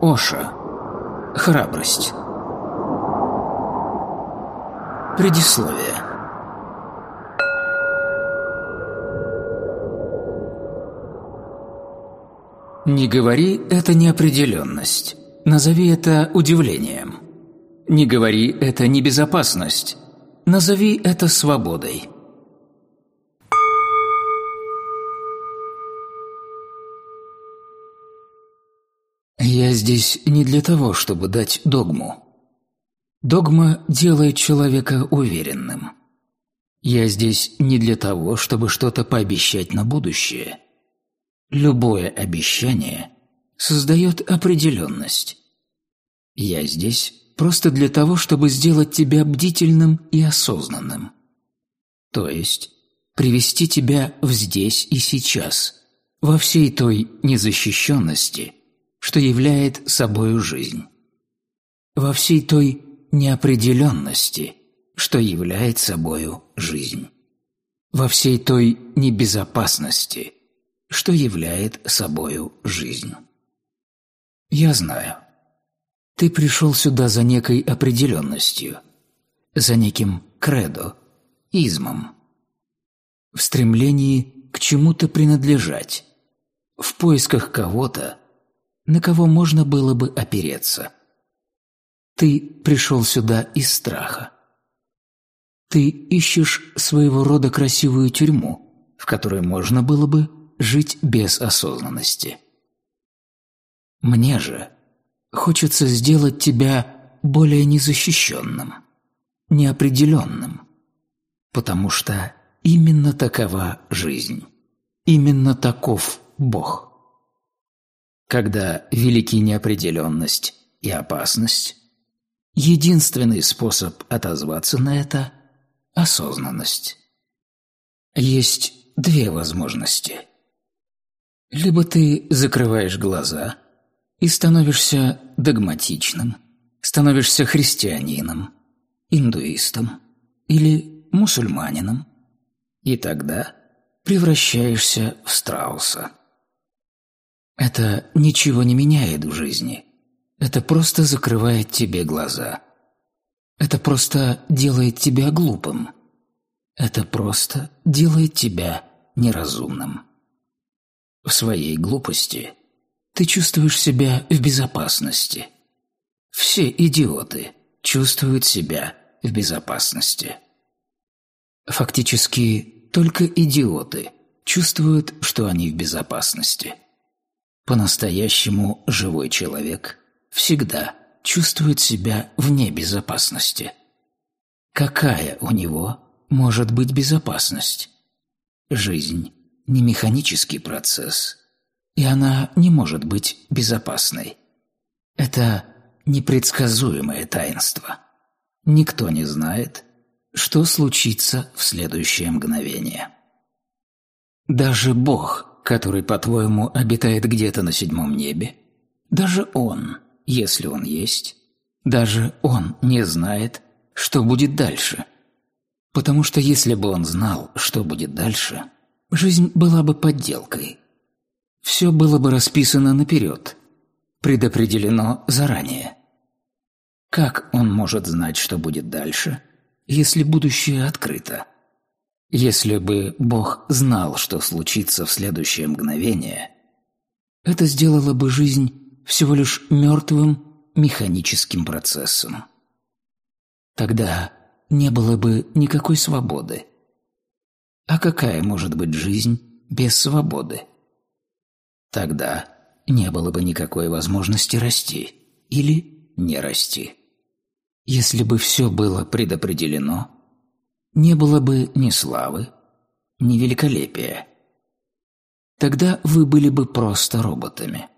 Оша. Храбрость. Предисловие. Не говори «это неопределенность». Назови это удивлением. Не говори «это небезопасность». Назови это свободой. Здесь не для того, чтобы дать догму. Догма делает человека уверенным. Я здесь не для того, чтобы что-то пообещать на будущее. Любое обещание создает определенность. Я здесь просто для того, чтобы сделать тебя бдительным и осознанным. То есть привести тебя в здесь и сейчас, во всей той незащищенности, что являет собою жизнь. Во всей той неопределенности, что являет собою жизнь. Во всей той небезопасности, что являет собою жизнь. Я знаю. Ты пришел сюда за некой определенностью, за неким кредо, измом, в стремлении к чему-то принадлежать, в поисках кого-то, на кого можно было бы опереться. Ты пришел сюда из страха. Ты ищешь своего рода красивую тюрьму, в которой можно было бы жить без осознанности. Мне же хочется сделать тебя более незащищенным, неопределенным, потому что именно такова жизнь, именно таков Бог когда велики неопределенность и опасность, единственный способ отозваться на это – осознанность. Есть две возможности. Либо ты закрываешь глаза и становишься догматичным, становишься христианином, индуистом или мусульманином, и тогда превращаешься в страуса – это ничего не меняет в жизни. Это просто закрывает тебе глаза. Это просто делает тебя глупым. Это просто делает тебя неразумным. В своей глупости ты чувствуешь себя в безопасности. Все идиоты чувствуют себя в безопасности. Фактически, только идиоты чувствуют, что они в безопасности. По-настоящему живой человек всегда чувствует себя вне безопасности. Какая у него может быть безопасность? Жизнь – не механический процесс, и она не может быть безопасной. Это непредсказуемое таинство. Никто не знает, что случится в следующее мгновение. Даже Бог который, по-твоему, обитает где-то на седьмом небе, даже он, если он есть, даже он не знает, что будет дальше. Потому что если бы он знал, что будет дальше, жизнь была бы подделкой. Все было бы расписано наперед, предопределено заранее. Как он может знать, что будет дальше, если будущее открыто? Если бы Бог знал, что случится в следующее мгновение, это сделало бы жизнь всего лишь мертвым механическим процессом. Тогда не было бы никакой свободы. А какая может быть жизнь без свободы? Тогда не было бы никакой возможности расти или не расти. Если бы все было предопределено – не было бы ни славы, ни великолепия. Тогда вы были бы просто роботами.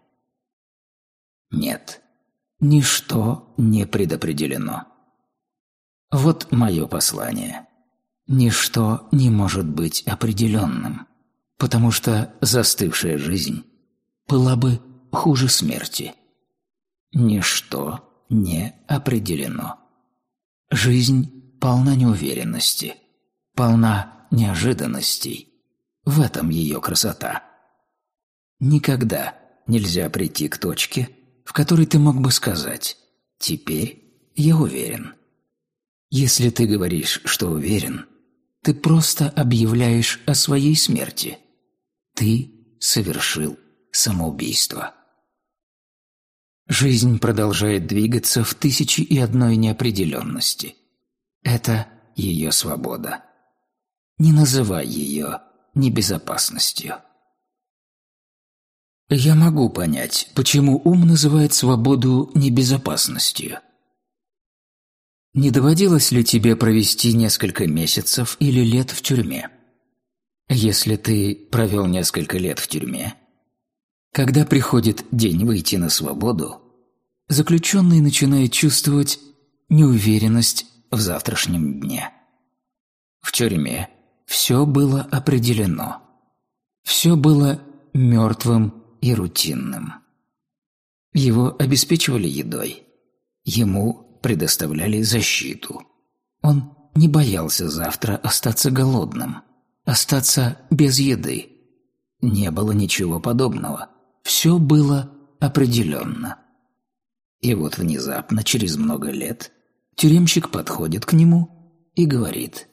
Нет, ничто не предопределено. Вот мое послание. Ничто не может быть определенным, потому что застывшая жизнь была бы хуже смерти. Ничто не определено. Жизнь полна неуверенности, полна неожиданностей. В этом ее красота. Никогда нельзя прийти к точке, в которой ты мог бы сказать «теперь я уверен». Если ты говоришь, что уверен, ты просто объявляешь о своей смерти. Ты совершил самоубийство. Жизнь продолжает двигаться в тысячи и одной неопределенности. Это ее свобода. Не называй ее небезопасностью. Я могу понять, почему ум называет свободу небезопасностью. Не доводилось ли тебе провести несколько месяцев или лет в тюрьме? Если ты провел несколько лет в тюрьме, когда приходит день выйти на свободу, заключенный начинает чувствовать неуверенность в завтрашнем дне. В тюрьме все было определено. Все было мертвым и рутинным. Его обеспечивали едой. Ему предоставляли защиту. Он не боялся завтра остаться голодным, остаться без еды. Не было ничего подобного. Все было определенно. И вот внезапно, через много лет, тюремщик подходит к нему и говорит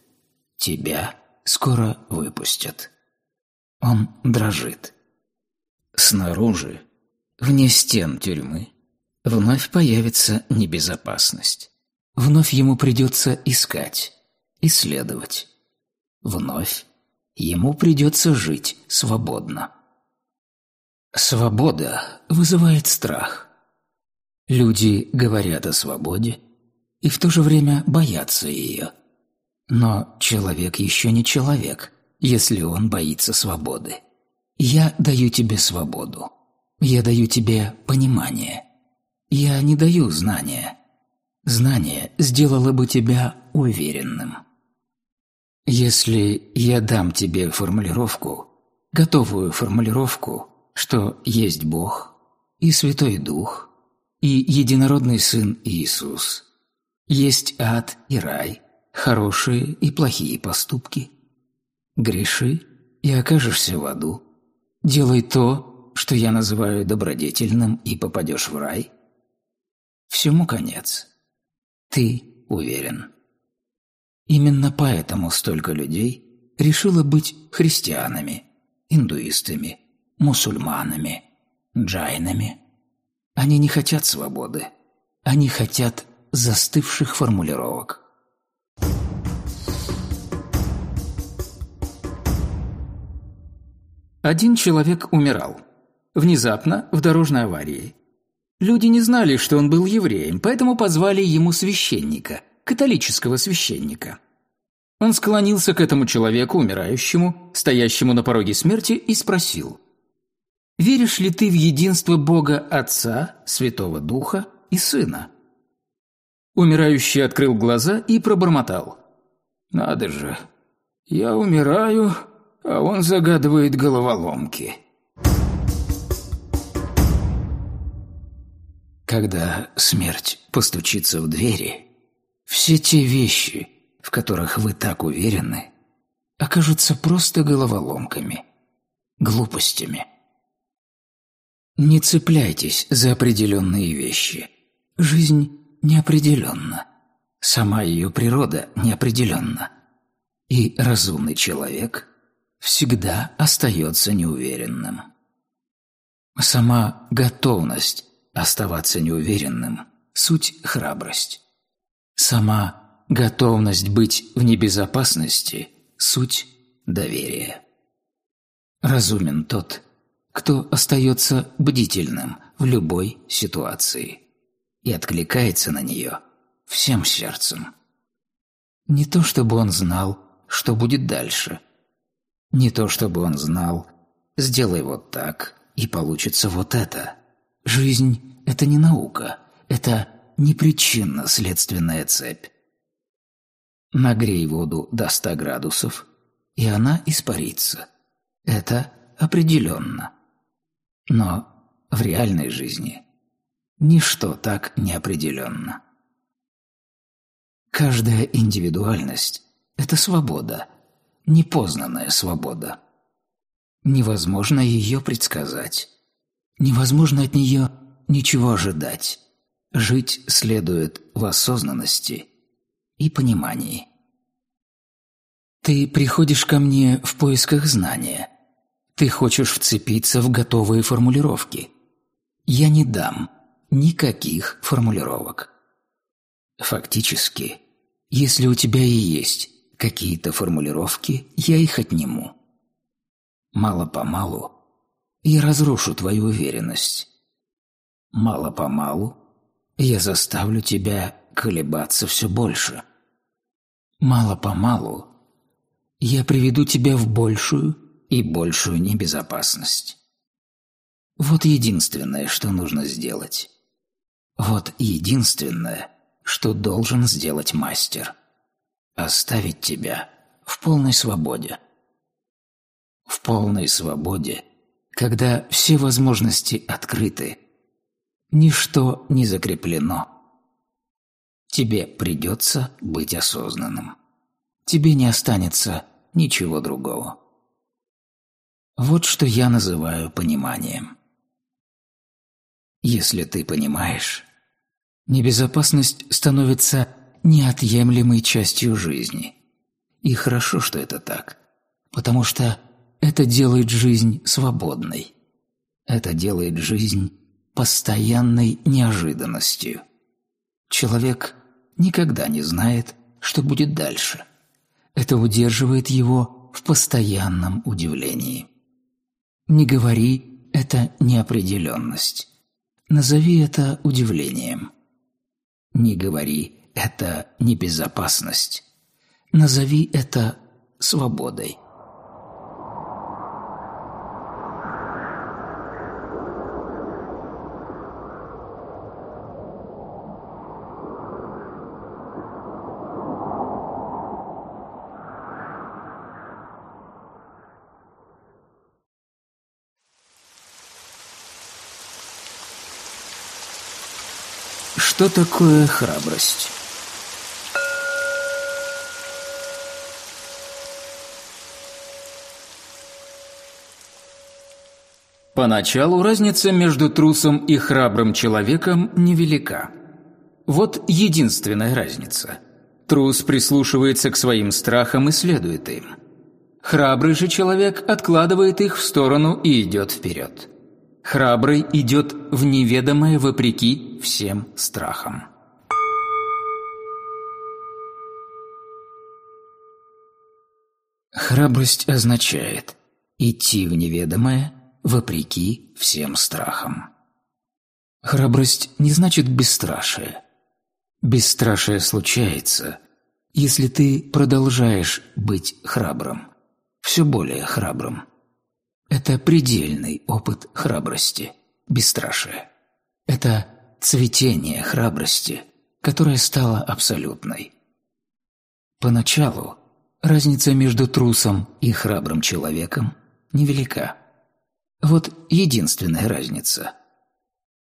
«Тебя скоро выпустят». Он дрожит. Снаружи, вне стен тюрьмы, вновь появится небезопасность. Вновь ему придется искать, исследовать. Вновь ему придется жить свободно. Свобода вызывает страх. Люди говорят о свободе и в то же время боятся ее. Но человек еще не человек, если он боится свободы. Я даю тебе свободу. Я даю тебе понимание. Я не даю знания. Знание сделало бы тебя уверенным. Если я дам тебе формулировку, готовую формулировку, что есть Бог и Святой Дух и Единородный Сын Иисус, есть ад и рай, хорошие и плохие поступки, греши и окажешься в аду, Делай то, что я называю добродетельным, и попадешь в рай. Всему конец. Ты уверен. Именно поэтому столько людей решило быть христианами, индуистами, мусульманами, джайнами. Они не хотят свободы. Они хотят застывших формулировок. Один человек умирал. Внезапно, в дорожной аварии. Люди не знали, что он был евреем, поэтому позвали ему священника, католического священника. Он склонился к этому человеку, умирающему, стоящему на пороге смерти, и спросил, «Веришь ли ты в единство Бога Отца, Святого Духа и Сына?» Умирающий открыл глаза и пробормотал. «Надо же, я умираю, а он загадывает головоломки. Когда смерть постучится в двери, все те вещи, в которых вы так уверены, окажутся просто головоломками, глупостями. Не цепляйтесь за определенные вещи. Жизнь неопределенна. Сама ее природа неопределенна. И разумный человек всегда остается неуверенным. Сама готовность оставаться неуверенным – суть храбрость. Сама готовность быть в небезопасности – суть доверия. Разумен тот, кто остается бдительным в любой ситуации и откликается на нее всем сердцем. Не то чтобы он знал, что будет дальше – не то чтобы он знал, сделай вот так, и получится вот это. Жизнь – это не наука, это не причинно-следственная цепь. Нагрей воду до 100 градусов, и она испарится. Это определенно. Но в реальной жизни ничто так не определенно. Каждая индивидуальность – это свобода – непознанная свобода. Невозможно ее предсказать. Невозможно от нее ничего ожидать. Жить следует в осознанности и понимании. Ты приходишь ко мне в поисках знания. Ты хочешь вцепиться в готовые формулировки. Я не дам никаких формулировок. Фактически, если у тебя и есть какие-то формулировки, я их отниму. Мало-помалу я разрушу твою уверенность. Мало-помалу я заставлю тебя колебаться все больше. Мало-помалу я приведу тебя в большую и большую небезопасность. Вот единственное, что нужно сделать. Вот единственное, что должен сделать мастер. Оставить тебя в полной свободе. В полной свободе, когда все возможности открыты, ничто не закреплено. Тебе придется быть осознанным. Тебе не останется ничего другого. Вот что я называю пониманием. Если ты понимаешь, небезопасность становится неотъемлемой частью жизни. И хорошо, что это так, потому что это делает жизнь свободной. Это делает жизнь постоянной неожиданностью. Человек никогда не знает, что будет дальше. Это удерживает его в постоянном удивлении. Не говори «это неопределенность». Назови это удивлением. Не говори «это небезопасность». Назови это свободой. Что такое храбрость? Поначалу разница между трусом и храбрым человеком невелика. Вот единственная разница. Трус прислушивается к своим страхам и следует им. Храбрый же человек откладывает их в сторону и идет вперед. Храбрый идет в неведомое вопреки всем страхам. Храбрость означает идти в неведомое вопреки всем страхам. Храбрость не значит бесстрашие. Бесстрашие случается, если ты продолжаешь быть храбрым, все более храбрым. Это предельный опыт храбрости, бесстрашия. Это цветение храбрости, которое стало абсолютной. Поначалу разница между трусом и храбрым человеком невелика. Вот единственная разница.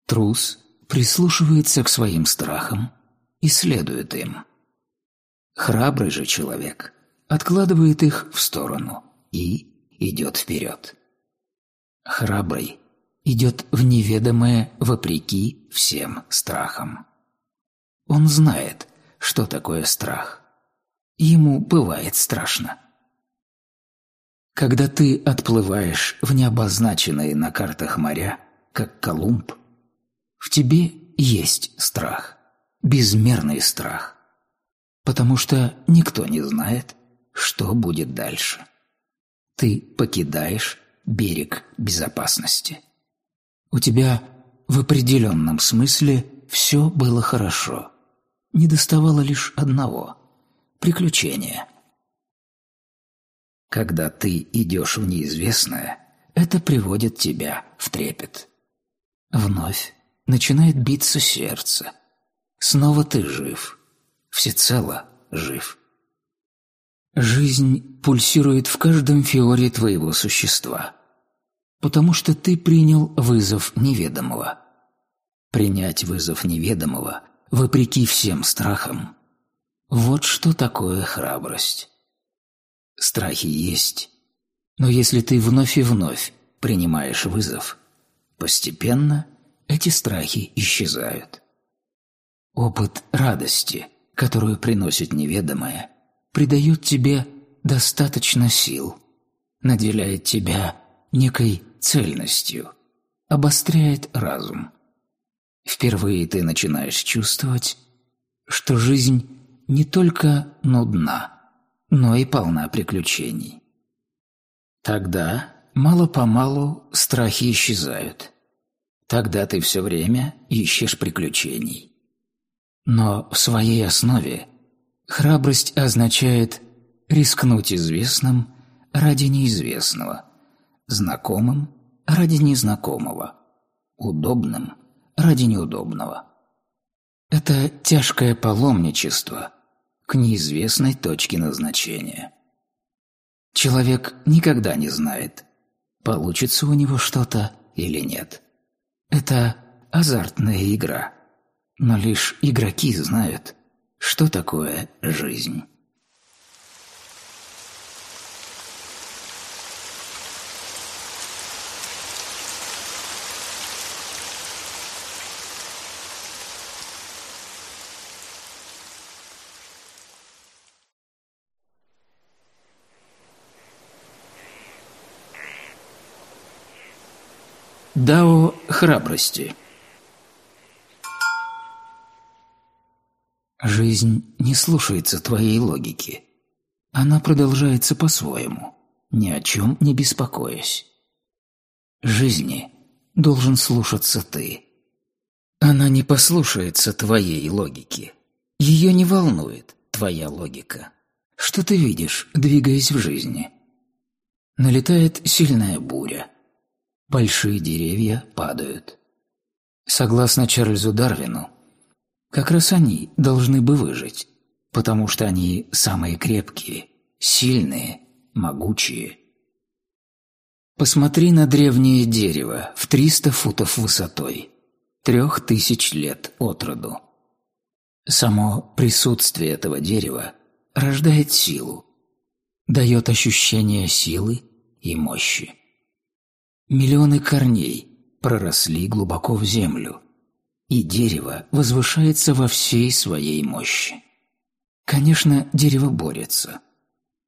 Трус прислушивается к своим страхам и следует им. Храбрый же человек откладывает их в сторону и идет вперед. Храбрый идет в неведомое вопреки всем страхам. Он знает, что такое страх. Ему бывает страшно. Когда ты отплываешь в необозначенные на картах моря, как Колумб, в тебе есть страх, безмерный страх, потому что никто не знает, что будет дальше. Ты покидаешь берег безопасности. У тебя в определенном смысле все было хорошо. Не доставало лишь одного – приключения. Когда ты идешь в неизвестное, это приводит тебя в трепет. Вновь начинает биться сердце. Снова ты жив, всецело жив. Жизнь пульсирует в каждом фиоре твоего существа, потому что ты принял вызов неведомого. Принять вызов неведомого, вопреки всем страхам, вот что такое храбрость. Страхи есть, но если ты вновь и вновь принимаешь вызов, постепенно эти страхи исчезают. Опыт радости, которую приносит неведомое, придает тебе достаточно сил, наделяет тебя некой цельностью, обостряет разум. Впервые ты начинаешь чувствовать, что жизнь не только нудна, но и полна приключений. Тогда мало-помалу страхи исчезают. Тогда ты все время ищешь приключений. Но в своей основе храбрость означает рискнуть известным ради неизвестного, знакомым ради незнакомого, удобным ради неудобного. Это тяжкое паломничество к неизвестной точке назначения. Человек никогда не знает, получится у него что-то или нет. Это азартная игра, но лишь игроки знают, что такое жизнь. Дао храбрости Жизнь не слушается твоей логики. Она продолжается по-своему, ни о чем не беспокоясь. Жизни должен слушаться ты. Она не послушается твоей логики. Ее не волнует твоя логика. Что ты видишь, двигаясь в жизни? Налетает сильная буря – большие деревья падают. Согласно Чарльзу Дарвину, как раз они должны бы выжить, потому что они самые крепкие, сильные, могучие. Посмотри на древнее дерево в 300 футов высотой, трех тысяч лет от роду. Само присутствие этого дерева рождает силу, дает ощущение силы и мощи. Миллионы корней проросли глубоко в землю, и дерево возвышается во всей своей мощи. Конечно, дерево борется.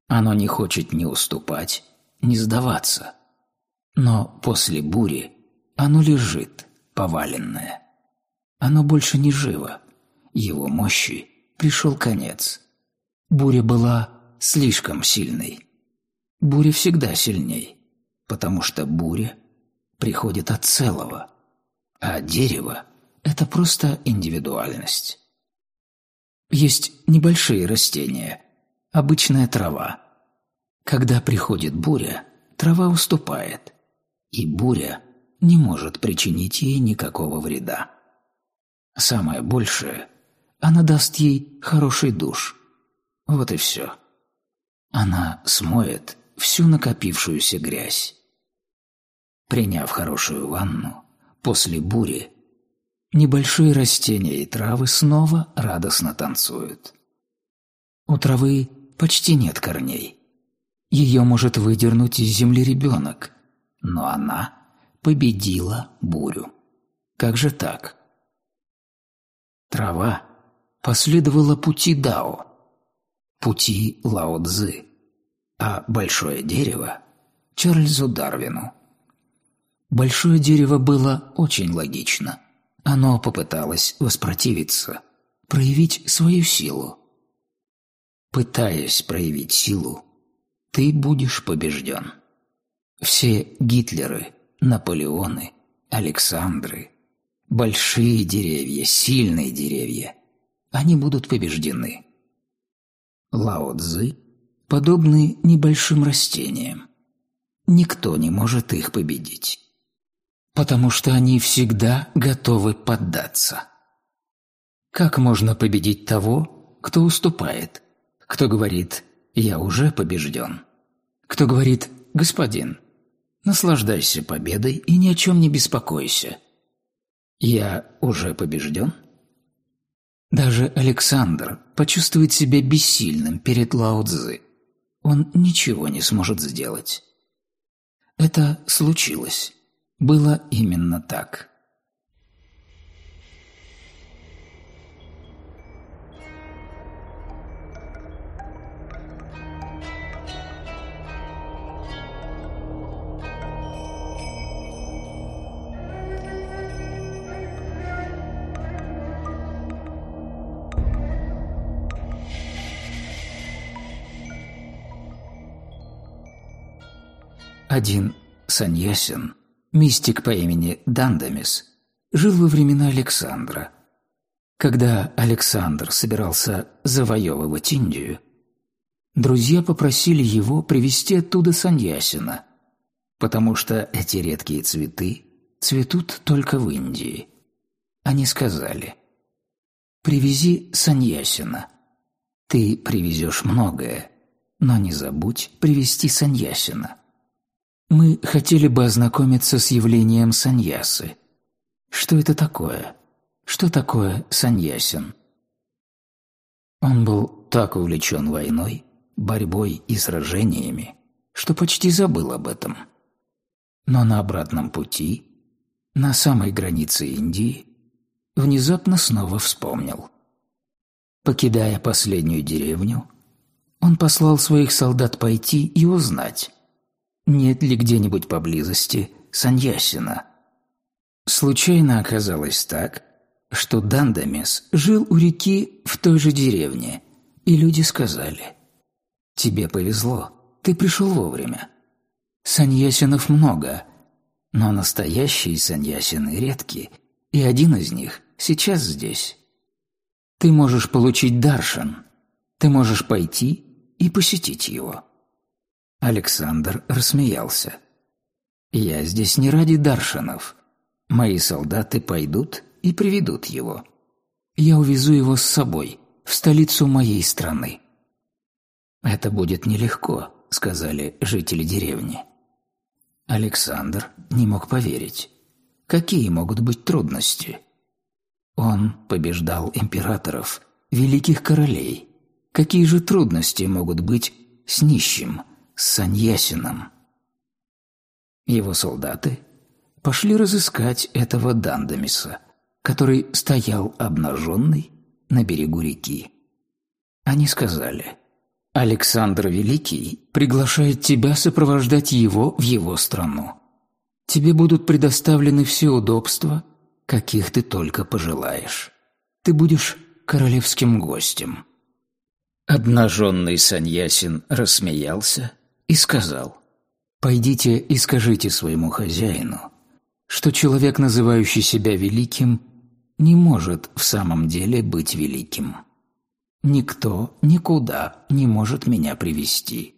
Оно не хочет ни уступать, ни сдаваться. Но после бури оно лежит, поваленное. Оно больше не живо. Его мощи пришел конец. Буря была слишком сильной. Буря всегда сильней потому что буря приходит от целого, а дерево – это просто индивидуальность. Есть небольшие растения, обычная трава. Когда приходит буря, трава уступает, и буря не может причинить ей никакого вреда. Самое большее – она даст ей хороший душ. Вот и все. Она смоет всю накопившуюся грязь. Приняв хорошую ванну, после бури, небольшие растения и травы снова радостно танцуют. У травы почти нет корней. Ее может выдернуть из земли ребенок, но она победила бурю. Как же так? Трава последовала пути Дао, пути Лао Цзы, а большое дерево – Чарльзу Дарвину – Большое дерево было очень логично. Оно попыталось воспротивиться, проявить свою силу. Пытаясь проявить силу, ты будешь побежден. Все Гитлеры, Наполеоны, Александры, большие деревья, сильные деревья, они будут побеждены. Лао Цзы подобны небольшим растениям. Никто не может их победить потому что они всегда готовы поддаться. Как можно победить того, кто уступает, кто говорит «я уже побежден», кто говорит «господин, наслаждайся победой и ни о чем не беспокойся». «Я уже побежден?» Даже Александр почувствует себя бессильным перед Лао Цзы. Он ничего не сможет сделать. Это случилось было именно так. Один Саньясин мистик по имени Дандамис, жил во времена Александра. Когда Александр собирался завоевывать Индию, друзья попросили его привезти оттуда саньясина, потому что эти редкие цветы цветут только в Индии. Они сказали, «Привези саньясина. Ты привезешь многое, но не забудь привести саньясина». Мы хотели бы ознакомиться с явлением саньясы. Что это такое? Что такое саньясин? Он был так увлечен войной, борьбой и сражениями, что почти забыл об этом. Но на обратном пути, на самой границе Индии, внезапно снова вспомнил. Покидая последнюю деревню, он послал своих солдат пойти и узнать, нет ли где-нибудь поблизости Саньясина. Случайно оказалось так, что Дандамес жил у реки в той же деревне, и люди сказали «Тебе повезло, ты пришел вовремя. Саньясинов много, но настоящие саньясины редки, и один из них сейчас здесь. Ты можешь получить даршан, ты можешь пойти и посетить его». Александр рассмеялся. «Я здесь не ради Даршинов. Мои солдаты пойдут и приведут его. Я увезу его с собой, в столицу моей страны». «Это будет нелегко», — сказали жители деревни. Александр не мог поверить. Какие могут быть трудности? Он побеждал императоров, великих королей. Какие же трудности могут быть с нищим, с Саньясином. Его солдаты пошли разыскать этого Дандамиса, который стоял обнаженный на берегу реки. Они сказали, «Александр Великий приглашает тебя сопровождать его в его страну. Тебе будут предоставлены все удобства, каких ты только пожелаешь. Ты будешь королевским гостем». Обнаженный Саньясин рассмеялся и сказал, «Пойдите и скажите своему хозяину, что человек, называющий себя великим, не может в самом деле быть великим. Никто никуда не может меня привести.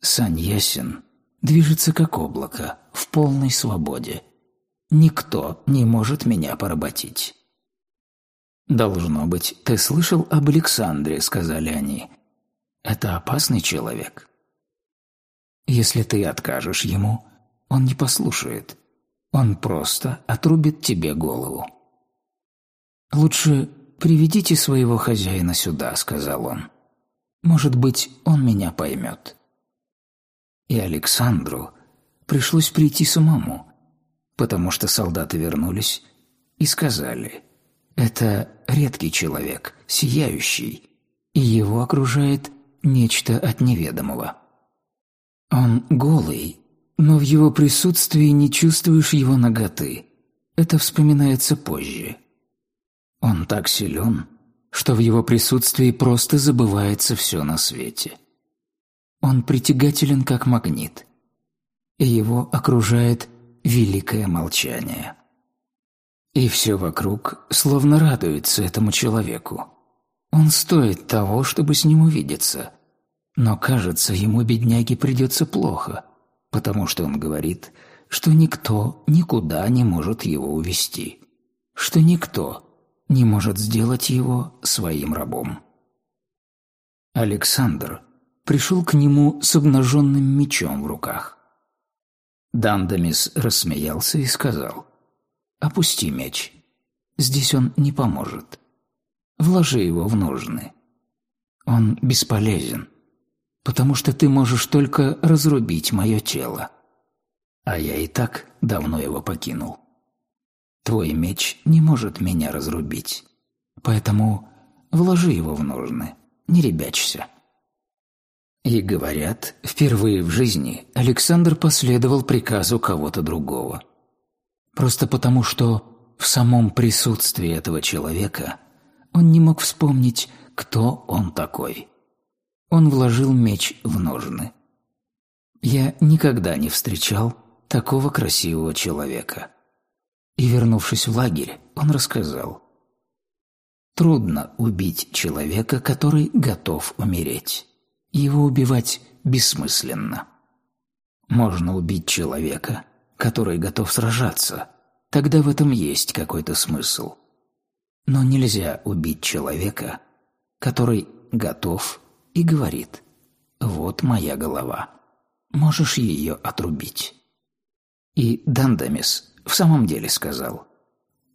Сань Ясен движется как облако, в полной свободе. Никто не может меня поработить». «Должно быть, ты слышал об Александре», — сказали они. «Это опасный человек. Если ты откажешь ему, он не послушает. Он просто отрубит тебе голову. «Лучше приведите своего хозяина сюда», — сказал он. «Может быть, он меня поймет». И Александру пришлось прийти самому, потому что солдаты вернулись и сказали, «Это редкий человек, сияющий, и его окружает нечто от неведомого». Он голый, но в его присутствии не чувствуешь его ноготы. Это вспоминается позже. Он так силен, что в его присутствии просто забывается все на свете. Он притягателен, как магнит, и его окружает великое молчание. И все вокруг словно радуется этому человеку. Он стоит того, чтобы с ним увидеться – но, кажется, ему, бедняге, придется плохо, потому что он говорит, что никто никуда не может его увести, что никто не может сделать его своим рабом. Александр пришел к нему с обнаженным мечом в руках. Дандамис рассмеялся и сказал, «Опусти меч. Здесь он не поможет. Вложи его в ножны. Он бесполезен потому что ты можешь только разрубить мое тело. А я и так давно его покинул. Твой меч не может меня разрубить, поэтому вложи его в ножны, не ребячься». И говорят, впервые в жизни Александр последовал приказу кого-то другого. Просто потому, что в самом присутствии этого человека он не мог вспомнить, кто он такой – он вложил меч в ножны. Я никогда не встречал такого красивого человека. И, вернувшись в лагерь, он рассказал. Трудно убить человека, который готов умереть. Его убивать бессмысленно. Можно убить человека, который готов сражаться. Тогда в этом есть какой-то смысл. Но нельзя убить человека, который готов и говорит «Вот моя голова, можешь ее отрубить». И Дандамис в самом деле сказал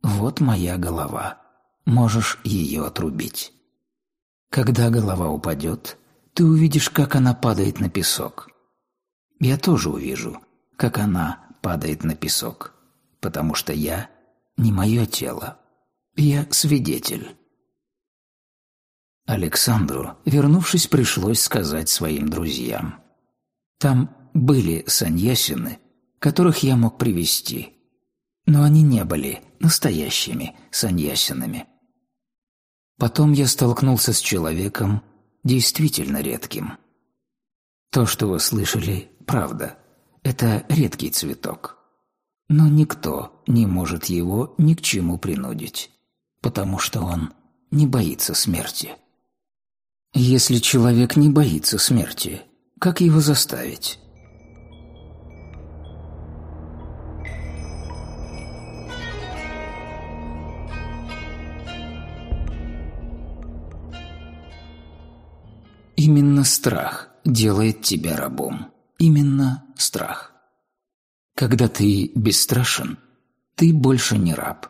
«Вот моя голова, можешь ее отрубить». Когда голова упадет, ты увидишь, как она падает на песок. Я тоже увижу, как она падает на песок, потому что я не мое тело, я свидетель. Александру, вернувшись, пришлось сказать своим друзьям. Там были саньясины, которых я мог привести, но они не были настоящими саньясинами. Потом я столкнулся с человеком действительно редким. То, что вы слышали, правда. Это редкий цветок. Но никто не может его ни к чему принудить, потому что он не боится смерти. Если человек не боится смерти, как его заставить? Именно страх делает тебя рабом. Именно страх. Когда ты бесстрашен, ты больше не раб.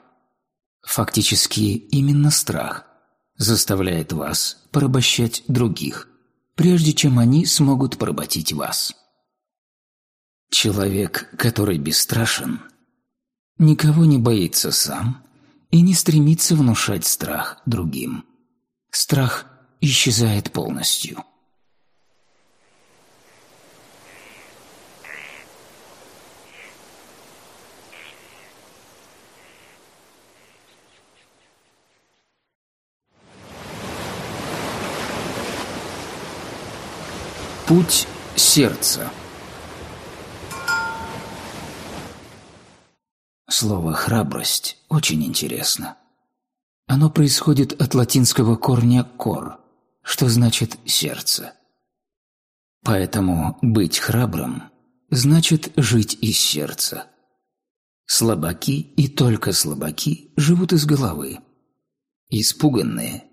Фактически именно страх заставляет вас порабощать других, прежде чем они смогут поработить вас. Человек, который бесстрашен, никого не боится сам и не стремится внушать страх другим. Страх исчезает полностью. Путь сердца Слово «храбрость» очень интересно. Оно происходит от латинского корня «кор», что значит «сердце». Поэтому быть храбрым значит жить из сердца. Слабаки и только слабаки живут из головы. Испуганные,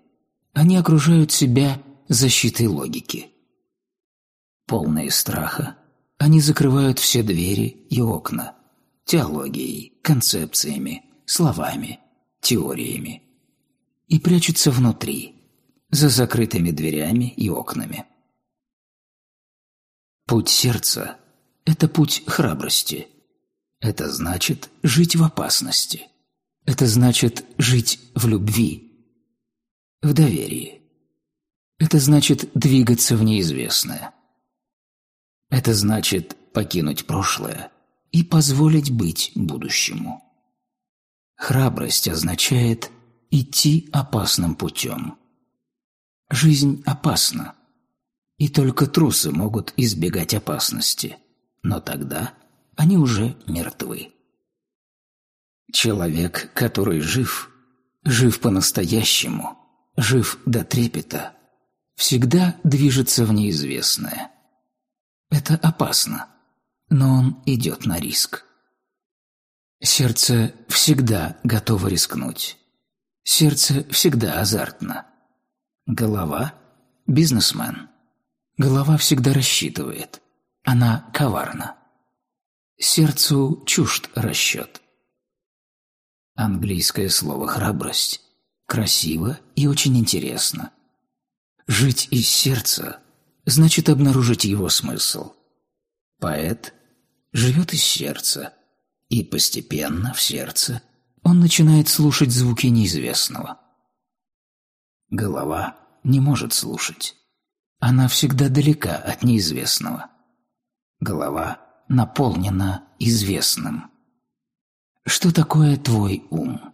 они окружают себя защитой логики. Полные страха, они закрывают все двери и окна теологией, концепциями, словами, теориями и прячутся внутри – за закрытыми дверями и окнами. Путь сердца – это путь храбрости. Это значит жить в опасности. Это значит жить в любви, в доверии. Это значит двигаться в неизвестное. Это значит покинуть прошлое и позволить быть будущему. Храбрость означает идти опасным путем – Жизнь опасна. И только трусы могут избегать опасности. Но тогда они уже мертвы. Человек, который жив, жив по-настоящему, жив до трепета, всегда движется в неизвестное. Это опасно, но он идет на риск. Сердце всегда готово рискнуть. Сердце всегда азартно. Голова – бизнесмен. Голова всегда рассчитывает. Она коварна. Сердцу чужд расчет. Английское слово «храбрость» красиво и очень интересно. Жить из сердца значит обнаружить его смысл. Поэт живет из сердца, и постепенно в сердце он начинает слушать звуки неизвестного – Голова не может слушать. Она всегда далека от неизвестного. Голова наполнена известным. Что такое твой ум?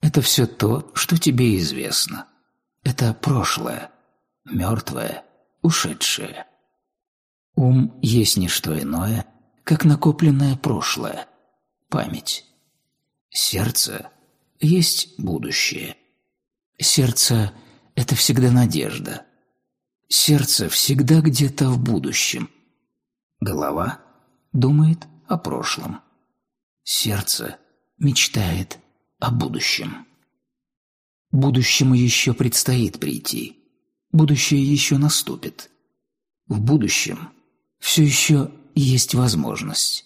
Это все то, что тебе известно. Это прошлое, мертвое, ушедшее. Ум есть не что иное, как накопленное прошлое, память. Сердце есть будущее. Сердце – это всегда надежда. Сердце всегда где-то в будущем. Голова думает о прошлом. Сердце мечтает о будущем. Будущему еще предстоит прийти. Будущее еще наступит. В будущем все еще есть возможность.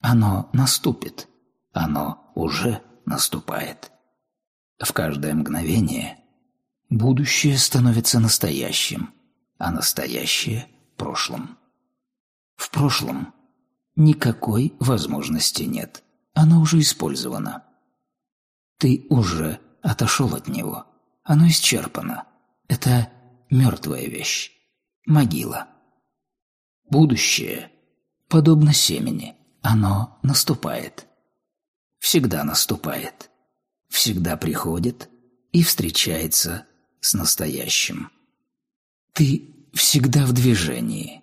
Оно наступит. Оно уже наступает. В каждое мгновение будущее становится настоящим, а настоящее – прошлым. В прошлом никакой возможности нет. Оно уже использовано. Ты уже отошел от него. Оно исчерпано. Это мертвая вещь. Могила. Будущее подобно семени. Оно наступает. Всегда наступает. Всегда приходит и встречается с настоящим. Ты всегда в движении.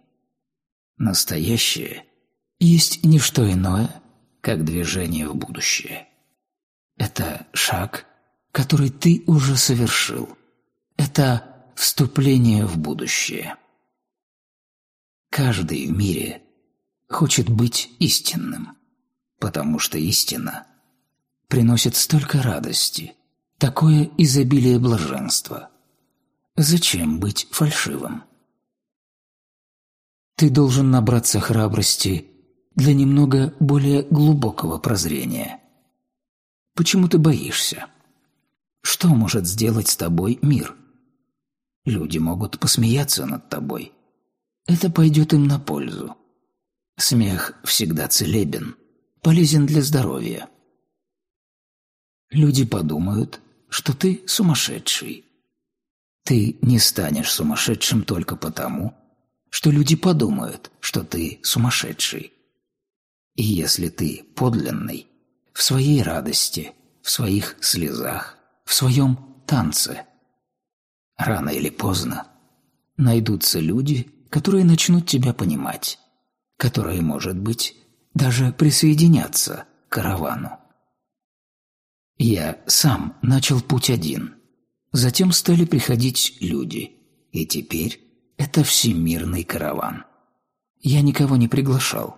Настоящее есть не что иное, как движение в будущее. Это шаг который ты уже совершил. Это вступление в будущее. Каждый в мире хочет быть истинным, потому что истина приносит столько радости, такое изобилие блаженства. Зачем быть фальшивым? Ты должен набраться храбрости для немного более глубокого прозрения. Почему ты боишься? Что может сделать с тобой мир? Люди могут посмеяться над тобой. Это пойдет им на пользу. Смех всегда целебен, полезен для здоровья. Люди подумают, что ты сумасшедший. Ты не станешь сумасшедшим только потому, что люди подумают, что ты сумасшедший. И если ты подлинный, в своей радости, в своих слезах, в своем танце. Рано или поздно найдутся люди, которые начнут тебя понимать, которые, может быть, даже присоединятся к каравану. Я сам начал путь один. Затем стали приходить люди, и теперь это всемирный караван. Я никого не приглашал.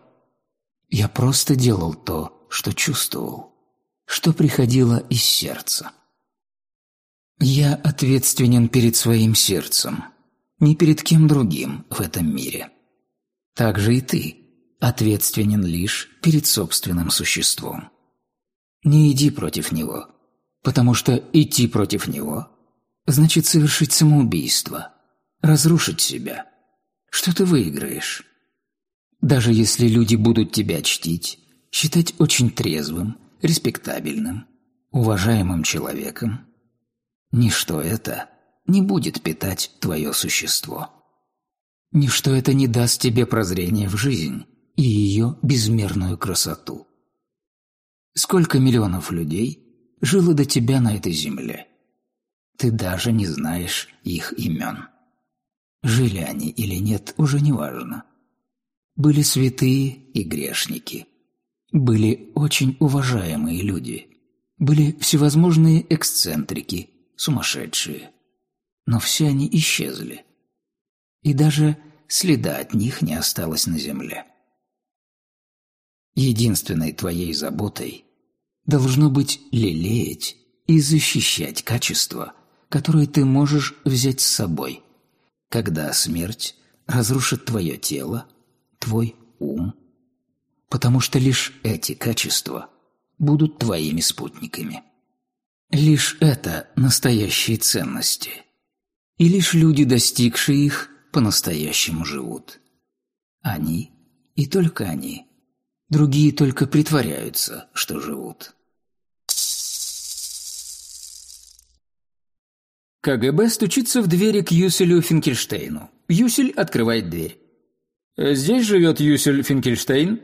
Я просто делал то, что чувствовал, что приходило из сердца. Я ответственен перед своим сердцем, не перед кем другим в этом мире. Так же и ты ответственен лишь перед собственным существом. Не иди против него, потому что идти против него значит совершить самоубийство, разрушить себя. Что ты выиграешь? Даже если люди будут тебя чтить, считать очень трезвым, респектабельным, уважаемым человеком – Ничто это не будет питать твое существо. Ничто это не даст тебе прозрения в жизнь и ее безмерную красоту. Сколько миллионов людей жило до тебя на этой земле? Ты даже не знаешь их имен. Жили они или нет, уже не важно. Были святые и грешники. Были очень уважаемые люди. Были всевозможные эксцентрики сумасшедшие. Но все они исчезли. И даже следа от них не осталось на земле. Единственной твоей заботой должно быть лелеять и защищать качества, которые ты можешь взять с собой, когда смерть разрушит твое тело, твой ум, потому что лишь эти качества будут твоими спутниками. Лишь это настоящие ценности. И лишь люди, достигшие их, по-настоящему живут. Они и только они. Другие только притворяются, что живут. КГБ стучится в двери к Юселю Финкельштейну. Юсель открывает дверь. «Здесь живет Юсель Финкельштейн?»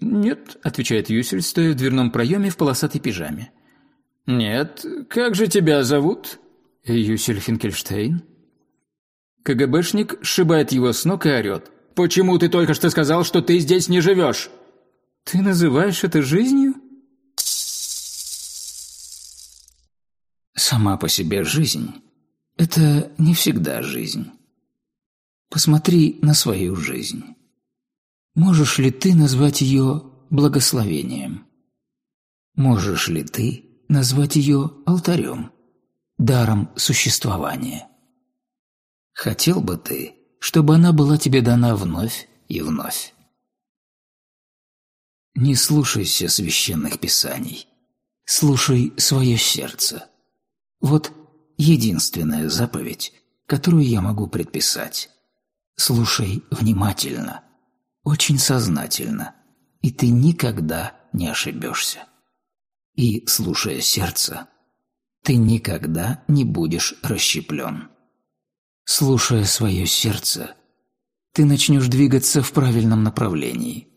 «Нет», — отвечает Юсель, стоя в дверном проеме в полосатой пижаме. «Нет. Как же тебя зовут?» «Юсель Финкельштейн». КГБшник сшибает его с ног и орет. Почему ты только что сказал, что ты здесь не живешь?» «Ты называешь это жизнью?» Сама по себе жизнь – это не всегда жизнь. Посмотри на свою жизнь. Можешь ли ты назвать ее благословением? Можешь ли ты назвать ее алтарем, даром существования? Хотел бы ты, чтобы она была тебе дана вновь и вновь? Не слушайся священных писаний. Слушай свое сердце. Вот единственная заповедь, которую я могу предписать. Слушай внимательно, очень сознательно, и ты никогда не ошибешься. И, слушая сердце, ты никогда не будешь расщеплен. Слушая свое сердце, ты начнешь двигаться в правильном направлении,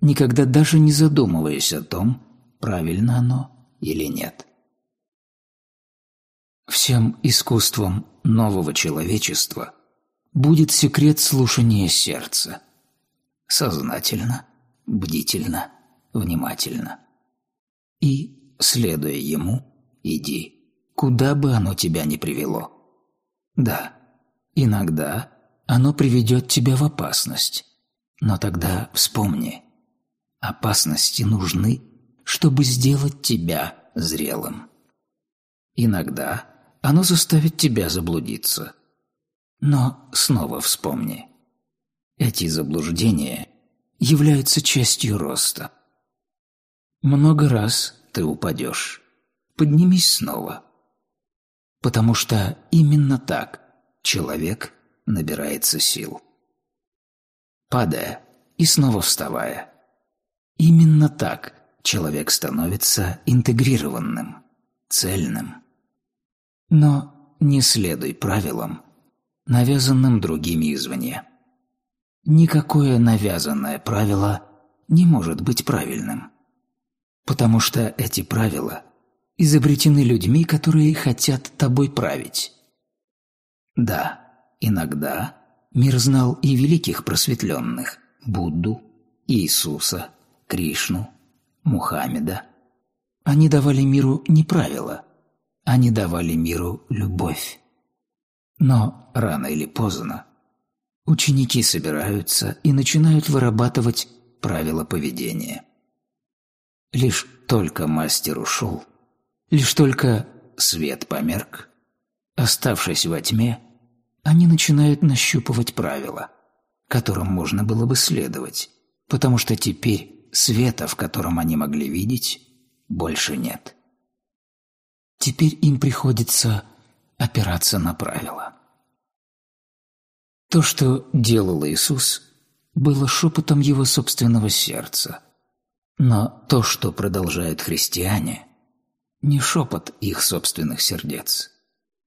никогда даже не задумываясь о том, правильно оно или нет. Всем искусством нового человечества будет секрет слушания сердца. Сознательно, бдительно, внимательно. И, следуя ему, иди, куда бы оно тебя ни привело. Да, иногда оно приведет тебя в опасность, но тогда вспомни, опасности нужны, чтобы сделать тебя зрелым. Иногда оно заставит тебя заблудиться – но снова вспомни. Эти заблуждения являются частью роста. Много раз ты упадешь. Поднимись снова. Потому что именно так человек набирается сил. Падая и снова вставая. Именно так человек становится интегрированным, цельным. Но не следуй правилам, навязанным другими извне. Никакое навязанное правило не может быть правильным, потому что эти правила изобретены людьми, которые хотят тобой править. Да, иногда мир знал и великих просветленных – Будду, Иисуса, Кришну, Мухаммеда. Они давали миру не правила, они давали миру любовь. Но рано или поздно ученики собираются и начинают вырабатывать правила поведения. Лишь только мастер ушел, лишь только свет померк, оставшись во тьме, они начинают нащупывать правила, которым можно было бы следовать, потому что теперь света, в котором они могли видеть, больше нет. Теперь им приходится опираться на правила. То, что делал Иисус, было шепотом его собственного сердца. Но то, что продолжают христиане, не шепот их собственных сердец.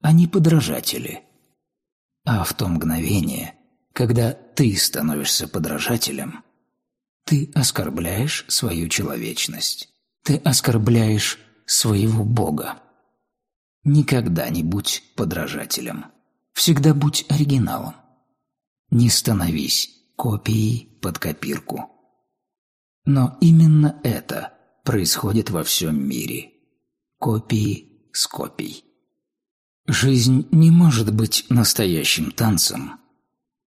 Они подражатели. А в то мгновение, когда ты становишься подражателем, ты оскорбляешь свою человечность. Ты оскорбляешь своего Бога. Никогда не будь подражателем. Всегда будь оригиналом. Не становись копией под копирку. Но именно это происходит во всем мире. Копии с копий. Жизнь не может быть настоящим танцем,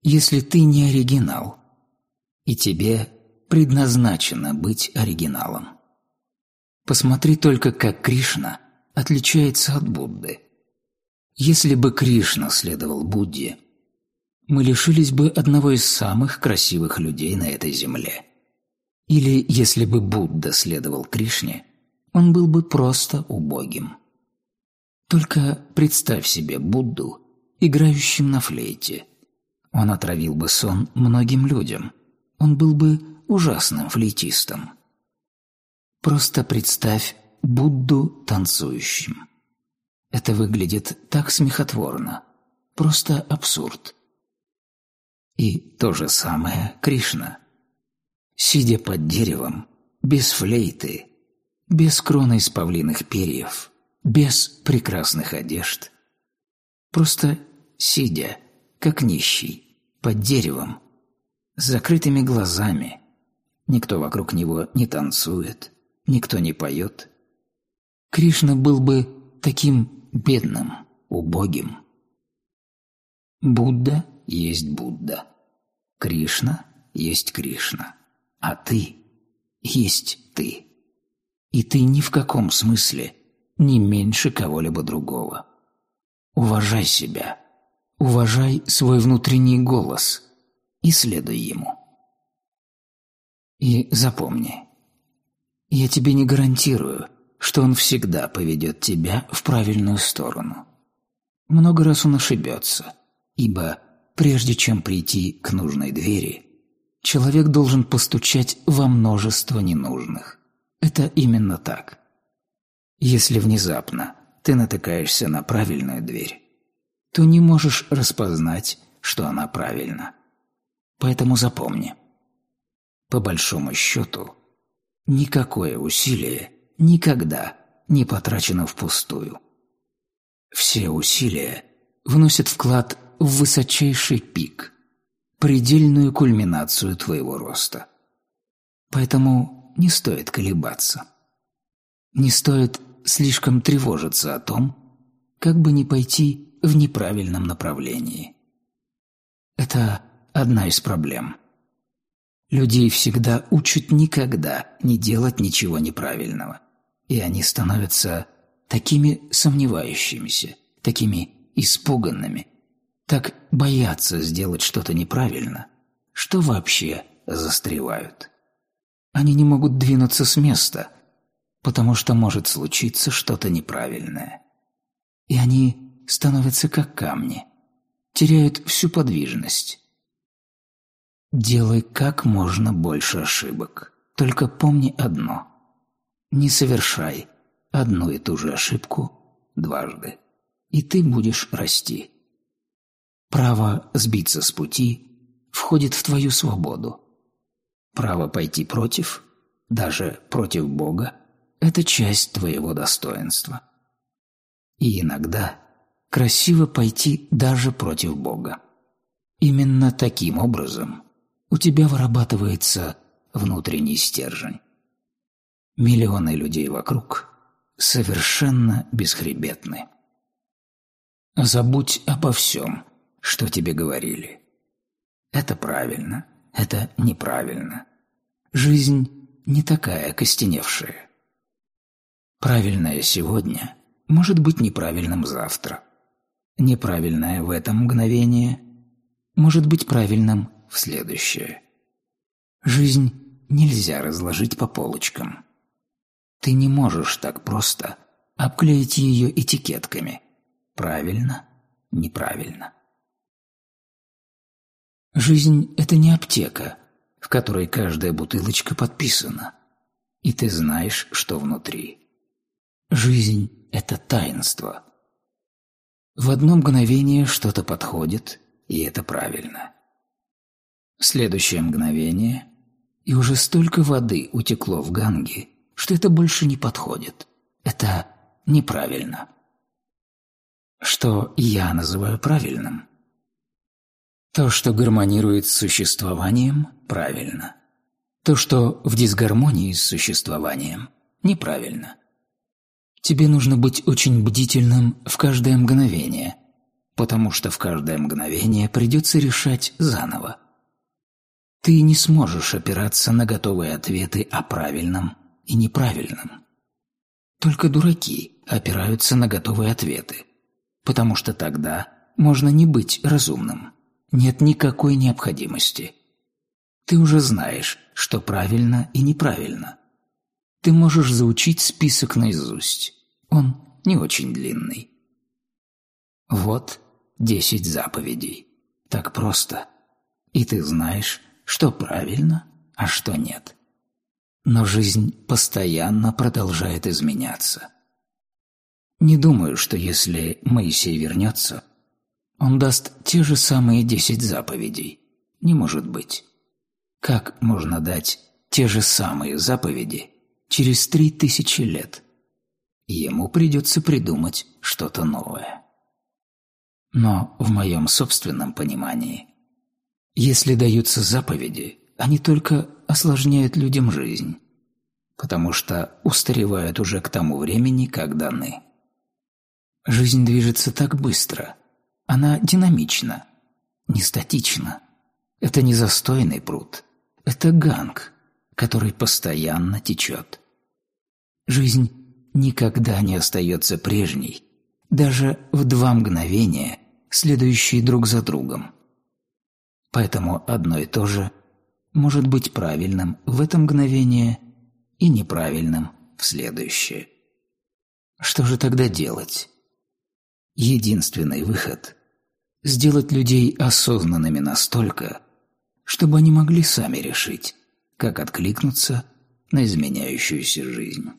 если ты не оригинал, и тебе предназначено быть оригиналом. Посмотри только, как Кришна – отличается от Будды. Если бы Кришна следовал Будде, мы лишились бы одного из самых красивых людей на этой земле. Или если бы Будда следовал Кришне, он был бы просто убогим. Только представь себе Будду, играющим на флейте. Он отравил бы сон многим людям. Он был бы ужасным флейтистом. Просто представь Будду танцующим. Это выглядит так смехотворно. Просто абсурд. И то же самое Кришна. Сидя под деревом, без флейты, без кроны из павлиных перьев, без прекрасных одежд. Просто сидя, как нищий, под деревом, с закрытыми глазами. Никто вокруг него не танцует, никто не поет. Кришна был бы таким бедным, убогим. Будда есть Будда. Кришна есть Кришна. А ты есть ты. И ты ни в каком смысле не меньше кого-либо другого. Уважай себя. Уважай свой внутренний голос и следуй ему. И запомни, я тебе не гарантирую, что он всегда поведет тебя в правильную сторону. Много раз он ошибется, ибо прежде чем прийти к нужной двери, человек должен постучать во множество ненужных. Это именно так. Если внезапно ты натыкаешься на правильную дверь, то не можешь распознать, что она правильна. Поэтому запомни. По большому счету, никакое усилие никогда не потрачено впустую. Все усилия вносят вклад в высочайший пик, предельную кульминацию твоего роста. Поэтому не стоит колебаться. Не стоит слишком тревожиться о том, как бы не пойти в неправильном направлении. Это одна из проблем. Людей всегда учат никогда не делать ничего неправильного, и они становятся такими сомневающимися, такими испуганными, так боятся сделать что-то неправильно, что вообще застревают. Они не могут двинуться с места, потому что может случиться что-то неправильное. И они становятся как камни, теряют всю подвижность. Делай как можно больше ошибок, только помни одно – не совершай одну и ту же ошибку дважды, и ты будешь расти. Право сбиться с пути входит в твою свободу. Право пойти против, даже против Бога, это часть твоего достоинства. И иногда красиво пойти даже против Бога. Именно таким образом у тебя вырабатывается внутренний стержень. Миллионы людей вокруг совершенно бесхребетны. Забудь обо всем, что тебе говорили. Это правильно, это неправильно. Жизнь не такая костеневшая. Правильное сегодня может быть неправильным завтра. Неправильное в это мгновение может быть правильным в следующее. Жизнь нельзя разложить по полочкам. Ты не можешь так просто обклеить ее этикетками. Правильно, неправильно. Жизнь – это не аптека, в которой каждая бутылочка подписана, и ты знаешь, что внутри. Жизнь – это таинство. В одно мгновение что-то подходит, и это правильно. Следующее мгновение, и уже столько воды утекло в Ганге, что это больше не подходит. Это неправильно. Что я называю правильным – то, что гармонирует с существованием, правильно. То, что в дисгармонии с существованием, неправильно. Тебе нужно быть очень бдительным в каждое мгновение, потому что в каждое мгновение придется решать заново. Ты не сможешь опираться на готовые ответы о правильном и неправильном. Только дураки опираются на готовые ответы, потому что тогда можно не быть разумным нет никакой необходимости. Ты уже знаешь, что правильно и неправильно. Ты можешь заучить список наизусть. Он не очень длинный. Вот десять заповедей. Так просто. И ты знаешь, что правильно, а что нет. Но жизнь постоянно продолжает изменяться. Не думаю, что если Моисей вернется, он даст те же самые десять заповедей. Не может быть. Как можно дать те же самые заповеди через три тысячи лет? Ему придется придумать что-то новое. Но в моем собственном понимании Если даются заповеди, они только осложняют людям жизнь, потому что устаревают уже к тому времени, как даны. Жизнь движется так быстро, она динамична, не статична. Это не застойный пруд, это ганг, который постоянно течет. Жизнь никогда не остается прежней, даже в два мгновения, следующие друг за другом. Поэтому одно и то же может быть правильным в это мгновение и неправильным в следующее. Что же тогда делать? Единственный выход – сделать людей осознанными настолько, чтобы они могли сами решить, как откликнуться на изменяющуюся жизнь.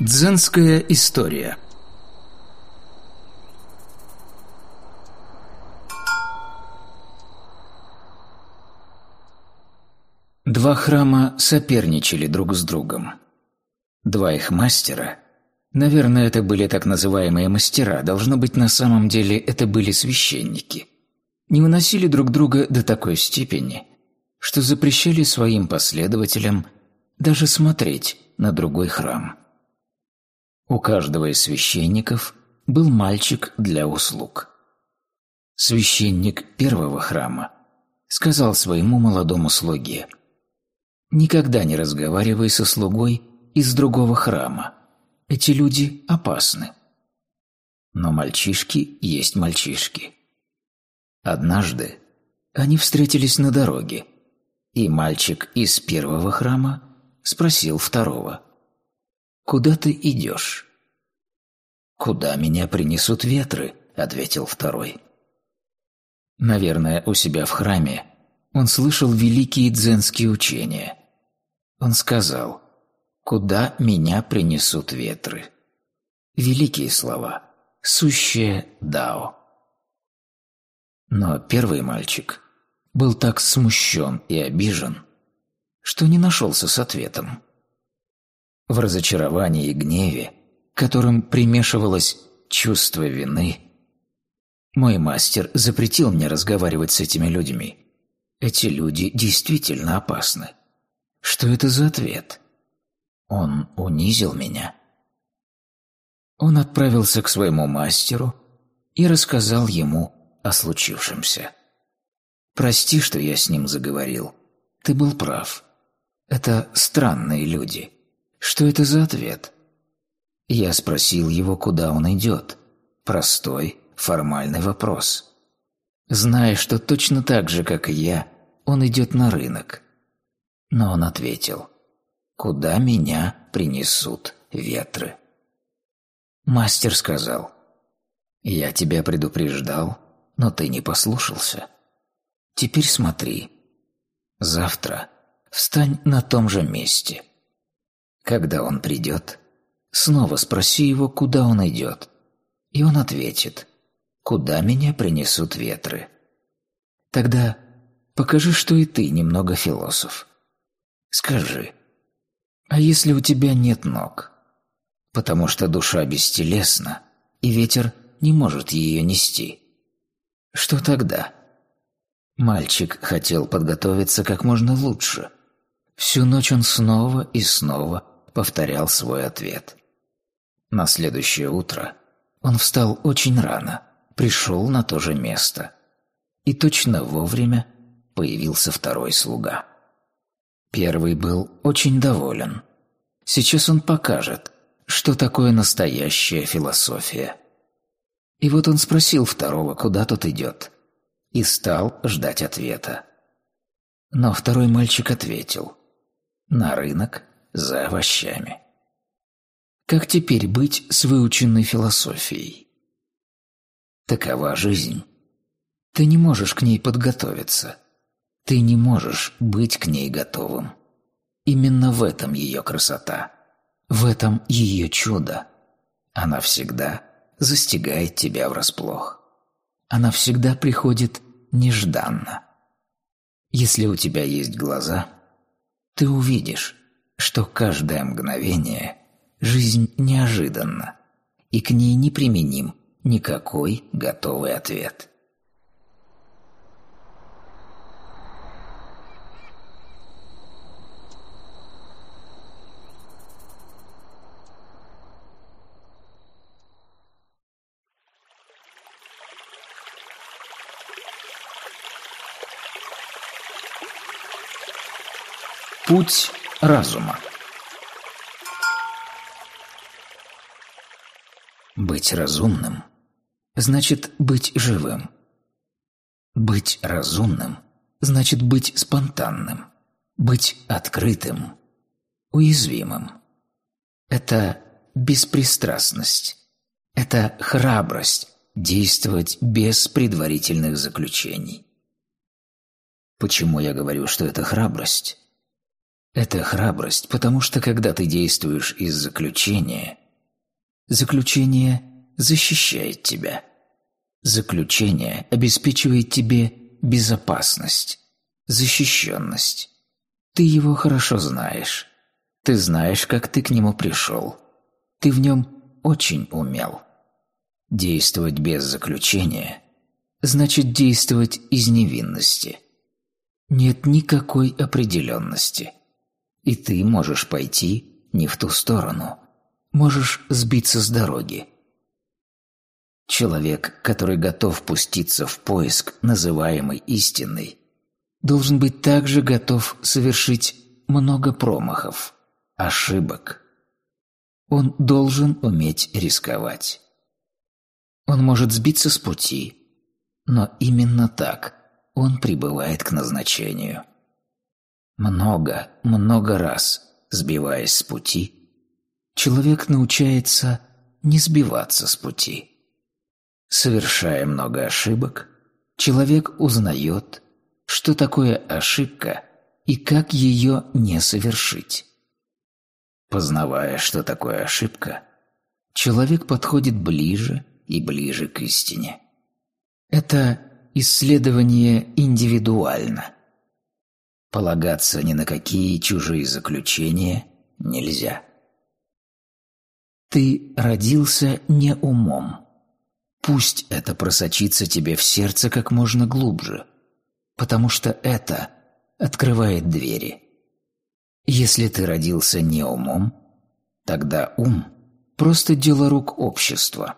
Дзенская история Два храма соперничали друг с другом. Два их мастера, наверное, это были так называемые мастера, должно быть, на самом деле это были священники, не выносили друг друга до такой степени, что запрещали своим последователям даже смотреть на другой храм. У каждого из священников был мальчик для услуг. Священник первого храма сказал своему молодому слуге «Никогда не разговаривай со слугой из другого храма. Эти люди опасны». Но мальчишки есть мальчишки. Однажды они встретились на дороге, и мальчик из первого храма спросил второго – «Куда ты идешь?» «Куда меня принесут ветры?» – ответил второй. Наверное, у себя в храме он слышал великие дзенские учения. Он сказал «Куда меня принесут ветры?» Великие слова, сущее дао. Но первый мальчик был так смущен и обижен, что не нашелся с ответом. В разочаровании и гневе, которым примешивалось чувство вины, мой мастер запретил мне разговаривать с этими людьми. Эти люди действительно опасны. Что это за ответ? Он унизил меня. Он отправился к своему мастеру и рассказал ему о случившемся. «Прости, что я с ним заговорил. Ты был прав. Это странные люди. Что это за ответ? Я спросил его, куда он идет. Простой, формальный вопрос. Зная, что точно так же, как и я, он идет на рынок. Но он ответил, «Куда меня принесут ветры?» Мастер сказал, «Я тебя предупреждал, но ты не послушался. Теперь смотри. Завтра встань на том же месте. Когда он придет, снова спроси его, куда он идет. И он ответит, куда меня принесут ветры. Тогда покажи, что и ты немного философ. Скажи, а если у тебя нет ног? Потому что душа бестелесна, и ветер не может ее нести. Что тогда? Мальчик хотел подготовиться как можно лучше. Всю ночь он снова и снова повторял свой ответ. На следующее утро он встал очень рано, пришел на то же место. И точно вовремя появился второй слуга. Первый был очень доволен. Сейчас он покажет, что такое настоящая философия. И вот он спросил второго, куда тот идет, и стал ждать ответа. Но второй мальчик ответил «На рынок за овощами. Как теперь быть с выученной философией? Такова жизнь. Ты не можешь к ней подготовиться. Ты не можешь быть к ней готовым. Именно в этом ее красота. В этом ее чудо. Она всегда застигает тебя врасплох. Она всегда приходит нежданно. Если у тебя есть глаза, ты увидишь, что каждое мгновение жизнь неожиданна, и к ней неприменим никакой готовый ответ. Путь разума Быть разумным значит быть живым. Быть разумным значит быть спонтанным, быть открытым, уязвимым. Это беспристрастность, это храбрость действовать без предварительных заключений. Почему я говорю, что это храбрость? Это храбрость, потому что когда ты действуешь из заключения – Заключение защищает тебя. Заключение обеспечивает тебе безопасность, защищенность. Ты его хорошо знаешь. Ты знаешь, как ты к нему пришел. Ты в нем очень умел. Действовать без заключения значит действовать из невинности. Нет никакой определенности. И ты можешь пойти не в ту сторону – можешь сбиться с дороги. Человек, который готов пуститься в поиск называемой истинной, должен быть также готов совершить много промахов, ошибок. Он должен уметь рисковать. Он может сбиться с пути, но именно так он прибывает к назначению. Много, много раз, сбиваясь с пути, человек научается не сбиваться с пути. Совершая много ошибок, человек узнает, что такое ошибка и как ее не совершить. Познавая, что такое ошибка, человек подходит ближе и ближе к истине. Это исследование индивидуально. Полагаться ни на какие чужие заключения нельзя. Ты родился не умом. Пусть это просочится тебе в сердце как можно глубже, потому что это открывает двери. Если ты родился не умом, тогда ум – просто дело рук общества.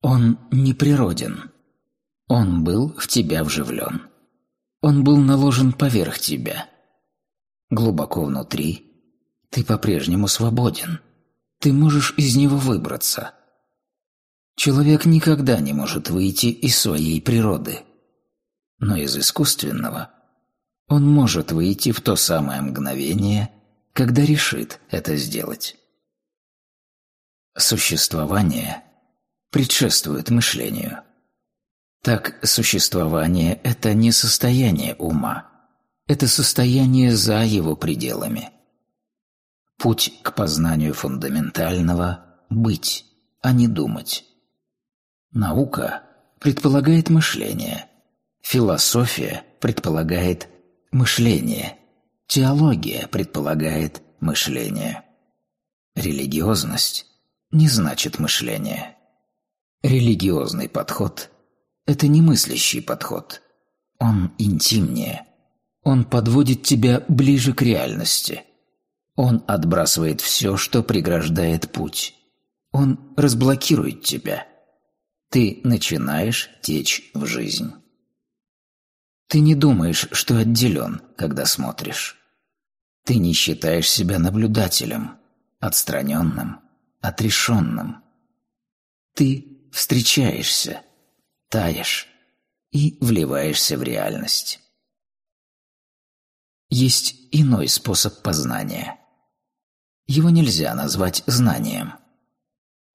Он не природен. Он был в тебя вживлен. Он был наложен поверх тебя. Глубоко внутри ты по-прежнему свободен – ты можешь из него выбраться. Человек никогда не может выйти из своей природы. Но из искусственного он может выйти в то самое мгновение, когда решит это сделать. Существование предшествует мышлению. Так существование – это не состояние ума, это состояние за его пределами – Путь к познанию фундаментального – быть, а не думать. Наука предполагает мышление. Философия предполагает мышление. Теология предполагает мышление. Религиозность не значит мышление. Религиозный подход – это не мыслящий подход. Он интимнее. Он подводит тебя ближе к реальности – он отбрасывает все, что преграждает путь. Он разблокирует тебя. Ты начинаешь течь в жизнь. Ты не думаешь, что отделен, когда смотришь. Ты не считаешь себя наблюдателем, отстраненным, отрешенным. Ты встречаешься, таешь и вливаешься в реальность. Есть иной способ познания – его нельзя назвать знанием.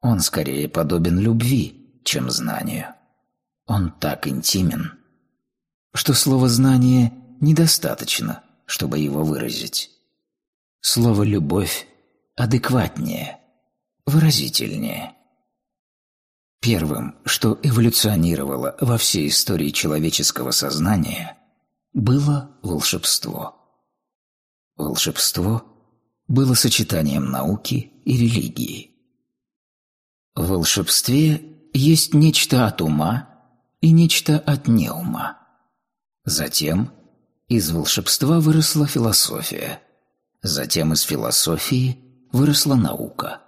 Он скорее подобен любви, чем знанию. Он так интимен, что слово «знание» недостаточно, чтобы его выразить. Слово «любовь» адекватнее, выразительнее. Первым, что эволюционировало во всей истории человеческого сознания, было волшебство. Волшебство было сочетанием науки и религии. В волшебстве есть нечто от ума и нечто от неума. Затем из волшебства выросла философия. Затем из философии выросла наука.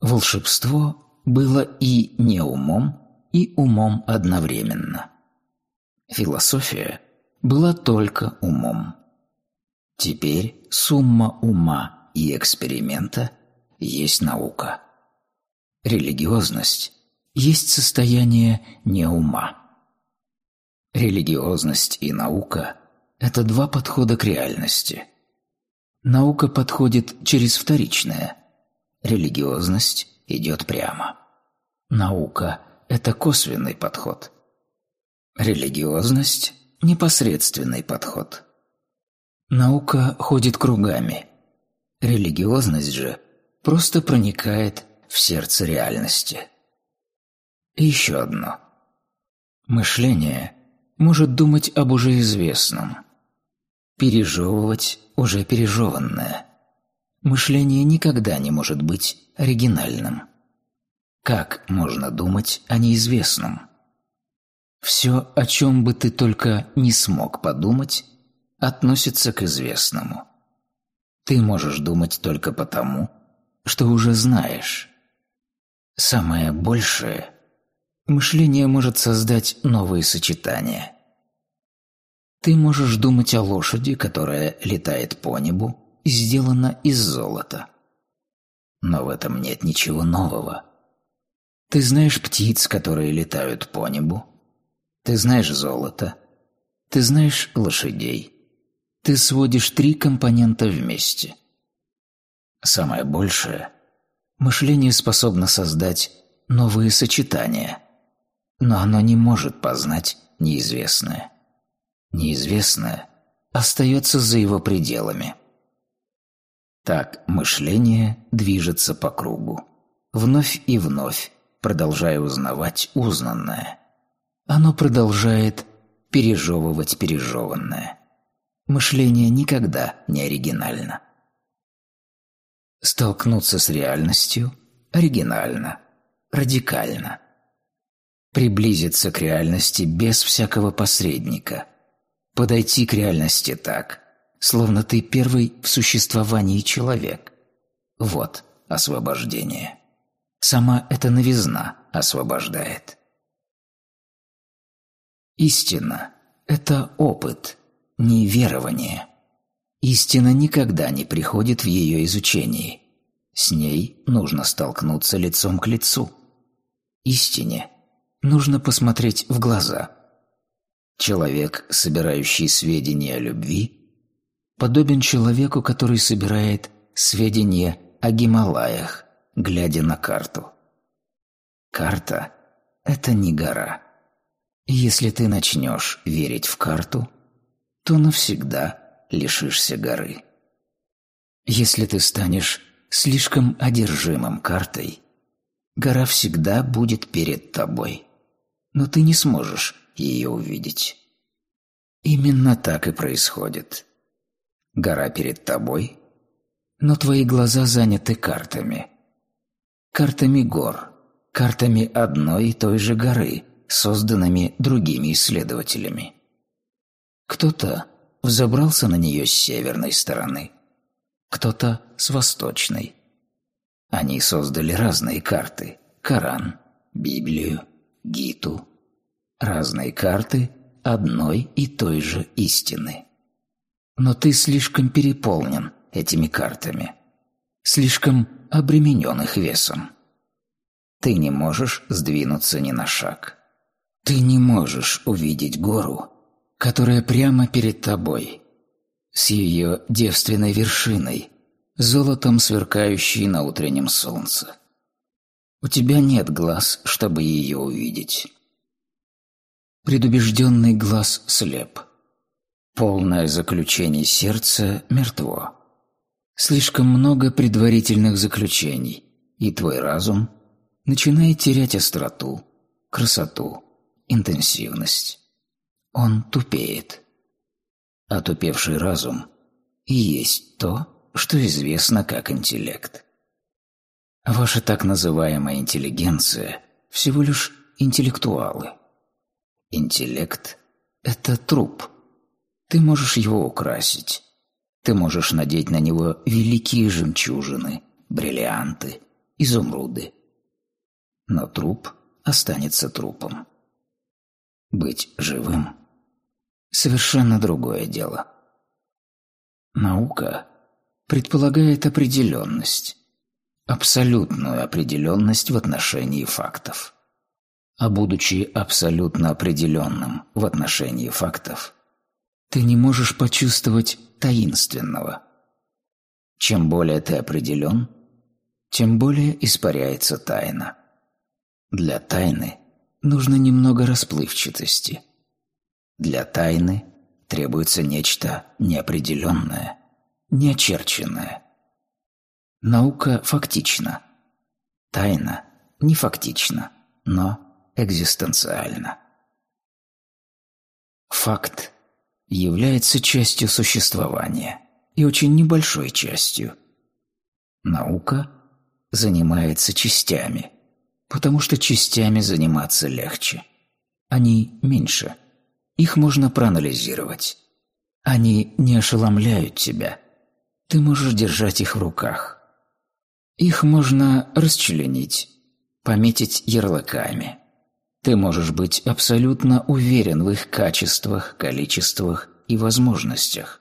Волшебство было и не умом, и умом одновременно. Философия была только умом. Теперь сумма ума и эксперимента есть наука. Религиозность есть состояние неума. Религиозность и наука – это два подхода к реальности. Наука подходит через вторичное, религиозность идет прямо. Наука – это косвенный подход. Религиозность – непосредственный подход. Наука ходит кругами. Религиозность же просто проникает в сердце реальности. И еще одно. Мышление может думать об уже известном, пережевывать уже пережеванное. Мышление никогда не может быть оригинальным. Как можно думать о неизвестном? Все, о чем бы ты только не смог подумать, относится к известному. Ты можешь думать только потому, что уже знаешь. Самое большее – мышление может создать новые сочетания. Ты можешь думать о лошади, которая летает по небу сделана из золота. Но в этом нет ничего нового. Ты знаешь птиц, которые летают по небу. Ты знаешь золото. Ты знаешь лошадей. Ты сводишь три компонента вместе. Самое большее – мышление способно создать новые сочетания, но оно не может познать неизвестное. Неизвестное остается за его пределами. Так мышление движется по кругу, вновь и вновь, продолжая узнавать узнанное. Оно продолжает пережевывать пережеванное. Мышление никогда не оригинально. Столкнуться с реальностью оригинально, радикально. Приблизиться к реальности без всякого посредника. Подойти к реальности так, словно ты первый в существовании человек. Вот освобождение. Сама эта новизна освобождает. Истина – это опыт, не верование. Истина никогда не приходит в ее изучении. С ней нужно столкнуться лицом к лицу. Истине нужно посмотреть в глаза. Человек, собирающий сведения о любви, подобен человеку, который собирает сведения о Гималаях глядя на карту. Карта – это не гора. Если ты начнешь верить в карту, то навсегда лишишься горы. Если ты станешь слишком одержимым картой, гора всегда будет перед тобой, но ты не сможешь ее увидеть. Именно так и происходит. Гора перед тобой, но твои глаза заняты картами – картами гор, картами одной и той же горы, созданными другими исследователями. Кто-то взобрался на нее с северной стороны, кто-то с восточной. Они создали разные карты – Коран, Библию, Гиту. Разные карты одной и той же истины. Но ты слишком переполнен этими картами, слишком обременен их весом. Ты не можешь сдвинуться ни на шаг. Ты не можешь увидеть гору, которая прямо перед тобой, с ее девственной вершиной, золотом сверкающей на утреннем солнце. У тебя нет глаз, чтобы ее увидеть. Предубежденный глаз слеп. Полное заключение сердца мертво. Слишком много предварительных заключений, и твой разум начинает терять остроту, красоту, интенсивность. Он тупеет. Отупевший разум и есть то, что известно как интеллект. Ваша так называемая интеллигенция – всего лишь интеллектуалы. Интеллект – это труп. Ты можешь его украсить. Ты можешь надеть на него великие жемчужины, бриллианты, изумруды. Но труп останется трупом. Быть живым – совершенно другое дело. Наука предполагает определенность, абсолютную определенность в отношении фактов. А будучи абсолютно определенным в отношении фактов, ты не можешь почувствовать таинственного. Чем более ты определен, тем более испаряется тайна. Для тайны нужно немного расплывчатости. Для тайны требуется нечто неопределенное, неочерченное. Наука фактична. Тайна не фактична, но экзистенциальна. Факт является частью существования и очень небольшой частью. Наука занимается частями, потому что частями заниматься легче. Они меньше. Их можно проанализировать. Они не ошеломляют тебя. Ты можешь держать их в руках. Их можно расчленить, пометить ярлыками. Ты можешь быть абсолютно уверен в их качествах, количествах и возможностях.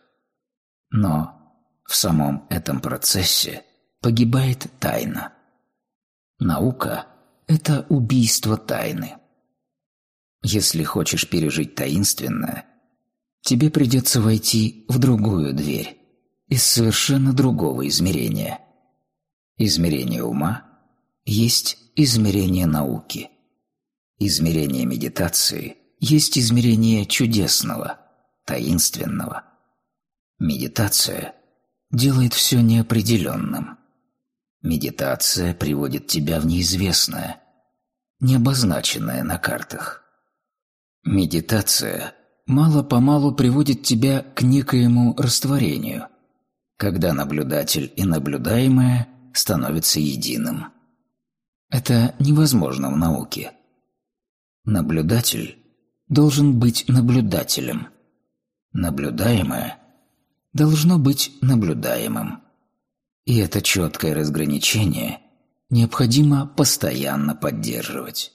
Но в самом этом процессе погибает тайна. Наука – это убийство тайны. Если хочешь пережить таинственное, тебе придется войти в другую дверь из совершенно другого измерения. Измерение ума есть измерение науки – Измерение медитации есть измерение чудесного, таинственного. Медитация делает все неопределенным. Медитация приводит тебя в неизвестное, необозначенное на картах. Медитация мало-помалу приводит тебя к некоему растворению, когда наблюдатель и наблюдаемое становятся единым. Это невозможно в науке – Наблюдатель должен быть наблюдателем. Наблюдаемое должно быть наблюдаемым. И это четкое разграничение необходимо постоянно поддерживать.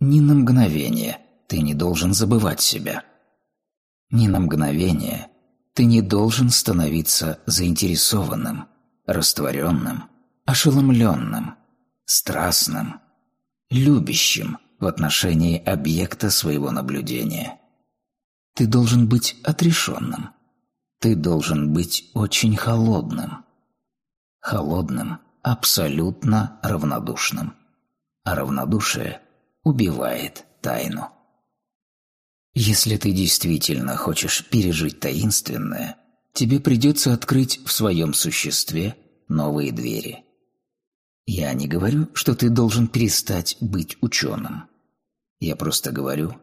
Ни на мгновение ты не должен забывать себя. Ни на мгновение ты не должен становиться заинтересованным, растворенным, ошеломленным, страстным, любящим – в отношении объекта своего наблюдения. Ты должен быть отрешенным. Ты должен быть очень холодным. Холодным, абсолютно равнодушным. А равнодушие убивает тайну. Если ты действительно хочешь пережить таинственное, тебе придется открыть в своем существе новые двери – я не говорю, что ты должен перестать быть ученым. Я просто говорю,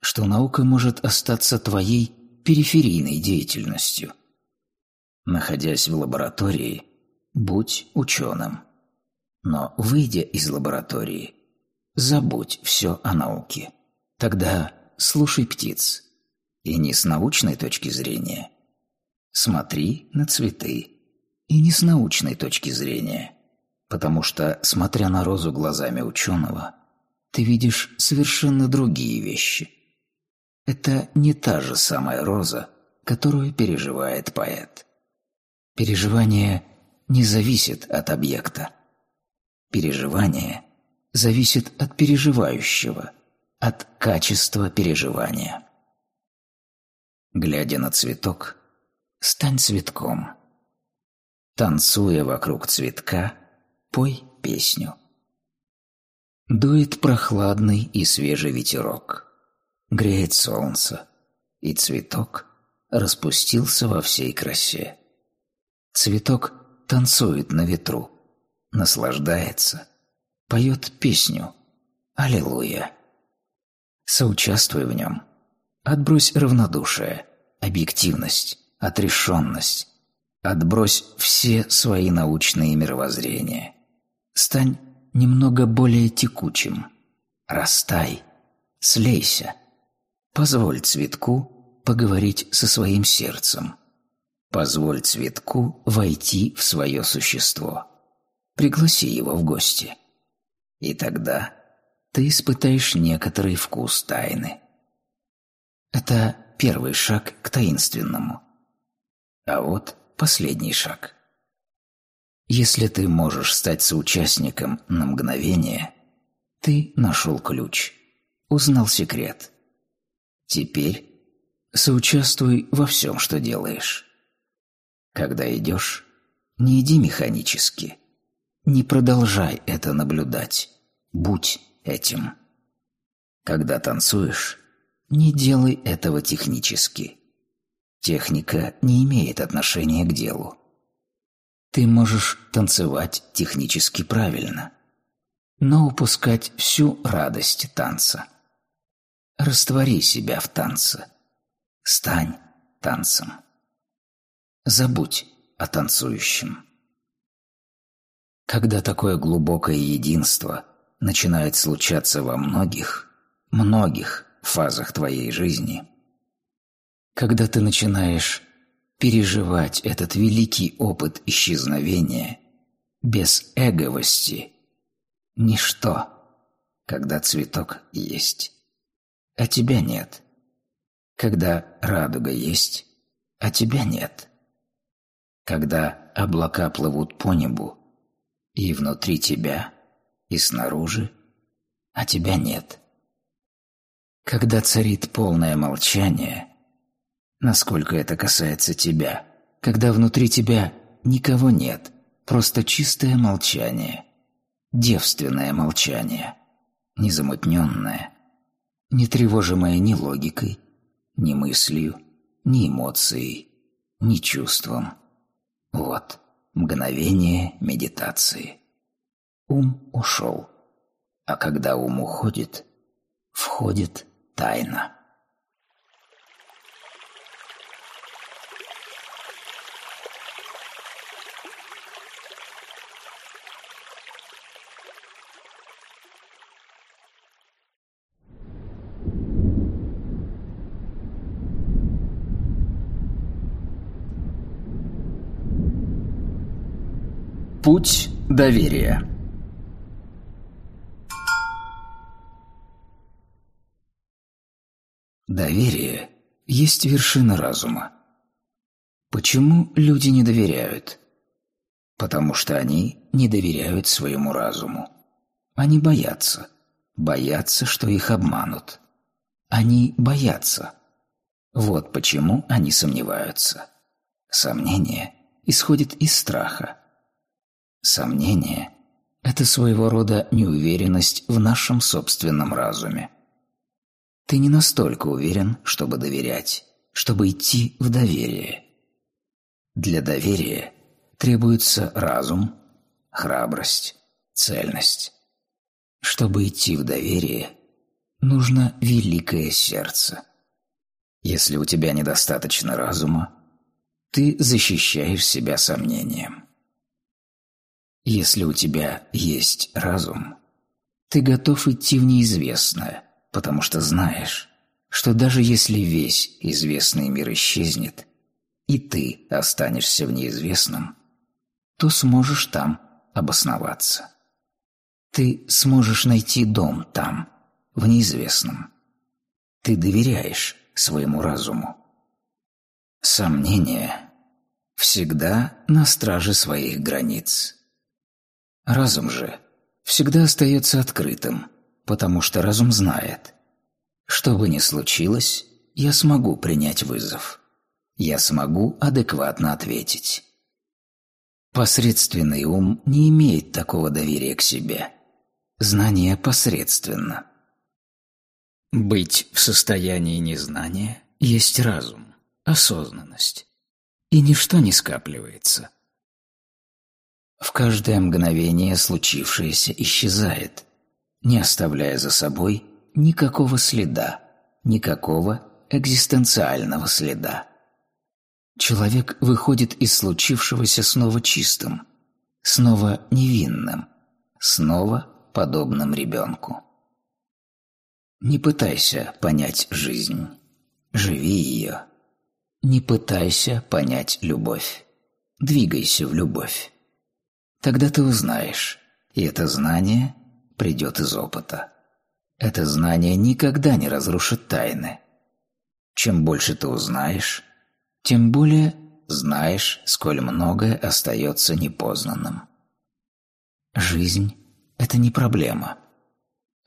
что наука может остаться твоей периферийной деятельностью. Находясь в лаборатории, будь ученым. Но выйдя из лаборатории, забудь все о науке. Тогда слушай птиц. И не с научной точки зрения. Смотри на цветы. И не с научной точки зрения потому что, смотря на розу глазами ученого, ты видишь совершенно другие вещи. Это не та же самая роза, которую переживает поэт. Переживание не зависит от объекта. Переживание зависит от переживающего, от качества переживания. Глядя на цветок, стань цветком. Танцуя вокруг цветка, Пой песню. Дует прохладный и свежий ветерок. Греет солнце, и цветок распустился во всей красе. Цветок танцует на ветру, наслаждается, поет песню «Аллилуйя». Соучаствуй в нем. Отбрось равнодушие, объективность, отрешенность. Отбрось все свои научные мировоззрения. Стань немного более текучим. Растай, слейся. Позволь цветку поговорить со своим сердцем. Позволь цветку войти в свое существо. Пригласи его в гости. И тогда ты испытаешь некоторый вкус тайны. Это первый шаг к таинственному. А вот последний шаг. Если ты можешь стать соучастником на мгновение, ты нашел ключ, узнал секрет. Теперь соучаствуй во всем, что делаешь. Когда идешь, не иди механически. Не продолжай это наблюдать. Будь этим. Когда танцуешь, не делай этого технически. Техника не имеет отношения к делу. Ты можешь танцевать технически правильно, но упускать всю радость танца. Раствори себя в танце. Стань танцем. Забудь о танцующем. Когда такое глубокое единство начинает случаться во многих, многих фазах твоей жизни, когда ты начинаешь переживать этот великий опыт исчезновения без эговости, ничто, когда цветок есть, а тебя нет, когда радуга есть, а тебя нет, когда облака плывут по небу, и внутри тебя, и снаружи, а тебя нет. Когда царит полное молчание, насколько это касается тебя, когда внутри тебя никого нет, просто чистое молчание, девственное молчание, незамутненное, не тревожимое ни логикой, ни мыслью, ни эмоцией, ни чувством. Вот мгновение медитации. Ум ушел, а когда ум уходит, входит тайна. Путь доверия Доверие есть вершина разума. Почему люди не доверяют? Потому что они не доверяют своему разуму. Они боятся. Боятся, что их обманут. Они боятся. Вот почему они сомневаются. Сомнение исходит из страха. Сомнение – это своего рода неуверенность в нашем собственном разуме. Ты не настолько уверен, чтобы доверять, чтобы идти в доверие. Для доверия требуется разум, храбрость, цельность. Чтобы идти в доверие, нужно великое сердце. Если у тебя недостаточно разума, ты защищаешь себя сомнением. Если у тебя есть разум, ты готов идти в неизвестное, потому что знаешь, что даже если весь известный мир исчезнет, и ты останешься в неизвестном, то сможешь там обосноваться. Ты сможешь найти дом там, в неизвестном. Ты доверяешь своему разуму. Сомнение всегда на страже своих границ. Разум же всегда остается открытым, потому что разум знает. Что бы ни случилось, я смогу принять вызов. Я смогу адекватно ответить. Посредственный ум не имеет такого доверия к себе. Знание посредственно. Быть в состоянии незнания есть разум, осознанность. И ничто не скапливается – В каждое мгновение случившееся исчезает, не оставляя за собой никакого следа, никакого экзистенциального следа. Человек выходит из случившегося снова чистым, снова невинным, снова подобным ребенку. Не пытайся понять жизнь, живи ее. Не пытайся понять любовь, двигайся в любовь. Тогда ты узнаешь, и это знание придет из опыта. Это знание никогда не разрушит тайны. Чем больше ты узнаешь, тем более знаешь, сколь многое остается непознанным. Жизнь – это не проблема.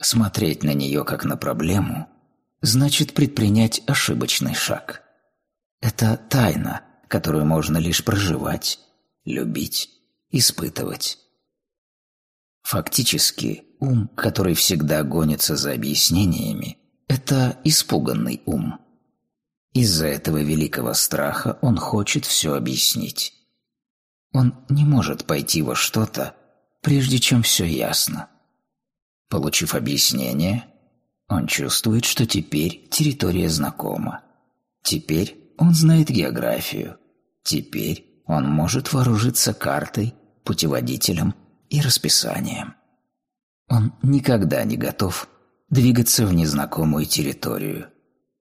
Смотреть на нее как на проблему значит предпринять ошибочный шаг. Это тайна, которую можно лишь проживать, любить, испытывать. Фактически, ум, который всегда гонится за объяснениями, это испуганный ум. Из-за этого великого страха он хочет все объяснить. Он не может пойти во что-то, прежде чем все ясно. Получив объяснение, он чувствует, что теперь территория знакома. Теперь он знает географию. Теперь он может вооружиться картой, путеводителем и расписанием. Он никогда не готов двигаться в незнакомую территорию,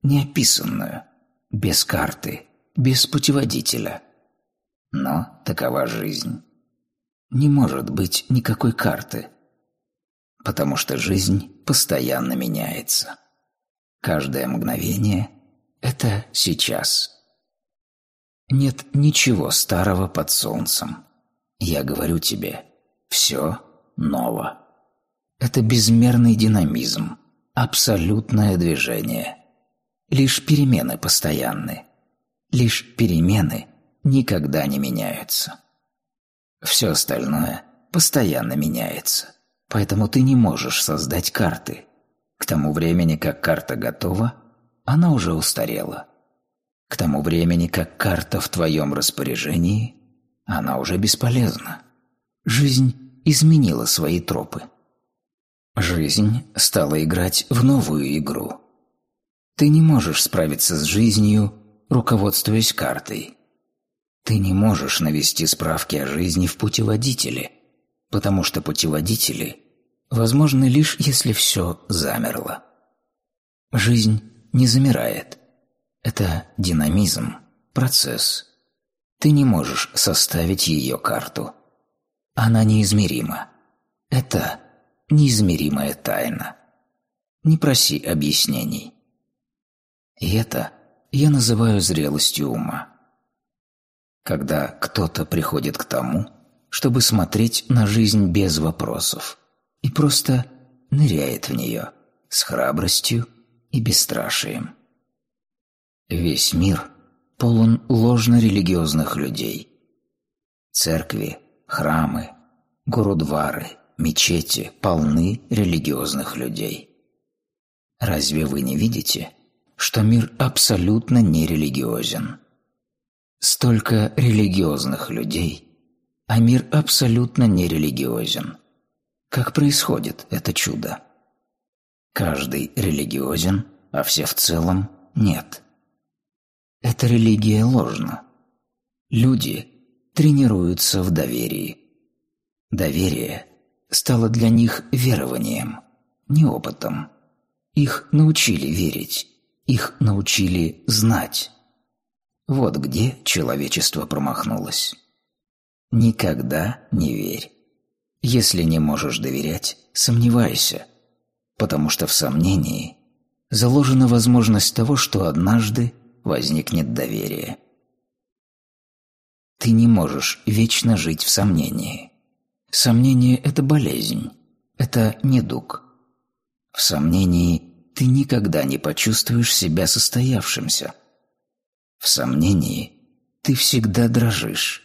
неописанную, без карты, без путеводителя. Но такова жизнь. Не может быть никакой карты, потому что жизнь постоянно меняется. Каждое мгновение – это сейчас. Нет ничего старого под солнцем. Я говорю тебе, все ново. Это безмерный динамизм, абсолютное движение. Лишь перемены постоянны. Лишь перемены никогда не меняются. Все остальное постоянно меняется. Поэтому ты не можешь создать карты. К тому времени, как карта готова, она уже устарела. К тому времени, как карта в твоем распоряжении, она уже бесполезна. Жизнь изменила свои тропы. Жизнь стала играть в новую игру. Ты не можешь справиться с жизнью, руководствуясь картой. Ты не можешь навести справки о жизни в путеводителе, потому что путеводители возможны лишь если все замерло. Жизнь не замирает. Это динамизм, процесс. Ты не можешь составить ее карту. Она неизмерима. Это неизмеримая тайна. Не проси объяснений. И это я называю зрелостью ума. Когда кто-то приходит к тому, чтобы смотреть на жизнь без вопросов и просто ныряет в нее с храбростью и бесстрашием. Весь мир полон ложно-религиозных людей. Церкви, храмы, гурудвары, мечети полны религиозных людей. Разве вы не видите, что мир абсолютно нерелигиозен? Столько религиозных людей, а мир абсолютно нерелигиозен. Как происходит это чудо? Каждый религиозен, а все в целом нет. Эта религия ложна. Люди тренируются в доверии. Доверие стало для них верованием, не опытом. Их научили верить, их научили знать. Вот где человечество промахнулось. Никогда не верь. Если не можешь доверять, сомневайся, потому что в сомнении заложена возможность того, что однажды возникнет доверие. Ты не можешь вечно жить в сомнении. Сомнение – это болезнь, это недуг. В сомнении ты никогда не почувствуешь себя состоявшимся. В сомнении ты всегда дрожишь.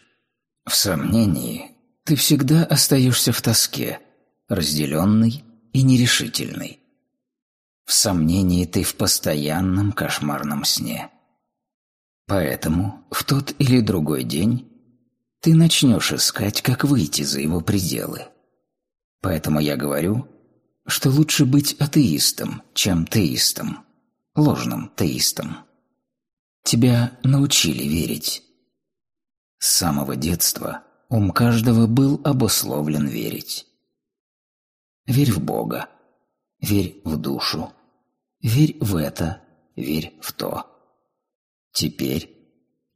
В сомнении ты всегда остаешься в тоске, разделенный и нерешительный. В сомнении ты в постоянном кошмарном сне. Поэтому в тот или другой день ты начнешь искать, как выйти за его пределы. Поэтому я говорю, что лучше быть атеистом, чем теистом, ложным теистом. Тебя научили верить. С самого детства ум каждого был обусловлен верить. Верь в Бога, верь в душу, верь в это, верь в то. Теперь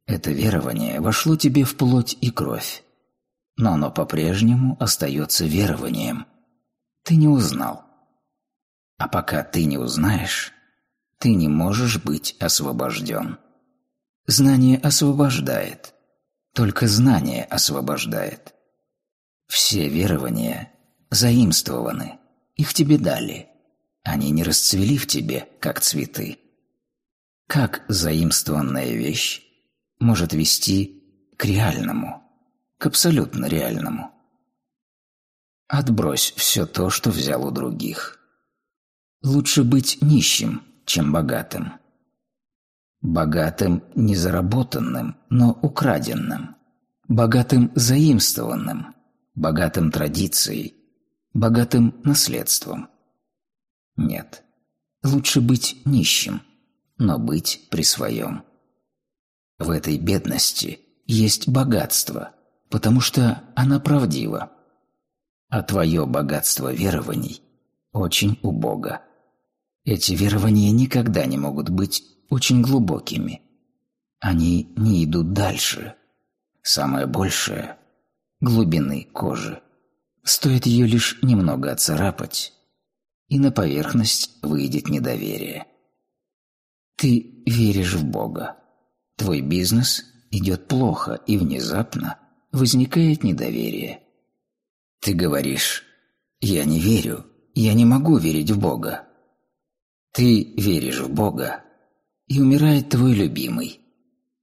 это верование вошло тебе в плоть и кровь, но оно по-прежнему остается верованием. Ты не узнал. А пока ты не узнаешь, ты не можешь быть освобожден. Знание освобождает. Только знание освобождает. Все верования заимствованы. Их тебе дали. Они не расцвели в тебе, как цветы. Как заимствованная вещь может вести к реальному, к абсолютно реальному? Отбрось все то, что взял у других. Лучше быть нищим, чем богатым. Богатым не заработанным, но украденным. Богатым заимствованным. Богатым традицией. Богатым наследством. Нет. Лучше быть нищим, но быть при своем. В этой бедности есть богатство, потому что она правдива. А твое богатство верований очень убого. Эти верования никогда не могут быть очень глубокими. Они не идут дальше. Самое большее – глубины кожи. Стоит ее лишь немного оцарапать, и на поверхность выйдет недоверие. Ты веришь в Бога. Твой бизнес идет плохо, и внезапно возникает недоверие. Ты говоришь «Я не верю, я не могу верить в Бога». Ты веришь в Бога, и умирает твой любимый,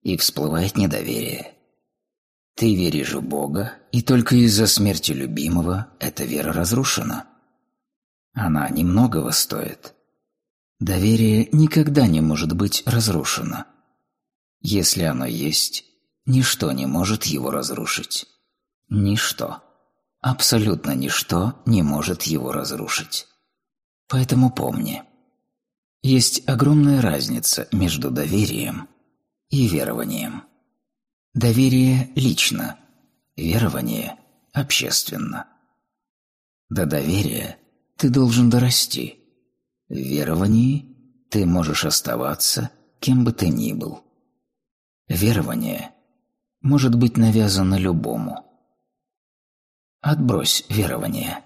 и всплывает недоверие. Ты веришь в Бога, и только из-за смерти любимого эта вера разрушена. Она немногого стоит. Доверие никогда не может быть разрушено. Если оно есть, ничто не может его разрушить. Ничто. Абсолютно ничто не может его разрушить. Поэтому помни – есть огромная разница между доверием и верованием. Доверие лично, верование общественно. До доверия ты должен дорасти. В веровании ты можешь оставаться кем бы ты ни был. Верование может быть навязано любому. Отбрось верование.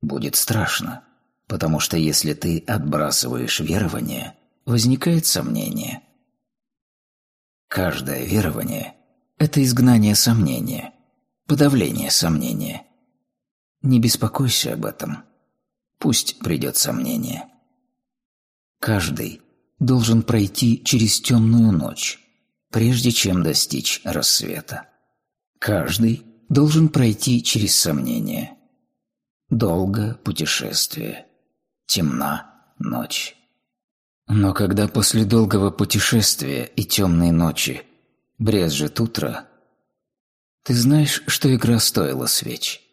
Будет страшно. Потому что если ты отбрасываешь верование, возникает сомнение. Каждое верование – это изгнание сомнения, подавление сомнения. Не беспокойся об этом. Пусть придет сомнение. Каждый должен пройти через темную ночь, прежде чем достичь рассвета. Каждый должен пройти через сомнение. Долго путешествие темна ночь. Но когда после долгого путешествия и темной ночи брезжит утро, ты знаешь, что игра стоила свеч.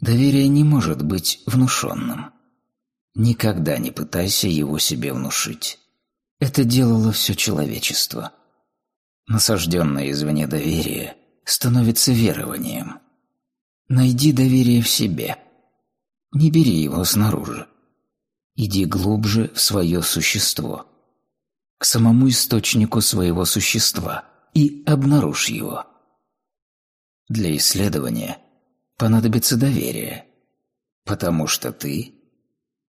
Доверие не может быть внушенным. Никогда не пытайся его себе внушить. Это делало все человечество. Насажденное извне доверие становится верованием. Найди доверие в себе. Не бери его снаружи. Иди глубже в свое существо, к самому источнику своего существа и обнаружь его. Для исследования понадобится доверие, потому что ты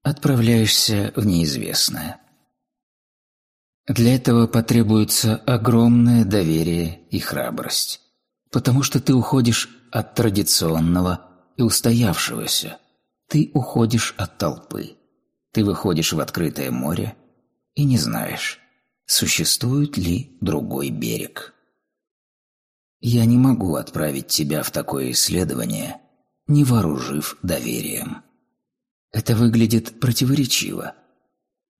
отправляешься в неизвестное. Для этого потребуется огромное доверие и храбрость, потому что ты уходишь от традиционного и устоявшегося, ты уходишь от толпы. Ты выходишь в открытое море и не знаешь, существует ли другой берег. Я не могу отправить тебя в такое исследование, не вооружив доверием. Это выглядит противоречиво.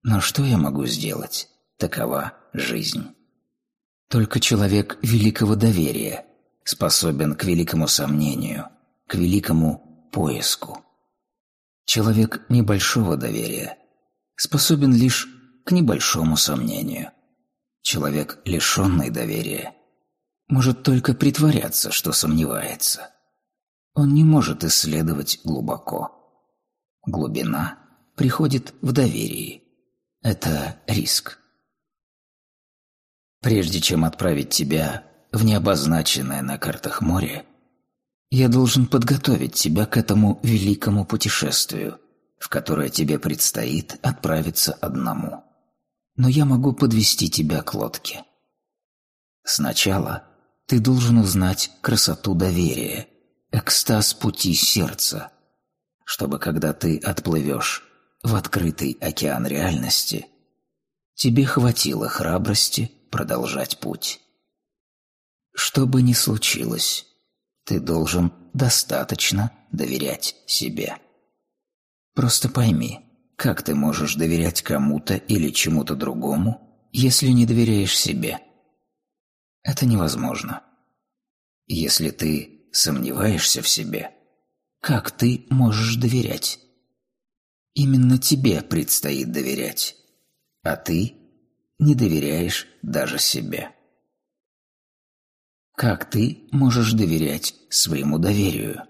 Но что я могу сделать? Такова жизнь. Только человек великого доверия способен к великому сомнению, к великому поиску. Человек небольшого доверия способен лишь к небольшому сомнению. Человек, лишенный доверия, может только притворяться, что сомневается. Он не может исследовать глубоко. Глубина приходит в доверии. Это риск. Прежде чем отправить тебя в необозначенное на картах море, я должен подготовить тебя к этому великому путешествию, в которое тебе предстоит отправиться одному. Но я могу подвести тебя к лодке. Сначала ты должен узнать красоту доверия, экстаз пути сердца, чтобы когда ты отплывешь в открытый океан реальности, тебе хватило храбрости продолжать путь. Что бы ни случилось, ты должен достаточно доверять себе. Просто пойми, как ты можешь доверять кому-то или чему-то другому, если не доверяешь себе? Это невозможно. Если ты сомневаешься в себе, как ты можешь доверять? Именно тебе предстоит доверять, а ты не доверяешь даже себе. Как ты можешь доверять своему доверию?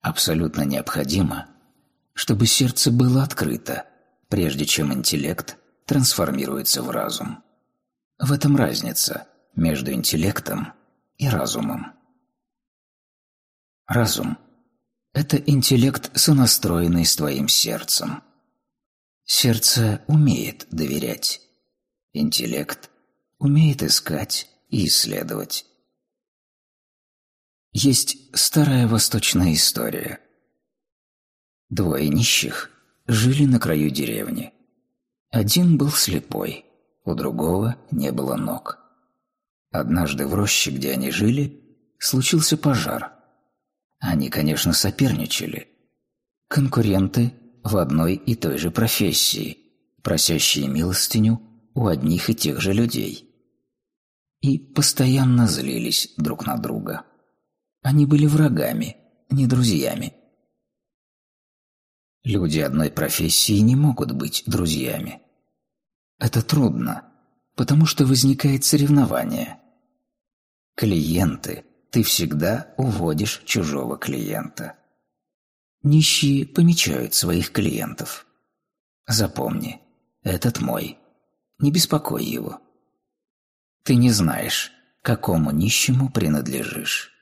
Абсолютно необходимо, чтобы сердце было открыто, прежде чем интеллект трансформируется в разум. В этом разница между интеллектом и разумом. Разум – это интеллект, сонастроенный с твоим сердцем. Сердце умеет доверять. Интеллект умеет искать и исследовать. Есть старая восточная история. Двое нищих жили на краю деревни. Один был слепой, у другого не было ног. Однажды в роще, где они жили, случился пожар. Они, конечно, соперничали. Конкуренты в одной и той же профессии, просящие милостыню у одних и тех же людей. И постоянно злились друг на друга. Они были врагами, не друзьями. Люди одной профессии не могут быть друзьями. Это трудно, потому что возникает соревнование. Клиенты, ты всегда уводишь чужого клиента. Нищие помечают своих клиентов. Запомни, этот мой. Не беспокой его. Ты не знаешь, какому нищему принадлежишь.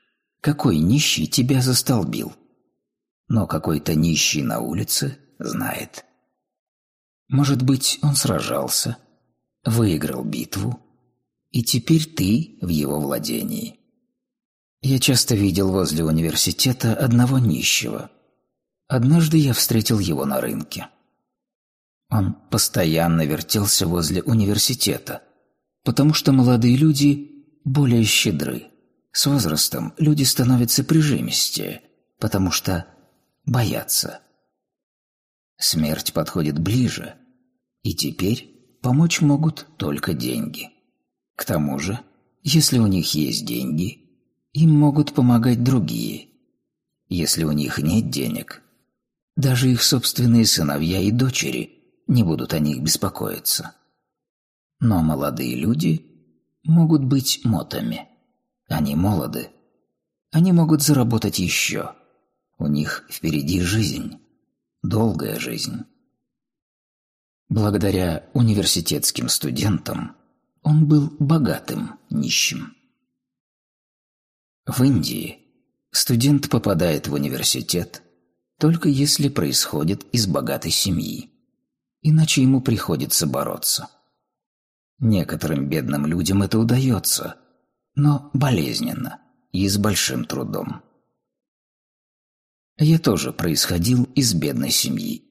Какой нищий тебя застолбил. Но какой-то нищий на улице знает. Может быть, он сражался, выиграл битву, и теперь ты в его владении. Я часто видел возле университета одного нищего. Однажды я встретил его на рынке. Он постоянно вертелся возле университета, потому что молодые люди более щедры. С возрастом люди становятся прижимистее, потому что боятся. Смерть подходит ближе, и теперь помочь могут только деньги. К тому же, если у них есть деньги, им могут помогать другие. Если у них нет денег, даже их собственные сыновья и дочери не будут о них беспокоиться. Но молодые люди могут быть мотами. Они молоды. Они могут заработать еще. У них впереди жизнь. Долгая жизнь. Благодаря университетским студентам он был богатым нищим. В Индии студент попадает в университет только если происходит из богатой семьи иначе ему приходится бороться. Некоторым бедным людям это удается, но болезненно и с большим трудом. Я тоже происходил из бедной семьи.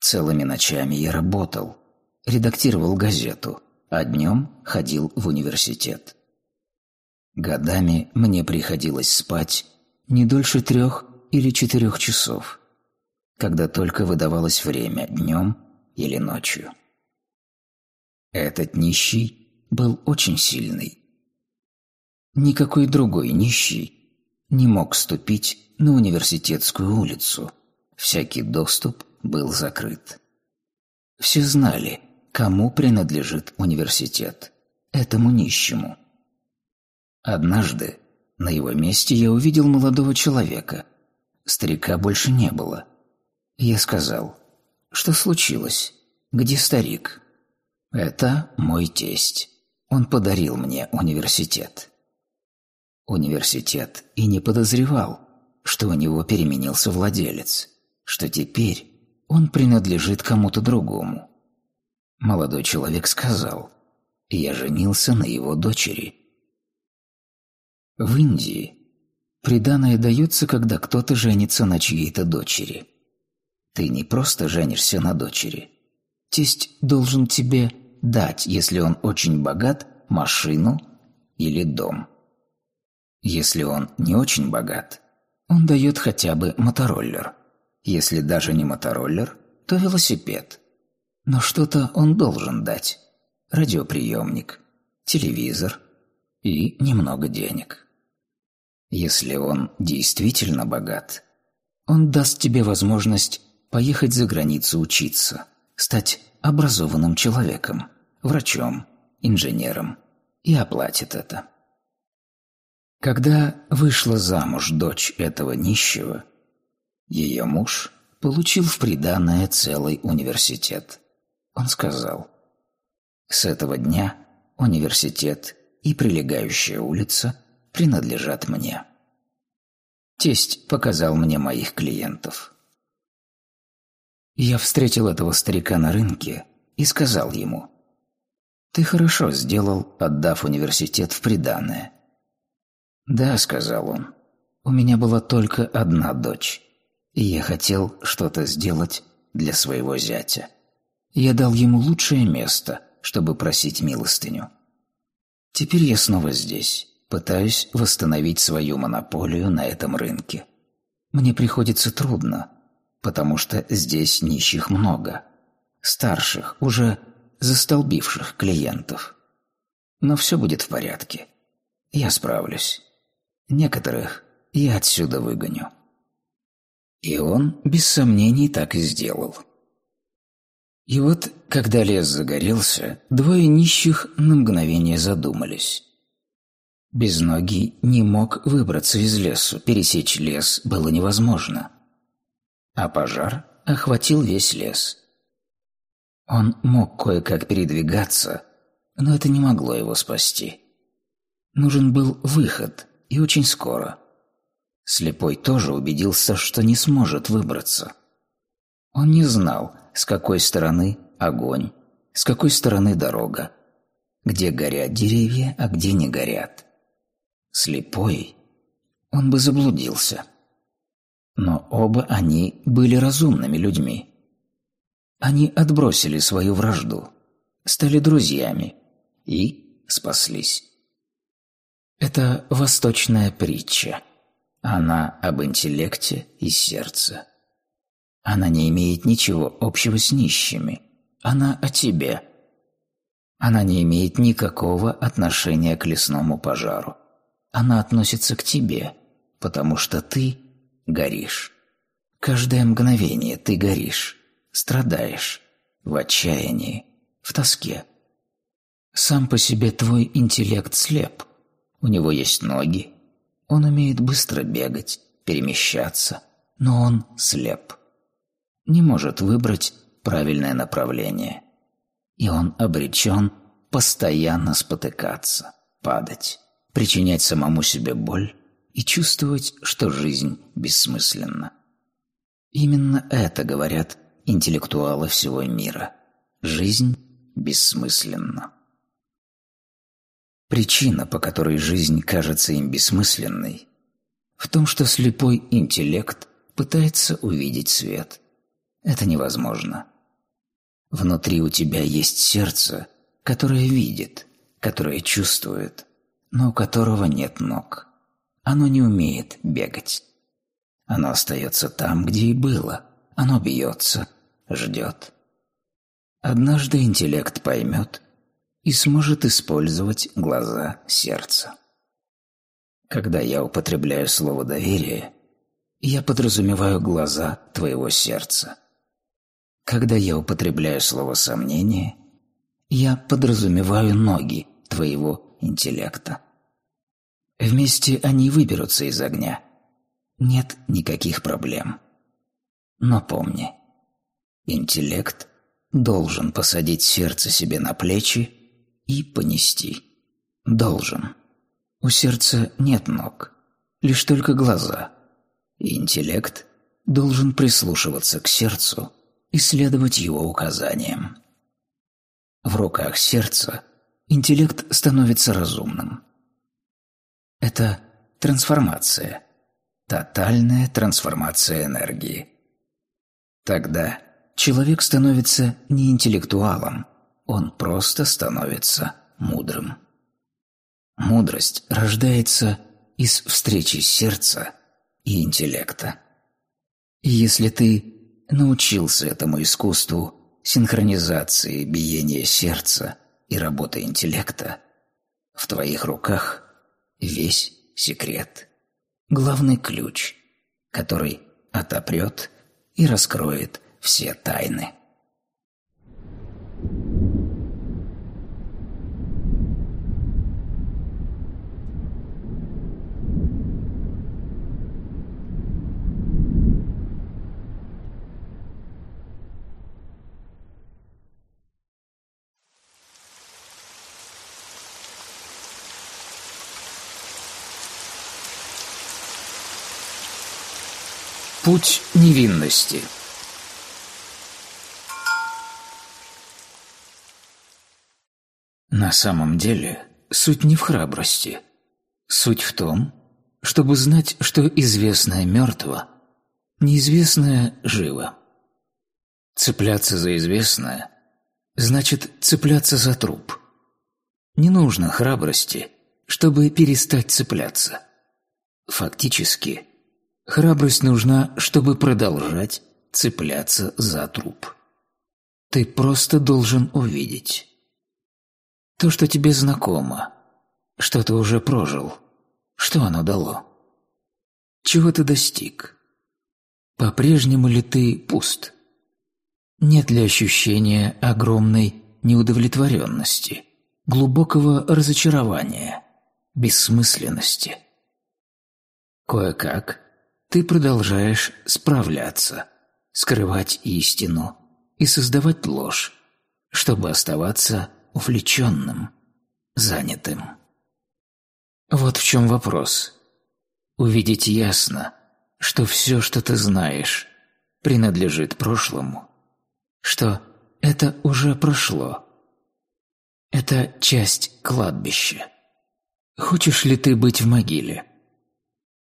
Целыми ночами я работал, редактировал газету, а днем ходил в университет. Годами мне приходилось спать не дольше трех или четырех часов, когда только выдавалось время днем или ночью. Этот нищий был очень сильный. Никакой другой нищий не мог ступить на университетскую улицу. Всякий доступ был закрыт. Все знали, кому принадлежит университет. Этому нищему. Однажды на его месте я увидел молодого человека. Старика больше не было. Я сказал, что случилось? Где старик? Это мой тесть. Он подарил мне университет. Университет и не подозревал, что у него переменился владелец, что теперь он принадлежит кому-то другому. Молодой человек сказал, «Я женился на его дочери». В Индии приданое дается, когда кто-то женится на чьей-то дочери. Ты не просто женишься на дочери. Тесть должен тебе дать, если он очень богат, машину или дом. Если он не очень богат, он дает хотя бы мотороллер. Если даже не мотороллер, то велосипед. Но что-то он должен дать. Радиоприемник, телевизор и немного денег. Если он действительно богат, он даст тебе возможность поехать за границу учиться, стать образованным человеком, врачом, инженером и оплатит это. Когда вышла замуж дочь этого нищего, ее муж получил в приданое целый университет. Он сказал, «С этого дня университет и прилегающая улица принадлежат мне». Тесть показал мне моих клиентов. Я встретил этого старика на рынке и сказал ему, «Ты хорошо сделал, отдав университет в приданое. «Да», — сказал он, — «у меня была только одна дочь, и я хотел что-то сделать для своего зятя. Я дал ему лучшее место, чтобы просить милостыню. Теперь я снова здесь, пытаюсь восстановить свою монополию на этом рынке. Мне приходится трудно, потому что здесь нищих много, старших, уже застолбивших клиентов. Но все будет в порядке. Я справлюсь». Некоторых я отсюда выгоню. И он, без сомнений, так и сделал. И вот, когда лес загорелся, двое нищих на мгновение задумались. Безногий не мог выбраться из лесу, пересечь лес было невозможно. А пожар охватил весь лес. Он мог кое-как передвигаться, но это не могло его спасти. Нужен был выход, и очень скоро. Слепой тоже убедился, что не сможет выбраться. Он не знал, с какой стороны огонь, с какой стороны дорога, где горят деревья, а где не горят. Слепой, он бы заблудился. Но оба они были разумными людьми. Они отбросили свою вражду, стали друзьями и спаслись. Это восточная притча. Она об интеллекте и сердце. Она не имеет ничего общего с нищими. Она о тебе. Она не имеет никакого отношения к лесному пожару. Она относится к тебе, потому что ты горишь. Каждое мгновение ты горишь, страдаешь, в отчаянии, в тоске. Сам по себе твой интеллект слеп – у него есть ноги. Он умеет быстро бегать, перемещаться, но он слеп. Не может выбрать правильное направление. И он обречен постоянно спотыкаться, падать, причинять самому себе боль и чувствовать, что жизнь бессмысленна. Именно это говорят интеллектуалы всего мира. Жизнь бессмысленна. Причина, по которой жизнь кажется им бессмысленной, в том, что слепой интеллект пытается увидеть свет. Это невозможно. Внутри у тебя есть сердце, которое видит, которое чувствует, но у которого нет ног. Оно не умеет бегать. Оно остается там, где и было. Оно бьется, ждет. Однажды интеллект поймет, и сможет использовать глаза сердца. Когда я употребляю слово «доверие», я подразумеваю глаза твоего сердца. Когда я употребляю слово «сомнение», я подразумеваю ноги твоего интеллекта. Вместе они выберутся из огня. Нет никаких проблем. Но помни, интеллект должен посадить сердце себе на плечи и понести. Должен. У сердца нет ног, лишь только глаза. И интеллект должен прислушиваться к сердцу и следовать его указаниям. В руках сердца интеллект становится разумным. Это трансформация, тотальная трансформация энергии. Тогда человек становится не интеллектуалом, он просто становится мудрым. Мудрость рождается из встречи сердца и интеллекта. И если ты научился этому искусству синхронизации биения сердца и работы интеллекта, в твоих руках весь секрет. Главный ключ, который отопрет и раскроет все тайны. Путь невинности На самом деле, суть не в храбрости. Суть в том, чтобы знать, что известное мертво, неизвестное живо. Цепляться за известное значит цепляться за труп. Не нужно храбрости, чтобы перестать цепляться. Фактически – Храбрость нужна, чтобы продолжать цепляться за труп. Ты просто должен увидеть. То, что тебе знакомо, что ты уже прожил, что оно дало. Чего ты достиг? По-прежнему ли ты пуст? Нет ли ощущения огромной неудовлетворенности, глубокого разочарования, бессмысленности? Кое-как ты продолжаешь справляться, скрывать истину и создавать ложь, чтобы оставаться увлеченным, занятым. Вот в чем вопрос. Увидеть ясно, что все, что ты знаешь, принадлежит прошлому, что это уже прошло. Это часть кладбища. Хочешь ли ты быть в могиле?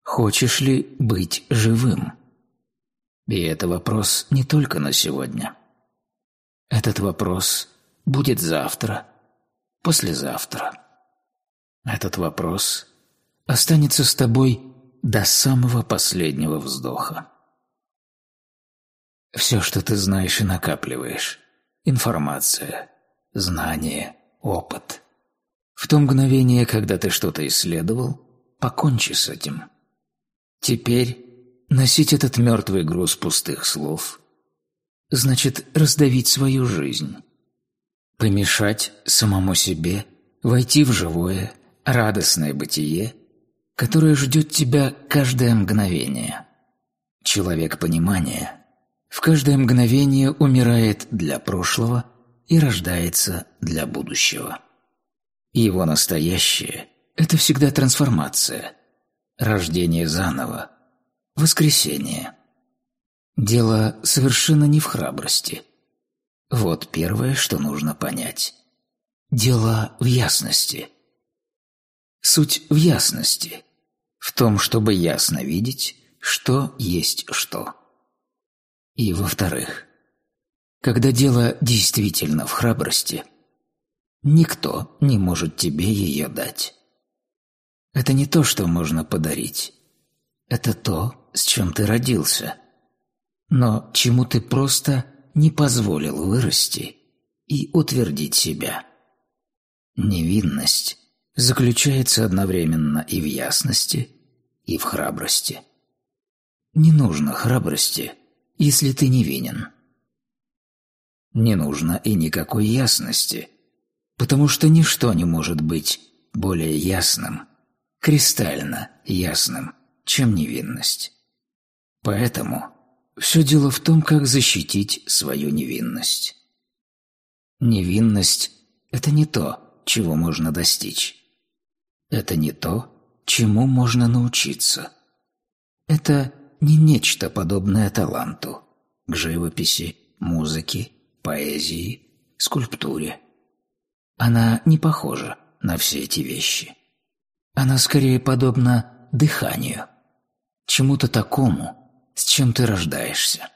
Хочешь ли быть живым? И это вопрос не только на сегодня. Этот вопрос будет завтра, послезавтра. Этот вопрос останется с тобой до самого последнего вздоха. Все, что ты знаешь и накапливаешь – информация, знание, опыт. В то мгновение, когда ты что-то исследовал, покончи с этим – Теперь носить этот мертвый груз пустых слов значит раздавить свою жизнь, помешать самому себе войти в живое, радостное бытие, которое ждет тебя каждое мгновение. Человек понимания в каждое мгновение умирает для прошлого и рождается для будущего. Его настоящее – это всегда трансформация – рождение заново, воскресение. Дело совершенно не в храбрости. Вот первое, что нужно понять. Дело в ясности. Суть в ясности, в том, чтобы ясно видеть, что есть что. И во-вторых, когда дело действительно в храбрости, никто не может тебе ее дать. Это не то, что можно подарить. Это то, с чем ты родился. Но чему ты просто не позволил вырасти и утвердить себя. Невинность заключается одновременно и в ясности, и в храбрости. Не нужно храбрости, если ты невинен. Не нужно и никакой ясности, потому что ничто не может быть более ясным, кристально ясным, чем невинность. Поэтому все дело в том, как защитить свою невинность. Невинность – это не то, чего можно достичь. Это не то, чему можно научиться. Это не нечто подобное таланту, к живописи, музыке, поэзии, скульптуре. Она не похожа на все эти вещи. Она скорее подобна дыханию, чему-то такому, с чем ты рождаешься.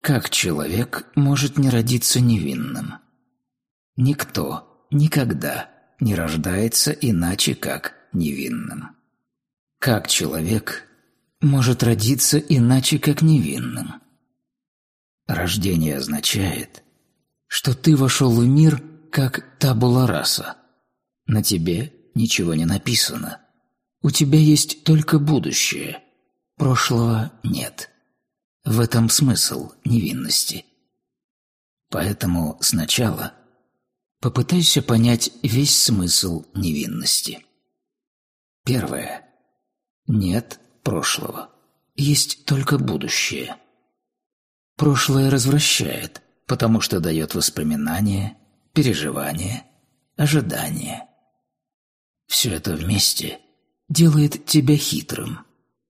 Как человек может не родиться невинным? Никто никогда не рождается иначе, как невинным. Как человек может родиться иначе, как невинным? Рождение означает, что ты вошел в мир как табула раса. На тебе ничего не написано. У тебя есть только будущее. Прошлого нет. В этом смысл невинности. Поэтому сначала попытайся понять весь смысл невинности. Первое. Нет прошлого. Есть только будущее. Прошлое развращает, потому что дает воспоминания, переживания, ожидания. Все это вместе делает тебя хитрым,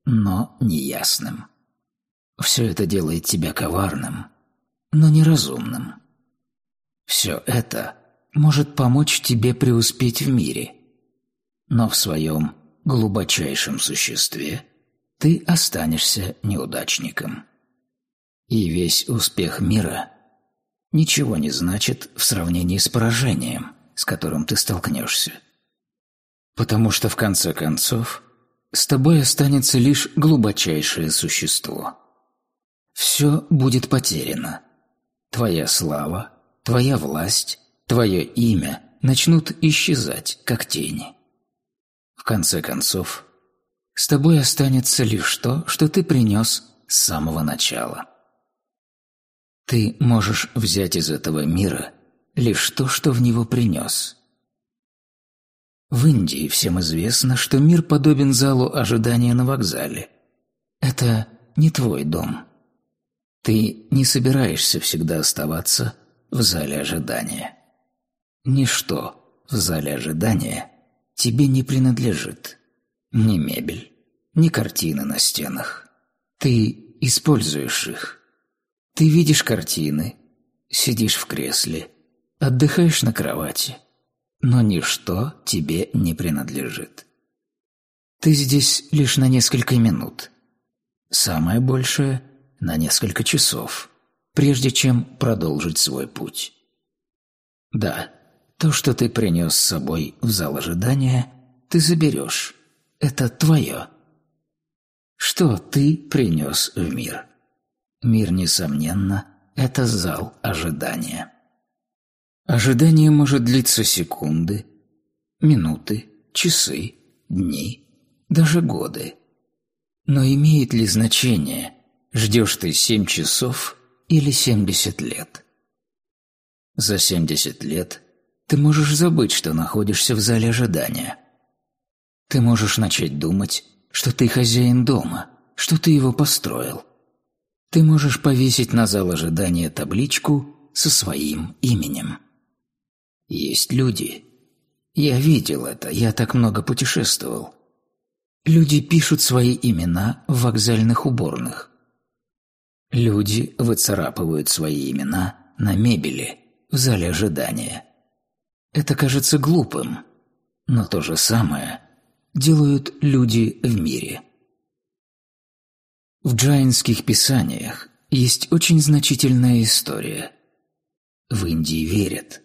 но неясным. Все это делает тебя коварным, но неразумным. Все это может помочь тебе преуспеть в мире, но в своем глубочайшем существе ты останешься неудачником. И весь успех мира ничего не значит в сравнении с поражением, с которым ты столкнешься. Потому что в конце концов с тобой останется лишь глубочайшее существо. Все будет потеряно. Твоя слава, твоя власть, твое имя начнут исчезать, как тени. В конце концов, с тобой останется лишь то, что ты принес с самого начала. Ты можешь взять из этого мира лишь то, что в него принес. В Индии всем известно, что мир подобен залу ожидания на вокзале. Это не твой дом. Ты не собираешься всегда оставаться в зале ожидания. Ничто в зале ожидания тебе не принадлежит. Ни мебель, ни картины на стенах. Ты используешь их. Ты видишь картины, сидишь в кресле, отдыхаешь на кровати, но ничто тебе не принадлежит. Ты здесь лишь на несколько минут. Самое большее – на несколько часов, прежде чем продолжить свой путь. Да, то, что ты принес с собой в зал ожидания, ты заберешь. Это твое. Что ты принес в мир? Мир, несомненно, это зал ожидания. Ожидание может длиться секунды, минуты, часы, дни, даже годы. Но имеет ли значение, ждешь ты семь часов или семьдесят лет? За семьдесят лет ты можешь забыть, что находишься в зале ожидания. Ты можешь начать думать, что ты хозяин дома, что ты его построил. Ты можешь повесить на зал ожидания табличку со своим именем. Есть люди. Я видел это, я так много путешествовал. Люди пишут свои имена в вокзальных уборных. Люди выцарапывают свои имена на мебели в зале ожидания. Это кажется глупым, но то же самое делают люди в мире. В джайнских писаниях есть очень значительная история. В Индии верят,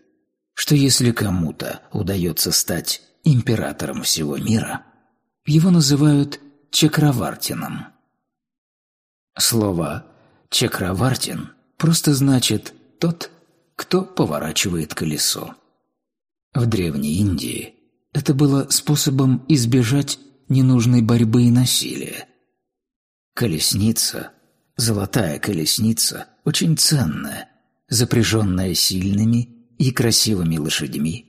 что если кому-то удается стать императором всего мира, его называют Чакравартином. Слово «чакравартин» просто значит «тот, кто поворачивает колесо». В Древней Индии Это было способом избежать ненужной борьбы и насилия. Колесница, золотая колесница, очень ценная, запряженная сильными и красивыми лошадьми,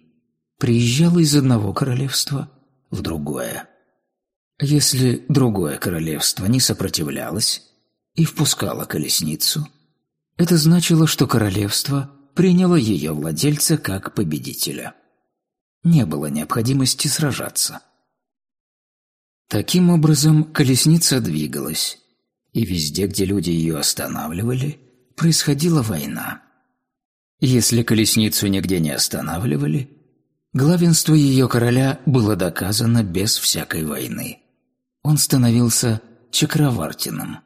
приезжала из одного королевства в другое. Если другое королевство не сопротивлялось и впускало колесницу, это значило, что королевство приняло ее владельца как победителя. Не было необходимости сражаться. Таким образом, колесница двигалась, и везде, где люди ее останавливали, происходила война. Если колесницу нигде не останавливали, главенство ее короля было доказано без всякой войны. Он становился чакравартином,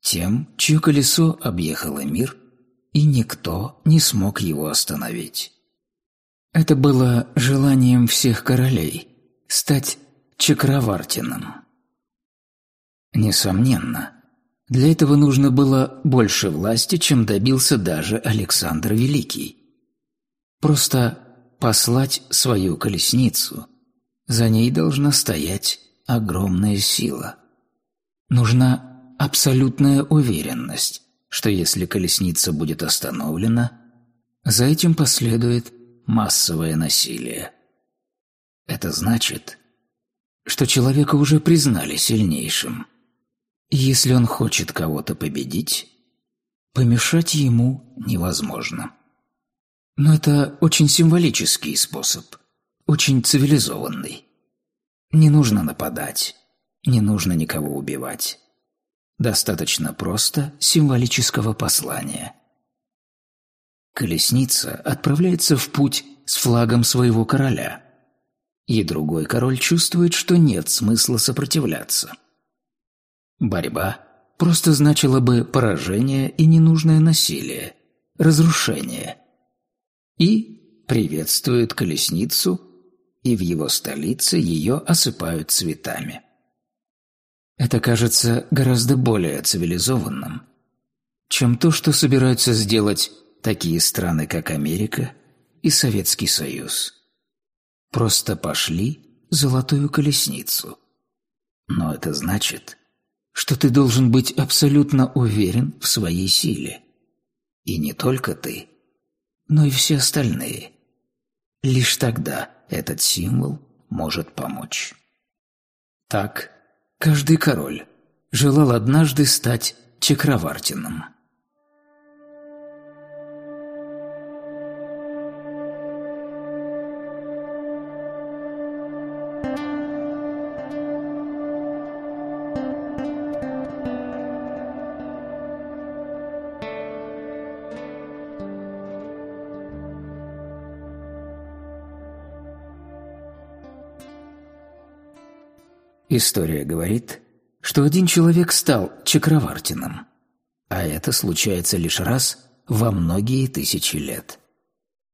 тем, чье колесо объехало мир, и никто не смог его остановить. Это было желанием всех королей – стать чакравартином. Несомненно, для этого нужно было больше власти, чем добился даже Александр Великий. Просто послать свою колесницу. За ней должна стоять огромная сила. Нужна абсолютная уверенность, что если колесница будет остановлена, за этим последует массовое насилие. Это значит, что человека уже признали сильнейшим – если он хочет кого-то победить, помешать ему невозможно. Но это очень символический способ, очень цивилизованный. Не нужно нападать, не нужно никого убивать. Достаточно просто символического послания. Колесница отправляется в путь с флагом своего короля, и другой король чувствует, что нет смысла сопротивляться – Борьба просто значила бы поражение и ненужное насилие, разрушение. И приветствует колесницу, и в его столице ее осыпают цветами. Это кажется гораздо более цивилизованным, чем то, что собираются сделать такие страны, как Америка и Советский Союз. Просто пошли золотую колесницу. Но это значит, что ты должен быть абсолютно уверен в своей силе. И не только ты, но и все остальные. Лишь тогда этот символ может помочь. Так, каждый король желал однажды стать Чакравартином. История говорит, что один человек стал чакравартином, а это случается лишь раз во многие тысячи лет.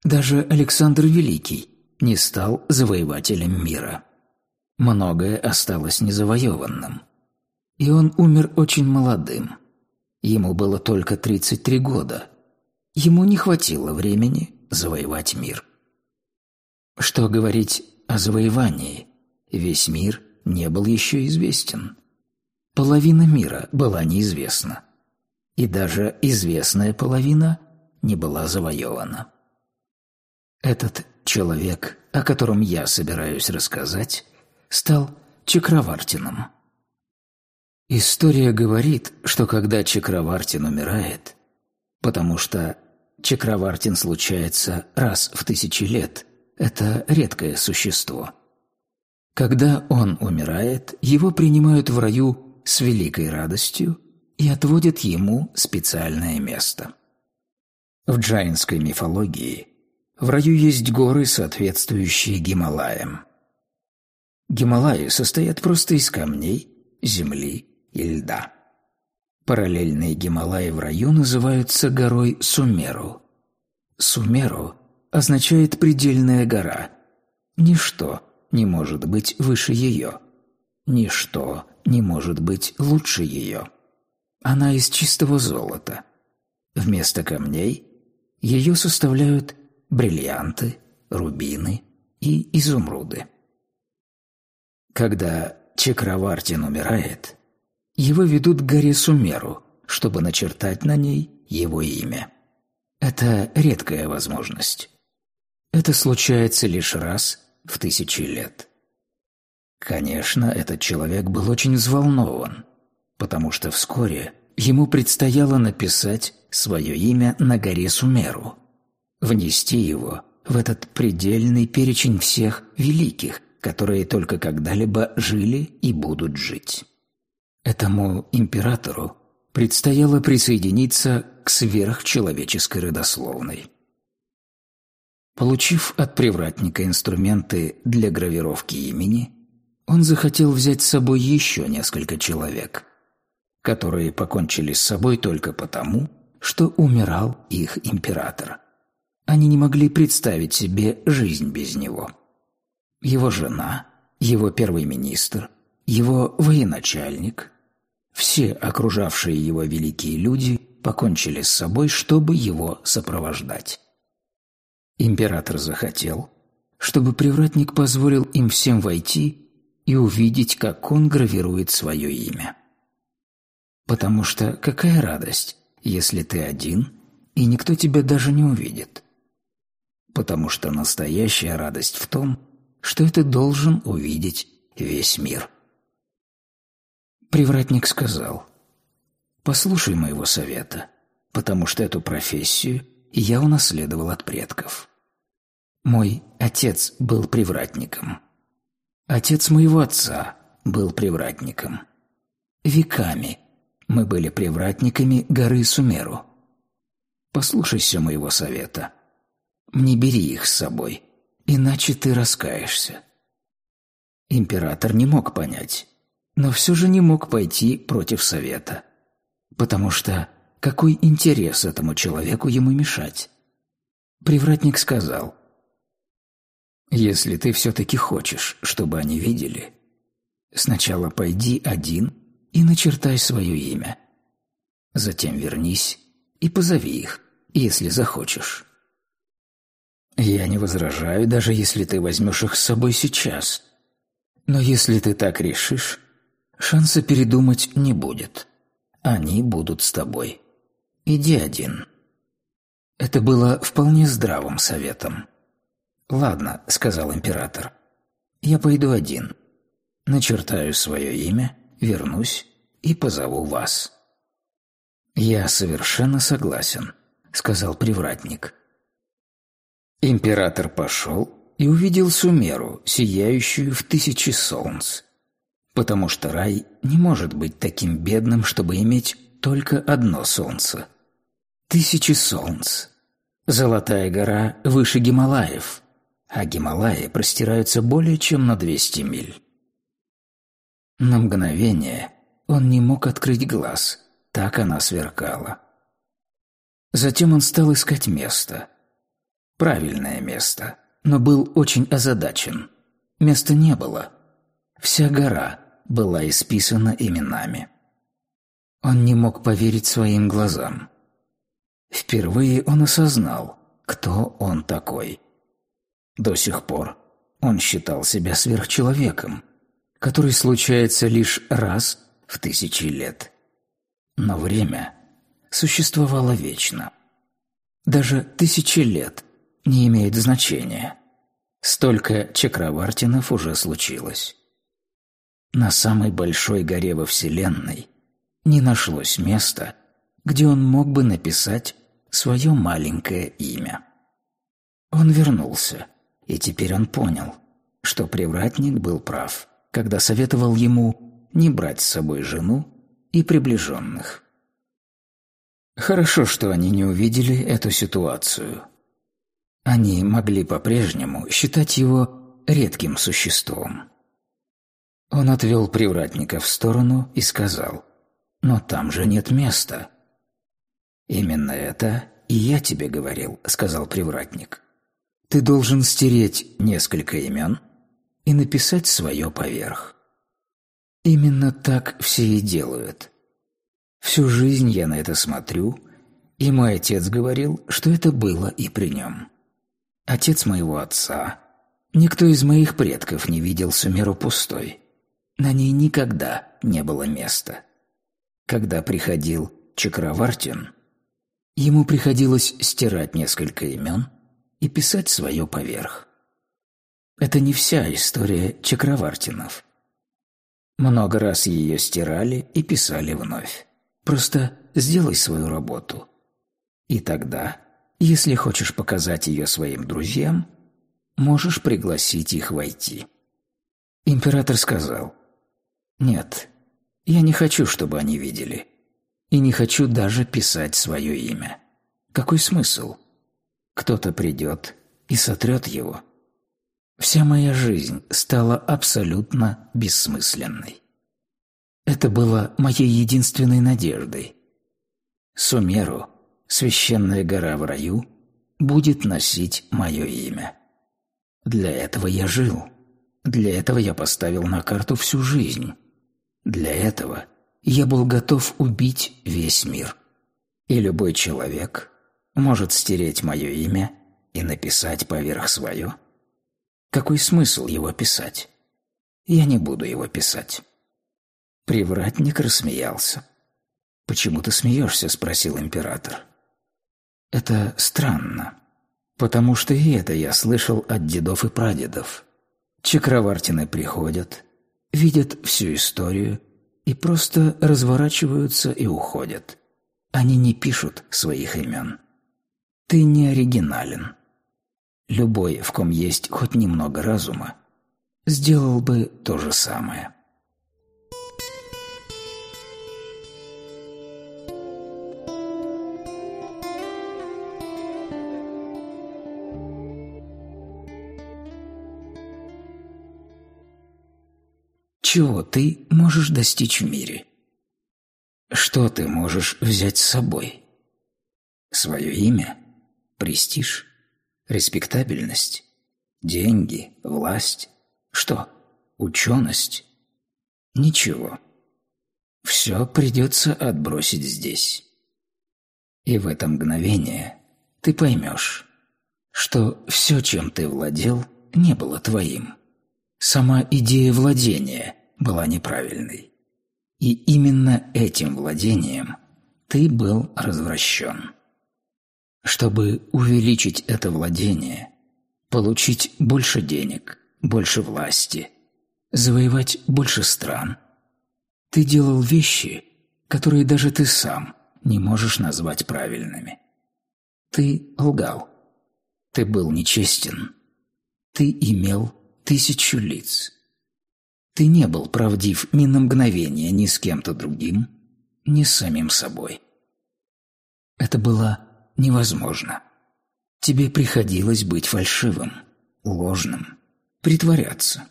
Даже Александр Великий не стал завоевателем мира. Многое осталось незавоеванным. И он умер очень молодым. Ему было только 33 года. Ему не хватило времени завоевать мир. Что говорить о завоевании? Весь мир – не был еще известен. Половина мира была неизвестна. И даже известная половина не была завоевана. Этот человек, о котором я собираюсь рассказать, стал Чакравартином. История говорит, что когда Чакравартин умирает, потому что Чакравартин случается раз в тысячи лет, это редкое существо – когда он умирает, его принимают в раю с великой радостью и отводят ему специальное место. В джайнской мифологии в раю есть горы, соответствующие Гималаям. Гималаи состоят просто из камней, земли и льда. Параллельные Гималаи в раю называются горой Сумеру. Сумеру означает «предельная гора», ничто – не может быть выше ее. Ничто не может быть лучше ее. Она из чистого золота. Вместо камней ее составляют бриллианты, рубины и изумруды. Когда Чакравартин умирает, его ведут к горе Сумеру, чтобы начертать на ней его имя. Это редкая возможность. Это случается лишь раз в тысячи лет. Конечно, этот человек был очень взволнован, потому что вскоре ему предстояло написать свое имя на горе Сумеру, внести его в этот предельный перечень всех великих, которые только когда-либо жили и будут жить. Этому императору предстояло присоединиться к сверхчеловеческой родословной. Получив от привратника инструменты для гравировки имени, он захотел взять с собой еще несколько человек, которые покончили с собой только потому, что умирал их император. Они не могли представить себе жизнь без него. Его жена, его первый министр, его военачальник, все окружавшие его великие люди покончили с собой, чтобы его сопровождать. Император захотел, чтобы привратник позволил им всем войти и увидеть, как он гравирует свое имя. Потому что какая радость, если ты один, и никто тебя даже не увидит. Потому что настоящая радость в том, что это должен увидеть весь мир. Привратник сказал, «Послушай моего совета, потому что эту профессию я унаследовал от предков». Мой отец был привратником. Отец моего отца был привратником. Веками мы были привратниками горы Сумеру. Послушайся моего совета. Не бери их с собой, иначе ты раскаешься. Император не мог понять, но все же не мог пойти против совета, потому что какой интерес этому человеку ему мешать? Привратник сказал – если ты все-таки хочешь, чтобы они видели, сначала пойди один и начертай свое имя. Затем вернись и позови их, если захочешь. Я не возражаю, даже если ты возьмешь их с собой сейчас. Но если ты так решишь, шанса передумать не будет. Они будут с тобой. Иди один. Это было вполне здравым советом. «Ладно», — сказал император. «Я пойду один. Начертаю свое имя, вернусь и позову вас». «Я совершенно согласен», — сказал привратник. Император пошел и увидел Сумеру, сияющую в тысячи солнц. Потому что рай не может быть таким бедным, чтобы иметь только одно солнце. Тысячи солнц. Золотая гора выше Гималаев а Гималаи простираются более чем на 200 миль. На мгновение он не мог открыть глаз, так она сверкала. Затем он стал искать место. Правильное место, но был очень озадачен. Места не было. Вся гора была исписана именами. Он не мог поверить своим глазам. Впервые он осознал, кто он такой. До сих пор он считал себя сверхчеловеком, который случается лишь раз в тысячи лет. Но время существовало вечно. Даже тысячи лет не имеет значения. Столько чакравартинов уже случилось. На самой большой горе во Вселенной не нашлось места, где он мог бы написать свое маленькое имя. Он вернулся – и теперь он понял, что привратник был прав, когда советовал ему не брать с собой жену и приближенных. Хорошо, что они не увидели эту ситуацию. Они могли по-прежнему считать его редким существом. Он отвел привратника в сторону и сказал, «Но там же нет места». «Именно это и я тебе говорил», — сказал привратник. Ты должен стереть несколько имен и написать свое поверх. Именно так все и делают. Всю жизнь я на это смотрю, и мой отец говорил, что это было и при нем. Отец моего отца. Никто из моих предков не видел Сумеру пустой. на ней никогда не было места. Когда приходил Чакравартин, ему приходилось стирать несколько имен и писать свое поверх. Это не вся история Чакравартинов. Много раз ее стирали и писали вновь. Просто сделай свою работу. И тогда, если хочешь показать ее своим друзьям, можешь пригласить их войти. Император сказал, «Нет, я не хочу, чтобы они видели. И не хочу даже писать свое имя. Какой смысл? Кто-то придет и сотрет его. Вся моя жизнь стала абсолютно бессмысленной. Это было моей единственной надеждой. Сумеру, священная гора в раю, будет носить мое имя. Для этого я жил. Для этого я поставил на карту всю жизнь. Для этого я был готов убить весь мир. И любой человек может стереть мое имя и написать поверх свое. Какой смысл его писать? Я не буду его писать. Привратник рассмеялся. «Почему ты смеешься?» – спросил император. «Это странно, потому что и это я слышал от дедов и прадедов. Чакравартины приходят, видят всю историю и просто разворачиваются и уходят. Они не пишут своих имен. Ты не оригинален. Любой, в ком есть хоть немного разума, сделал бы то же самое». чего ты можешь достичь в мире? Что ты можешь взять с собой? Свое имя? Престиж? Респектабельность? Деньги? Власть? Что? Ученость? Ничего. Все придется отбросить здесь. И в это мгновение ты поймешь, что все, чем ты владел, не было твоим. Сама идея владения была неправильной. И именно этим владением ты был развращен. Чтобы увеличить это владение, получить больше денег, больше власти, завоевать больше стран, ты делал вещи, которые даже ты сам не можешь назвать правильными. Ты лгал. Ты был нечестен. Ты имел тысячу лиц. Ты не был правдив ни на мгновение ни с кем-то другим, ни с самим собой. Это было невозможно. Тебе приходилось быть фальшивым, ложным, притворяться.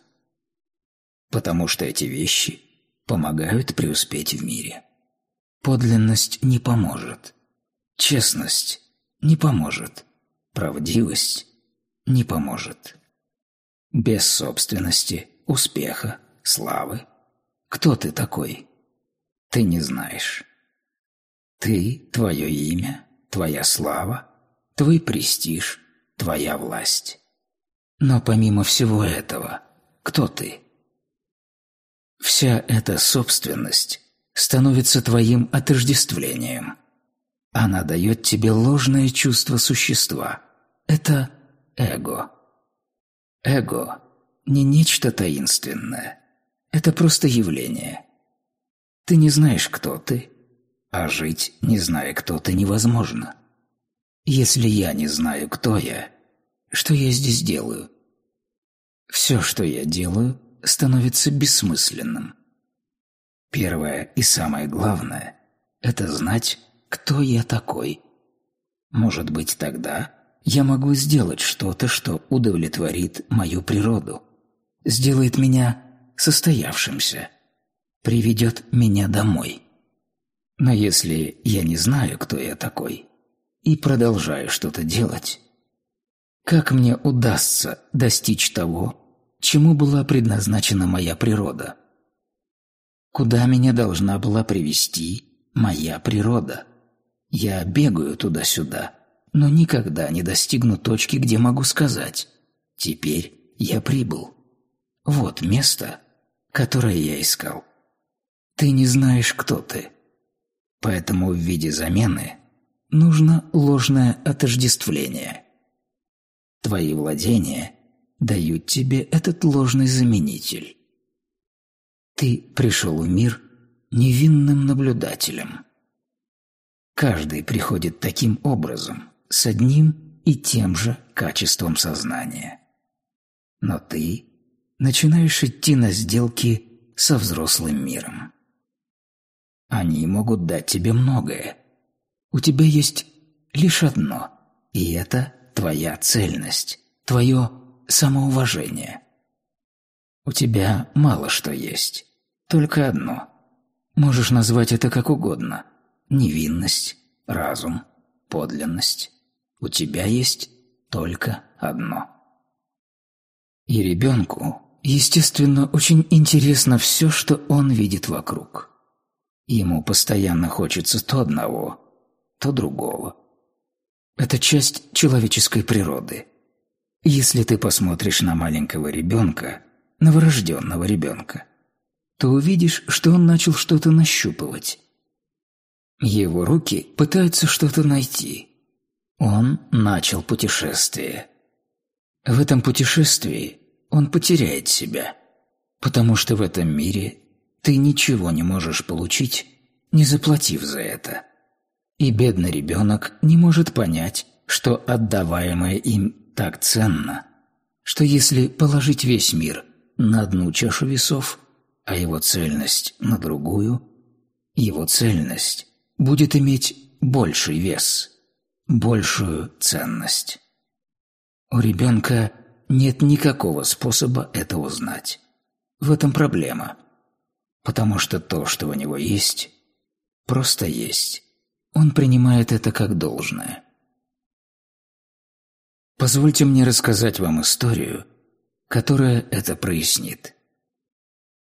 Потому что эти вещи помогают преуспеть в мире. Подлинность не поможет. Честность не поможет. Правдивость не поможет. Без собственности, успеха, славы. Кто ты такой? Ты не знаешь. Ты, твое имя, твоя слава, твой престиж, твоя власть. Но помимо всего этого, кто ты? Вся эта собственность становится твоим отождествлением. Она дает тебе ложное чувство существа. Это эго. Эго – не нечто таинственное. Это просто явление. Ты не знаешь, кто ты, а жить, не зная, кто ты, невозможно. Если я не знаю, кто я, что я здесь делаю? Все, что я делаю, становится бессмысленным. Первое и самое главное – это знать, кто я такой. Может быть, тогда я могу сделать что-то, что удовлетворит мою природу, сделает меня состоявшимся, приведет меня домой. Но если я не знаю, кто я такой, и продолжаю что-то делать, как мне удастся достичь того, чему была предназначена моя природа? Куда меня должна была привести моя природа? Я бегаю туда-сюда, но никогда не достигну точки, где могу сказать «теперь я прибыл». Вот место, которое я искал. Ты не знаешь, кто ты. Поэтому в виде замены нужно ложное отождествление. Твои владения дают тебе этот ложный заменитель. Ты пришел в мир невинным наблюдателем. Каждый приходит таким образом, с одним и тем же качеством сознания. Но ты начинаешь идти на сделки со взрослым миром. Они могут дать тебе многое. У тебя есть лишь одно, и это твоя цельность, твое самоуважение. У тебя мало что есть, только одно. Можешь назвать это как угодно. Невинность, разум, подлинность. У тебя есть только одно. И ребенку, естественно, очень интересно все, что он видит вокруг. Ему постоянно хочется то одного, то другого. Это часть человеческой природы. Если ты посмотришь на маленького ребенка, новорожденного ребенка, то увидишь, что он начал что-то нащупывать. Его руки пытаются что-то найти. Он начал путешествие. В этом путешествии он потеряет себя, потому что в этом мире ты ничего не можешь получить, не заплатив за это. И бедный ребенок не может понять, что отдаваемое им так ценно, что если положить весь мир на одну чашу весов, а его цельность на другую, его цельность будет иметь больший вес, большую ценность. У ребенка нет никакого способа это узнать. В этом проблема. Потому что то, что у него есть, просто есть. Он принимает это как должное. Позвольте мне рассказать вам историю, которая это прояснит.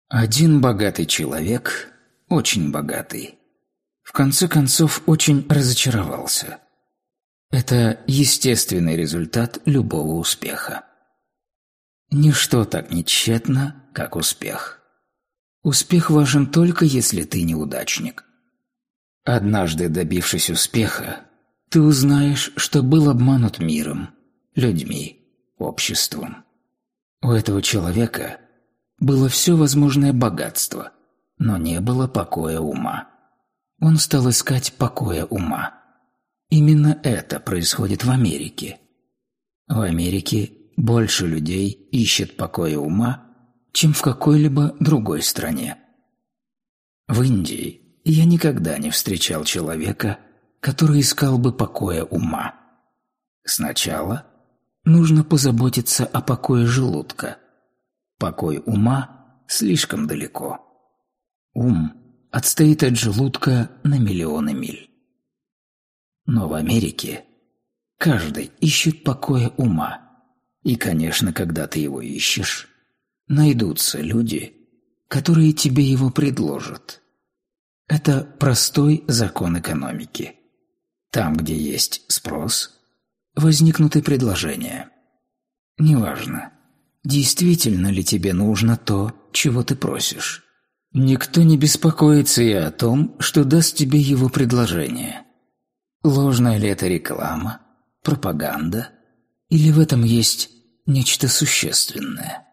Один богатый человек, очень богатый, в конце концов очень разочаровался. Это естественный результат любого успеха. Ничто так не тщетно, как успех. Успех важен только если ты неудачник. Однажды добившись успеха, ты узнаешь, что был обманут миром, людьми, обществом. У этого человека было все возможное богатство, но не было покоя ума. Он стал искать покоя ума. Именно это происходит в Америке. В Америке больше людей ищет покоя ума, чем в какой-либо другой стране. В Индии я никогда не встречал человека, который искал бы покоя ума. Сначала нужно позаботиться о покое желудка. Покой ума слишком далеко. Ум отстоит от желудка на миллионы миль. Но в Америке каждый ищет покоя ума. И, конечно, когда ты его ищешь, найдутся люди, которые тебе его предложат. Это простой закон экономики. Там, где есть спрос, возникнут и предложения. Неважно, действительно ли тебе нужно то, чего ты просишь. Никто не беспокоится и о том, что даст тебе его предложение. Ложная ли это реклама, пропаганда, или в этом есть нечто существенное?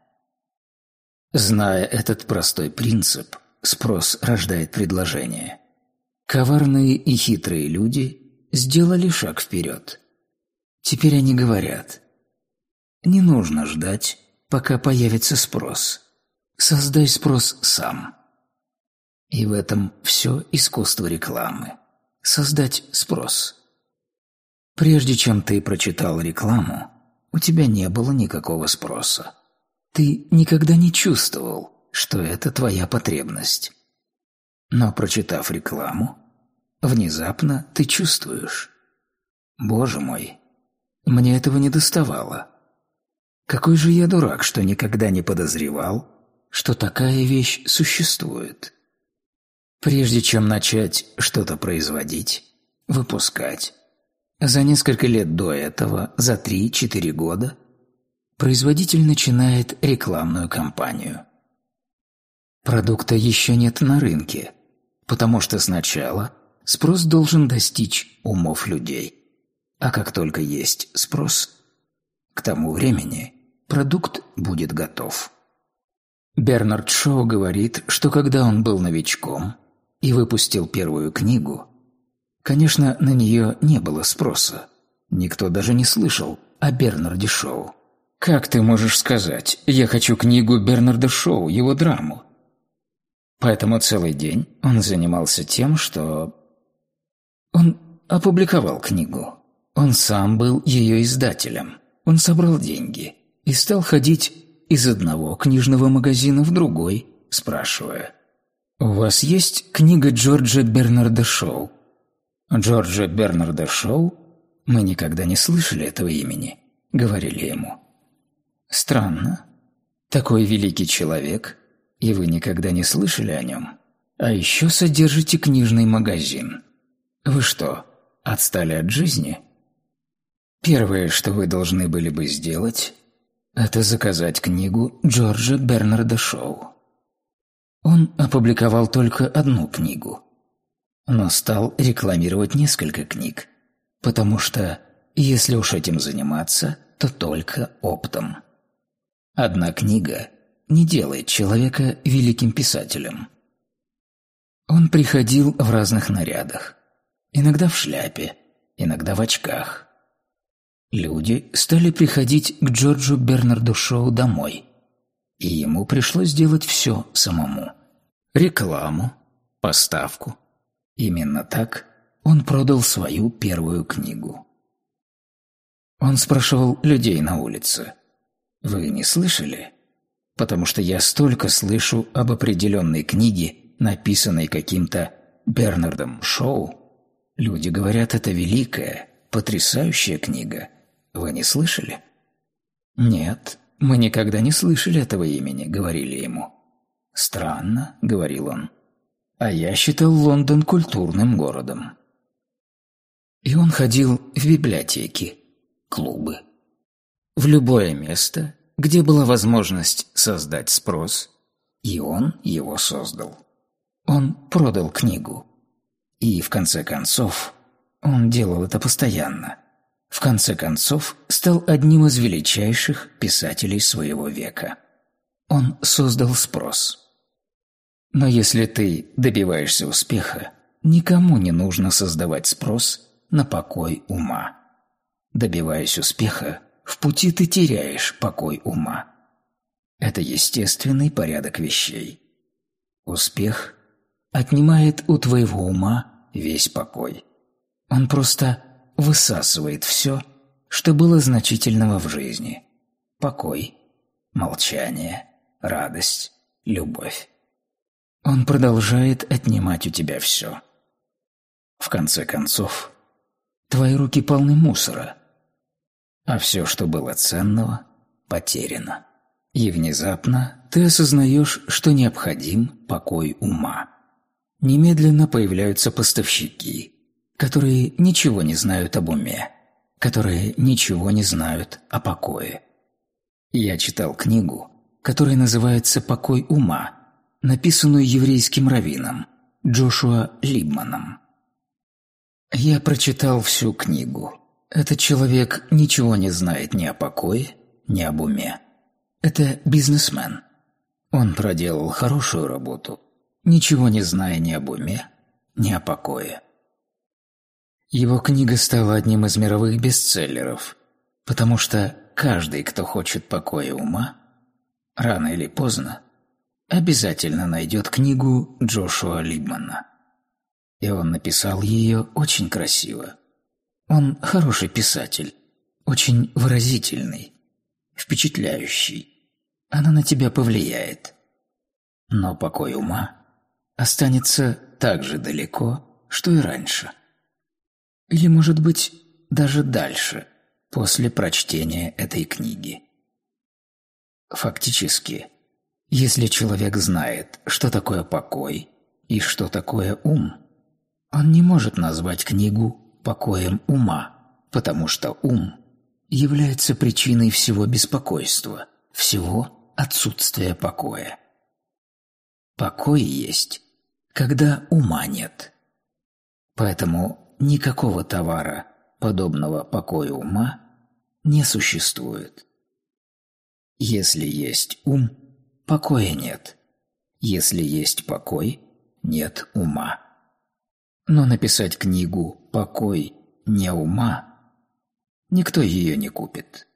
Зная этот простой принцип, спрос рождает предложение. Коварные и хитрые люди сделали шаг вперед. Теперь они говорят, не нужно ждать, пока появится спрос. Создай спрос сам. И в этом все искусство рекламы. Создать спрос. Прежде чем ты прочитал рекламу, у тебя не было никакого спроса. Ты никогда не чувствовал, что это твоя потребность. Но прочитав рекламу, внезапно ты чувствуешь. Боже мой, мне этого не доставало. Какой же я дурак, что никогда не подозревал, что такая вещь существует. Прежде чем начать что-то производить, выпускать, за несколько лет до этого, за 3-4 года, производитель начинает рекламную кампанию. Продукта еще нет на рынке, потому что сначала спрос должен достичь умов людей. А как только есть спрос, к тому времени продукт будет готов. Бернард Шоу говорит, что когда он был новичком и выпустил первую книгу, конечно, на нее не было спроса. Никто даже не слышал о Бернарде Шоу. Как ты можешь сказать «я хочу книгу Бернарда Шоу, его драму»? Поэтому целый день он занимался тем, что... Он опубликовал книгу. Он сам был ее издателем. Он собрал деньги и стал ходить из одного книжного магазина в другой, спрашивая. «У вас есть книга Джорджа Бернарда Шоу?» «Джорджа Бернарда Шоу? Мы никогда не слышали этого имени», — говорили ему. «Странно. Такой великий человек и вы никогда не слышали о нем? А еще содержите книжный магазин. Вы что, отстали от жизни? Первое, что вы должны были бы сделать, это заказать книгу Джорджа Бернарда Шоу. Он опубликовал только одну книгу, но стал рекламировать несколько книг, потому что, если уж этим заниматься, то только оптом. Одна книга – не делает человека великим писателем. Он приходил в разных нарядах. Иногда в шляпе, иногда в очках. Люди стали приходить к Джорджу Бернарду Шоу домой. И ему пришлось делать все самому. Рекламу, поставку. Именно так он продал свою первую книгу. Он спрашивал людей на улице. «Вы не слышали?» потому что я столько слышу об определенной книге, написанной каким-то Бернардом Шоу. Люди говорят, это великая, потрясающая книга. Вы не слышали? Нет, мы никогда не слышали этого имени, говорили ему. Странно, говорил он. А я считал Лондон культурным городом. И он ходил в библиотеки, клубы, в любое место, где была возможность создать спрос, и он его создал. Он продал книгу. И в конце концов, он делал это постоянно. В конце концов, стал одним из величайших писателей своего века. Он создал спрос. Но если ты добиваешься успеха, никому не нужно создавать спрос на покой ума. Добиваясь успеха, в пути ты теряешь покой ума. Это естественный порядок вещей. Успех отнимает у твоего ума весь покой. Он просто высасывает все, что было значительного в жизни. Покой, молчание, радость, любовь. Он продолжает отнимать у тебя все. В конце концов, твои руки полны мусора – а все, что было ценного, потеряно. И внезапно ты осознаешь, что необходим покой ума. Немедленно появляются поставщики, которые ничего не знают об уме, которые ничего не знают о покое. Я читал книгу, которая называется «Покой ума», написанную еврейским раввином Джошуа Либманом. Я прочитал всю книгу – этот человек ничего не знает ни о покое, ни об уме. Это бизнесмен. Он проделал хорошую работу, ничего не зная ни об уме, ни о покое. Его книга стала одним из мировых бестселлеров, потому что каждый, кто хочет покоя ума, рано или поздно, обязательно найдет книгу Джошуа Либмана. И он написал ее очень красиво. Он хороший писатель, очень выразительный, впечатляющий. Она на тебя повлияет. Но покой ума останется так же далеко, что и раньше. Или, может быть, даже дальше, после прочтения этой книги. Фактически, если человек знает, что такое покой и что такое ум, он не может назвать книгу покоем ума, потому что ум является причиной всего беспокойства, всего отсутствия покоя. покой есть, когда ума нет. Поэтому никакого товара, подобного покою ума, не существует. Если есть ум, покоя нет. Если есть покой, нет ума. Но написать книгу «Покой не ума» никто ее не купит.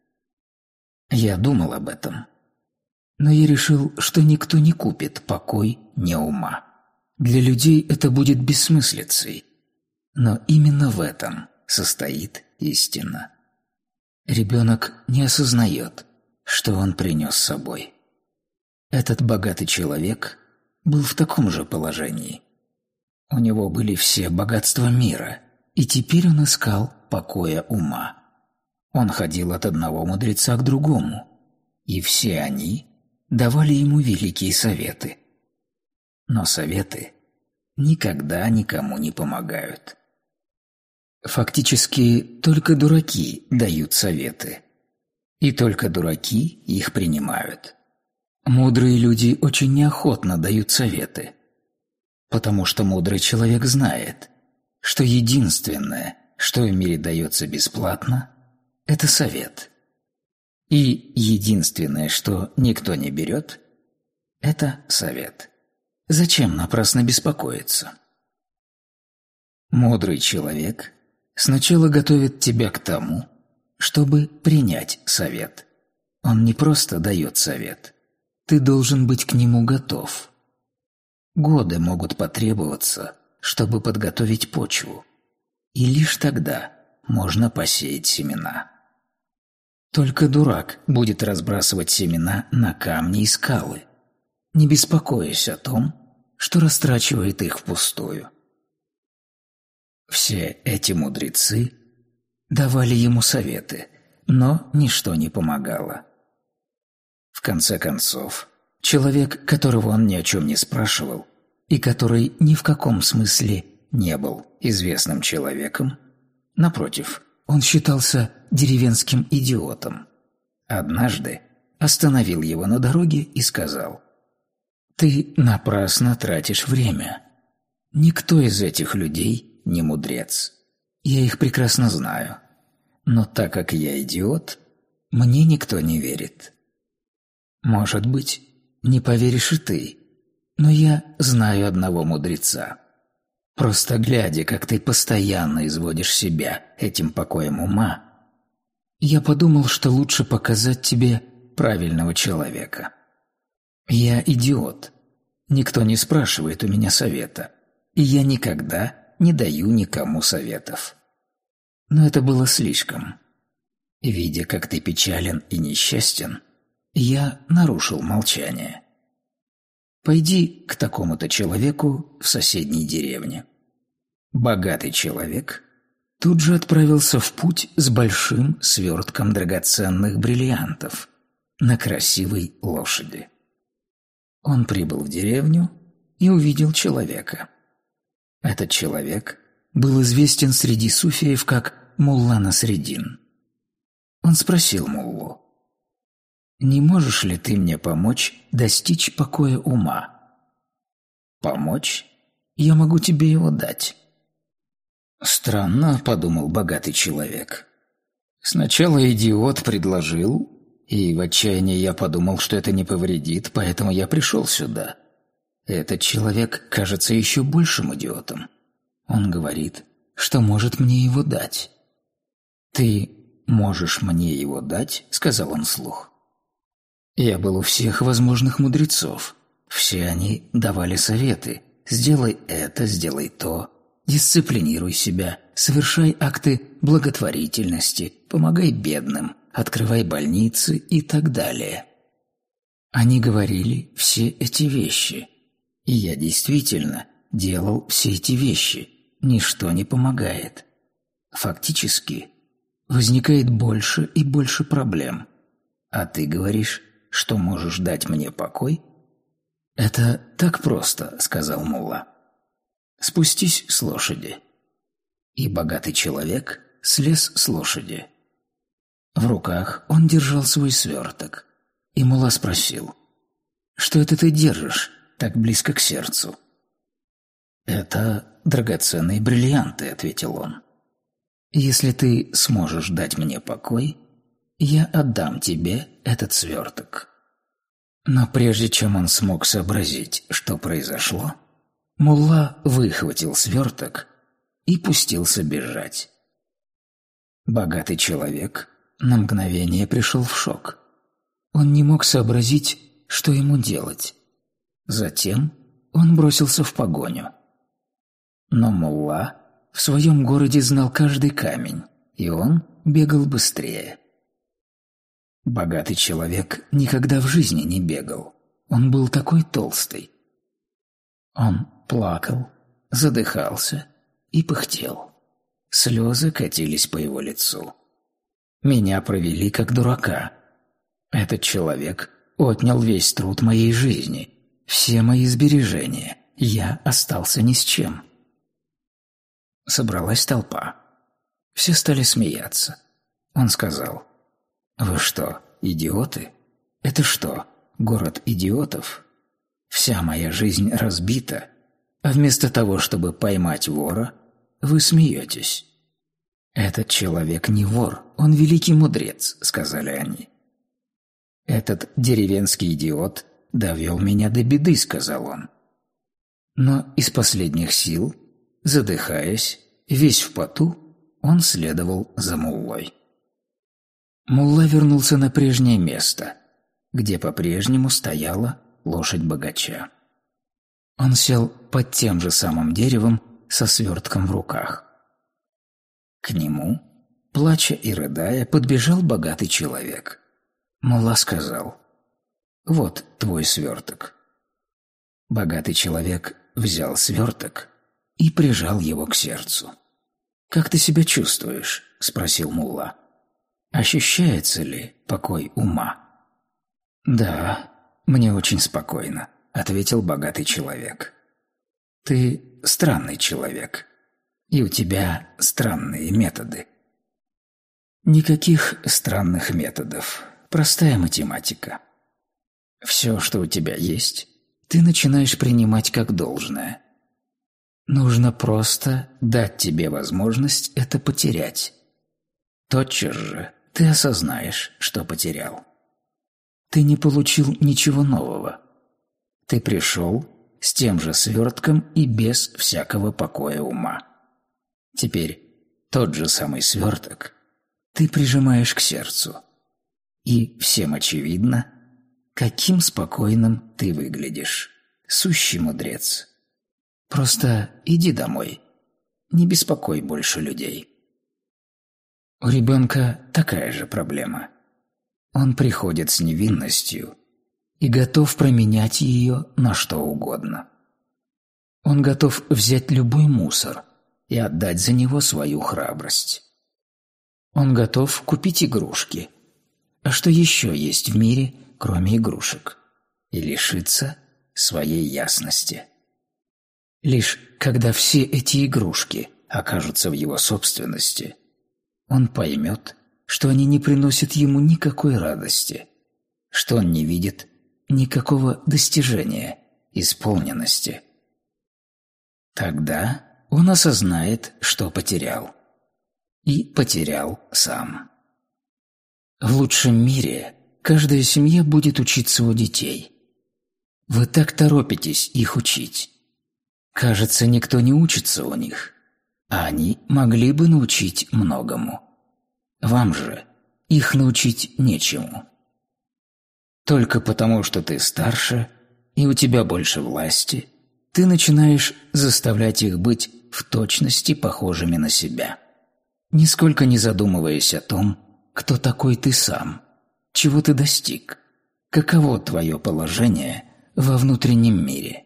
Я думал об этом. Но я решил, что никто не купит покой не ума. Для людей это будет бессмыслицей. Но именно в этом состоит истина. Ребенок не осознает, что он принес с собой. Этот богатый человек был в таком же положении. У него были все богатства мира, и теперь он искал покоя ума. Он ходил от одного мудреца к другому, и все они давали ему великие советы. Но советы никогда никому не помогают. Фактически только дураки дают советы. И только дураки их принимают. Мудрые люди очень неохотно дают советы. Потому что мудрый человек знает, что единственное, что в мире дается бесплатно, это совет. И единственное, что никто не берет, это совет. Зачем напрасно беспокоиться? Мудрый человек сначала готовит тебя к тому, чтобы принять совет. Он не просто дает совет. Ты должен быть к нему готов. Годы могут потребоваться, чтобы подготовить почву. И лишь тогда можно посеять семена. Только дурак будет разбрасывать семена на камни и скалы, не беспокоясь о том, что растрачивает их впустую. Все эти мудрецы давали ему советы, но ничто не помогало. В конце концов, человек, которого он ни о чем не спрашивал, и который ни в каком смысле не был известным человеком, напротив, он считался деревенским идиотом. Однажды остановил его на дороге и сказал, «Ты напрасно тратишь время. Никто из этих людей не мудрец. Я их прекрасно знаю. Но так как я идиот, мне никто не верит. Может быть, не поверишь и ты, но я знаю одного мудреца. Просто глядя, как ты постоянно изводишь себя этим покоем ума, я подумал, что лучше показать тебе правильного человека. Я идиот. Никто не спрашивает у меня совета, и я никогда не даю никому советов. Но это было слишком. Видя, как ты печален и несчастен, я нарушил молчание. Пойди к такому-то человеку в соседней деревне. Богатый человек тут же отправился в путь с большим свертком драгоценных бриллиантов на красивой лошади. Он прибыл в деревню и увидел человека. Этот человек был известен среди суфиев как Мулла Насредин. Он спросил Муллу, не можешь ли ты мне помочь достичь покоя ума? Помочь? Я могу тебе его дать. Странно, подумал богатый человек. Сначала идиот предложил, и в отчаянии я подумал, что это не повредит, поэтому я пришел сюда. Этот человек кажется еще большим идиотом. Он говорит, что может мне его дать. «Ты можешь мне его дать?» — сказал он вслух. Я был у всех возможных мудрецов. Все они давали советы. Сделай это, сделай то. Дисциплинируй себя, совершай акты благотворительности, помогай бедным, открывай больницы и так далее. Они говорили все эти вещи. И я действительно делал все эти вещи. Ничто не помогает. Фактически, возникает больше и больше проблем. А ты говоришь, что можешь дать мне покой?» «Это так просто», — сказал Мулла. «Спустись с лошади». И богатый человек слез с лошади. В руках он держал свой сверток. И Мулла спросил, «Что это ты держишь? так близко к сердцу?» «Это драгоценные бриллианты», — ответил он. «Если ты сможешь дать мне покой, я отдам тебе этот сверток». Но прежде чем он смог сообразить, что произошло, Мулла выхватил сверток и пустился бежать. Богатый человек на мгновение пришел в шок. Он не мог сообразить, что ему делать. Затем он бросился в погоню. Но Мулла в своем городе знал каждый камень, и он бегал быстрее. Богатый человек никогда в жизни не бегал. Он был такой толстый. Он плакал, задыхался и пыхтел. Слезы катились по его лицу. Меня провели как дурака. Этот человек отнял весь труд моей жизни, все мои сбережения. Я остался ни с чем. Собралась толпа. Все стали смеяться. Он сказал, «Вы что, идиоты? Это что, город идиотов? Вся моя жизнь разбита, а вместо того, чтобы поймать вора, вы смеетесь». «Этот человек не вор, он великий мудрец», — сказали они. «Этот деревенский идиот довел меня до беды», — сказал он. Но из последних сил Задыхаясь, весь в поту, он следовал за Муллой. Мулла вернулся на прежнее место, где по-прежнему стояла лошадь богача. Он сел под тем же самым деревом со свертком в руках. К нему, плача и рыдая, подбежал богатый человек. Мулла сказал, «Вот твой сверток». Богатый человек взял сверток и прижал его к сердцу. «Как ты себя чувствуешь?» – спросил Мулла. «Ощущается ли покой ума?» «Да, мне очень спокойно», – ответил богатый человек. «Ты странный человек, и у тебя странные методы». «Никаких странных методов. Простая математика. Все, что у тебя есть, ты начинаешь принимать как должное. Нужно просто дать тебе возможность это потерять. Тотчас же ты осознаешь, что потерял. Ты не получил ничего нового. Ты пришел с тем же свертком и без всякого покоя ума. Теперь тот же самый сверток ты прижимаешь к сердцу. И всем очевидно, каким спокойным ты выглядишь. Сущий мудрец – Просто иди домой. Не беспокой больше людей. У ребенка такая же проблема. Он приходит с невинностью и готов променять ее на что угодно. Он готов взять любой мусор и отдать за него свою храбрость. Он готов купить игрушки. А что еще есть в мире, кроме игрушек? И лишиться своей ясности. Лишь когда все эти игрушки окажутся в его собственности, он поймет, что они не приносят ему никакой радости, что он не видит никакого достижения, исполненности. Тогда он осознает, что потерял. И потерял сам. В лучшем мире каждая семья будет учиться у детей. Вы так торопитесь их учить. Кажется, никто не учится у них, а они могли бы научить многому. Вам же их научить нечему. Только потому, что ты старше и у тебя больше власти, ты начинаешь заставлять их быть в точности похожими на себя, нисколько не задумываясь о том, кто такой ты сам, чего ты достиг, каково твое положение во внутреннем мире.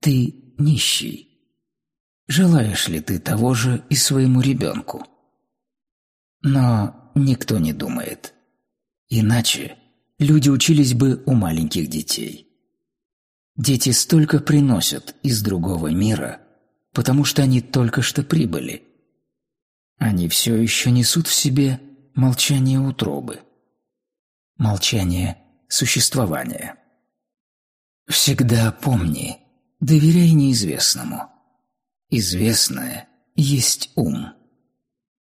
Ты нищий. Желаешь ли ты того же и своему ребенку? Но никто не думает. Иначе люди учились бы у маленьких детей. Дети столько приносят из другого мира, потому что они только что прибыли. Они все еще несут в себе молчание утробы. Молчание существования. Всегда помни, доверяй неизвестному. Известное есть ум.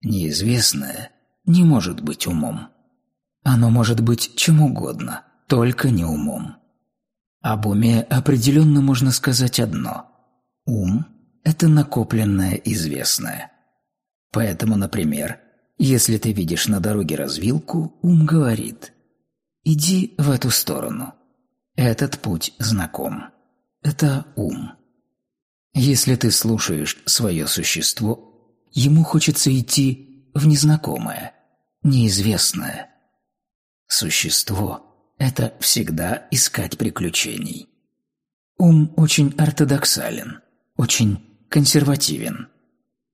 Неизвестное не может быть умом. Оно может быть чем угодно, только не умом. Об уме определенно можно сказать одно. Ум – это накопленное известное. Поэтому, например, если ты видишь на дороге развилку, ум говорит «иди в эту сторону». Этот путь знаком. Это ум. Если ты слушаешь свое существо, ему хочется идти в незнакомое, неизвестное. Существо – это всегда искать приключений. Ум очень ортодоксален, очень консервативен.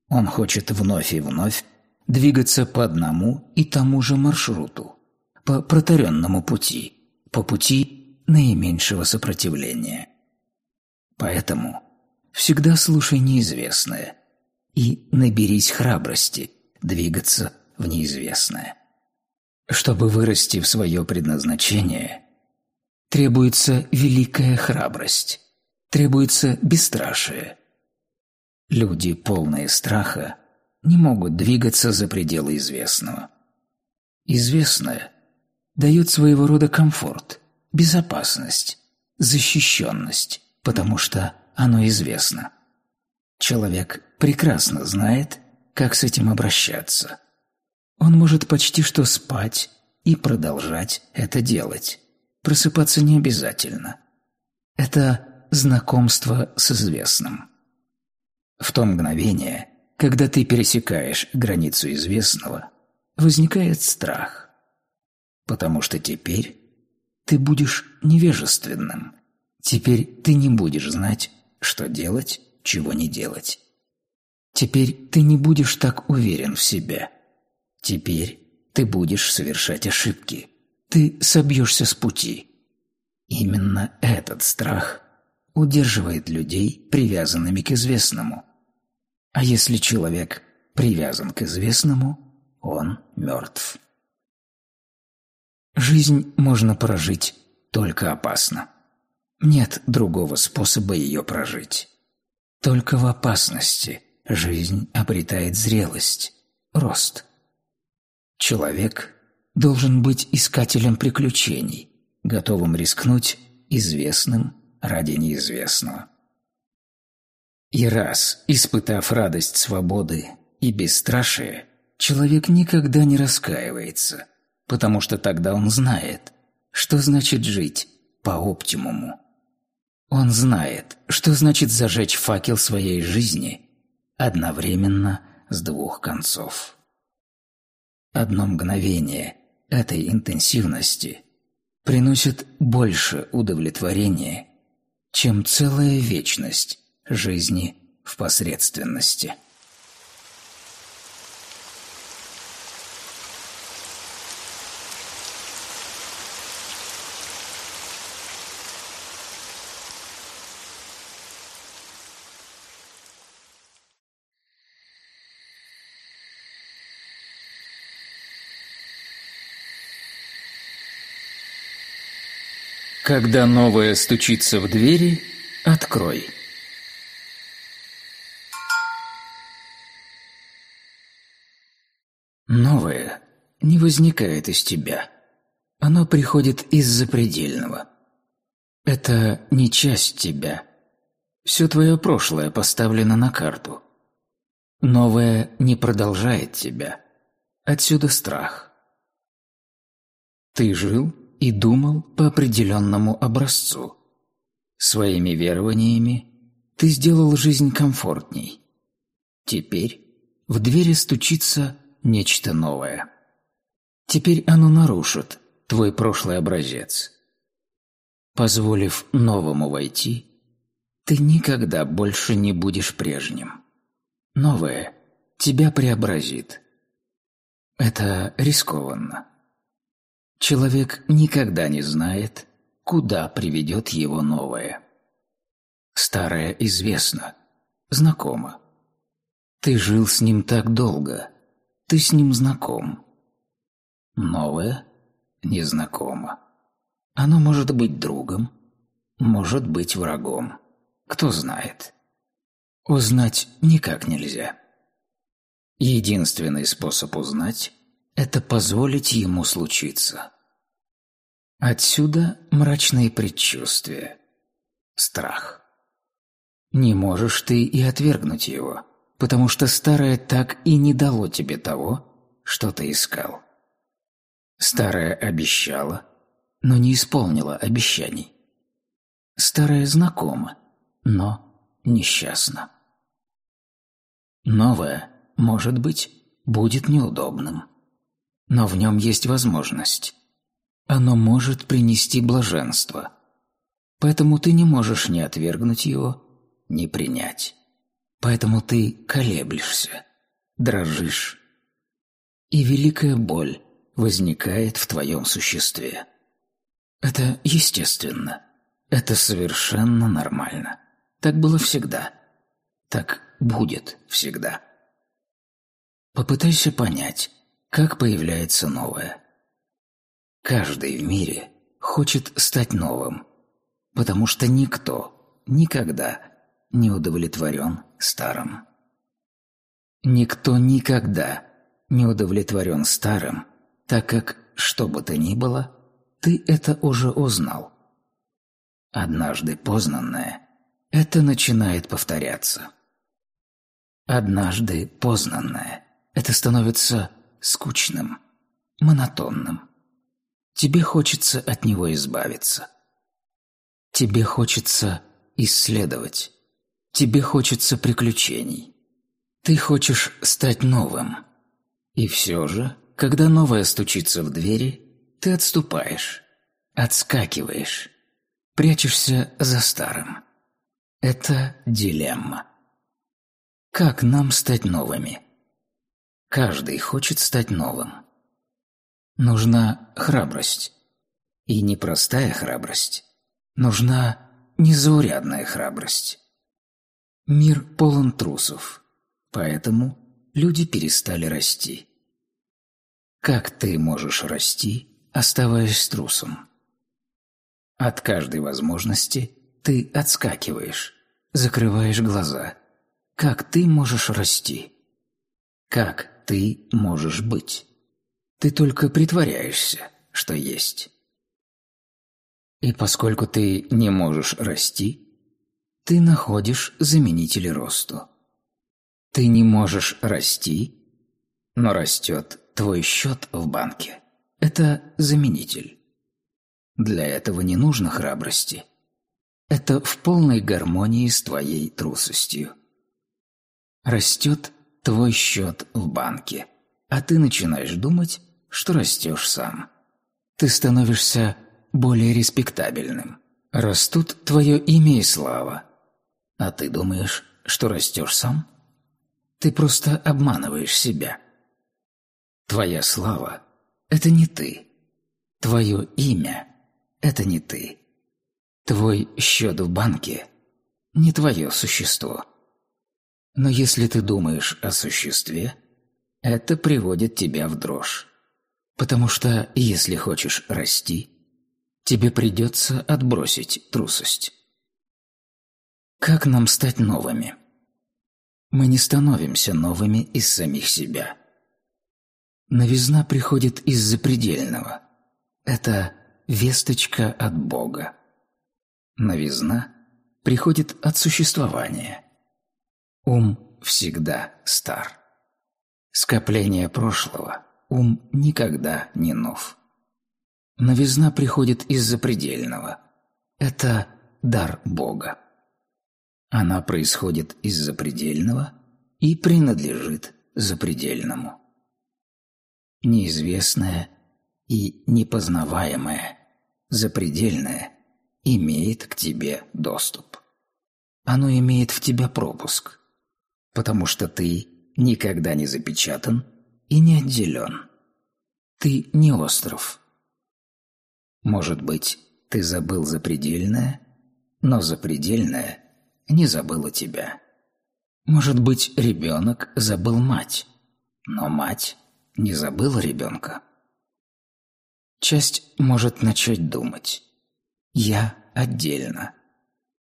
Он хочет вновь и вновь двигаться по одному и тому же маршруту, по протаренному пути, по пути наименьшего сопротивления. Поэтому всегда слушай неизвестное и наберись храбрости двигаться в неизвестное. Чтобы вырасти в свое предназначение, требуется великая храбрость, требуется бесстрашие. Люди, полные страха, не могут двигаться за пределы известного. Известное дает своего рода комфорт, безопасность, защищенность, потому что оно известно. Человек прекрасно знает, как с этим обращаться. Он может почти что спать и продолжать это делать. Просыпаться не обязательно. Это знакомство с известным. В то мгновение, когда ты пересекаешь границу известного, возникает страх. Потому что теперь ты будешь невежественным. Теперь ты не будешь знать, что делать, чего не делать. Теперь ты не будешь так уверен в себе. Теперь ты будешь совершать ошибки. Ты собьешься с пути. Именно этот страх удерживает людей привязанными к известному. А если человек привязан к известному, он мертв. Жизнь можно прожить только опасно. Нет другого способа ее прожить. Только в опасности жизнь обретает зрелость, рост. Человек должен быть искателем приключений, готовым рискнуть известным ради неизвестного. И раз, испытав радость свободы и бесстрашие, человек никогда не раскаивается – потому что тогда он знает, что значит жить по оптимуму. Он знает, что значит зажечь факел своей жизни одновременно с двух концов. Одно мгновение этой интенсивности приносит больше удовлетворения, чем целая вечность жизни в посредственности. Когда новое стучится в двери, открой. Новое не возникает из тебя. Оно приходит из запредельного. Это не часть тебя. Все твое прошлое поставлено на карту. Новое не продолжает тебя. Отсюда страх. Ты жил и думал по определенному образцу. Своими верованиями ты сделал жизнь комфортней. Теперь в двери стучится нечто новое. Теперь оно нарушит твой прошлый образец. Позволив новому войти, ты никогда больше не будешь прежним. Новое тебя преобразит. Это рискованно. Человек никогда не знает, куда приведет его новое. Старое известно, знакомо. Ты жил с ним так долго, ты с ним знаком. Новое незнакомо. Оно может быть другом, может быть врагом. Кто знает. Узнать никак нельзя. Единственный способ узнать – это позволить ему случиться. Отсюда мрачные предчувствия, страх. Не можешь ты и отвергнуть его, потому что старое так и не дало тебе того, что ты искал. Старое обещало, но не исполнило обещаний. Старое знакомо, но несчастно. Новое, может быть, будет неудобным. Но в нем есть возможность. Оно может принести блаженство. Поэтому ты не можешь ни отвергнуть его, ни принять. Поэтому ты колеблешься, дрожишь. И великая боль возникает в твоем существе. Это естественно. Это совершенно нормально. Так было всегда. Так будет всегда. Попытайся понять, как появляется новое. Каждый в мире хочет стать новым, потому что никто никогда не удовлетворен старым. Никто никогда не удовлетворен старым, так как, что бы то ни было, ты это уже узнал. Однажды познанное – это начинает повторяться. Однажды познанное – это становится скучным, монотонным. Тебе хочется от него избавиться. Тебе хочется исследовать. Тебе хочется приключений. Ты хочешь стать новым. И все же, когда новое стучится в двери, ты отступаешь, отскакиваешь, прячешься за старым. Это дилемма. Как нам стать новыми? Каждый хочет стать новым. Нужна храбрость. И непростая храбрость. Нужна незаурядная храбрость. Мир полон трусов, поэтому люди перестали расти. Как ты можешь расти, оставаясь трусом? От каждой возможности ты отскакиваешь, закрываешь глаза. Как ты можешь расти? Как ты можешь быть? Ты только притворяешься, что есть. И поскольку ты не можешь расти, ты находишь заменители росту. Ты не можешь расти, но растет твой счет в банке. Это заменитель. Для этого не нужно храбрости. Это в полной гармонии с твоей трусостью. Растет твой счет в банке, а ты начинаешь думать, что растешь сам. Ты становишься более респектабельным. Растут твое имя и слава, а ты думаешь, что растешь сам? Ты просто обманываешь себя. Твоя слава – это не ты. Твое имя – это не ты. Твой счет в банке – не твое существо. Но если ты думаешь о существе, это приводит тебя в дрожь. Потому что, если хочешь расти, тебе придется отбросить трусость. Как нам стать новыми? Мы не становимся новыми из самих себя. Новизна приходит из запредельного. Это весточка от Бога. Новизна приходит от существования. Ум всегда стар. Скопление прошлого ум никогда не нов. Новизна приходит из запредельного. Это дар Бога. Она происходит из запредельного и принадлежит запредельному. Неизвестное и непознаваемое, запредельное, имеет к тебе доступ. Оно имеет в тебя пропуск, потому что ты никогда не запечатан и не отделен. Ты не остров. Может быть, ты забыл запредельное, но запредельное не забыла тебя. Может быть, ребенок забыл мать, но мать не забыла ребенка. Часть может начать думать. Я отдельно.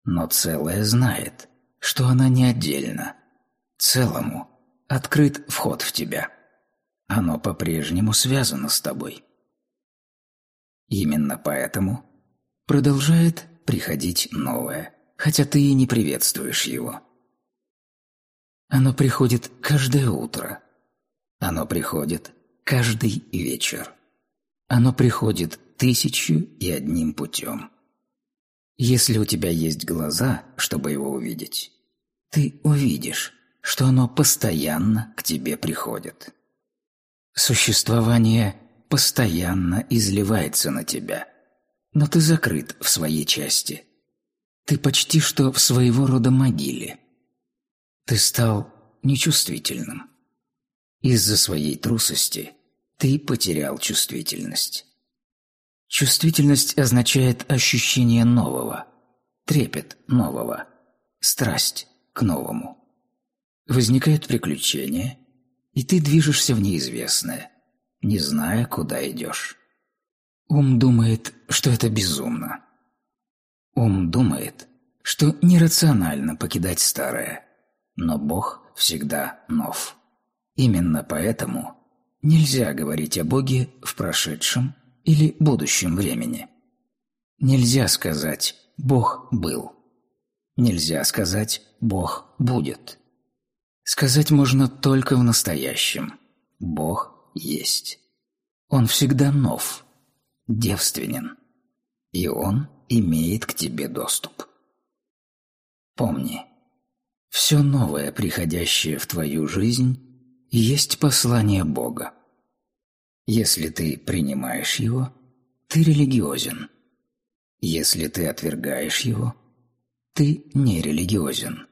Но целое знает, что она не отдельно. Целому открыт вход в тебя. Оно по-прежнему связано с тобой. Именно поэтому продолжает приходить новое, хотя ты и не приветствуешь его. Оно приходит каждое утро. Оно приходит каждый вечер. Оно приходит тысячу и одним путем. Если у тебя есть глаза, чтобы его увидеть, ты увидишь, что оно постоянно к тебе приходит. Существование постоянно изливается на тебя, но ты закрыт в своей части. Ты почти что в своего рода могиле. Ты стал нечувствительным. Из-за своей трусости ты потерял чувствительность. Чувствительность означает ощущение нового, трепет нового, страсть к новому. Возникает приключение, и ты движешься в неизвестное, не зная, куда идешь. Ум думает, что это безумно. Ум думает, что нерационально покидать старое, но Бог всегда нов. Именно поэтому нельзя говорить о Боге в прошедшем или будущем времени. Нельзя сказать «Бог был». Нельзя сказать «Бог будет». Сказать можно только в настоящем. Бог есть. Он всегда нов, девственен, и Он имеет к тебе доступ. Помни, все новое, приходящее в твою жизнь, есть послание Бога. Если ты принимаешь его, ты религиозен. Если ты отвергаешь его, ты не религиозен.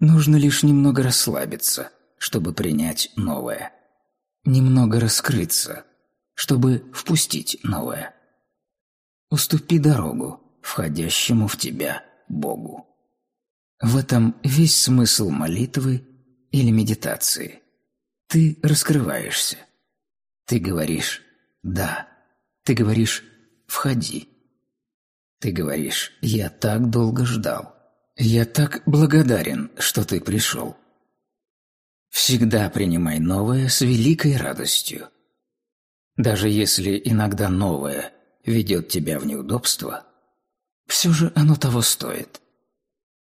Нужно лишь немного расслабиться, чтобы принять новое. Немного раскрыться, чтобы впустить новое. Уступи дорогу входящему в тебя Богу. В этом весь смысл молитвы или медитации. Ты раскрываешься. Ты говоришь «да». Ты говоришь «входи». Ты говоришь «я так долго ждал». «Я так благодарен, что ты пришел». Всегда принимай новое с великой радостью. Даже если иногда новое ведет тебя в неудобство, все же оно того стоит.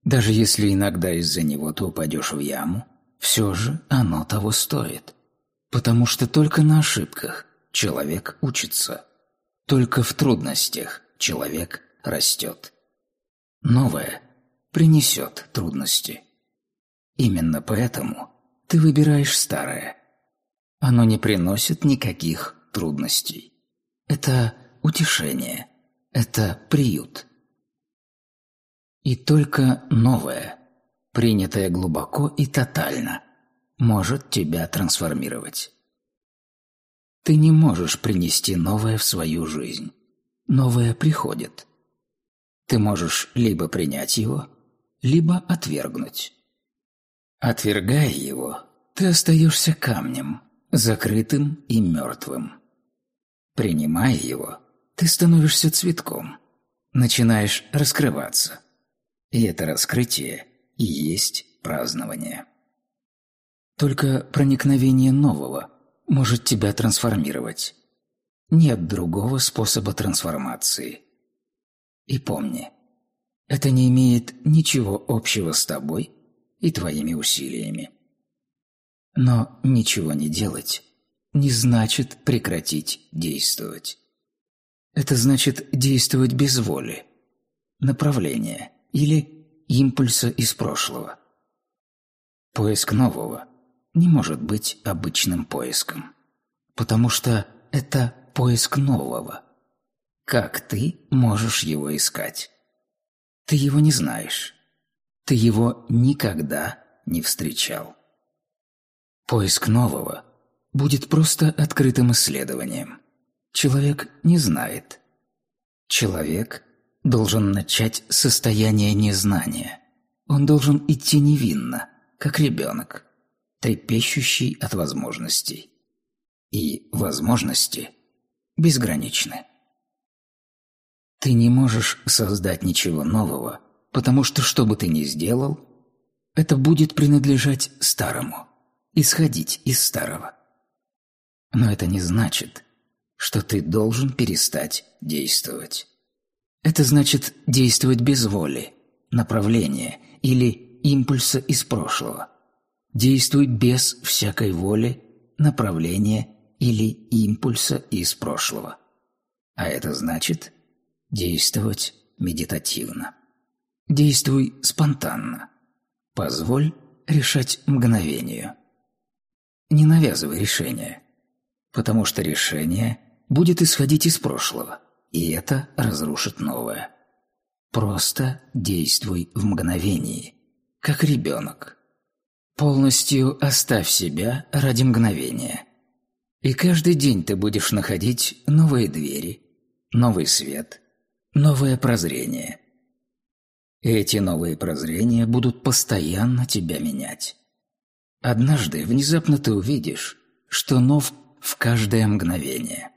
Даже если иногда из-за него ты упадешь в яму, все же оно того стоит. Потому что только на ошибках человек учится. Только в трудностях человек растет. Новое принесет трудности. Именно поэтому ты выбираешь старое. Оно не приносит никаких трудностей. Это утешение, это приют. И только новое, принятое глубоко и тотально – может тебя трансформировать. Ты не можешь принести новое в свою жизнь. Новое приходит. Ты можешь либо принять его, либо отвергнуть. Отвергая его, ты остаешься камнем, закрытым и мертвым. Принимая его, ты становишься цветком, начинаешь раскрываться. И это раскрытие и есть празднование. Только проникновение нового может тебя трансформировать. Нет другого способа трансформации. И помни, это не имеет ничего общего с тобой и твоими усилиями. Но ничего не делать не значит прекратить действовать. Это значит действовать без воли, направления или импульса из прошлого. Поиск нового не может быть обычным поиском, потому что это поиск нового. Как ты можешь его искать? Ты его не знаешь. Ты его никогда не встречал. Поиск нового будет просто открытым исследованием. Человек не знает. Человек должен начать состояние незнания. Он должен идти невинно, как ребенок трепещущий от возможностей. И возможности безграничны. Ты не можешь создать ничего нового, потому что что бы ты ни сделал, это будет принадлежать старому, исходить из старого. Но это не значит, что ты должен перестать действовать. Это значит действовать без воли, направления или импульса из прошлого. Действуй без всякой воли, направления или импульса из прошлого. А это значит действовать медитативно. Действуй спонтанно. Позволь решать мгновению. Не навязывай решение, потому что решение будет исходить из прошлого, и это разрушит новое. Просто действуй в мгновении, как ребенок. Полностью оставь себя ради мгновения. И каждый день ты будешь находить новые двери, новый свет, новое прозрение. Эти новые прозрения будут постоянно тебя менять. Однажды внезапно ты увидишь, что нов в каждое мгновение.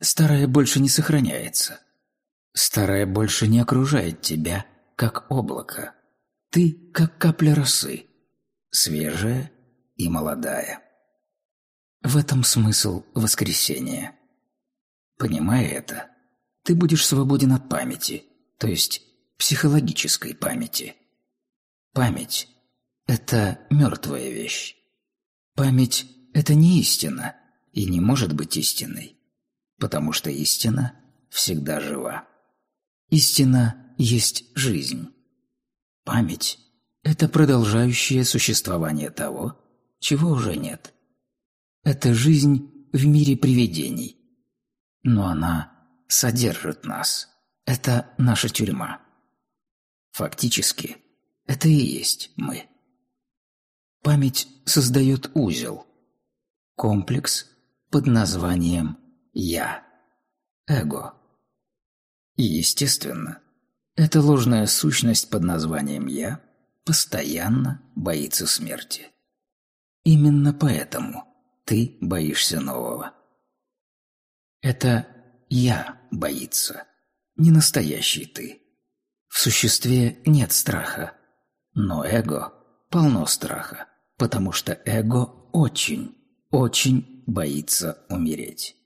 Старое больше не сохраняется. Старое больше не окружает тебя, как облако. Ты как капля росы, свежая и молодая. В этом смысл воскресения. Понимая это, ты будешь свободен от памяти, то есть психологической памяти. Память – это мертвая вещь. Память – это не истина и не может быть истиной, потому что истина всегда жива. Истина есть жизнь. Память – это продолжающее существование того, чего уже нет. Это жизнь в мире привидений. Но она содержит нас. Это наша тюрьма. Фактически, это и есть мы. Память создает узел, комплекс под названием «я», эго. И, естественно, эта ложная сущность под названием «я» постоянно боится смерти. Именно поэтому ты боишься нового. Это «я» боится, не настоящий ты. В существе нет страха, но эго полно страха, потому что эго очень, очень боится умереть.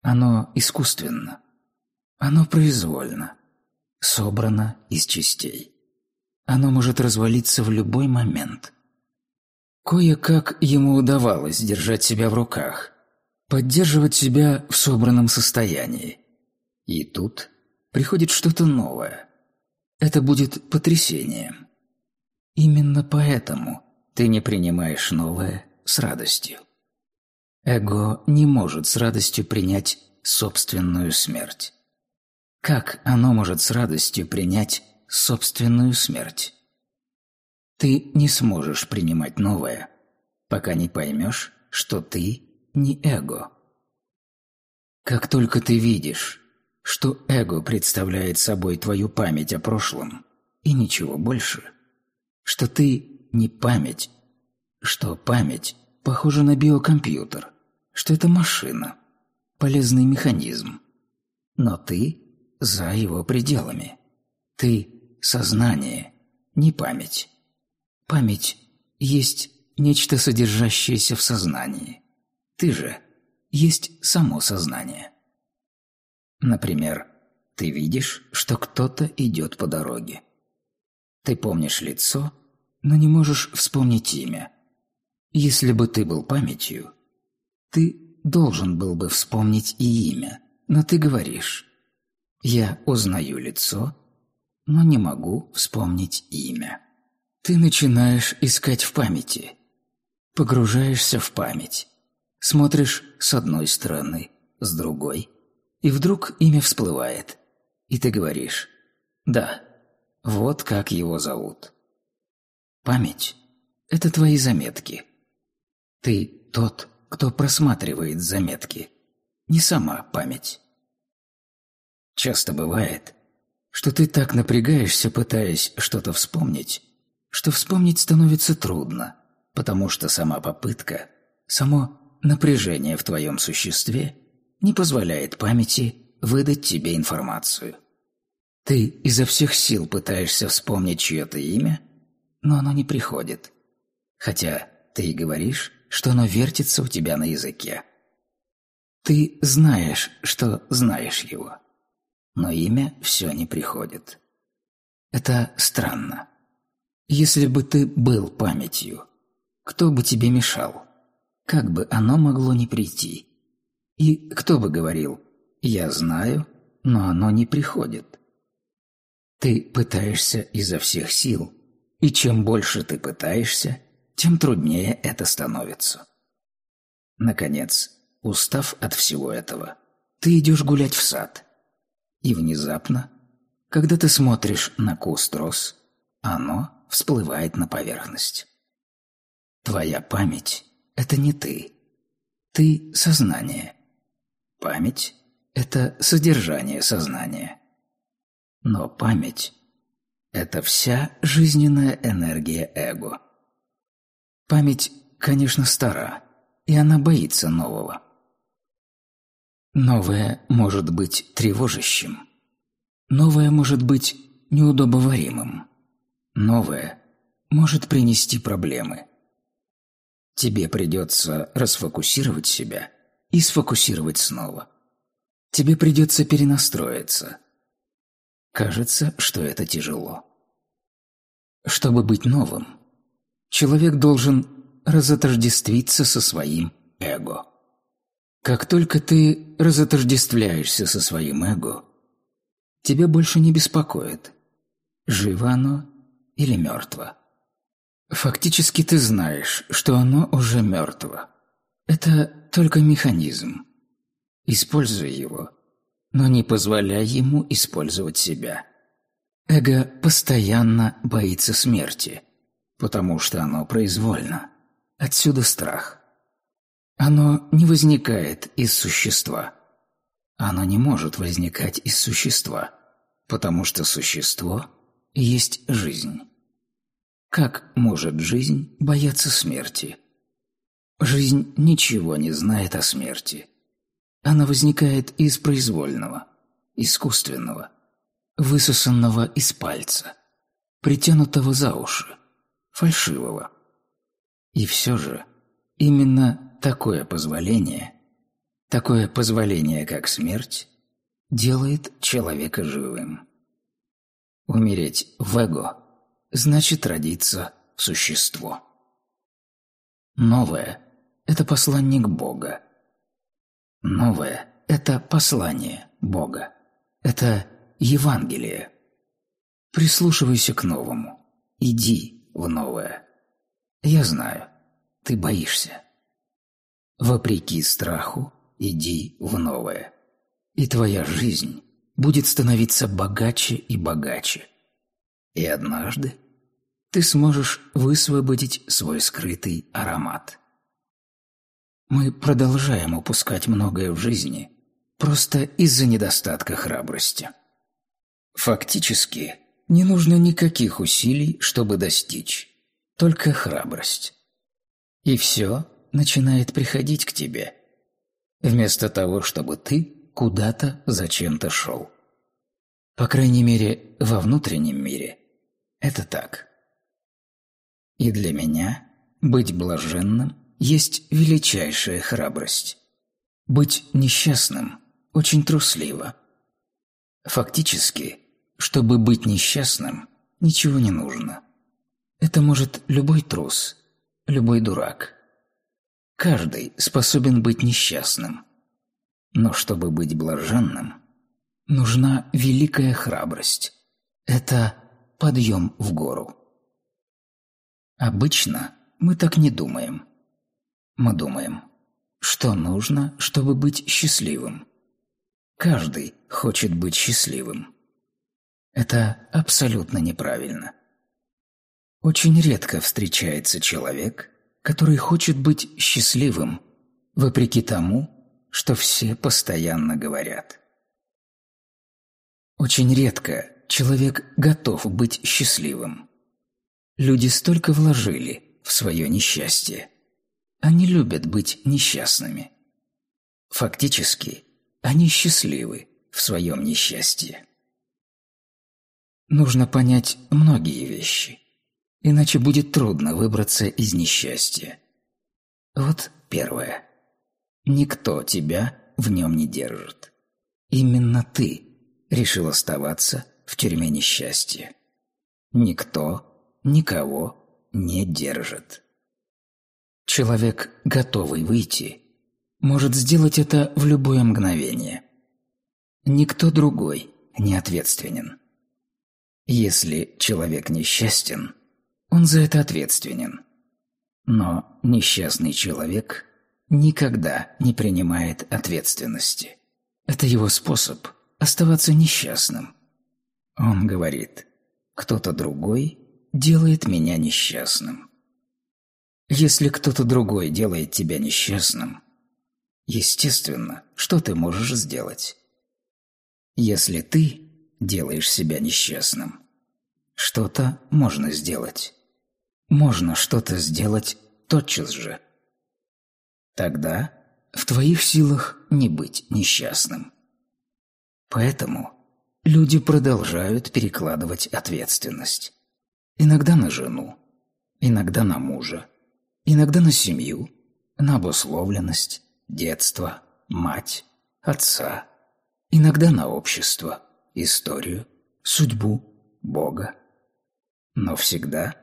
Оно искусственно, оно произвольно, собрано из частей. Оно может развалиться в любой момент. Кое-как ему удавалось держать себя в руках, поддерживать себя в собранном состоянии. И тут приходит что-то новое. Это будет потрясением. Именно поэтому ты не принимаешь новое с радостью. Эго не может с радостью принять собственную смерть. Как оно может с радостью принять собственную смерть? Ты не сможешь принимать новое, пока не поймешь, что ты не эго. Как только ты видишь, что эго представляет собой твою память о прошлом и ничего больше, что ты не память, что память похожа на биокомпьютер, что это машина, полезный механизм, но ты за его пределами. Ты – сознание, не память. Память есть нечто, содержащееся в сознании. Ты же есть само сознание. Например, ты видишь, что кто-то идет по дороге. Ты помнишь лицо, но не можешь вспомнить имя. Если бы ты был памятью, ты должен был бы вспомнить и имя, но ты говоришь я узнаю лицо, но не могу вспомнить имя. Ты начинаешь искать в памяти. Погружаешься в память. Смотришь с одной стороны, с другой. И вдруг имя всплывает. И ты говоришь «Да, вот как его зовут». Память – это твои заметки. Ты тот, кто просматривает заметки, не сама память. Часто бывает, что ты так напрягаешься, пытаясь что-то вспомнить, что вспомнить становится трудно, потому что сама попытка, само напряжение в твоем существе не позволяет памяти выдать тебе информацию. Ты изо всех сил пытаешься вспомнить чье-то имя, но оно не приходит. Хотя ты и говоришь, что оно вертится у тебя на языке. Ты знаешь, что знаешь его, но имя все не приходит. Это странно. Если бы ты был памятью, кто бы тебе мешал? Как бы оно могло не прийти? И кто бы говорил «я знаю, но оно не приходит»? Ты пытаешься изо всех сил, и чем больше ты пытаешься, тем труднее это становится. Наконец, устав от всего этого, ты идешь гулять в сад. И внезапно, когда ты смотришь на куст роз, оно всплывает на поверхность. Твоя память – это не ты. Ты – сознание. Память – это содержание сознания. Но память – это вся жизненная энергия эго. Память, конечно, стара, и она боится нового. Новое может быть тревожащим. Новое может быть неудобоваримым. Новое может принести проблемы. Тебе придется расфокусировать себя и сфокусировать снова. Тебе придется перенастроиться. Кажется, что это тяжело. Чтобы быть новым, человек должен разотождествиться со своим эго. Как только ты разотождествляешься со своим эго, тебя больше не беспокоит, живо оно или мертво. Фактически ты знаешь, что оно уже мертво. Это только механизм. Используй его, но не позволяй ему использовать себя. Эго постоянно боится смерти, потому что оно произвольно. Отсюда страх. Оно не возникает из существа. Оно не может возникать из существа, потому что существо есть жизнь. Как может жизнь бояться смерти? Жизнь ничего не знает о смерти. Она возникает из произвольного, искусственного, высосанного из пальца, притянутого за уши, фальшивого. И все же именно такое позволение, такое позволение, как смерть, делает человека живым. Умереть в эго значит родиться в существо. Новое – это посланник Бога. Новое – это послание Бога. Это Евангелие. Прислушивайся к новому. Иди в новое. Я знаю, ты боишься. Вопреки страху, иди в новое. И твоя жизнь будет становиться богаче и богаче. И однажды ты сможешь высвободить свой скрытый аромат. Мы продолжаем упускать многое в жизни просто из-за недостатка храбрости. Фактически, не нужно никаких усилий, чтобы достичь только храбрость. И все начинает приходить к тебе, вместо того, чтобы ты куда-то зачем-то шел. По крайней мере, во внутреннем мире это так. И для меня быть блаженным есть величайшая храбрость. Быть несчастным очень трусливо. Фактически, чтобы быть несчастным, ничего не нужно. Это может любой трус, любой дурак. Каждый способен быть несчастным. Но чтобы быть блаженным, нужна великая храбрость. Это подъем в гору. Обычно мы так не думаем. Мы думаем, что нужно, чтобы быть счастливым. Каждый хочет быть счастливым. Это абсолютно неправильно. Очень редко встречается человек, который хочет быть счастливым, вопреки тому, что все постоянно говорят. Очень редко человек готов быть счастливым. Люди столько вложили в свое несчастье. Они любят быть несчастными. Фактически, они счастливы в своем несчастье. Нужно понять многие вещи, иначе будет трудно выбраться из несчастья. Вот первое. Никто тебя в нем не держит. Именно ты решил оставаться в тюрьме несчастья. Никто никого не держит. Человек, готовый выйти, может сделать это в любое мгновение. Никто другой не ответственен. Если человек несчастен, он за это ответственен. Но несчастный человек никогда не принимает ответственности. Это его способ оставаться несчастным. Он говорит, кто-то другой делает меня несчастным. Если кто-то другой делает тебя несчастным, естественно, что ты можешь сделать? Если ты делаешь себя несчастным, что-то можно сделать. Можно что-то сделать тотчас же. Тогда в твоих силах не быть несчастным. Поэтому люди продолжают перекладывать ответственность. Иногда на жену, иногда на мужа, иногда на семью, на обусловленность, детство, мать, отца, иногда на общество, историю, судьбу, Бога. Но всегда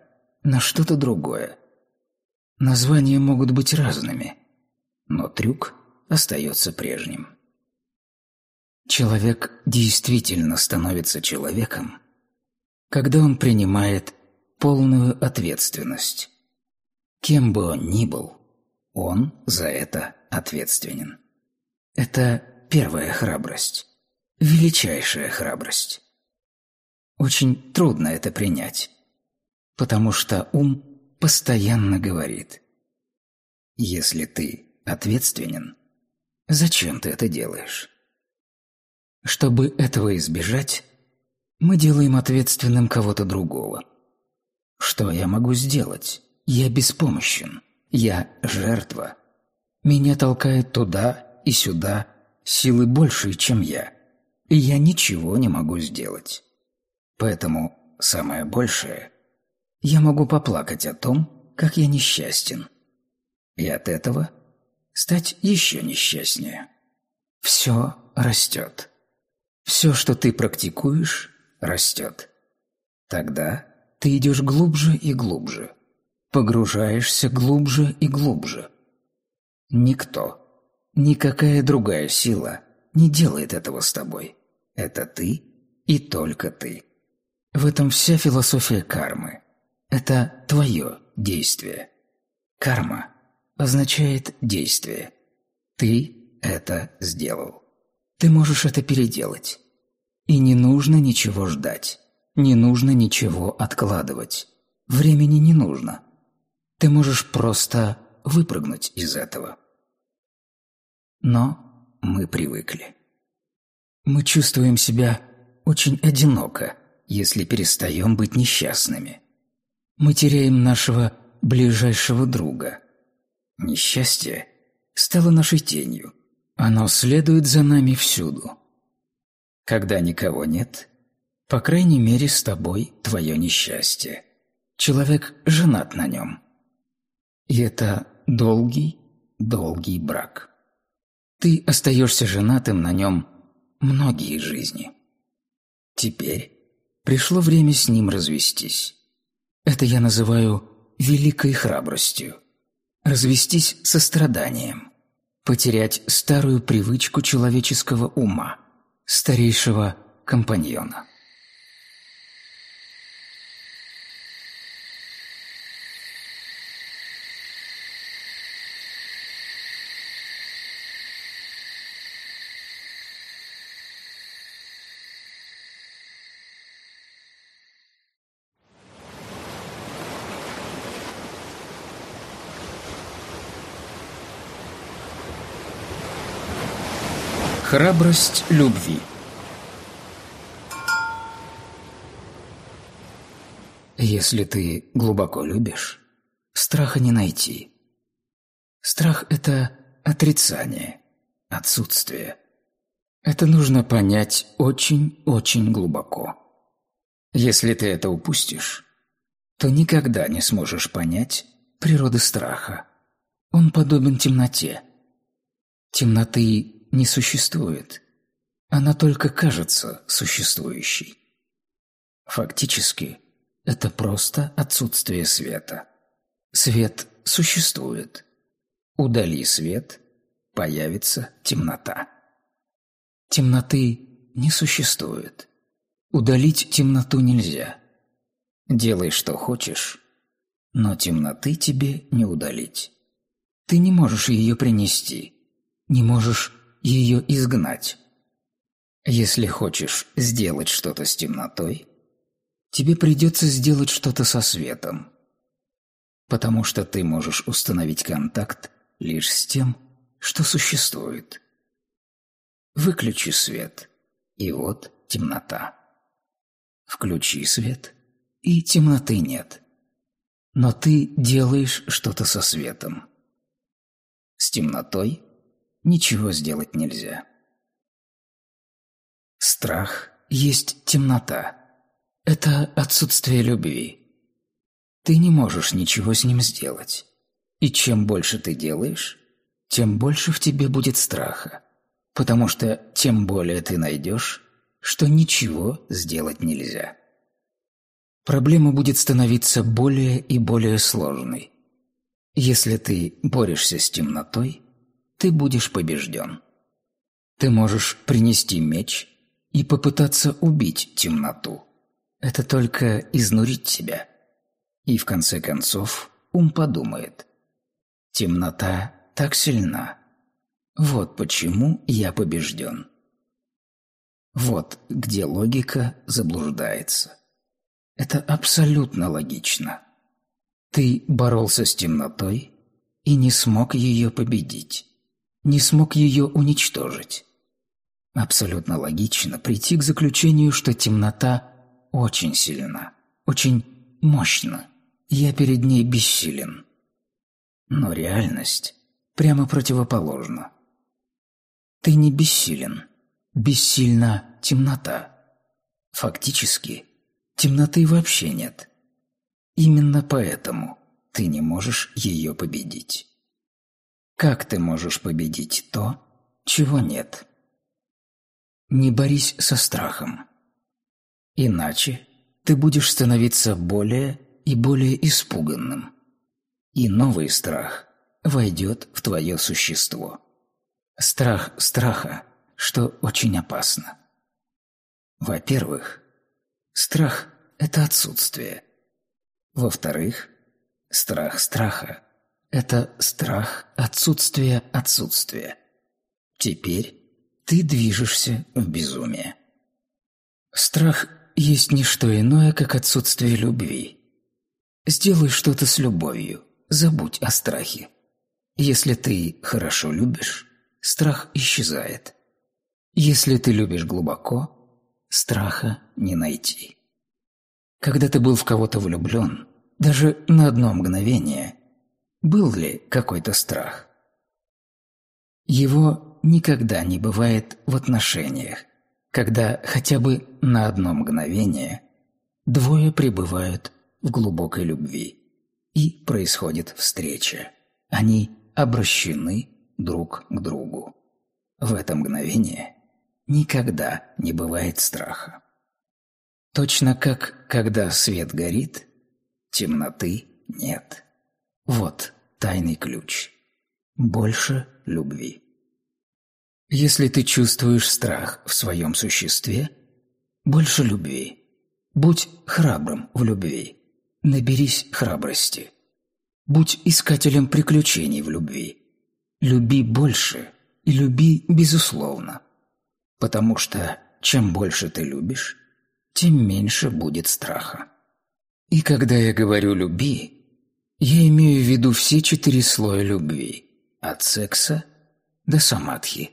на что-то другое. Названия могут быть разными, но трюк остается прежним. Человек действительно становится человеком, когда он принимает полную ответственность. Кем бы он ни был, он за это ответственен. Это первая храбрость, величайшая храбрость. Очень трудно это принять, потому что ум постоянно говорит «Если ты ответственен, зачем ты это делаешь?» Чтобы этого избежать, мы делаем ответственным кого-то другого. Что я могу сделать? Я беспомощен. Я жертва. Меня толкает туда и сюда силы большие, чем я. И я ничего не могу сделать. Поэтому самое большее – я могу поплакать о том, как я несчастен. И от этого стать еще несчастнее. Все растет. Все, что ты практикуешь, растет. Тогда ты идешь глубже и глубже, погружаешься глубже и глубже. Никто, никакая другая сила не делает этого с тобой. Это ты и только ты. В этом вся философия кармы. Это твое действие. Карма означает действие. Ты это сделал. Ты можешь это переделать. И не нужно ничего ждать. Не нужно ничего откладывать. Времени не нужно. Ты можешь просто выпрыгнуть из этого. Но мы привыкли. Мы чувствуем себя очень одиноко, если перестаем быть несчастными. Мы теряем нашего ближайшего друга. Несчастье стало нашей тенью – оно следует за нами всюду. Когда никого нет, по крайней мере с тобой твое несчастье. Человек женат на нем. И это долгий, долгий брак. Ты остаешься женатым на нем многие жизни. Теперь пришло время с ним развестись. Это я называю великой храбростью. Развестись со страданием потерять старую привычку человеческого ума, старейшего компаньона. Храбрость любви Если ты глубоко любишь, страха не найти. Страх – это отрицание, отсутствие. Это нужно понять очень-очень глубоко. Если ты это упустишь, то никогда не сможешь понять природы страха. Он подобен темноте. Темноты не существует. Она только кажется существующей. Фактически, это просто отсутствие света. Свет существует. Удали свет, появится темнота. Темноты не существует. Удалить темноту нельзя. Делай, что хочешь, но темноты тебе не удалить. Ты не можешь ее принести, не можешь ее изгнать. Если хочешь сделать что-то с темнотой, тебе придется сделать что-то со светом, потому что ты можешь установить контакт лишь с тем, что существует. Выключи свет, и вот темнота. Включи свет, и темноты нет. Но ты делаешь что-то со светом. С темнотой ничего сделать нельзя. Страх есть темнота. Это отсутствие любви. Ты не можешь ничего с ним сделать. И чем больше ты делаешь, тем больше в тебе будет страха, потому что тем более ты найдешь, что ничего сделать нельзя. Проблема будет становиться более и более сложной. Если ты борешься с темнотой, ты будешь побежден. Ты можешь принести меч и попытаться убить темноту. Это только изнурить себя. И в конце концов ум подумает. Темнота так сильна. Вот почему я побежден. Вот где логика заблуждается. Это абсолютно логично. Ты боролся с темнотой и не смог ее победить. Не смог ее уничтожить. Абсолютно логично прийти к заключению, что темнота очень сильна, очень мощна. Я перед ней бессилен. Но реальность прямо противоположна. Ты не бессилен. Бессильна темнота. Фактически, темноты вообще нет. Именно поэтому ты не можешь ее победить. Как ты можешь победить то, чего нет? Не борись со страхом. Иначе ты будешь становиться более и более испуганным. И новый страх войдет в твое существо. Страх страха, что очень опасно. Во-первых, страх – это отсутствие. Во-вторых, страх страха – это страх отсутствия отсутствия. Теперь ты движешься в безумие. Страх есть не что иное, как отсутствие любви. Сделай что-то с любовью, забудь о страхе. Если ты хорошо любишь, страх исчезает. Если ты любишь глубоко, страха не найти. Когда ты был в кого-то влюблен, даже на одно мгновение, был ли какой-то страх? Его никогда не бывает в отношениях, когда хотя бы на одно мгновение двое пребывают в глубокой любви и происходит встреча. Они обращены друг к другу. В это мгновение никогда не бывает страха. Точно как, когда свет горит, темноты нет. Вот тайный ключ. Больше любви. Если ты чувствуешь страх в своем существе, больше любви. Будь храбрым в любви. Наберись храбрости. Будь искателем приключений в любви. Люби больше и люби безусловно. Потому что чем больше ты любишь, тем меньше будет страха. И когда я говорю «люби», я имею в виду все четыре слоя любви, от секса до самадхи.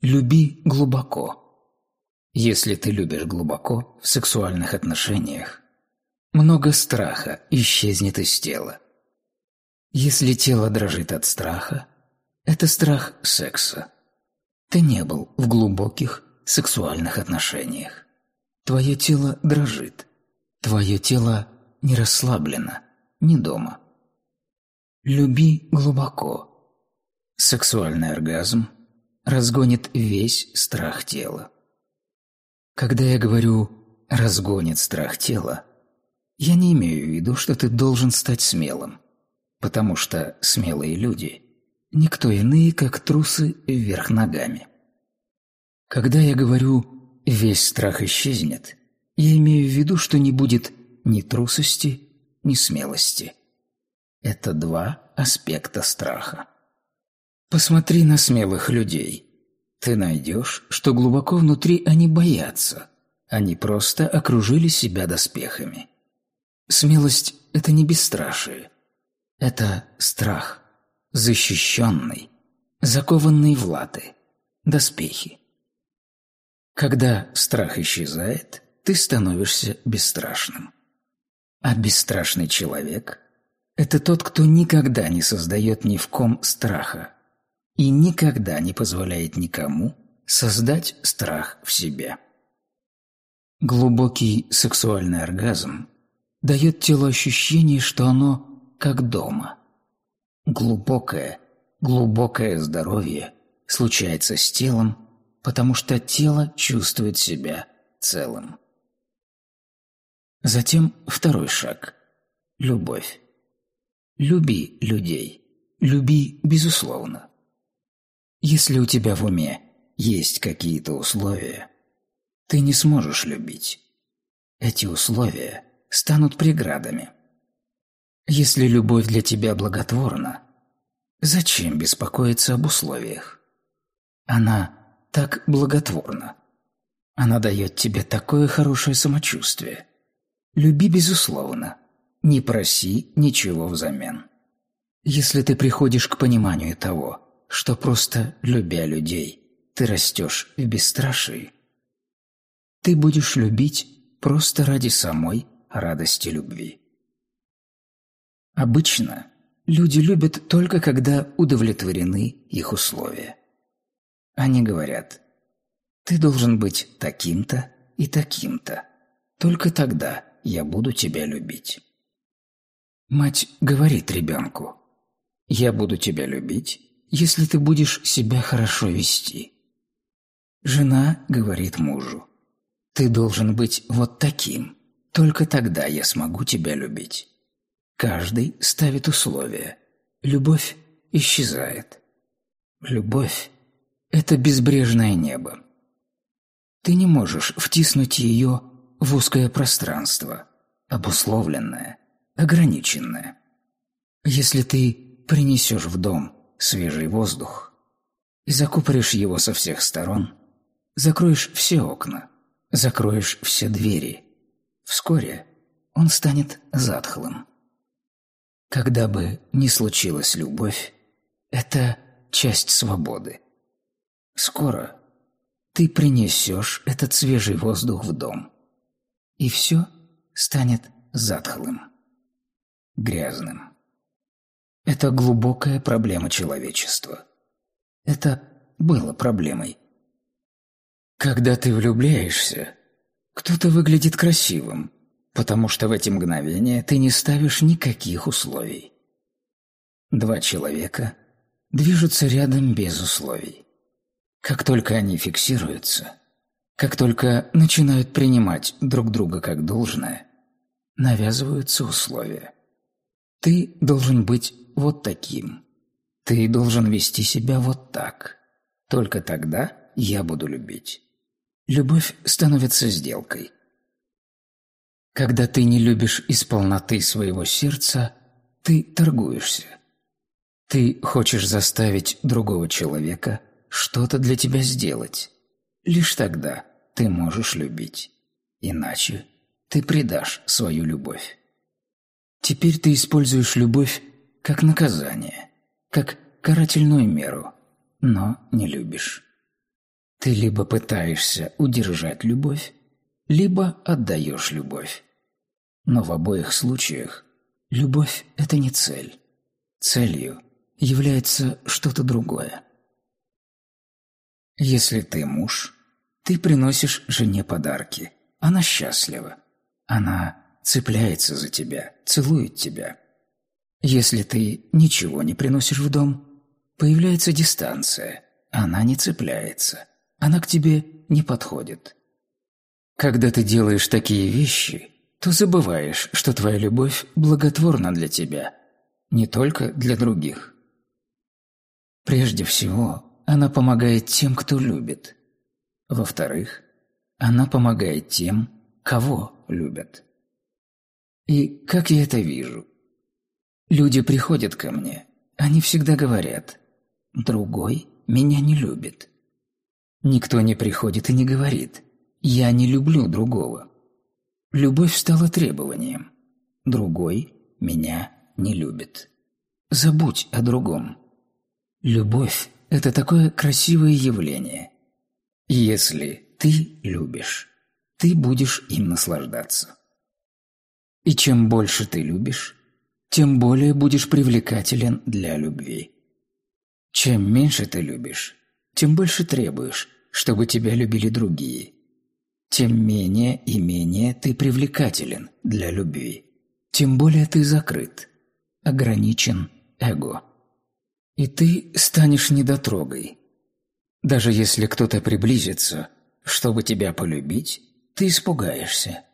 Люби глубоко. Если ты любишь глубоко в сексуальных отношениях, много страха исчезнет из тела. Если тело дрожит от страха, это страх секса. Ты не был в глубоких сексуальных отношениях. Твое тело дрожит. Твое тело не расслаблено, не дома. Люби глубоко. Сексуальный оргазм разгонит весь страх тела. Когда я говорю «разгонит страх тела», я не имею в виду, что ты должен стать смелым, потому что смелые люди – никто иные, как трусы вверх ногами. Когда я говорю «весь страх исчезнет», я имею в виду, что не будет ни трусости, ни смелости. Это два аспекта страха. Посмотри на смелых людей. Ты найдешь, что глубоко внутри они боятся. Они просто окружили себя доспехами. Смелость – это не бесстрашие. Это страх, защищенный, закованный в латы, доспехи. Когда страх исчезает, ты становишься бесстрашным. А бесстрашный человек – это тот, кто никогда не создает ни в ком страха и никогда не позволяет никому создать страх в себе. Глубокий сексуальный оргазм дает телу ощущение, что оно как дома. Глубокое, глубокое здоровье случается с телом, потому что тело чувствует себя целым. Затем второй шаг – любовь. Люби людей. Люби безусловно. Если у тебя в уме есть какие-то условия, ты не сможешь любить. Эти условия станут преградами. Если любовь для тебя благотворна, зачем беспокоиться об условиях? Она так благотворна. Она дает тебе такое хорошее самочувствие. Люби безусловно. Не проси ничего взамен. Если ты приходишь к пониманию того, что просто любя людей, ты растешь в бесстрашии. Ты будешь любить просто ради самой радости любви. Обычно люди любят только когда удовлетворены их условия. Они говорят, ты должен быть таким-то и таким-то, только тогда я буду тебя любить. Мать говорит ребенку, я буду тебя любить, если ты будешь себя хорошо вести. Жена говорит мужу, ты должен быть вот таким, только тогда я смогу тебя любить. Каждый ставит условия. Любовь исчезает. Любовь – это безбрежное небо. Ты не можешь втиснуть ее в узкое пространство, обусловленное, ограниченное. Если ты принесешь в дом свежий воздух и закупоришь его со всех сторон, закроешь все окна, закроешь все двери. Вскоре он станет затхлым. Когда бы ни случилась любовь, это часть свободы. Скоро ты принесешь этот свежий воздух в дом, и все станет затхлым, грязным. Это глубокая проблема человечества. Это было проблемой. Когда ты влюбляешься, кто-то выглядит красивым, потому что в эти мгновения ты не ставишь никаких условий. Два человека движутся рядом без условий. Как только они фиксируются, как только начинают принимать друг друга как должное, навязываются условия. Ты должен быть вот таким. Ты должен вести себя вот так. Только тогда я буду любить. Любовь становится сделкой. Когда ты не любишь из полноты своего сердца, ты торгуешься. Ты хочешь заставить другого человека что-то для тебя сделать. Лишь тогда ты можешь любить. Иначе ты предашь свою любовь. Теперь ты используешь любовь как наказание, как карательную меру, но не любишь. Ты либо пытаешься удержать любовь, либо отдаешь любовь. Но в обоих случаях любовь – это не цель. Целью является что-то другое. Если ты муж, ты приносишь жене подарки. Она счастлива. Она цепляется за тебя, целует тебя. Если ты ничего не приносишь в дом, появляется дистанция. Она не цепляется. Она к тебе не подходит. Когда ты делаешь такие вещи, то забываешь, что твоя любовь благотворна для тебя, не только для других. Прежде всего, она помогает тем, кто любит. Во-вторых, она помогает тем, кого любят. И как я это вижу? Люди приходят ко мне, они всегда говорят «другой меня не любит». Никто не приходит и не говорит «я не люблю другого». Любовь стала требованием. Другой меня не любит. Забудь о другом. Любовь – это такое красивое явление. Если ты любишь, ты будешь им наслаждаться. И чем больше ты любишь, тем более будешь привлекателен для любви. Чем меньше ты любишь, тем больше требуешь, чтобы тебя любили другие. Тем менее и менее ты привлекателен для любви. Тем более ты закрыт, ограничен эго. И ты станешь недотрогой. Даже если кто-то приблизится, чтобы тебя полюбить, ты испугаешься.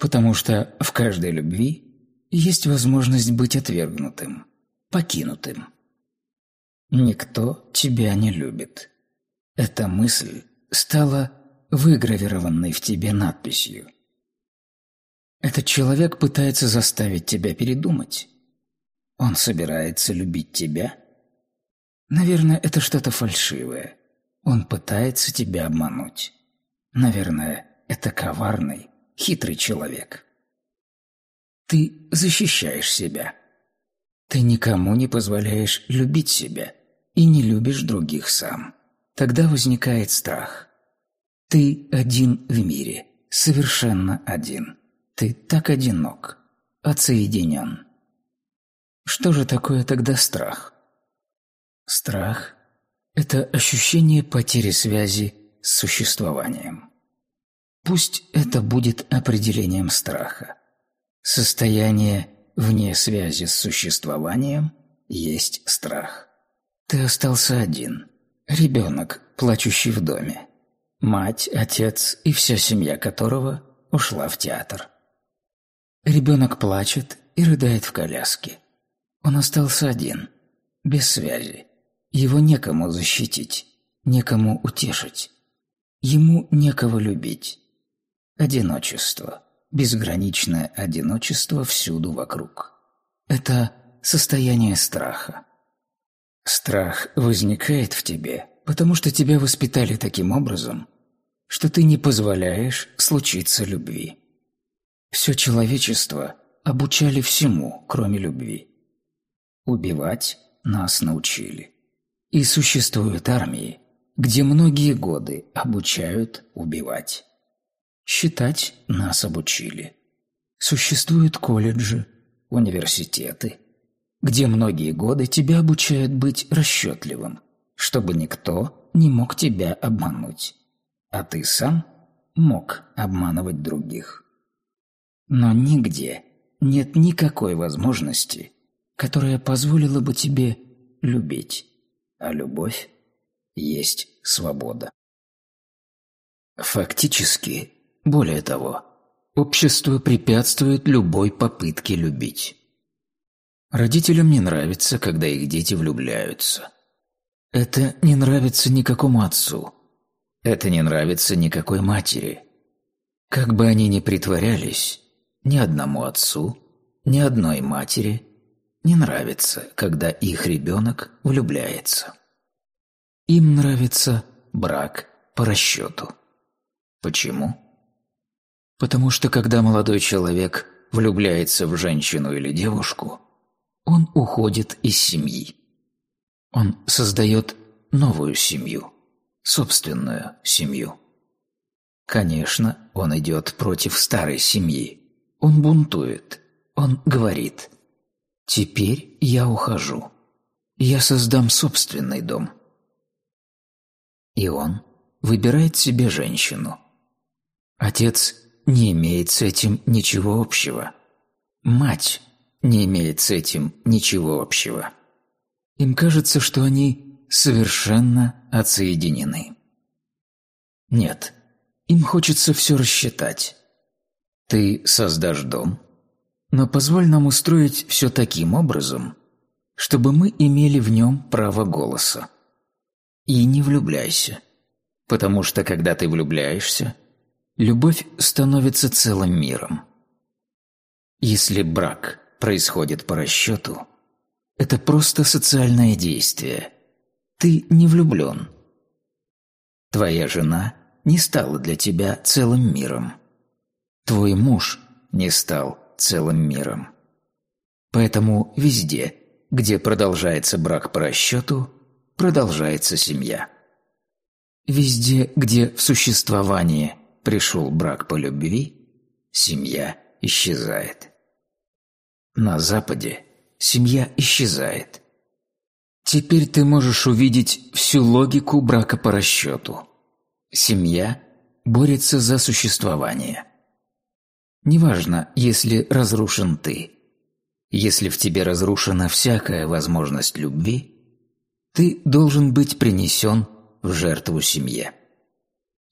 Потому что в каждой любви есть возможность быть отвергнутым, покинутым. Никто тебя не любит. Эта мысль стала выгравированной в тебе надписью. Этот человек пытается заставить тебя передумать. Он собирается любить тебя. Наверное, это что-то фальшивое. Он пытается тебя обмануть. Наверное, это коварный, хитрый человек. Ты защищаешь себя. Ты никому не позволяешь любить себя и не любишь других сам. Тогда возникает страх. Ты один в мире, совершенно один. Ты так одинок, отсоединен. Что же такое тогда страх? Страх – это ощущение потери связи с существованием. Пусть это будет определением страха. Состояние вне связи с существованием есть страх. Ты остался один. Ребенок, плачущий в доме. Мать, отец и вся семья которого ушла в театр. Ребенок плачет и рыдает в коляске. Он остался один, без связи. Его некому защитить, некому утешить. Ему некого любить. Одиночество, безграничное одиночество всюду вокруг. Это состояние страха. Страх возникает в тебе, потому что тебя воспитали таким образом, что ты не позволяешь случиться любви. Все человечество обучали всему, кроме любви. Убивать нас научили. И существуют армии, где многие годы обучают убивать. Считать нас обучили. Существуют колледжи, университеты, где многие годы тебя обучают быть расчетливым, чтобы никто не мог тебя обмануть, а ты сам мог обманывать других. Но нигде нет никакой возможности, которая позволила бы тебе любить, а любовь есть свобода. Фактически, более того, общество препятствует любой попытке любить. Родителям не нравится, когда их дети влюбляются. Это не нравится никакому отцу. Это не нравится никакой матери. Как бы они ни притворялись, ни одному отцу, ни одной матери не нравится, когда их ребенок влюбляется. Им нравится брак по расчету. Почему? Потому что когда молодой человек влюбляется в женщину или девушку, он уходит из семьи. Он создает новую семью, собственную семью. Конечно, он идет против старой семьи. Он бунтует. Он говорит «Теперь я ухожу. Я создам собственный дом». и он выбирает себе женщину. Отец не имеет с этим ничего общего. Мать не имеет с этим ничего общего. Им кажется, что они совершенно отсоединены. Нет, им хочется все рассчитать. Ты создашь дом, но позволь нам устроить все таким образом, чтобы мы имели в нем право голоса. И не влюбляйся, потому что когда ты влюбляешься, любовь становится целым миром. Если брак происходит по расчету, это просто социальное действие. Ты не влюблен. Твоя жена не стала для тебя целым миром. Твой муж не стал целым миром. Поэтому везде, где продолжается брак по расчету, продолжается семья. Везде, где в существовании пришел брак по любви, семья исчезает. На Западе семья исчезает. Теперь ты можешь увидеть всю логику брака по расчету. Семья борется за существование. Неважно, если разрушен ты. Если в тебе разрушена всякая возможность любви, ты должен быть принесен в жертву семье.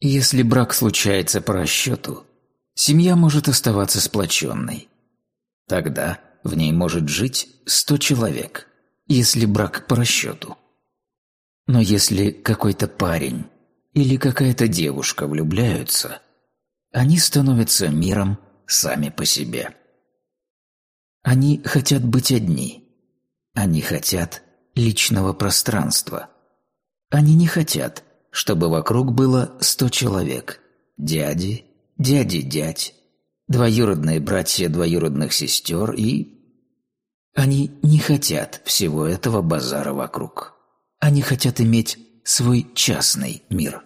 Если брак случается по расчету, семья может оставаться сплоченной. Тогда в ней может жить сто человек, если брак по расчету. Но если какой-то парень или какая-то девушка влюбляются, они становятся миром сами по себе. Они хотят быть одни. Они хотят личного пространства. Они не хотят, чтобы вокруг было сто человек. Дяди, дяди-дядь, двоюродные братья двоюродных сестер и... Они не хотят всего этого базара вокруг. Они хотят иметь свой частный мир.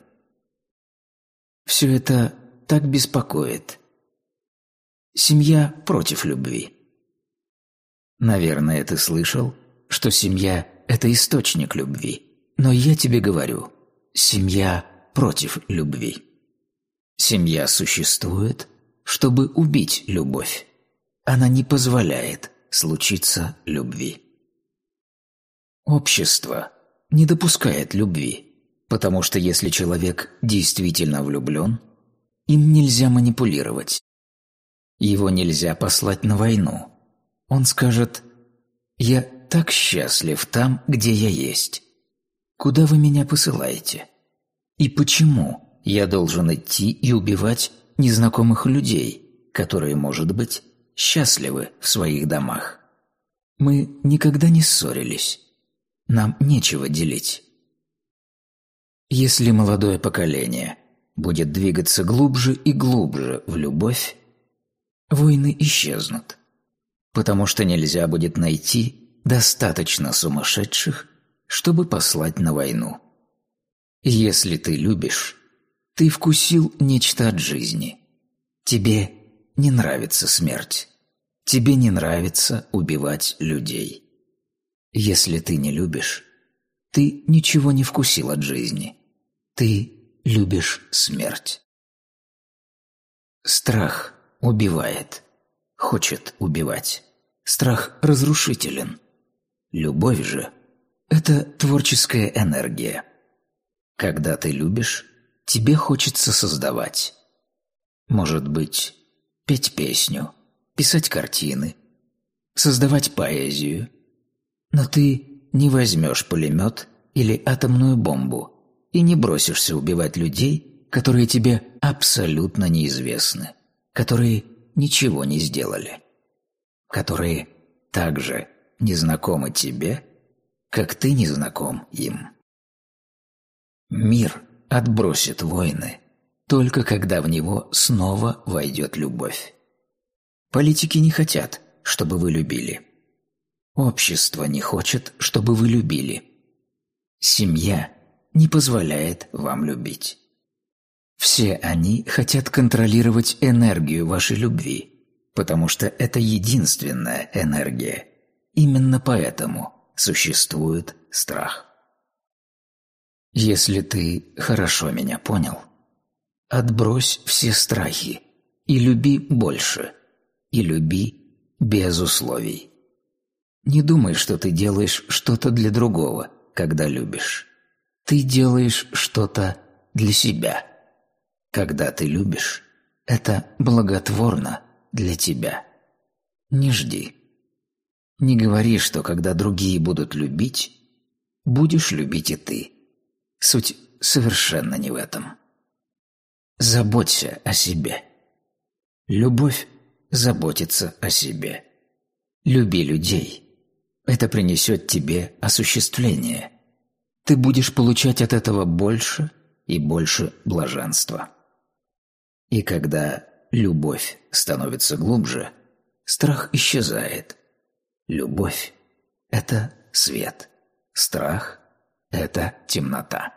Все это так беспокоит. Семья против любви. Наверное, ты слышал, что семья – это источник любви. Но я тебе говорю, семья против любви. Семья существует, чтобы убить любовь. Она не позволяет случиться любви. Общество не допускает любви, потому что если человек действительно влюблен, им нельзя манипулировать. Его нельзя послать на войну. Он скажет «Я так счастлив там, где я есть. Куда вы меня посылаете? И почему я должен идти и убивать незнакомых людей, которые, может быть, счастливы в своих домах? Мы никогда не ссорились. Нам нечего делить. Если молодое поколение будет двигаться глубже и глубже в любовь, войны исчезнут, потому что нельзя будет найти достаточно сумасшедших, чтобы послать на войну. Если ты любишь, ты вкусил нечто от жизни. Тебе не нравится смерть. Тебе не нравится убивать людей. Если ты не любишь, ты ничего не вкусил от жизни. Ты любишь смерть. Страх убивает, хочет убивать. Страх разрушителен. Любовь же – это творческая энергия. Когда ты любишь, тебе хочется создавать. Может быть, петь песню, писать картины, создавать поэзию. Но ты не возьмешь пулемет или атомную бомбу и не бросишься убивать людей, которые тебе абсолютно неизвестны, которые ничего не сделали, которые также не знакомы тебе, как ты не знаком им. Мир отбросит войны, только когда в него снова войдет любовь. Политики не хотят, чтобы вы любили. Общество не хочет, чтобы вы любили. Семья не позволяет вам любить. Все они хотят контролировать энергию вашей любви, потому что это единственная энергия. Именно поэтому существует страх. Если ты хорошо меня понял, отбрось все страхи и люби больше, и люби без условий. Не думай, что ты делаешь что-то для другого, когда любишь. Ты делаешь что-то для себя. Когда ты любишь, это благотворно для тебя. Не жди. Не говори, что когда другие будут любить, будешь любить и ты. Суть совершенно не в этом. Заботься о себе. Любовь заботится о себе. Люби людей. Это принесет тебе осуществление. Ты будешь получать от этого больше и больше блаженства. И когда любовь становится глубже, страх исчезает. Любовь – это свет, страх – это темнота.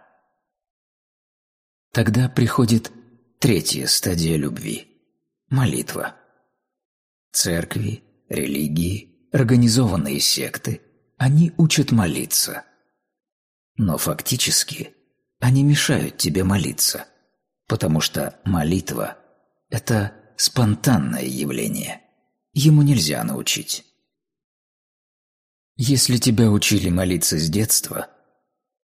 Тогда приходит третья стадия любви – молитва. Церкви, религии, организованные секты – они учат молиться. Но фактически они мешают тебе молиться, потому что молитва – это спонтанное явление. Ему нельзя научить. Если тебя учили молиться с детства,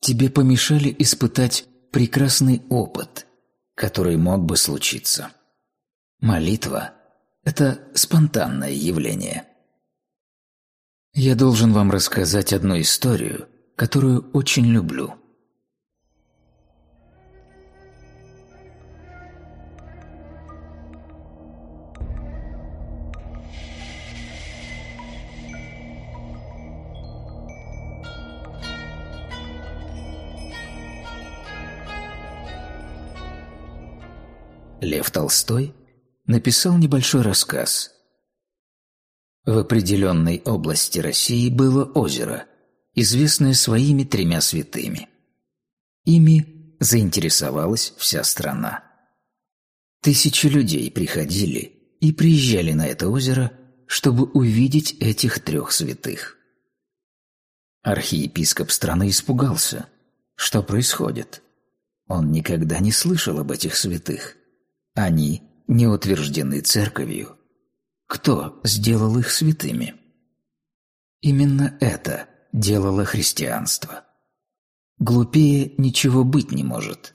тебе помешали испытать прекрасный опыт, который мог бы случиться. Молитва – это спонтанное явление. Я должен вам рассказать одну историю, которую очень люблю – Лев Толстой написал небольшой рассказ. В определенной области России было озеро, известное своими тремя святыми. Ими заинтересовалась вся страна. Тысячи людей приходили и приезжали на это озеро, чтобы увидеть этих трех святых. Архиепископ страны испугался. Что происходит? Он никогда не слышал об этих святых. Они не утверждены церковью. Кто сделал их святыми? Именно это делало христианство. Глупее ничего быть не может.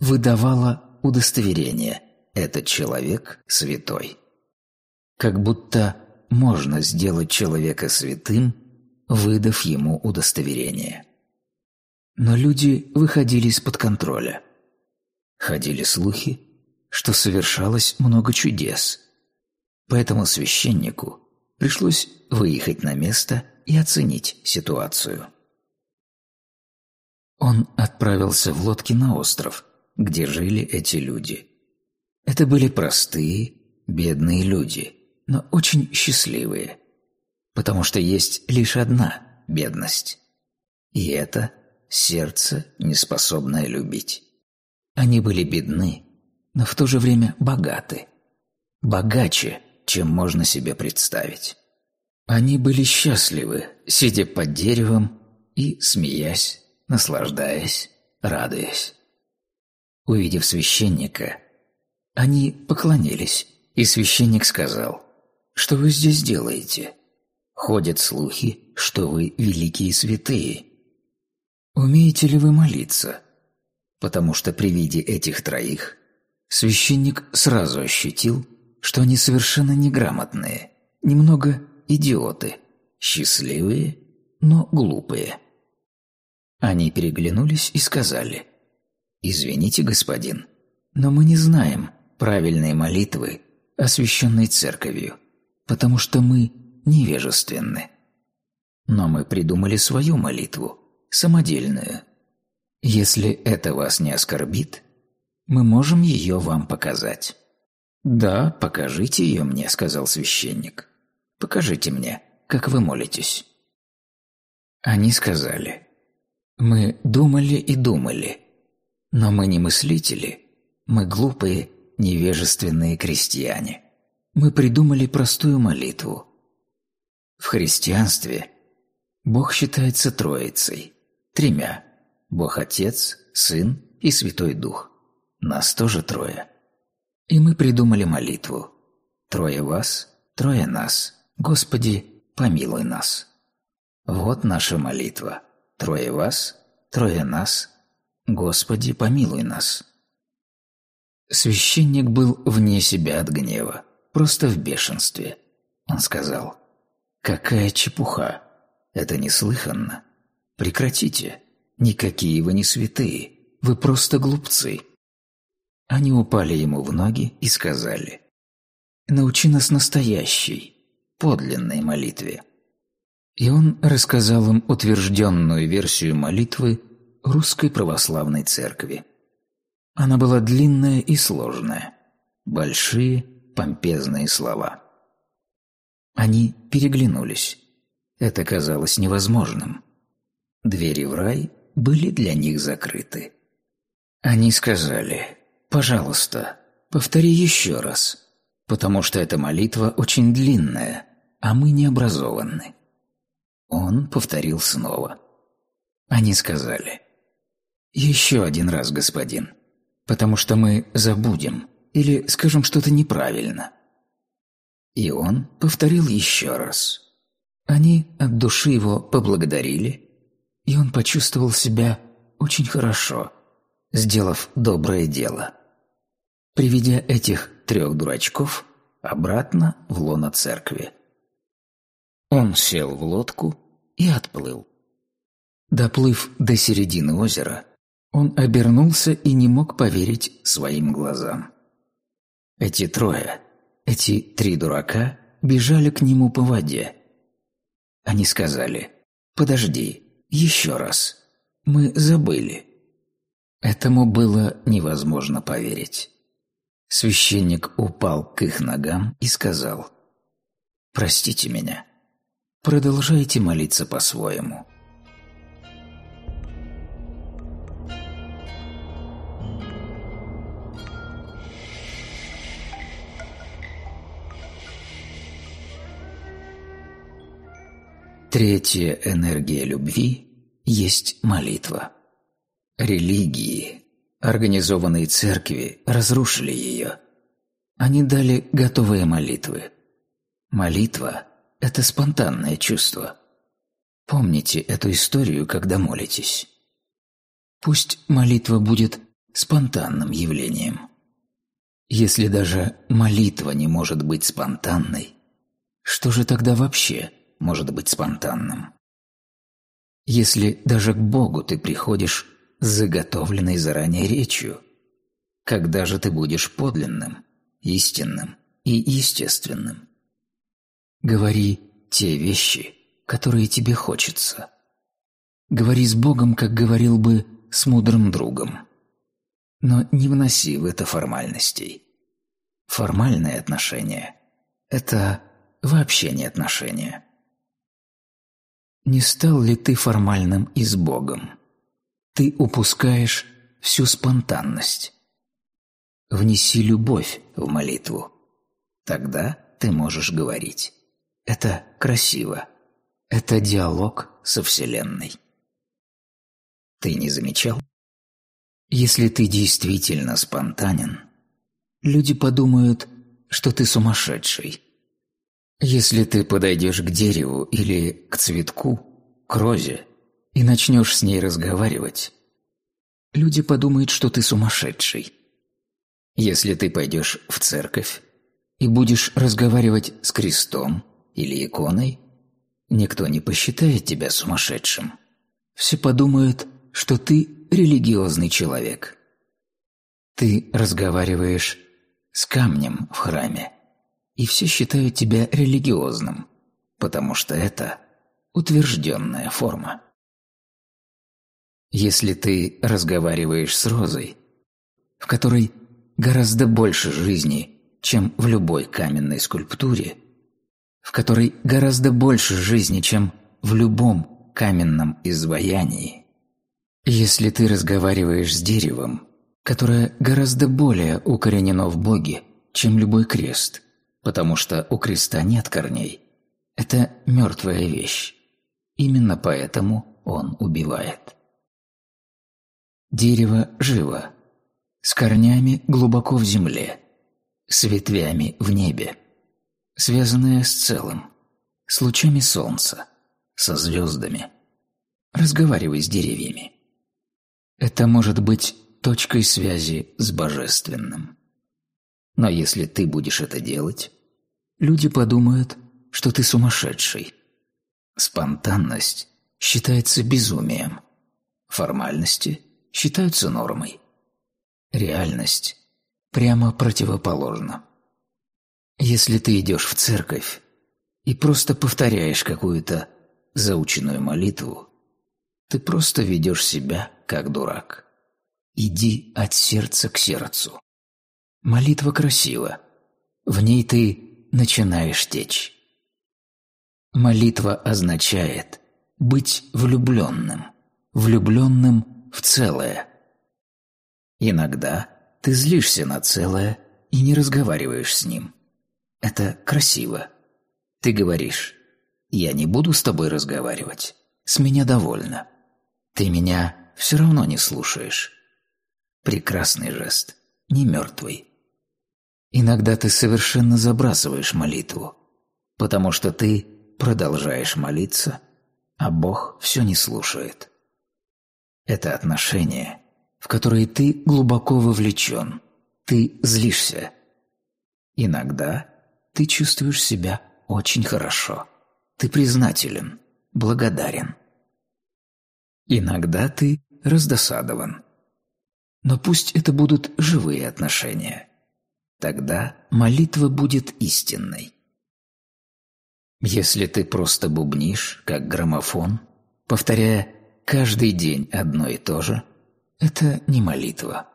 Выдавало удостоверение «этот человек святой». Как будто можно сделать человека святым, выдав ему удостоверение. Но люди выходили из-под контроля. Ходили слухи, что совершалось много чудес. Поэтому священнику пришлось выехать на место и оценить ситуацию. Он отправился в лодке на остров, где жили эти люди. Это были простые, бедные люди, но очень счастливые, потому что есть лишь одна бедность. И это сердце, неспособное любить. Они были бедны, но в то же время богаты. Богаче, чем можно себе представить. Они были счастливы, сидя под деревом и смеясь, наслаждаясь, радуясь. Увидев священника, они поклонились, и священник сказал, «Что вы здесь делаете? Ходят слухи, что вы великие святые. Умеете ли вы молиться? Потому что при виде этих троих Священник сразу ощутил, что они совершенно неграмотные, немного идиоты, счастливые, но глупые. Они переглянулись и сказали, «Извините, господин, но мы не знаем правильной молитвы, освященной церковью, потому что мы невежественны. Но мы придумали свою молитву, самодельную. Если это вас не оскорбит, мы можем ее вам показать». «Да, покажите ее мне», — сказал священник. «Покажите мне, как вы молитесь». Они сказали, «Мы думали и думали, но мы не мыслители, мы глупые, невежественные крестьяне. Мы придумали простую молитву. В христианстве Бог считается троицей, тремя Бог Отец, Сын и Святой Дух. Нас тоже трое. И мы придумали молитву. Трое вас, трое нас. Господи, помилуй нас. Вот наша молитва. Трое вас, трое нас. Господи, помилуй нас. Священник был вне себя от гнева, просто в бешенстве. Он сказал, «Какая чепуха! Это неслыханно! Прекратите! Никакие вы не святые, вы просто глупцы!» Они упали ему в ноги и сказали, «Научи нас настоящей, подлинной молитве». И он рассказал им утвержденную версию молитвы Русской Православной Церкви. Она была длинная и сложная, большие, помпезные слова. Они переглянулись. Это казалось невозможным. Двери в рай были для них закрыты. Они сказали «Пожалуйста, повтори еще раз, потому что эта молитва очень длинная, а мы не образованы». Он повторил снова. Они сказали «Еще один раз, господин, потому что мы забудем или скажем что-то неправильно». И он повторил еще раз. Они от души его поблагодарили, и он почувствовал себя очень хорошо, сделав доброе дело, приведя этих трех дурачков обратно в лоно церкви. Он сел в лодку и отплыл. Доплыв до середины озера, он обернулся и не мог поверить своим глазам. Эти трое, эти три дурака бежали к нему по воде. Они сказали «Подожди, еще раз, мы забыли». Этому было невозможно поверить. Священник упал к их ногам и сказал «Простите меня, продолжайте молиться по-своему». Третья энергия любви есть молитва. Религии, организованные церкви разрушили ее. Они дали готовые молитвы. Молитва – это спонтанное чувство. Помните эту историю, когда молитесь. Пусть молитва будет спонтанным явлением. Если даже молитва не может быть спонтанной, что же тогда вообще – может быть спонтанным. Если даже к Богу ты приходишь заготовленной заранее речью, когда же ты будешь подлинным, истинным и естественным? Говори те вещи, которые тебе хочется. Говори с Богом, как говорил бы с мудрым другом. Но не вноси в это формальностей. Формальные отношения – это вообще не отношения. Не стал ли ты формальным и с Богом? Ты упускаешь всю спонтанность. Внеси любовь в молитву. Тогда ты можешь говорить. Это красиво. Это диалог со Вселенной. Ты не замечал? Если ты действительно спонтанен, люди подумают, что ты сумасшедший. Если ты подойдешь к дереву или к цветку, к розе, и начнешь с ней разговаривать, люди подумают, что ты сумасшедший. Если ты пойдешь в церковь и будешь разговаривать с крестом или иконой, никто не посчитает тебя сумасшедшим. Все подумают, что ты религиозный человек. Ты разговариваешь с камнем в храме и все считают тебя религиозным, потому что это утвержденная форма. Если ты разговариваешь с розой, в которой гораздо больше жизни, чем в любой каменной скульптуре, в которой гораздо больше жизни, чем в любом каменном изваянии, если ты разговариваешь с деревом, которое гораздо более укоренено в Боге, чем любой крест – потому что у креста нет корней. Это мертвая вещь. Именно поэтому он убивает. Дерево живо, с корнями глубоко в земле, с ветвями в небе, связанное с целым, с лучами солнца, со звездами. Разговаривай с деревьями. Это может быть точкой связи с Божественным. Но если ты будешь это делать, люди подумают, что ты сумасшедший. Спонтанность считается безумием. Формальности считаются нормой. Реальность прямо противоположна. Если ты идешь в церковь и просто повторяешь какую-то заученную молитву, ты просто ведешь себя как дурак. Иди от сердца к сердцу. Молитва красива. В ней ты начинаешь течь. Молитва означает быть влюбленным, влюбленным в целое. Иногда ты злишься на целое и не разговариваешь с ним. Это красиво. Ты говоришь, я не буду с тобой разговаривать, с меня довольно. Ты меня все равно не слушаешь. Прекрасный жест, не мертвый. Иногда ты совершенно забрасываешь молитву, потому что ты продолжаешь молиться, а Бог все не слушает. Это отношения, в которые ты глубоко вовлечен, ты злишься. Иногда ты чувствуешь себя очень хорошо, ты признателен, благодарен. Иногда ты раздосадован. Но пусть это будут живые отношения. Тогда молитва будет истинной. Если ты просто бубнишь, как граммофон, повторяя каждый день одно и то же, это не молитва.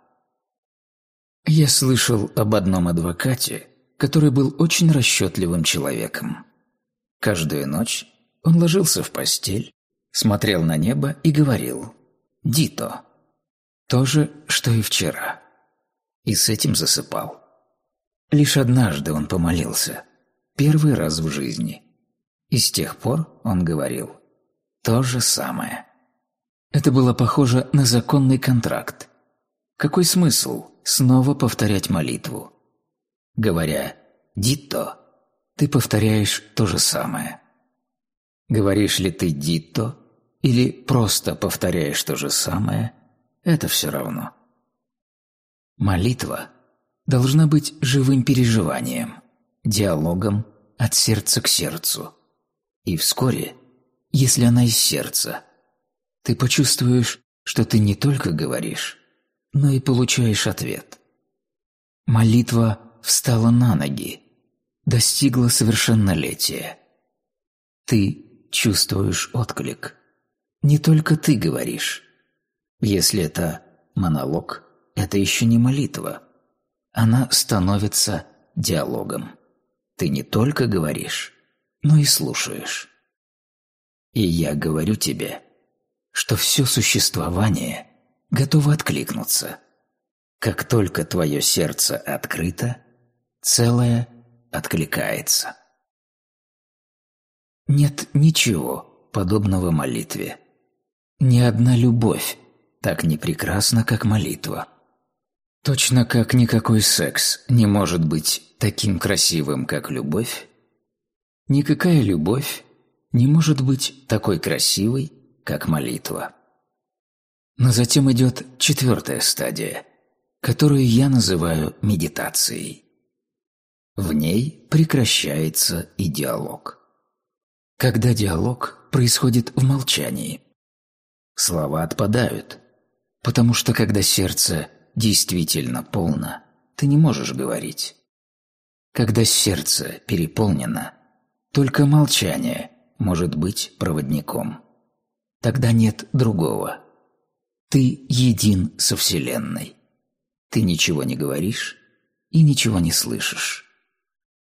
Я слышал об одном адвокате, который был очень расчетливым человеком. Каждую ночь он ложился в постель, смотрел на небо и говорил «Дито». То же, что и вчера. И с этим засыпал. Лишь однажды он помолился. Первый раз в жизни. И с тех пор он говорил то же самое. Это было похоже на законный контракт. Какой смысл снова повторять молитву? Говоря «дитто», ты повторяешь то же самое. Говоришь ли ты «дитто» или просто повторяешь то же самое, это все равно. Молитва должна быть живым переживанием, диалогом от сердца к сердцу. И вскоре, если она из сердца, ты почувствуешь, что ты не только говоришь, но и получаешь ответ. Молитва встала на ноги, достигла совершеннолетия. Ты чувствуешь отклик. Не только ты говоришь. Если это монолог, это еще не молитва. Она становится диалогом. Ты не только говоришь, но и слушаешь. И я говорю тебе, что все существование готово откликнуться. Как только твое сердце открыто, целое откликается. Нет ничего подобного молитве. Ни одна любовь так не прекрасна, как молитва. Точно как никакой секс не может быть таким красивым, как любовь, никакая любовь не может быть такой красивой, как молитва. Но затем идет четвертая стадия, которую я называю медитацией. В ней прекращается и диалог. Когда диалог происходит в молчании, слова отпадают, потому что когда сердце действительно полно, ты не можешь говорить. Когда сердце переполнено, только молчание может быть проводником. Тогда нет другого. Ты един со Вселенной. Ты ничего не говоришь и ничего не слышишь.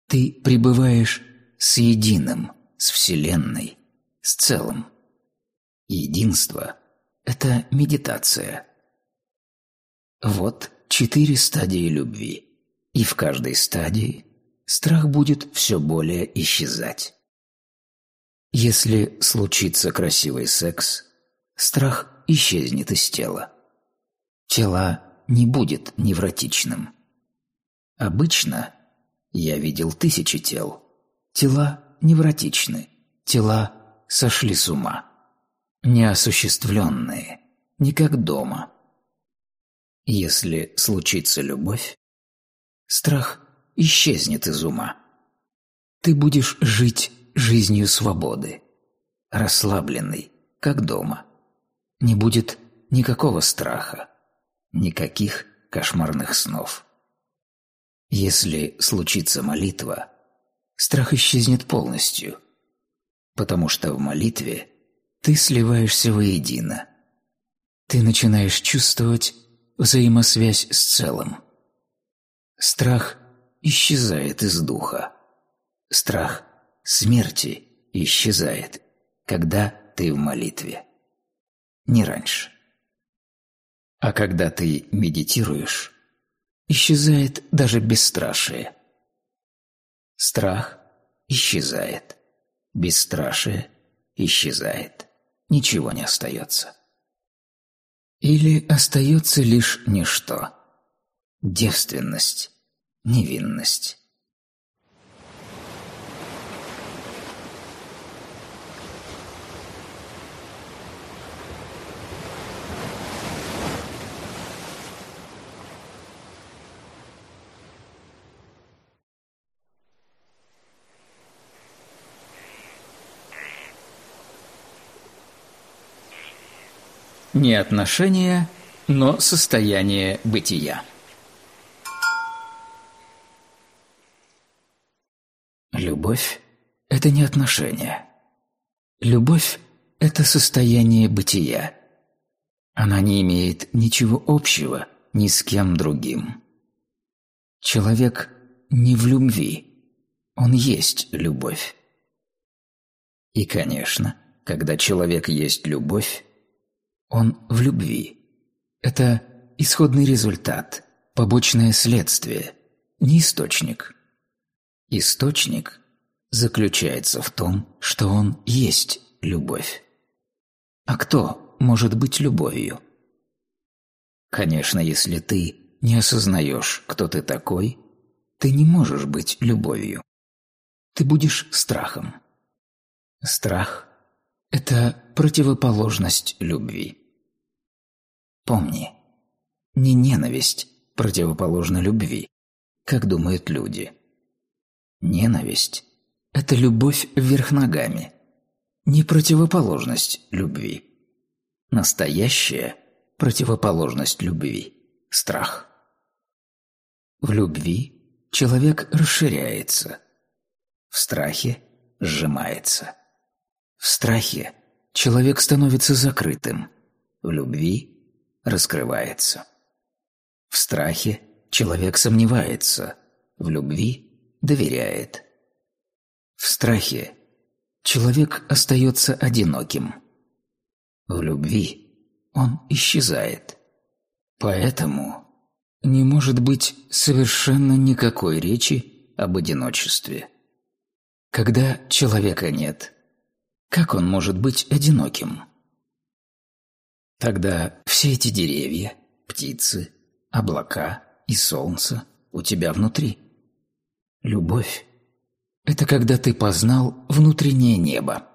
Ты пребываешь с единым, с Вселенной, с целым. Единство – это медитация – вот четыре стадии любви, и в каждой стадии страх будет все более исчезать. Если случится красивый секс, страх исчезнет из тела. тело не будет невротичным. Обычно я видел тысячи тел. Тела невротичны, тела сошли с ума. Неосуществленные, не как дома. Если случится любовь, страх исчезнет из ума. Ты будешь жить жизнью свободы, расслабленный, как дома. Не будет никакого страха, никаких кошмарных снов. Если случится молитва, страх исчезнет полностью, потому что в молитве ты сливаешься воедино. Ты начинаешь чувствовать взаимосвязь с целым. Страх исчезает из духа. Страх смерти исчезает, когда ты в молитве. Не раньше. А когда ты медитируешь, исчезает даже бесстрашие. Страх исчезает. Бесстрашие исчезает. Ничего не остается. Или остается лишь ничто. Девственность, невинность. Не отношение, но состояние бытия. Любовь – это не отношение. Любовь – это состояние бытия. Она не имеет ничего общего ни с кем другим. Человек не в любви, он есть любовь. И, конечно, когда человек есть любовь, он в любви. Это исходный результат, побочное следствие, не источник. Источник заключается в том, что он есть любовь. А кто может быть любовью? Конечно, если ты не осознаешь, кто ты такой, ты не можешь быть любовью. Ты будешь страхом. Страх – это противоположность любви. Помни, не ненависть противоположна любви, как думают люди. Ненависть – это любовь вверх ногами, не противоположность любви. Настоящая противоположность любви – страх. В любви человек расширяется, в страхе сжимается. В страхе человек становится закрытым, в любви раскрывается. В страхе человек сомневается, в любви доверяет. В страхе человек остается одиноким. В любви он исчезает. Поэтому не может быть совершенно никакой речи об одиночестве. Когда человека нет, как он может быть одиноким? Тогда все эти деревья, птицы, облака и солнце у тебя внутри. Любовь – это когда ты познал внутреннее небо.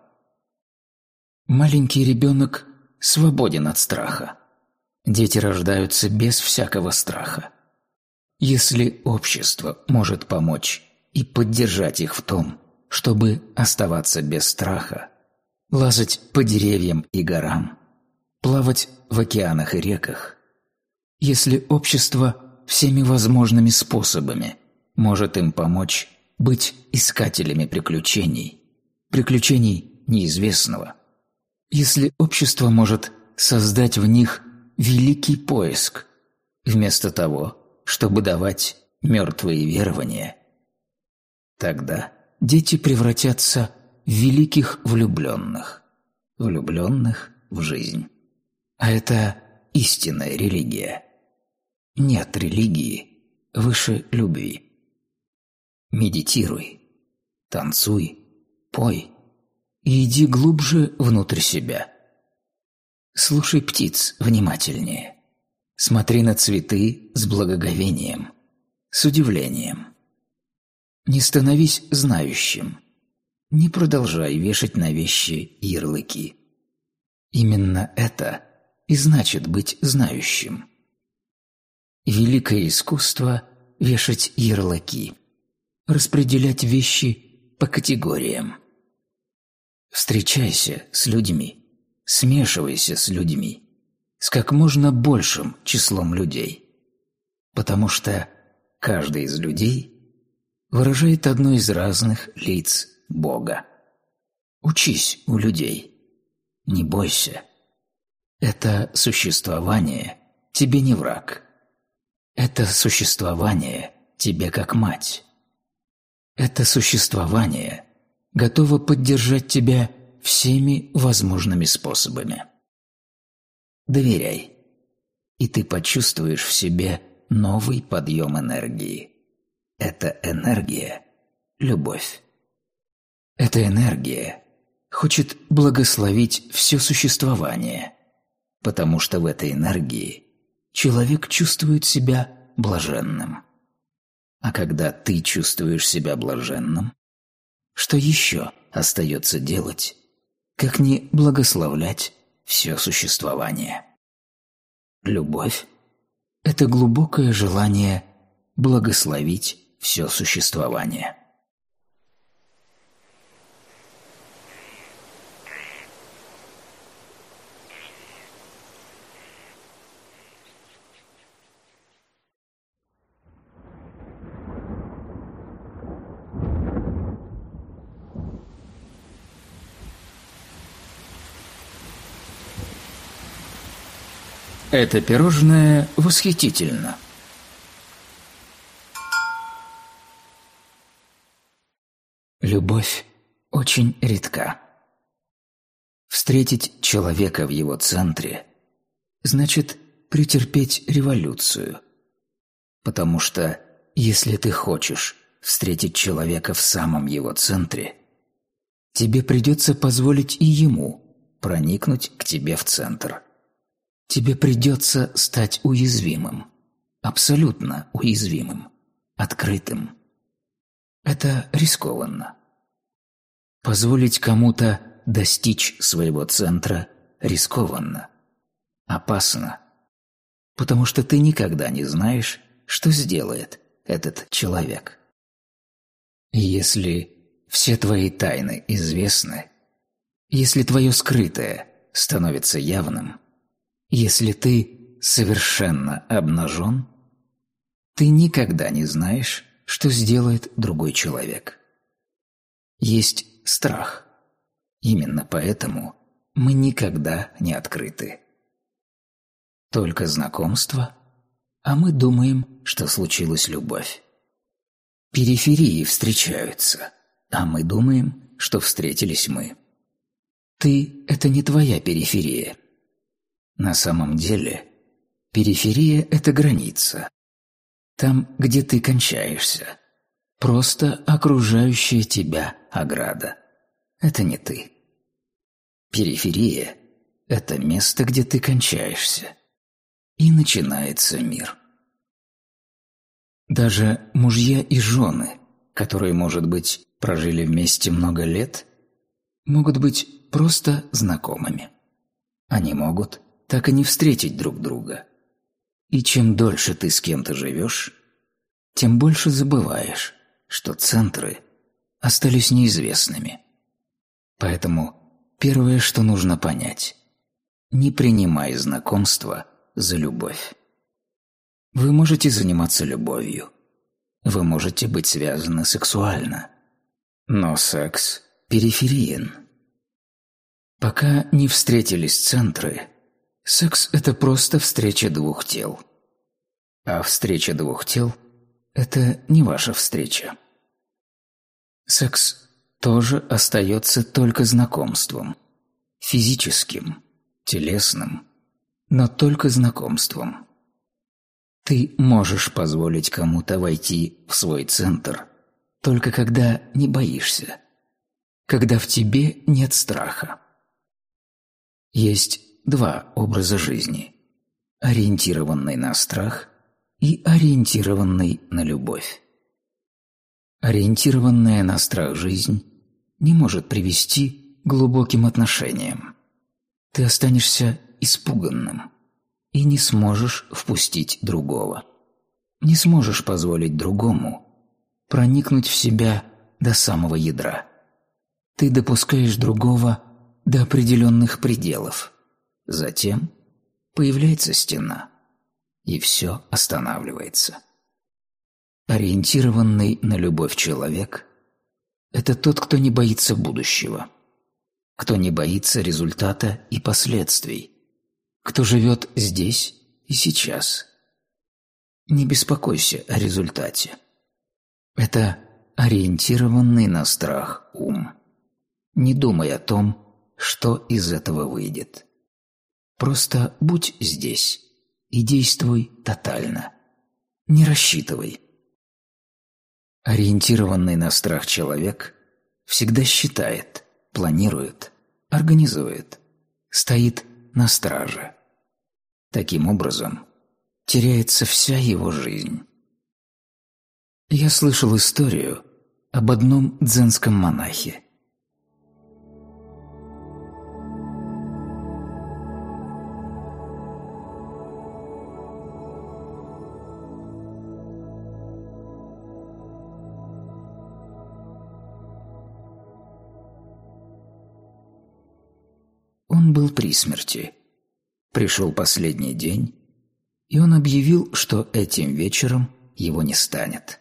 Маленький ребенок свободен от страха. Дети рождаются без всякого страха. Если общество может помочь и поддержать их в том, чтобы оставаться без страха, лазать по деревьям и горам, плавать в океанах и реках, если общество всеми возможными способами может им помочь быть искателями приключений, приключений неизвестного, если общество может создать в них великий поиск, вместо того, чтобы давать мертвые верования, тогда дети превратятся в великих влюбленных, влюбленных в жизнь. А это истинная религия. Нет религии выше любви. Медитируй, танцуй, пой и иди глубже внутрь себя. Слушай птиц внимательнее. Смотри на цветы с благоговением, с удивлением. Не становись знающим. Не продолжай вешать на вещи ярлыки. Именно это и значит быть знающим. Великое искусство – вешать ярлыки, распределять вещи по категориям. Встречайся с людьми, смешивайся с людьми, с как можно большим числом людей, потому что каждый из людей выражает одно из разных лиц Бога. Учись у людей, не бойся. Это существование тебе не враг. Это существование тебе как мать. Это существование готово поддержать тебя всеми возможными способами. Доверяй, и ты почувствуешь в себе новый подъем энергии. Эта энергия – любовь. Эта энергия хочет благословить все существование, потому что в этой энергии человек чувствует себя блаженным. А когда ты чувствуешь себя блаженным, что еще остается делать, как не благословлять все существование. Любовь – это глубокое желание благословить все существование. Это пирожное восхитительно. Любовь очень редка. Встретить человека в его центре значит претерпеть революцию. Потому что если ты хочешь встретить человека в самом его центре, тебе придется позволить и ему проникнуть к тебе в центр. Тебе придется стать уязвимым, абсолютно уязвимым, открытым. Это рискованно. Позволить кому-то достичь своего центра рискованно, опасно, потому что ты никогда не знаешь, что сделает этот человек. Если все твои тайны известны, если твое скрытое становится явным – если ты совершенно обнажен, ты никогда не знаешь, что сделает другой человек. Есть страх. Именно поэтому мы никогда не открыты. Только знакомство, а мы думаем, что случилась любовь. Периферии встречаются, а мы думаем, что встретились мы. Ты – это не твоя периферия – на самом деле, периферия – это граница. Там, где ты кончаешься. Просто окружающая тебя ограда. Это не ты. Периферия – это место, где ты кончаешься. И начинается мир. Даже мужья и жены, которые, может быть, прожили вместе много лет, могут быть просто знакомыми. Они могут так и не встретить друг друга. И чем дольше ты с кем-то живешь, тем больше забываешь, что центры остались неизвестными. Поэтому первое, что нужно понять – не принимай знакомство за любовь. Вы можете заниматься любовью. Вы можете быть связаны сексуально. Но секс перифериен. Пока не встретились центры – Секс – это просто встреча двух тел. А встреча двух тел – это не ваша встреча. Секс тоже остается только знакомством. Физическим, телесным, но только знакомством. Ты можешь позволить кому-то войти в свой центр, только когда не боишься, когда в тебе нет страха. Есть два образа жизни. ориентированный на страх и ориентированный на любовь. Ориентированная на страх жизнь не может привести к глубоким отношениям. Ты останешься испуганным и не сможешь впустить другого. Не сможешь позволить другому проникнуть в себя до самого ядра. Ты допускаешь другого до определенных пределов. Затем появляется стена, и все останавливается. Ориентированный на любовь человек – это тот, кто не боится будущего, кто не боится результата и последствий, кто живет здесь и сейчас. Не беспокойся о результате. Это ориентированный на страх ум. Не думай о том, что из этого выйдет. Просто будь здесь и действуй тотально. Не рассчитывай. Ориентированный на страх человек всегда считает, планирует, организует, стоит на страже. Таким образом, теряется вся его жизнь. Я слышал историю об одном дзенском монахе. При смерти. Пришел последний день, и он объявил, что этим вечером его не станет.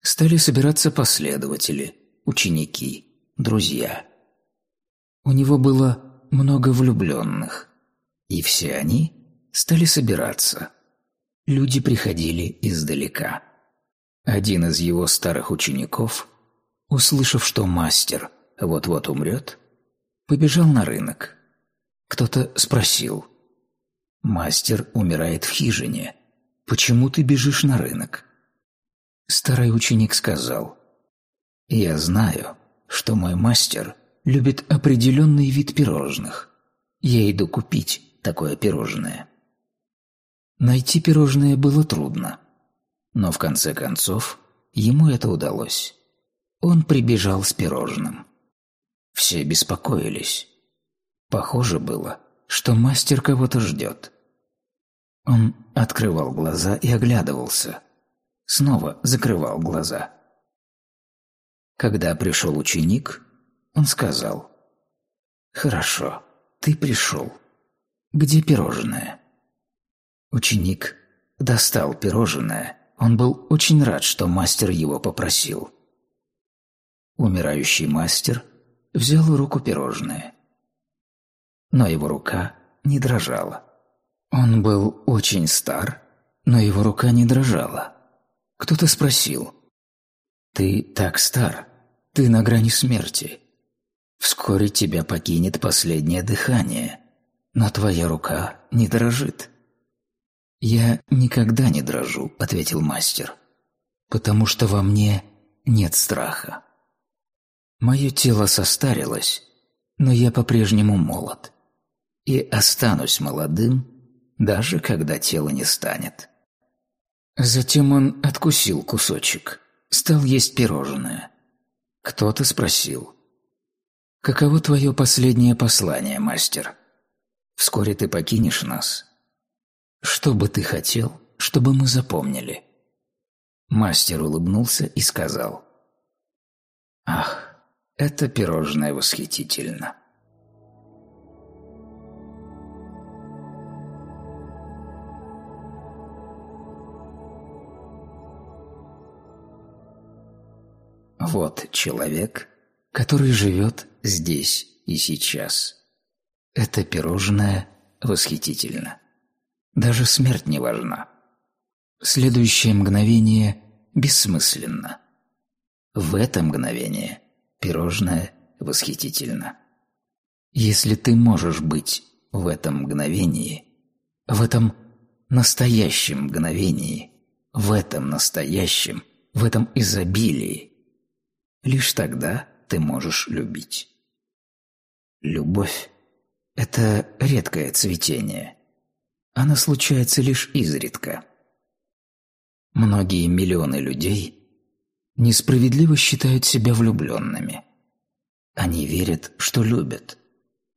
Стали собираться последователи, ученики, друзья. У него было много влюбленных, и все они стали собираться. Люди приходили издалека. Один из его старых учеников, услышав, что мастер вот-вот умрет, побежал на рынок. Кто-то спросил. «Мастер умирает в хижине. Почему ты бежишь на рынок?» Старый ученик сказал. «Я знаю, что мой мастер любит определенный вид пирожных. Я иду купить такое пирожное». Найти пирожное было трудно, но в конце концов ему это удалось. Он прибежал с пирожным. Все беспокоились. Похоже было, что мастер кого-то ждет. Он открывал глаза и оглядывался. Снова закрывал глаза. Когда пришел ученик, он сказал, «Хорошо, ты пришел. Где пирожное?» Ученик достал пирожное. Он был очень рад, что мастер его попросил. Умирающий мастер – взял в руку пирожное. Но его рука не дрожала. Он был очень стар, но его рука не дрожала. Кто-то спросил, «Ты так стар, ты на грани смерти. Вскоре тебя покинет последнее дыхание, но твоя рука не дрожит». «Я никогда не дрожу», — ответил мастер, «потому что во мне нет страха». Мое тело состарилось, но я по-прежнему молод. И останусь молодым, даже когда тело не станет. Затем он откусил кусочек, стал есть пирожное. Кто-то спросил, «Каково твое последнее послание, мастер? Вскоре ты покинешь нас. Что бы ты хотел, чтобы мы запомнили?» Мастер улыбнулся и сказал, «Ах, это пирожное восхитительно. Вот человек, который живет здесь и сейчас. Это пирожное восхитительно. Даже смерть не важна. Следующее мгновение бессмысленно. В это мгновение пирожное восхитительно. Если ты можешь быть в этом мгновении, в этом настоящем мгновении, в этом настоящем, в этом изобилии, лишь тогда ты можешь любить. Любовь – это редкое цветение. она случается лишь изредка. Многие миллионы людей несправедливо считают себя влюбленными. Они верят, что любят,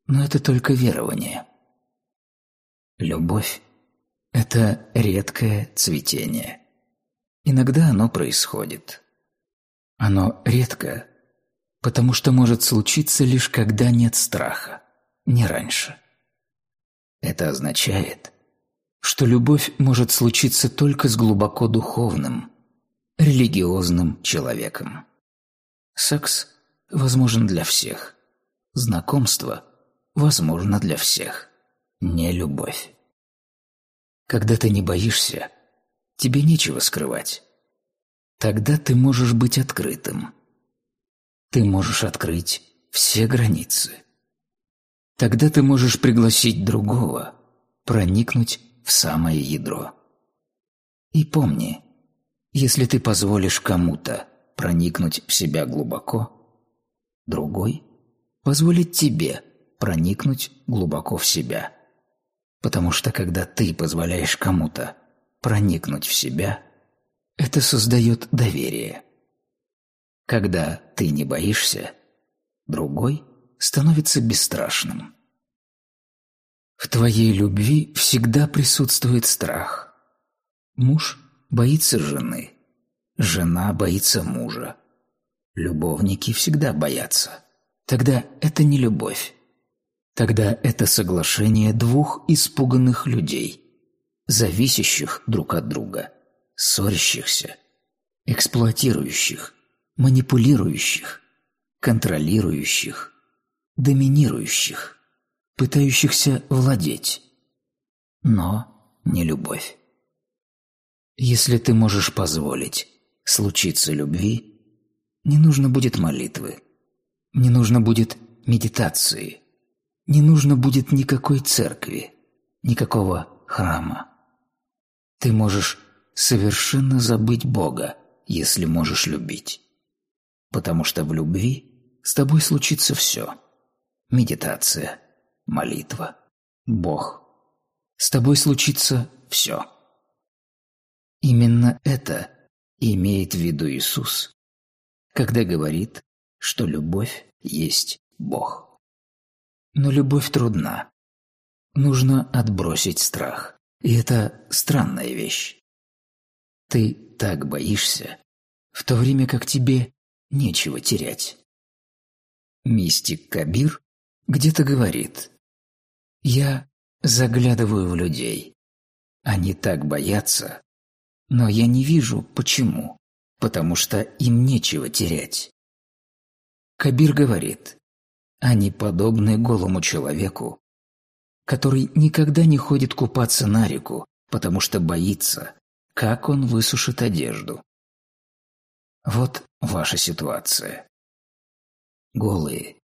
но это только верование. Любовь – это редкое цветение. Иногда оно происходит. Оно редко, потому что может случиться лишь когда нет страха, не раньше. Это означает, что любовь может случиться только с глубоко духовным, религиозным человеком. Секс возможен для всех. Знакомство возможно для всех. Не любовь. Когда ты не боишься, тебе нечего скрывать. Тогда ты можешь быть открытым. Ты можешь открыть все границы. Тогда ты можешь пригласить другого, проникнуть в самое ядро. И помни, если ты позволишь кому-то проникнуть в себя глубоко, другой позволит тебе проникнуть глубоко в себя. Потому что когда ты позволяешь кому-то проникнуть в себя, это создает доверие. Когда ты не боишься, другой становится бесстрашным. В твоей любви всегда присутствует страх. Муж боится жены, жена боится мужа. Любовники всегда боятся. Тогда это не любовь. Тогда это соглашение двух испуганных людей, зависящих друг от друга, ссорящихся, эксплуатирующих, манипулирующих, контролирующих, доминирующих, пытающихся владеть. Но не любовь. Если ты можешь позволить случиться любви, не нужно будет молитвы, не нужно будет медитации, не нужно будет никакой церкви, никакого храма. Ты можешь совершенно забыть Бога, если можешь любить. Потому что в любви с тобой случится все. Медитация, молитва, Бог. С тобой случится все. Именно это имеет в виду Иисус, когда говорит, что любовь есть Бог. Но любовь трудна. Нужно отбросить страх. И это странная вещь. Ты так боишься, в то время как тебе нечего терять. Мистик Кабир где-то говорит «Я заглядываю в людей. Они так боятся, но я не вижу, почему. Потому что им нечего терять. Кабир говорит, они подобны голому человеку, который никогда не ходит купаться на реку, потому что боится, как он высушит одежду. Вот ваша ситуация. Голые,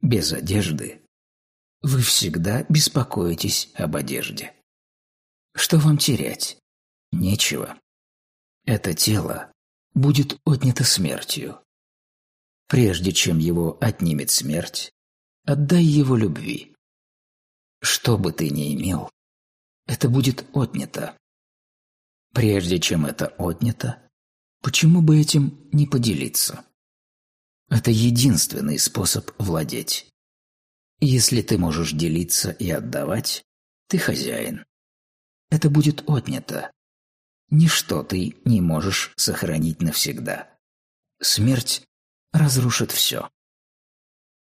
без одежды, вы всегда беспокоитесь об одежде. Что вам терять? Нечего это тело будет отнято смертью. Прежде чем его отнимет смерть, отдай его любви. Что бы ты ни имел, это будет отнято. Прежде чем это отнято, почему бы этим не поделиться? Это единственный способ владеть. Если ты можешь делиться и отдавать, ты хозяин. Это будет отнято, Ничто ты не можешь сохранить навсегда. Смерть разрушит все.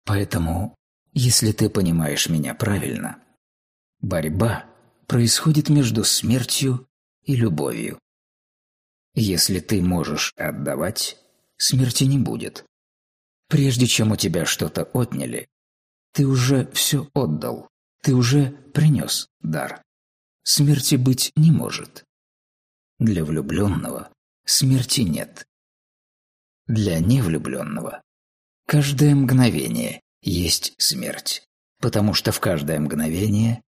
Поэтому, если ты понимаешь меня правильно, борьба происходит между смертью и любовью. Если ты можешь отдавать, смерти не будет. Прежде чем у тебя что-то отняли, ты уже все отдал, ты уже принес дар. Смерти быть не может. Для влюбленного смерти нет. Для невлюбленного каждое мгновение есть смерть, потому что в каждое мгновение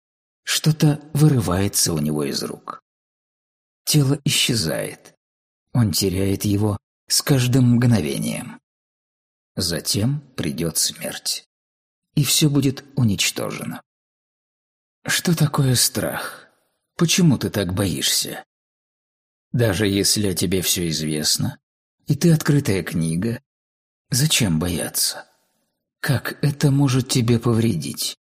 что-то вырывается у него из рук. Тело исчезает, он теряет его с каждым мгновением. Затем придет смерть, и все будет уничтожено. Что такое страх? Почему ты так боишься? Даже если о тебе все известно, и ты открытая книга, зачем бояться? Как это может тебе повредить?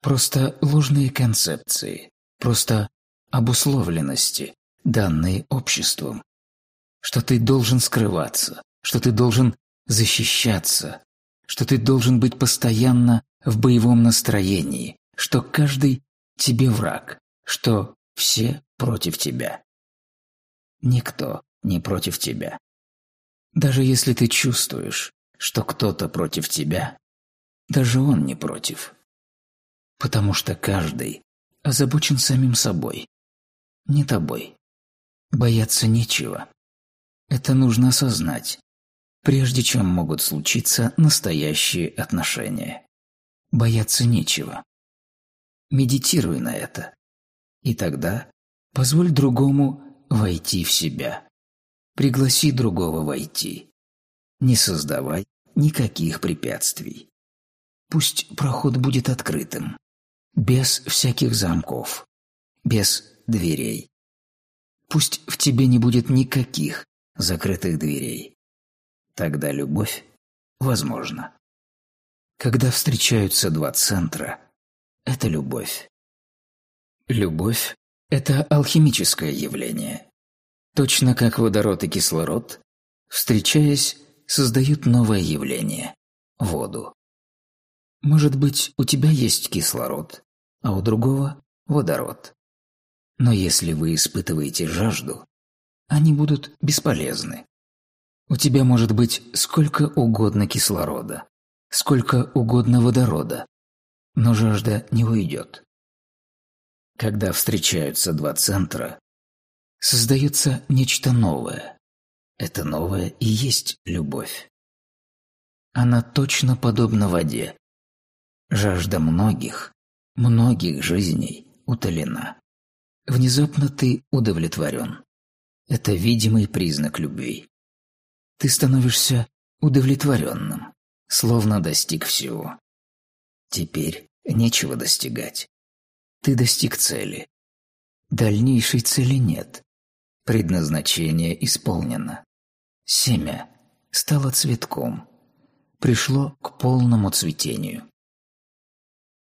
Просто ложные концепции, просто обусловленности, данные обществом. Что ты должен скрываться, что ты должен защищаться, что ты должен быть постоянно в боевом настроении, что каждый тебе враг, что все против тебя. Никто не против тебя. Даже если ты чувствуешь, что кто-то против тебя, даже он не против. Потому что каждый озабочен самим собой, не тобой. Бояться нечего. Это нужно осознать, прежде чем могут случиться настоящие отношения. Бояться нечего. Медитируй на это. И тогда позволь другому войти в себя. Пригласи другого войти. Не создавай никаких препятствий. Пусть проход будет открытым, без всяких замков, без дверей. Пусть в тебе не будет никаких закрытых дверей. Тогда любовь возможна. Когда встречаются два центра, это любовь. Любовь – это алхимическое явление. Точно как водород и кислород, встречаясь, создают новое явление – воду. Может быть, у тебя есть кислород, а у другого – водород. Но если вы испытываете жажду, они будут бесполезны. У тебя может быть сколько угодно кислорода, сколько угодно водорода, но жажда не уйдет. Когда встречаются два центра, создается нечто новое. Это новое и есть любовь. Она точно подобна воде. Жажда многих, многих жизней утолена. Внезапно ты удовлетворен. Это видимый признак любви. Ты становишься удовлетворенным, словно достиг всего. Теперь нечего достигать. Ты достиг цели. Дальнейшей цели нет. Предназначение исполнено. Семя стало цветком. Пришло к полному цветению.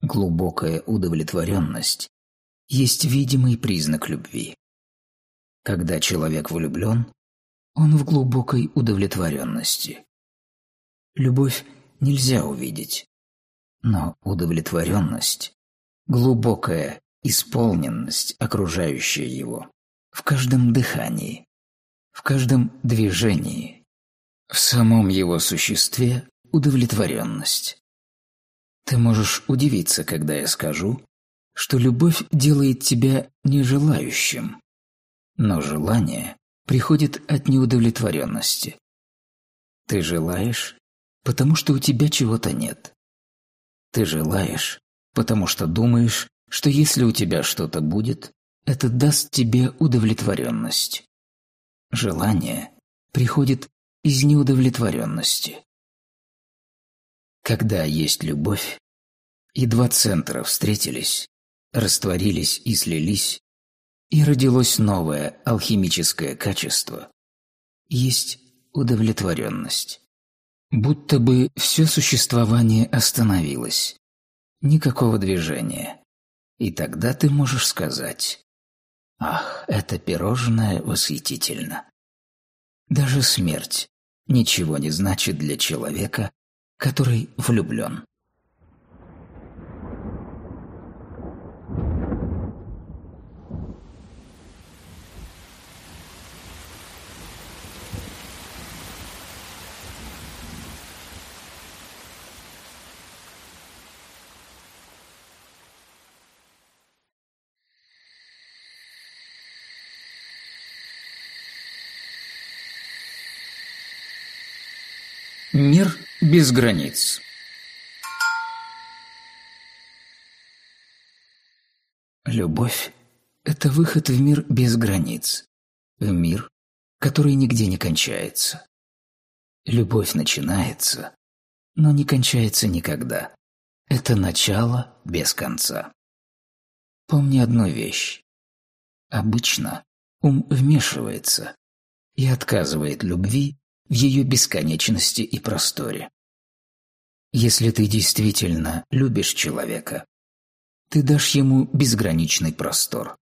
Глубокая удовлетворенность есть видимый признак любви. Когда человек влюблен, он в глубокой удовлетворенности. Любовь нельзя увидеть, но удовлетворенность глубокая исполненность, окружающая его, в каждом дыхании, в каждом движении, в самом его существе удовлетворенность. Ты можешь удивиться, когда я скажу, что любовь делает тебя нежелающим, но желание приходит от неудовлетворенности. Ты желаешь, потому что у тебя чего-то нет. Ты желаешь, потому что думаешь, что если у тебя что-то будет, это даст тебе удовлетворенность. Желание приходит из неудовлетворенности. Когда есть любовь, и два центра встретились, растворились и слились, и родилось новое алхимическое качество, есть удовлетворенность. Будто бы все существование остановилось, никакого движения. И тогда ты можешь сказать «Ах, это пирожное восхитительно». Даже смерть ничего не значит для человека, который влюблен. Мир без границ. Любовь – это выход в мир без границ, в мир, который нигде не кончается. Любовь начинается, но не кончается никогда. Это начало без конца. помни одну вещь. Обычно ум вмешивается и отказывает любви в ее бесконечности и просторе. Если ты действительно любишь человека, ты дашь ему безграничный простор.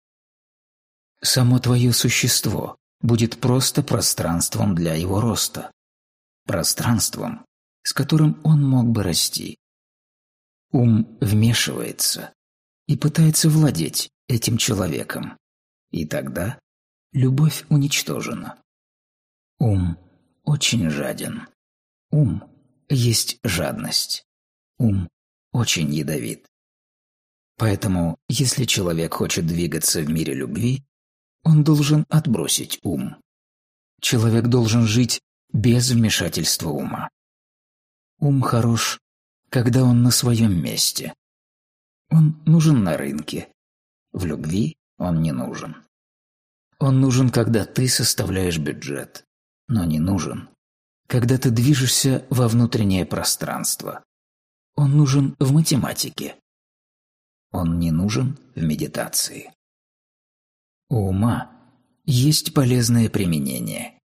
Само твое существо будет просто пространством для его роста, пространством, с которым он мог бы расти. Ум вмешивается и пытается владеть этим человеком, и тогда любовь уничтожена. Ум очень жаден. Ум есть жадность. Ум очень ядовит. Поэтому, если человек хочет двигаться в мире любви, он должен отбросить ум. Человек должен жить без вмешательства ума. Ум хорош, когда он на своем месте. Он нужен на рынке. В любви он не нужен. Он нужен, когда ты составляешь бюджет, но не нужен, когда ты движешься во внутреннее пространство. Он нужен в математике. Он не нужен в медитации. У ума есть полезное применение,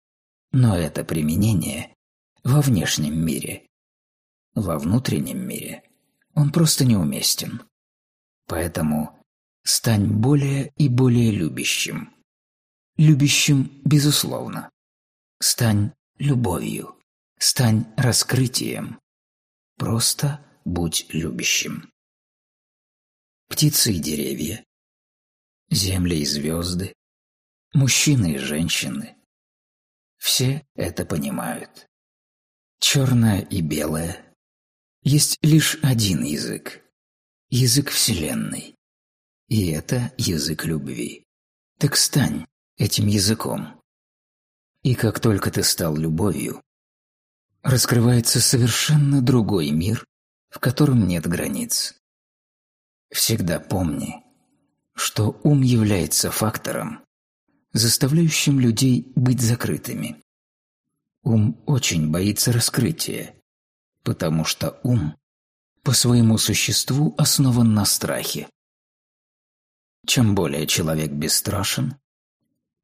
но это применение во внешнем мире. Во внутреннем мире он просто неуместен. Поэтому стань более и более любящим. Любящим, безусловно. Стань любовью. Стань раскрытием. Просто будь любящим. Птицы и деревья, земли и звезды, мужчины и женщины. Все это понимают. Черное и белое. Есть лишь один язык. Язык Вселенной. И это язык любви. Так стань этим языком. И как только ты стал любовью, раскрывается совершенно другой мир, в котором нет границ. Всегда помни, что ум является фактором, заставляющим людей быть закрытыми. Ум очень боится раскрытия, потому что ум по своему существу основан на страхе. Чем более человек бесстрашен,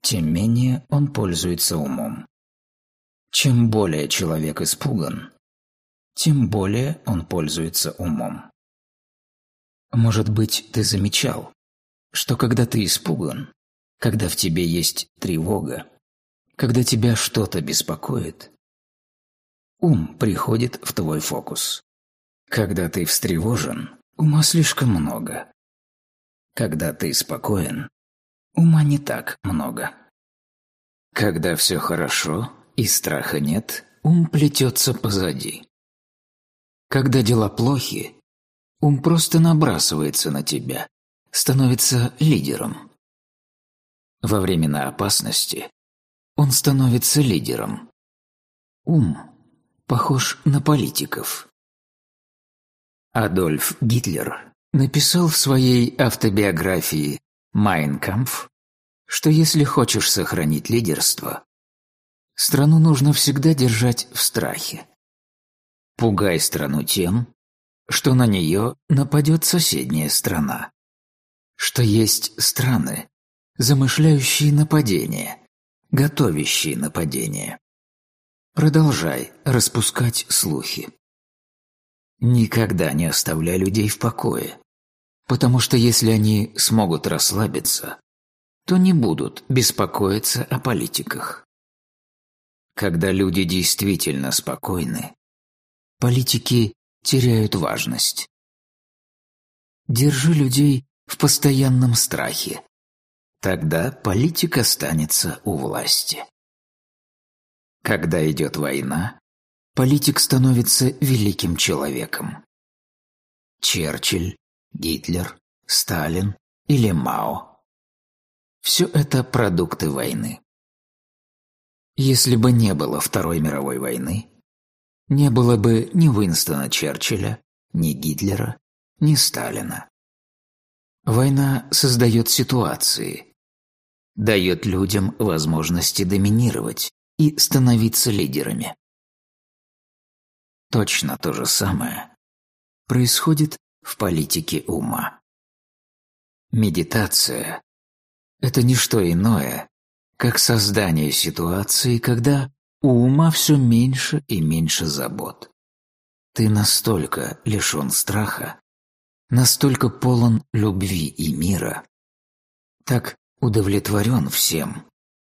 тем менее он пользуется умом. Чем более человек испуган, тем более он пользуется умом. Может быть, ты замечал, что когда ты испуган, когда в тебе есть тревога, когда тебя что-то беспокоит, ум приходит в твой фокус. Когда ты встревожен, ума слишком много. Когда ты спокоен, ума не так много. Когда все хорошо и страха нет, ум плетется позади. Когда дела плохи, ум просто набрасывается на тебя, становится лидером. Во времена опасности он становится лидером. Ум похож на политиков. Адольф Гитлер написал в своей автобиографии «Майн Кампф», что если хочешь сохранить лидерство, страну нужно всегда держать в страхе. Пугай страну тем, что на нее нападет соседняя страна что есть страны, замышляющие нападение, готовящие нападение. Продолжай распускать слухи. Никогда не оставляй людей в покое, потому что если они смогут расслабиться, то не будут беспокоиться о политиках. Когда люди действительно спокойны, политики теряют важность. Держи людей в постоянном страхе. Тогда политика останется у власти. Когда идет война, политик становится великим человеком. Черчилль, Гитлер, Сталин или Мао. Все это продукты войны. Если бы не было Второй мировой войны, не было бы ни Уинстона Черчилля, ни Гитлера, ни Сталина. Война создает ситуации, дает людям возможности доминировать и становиться лидерами. Точно то же самое происходит в политике ума. Медитация – это не что иное, как создание ситуации, когда у ума все меньше и меньше забот. Ты настолько лишен страха, настолько полон любви и мира, так удовлетворен всем,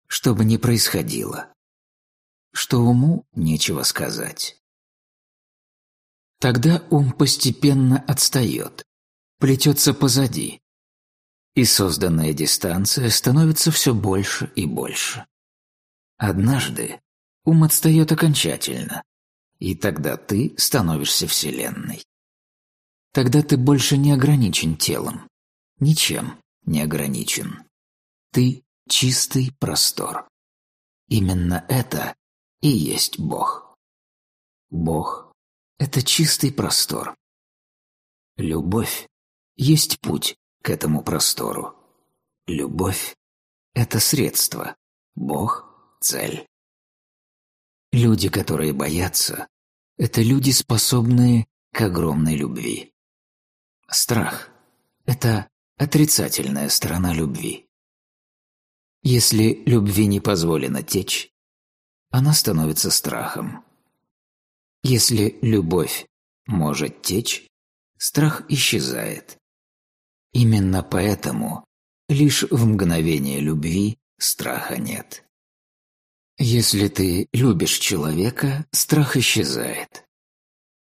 что бы ни происходило, что уму нечего сказать. Тогда ум постепенно отстает, плетется позади, и созданная дистанция становится все больше и больше. Однажды ум отстает окончательно, и тогда ты становишься Вселенной. Тогда ты больше не ограничен телом, ничем не ограничен. Ты – чистый простор. Именно это и есть Бог. Бог – это чистый простор. Любовь есть путь к этому простору. Любовь – это средство, Бог – цель. Люди, которые боятся, это люди, способные к огромной любви. Страх – это отрицательная сторона любви. Если любви не позволено течь, она становится страхом. Если любовь может течь, страх исчезает. Именно поэтому лишь в мгновение любви страха нет. Если ты любишь человека, страх исчезает.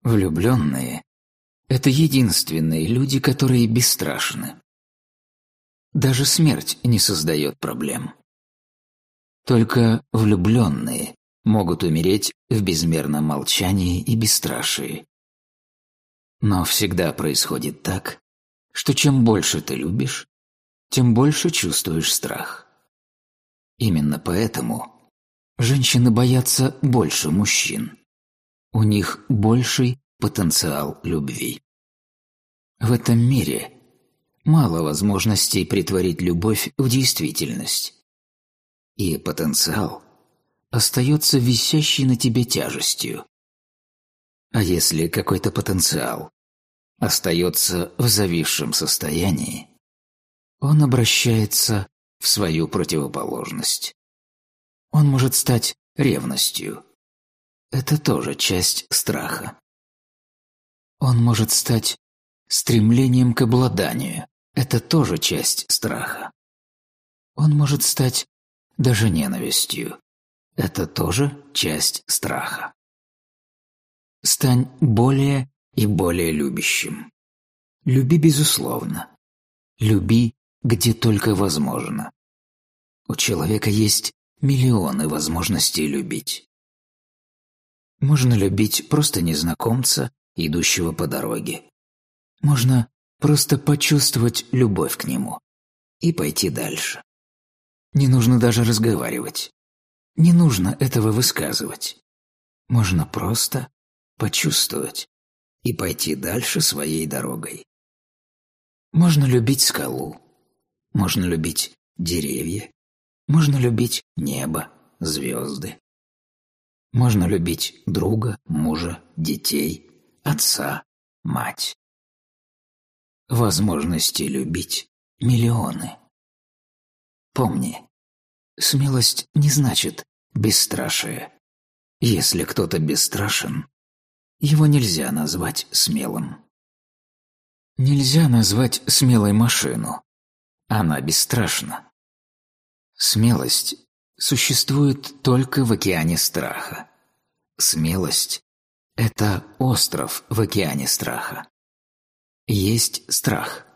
Влюбленные – это единственные люди, которые бесстрашны. Даже смерть не создает проблем. Только влюбленные могут умереть в безмерном молчании и бесстрашии. Но всегда происходит так, что чем больше ты любишь, тем больше чувствуешь страх. Именно поэтому Женщины боятся больше мужчин. У них больший потенциал любви. В этом мире мало возможностей притворить любовь в действительность. И потенциал остается висящей на тебе тяжестью. А если какой-то потенциал остается в зависшем состоянии, он обращается в свою противоположность. Он может стать ревностью. Это тоже часть страха. Он может стать стремлением к обладанию. Это тоже часть страха. Он может стать даже ненавистью. Это тоже часть страха. Стань более и более любящим. Люби безусловно. Люби, где только возможно. У человека есть миллионы возможностей любить. Можно любить просто незнакомца, идущего по дороге. Можно просто почувствовать любовь к нему и пойти дальше. Не нужно даже разговаривать. Не нужно этого высказывать. Можно просто почувствовать и пойти дальше своей дорогой. Можно любить скалу, можно любить деревья, можно любить небо, звезды. Можно любить друга, мужа, детей, отца, мать. Возможности любить миллионы. Помни, смелость не значит бесстрашие. Если кто-то бесстрашен, его нельзя назвать смелым. Нельзя назвать смелой машину. Она бесстрашна. Смелость существует только в океане страха. Смелость – это остров в океане страха. Есть страх.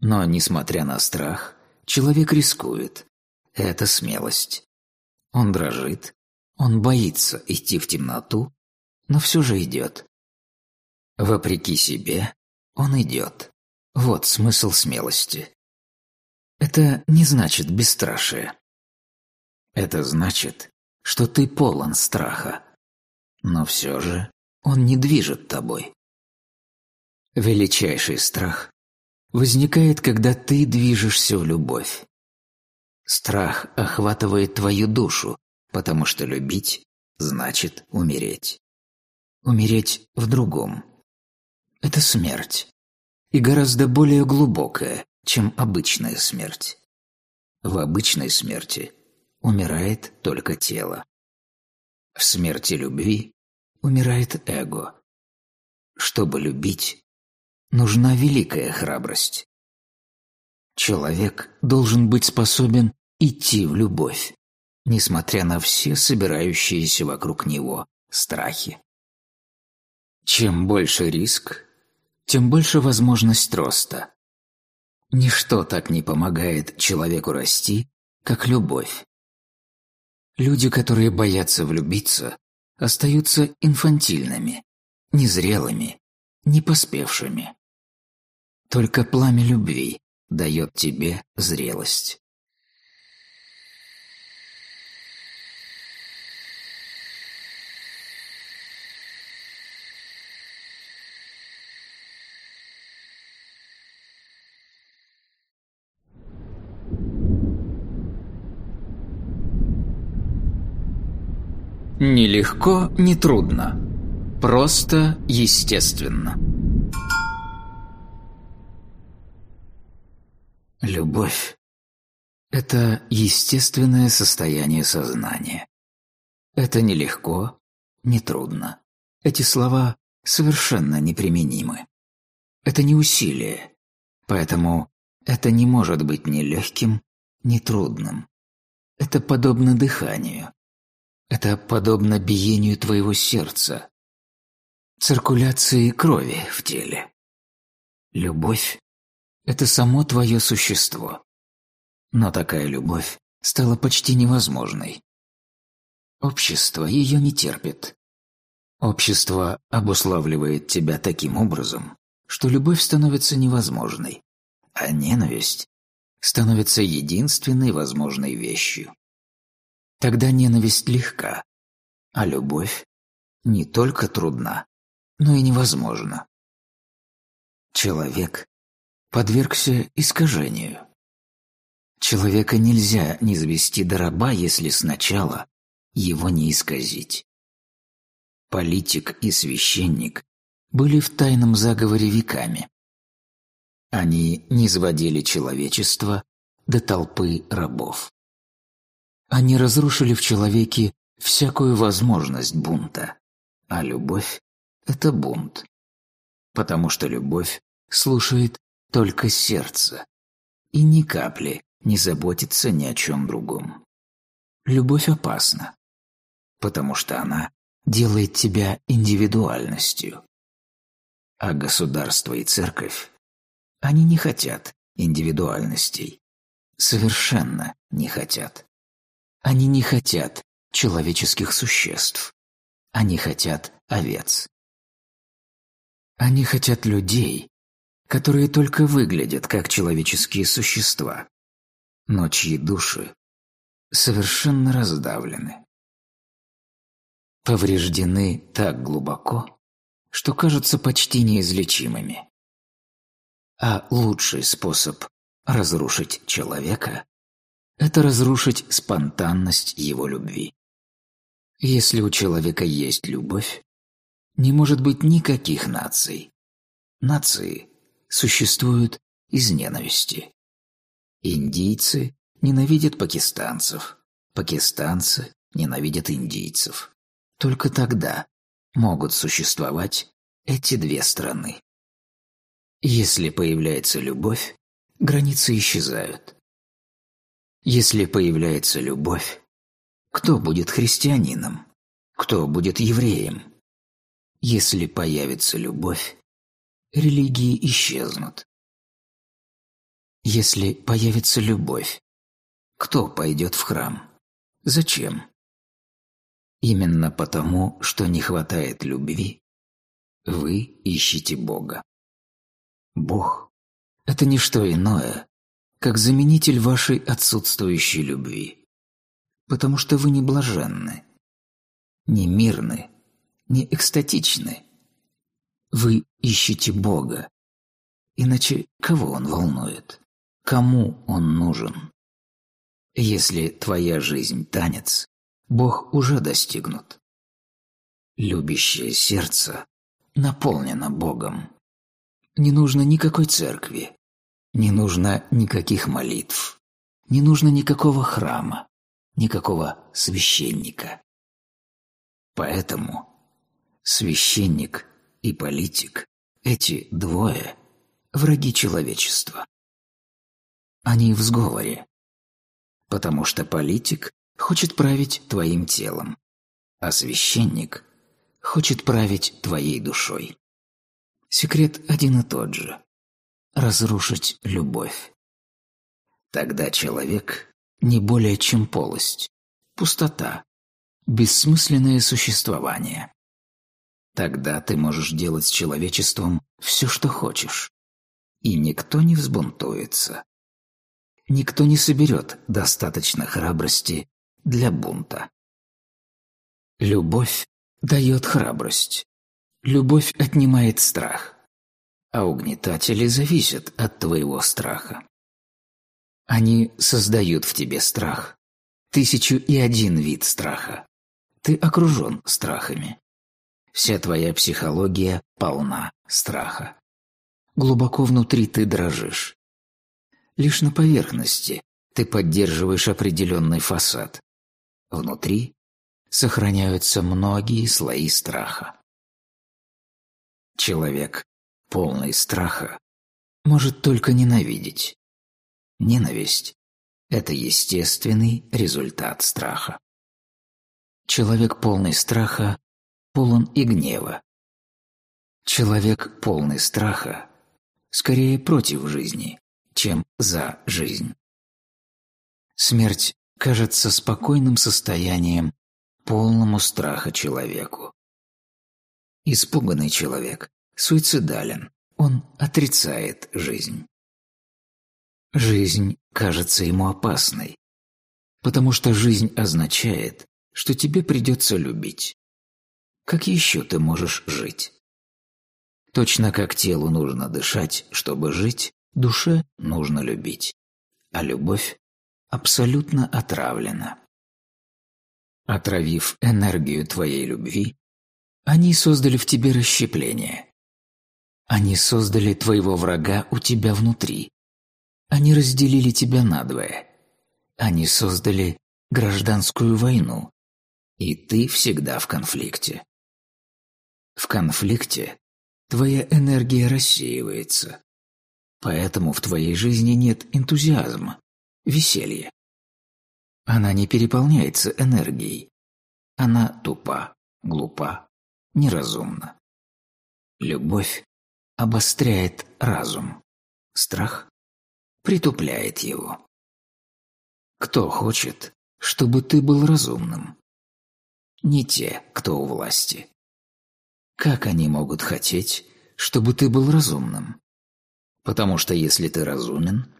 Но, несмотря на страх, человек рискует. Это смелость. Он дрожит, он боится идти в темноту, но все же идет. Вопреки себе, он идет. Вот смысл смелости. Это не значит бесстрашие. Это значит, что ты полон страха. Но все же он не движет тобой. Величайший страх возникает, когда ты движешься в любовь. Страх охватывает твою душу, потому что любить значит умереть. Умереть в другом. Это смерть. И гораздо более глубокая, чем обычная смерть. В обычной смерти умирает только тело. В смерти любви умирает эго. Чтобы любить, нужна великая храбрость. Человек должен быть способен идти в любовь, несмотря на все собирающиеся вокруг него страхи. Чем больше риск, тем больше возможность роста. Ничто так не помогает человеку расти, как любовь. Люди, которые боятся влюбиться, остаются инфантильными, незрелыми, непоспевшими. Только пламя любви дает тебе зрелость. Ни легко, ни трудно. Просто естественно. Любовь – это естественное состояние сознания. Это не легко, не трудно. Эти слова совершенно неприменимы. Это не усилие, поэтому это не может быть ни легким, ни трудным. Это подобно дыханию. Это подобно биению твоего сердца, циркуляции крови в теле. Любовь – это само твое существо. Но такая любовь стала почти невозможной. Общество ее не терпит. Общество обуславливает тебя таким образом, что любовь становится невозможной, а ненависть становится единственной возможной вещью. Тогда ненависть легка, а любовь не только трудна, но и невозможна. Человек подвергся искажению. Человека нельзя не завести до раба, если сначала его не исказить. Политик и священник были в тайном заговоре веками. Они не сводили человечество до толпы рабов. Они разрушили в человеке всякую возможность бунта. А любовь – это бунт. Потому что любовь слушает только сердце и ни капли не заботится ни о чем другом. Любовь опасна, потому что она делает тебя индивидуальностью. А государство и церковь, они не хотят индивидуальностей. Совершенно не хотят. Они не хотят человеческих существ. Они хотят овец. Они хотят людей, которые только выглядят как человеческие существа, но чьи души совершенно раздавлены. Повреждены так глубоко, что кажутся почти неизлечимыми. А лучший способ разрушить человека это разрушить спонтанность его любви. Если у человека есть любовь, не может быть никаких наций. Нации существуют из ненависти. Индийцы ненавидят пакистанцев, пакистанцы ненавидят индийцев. Только тогда могут существовать эти две страны. Если появляется любовь, границы исчезают. Если появляется любовь, кто будет христианином? Кто будет евреем? Если появится любовь, религии исчезнут. Если появится любовь, кто пойдет в храм? Зачем? Именно потому, что не хватает любви, вы ищете Бога. Бог – это не что иное, как заменитель вашей отсутствующей любви. Потому что вы не блаженны, не мирны, не экстатичны. Вы ищете Бога. Иначе кого Он волнует? Кому Он нужен? Если твоя жизнь танец, Бог уже достигнут. Любящее сердце наполнено Богом. Не нужно никакой церкви, Не нужно никаких молитв, не нужно никакого храма, никакого священника. Поэтому священник и политик – эти двое – враги человечества. Они в сговоре, потому что политик хочет править твоим телом, а священник хочет править твоей душой. Секрет один и тот же – разрушить любовь. Тогда человек не более чем полость, пустота, бессмысленное существование. Тогда ты можешь делать с человечеством все, что хочешь, и никто не взбунтуется. Никто не соберет достаточно храбрости для бунта. Любовь дает храбрость. Любовь отнимает страх. А угнетатели зависят от твоего страха. Они создают в тебе страх. Тысячу и один вид страха. Ты окружен страхами. Вся твоя психология полна страха. Глубоко внутри ты дрожишь. Лишь на поверхности ты поддерживаешь определенный фасад. Внутри сохраняются многие слои страха. Человек, полный страха, может только ненавидеть. Ненависть – это естественный результат страха. Человек, полный страха, полон и гнева. Человек, полный страха, скорее против жизни, чем за жизнь. Смерть кажется спокойным состоянием полному страха человеку. Испуганный человек суицидален, он отрицает жизнь. Жизнь кажется ему опасной, потому что жизнь означает, что тебе придется любить. Как еще ты можешь жить? Точно как телу нужно дышать, чтобы жить, душе нужно любить. А любовь абсолютно отравлена. Отравив энергию твоей любви, они создали в тебе расщепление. Они создали твоего врага у тебя внутри. Они разделили тебя надвое. Они создали гражданскую войну. И ты всегда в конфликте. В конфликте твоя энергия рассеивается. Поэтому в твоей жизни нет энтузиазма, веселья. Она не переполняется энергией. Она тупа, глупа, неразумна. Любовь обостряет разум. Страх притупляет его. Кто хочет, чтобы ты был разумным? Не те, кто у власти. Как они могут хотеть, чтобы ты был разумным? Потому что если ты разумен,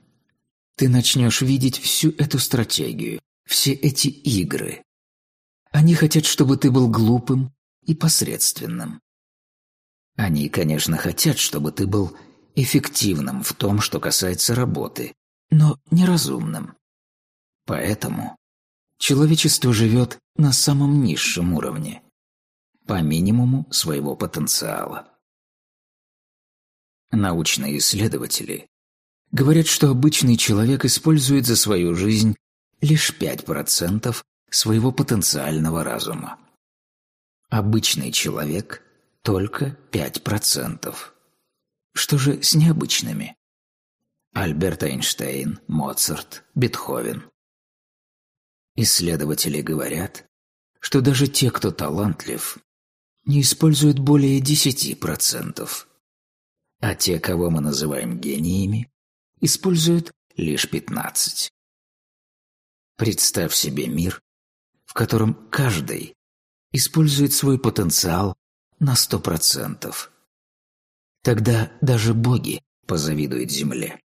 ты начнешь видеть всю эту стратегию, все эти игры. Они хотят, чтобы ты был глупым и посредственным. Они, конечно, хотят, чтобы ты был эффективным в том, что касается работы, но неразумным. Поэтому человечество живет на самом низшем уровне, по минимуму своего потенциала. Научные исследователи говорят, что обычный человек использует за свою жизнь лишь 5% своего потенциального разума. Обычный человек – только 5%. Что же с необычными? Альберт Эйнштейн, Моцарт, Бетховен. Исследователи говорят, что даже те, кто талантлив, не используют более 10% а те, кого мы называем гениями, используют лишь 15. Представь себе мир, в котором каждый использует свой потенциал на 100%. Тогда даже боги позавидуют земле.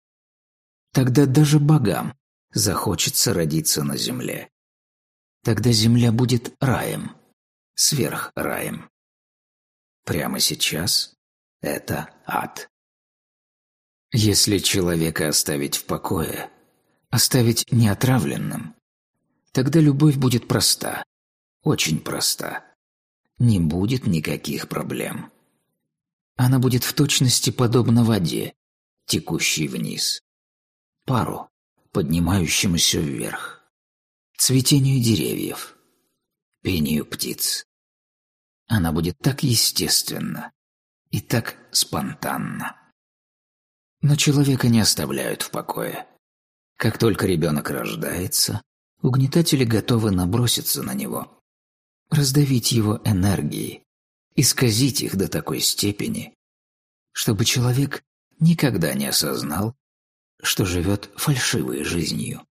Тогда даже богам захочется родиться на земле. Тогда земля будет раем, сверх раем. Прямо сейчас это ад. Если человека оставить в покое, оставить неотравленным, тогда любовь будет проста, очень проста. Не будет никаких проблем. Она будет в точности подобна воде, текущей вниз. пару, поднимающемуся вверх, цветению деревьев, пению птиц. Она будет так естественна и так спонтанна. Но человека не оставляют в покое. Как только ребенок рождается, угнетатели готовы наброситься на него, раздавить его энергией, исказить их до такой степени, чтобы человек никогда не осознал, что живет фальшивой жизнью,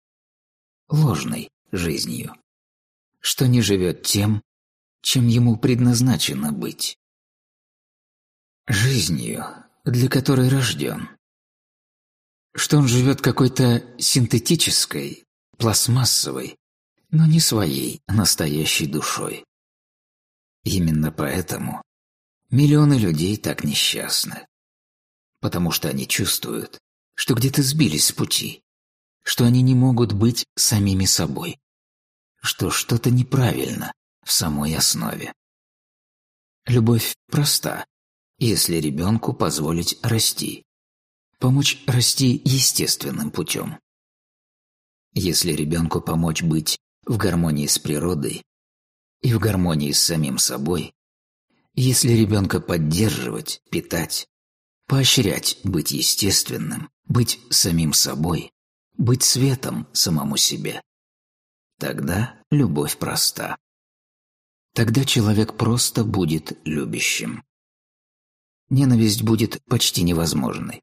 ложной жизнью, что не живет тем, чем ему предназначено быть. Жизнью, для которой рожден. Что он живет какой-то синтетической, пластмассовой, но не своей настоящей душой. Именно поэтому миллионы людей так несчастны. Потому что они чувствуют, что где-то сбились с пути, что они не могут быть самими собой, что что-то неправильно в самой основе. Любовь проста, если ребенку позволить расти, помочь расти естественным путем. Если ребенку помочь быть в гармонии с природой, и в гармонии с самим собой, если ребенка поддерживать, питать, поощрять быть естественным, быть самим собой, быть светом самому себе, тогда любовь проста. Тогда человек просто будет любящим. Ненависть будет почти невозможной,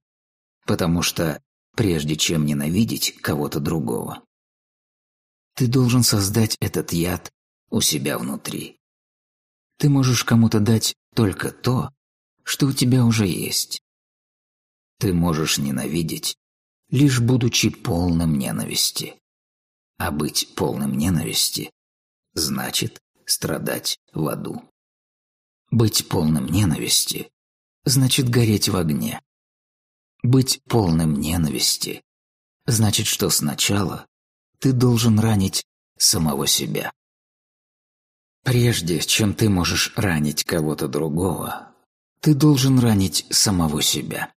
потому что прежде чем ненавидеть кого-то другого, ты должен создать этот яд у себя внутри. Ты можешь кому-то дать только то, что у тебя уже есть. Ты можешь ненавидеть, лишь будучи полным ненависти. А быть полным ненависти значит страдать в аду. Быть полным ненависти значит гореть в огне. Быть полным ненависти значит, что сначала ты должен ранить самого себя. Прежде чем ты можешь ранить кого-то другого, ты должен ранить самого себя.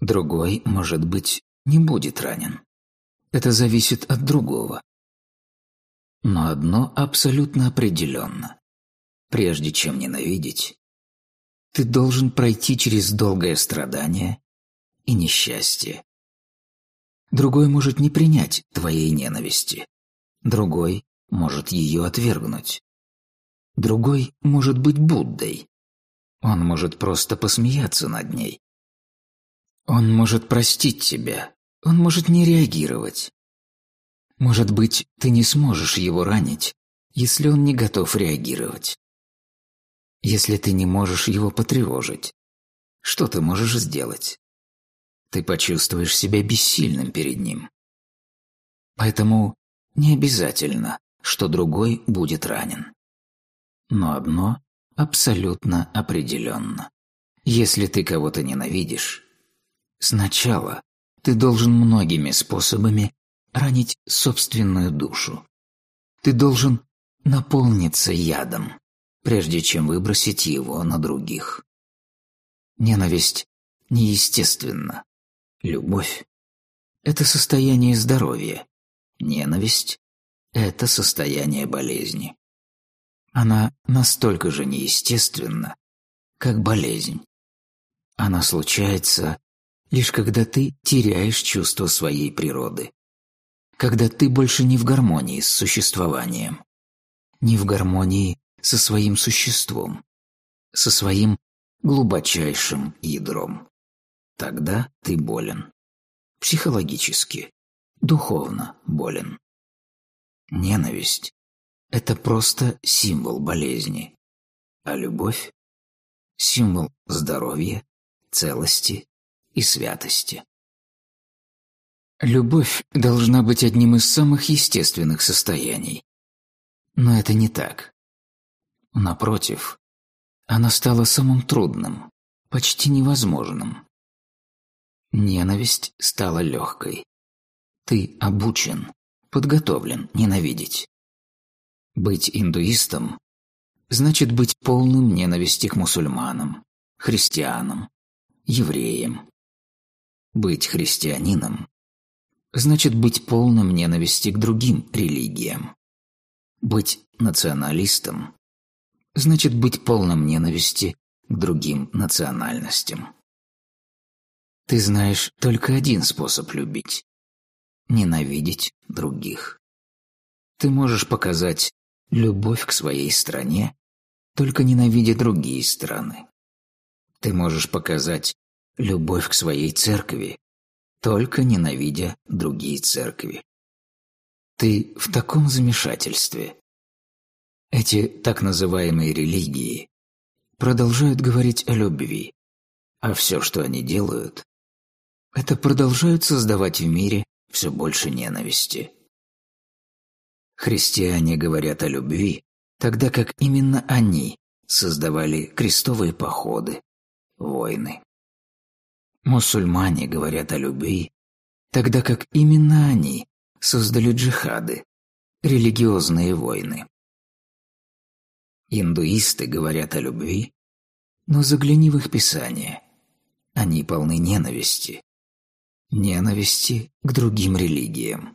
Другой, может быть, не будет ранен. Это зависит от другого. Но одно абсолютно определенно. Прежде чем ненавидеть, ты должен пройти через долгое страдание и несчастье. Другой может не принять твоей ненависти. Другой может ее отвергнуть. Другой может быть Буддой. Он может просто посмеяться над ней. Он может простить тебя. Он может не реагировать. Может быть, ты не сможешь его ранить, если он не готов реагировать. Если ты не можешь его потревожить, что ты можешь сделать? Ты почувствуешь себя бессильным перед ним. Поэтому не обязательно что другой будет ранен. Но одно абсолютно определенно. Если ты кого-то ненавидишь, сначала ты должен многими способами ранить собственную душу. Ты должен наполниться ядом, прежде чем выбросить его на других. Ненависть неестественна. Любовь – это состояние здоровья. Ненависть это состояние болезни. Она настолько же неестественна, как болезнь. Она случается лишь когда ты теряешь чувство своей природы. Когда ты больше не в гармонии с существованием. Не в гармонии со своим существом. Со своим глубочайшим ядром. Тогда ты болен. Психологически, духовно болен. Ненависть – это просто символ болезни, а любовь – символ здоровья, целости и святости. Любовь должна быть одним из самых естественных состояний. Но это не так. Напротив, она стала самым трудным, почти невозможным. Ненависть стала легкой. Ты обучен, подготовлен ненавидеть. Быть индуистом значит быть полным ненависти к мусульманам, христианам, евреям. Быть христианином значит быть полным ненависти к другим религиям. Быть националистом значит быть полным ненависти к другим национальностям. Ты знаешь только один способ любить – ненавидеть других. Ты можешь показать любовь к своей стране, только ненавидя другие страны. Ты можешь показать любовь к своей церкви, только ненавидя другие церкви. Ты в таком замешательстве. Эти так называемые религии продолжают говорить о любви, а все, что они делают, это продолжают создавать в мире все больше ненависти. Христиане говорят о любви, тогда как именно они создавали крестовые походы, войны. Мусульмане говорят о любви, тогда как именно они создали джихады, религиозные войны. Индуисты говорят о любви, но загляни в их писание. Они полны ненависти. Ненависти к другим религиям.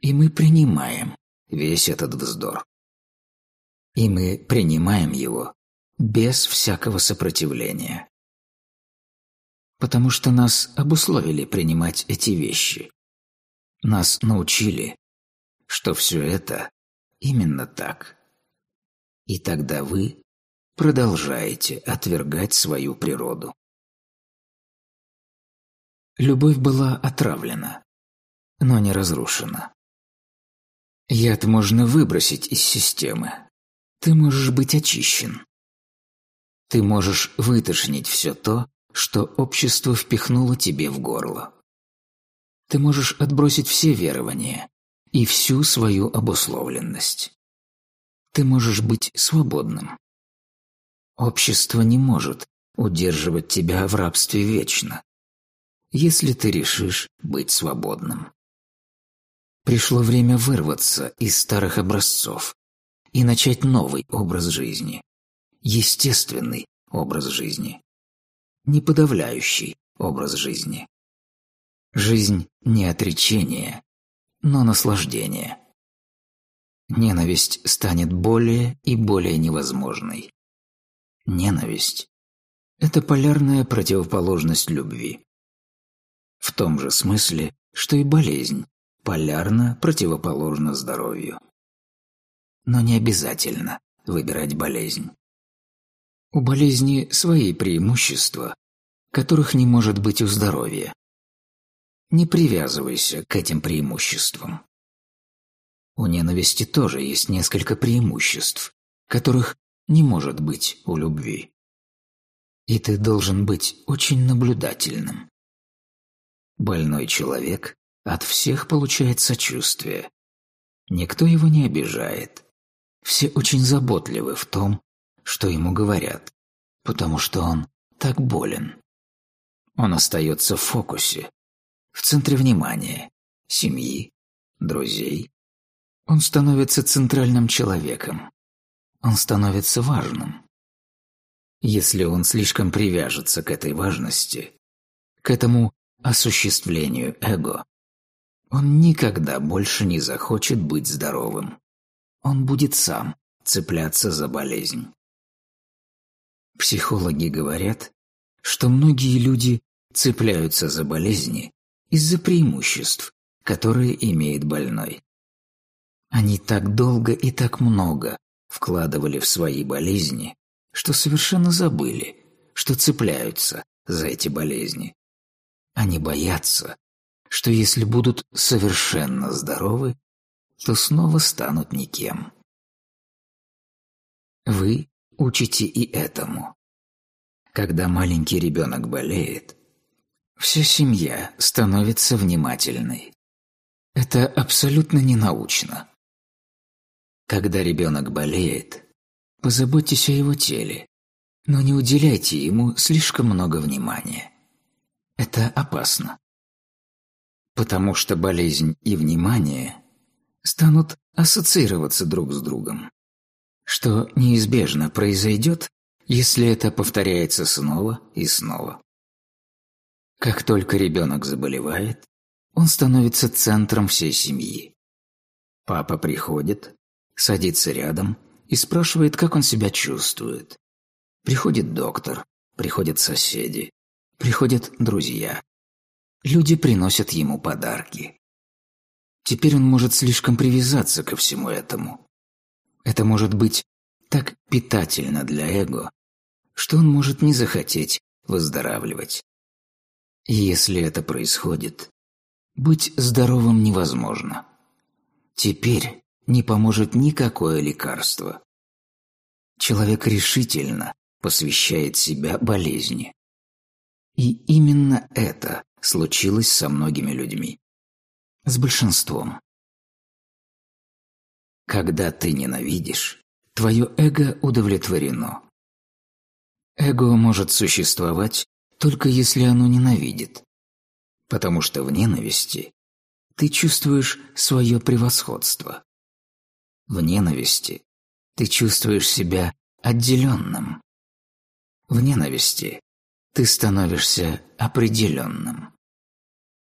И мы принимаем весь этот вздор. И мы принимаем его без всякого сопротивления. Потому что нас обусловили принимать эти вещи. Нас научили, что все это именно так. И тогда вы продолжаете отвергать свою природу. Любовь была отравлена, но не разрушена. Яд можно выбросить из системы. Ты можешь быть очищен. Ты можешь вытошнить все то, что общество впихнуло тебе в горло. Ты можешь отбросить все верования и всю свою обусловленность ты можешь быть свободным. Общество не может удерживать тебя в рабстве вечно, если ты решишь быть свободным. Пришло время вырваться из старых образцов и начать новый образ жизни, естественный образ жизни, не подавляющий образ жизни. Жизнь не отречение, но наслаждение ненависть станет более и более невозможной. Ненависть – это полярная противоположность любви. В том же смысле, что и болезнь полярно противоположна здоровью. Но не обязательно выбирать болезнь. У болезни свои преимущества, которых не может быть у здоровья. Не привязывайся к этим преимуществам. У ненависти тоже есть несколько преимуществ, которых не может быть у любви. И ты должен быть очень наблюдательным. Больной человек от всех получает сочувствие. Никто его не обижает. Все очень заботливы в том, что ему говорят, потому что он так болен. Он остается в фокусе, в центре внимания, семьи, друзей, он становится центральным человеком. Он становится важным. Если он слишком привяжется к этой важности, к этому осуществлению эго, он никогда больше не захочет быть здоровым. Он будет сам цепляться за болезнь. Психологи говорят, что многие люди цепляются за болезни из-за преимуществ, которые имеет больной. Они так долго и так много вкладывали в свои болезни, что совершенно забыли, что цепляются за эти болезни. Они боятся, что если будут совершенно здоровы, то снова станут никем. Вы учите и этому. Когда маленький ребенок болеет, вся семья становится внимательной. Это абсолютно ненаучно. Когда ребенок болеет, позаботьтесь о его теле, но не уделяйте ему слишком много внимания. Это опасно. Потому что болезнь и внимание станут ассоциироваться друг с другом, что неизбежно произойдет, если это повторяется снова и снова. Как только ребенок заболевает, Он становится центром всей семьи. Папа приходит, садится рядом и спрашивает, как он себя чувствует. Приходит доктор, приходят соседи, приходят друзья. Люди приносят ему подарки. Теперь он может слишком привязаться ко всему этому. Это может быть так питательно для эго, что он может не захотеть выздоравливать. И если это происходит, быть здоровым невозможно. Теперь не поможет никакое лекарство. Человек решительно посвящает себя болезни. И именно это случилось со многими людьми. С большинством. Когда ты ненавидишь, твое эго удовлетворено. Эго может существовать только если оно ненавидит, потому что в ненависти ты чувствуешь свое превосходство. В ненависти ты чувствуешь себя отделенным. В ненависти ты становишься определенным.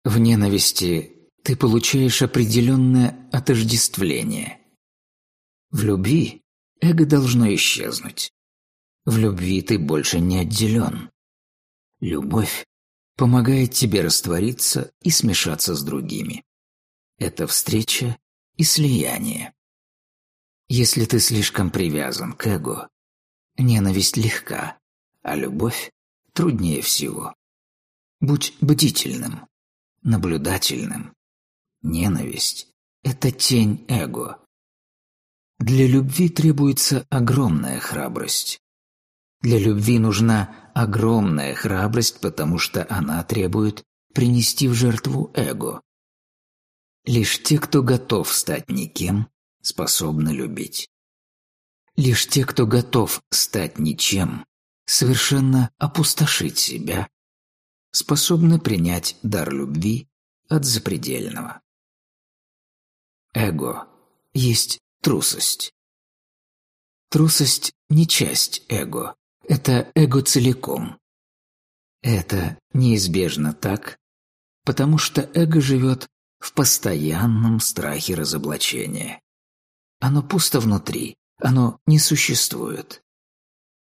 В ненависти ты получаешь определенное отождествление. В любви эго должно исчезнуть. В любви ты больше не отделен. Любовь помогает тебе раствориться и смешаться с другими. Это встреча и слияние. Если ты слишком привязан к эго, ненависть легка, а любовь труднее всего. Будь бдительным, наблюдательным. Ненависть – это тень эго. Для любви требуется огромная храбрость. Для любви нужна огромная храбрость, потому что она требует принести в жертву эго. Лишь те, кто готов стать никем, способны любить. Лишь те, кто готов стать ничем, совершенно опустошить себя, способны принять дар любви от запредельного. Эго есть трусость. Трусость не часть эго, это эго целиком. Это неизбежно так, потому что эго живет в постоянном страхе разоблачения. Оно пусто внутри, оно не существует.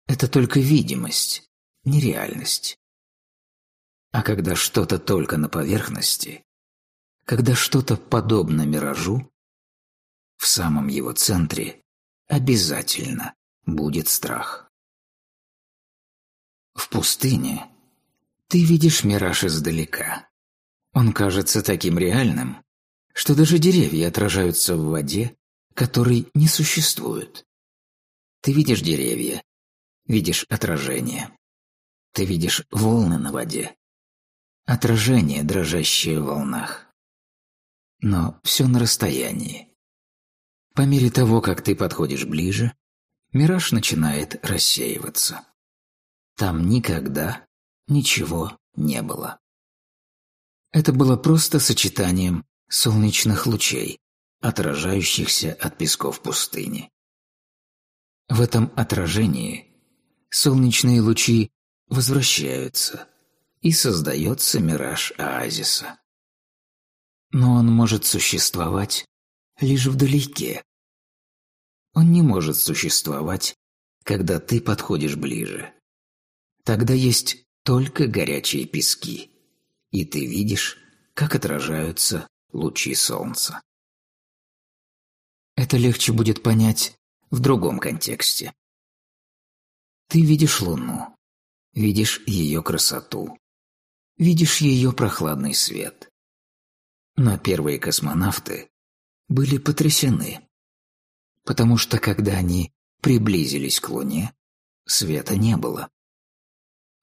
Это только видимость, нереальность. А когда что-то только на поверхности, когда что-то подобно миражу, в самом его центре обязательно будет страх. В пустыне ты видишь мираж издалека. Он кажется таким реальным, что даже деревья отражаются в воде, которой не существует. Ты видишь деревья, видишь отражение. Ты видишь волны на воде, отражение, дрожащее в волнах. Но все на расстоянии. По мере того, как ты подходишь ближе, мираж начинает рассеиваться. Там никогда ничего не было. Это было просто сочетанием солнечных лучей, отражающихся от песков пустыни. В этом отражении солнечные лучи возвращаются, и создается мираж оазиса. Но он может существовать лишь вдалеке. Он не может существовать, когда ты подходишь ближе. Тогда есть только горячие пески, и ты видишь, как отражаются лучи солнца. Это легче будет понять в другом контексте. Ты видишь Луну, видишь ее красоту, видишь ее прохладный свет. Но первые космонавты были потрясены, потому что когда они приблизились к Луне, света не было.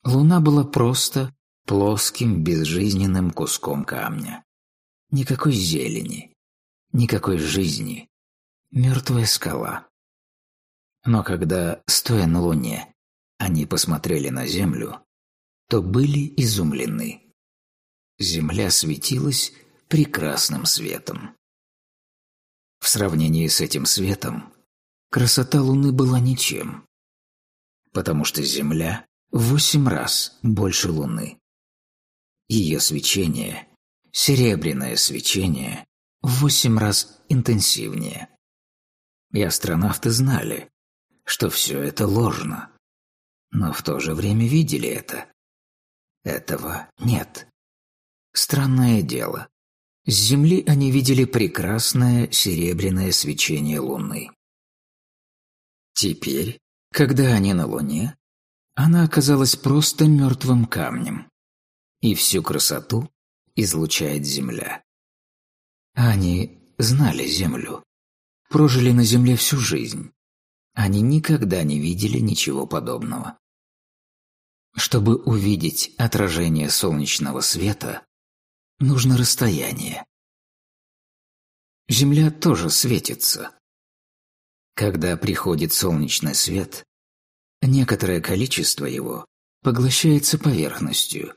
Луна была просто плоским безжизненным куском камня. Никакой зелени, никакой жизни, Мертвая скала. Но когда, стоя на Луне, они посмотрели на Землю, то были изумлены. Земля светилась прекрасным светом. В сравнении с этим светом красота Луны была ничем, потому что Земля в восемь раз больше Луны. Ее свечение серебряное свечение в восемь раз интенсивнее. И астронавты знали, что все это ложно, но в то же время видели это. Этого нет. Странное дело. С Земли они видели прекрасное серебряное свечение Луны. Теперь, когда они на Луне, она оказалась просто мертвым камнем, и всю красоту излучает Земля. Они знали Землю, прожили на Земле всю жизнь. Они никогда не видели ничего подобного. Чтобы увидеть отражение солнечного света, нужно расстояние. Земля тоже светится. Когда приходит солнечный свет, некоторое количество его поглощается поверхностью,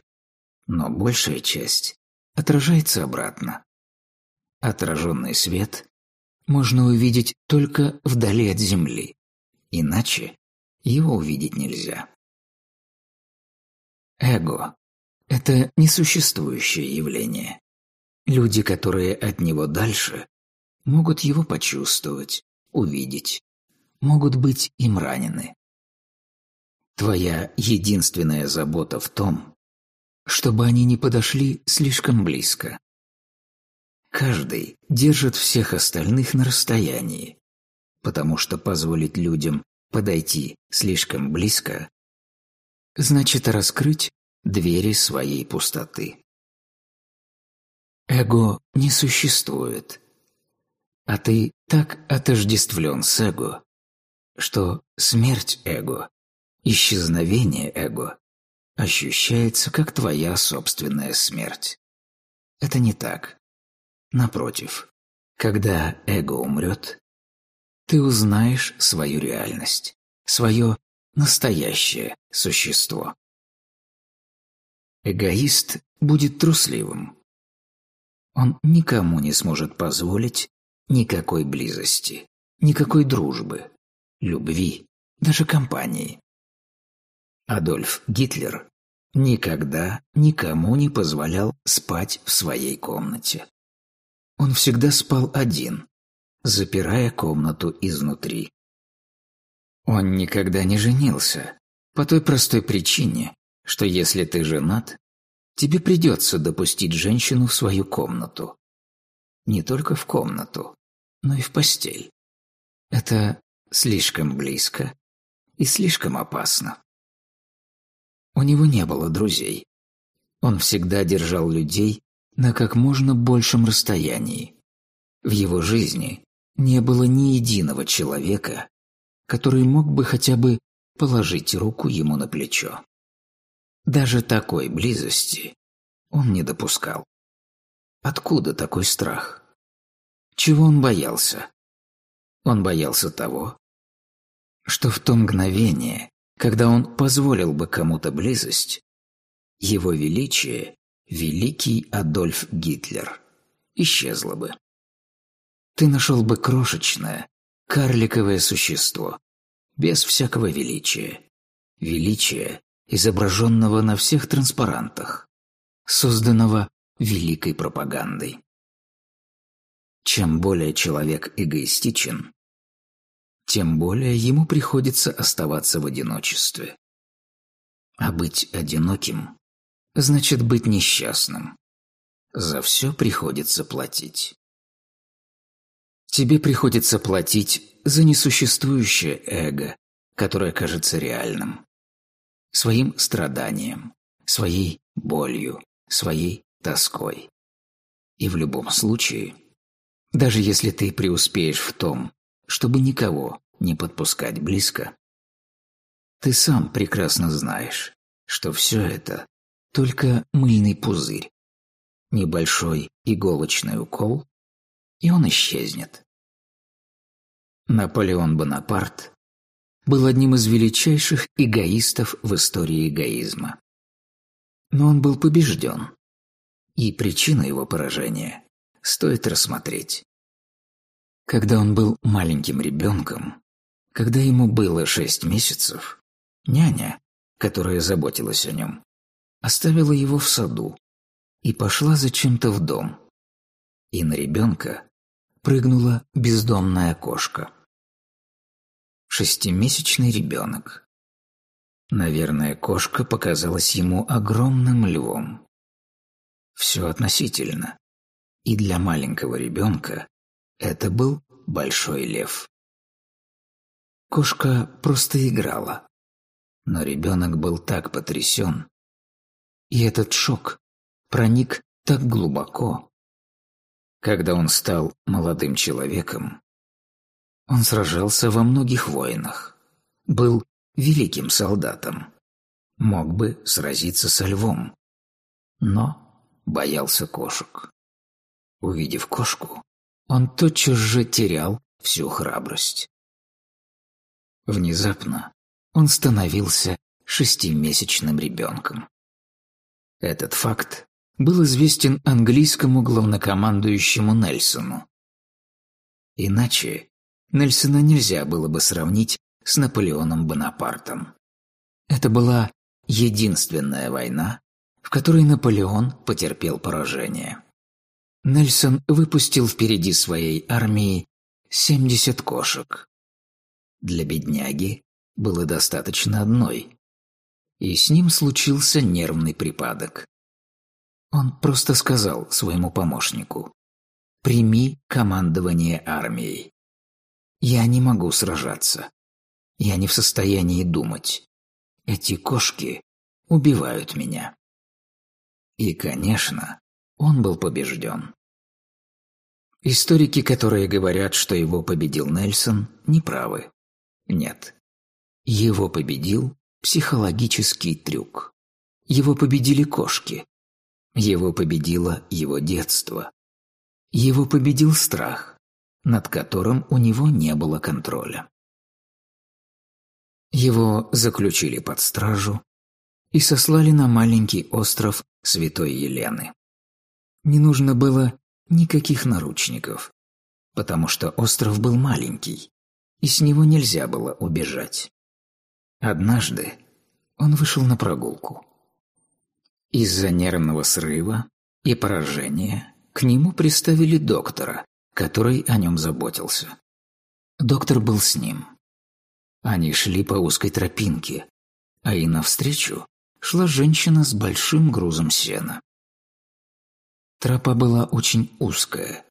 но большая часть отражается обратно. Отраженный свет можно увидеть только вдали от Земли, иначе его увидеть нельзя. Эго – это несуществующее явление. Люди, которые от него дальше, могут его почувствовать, увидеть, могут быть им ранены. Твоя единственная забота в том, чтобы они не подошли слишком близко. Каждый держит всех остальных на расстоянии, потому что позволить людям подойти слишком близко значит раскрыть двери своей пустоты. Эго не существует, а ты так отождествлен с эго, что смерть эго, исчезновение эго ощущается как твоя собственная смерть. Это не так. Напротив, когда эго умрет, ты узнаешь свою реальность, свое настоящее существо. Эгоист будет трусливым. Он никому не сможет позволить никакой близости, никакой дружбы, любви, даже компании. Адольф Гитлер никогда никому не позволял спать в своей комнате. Он всегда спал один, запирая комнату изнутри. Он никогда не женился, по той простой причине, что если ты женат, тебе придется допустить женщину в свою комнату. Не только в комнату, но и в постель. Это слишком близко и слишком опасно. У него не было друзей. Он всегда держал людей на как можно большем расстоянии. В его жизни не было ни единого человека, который мог бы хотя бы положить руку ему на плечо. Даже такой близости он не допускал. Откуда такой страх? Чего он боялся? Он боялся того, что в то мгновение, когда он позволил бы кому-то близость, его величие великий Адольф Гитлер, исчезла бы. Ты нашел бы крошечное, карликовое существо, без всякого величия. Величие, изображенного на всех транспарантах, созданного великой пропагандой. Чем более человек эгоистичен, тем более ему приходится оставаться в одиночестве. А быть одиноким значит быть несчастным. За все приходится платить. Тебе приходится платить за несуществующее эго, которое кажется реальным. Своим страданием, своей болью, своей тоской. И в любом случае, даже если ты преуспеешь в том, чтобы никого не подпускать близко, ты сам прекрасно знаешь, что все это только мыльный пузырь. Небольшой иголочный укол, и он исчезнет. Наполеон Бонапарт был одним из величайших эгоистов в истории эгоизма. Но он был побежден, и причину его поражения стоит рассмотреть. Когда он был маленьким ребенком, когда ему было шесть месяцев, няня, которая заботилась о нем, оставила его в саду, и пошла зачем-то в дом. И на ребенка прыгнула бездомная кошка. Шестимесячный ребенок. Наверное, кошка показалась ему огромным львом. Все относительно. И для маленького ребенка это был большой лев. Кошка просто играла. Но ребенок был так потрясен. И этот шок проник так глубоко. Когда он стал молодым человеком, он сражался во многих войнах, был великим солдатом, мог бы сразиться со львом, но боялся кошек. Увидев кошку, он тотчас же терял всю храбрость. Внезапно он становился шестимесячным ребенком. Этот факт был известен английскому главнокомандующему Нельсону. Иначе Нельсона нельзя было бы сравнить с Наполеоном Бонапартом. Это была единственная война, в которой Наполеон потерпел поражение. Нельсон выпустил впереди своей армии 70 кошек. Для бедняги было достаточно одной. И с ним случился нервный припадок. Он просто сказал своему помощнику «Прими командование армией». Я не могу сражаться. Я не в состоянии думать. Эти кошки убивают меня. И, конечно, он был побежден. Историки, которые говорят, что его победил Нельсон, неправы. Нет. Его победил психологический трюк. Его победили кошки. Его победило его детство. Его победил страх над которым у него не было контроля. Его заключили под стражу и сослали на маленький остров Святой Елены. Не нужно было никаких наручников, потому что остров был маленький, и с него нельзя было убежать. Однажды он вышел на прогулку. Из-за нервного срыва и поражения к нему приставили доктора, который о нем заботился. Доктор был с ним. Они шли по узкой тропинке, а и навстречу шла женщина с большим грузом сена. Тропа была очень узкая.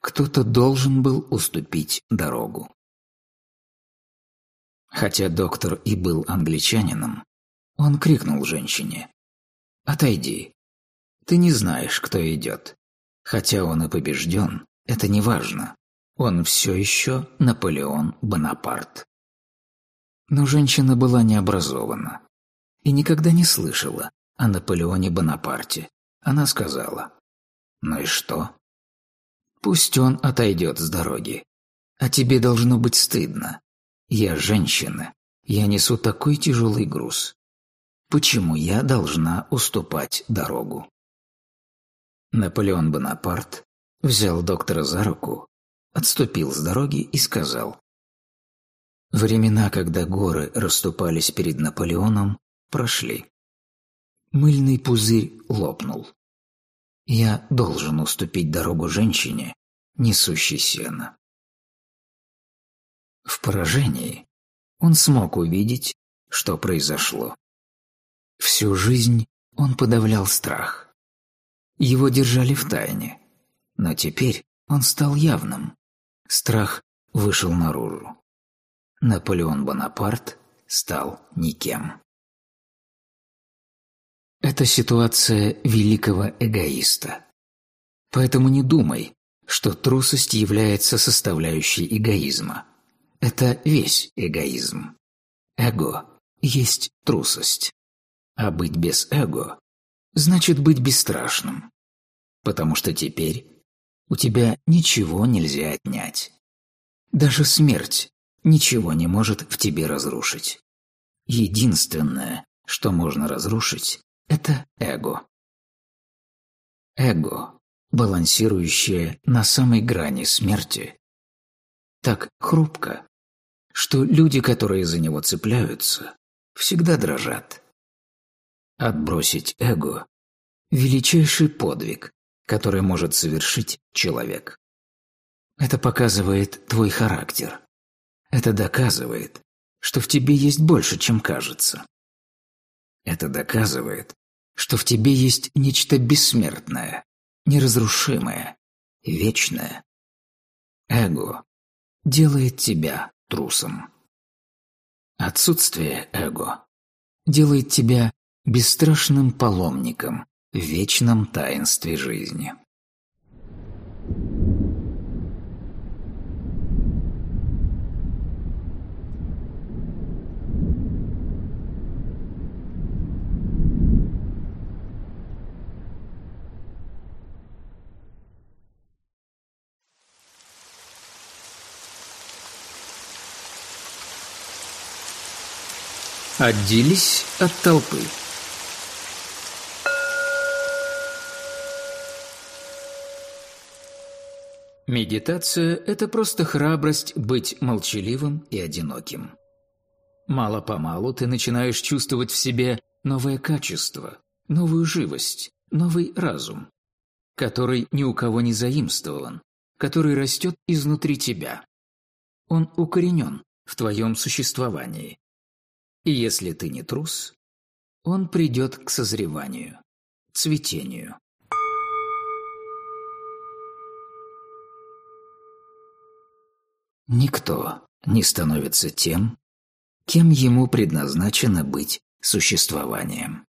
Кто-то должен был уступить дорогу. Хотя доктор и был англичанином, он крикнул женщине «Отойди, ты не знаешь, кто идет. Хотя он и побежден, это не важно. Он все еще Наполеон Бонапарт. Но женщина была необразована и никогда не слышала о Наполеоне Бонапарте. Она сказала, «Ну и что? Пусть он отойдет с дороги. А тебе должно быть стыдно. Я женщина, я несу такой тяжелый груз. Почему я должна уступать дорогу?» Наполеон Бонапарт взял доктора за руку, отступил с дороги и сказал. Времена, когда горы расступались перед Наполеоном, прошли. Мыльный пузырь лопнул. Я должен уступить дорогу женщине, несущей сено. В поражении он смог увидеть, что произошло. Всю жизнь он подавлял страх. Его держали в тайне. Но теперь он стал явным. Страх вышел наружу. Наполеон Бонапарт стал никем. Это ситуация великого эгоиста. Поэтому не думай, что трусость является составляющей эгоизма. Это весь эгоизм. Эго есть трусость. А быть без эго значит быть бесстрашным. Потому что теперь у тебя ничего нельзя отнять. Даже смерть ничего не может в тебе разрушить. Единственное, что можно разрушить, это эго. Эго, балансирующее на самой грани смерти, так хрупко, что люди, которые за него цепляются, всегда дрожат. Отбросить эго величайший подвиг, который может совершить человек. Это показывает твой характер. Это доказывает, что в тебе есть больше, чем кажется. Это доказывает, что в тебе есть нечто бессмертное, неразрушимое, вечное. Эго делает тебя трусом. Отсутствие эго делает тебя бесстрашным паломником в вечном таинстве жизни. Отделись от толпы. Медитация – это просто храбрость быть молчаливым и одиноким. Мало-помалу ты начинаешь чувствовать в себе новое качество, новую живость, новый разум, который ни у кого не заимствован, который растет изнутри тебя. Он укоренен в твоем существовании. И если ты не трус, он придет к созреванию, цветению. Никто не становится тем, кем ему предназначено быть существованием.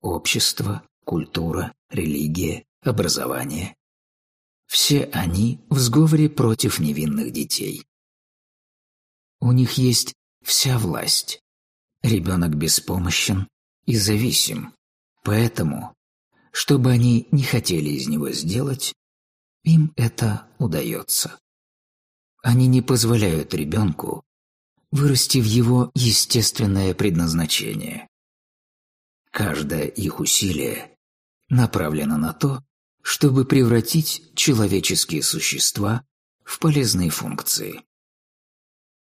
Общество, культура, религия, образование – все они в сговоре против невинных детей. У них есть вся власть, Ребенок беспомощен и зависим, поэтому, что бы они не хотели из него сделать, им это удается. Они не позволяют ребенку вырасти в его естественное предназначение. Каждое их усилие направлено на то, чтобы превратить человеческие существа в полезные функции.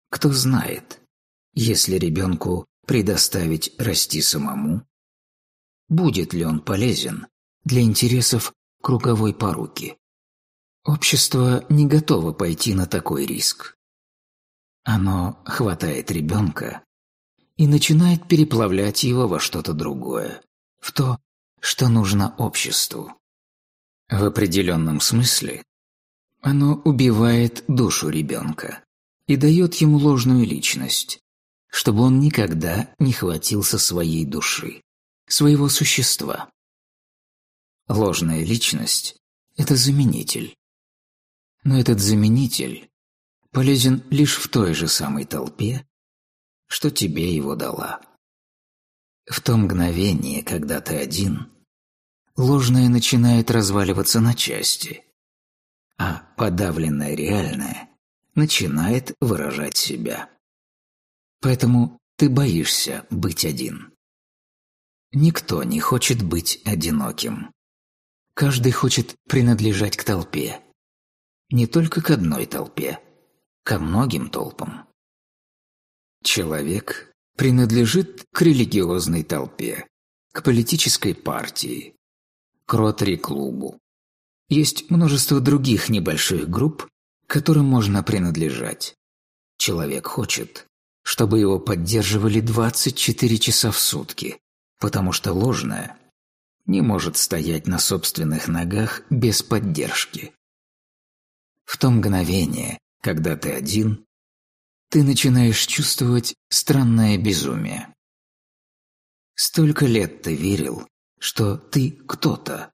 Кто знает, если ребенку предоставить расти самому? Будет ли он полезен для интересов круговой поруки? Общество не готово пойти на такой риск. Оно хватает ребенка и начинает переплавлять его во что-то другое, в то, что нужно обществу. В определенном смысле оно убивает душу ребенка и дает ему ложную личность, чтобы он никогда не хватился своей души, своего существа. Ложная личность – это заменитель. Но этот заменитель полезен лишь в той же самой толпе, что тебе его дала. В то мгновение, когда ты один, ложное начинает разваливаться на части, а подавленное реальное начинает выражать себя. Поэтому ты боишься быть один. Никто не хочет быть одиноким. Каждый хочет принадлежать к толпе. Не только к одной толпе, ко многим толпам. Человек принадлежит к религиозной толпе, к политической партии, к ротари-клубу. Есть множество других небольших групп, которым можно принадлежать. Человек хочет чтобы его поддерживали 24 часа в сутки, потому что ложное не может стоять на собственных ногах без поддержки. В то мгновение, когда ты один, ты начинаешь чувствовать странное безумие. Столько лет ты верил, что ты кто-то,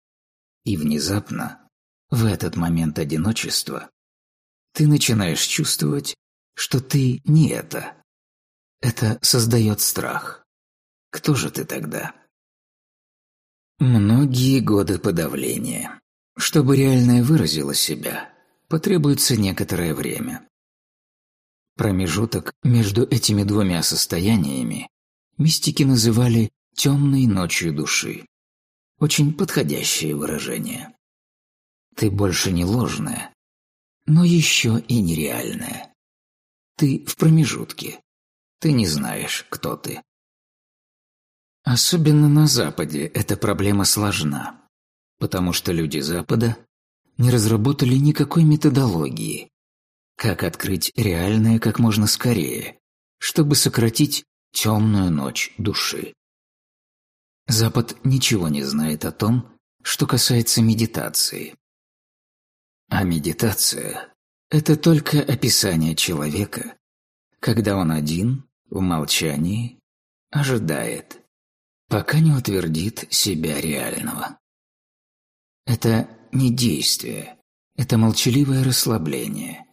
и внезапно, в этот момент одиночества, ты начинаешь чувствовать, что ты не это. Это создает страх. Кто же ты тогда? Многие годы подавления. Чтобы реальное выразило себя, потребуется некоторое время. Промежуток между этими двумя состояниями мистики называли «темной ночью души». Очень подходящее выражение. Ты больше не ложная, но еще и нереальная. Ты в промежутке. Ты не знаешь, кто ты. Особенно на Западе эта проблема сложна, потому что люди Запада не разработали никакой методологии, как открыть реальное как можно скорее, чтобы сократить темную ночь души. Запад ничего не знает о том, что касается медитации. А медитация – это только описание человека, когда он один, в молчании, ожидает, пока не утвердит себя реального. Это не действие, это молчаливое расслабление,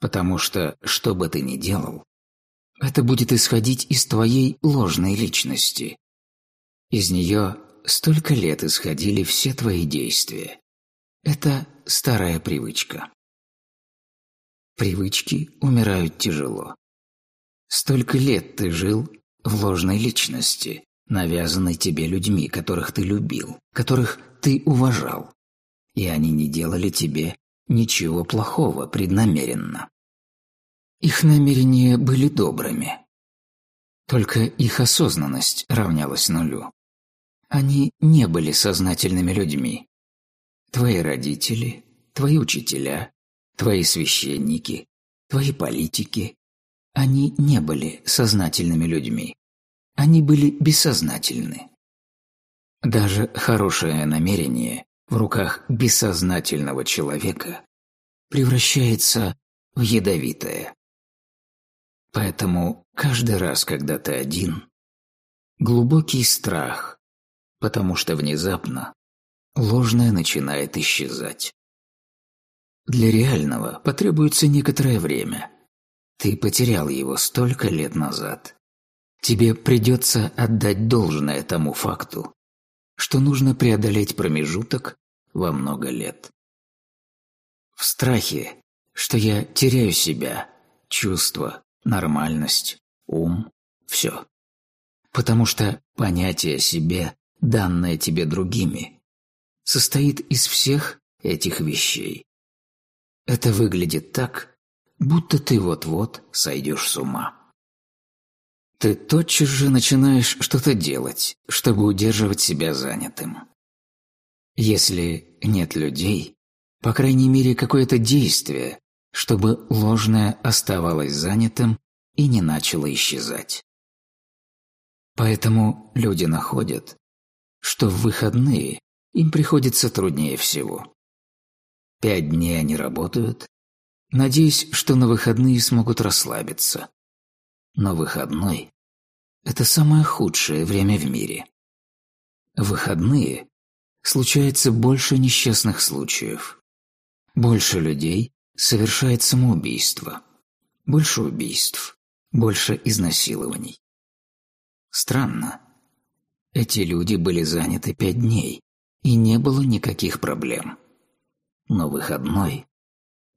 потому что, что бы ты ни делал, это будет исходить из твоей ложной личности. Из нее столько лет исходили все твои действия. Это старая привычка. Привычки умирают тяжело. Столько лет ты жил в ложной личности, навязанной тебе людьми, которых ты любил, которых ты уважал. И они не делали тебе ничего плохого преднамеренно. Их намерения были добрыми. Только их осознанность равнялась нулю. Они не были сознательными людьми. Твои родители, твои учителя, твои священники, твои политики, они не были сознательными людьми. Они были бессознательны. Даже хорошее намерение в руках бессознательного человека превращается в ядовитое. Поэтому каждый раз, когда ты один, глубокий страх, потому что внезапно ложное начинает исчезать. Для реального потребуется некоторое время. Ты потерял его столько лет назад. Тебе придется отдать должное тому факту, что нужно преодолеть промежуток во много лет. В страхе, что я теряю себя, чувства, нормальность, ум, все. Потому что понятие о себе, данное тебе другими, состоит из всех этих вещей. Это выглядит так, будто ты вот-вот сойдешь с ума. Ты тотчас же начинаешь что-то делать, чтобы удерживать себя занятым. Если нет людей, по крайней мере какое-то действие, чтобы ложное оставалось занятым и не начало исчезать. Поэтому люди находят, что в выходные им приходится труднее всего. Пять дней они работают, надеясь, что на выходные смогут расслабиться. Но выходной – это самое худшее время в мире. Выходные случается больше несчастных случаев. Больше людей совершает самоубийство. Больше убийств, больше изнасилований. Странно. Эти люди были заняты пять дней, и не было никаких проблем. Но выходной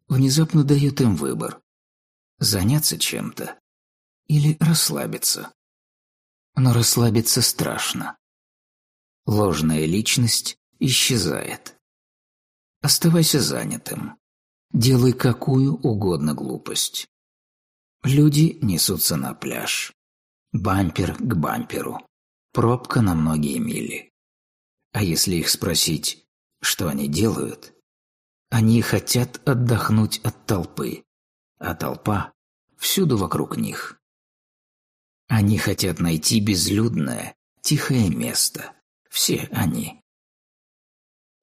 внезапно дает им выбор – заняться чем-то или расслабиться. Но расслабиться страшно. Ложная личность исчезает. Оставайся занятым. Делай какую угодно глупость. Люди несутся на пляж. Бампер к бамперу. Пробка на многие мили. А если их спросить, что они делают, они хотят отдохнуть от толпы, а толпа всюду вокруг них. Они хотят найти безлюдное, тихое место. Все они.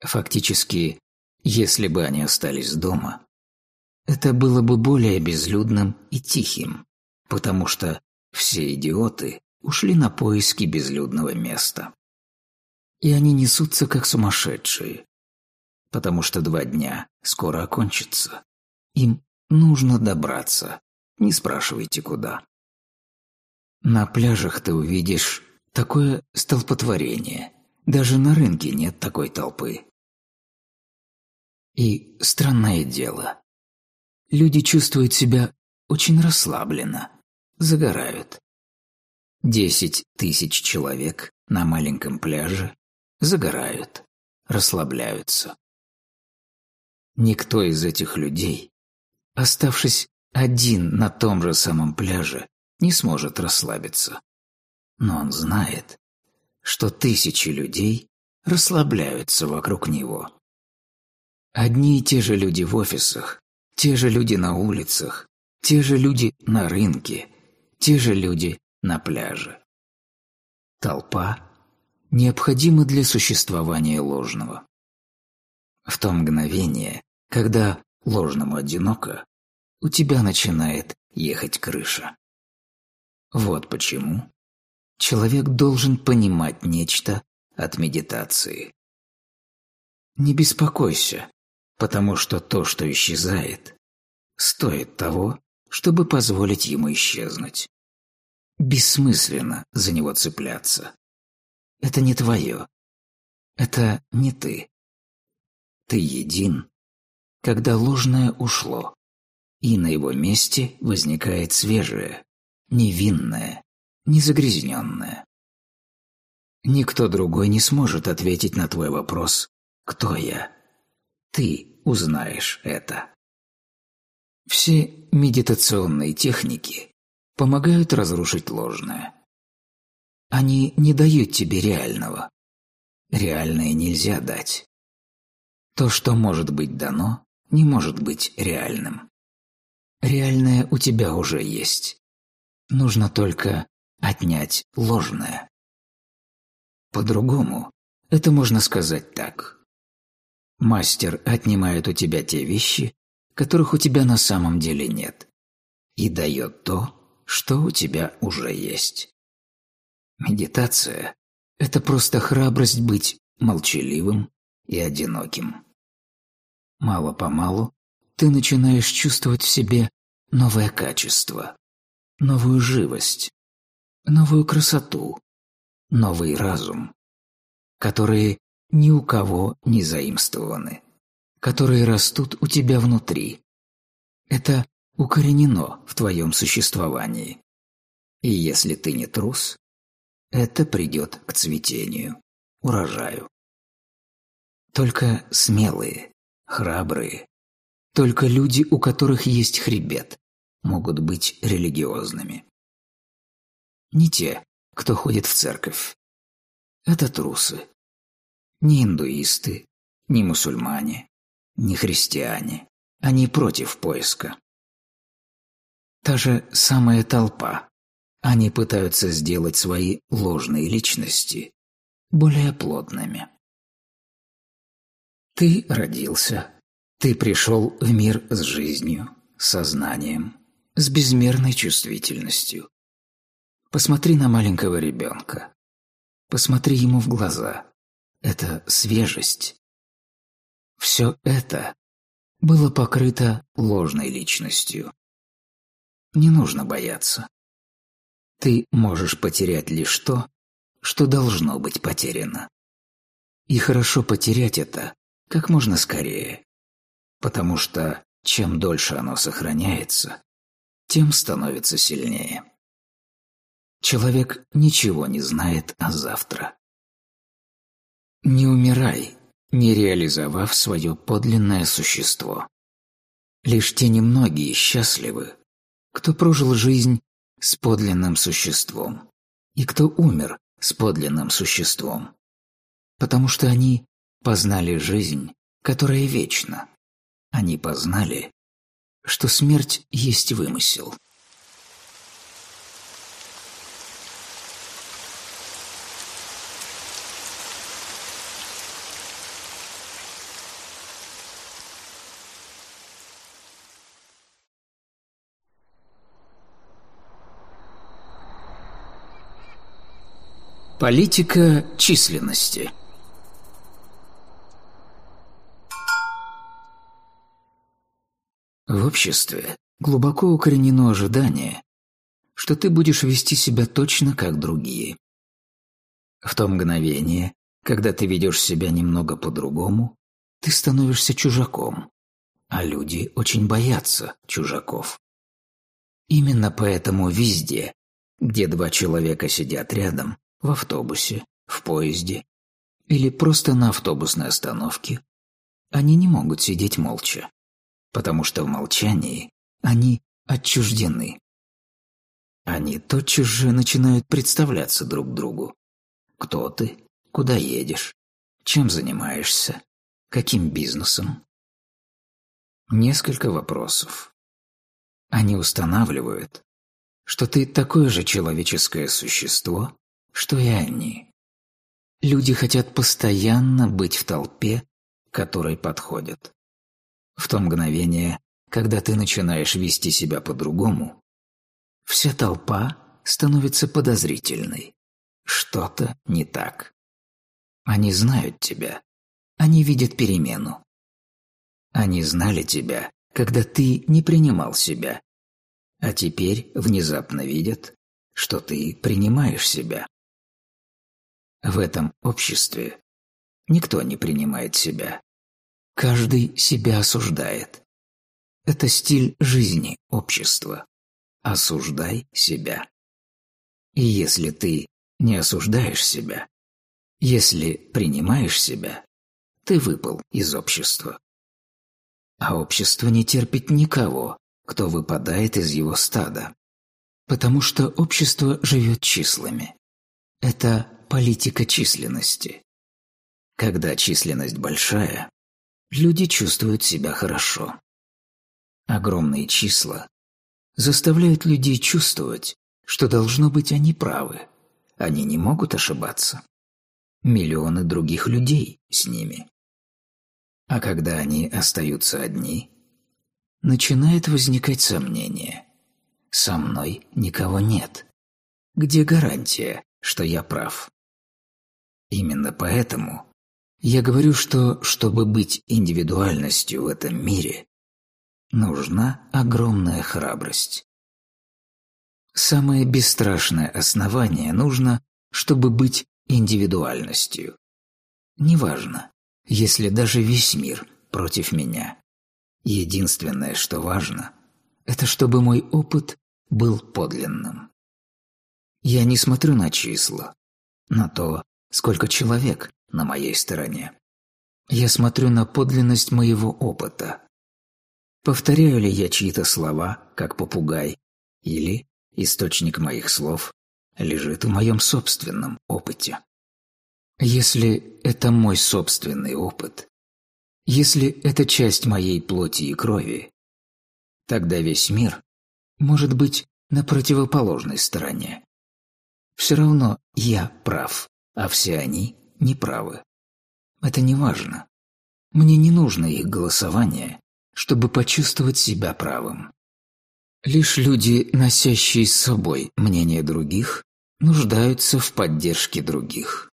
Фактически, если бы они остались дома, это было бы более безлюдным и тихим, потому что все идиоты ушли на поиски безлюдного места. И они несутся как сумасшедшие, потому что два дня скоро окончатся. Им нужно добраться, не спрашивайте куда. На пляжах ты увидишь такое столпотворение. Даже на рынке нет такой толпы. И странное дело. Люди чувствуют себя очень расслабленно, загорают. Десять тысяч человек на маленьком пляже загорают, расслабляются. Никто из этих людей, оставшись один на том же самом пляже, не сможет расслабиться. Но он знает, что тысячи людей расслабляются вокруг него. Одни и те же люди в офисах, те же люди на улицах, те же люди на рынке, те же люди на пляже. Толпа необходима для существования ложного. В то мгновение, когда ложному одиноко, у тебя начинает ехать крыша. Вот почему человек должен понимать нечто от медитации. Не беспокойся, потому что то, что исчезает, стоит того, чтобы позволить ему исчезнуть. Бессмысленно за него цепляться. Это не твое. Это не ты. Ты един, когда ложное ушло, и на его месте возникает свежее, невинное, незагрязненное. Никто другой не сможет ответить на твой вопрос «Кто я?». Ты узнаешь это. Все медитационные техники помогают разрушить ложное. Они не дают тебе реального. Реальное нельзя дать. То, что может быть дано, не может быть реальным. Реальное у тебя уже есть. Нужно только отнять ложное. По-другому это можно сказать так. Мастер отнимает у тебя те вещи, которых у тебя на самом деле нет, и дает то, что у тебя уже есть. Медитация – это просто храбрость быть молчаливым и одиноким. Мало-помалу ты начинаешь чувствовать в себе новое качество, новую живость, новую красоту, новый разум, которые ни у кого не заимствованы, которые растут у тебя внутри. Это укоренено в твоем существовании. И если ты не трус, это придет к цветению, урожаю. Только смелые, храбрые, только люди, у которых есть хребет, могут быть религиозными. Не те, кто ходит в церковь. Это трусы. Не индуисты, не мусульмане, не христиане. Они против поиска. Та же самая толпа. Они пытаются сделать свои ложные личности более плотными. Ты родился. Ты пришел в мир с жизнью, сознанием, с безмерной чувствительностью. Посмотри на маленького ребенка. Посмотри ему в глаза. Это свежесть. Все это было покрыто ложной личностью. Не нужно бояться. Ты можешь потерять лишь то, что должно быть потеряно. И хорошо потерять это как можно скорее, потому что чем дольше оно сохраняется, тем становится сильнее. Человек ничего не знает о завтра. Не умирай, не реализовав свое подлинное существо. Лишь те немногие счастливы, кто прожил жизнь с подлинным существом и кто умер с подлинным существом, потому что они познали жизнь, которая вечна. Они познали, что смерть есть вымысел. Политика численности В обществе глубоко укоренено ожидание, что ты будешь вести себя точно как другие. В то мгновение, когда ты ведешь себя немного по-другому, ты становишься чужаком, а люди очень боятся чужаков. Именно поэтому везде, где два человека сидят рядом, в автобусе, в поезде или просто на автобусной остановке, они не могут сидеть молча потому что в молчании они отчуждены. Они тотчас же начинают представляться друг другу. Кто ты? Куда едешь? Чем занимаешься? Каким бизнесом? Несколько вопросов. Они устанавливают, что ты такое же человеческое существо, что и они. Люди хотят постоянно быть в толпе, которой подходят. В то мгновение, когда ты начинаешь вести себя по-другому, вся толпа становится подозрительной. Что-то не так. Они знают тебя. Они видят перемену. Они знали тебя, когда ты не принимал себя. А теперь внезапно видят, что ты принимаешь себя. В этом обществе никто не принимает себя. Каждый себя осуждает. Это стиль жизни общества. Осуждай себя. И если ты не осуждаешь себя, если принимаешь себя, ты выпал из общества. А общество не терпит никого, кто выпадает из его стада. Потому что общество живет числами. Это политика численности. Когда численность большая, люди чувствуют себя хорошо. Огромные числа заставляют людей чувствовать, что должно быть они правы. Они не могут ошибаться. Миллионы других людей с ними. А когда они остаются одни, начинает возникать сомнение. Со мной никого нет. Где гарантия, что я прав? Именно поэтому я говорю, что, чтобы быть индивидуальностью в этом мире, нужна огромная храбрость. Самое бесстрашное основание нужно, чтобы быть индивидуальностью. Неважно, если даже весь мир против меня. Единственное, что важно, это чтобы мой опыт был подлинным. Я не смотрю на числа, на то, сколько человек на моей стороне. Я смотрю на подлинность моего опыта. Повторяю ли я чьи-то слова, как попугай, или источник моих слов лежит в моем собственном опыте. Если это мой собственный опыт, если это часть моей плоти и крови, тогда весь мир может быть на противоположной стороне. Все равно я прав, а все они неправы. Это не важно. Мне не нужно их голосование, чтобы почувствовать себя правым. Лишь люди, носящие с собой мнение других, нуждаются в поддержке других.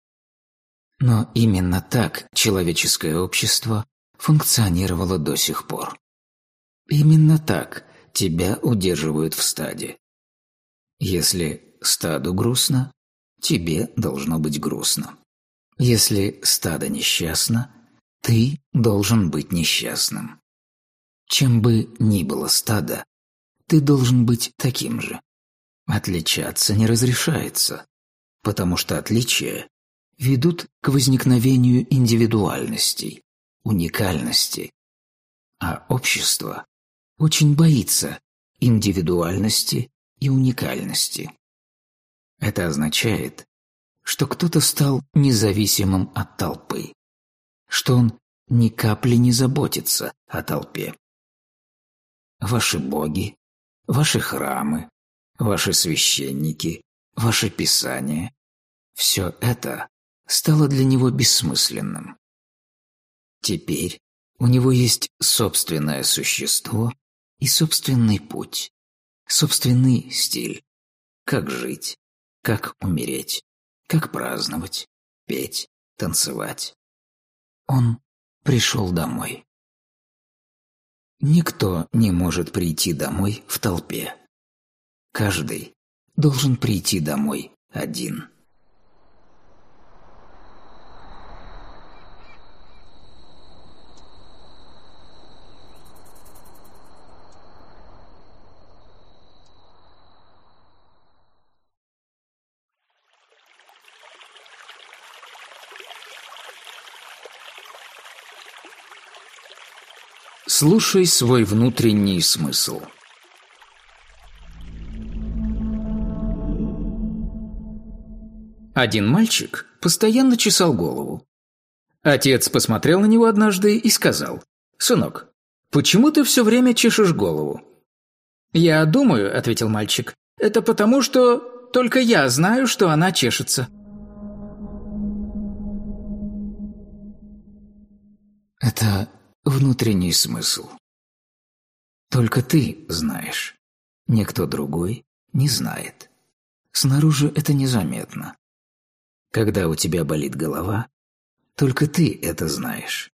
Но именно так человеческое общество функционировало до сих пор. Именно так тебя удерживают в стаде. Если стаду грустно, тебе должно быть грустно. Если стадо несчастно, ты должен быть несчастным. Чем бы ни было стадо, ты должен быть таким же. Отличаться не разрешается, потому что отличия ведут к возникновению индивидуальностей, уникальности. А общество очень боится индивидуальности и уникальности. Это означает, что кто-то стал независимым от толпы, что он ни капли не заботится о толпе. Ваши боги, ваши храмы, ваши священники, ваше писание – все это стало для него бессмысленным. Теперь у него есть собственное существо и собственный путь, собственный стиль, как жить, как умереть, как праздновать, петь, танцевать. Он пришел домой. Никто не может прийти домой в толпе. Каждый должен прийти домой один. Слушай свой внутренний смысл. Один мальчик постоянно чесал голову. Отец посмотрел на него однажды и сказал, «Сынок, почему ты все время чешешь голову?» «Я думаю», — ответил мальчик, — «это потому, что только я знаю, что она чешется». Это внутренний смысл. Только ты знаешь. Никто другой не знает. Снаружи это незаметно. Когда у тебя болит голова, только ты это знаешь.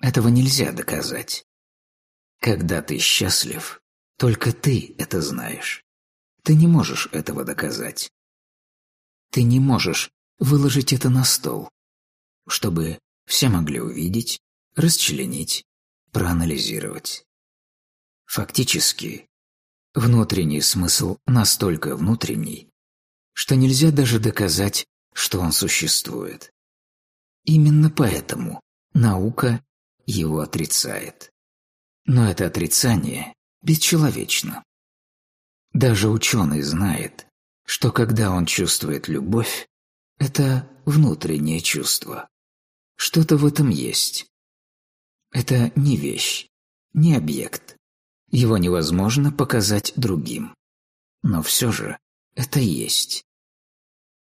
Этого нельзя доказать. Когда ты счастлив, только ты это знаешь. Ты не можешь этого доказать. Ты не можешь выложить это на стол, чтобы все могли увидеть, расчленить, проанализировать. Фактически, внутренний смысл настолько внутренний, что нельзя даже доказать, что он существует. Именно поэтому наука его отрицает. Но это отрицание бесчеловечно. Даже ученый знает, что когда он чувствует любовь, это внутреннее чувство. Что-то в этом есть. Это не вещь, не объект. Его невозможно показать другим. Но все же это есть.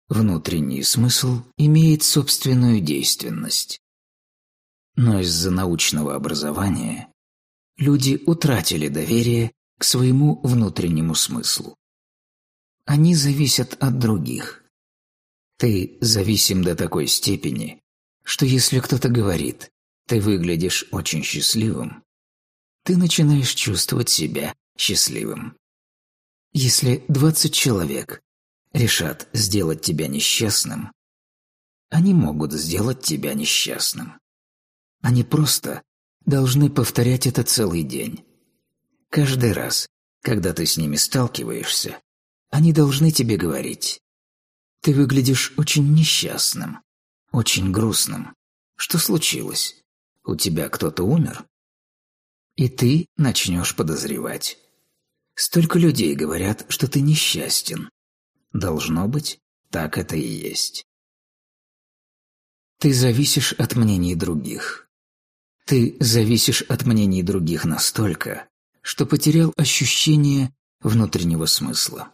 Внутренний смысл имеет собственную действенность. Но из-за научного образования люди утратили доверие к своему внутреннему смыслу. Они зависят от других. Ты зависим до такой степени, что если кто-то говорит «ты выглядишь очень счастливым», ты начинаешь чувствовать себя счастливым. Если 20 человек решат сделать тебя несчастным, они могут сделать тебя несчастным. Они просто должны повторять это целый день. Каждый раз, когда ты с ними сталкиваешься, они должны тебе говорить. Ты выглядишь очень несчастным, очень грустным. Что случилось? У тебя кто-то умер? И ты начнешь подозревать. Столько людей говорят, что ты несчастен. Должно быть, так это и есть. Ты зависишь от мнений других. Ты зависишь от мнений других настолько, что потерял ощущение внутреннего смысла.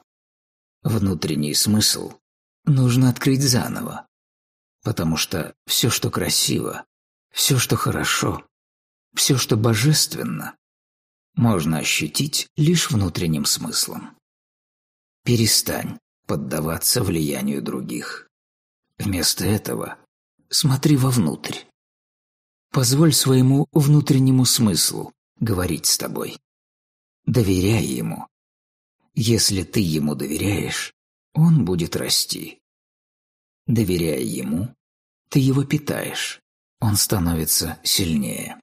Внутренний смысл нужно открыть заново, потому что все, что красиво, все, что хорошо, все, что божественно, можно ощутить лишь внутренним смыслом. Перестань поддаваться влиянию других. Вместо этого смотри вовнутрь. Позволь своему внутреннему смыслу говорить с тобой. Доверяй ему. Если ты ему доверяешь, он будет расти. Доверяя ему, ты его питаешь, он становится сильнее.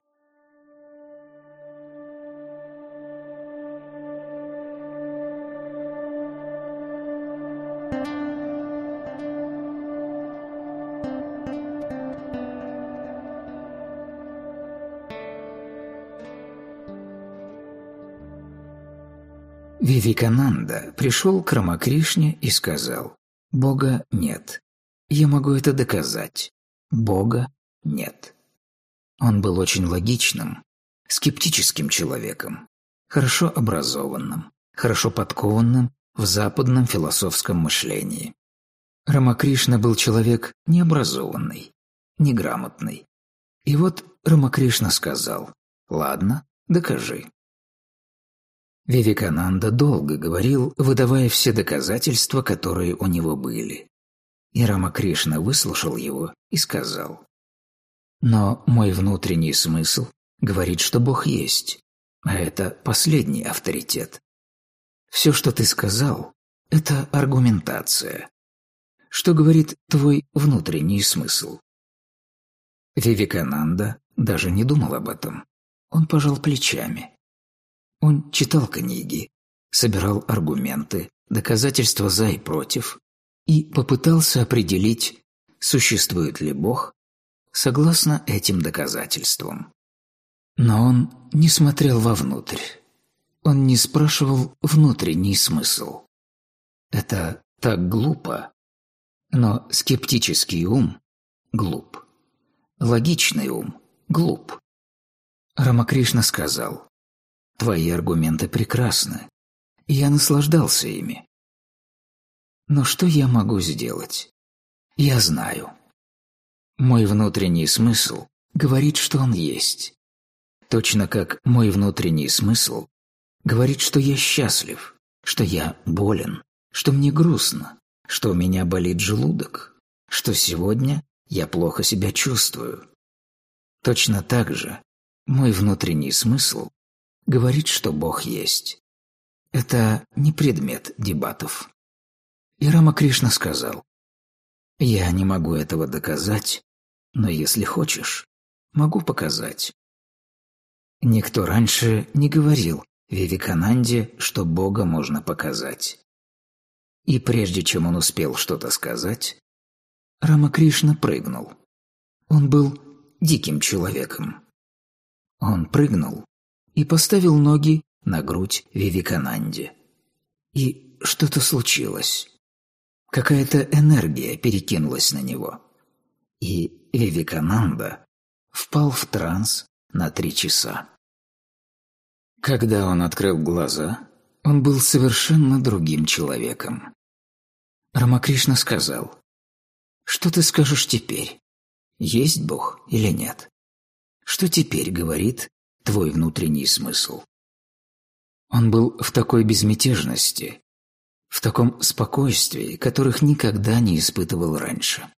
Вивикананда пришел к Рамакришне и сказал, «Бога нет. Я могу это доказать. Бога нет». Он был очень логичным, скептическим человеком, хорошо образованным, хорошо подкованным в западном философском мышлении. Рамакришна был человек необразованный, неграмотный. И вот Рамакришна сказал, «Ладно, докажи». Вивекананда долго говорил, выдавая все доказательства, которые у него были. И Рамакришна выслушал его и сказал, «Но мой внутренний смысл говорит, что Бог есть, а это последний авторитет. Все, что ты сказал, это аргументация. Что говорит твой внутренний смысл?» Вивекананда даже не думал об этом. Он пожал плечами. Он читал книги, собирал аргументы, доказательства за и против и попытался определить, существует ли Бог согласно этим доказательствам. Но он не смотрел вовнутрь. Он не спрашивал внутренний смысл. Это так глупо. Но скептический ум глуп. Логичный ум глуп. Рамакришна сказал, «Твои аргументы прекрасны. Я наслаждался ими. Но что я могу сделать? Я знаю. Мой внутренний смысл говорит, что он есть. Точно как мой внутренний смысл говорит, что я счастлив, что я болен, что мне грустно, что у меня болит желудок, что сегодня я плохо себя чувствую. Точно так же мой внутренний смысл говорит, что Бог есть. Это не предмет дебатов. И Рама Кришна сказал, «Я не могу этого доказать, но если хочешь, могу показать». Никто раньше не говорил Вивекананде, что Бога можно показать. И прежде чем он успел что-то сказать, Рамакришна прыгнул. Он был диким человеком. Он прыгнул и поставил ноги на грудь Вивекананде. И что-то случилось. Какая-то энергия перекинулась на него. И Вивекананда впал в транс на три часа. Когда он открыл глаза, он был совершенно другим человеком. Рамакришна сказал, «Что ты скажешь теперь? Есть Бог или нет? Что теперь говорит твой внутренний смысл?» Он был в такой безмятежности, в таком спокойствии, которых никогда не испытывал раньше.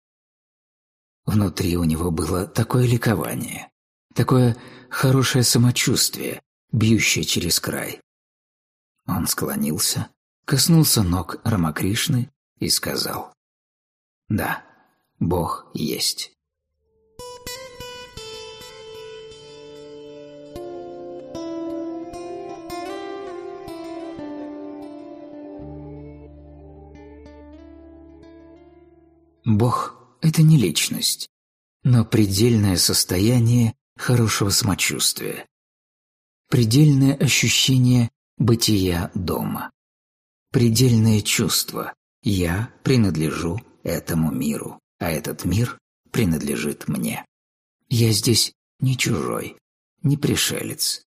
Внутри у него было такое ликование, такое хорошее самочувствие, бьющее через край. Он склонился, коснулся ног Рамакришны и сказал «Да, Бог есть». Бог – это не личность, но предельное состояние хорошего самочувствия, предельное ощущение бытия дома, предельное чувство «я принадлежу этому миру, а этот мир принадлежит мне». Я здесь не чужой, не пришелец.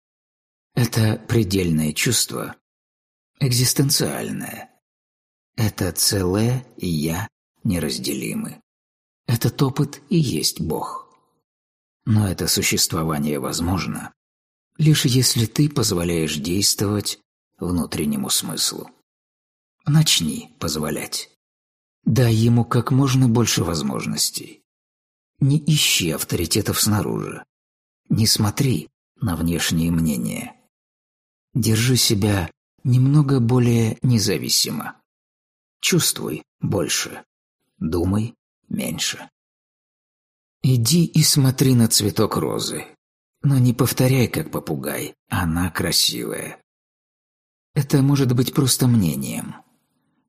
Это предельное чувство, экзистенциальное. Это целое и я неразделимы. Этот опыт и есть Бог. Но это существование возможно, лишь если ты позволяешь действовать внутреннему смыслу. Начни позволять. Дай ему как можно больше возможностей. Не ищи авторитетов снаружи. Не смотри на внешние мнения. Держи себя немного более независимо. Чувствуй больше. Думай меньше. Иди и смотри на цветок розы. Но не повторяй, как попугай. Она красивая. Это может быть просто мнением.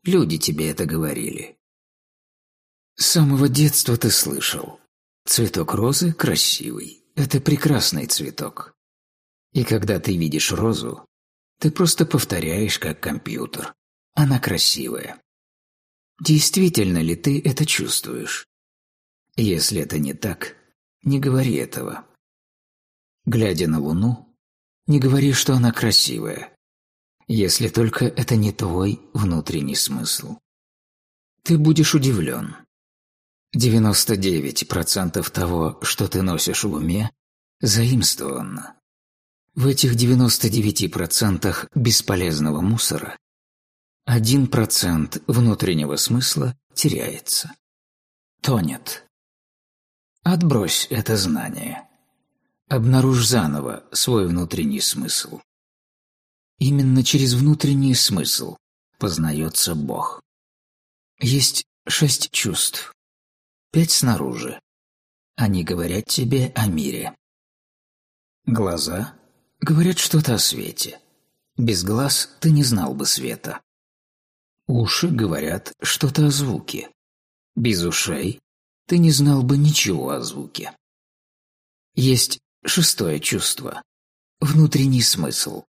Люди тебе это говорили. С самого детства ты слышал. Цветок розы красивый. Это прекрасный цветок. И когда ты видишь розу, ты просто повторяешь, как компьютер. Она красивая. Действительно ли ты это чувствуешь? Если это не так, не говори этого. Глядя на Луну, не говори, что она красивая, если только это не твой внутренний смысл. Ты будешь удивлен. 99% того, что ты носишь в уме, заимствовано. В этих 99% бесполезного мусора 1% внутреннего смысла теряется. Тонет. Отбрось это знание. Обнаружь заново свой внутренний смысл. Именно через внутренний смысл познается Бог. Есть шесть чувств. Пять снаружи. Они говорят тебе о мире. Глаза говорят что-то о свете. Без глаз ты не знал бы света. Уши говорят что-то о звуке. Без ушей ты не знал бы ничего о звуке. Есть Шестое чувство – внутренний смысл,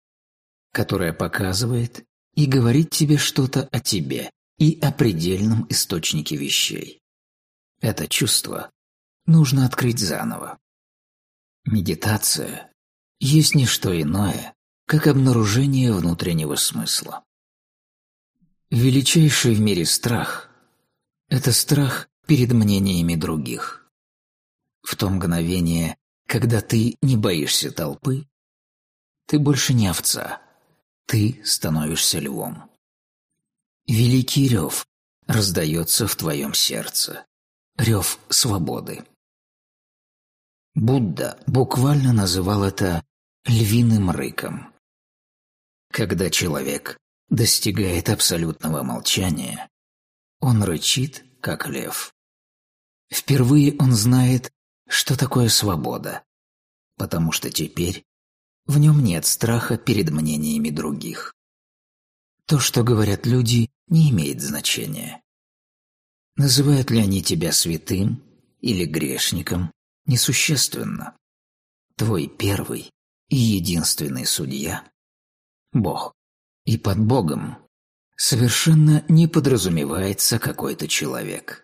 которое показывает и говорит тебе что-то о тебе, и о предельном источнике вещей. Это чувство нужно открыть заново. Медитация есть не что иное, как обнаружение внутреннего смысла. Величайший в мире страх – это страх перед мнениями других. В то мгновение, когда ты не боишься толпы, ты больше не овца, ты становишься львом. Великий рев раздается в твоем сердце, рев свободы. Будда буквально называл это львиным рыком. Когда человек достигает абсолютного молчания, он рычит, как лев. Впервые он знает, что такое свобода, потому что теперь в нем нет страха перед мнениями других. То, что говорят люди, не имеет значения. Называют ли они тебя святым или грешником, несущественно. Твой первый и единственный судья – Бог. И под Богом совершенно не подразумевается какой-то человек.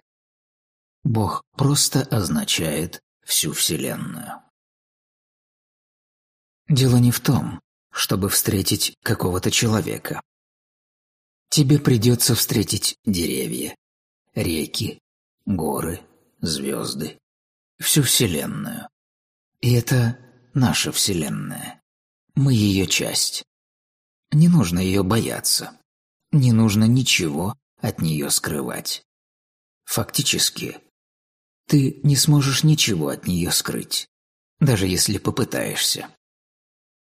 Бог просто означает всю Вселенную. Дело не в том, чтобы встретить какого-то человека. Тебе придется встретить деревья, реки, горы, звезды, всю Вселенную. И это наша Вселенная. Мы ее часть. Не нужно ее бояться. Не нужно ничего от нее скрывать. Фактически, ты не сможешь ничего от нее скрыть, даже если попытаешься.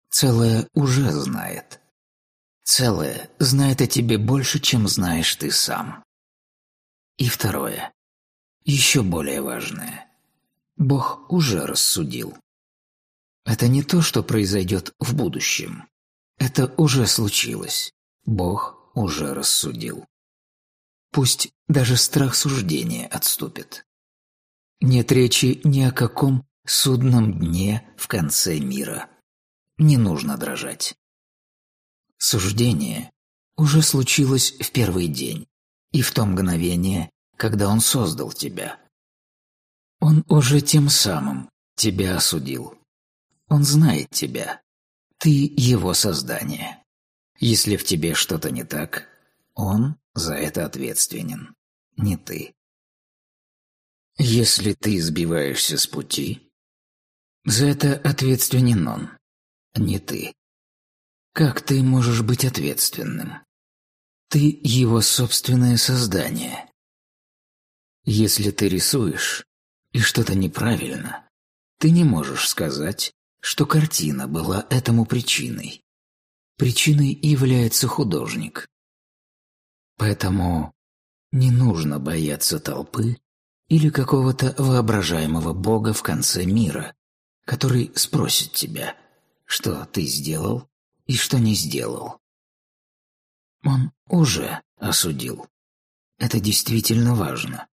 Целое уже знает. Целое знает о тебе больше, чем знаешь ты сам. И второе, еще более важное. Бог уже рассудил. Это не то, что произойдет в будущем. Это уже случилось. Бог уже рассудил. Пусть даже страх суждения отступит. Нет речи ни о каком судном дне в конце мира. Не нужно дрожать. Суждение уже случилось в первый день и в то мгновение, когда он создал тебя. Он уже тем самым тебя осудил. Он знает тебя. Ты его создание. Если в тебе что-то не так, он за это ответственен, не ты. Если ты сбиваешься с пути, за это ответственен он, не ты. Как ты можешь быть ответственным? Ты его собственное создание. Если ты рисуешь, и что-то неправильно, ты не можешь сказать, что картина была этому причиной. Причиной является художник. Поэтому не нужно бояться толпы или какого-то воображаемого бога в конце мира, который спросит тебя, что ты сделал и что не сделал. Он уже осудил. Это действительно важно.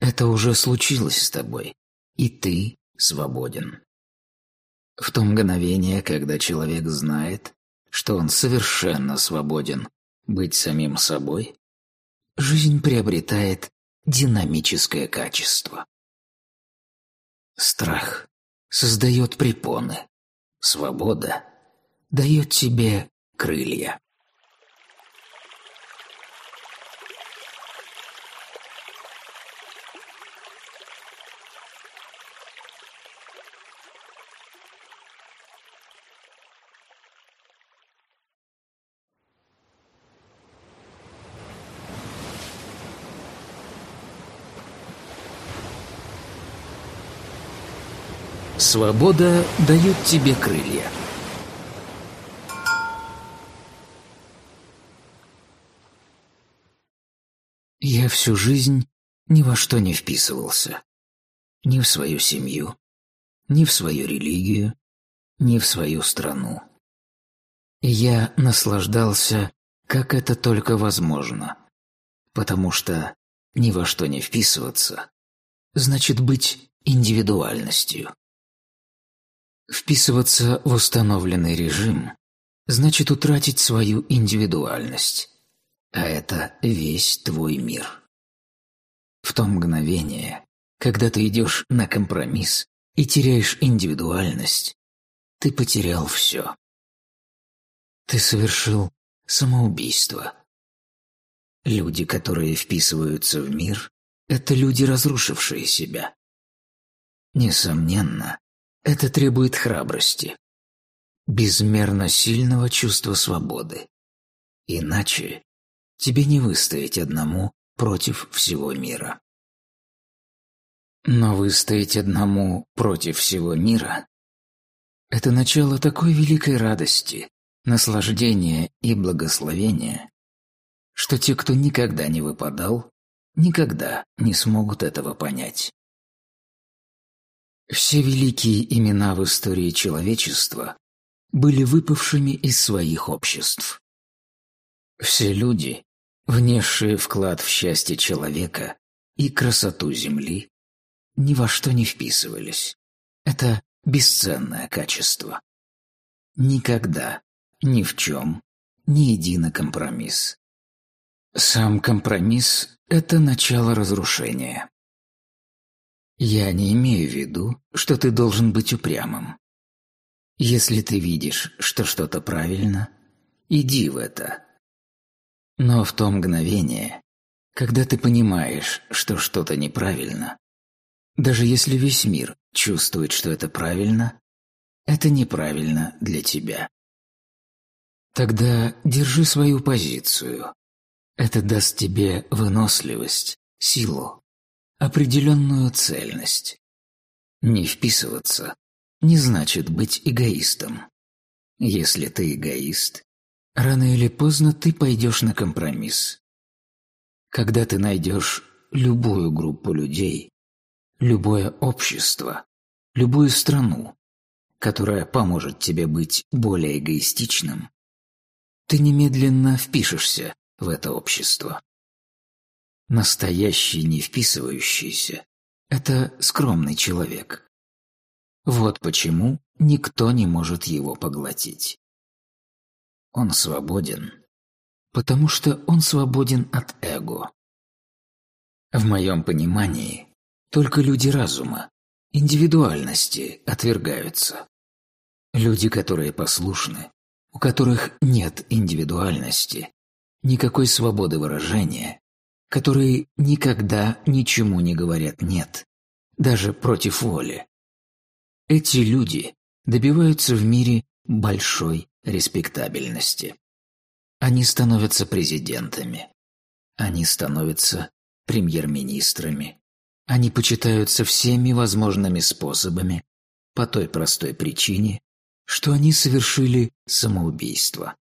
Это уже случилось с тобой, и ты свободен. В то мгновение, когда человек знает, что он совершенно свободен быть самим собой, жизнь приобретает динамическое качество. Страх создает препоны, свобода дает тебе крылья. Свобода дает тебе крылья. Я всю жизнь ни во что не вписывался. Ни в свою семью, ни в свою религию, ни в свою страну. Я наслаждался, как это только возможно, потому что ни во что не вписываться значит быть индивидуальностью. Вписываться в установленный режим значит утратить свою индивидуальность. а это весь твой мир. В то мгновение, когда ты идешь на компромисс и теряешь индивидуальность, ты потерял все. Ты совершил самоубийство. Люди, которые вписываются в мир, это люди, разрушившие себя. Несомненно, это требует храбрости, безмерно сильного чувства свободы. Иначе тебе не выстоять одному против всего мира. Но выстоять одному против всего мира – это начало такой великой радости, наслаждения и благословения, что те, кто никогда не выпадал, никогда не смогут этого понять. Все великие имена в истории человечества были выпавшими из своих обществ. Все люди, внесшие вклад в счастье человека и красоту Земли, ни во что не вписывались. Это бесценное качество. Никогда, ни в чем, не иди на компромисс. Сам компромисс – это начало разрушения. Я не имею в виду, что ты должен быть упрямым. Если ты видишь, что что-то правильно, иди в это. Но в то мгновение, когда ты понимаешь, что что-то неправильно, даже если весь мир чувствует, что это правильно, это неправильно для тебя. Тогда держи свою позицию, это даст тебе выносливость, силу, определенную цельность. Не вписываться не значит быть эгоистом. Если ты эгоист, рано или поздно ты пойдешь на компромисс. Когда ты найдешь любую группу людей, любое общество, любую страну, которая поможет тебе быть более эгоистичным, ты немедленно впишешься в это общество. Настоящий не вписывающийся – это скромный человек. Вот почему никто не может его поглотить. Он свободен, потому что он свободен от эго. В моем понимании, только люди разума, индивидуальности отвергаются. Люди, которые послушны, у которых нет индивидуальности, никакой свободы выражения, которые никогда ничему не говорят «нет», даже против воли. Эти люди добиваются в мире большой респектабельности. Они становятся президентами. Они становятся премьер-министрами. Они почитаются всеми возможными способами по той простой причине, что они совершили самоубийство.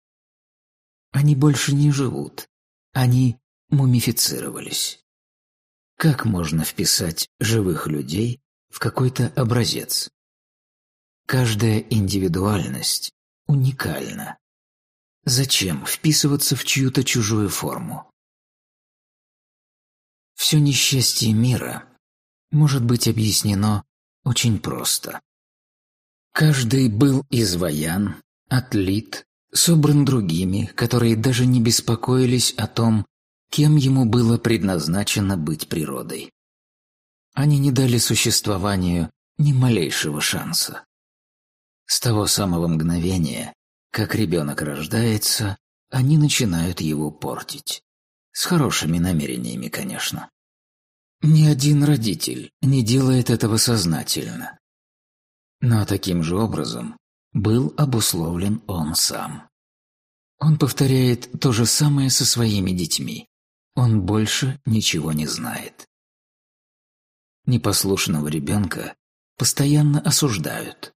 Они больше не живут. Они мумифицировались. Как можно вписать живых людей в какой-то образец? Каждая индивидуальность уникальна. Зачем вписываться в чью-то чужую форму? Все несчастье мира может быть объяснено очень просто. Каждый был изваян, отлит, собран другими, которые даже не беспокоились о том, кем ему было предназначено быть природой. Они не дали существованию ни малейшего шанса. С того самого мгновения, как ребенок рождается, они начинают его портить. С хорошими намерениями, конечно. Ни один родитель не делает этого сознательно. Но таким же образом был обусловлен он сам. Он повторяет то же самое со своими детьми. Он больше ничего не знает. Непослушного ребенка постоянно осуждают.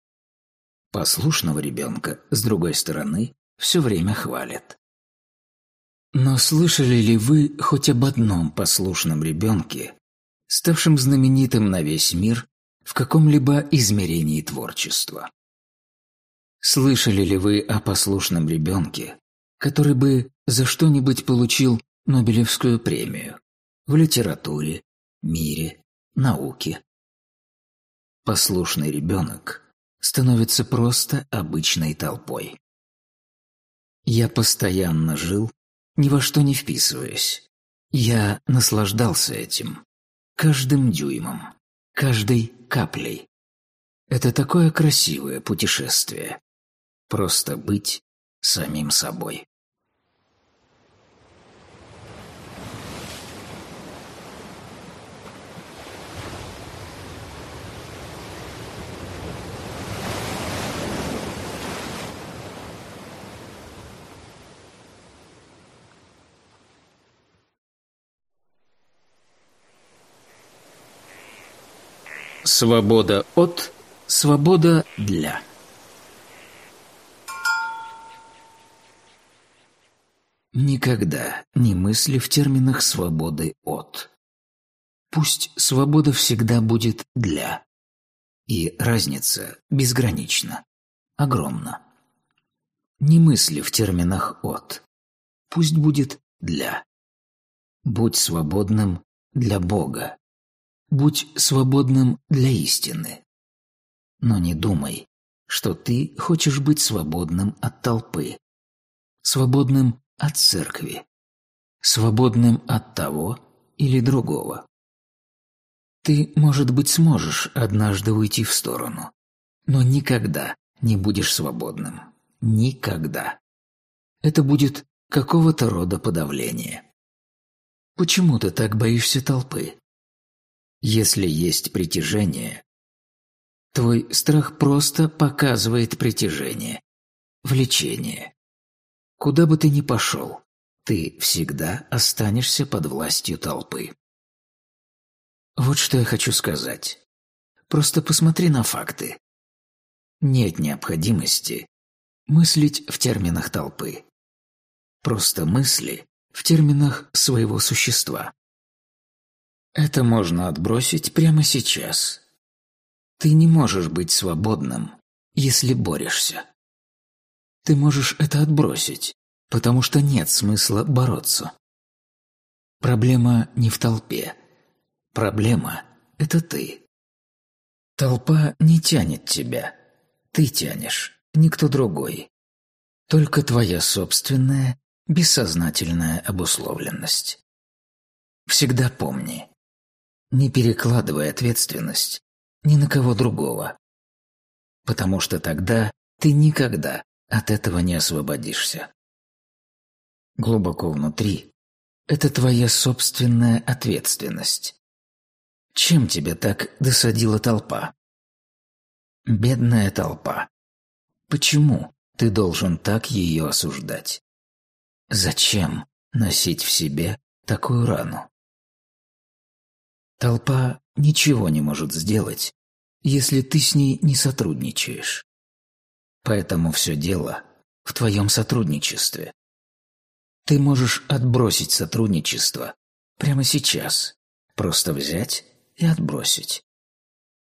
Послушного ребенка, с другой стороны, все время хвалят. Но слышали ли вы хоть об одном послушном ребенке, ставшем знаменитым на весь мир в каком-либо измерении творчества? Слышали ли вы о послушном ребенке, который бы за что-нибудь получил Нобелевскую премию в литературе, мире, науке? Послушный ребенок становится просто обычной толпой. Я постоянно жил ни во что не вписываясь. Я наслаждался этим. Каждым дюймом, каждой каплей. Это такое красивое путешествие. Просто быть самим собой. Свобода от, свобода для. Никогда не мысли в терминах свободы от. Пусть свобода всегда будет для. И разница безгранична, огромна. Не мысли в терминах от. Пусть будет для. Будь свободным для Бога, Будь свободным для истины. Но не думай, что ты хочешь быть свободным от толпы, свободным от церкви, свободным от того или другого. Ты, может быть, сможешь однажды уйти в сторону, но никогда не будешь свободным. Никогда. Это будет какого-то рода подавление. Почему ты так боишься толпы? Если есть притяжение, твой страх просто показывает притяжение, влечение. Куда бы ты ни пошел, ты всегда останешься под властью толпы. Вот что я хочу сказать. Просто посмотри на факты. Нет необходимости мыслить в терминах толпы. Просто мысли в терминах своего существа. Это можно отбросить прямо сейчас. Ты не можешь быть свободным, если борешься. Ты можешь это отбросить, потому что нет смысла бороться. Проблема не в толпе. Проблема – это ты. Толпа не тянет тебя. Ты тянешь, никто другой. Только твоя собственная, бессознательная обусловленность. Всегда помни – не перекладывай ответственность ни на кого другого. Потому что тогда ты никогда от этого не освободишься. Глубоко внутри – это твоя собственная ответственность. Чем тебе так досадила толпа? Бедная толпа. Почему ты должен так ее осуждать? Зачем носить в себе такую рану? Толпа ничего не может сделать, если ты с ней не сотрудничаешь. Поэтому все дело в твоем сотрудничестве. Ты можешь отбросить сотрудничество прямо сейчас, просто взять и отбросить.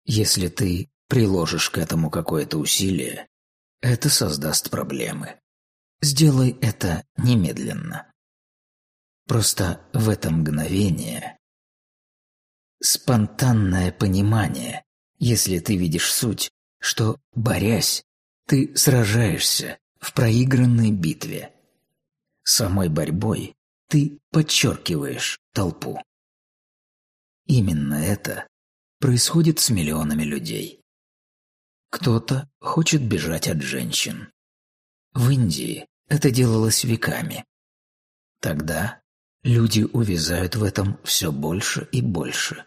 Если ты приложишь к этому какое-то усилие, это создаст проблемы. Сделай это немедленно. Просто в это мгновение спонтанное понимание, если ты видишь суть, что, борясь, ты сражаешься в проигранной битве. Самой борьбой ты подчеркиваешь толпу. Именно это происходит с миллионами людей. Кто-то хочет бежать от женщин. В Индии это делалось веками. Тогда люди увязают в этом все больше и больше.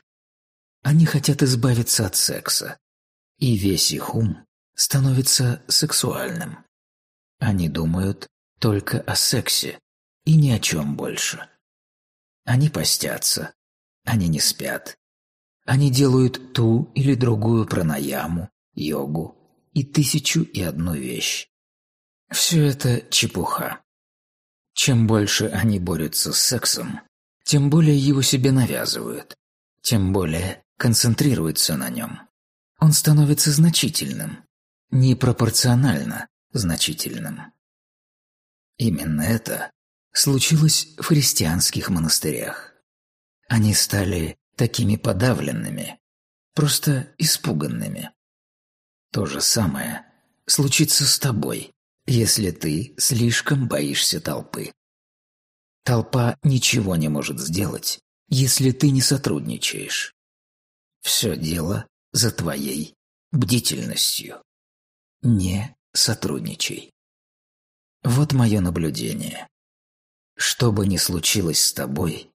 Они хотят избавиться от секса, и весь их ум становится сексуальным. Они думают только о сексе и ни о чем больше. Они постятся, они не спят. Они делают ту или другую пранаяму, йогу и тысячу и одну вещь. Все это чепуха. Чем больше они борются с сексом, тем более его себе навязывают, тем более концентрируется на нем. Он становится значительным, непропорционально значительным. Именно это случилось в христианских монастырях. Они стали такими подавленными, просто испуганными. То же самое случится с тобой, если ты слишком боишься толпы. Толпа ничего не может сделать, если ты не сотрудничаешь. Все дело за твоей бдительностью. Не сотрудничай. Вот мое наблюдение. Что бы ни случилось с тобой,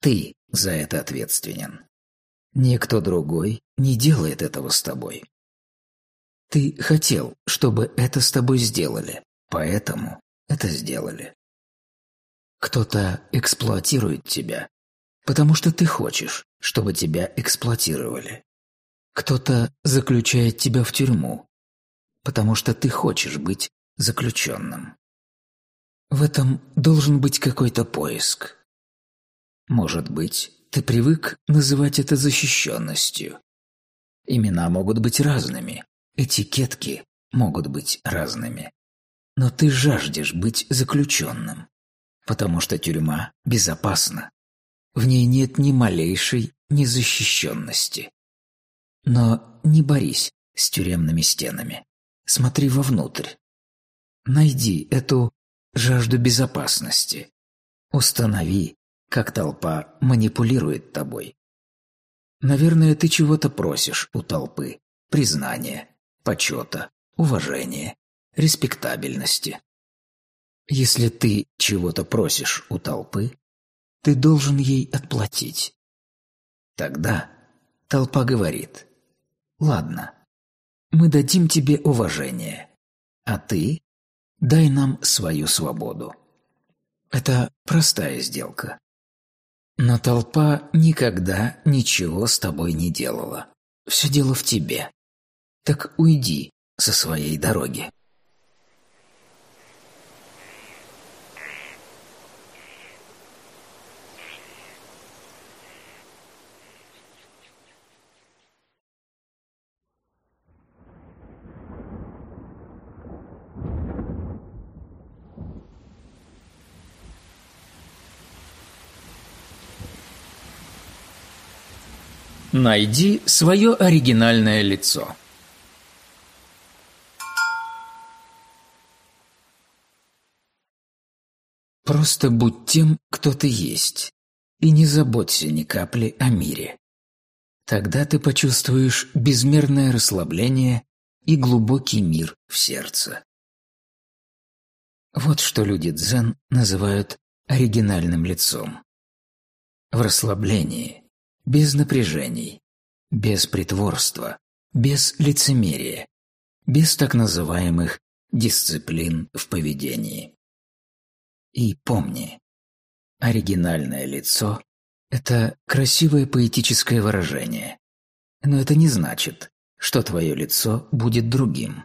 ты за это ответственен. Никто другой не делает этого с тобой. Ты хотел, чтобы это с тобой сделали, поэтому это сделали. Кто-то эксплуатирует тебя, потому что ты хочешь, чтобы тебя эксплуатировали. Кто-то заключает тебя в тюрьму, потому что ты хочешь быть заключенным. В этом должен быть какой-то поиск. Может быть, ты привык называть это защищенностью. Имена могут быть разными, этикетки могут быть разными. Но ты жаждешь быть заключенным, потому что тюрьма безопасна. В ней нет ни малейшей незащищенности. Но не борись с тюремными стенами. Смотри вовнутрь. Найди эту жажду безопасности. Установи, как толпа манипулирует тобой. Наверное, ты чего-то просишь у толпы. Признания, почета, уважения, респектабельности. Если ты чего-то просишь у толпы, ты должен ей отплатить. Тогда толпа говорит, «Ладно, мы дадим тебе уважение, а ты дай нам свою свободу». Это простая сделка. Но толпа никогда ничего с тобой не делала. Все дело в тебе. Так уйди со своей дороги. Найди свое оригинальное лицо. Просто будь тем, кто ты есть, и не заботься ни капли о мире. Тогда ты почувствуешь безмерное расслабление и глубокий мир в сердце. Вот что люди дзен называют оригинальным лицом. В расслаблении без напряжений, без притворства, без лицемерия, без так называемых дисциплин в поведении. И помни, оригинальное лицо – это красивое поэтическое выражение, но это не значит, что твое лицо будет другим.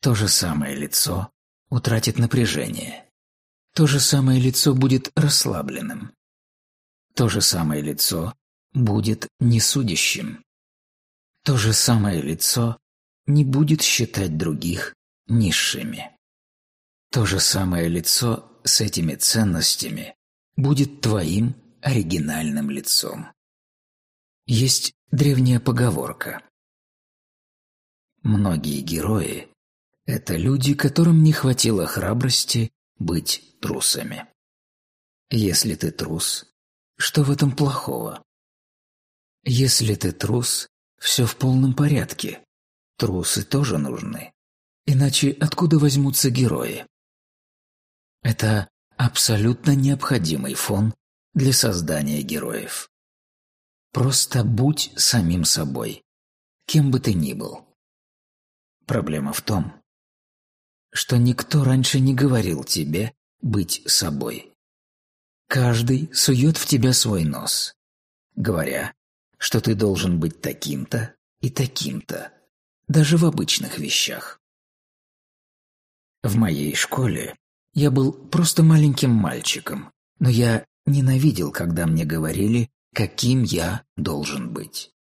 То же самое лицо утратит напряжение. То же самое лицо будет расслабленным. То же самое лицо будет несудящим. То же самое лицо не будет считать других низшими. То же самое лицо с этими ценностями будет твоим оригинальным лицом. Есть древняя поговорка. Многие герои – это люди, которым не хватило храбрости быть трусами. Если ты трус, что в этом плохого? Если ты трус, все в полном порядке. Трусы тоже нужны. Иначе откуда возьмутся герои? Это абсолютно необходимый фон для создания героев. Просто будь самим собой, кем бы ты ни был. Проблема в том, что никто раньше не говорил тебе быть собой. Каждый сует в тебя свой нос, говоря, что ты должен быть таким-то и таким-то, даже в обычных вещах. В моей школе я был просто маленьким мальчиком, но я ненавидел, когда мне говорили, каким я должен быть.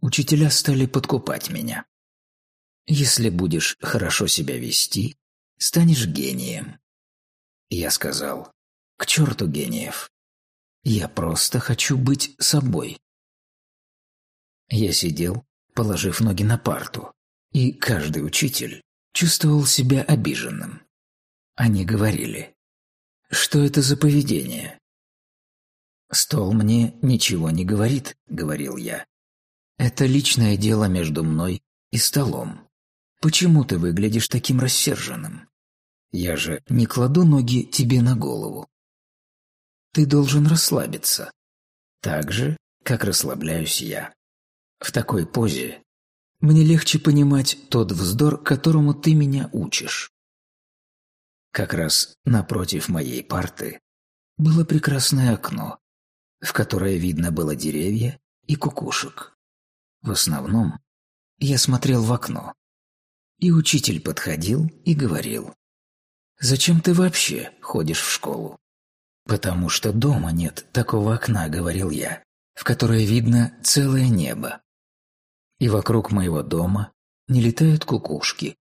Учителя стали подкупать меня. Если будешь хорошо себя вести, станешь гением. Я сказал, к черту гениев. Я просто хочу быть собой. Я сидел, положив ноги на парту, и каждый учитель чувствовал себя обиженным. Они говорили, Что это за поведение? «Стол мне ничего не говорит», — говорил я. «Это личное дело между мной и столом. Почему ты выглядишь таким рассерженным? Я же не кладу ноги тебе на голову. Ты должен расслабиться. Так же, как расслабляюсь я. В такой позе мне легче понимать тот вздор, которому ты меня учишь. Как раз напротив моей парты было прекрасное окно, в которое видно было деревья и кукушек. В основном я смотрел в окно, и учитель подходил и говорил, «Зачем ты вообще ходишь в школу?» «Потому что дома нет такого окна», — говорил я, «в которое видно целое небо. И вокруг моего дома не летают кукушки,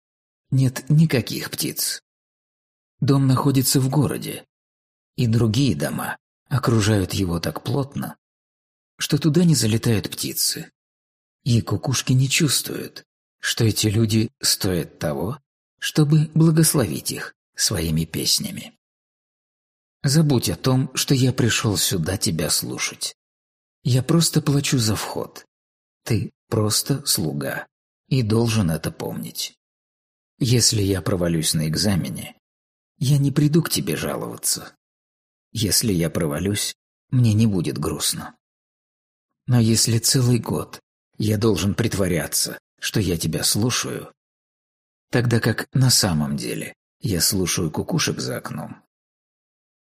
нет никаких птиц. Дом находится в городе, и другие дома окружают его так плотно, что туда не залетают птицы. И кукушки не чувствуют, что эти люди стоят того, чтобы благословить их своими песнями. Забудь о том, что я пришел сюда тебя слушать. Я просто плачу за вход. Ты просто слуга и должен это помнить. Если я провалюсь на экзамене, я не приду к тебе жаловаться. Если я провалюсь, мне не будет грустно. Но если целый год я должен притворяться, что я тебя слушаю, тогда как на самом деле я слушаю кукушек за окном,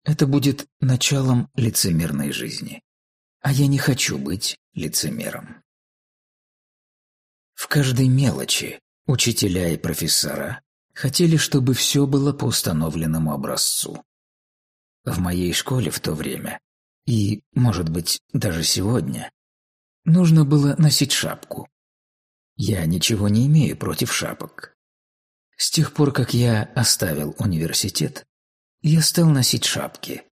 это будет началом лицемерной жизни. А я не хочу быть лицемером. В каждой мелочи учителя и профессора хотели, чтобы все было по установленному образцу. В моей школе в то время, и, может быть, даже сегодня, нужно было носить шапку. Я ничего не имею против шапок. С тех пор, как я оставил университет, я стал носить шапки,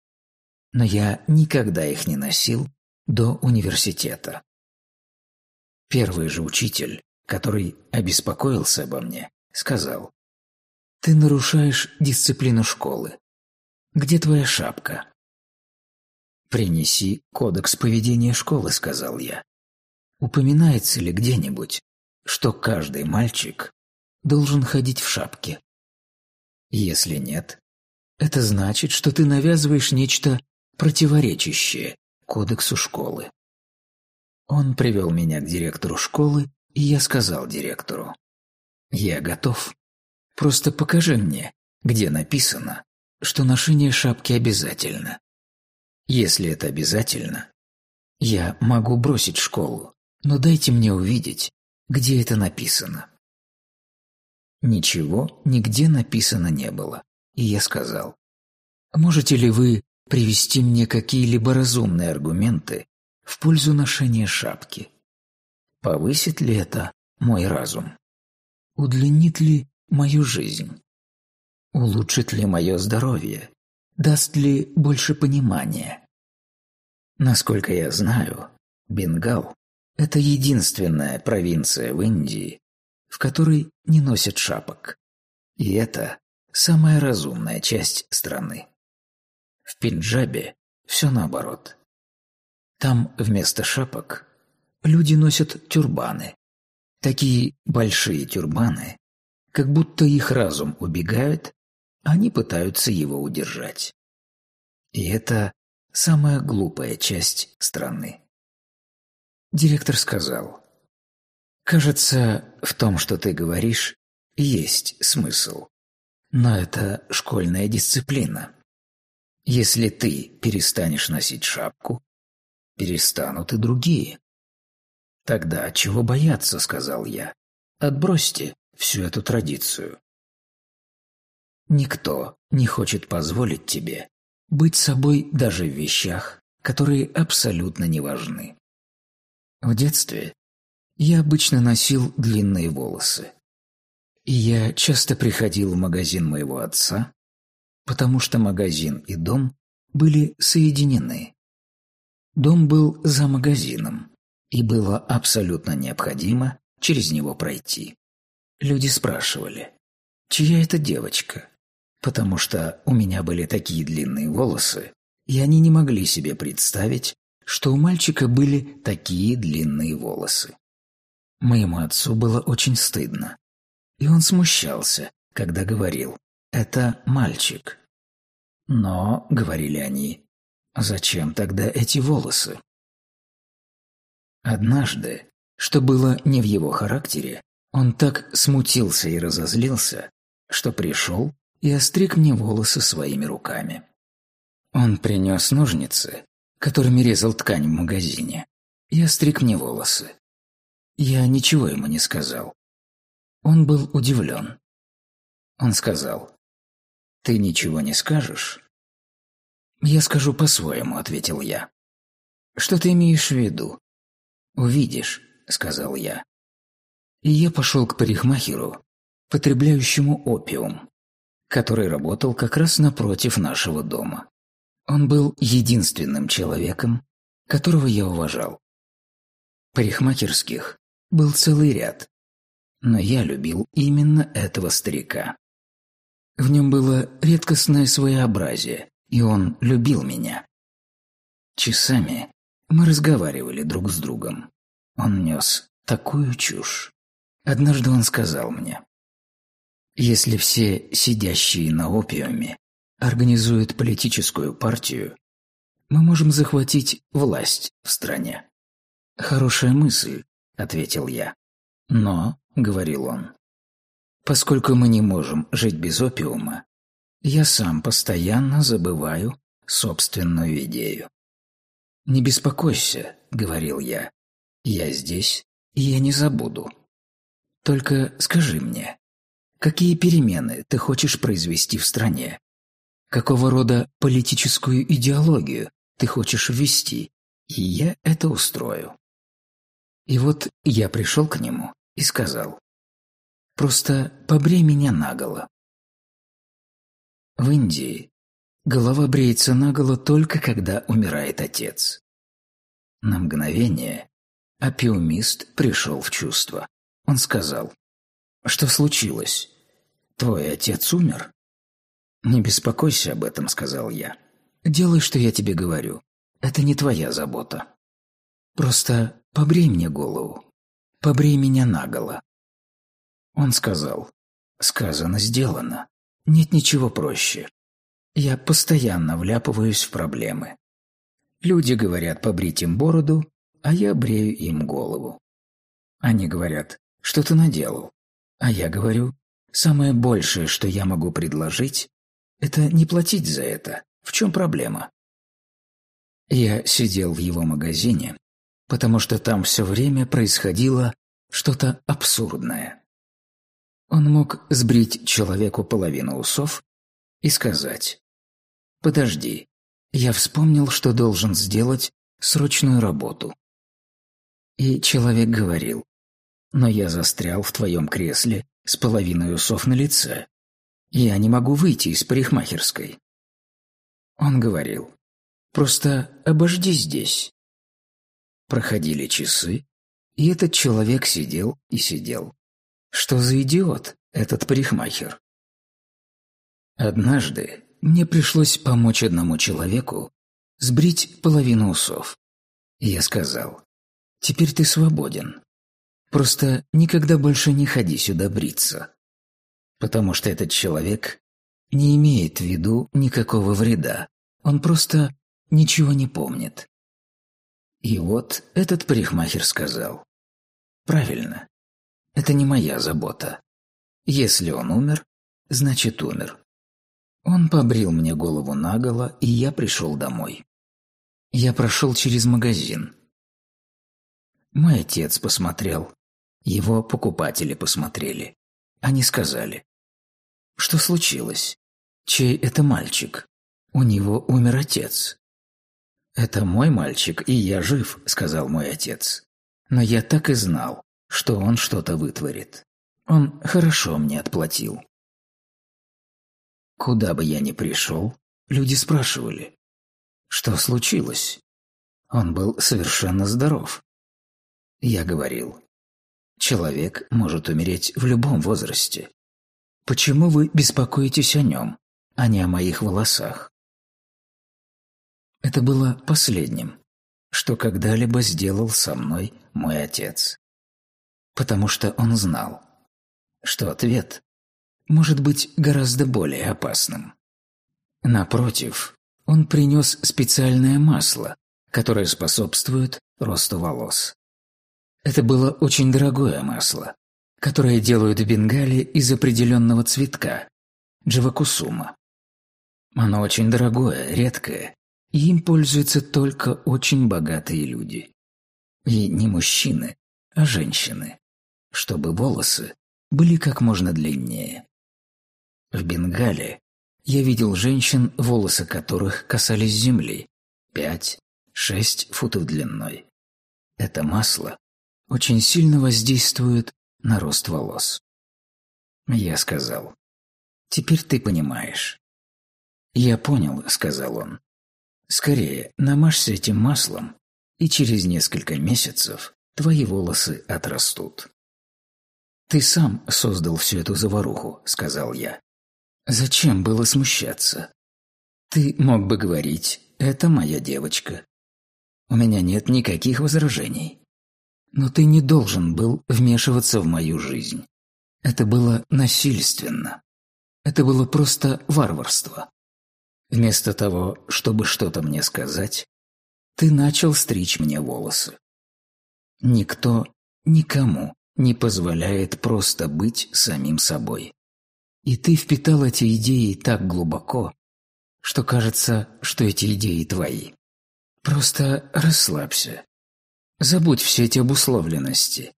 но я никогда их не носил до университета. Первый же учитель, который обеспокоился обо мне, сказал, «Ты нарушаешь дисциплину школы. Где твоя шапка?» «Принеси кодекс поведения школы», — сказал я. «Упоминается ли где-нибудь, что каждый мальчик должен ходить в шапке? Если нет, это значит, что ты навязываешь нечто противоречащее кодексу школы. Он привел меня к директору школы, и я сказал директору, «Я готов. Просто покажи мне, где написано, что ношение шапки обязательно. Если это обязательно, я могу бросить школу, но дайте мне увидеть, где это написано». Ничего нигде написано не было. И я сказал, «Можете ли вы привести мне какие-либо разумные аргументы в пользу ношения шапки? Повысит ли это мой разум? Удлинит ли мою жизнь? Улучшит ли мое здоровье? Даст ли больше понимания? Насколько я знаю, Бенгал – это единственная провинция в Индии, в которой не носят шапок. И это самая разумная часть страны. В Пенджабе все наоборот. Там вместо шапок люди носят тюрбаны. Такие большие тюрбаны, как будто их разум убегает, они пытаются его удержать. И это самая глупая часть страны. Директор сказал, «Кажется, в том, что ты говоришь, есть смысл. Но это школьная дисциплина. Если ты перестанешь носить шапку, перестанут и другие. Тогда чего бояться, сказал я. Отбросьте всю эту традицию. Никто не хочет позволить тебе быть собой даже в вещах, которые абсолютно не важны. В детстве я обычно носил длинные волосы. Я часто приходил в магазин моего отца, потому что магазин и дом были соединены. Дом был за магазином, и было абсолютно необходимо через него пройти. Люди спрашивали, чья это девочка? потому что у меня были такие длинные волосы, и они не могли себе представить, что у мальчика были такие длинные волосы. Моему отцу было очень стыдно, и он смущался, когда говорил «это мальчик». Но, говорили они, зачем тогда эти волосы? Однажды, что было не в его характере, он так смутился и разозлился, что пришел и остриг мне волосы своими руками. Он принес ножницы, которыми резал ткань в магазине, и остриг мне волосы. Я ничего ему не сказал. Он был удивлен. Он сказал, «Ты ничего не скажешь?» «Я скажу по-своему», — ответил я. «Что ты имеешь в виду?» «Увидишь», — сказал я. И я пошел к парикмахеру, потребляющему опиум, который работал как раз напротив нашего дома. Он был единственным человеком, которого я уважал. Парикмахерских был целый ряд, но я любил именно этого старика. В нем было редкостное своеобразие, и он любил меня. Часами мы разговаривали друг с другом. Он нес такую чушь. Однажды он сказал мне, «Если все сидящие на опиуме организуют политическую партию, мы можем захватить власть в стране». «Хорошая мысль», — ответил я. «Но», — говорил он, — «поскольку мы не можем жить без опиума, я сам постоянно забываю собственную идею». «Не беспокойся», — говорил я, — «я здесь, и я не забуду». Только скажи мне, какие перемены ты хочешь произвести в стране? Какого рода политическую идеологию ты хочешь ввести? И я это устрою. И вот я пришел к нему и сказал, «Просто побрей меня наголо». В Индии голова бреется наголо только когда умирает отец. На мгновение опиумист пришел в чувство. Он сказал, «Что случилось? Твой отец умер?» «Не беспокойся об этом», — сказал я. «Делай, что я тебе говорю. Это не твоя забота. Просто побрей мне голову. Побрей меня наголо». Он сказал, «Сказано, сделано. Нет ничего проще. Я постоянно вляпываюсь в проблемы. Люди говорят побрить им бороду, а я брею им голову. Они говорят, что ты наделал? А я говорю, самое большее, что я могу предложить, это не платить за это. В чем проблема? Я сидел в его магазине, потому что там все время происходило что-то абсурдное. Он мог сбрить человеку половину усов и сказать «Подожди, я вспомнил, что должен сделать срочную работу». И человек говорил но я застрял в твоем кресле с половиной усов на лице. Я не могу выйти из парикмахерской. Он говорил, просто обожди здесь. Проходили часы, и этот человек сидел и сидел. Что за идиот этот парикмахер? Однажды мне пришлось помочь одному человеку сбрить половину усов. Я сказал, теперь ты свободен. Просто никогда больше не ходи сюда бриться. Потому что этот человек не имеет в виду никакого вреда. Он просто ничего не помнит. И вот этот парикмахер сказал. Правильно. Это не моя забота. Если он умер, значит умер. Он побрил мне голову наголо, и я пришел домой. Я прошел через магазин. Мой отец посмотрел. Его покупатели посмотрели. Они сказали. «Что случилось? Чей это мальчик? У него умер отец». «Это мой мальчик, и я жив», — сказал мой отец. «Но я так и знал, что он что-то вытворит. Он хорошо мне отплатил». Куда бы я ни пришел, люди спрашивали, что случилось. Он был совершенно здоров. Я говорил, человек может умереть в любом возрасте. Почему вы беспокоитесь о нем? а не о моих волосах. Это было последним, что когда-либо сделал со мной мой отец. Потому что он знал, что ответ может быть гораздо более опасным. Напротив, он принес специальное масло, которое способствует росту волос. Это было очень дорогое масло, которое делают в Бенгале из определенного цветка – джавакусума. Оно очень дорогое, редкое, и им пользуются только очень богатые люди. И не мужчины, а женщины, чтобы волосы были как можно длиннее. В Бенгале я видел женщин, волосы которых касались земли, пять-шесть футов длиной. Это масло очень сильно воздействует на рост волос. Я сказал, «Теперь ты понимаешь». «Я понял», — сказал он. «Скорее, намажься этим маслом, и через несколько месяцев твои волосы отрастут». «Ты сам создал всю эту заваруху», — сказал я. «Зачем было смущаться? Ты мог бы говорить, это моя девочка. У меня нет никаких возражений. Но ты не должен был вмешиваться в мою жизнь. Это было насильственно. Это было просто варварство. Вместо того, чтобы что-то мне сказать, ты начал стричь мне волосы. Никто никому не позволяет просто быть самим собой. И ты впитал эти идеи так глубоко, что кажется, что эти идеи твои. Просто расслабься. Забудь все эти обусловленности.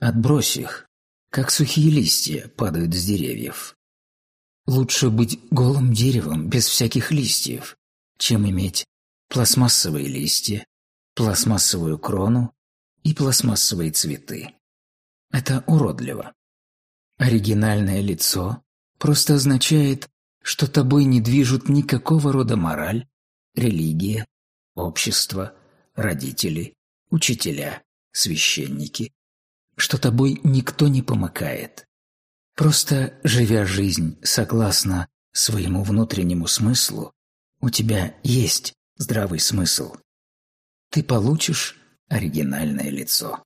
Отбрось их, как сухие листья падают с деревьев. Лучше быть голым деревом без всяких листьев, чем иметь пластмассовые листья, пластмассовую крону и пластмассовые цветы. Это уродливо. Оригинальное лицо просто означает, что тобой не движут никакого рода мораль, религия, общество, родители учителя, священники, что тобой никто не помыкает. Просто живя жизнь согласно своему внутреннему смыслу, у тебя есть здравый смысл. Ты получишь оригинальное лицо.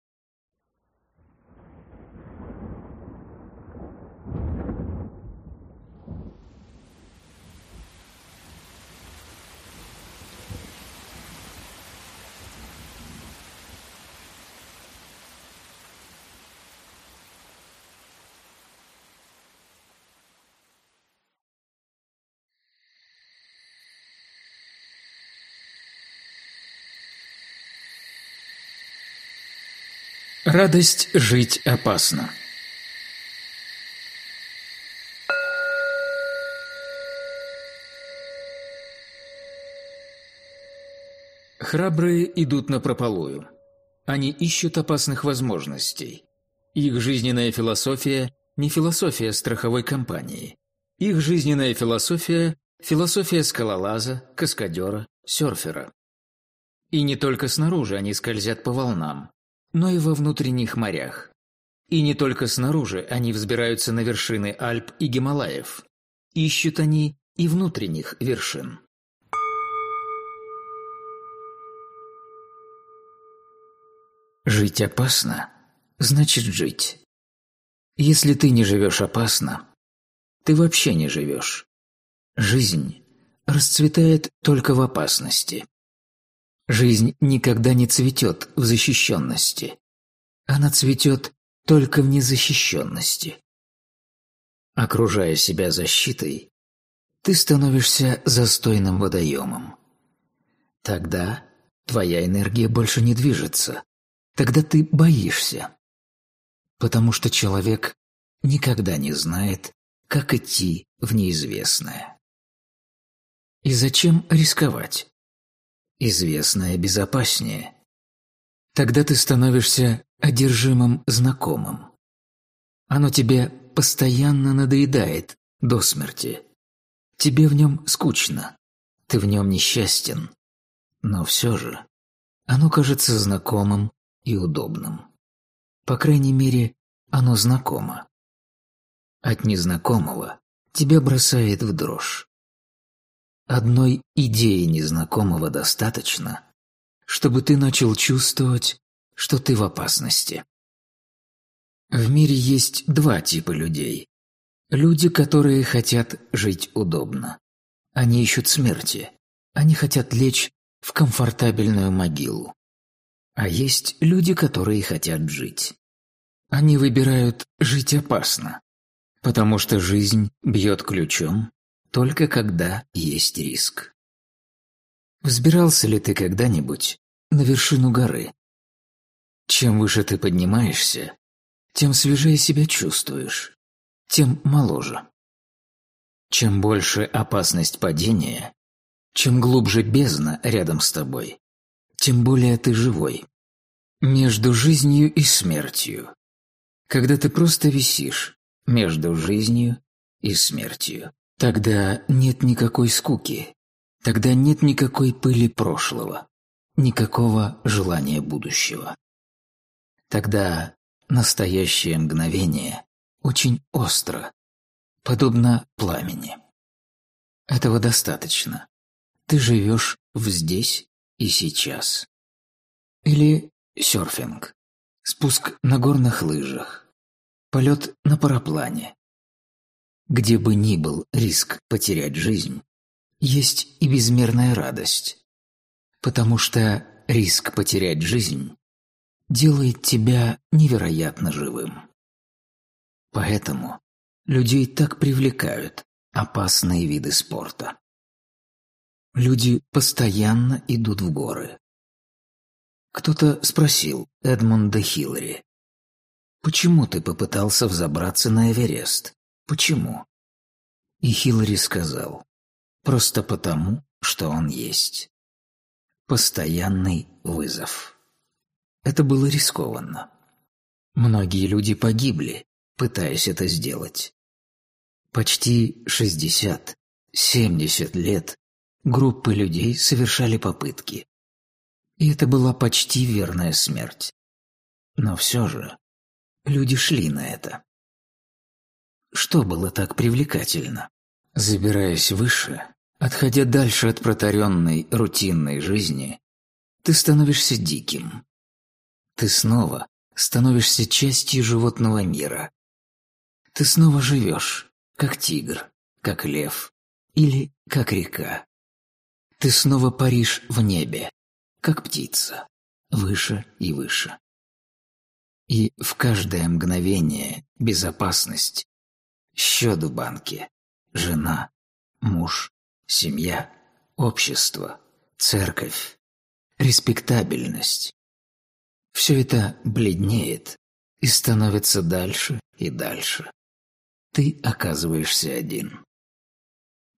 Радость жить опасно. Храбрые идут на прополую. Они ищут опасных возможностей. Их жизненная философия – не философия страховой компании. Их жизненная философия – философия скалолаза, каскадера, серфера. И не только снаружи они скользят по волнам но и во внутренних морях. И не только снаружи они взбираются на вершины Альп и Гималаев. Ищут они и внутренних вершин. Жить опасно – значит жить. Если ты не живешь опасно, ты вообще не живешь. Жизнь расцветает только в опасности. Жизнь никогда не цветет в защищенности. Она цветет только в незащищенности. Окружая себя защитой, ты становишься застойным водоемом. Тогда твоя энергия больше не движется. Тогда ты боишься. Потому что человек никогда не знает, как идти в неизвестное. И зачем рисковать? Известное безопаснее. Тогда ты становишься одержимым знакомым. Оно тебе постоянно надоедает до смерти. Тебе в нем скучно, ты в нем несчастен. Но все же оно кажется знакомым и удобным. По крайней мере, оно знакомо. От незнакомого тебя бросает в дрожь. Одной идеи незнакомого достаточно, чтобы ты начал чувствовать, что ты в опасности. В мире есть два типа людей. Люди, которые хотят жить удобно. Они ищут смерти. Они хотят лечь в комфортабельную могилу. А есть люди, которые хотят жить. Они выбирают жить опасно, потому что жизнь бьет ключом только когда есть риск. Взбирался ли ты когда-нибудь на вершину горы? Чем выше ты поднимаешься, тем свежее себя чувствуешь, тем моложе. Чем больше опасность падения, чем глубже бездна рядом с тобой, тем более ты живой. Между жизнью и смертью когда ты просто висишь между жизнью и смертью. Тогда нет никакой скуки, тогда нет никакой пыли прошлого, никакого желания будущего. Тогда настоящее мгновение очень остро, подобно пламени. Этого достаточно. Ты живешь в здесь и сейчас. Или серфинг. Спуск на горных лыжах. Полет на параплане. Где бы ни был риск потерять жизнь, есть и безмерная радость. Потому что риск потерять жизнь делает тебя невероятно живым. Поэтому людей так привлекают опасные виды спорта. Люди постоянно идут в горы. Кто-то спросил Эдмунда Хиллари, «Почему ты попытался взобраться на Эверест? Почему?» И Хиллари сказал, «Просто потому, что он есть. Постоянный вызов». Это было рискованно. Многие люди погибли, пытаясь это сделать. Почти 60-70 лет группы людей совершали попытки, и это была почти верная смерть. Но все же люди шли на это. Что было так привлекательно? Забираясь выше, отходя дальше от протаренной рутинной жизни, ты становишься диким. Ты снова становишься частью животного мира. Ты снова живешь, как тигр, как лев или как река. Ты снова паришь в небе, как птица, выше и выше. И в каждое мгновение безопасность, счет в банке, жена, муж, семья, общество, церковь, респектабельность. Все это бледнеет и становится дальше и дальше. Ты оказываешься один.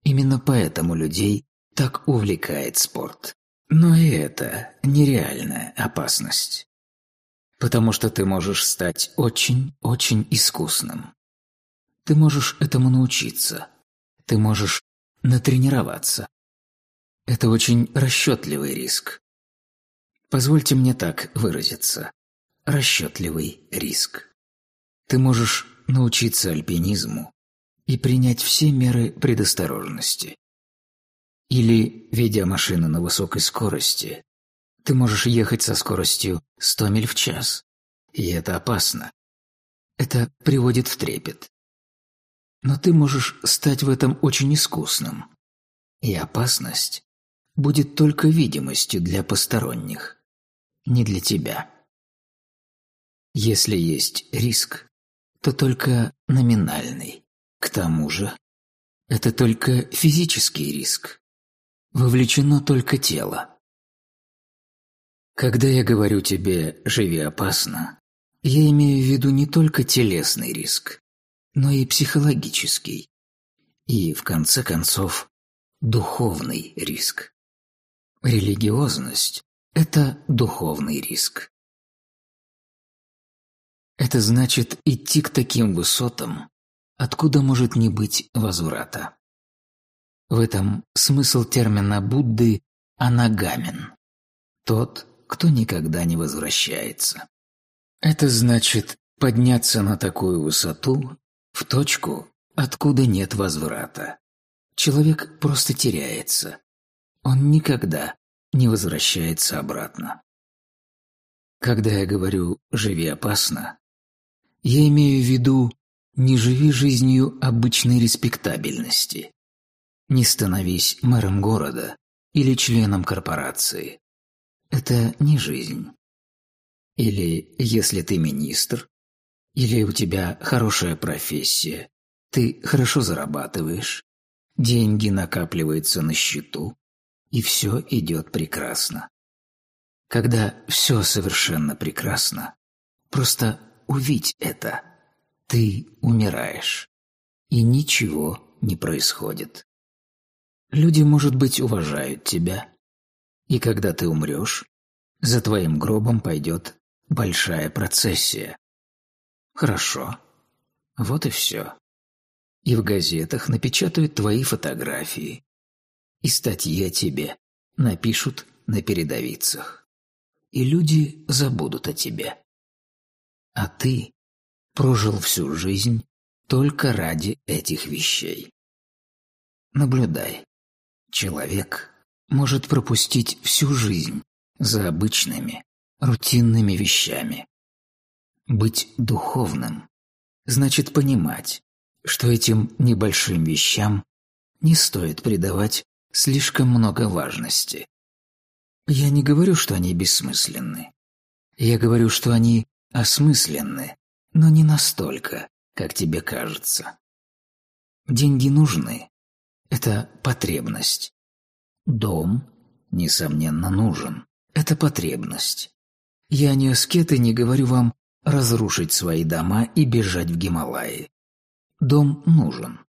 Именно поэтому людей так увлекает спорт. Но и это нереальная опасность. Потому что ты можешь стать очень-очень искусным. Ты можешь этому научиться. Ты можешь натренироваться. Это очень расчетливый риск. Позвольте мне так выразиться. Расчетливый риск. Ты можешь научиться альпинизму и принять все меры предосторожности. Или, ведя машину на высокой скорости, ты можешь ехать со скоростью 100 миль в час. И это опасно. Это приводит в трепет. Но ты можешь стать в этом очень искусным. И опасность будет только видимостью для посторонних, не для тебя. Если есть риск, то только номинальный. К тому же, это только физический риск вовлечено только тело. Когда я говорю тебе «живи опасно», я имею в виду не только телесный риск, но и психологический. И, в конце концов, духовный риск. Религиозность – это духовный риск. Это значит идти к таким высотам, откуда может не быть возврата. В этом смысл термина Будды «анагамен» – тот, кто никогда не возвращается. Это значит подняться на такую высоту, в точку, откуда нет возврата. человек просто теряется. Он никогда не возвращается обратно. Когда я говорю «живи опасно», я имею в виду «не живи жизнью обычной респектабельности». Не становись мэром города или членом корпорации. Это не жизнь. Или если ты министр, или у тебя хорошая профессия, ты хорошо зарабатываешь, деньги накапливаются на счету, и все идет прекрасно. Когда все совершенно прекрасно, просто увидь это. Ты умираешь, и ничего не происходит. Люди, может быть, уважают тебя, и когда ты умрешь, за твоим гробом пойдет большая процессия. Хорошо. Вот и все. И в газетах напечатают твои фотографии. И статьи о тебе напишут на передовицах. И люди забудут о тебе. А ты прожил всю жизнь только ради этих вещей. Наблюдай. Человек может пропустить всю жизнь за обычными, рутинными вещами. Быть духовным значит понимать, что этим небольшим вещам не стоит придавать слишком много важности. Я не говорю, что они бессмысленны. Я говорю, что они осмысленны, но не настолько, как тебе кажется. Деньги нужны. Это потребность. Дом, несомненно, нужен. Это потребность. Я не аскет и не говорю вам разрушить свои дома и бежать в Гималаи. Дом нужен.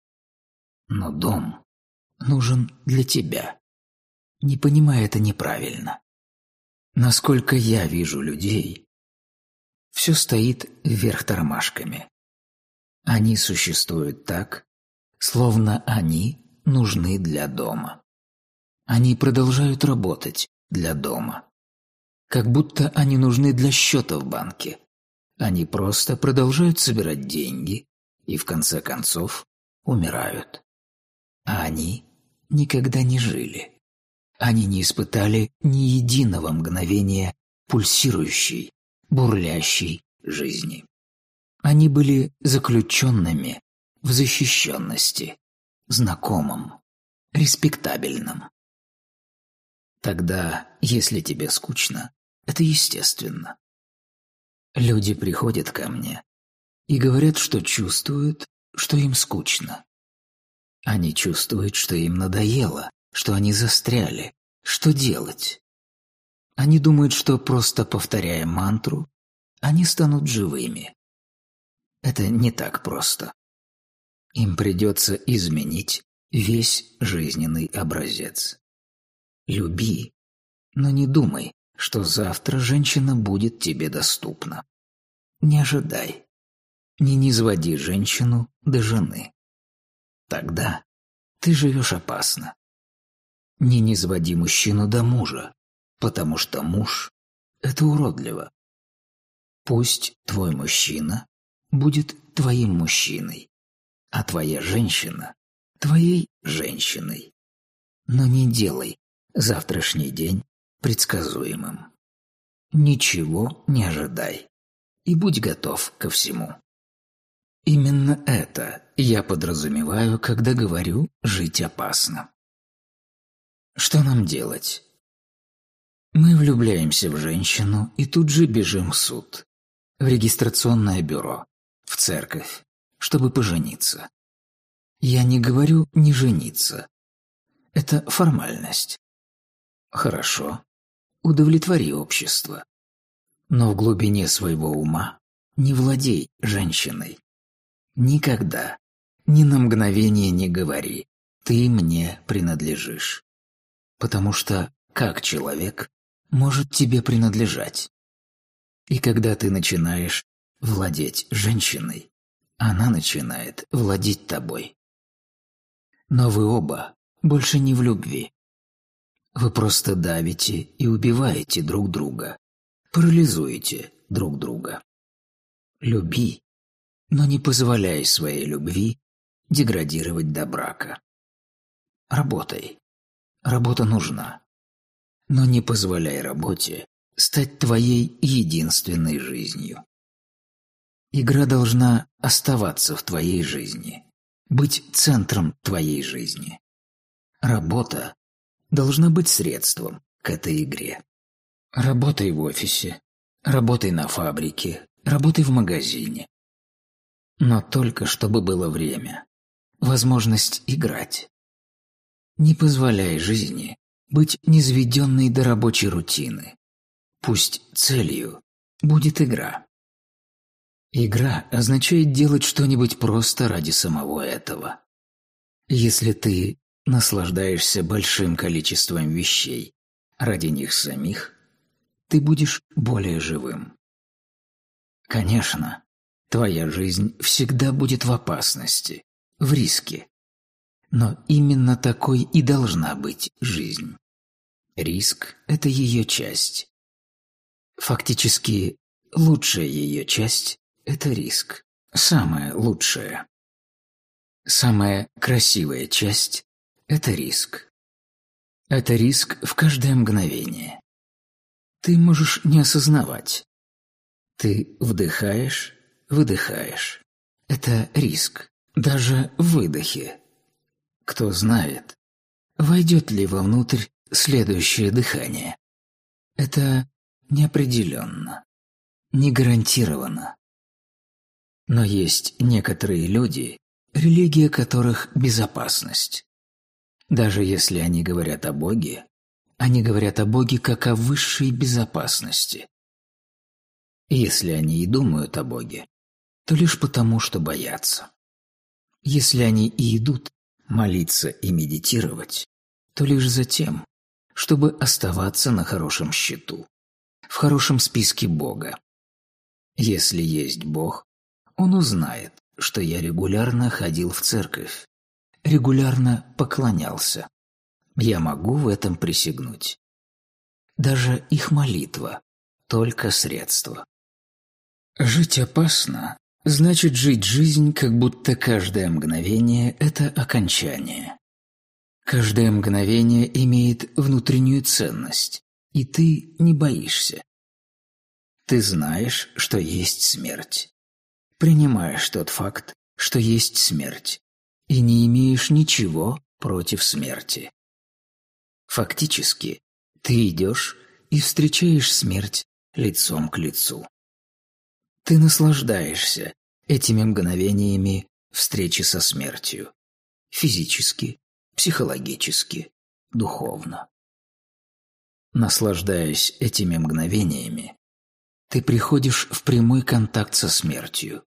Но дом нужен для тебя. Не понимай это неправильно. Насколько я вижу людей, все стоит вверх тормашками. Они существуют так, словно они нужны для дома. Они продолжают работать для дома. Как будто они нужны для счета в банке. Они просто продолжают собирать деньги и в конце концов умирают. А они никогда не жили. Они не испытали ни единого мгновения пульсирующей, бурлящей жизни. Они были заключенными в защищенности, знакомым, респектабельным. Тогда, если тебе скучно, это естественно. Люди приходят ко мне и говорят, что чувствуют, что им скучно. Они чувствуют, что им надоело, что они застряли. Что делать? Они думают, что просто повторяя мантру, они станут живыми. Это не так просто. Им придется изменить весь жизненный образец. Люби, но не думай, что завтра женщина будет тебе доступна. Не ожидай. Не низводи женщину до жены. Тогда ты живешь опасно. Не низводи мужчину до мужа, потому что муж – это уродливо. Пусть твой мужчина будет твоим мужчиной, а твоя женщина – твоей женщиной. Но не делай завтрашний день предсказуемым. Ничего не ожидай и будь готов ко всему. Именно это я подразумеваю, когда говорю «жить опасно». Что нам делать? Мы влюбляемся в женщину и тут же бежим в суд, в регистрационное бюро, в церковь, чтобы пожениться. Я не говорю «не жениться». Это формальность. Хорошо. Удовлетвори общество. Но в глубине своего ума не владей женщиной. Никогда, ни на мгновение не говори «ты мне принадлежишь». Потому что как человек может тебе принадлежать? И когда ты начинаешь владеть женщиной, она начинает владеть тобой. Но вы оба больше не в любви. Вы просто давите и убиваете друг друга, парализуете друг друга. Люби, но не позволяй своей любви деградировать до брака. Работай. Работа нужна. Но не позволяй работе стать твоей единственной жизнью. Игра должна оставаться в твоей жизни, быть центром твоей жизни. Работа должна быть средством к этой игре. Работай в офисе, работай на фабрике, работай в магазине. Но только чтобы было время, возможность играть. Не позволяй жизни быть низведенной до рабочей рутины. Пусть целью будет игра. Игра означает делать что-нибудь просто ради самого этого. Если ты наслаждаешься большим количеством вещей ради них самих, ты будешь более живым. Конечно, твоя жизнь всегда будет в опасности, в риске. Но именно такой и должна быть жизнь. Риск – это ее часть. Фактически, лучшая ее часть – это риск. Самая лучшая. Самая красивая часть – это риск. Это риск в каждое мгновение. Ты можешь не осознавать. Ты вдыхаешь, выдыхаешь. Это риск. Даже в выдохе. Кто знает, войдет ли вовнутрь следующее дыхание. Это неопределенно, не гарантированно. Но есть некоторые люди, религия которых – безопасность. Даже если они говорят о Боге, они говорят о Боге как о высшей безопасности. Если они и думают о Боге, то лишь потому, что боятся. Если они и идут молиться и медитировать, то лишь за тем, чтобы оставаться на хорошем счету, в хорошем списке Бога. Если есть Бог, Он узнает, что я регулярно ходил в церковь, регулярно поклонялся. Я могу в этом присягнуть. Даже их молитва – только средство. Жить опасно, значит жить жизнь, как будто каждое мгновение – это окончание. Каждое мгновение имеет внутреннюю ценность, и ты не боишься. Ты знаешь, что есть смерть. Принимаешь тот факт, что есть смерть, и не имеешь ничего против смерти. Фактически, ты идешь и встречаешь смерть лицом к лицу. Ты наслаждаешься этими мгновениями встречи со смертью. Физически, психологически, духовно. Наслаждаясь этими мгновениями, ты приходишь в прямой контакт со смертью.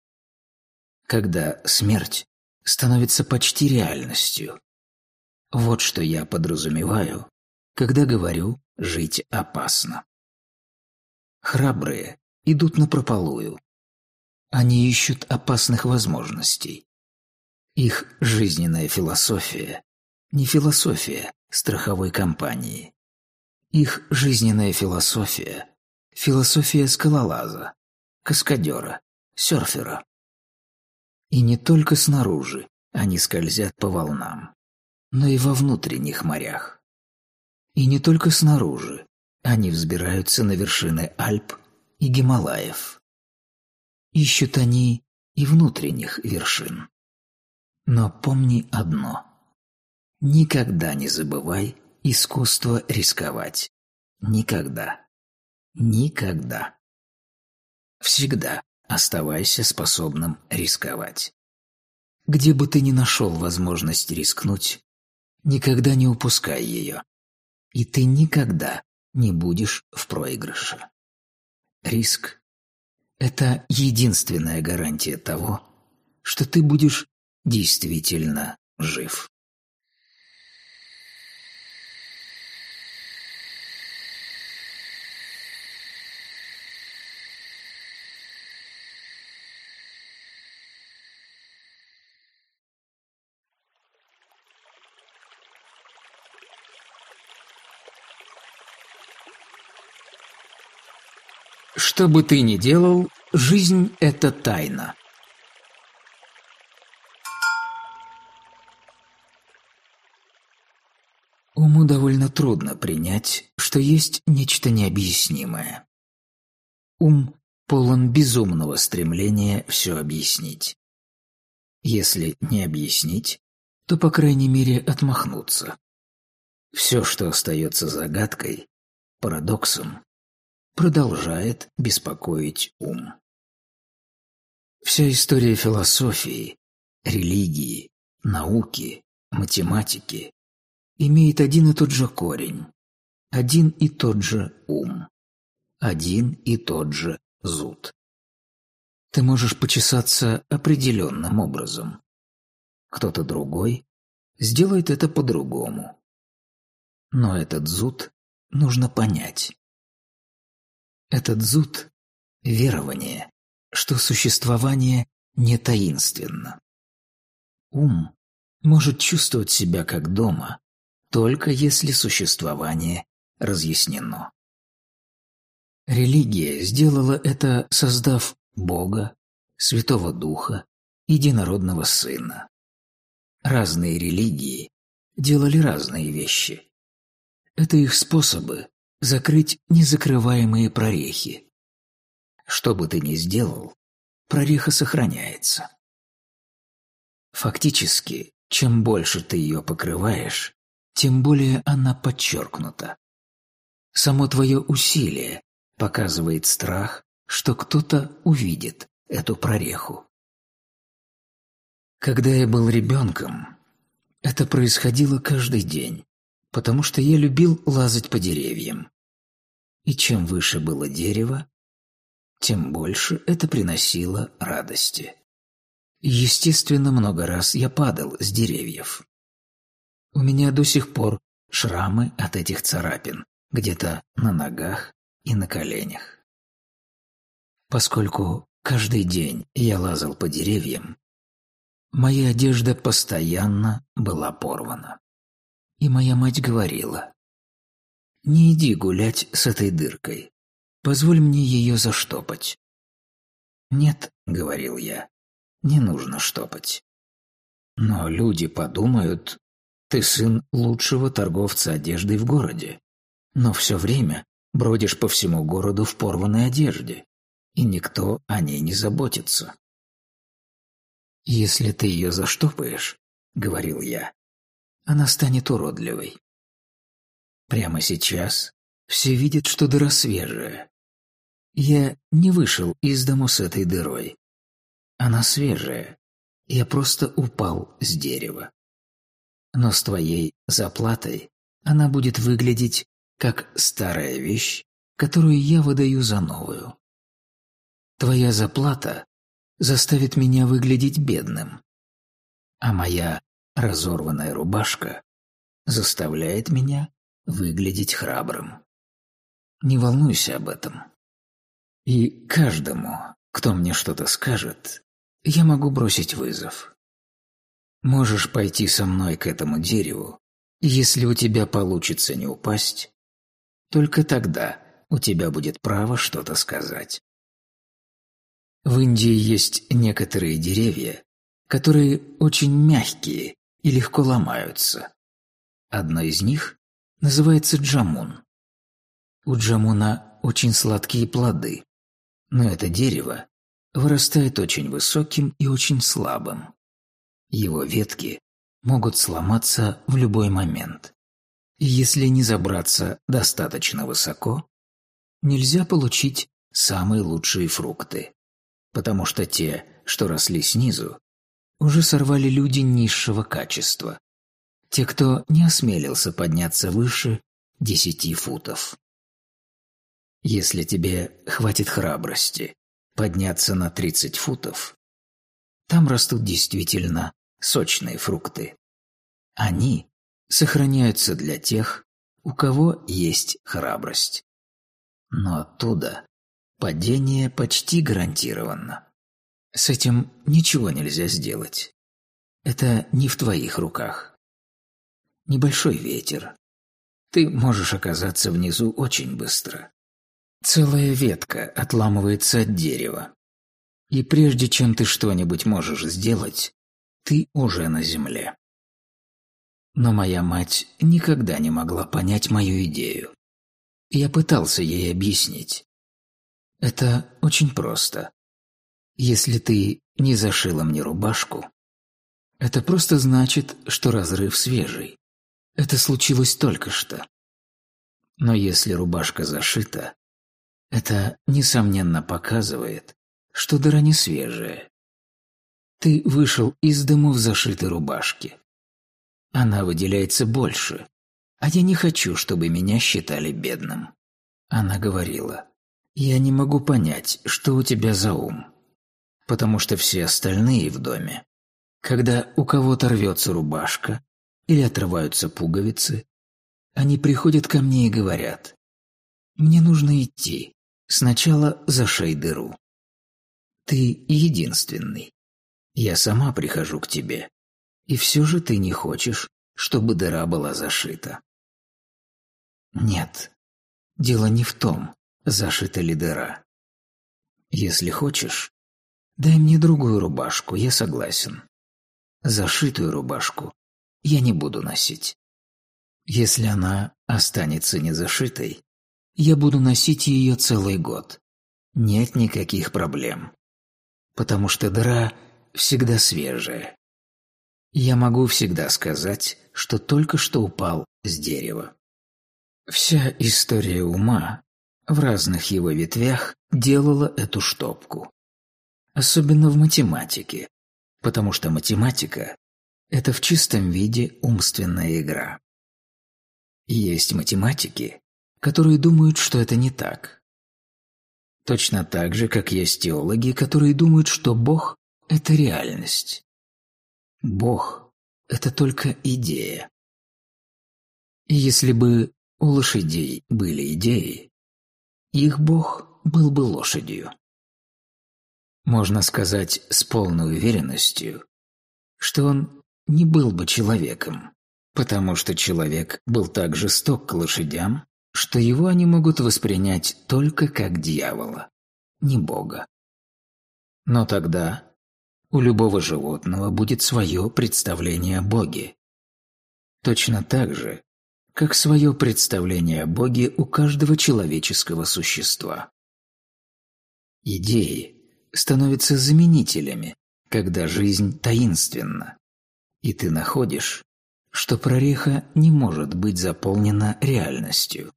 Когда смерть становится почти реальностью. Вот что я подразумеваю, когда говорю «жить опасно». Храбрые идут на прополую, они ищут опасных возможностей. Их жизненная философия – не философия страховой компании. Их жизненная философия – философия скалолаза, каскадера, серфера. И не только снаружи они скользят по волнам, но и во внутренних морях. И не только снаружи они взбираются на вершины Альп и Гималаев. Ищут они и внутренних вершин. Но помни одно. Никогда не забывай искусство рисковать. Никогда. Никогда. Всегда оставайся способным рисковать. Где бы ты ни нашел возможность рискнуть, никогда не упускай ее. И ты никогда не будешь в проигрыше. Риск это единственная гарантия того, что ты будешь действительно жив. Что бы ты ни делал, жизнь – это тайна. Уму довольно трудно принять, что есть нечто необъяснимое. Ум полон безумного стремления все объяснить. Если не объяснить, то, по крайней мере, отмахнуться. Все, что остается загадкой, парадоксом, продолжает беспокоить ум. Вся история философии, религии, науки, математики имеет один и тот же корень, один и тот же ум, один и тот же зуд. Ты можешь почесаться определенным образом. Кто-то другой сделает это по-другому. Но этот зуд нужно понять. Этот зуд – верование, что существование не таинственно. Ум может чувствовать себя как дома, только если существование разъяснено. Религия сделала это, создав Бога, Святого Духа, Единородного Сына. Разные религии делали разные вещи. Это их способы закрыть незакрываемые прорехи. Что бы ты ни сделал, прореха сохраняется. Фактически, чем больше ты ее покрываешь, тем более она подчеркнута. Само твое усилие показывает страх, что кто-то увидит эту прореху. Когда я был ребенком, это происходило каждый день, потому что я любил лазать по деревьям. И чем выше было дерево, тем больше это приносило радости. Естественно, много раз я падал с деревьев. У меня до сих пор шрамы от этих царапин, где-то на ногах и на коленях. Поскольку каждый день я лазал по деревьям, моя одежда постоянно была порвана. И моя мать говорила, «Не иди гулять с этой дыркой, позволь мне ее заштопать». «Нет», — говорил я, — «не нужно штопать». Но люди подумают, ты сын лучшего торговца одеждой в городе, но все время бродишь по всему городу в порванной одежде, и никто о ней не заботится. «Если ты ее заштопаешь», — говорил я, — «она станет уродливой». Прямо сейчас все видят, что дыра свежая. Я не вышел из дому с этой дырой. Она свежая. Я просто упал с дерева. Но с твоей заплатой она будет выглядеть как старая вещь, которую я выдаю за новую. Твоя заплата заставит меня выглядеть бедным, а моя разорванная рубашка заставляет меня выглядеть храбрым. Не волнуйся об этом. И каждому, кто мне что-то скажет, я могу бросить вызов. Можешь пойти со мной к этому дереву, если у тебя получится не упасть, только тогда у тебя будет право что-то сказать. В Индии есть некоторые деревья, которые очень мягкие и легко ломаются. Одно из них называется джамун. У джамуна очень сладкие плоды, но это дерево вырастает очень высоким и очень слабым. Его ветки могут сломаться в любой момент. И если не забраться достаточно высоко, нельзя получить самые лучшие фрукты, потому что те, что росли снизу, уже сорвали люди низшего качества, те, кто не осмелился подняться выше десяти футов. Если тебе хватит храбрости подняться на тридцать футов, там растут действительно сочные фрукты. Они сохраняются для тех, у кого есть храбрость. Но оттуда падение почти гарантировано. С этим ничего нельзя сделать. Это не в твоих руках. Небольшой ветер. Ты можешь оказаться внизу очень быстро. Целая ветка отламывается от дерева. И прежде чем ты что-нибудь можешь сделать, ты уже на земле. Но моя мать никогда не могла понять мою идею. Я пытался ей объяснить. Это очень просто. Если ты не зашила мне рубашку, это просто значит, что разрыв свежий. Это случилось только что. Но если рубашка зашита, это, несомненно, показывает, что дыра не свежая. Ты вышел из дому в зашитой рубашке. Она выделяется больше, а я не хочу, чтобы меня считали бедным. Она говорила, я не могу понять, что у тебя за ум. Потому что все остальные в доме, когда у кого-то рвется рубашка или отрываются пуговицы, они приходят ко мне и говорят, мне нужно идти, сначала зашей дыру. Ты единственный. Я сама прихожу к тебе. И все же ты не хочешь, чтобы дыра была зашита. Нет, дело не в том, зашита ли дыра. Если хочешь, дай мне другую рубашку, я согласен. Зашитую рубашку я не буду носить. Если она останется незашитой, я буду носить ее целый год. Нет никаких проблем. Потому что дыра всегда свежая. Я могу всегда сказать, что только что упал с дерева. Вся история ума в разных его ветвях делала эту штопку. Особенно в математике, потому что математика – это в чистом виде умственная игра. Есть математики, которые думают, что это не так. Точно так же, как есть теологи, которые думают, что Бог – это реальность. Бог – это только идея. И если бы у лошадей были идеи, их Бог был бы лошадью. Можно сказать с полной уверенностью, что он не был бы человеком, потому что человек был так жесток к лошадям, что его они могут воспринять только как дьявола, не Бога. Но тогда у любого животного будет свое представление о Боге. Точно так же, как свое представление о Боге у каждого человеческого существа. Идеи становятся заменителями, когда жизнь таинственна, и ты находишь, что прореха не может быть заполнена реальностью.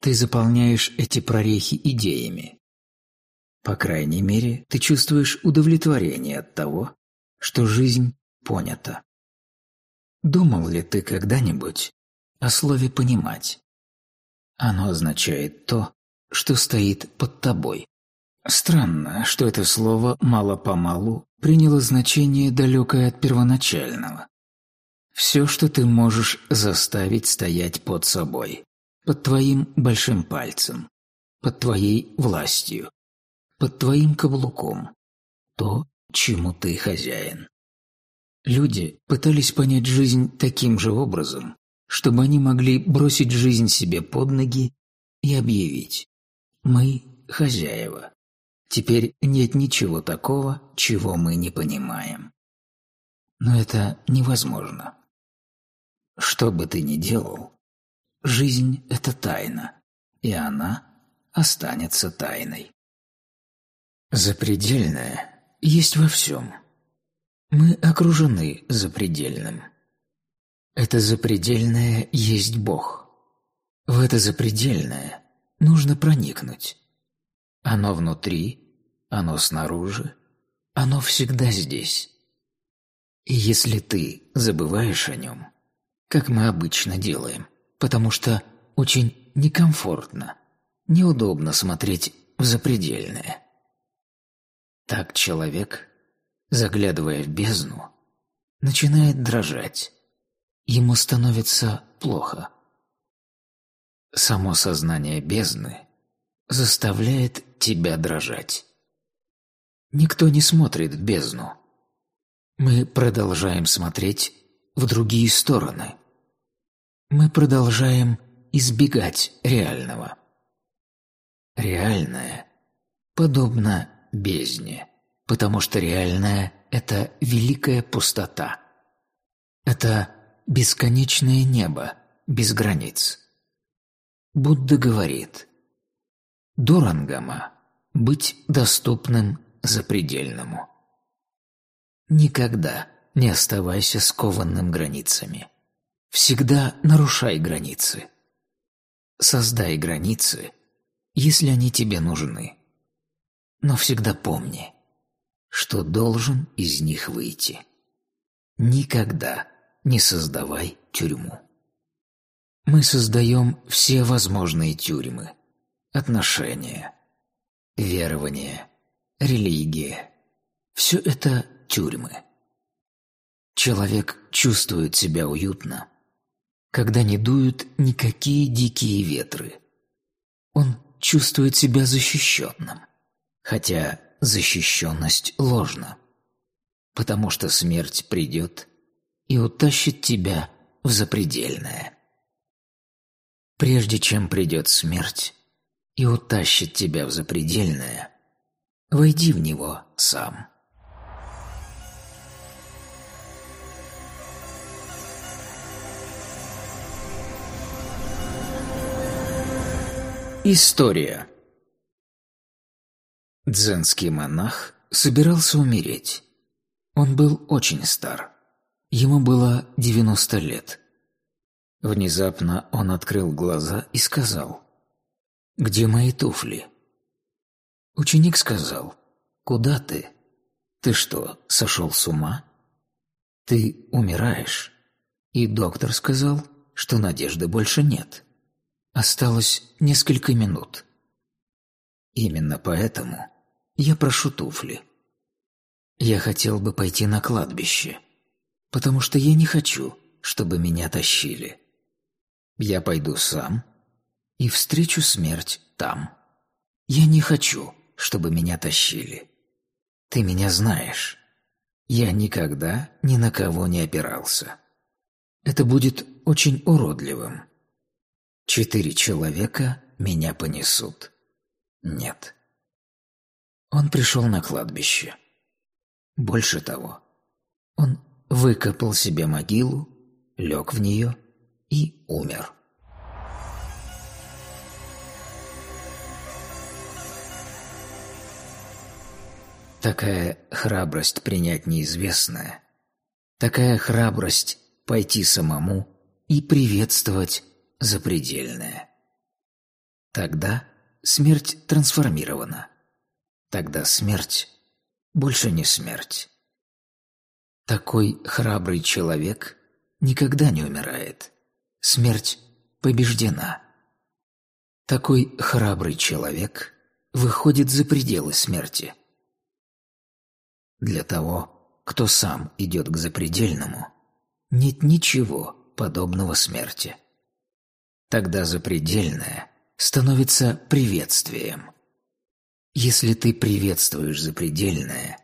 Ты заполняешь эти прорехи идеями, по крайней мере, ты чувствуешь удовлетворение от того, что жизнь понята. Думал ли ты когда-нибудь о слове «понимать»? Оно означает то, что стоит под тобой. Странно, что это слово мало-помалу приняло значение далекое от первоначального. Все, что ты можешь заставить стоять под собой, под твоим большим пальцем, под твоей властью, под твоим каблуком, то, чему ты хозяин. Люди пытались понять жизнь таким же образом, чтобы они могли бросить жизнь себе под ноги и объявить «Мы хозяева». Теперь нет ничего такого, чего мы не понимаем. Но это невозможно. Что бы ты ни делал, жизнь – это тайна, и она останется тайной. Запредельное есть во всем. Мы окружены запредельным. Это запредельное есть Бог. В это запредельное нужно проникнуть. Оно внутри, оно снаружи, оно всегда здесь. И если ты забываешь о нем, как мы обычно делаем, потому что очень некомфортно, неудобно смотреть в запредельное – так человек, заглядывая в бездну, начинает дрожать. Ему становится плохо. Само сознание бездны заставляет тебя дрожать. Никто не смотрит в бездну. Мы продолжаем смотреть в другие стороны. Мы продолжаем избегать реального. Реальное подобно бездне, потому что реальное – это великая пустота. Это – бесконечное небо, без границ. Будда говорит «Дурангама – быть доступным запредельному». Никогда не оставайся скованным границами. Всегда нарушай границы. Создай границы, если они тебе нужны. Но всегда помни, что должен из них выйти. Никогда не создавай тюрьму. Мы создаем все возможные тюрьмы. Отношения, верования, религия. Все это тюрьмы. Человек чувствует себя уютно, когда не дуют никакие дикие ветры. Он чувствует себя защищенным, хотя защищенность ложна, потому что смерть придет и утащит тебя в запредельное. Прежде чем придет смерть и утащит тебя в запредельное, войди в него сам. История Дзенский монах собирался умереть. Он был очень стар. Ему было 90 лет. Внезапно он открыл глаза и сказал «Где мои туфли?» Ученик сказал «Куда ты? Ты что, сошел с ума? Ты умираешь?» И доктор сказал, что надежды больше нет. Осталось несколько минут. Именно поэтому я прошу туфли. Я хотел бы пойти на кладбище, потому что я не хочу, чтобы меня тащили. Я пойду сам и встречу смерть там. Я не хочу, чтобы меня тащили. Ты меня знаешь. Я никогда ни на кого не опирался. Это будет очень уродливым. Четыре человека меня понесут. Нет. Он пришел на кладбище. Больше того, он выкопал себе могилу, лег в нее и умер. Такая храбрость принять неизвестное, такая храбрость пойти самому и приветствовать запредельное. Тогда смерть трансформирована. Тогда смерть больше не смерть. Такой храбрый человек никогда не умирает. Смерть побеждена. Такой храбрый человек выходит за пределы смерти. Для того, кто сам идет к запредельному, нет ничего подобного смерти. Тогда запредельное становится приветствием. Если ты приветствуешь запредельное,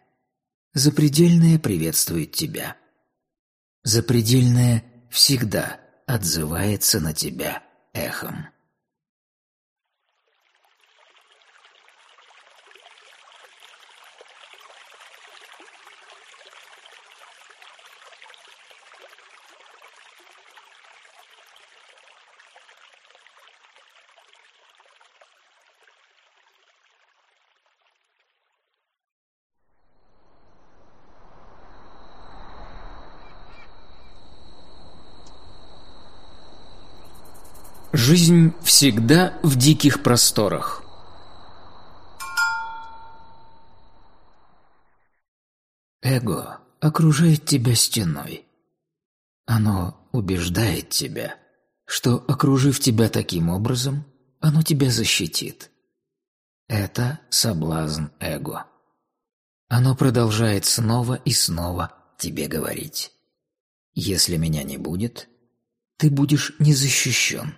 запредельное приветствует тебя. Запредельное всегда отзывается на тебя эхом. Жизнь всегда в диких просторах. Эго окружает тебя стеной. Оно убеждает тебя, что, окружив тебя таким образом, оно тебя защитит. Это соблазн эго. Оно продолжает снова и снова тебе говорить. Если меня не будет, ты будешь не защищен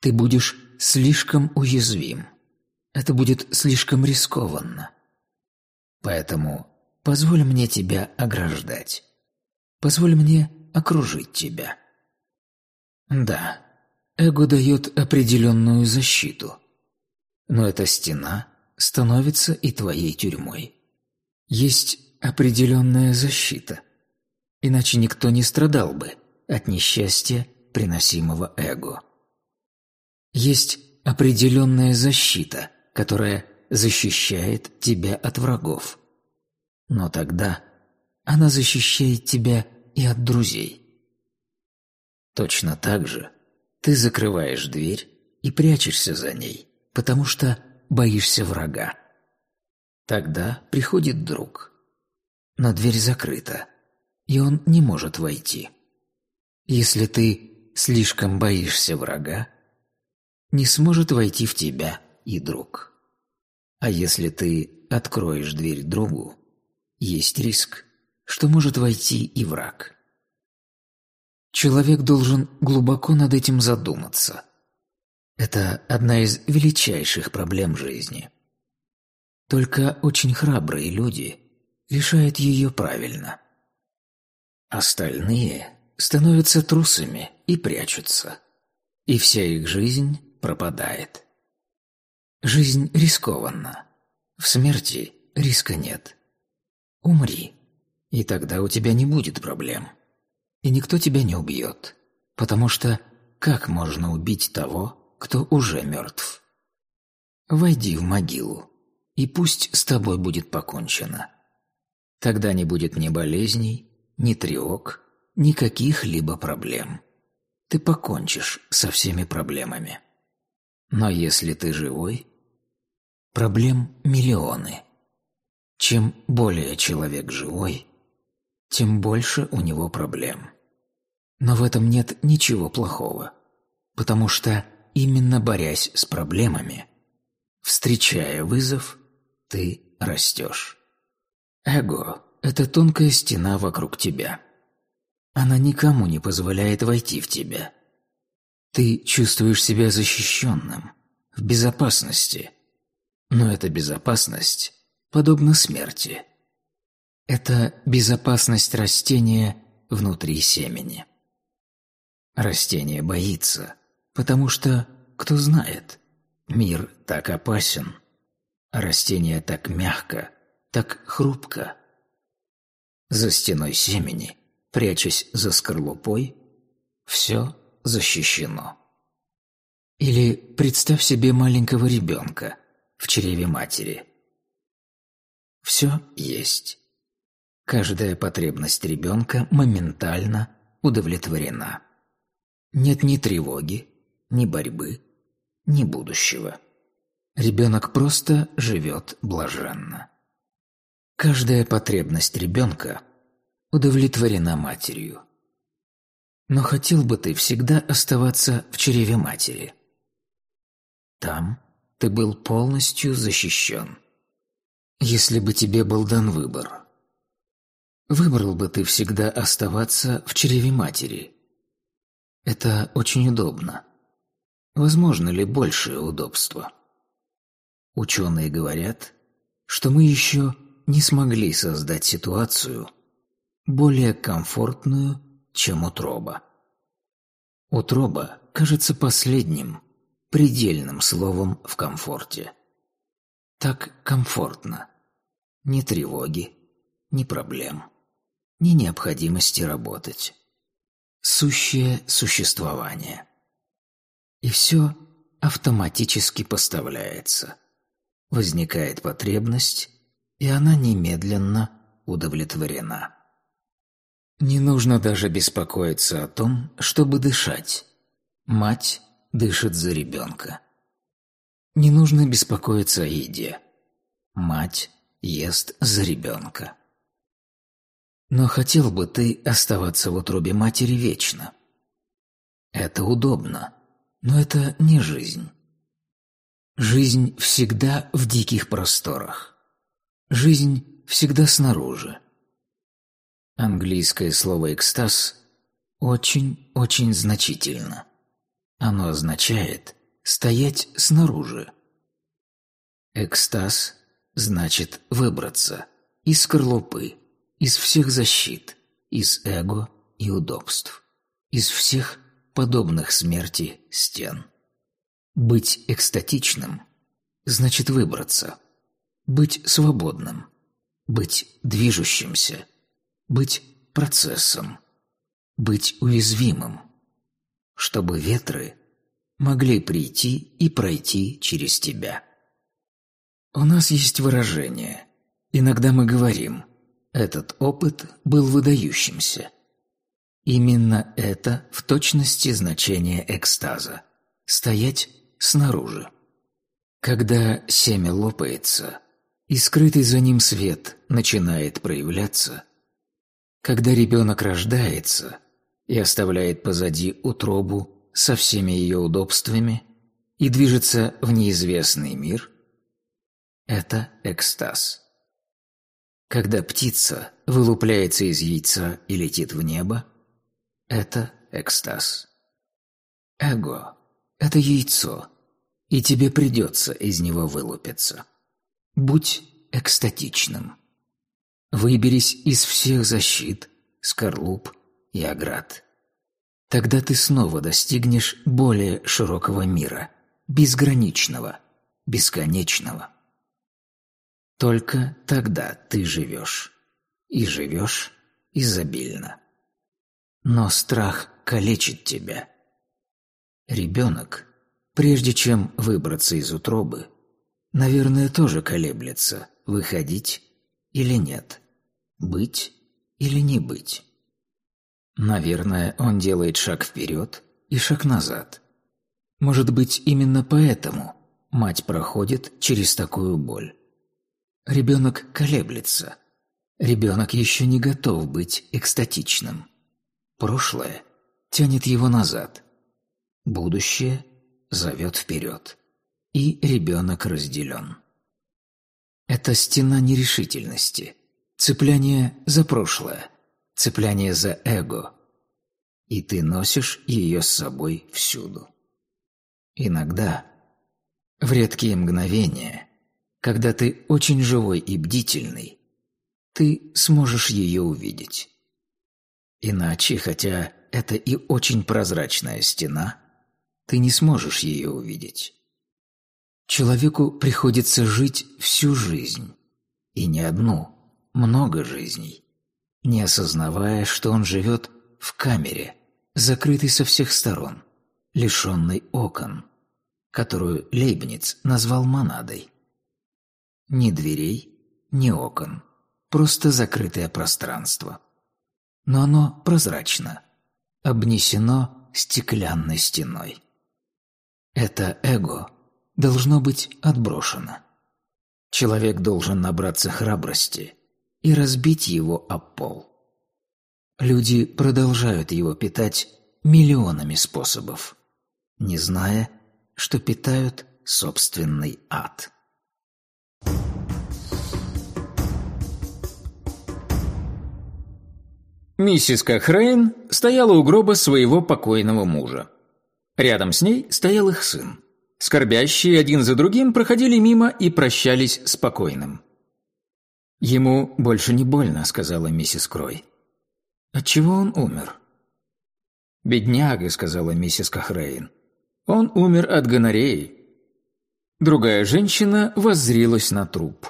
ты будешь слишком уязвим. Это будет слишком рискованно. Поэтому позволь мне тебя ограждать. Позволь мне окружить тебя. Да, эго дает определенную защиту. Но эта стена становится и твоей тюрьмой. Есть определенная защита. Иначе никто не страдал бы, от несчастья, приносимого эго. Есть определенная защита, которая защищает тебя от врагов. Но тогда она защищает тебя и от друзей. Точно так же ты закрываешь дверь и прячешься за ней, потому что боишься врага. Тогда приходит друг. Но дверь закрыта, и он не может войти. Если ты слишком боишься врага, не сможет войти в тебя и друг. А если ты откроешь дверь другу, есть риск, что может войти и враг. Человек должен глубоко над этим задуматься. Это одна из величайших проблем жизни. Только очень храбрые люди решают ее правильно. Остальные становятся трусами и прячутся. И вся их жизнь пропадает. Жизнь рискованна. В смерти риска нет. Умри, и тогда у тебя не будет проблем. И никто тебя не убьет, потому что как можно убить того, кто уже мертв? Войди в могилу, и пусть с тобой будет покончено. Тогда не будет ни болезней, ни тревог, ни каких-либо проблем. Ты покончишь со всеми проблемами. Но если ты живой, проблем миллионы. Чем более человек живой, тем больше у него проблем. Но в этом нет ничего плохого, потому что именно борясь с проблемами, встречая вызов, ты растешь. Эго – это тонкая стена вокруг тебя. Она никому не позволяет войти в тебя – ты чувствуешь себя защищенным, в безопасности. Но эта безопасность подобна смерти. Это безопасность растения внутри семени. Растение боится, потому что, кто знает, мир так опасен, а растение так мягко, так хрупко. За стеной семени, прячась за скорлупой, все защищено. Или представь себе маленького ребенка в чреве матери. Все есть. Каждая потребность ребенка моментально удовлетворена. Нет ни тревоги, ни борьбы, ни будущего. Ребенок просто живет блаженно. Каждая потребность ребенка удовлетворена матерью. Но хотел бы ты всегда оставаться в чреве матери. Там ты был полностью защищен. Если бы тебе был дан выбор, выбрал бы ты всегда оставаться в чреве матери. Это очень удобно. Возможно ли большее удобство? Ученые говорят, что мы еще не смогли создать ситуацию более комфортную чем утроба. Утроба кажется последним, предельным словом в комфорте. Так комфортно. Ни тревоги, ни проблем, ни необходимости работать. Сущее существование. И все автоматически поставляется. Возникает потребность, и она немедленно удовлетворена. Не нужно даже беспокоиться о том, чтобы дышать. Мать дышит за ребенка. Не нужно беспокоиться о еде. Мать ест за ребенка. Но хотел бы ты оставаться в утробе матери вечно. Это удобно, но это не жизнь. Жизнь всегда в диких просторах. Жизнь всегда снаружи. Английское слово «экстаз» очень-очень значительно. Оно означает «стоять снаружи». Экстаз значит выбраться из скорлупы, из всех защит, из эго и удобств, из всех подобных смерти стен. Быть экстатичным значит выбраться, быть свободным, быть движущимся – быть процессом, быть уязвимым, чтобы ветры могли прийти и пройти через тебя. У нас есть выражение. Иногда мы говорим «этот опыт был выдающимся». Именно это в точности значение экстаза – стоять снаружи. Когда семя лопается, и скрытый за ним свет начинает проявляться, когда ребенок рождается и оставляет позади утробу со всеми ее удобствами и движется в неизвестный мир, это экстаз. Когда птица вылупляется из яйца и летит в небо, это экстаз. Эго – это яйцо, и тебе придется из него вылупиться. Будь экстатичным. Выберись из всех защит, скорлуп и оград. Тогда ты снова достигнешь более широкого мира, безграничного, бесконечного. Только тогда ты живешь. И живешь изобильно. Но страх калечит тебя. Ребенок, прежде чем выбраться из утробы, наверное, тоже колеблется, выходить или нет, быть или не быть. Наверное, он делает шаг вперед и шаг назад. Может быть, именно поэтому мать проходит через такую боль. Ребенок колеблется. Ребенок еще не готов быть экстатичным. Прошлое тянет его назад. Будущее зовет вперед. И ребенок разделен. Это стена нерешительности, цепляние за прошлое, цепляние за эго. И ты носишь ее с собой всюду. Иногда, в редкие мгновения, когда ты очень живой и бдительный, ты сможешь ее увидеть. Иначе, хотя это и очень прозрачная стена, ты не сможешь ее увидеть. Человеку приходится жить всю жизнь, и не одну, много жизней, не осознавая, что он живет в камере, закрытой со всех сторон, лишенной окон, которую Лейбниц назвал монадой. Ни дверей, ни окон. Просто закрытое пространство. Но оно прозрачно, обнесено стеклянной стеной. Это эго должно быть отброшено. Человек должен набраться храбрости и разбить его об пол. Люди продолжают его питать миллионами способов, не зная, что питают собственный ад. Миссис Кохрейн стояла у гроба своего покойного мужа. Рядом с ней стоял их сын. Скорбящие один за другим проходили мимо и прощались спокойным. «Ему больше не больно», — сказала миссис Крой. «Отчего он умер?» «Бедняга», — сказала миссис Кохрейн. «Он умер от гонореи». Другая женщина воззрилась на труп.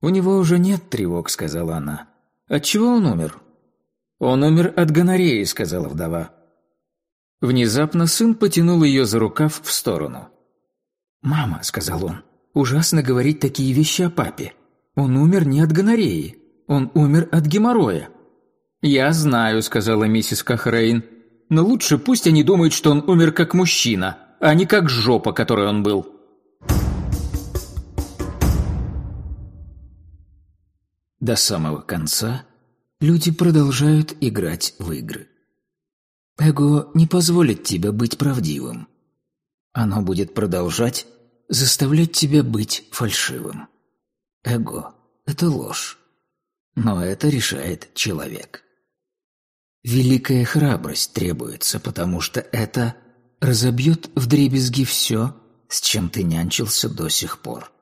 «У него уже нет тревог», — сказала она. «Отчего он умер?» «Он умер от гонореи», — сказала вдова. Внезапно сын потянул ее за рукав в сторону. «Мама», — сказал он, — «ужасно говорить такие вещи о папе. Он умер не от гонореи, он умер от геморроя». «Я знаю», — сказала миссис Кахрейн, — «но лучше пусть они думают, что он умер как мужчина, а не как жопа, которой он был». До самого конца люди продолжают играть в игры. Эго не позволит тебе быть правдивым. Оно будет продолжать заставлять тебя быть фальшивым. Эго – это ложь. Но это решает человек. Великая храбрость требуется, потому что это разобьет вдребезги все, с чем ты нянчился до сих пор.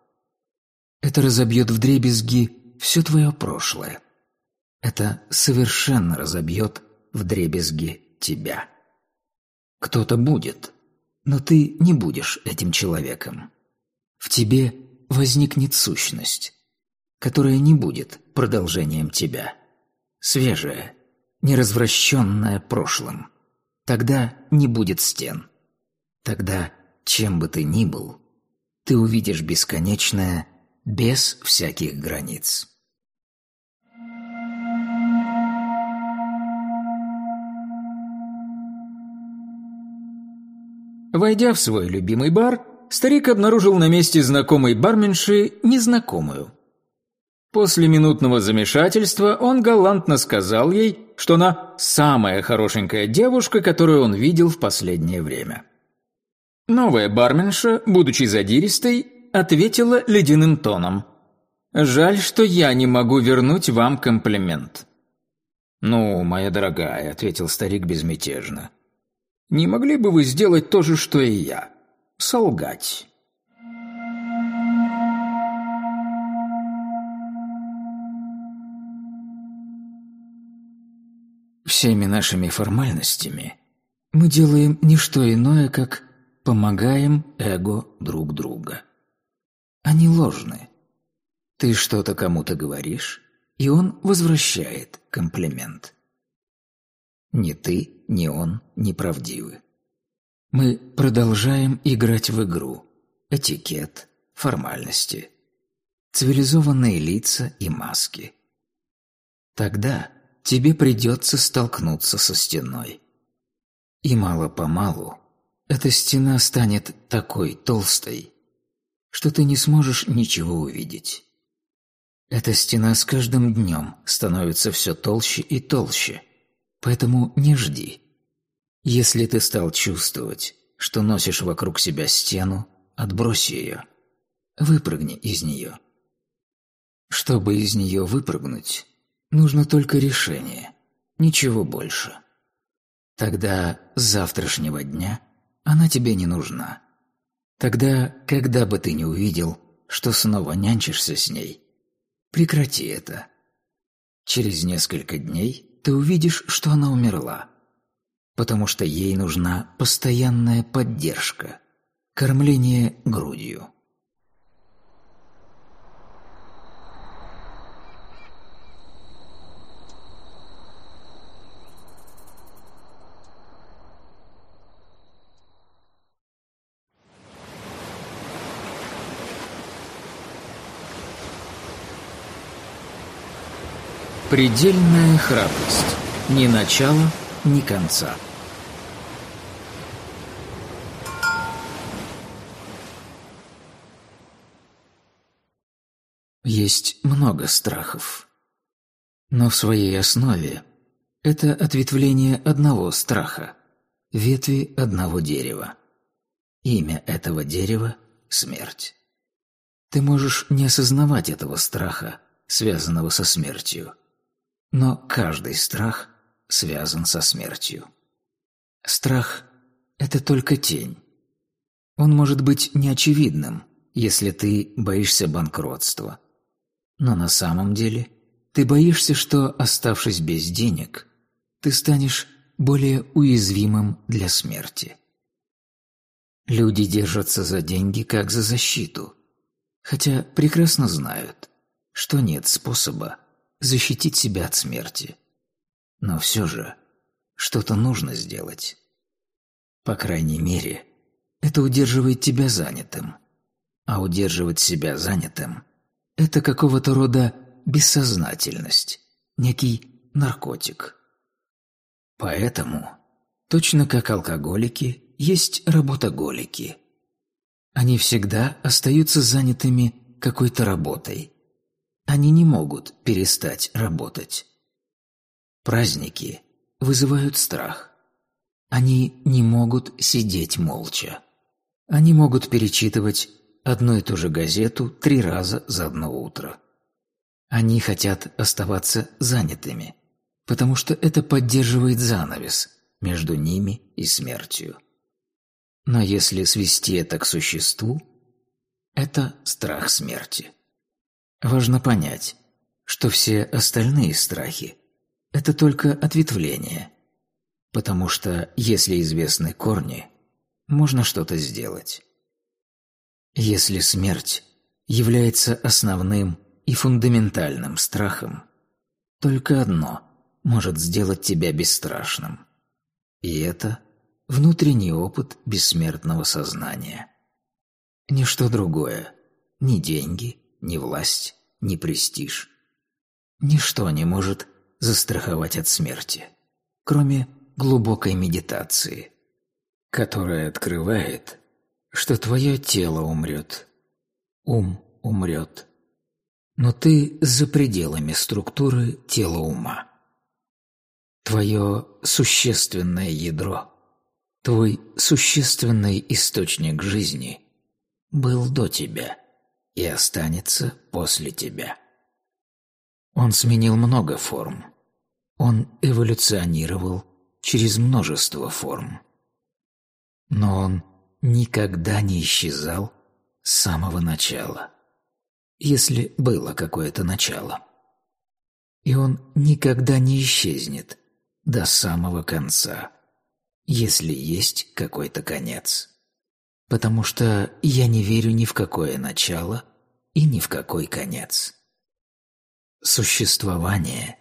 Это разобьет вдребезги все твое прошлое. Это совершенно разобьет вдребезги тебя. Кто-то будет, но ты не будешь этим человеком. В тебе возникнет сущность, которая не будет продолжением тебя. Свежая, неразвращенное прошлым. Тогда не будет стен. Тогда, чем бы ты ни был, ты увидишь бесконечное без всяких границ. Войдя в свой любимый бар, старик обнаружил на месте знакомой барменши незнакомую. После минутного замешательства он галантно сказал ей, что она самая хорошенькая девушка, которую он видел в последнее время. Новая барменша, будучи задиристой, ответила ледяным тоном. «Жаль, что я не могу вернуть вам комплимент». «Ну, моя дорогая», — ответил старик безмятежно, — не могли бы вы сделать то же, что и я? Солгать. Всеми нашими формальностями мы делаем не что иное, как помогаем эго друг друга. Они ложны. Ты что-то кому-то говоришь, и он возвращает комплимент. Ни ты, ни он не правдивы. Мы продолжаем играть в игру. Этикет, формальности, цивилизованные лица и маски. Тогда тебе придется столкнуться со стеной. И мало-помалу эта стена станет такой толстой, что ты не сможешь ничего увидеть. Эта стена с каждым днем становится все толще и толще – Поэтому не жди. Если ты стал чувствовать, что носишь вокруг себя стену, отбрось ее. Выпрыгни из нее. Чтобы из нее выпрыгнуть, нужно только решение, ничего больше. Тогда с завтрашнего дня она тебе не нужна. Тогда, когда бы ты не увидел, что снова нянчишься с ней, прекрати это. Через несколько дней ты увидишь, что она умерла. Потому что ей нужна постоянная поддержка, кормление грудью. Предельная храбрость. Ни начала, ни конца. Есть много страхов. Но в своей основе это ответвление одного страха, ветви одного дерева. Имя этого дерева – смерть. Ты можешь не осознавать этого страха, связанного со смертью – но каждый страх связан со смертью. Страх – это только тень. Он может быть неочевидным, если ты боишься банкротства. Но на самом деле ты боишься, что, оставшись без денег, ты станешь более уязвимым для смерти. Люди держатся за деньги как за защиту, хотя прекрасно знают, что нет способа защитить себя от смерти. Но все же что-то нужно сделать. По крайней мере, это удерживает тебя занятым. А удерживать себя занятым – это какого-то рода бессознательность, некий наркотик. Поэтому, точно как алкоголики, есть работоголики. Они всегда остаются занятыми какой-то работой, они не могут перестать работать. Праздники вызывают страх. Они не могут сидеть молча. Они могут перечитывать одну и ту же газету три раза за одно утро. Они хотят оставаться занятыми, потому что это поддерживает занавес между ними и смертью. Но если свести это к существу, это страх смерти. Важно понять, что все остальные страхи – это только ответвления, потому что, если известны корни, можно что-то сделать. Если смерть является основным и фундаментальным страхом, только одно может сделать тебя бесстрашным. И это внутренний опыт бессмертного сознания. Ничто другое, ни деньги, ни власть, ни престиж. Ничто не может застраховать от смерти, кроме глубокой медитации, которая открывает, что твое тело умрет, ум умрет, но ты за пределами структуры тела ума. Твое существенное ядро, твой существенный источник жизни был до тебя и останется после тебя. Он сменил много форм. Он эволюционировал через множество форм. Но он никогда не исчезал с самого начала, если было какое-то начало. И он никогда не исчезнет до самого конца, если есть какой-то конец. Потому что я не верю ни в какое начало и ни в какой конец. Существование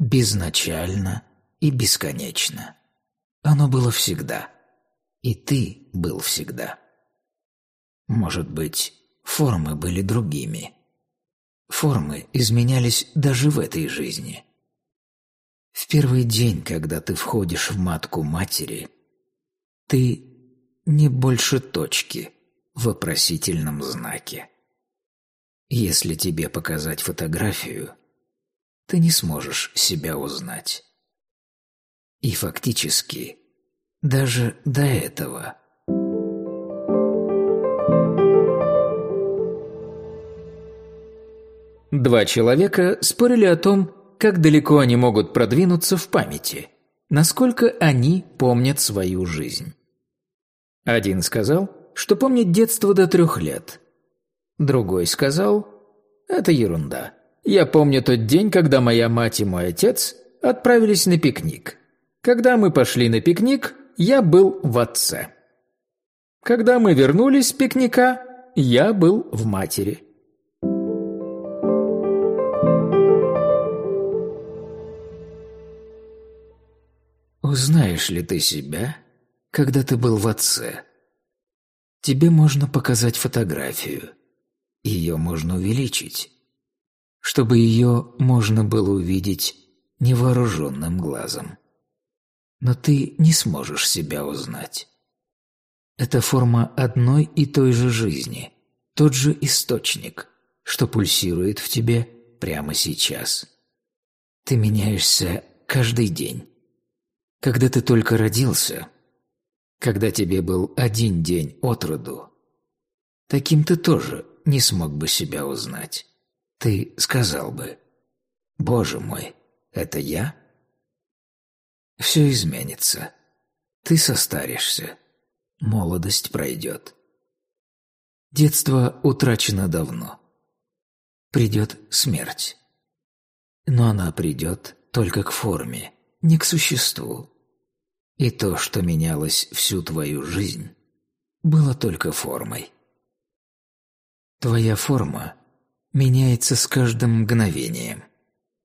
безначально и бесконечно. Оно было всегда. И ты был всегда. Может быть, формы были другими. Формы изменялись даже в этой жизни. В первый день, когда ты входишь в матку матери, ты не больше точки в вопросительном знаке. Если тебе показать фотографию, ты не сможешь себя узнать. И фактически, даже до этого. Два человека спорили о том, как далеко они могут продвинуться в памяти, насколько они помнят свою жизнь. Один сказал, что помнит детство до трех лет. Другой сказал, это ерунда. Я помню тот день, когда моя мать и мой отец отправились на пикник. Когда мы пошли на пикник, я был в отце. Когда мы вернулись с пикника, я был в матери. Узнаешь ли ты себя, когда ты был в отце? Тебе можно показать фотографию. Ее можно увеличить, чтобы ее можно было увидеть невооруженным глазом но ты не сможешь себя узнать. Это форма одной и той же жизни, тот же источник, что пульсирует в тебе прямо сейчас. Ты меняешься каждый день. Когда ты только родился, когда тебе был один день от роду, таким ты тоже не смог бы себя узнать. Ты сказал бы, «Боже мой, это я?» Все изменится. Ты состаришься. Молодость пройдет. Детство утрачено давно. Придет смерть. Но она придет только к форме, не к существу. И то, что менялось всю твою жизнь, было только формой. Твоя форма меняется с каждым мгновением,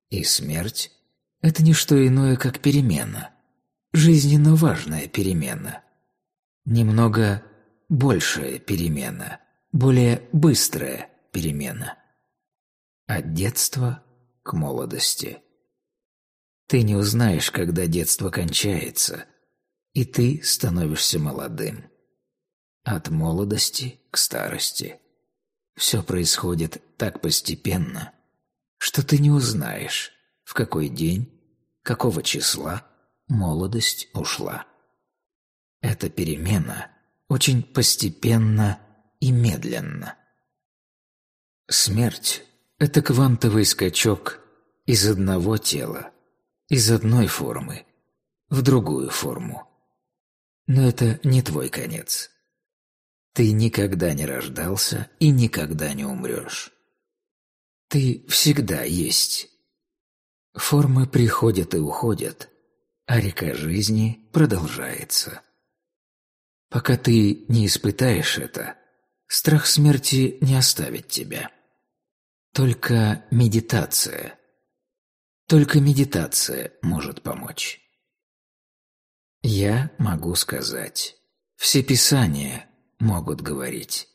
и смерть это не что иное, как перемена. Жизненно важная перемена. Немного большая перемена, более быстрая перемена. От детства к молодости. Ты не узнаешь, когда детство кончается, и ты становишься молодым. От молодости к старости. Все происходит так постепенно, что ты не узнаешь, в какой день какого числа молодость ушла. Эта перемена очень постепенно и медленно. Смерть – это квантовый скачок из одного тела, из одной формы, в другую форму. Но это не твой конец. Ты никогда не рождался и никогда не умрешь. Ты всегда есть Формы приходят и уходят, а река жизни продолжается. Пока ты не испытаешь это, страх смерти не оставит тебя. Только медитация. Только медитация может помочь. Я могу сказать, все писания могут говорить,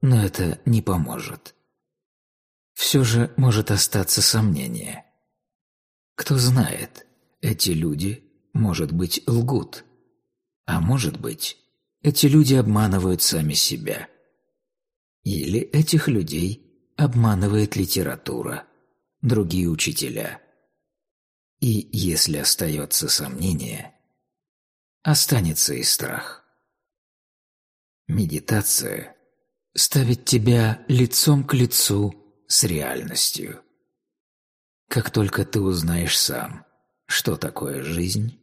но это не поможет. Все же может остаться сомнение. Кто знает, эти люди, может быть, лгут, а может быть, эти люди обманывают сами себя. Или этих людей обманывает литература, другие учителя. И если остается сомнение, останется и страх. Медитация ставит тебя лицом к лицу с реальностью. Как только ты узнаешь сам, что такое жизнь,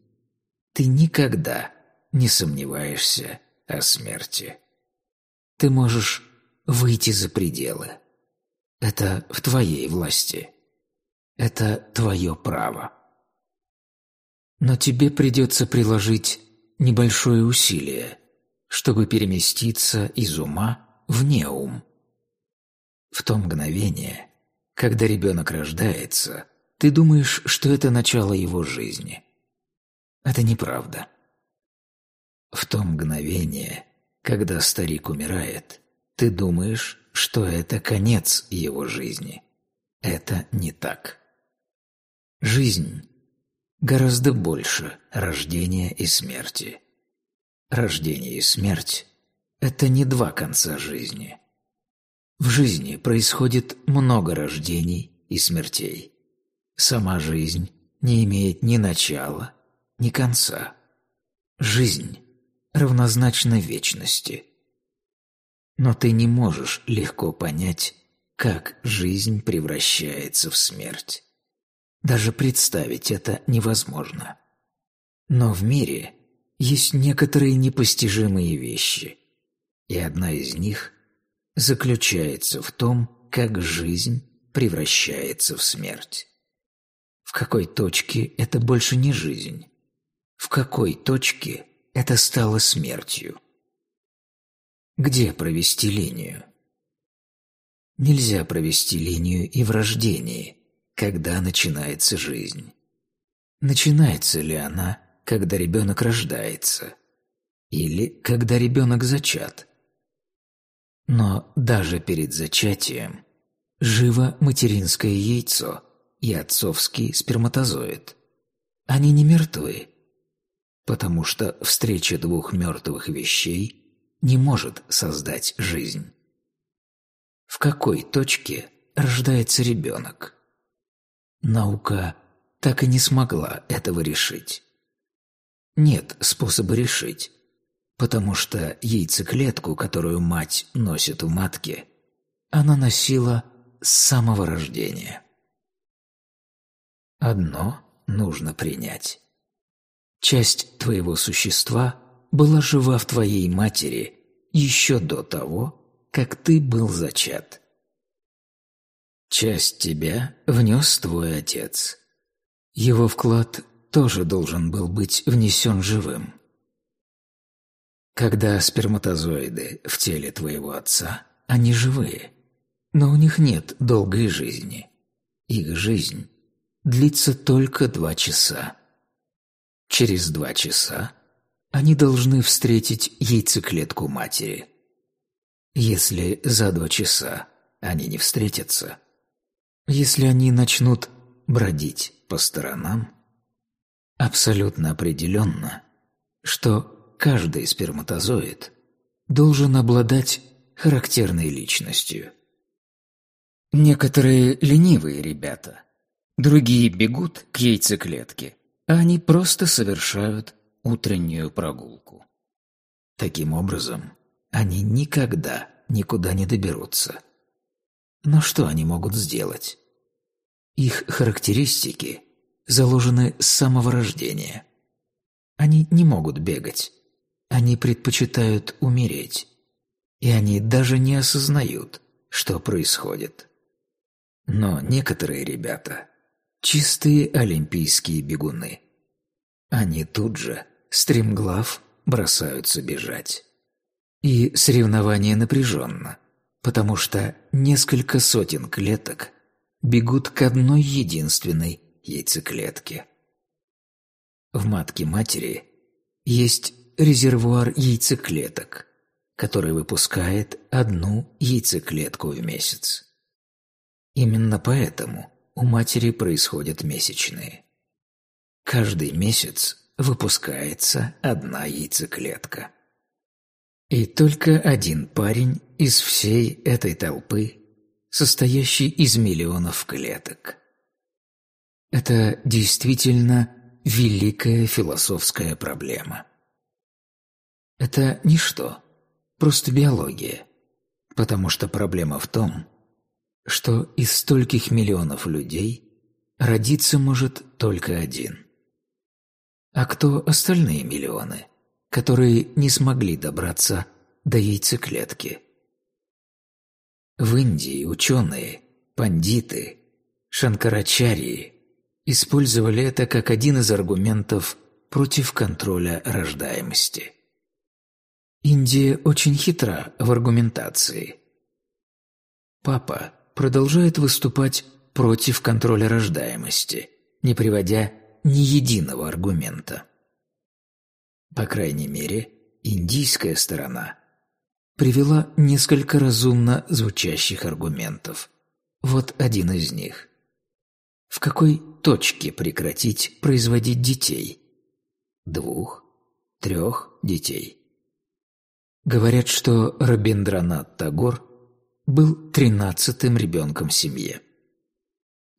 ты никогда не сомневаешься о смерти. Ты можешь выйти за пределы. Это в твоей власти. Это твое право. Но тебе придется приложить небольшое усилие, чтобы переместиться из ума в неум. В то мгновение, когда ребенок рождается, ты думаешь, что это начало его жизни. Это неправда. В то мгновение, когда старик умирает, ты думаешь, что это конец его жизни. Это не так. Жизнь гораздо больше рождения и смерти. Рождение и смерть – это не два конца жизни. В жизни происходит много рождений и смертей. Сама жизнь не имеет ни начала, ни конца. Жизнь равнозначна вечности. Но ты не можешь легко понять, как жизнь превращается в смерть. Даже представить это невозможно. Но в мире есть некоторые непостижимые вещи, и одна из них заключается в том, как жизнь превращается в смерть. В какой точке это больше не жизнь? В какой точке это стало смертью? Где провести линию? Нельзя провести линию и в рождении, когда начинается жизнь. Начинается ли она, когда ребенок рождается? Или когда ребенок зачат? Но даже перед зачатием живо материнское яйцо и отцовский сперматозоид. Они не мертвы, потому что встреча двух мертвых вещей не может создать жизнь. В какой точке рождается ребенок? Наука так и не смогла этого решить. Нет способа решить, потому что яйцеклетку, которую мать носит в матке, она носила с самого рождения. Одно нужно принять. Часть твоего существа была жива в твоей матери еще до того, как ты был зачат. Часть тебя внес твой отец. Его вклад тоже должен был быть внесен живым. Когда сперматозоиды в теле твоего отца, они живые, но у них нет долгой жизни. Их жизнь длится только два часа. Через два часа они должны встретить яйцеклетку матери. Если за два часа они не встретятся, если они начнут бродить по сторонам, абсолютно определенно, что каждый сперматозоид должен обладать характерной личностью. Некоторые ленивые ребята, другие бегут к яйцеклетке, а они просто совершают утреннюю прогулку. Таким образом, они никогда никуда не доберутся. Но что они могут сделать? Их характеристики заложены с самого рождения. Они не могут бегать. Они предпочитают умереть. И они даже не осознают, что происходит. Но некоторые ребята – чистые олимпийские бегуны. Они тут же, стремглав, бросаются бежать. И соревнование напряженно – потому что несколько сотен клеток бегут к одной единственной яйцеклетки. В матке матери есть резервуар яйцеклеток, который выпускает одну яйцеклетку в месяц. Именно поэтому у матери происходят месячные. Каждый месяц выпускается одна яйцеклетка. И только один парень из всей этой толпы, состоящий из миллионов клеток. Это действительно великая философская проблема. Это ничто, просто биология, потому что проблема в том, что из стольких миллионов людей родиться может только один. А кто остальные миллионы, которые не смогли добраться до яйцеклетки? В Индии ученые, пандиты, шанкарачарии использовали это как один из аргументов против контроля рождаемости. Индия очень хитра в аргументации. Папа продолжает выступать против контроля рождаемости, не приводя ни единого аргумента. По крайней мере, индийская сторона привела несколько разумно звучащих аргументов. Вот один из них. В какой точке прекратить производить детей? Двух, трех детей. Говорят, что Рабиндранат Тагор был тринадцатым ребенком в семье.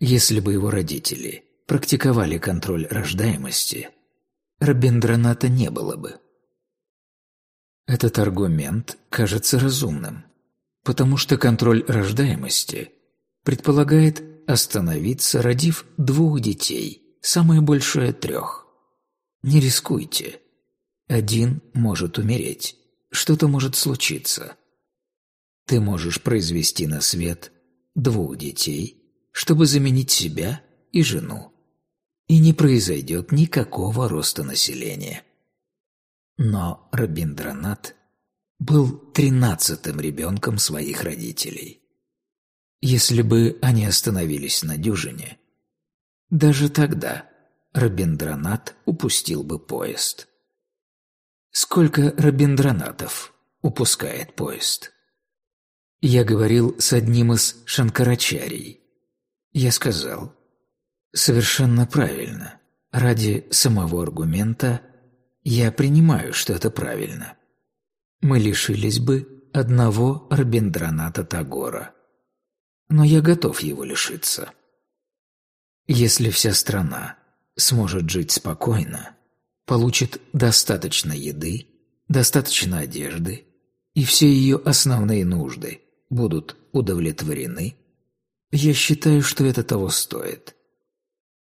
Если бы его родители практиковали контроль рождаемости, Рабиндраната не было бы. Этот аргумент кажется разумным, потому что контроль рождаемости предполагает остановиться, родив двух детей, самое большее трех. Не рискуйте. Один может умереть, что-то может случиться. Ты можешь произвести на свет двух детей, чтобы заменить себя и жену и не произойдет никакого роста населения. Но Рабиндранат был тринадцатым ребенком своих родителей. Если бы они остановились на дюжине, даже тогда Рабиндранат упустил бы поезд. Сколько Рабиндранатов упускает поезд? Я говорил с одним из шанкарачарий. Я сказал, Совершенно правильно. Ради самого аргумента я принимаю, что это правильно. Мы лишились бы одного Рабиндраната Тагора. Но я готов его лишиться. Если вся страна сможет жить спокойно, получит достаточно еды, достаточно одежды, и все ее основные нужды будут удовлетворены, я считаю, что это того стоит.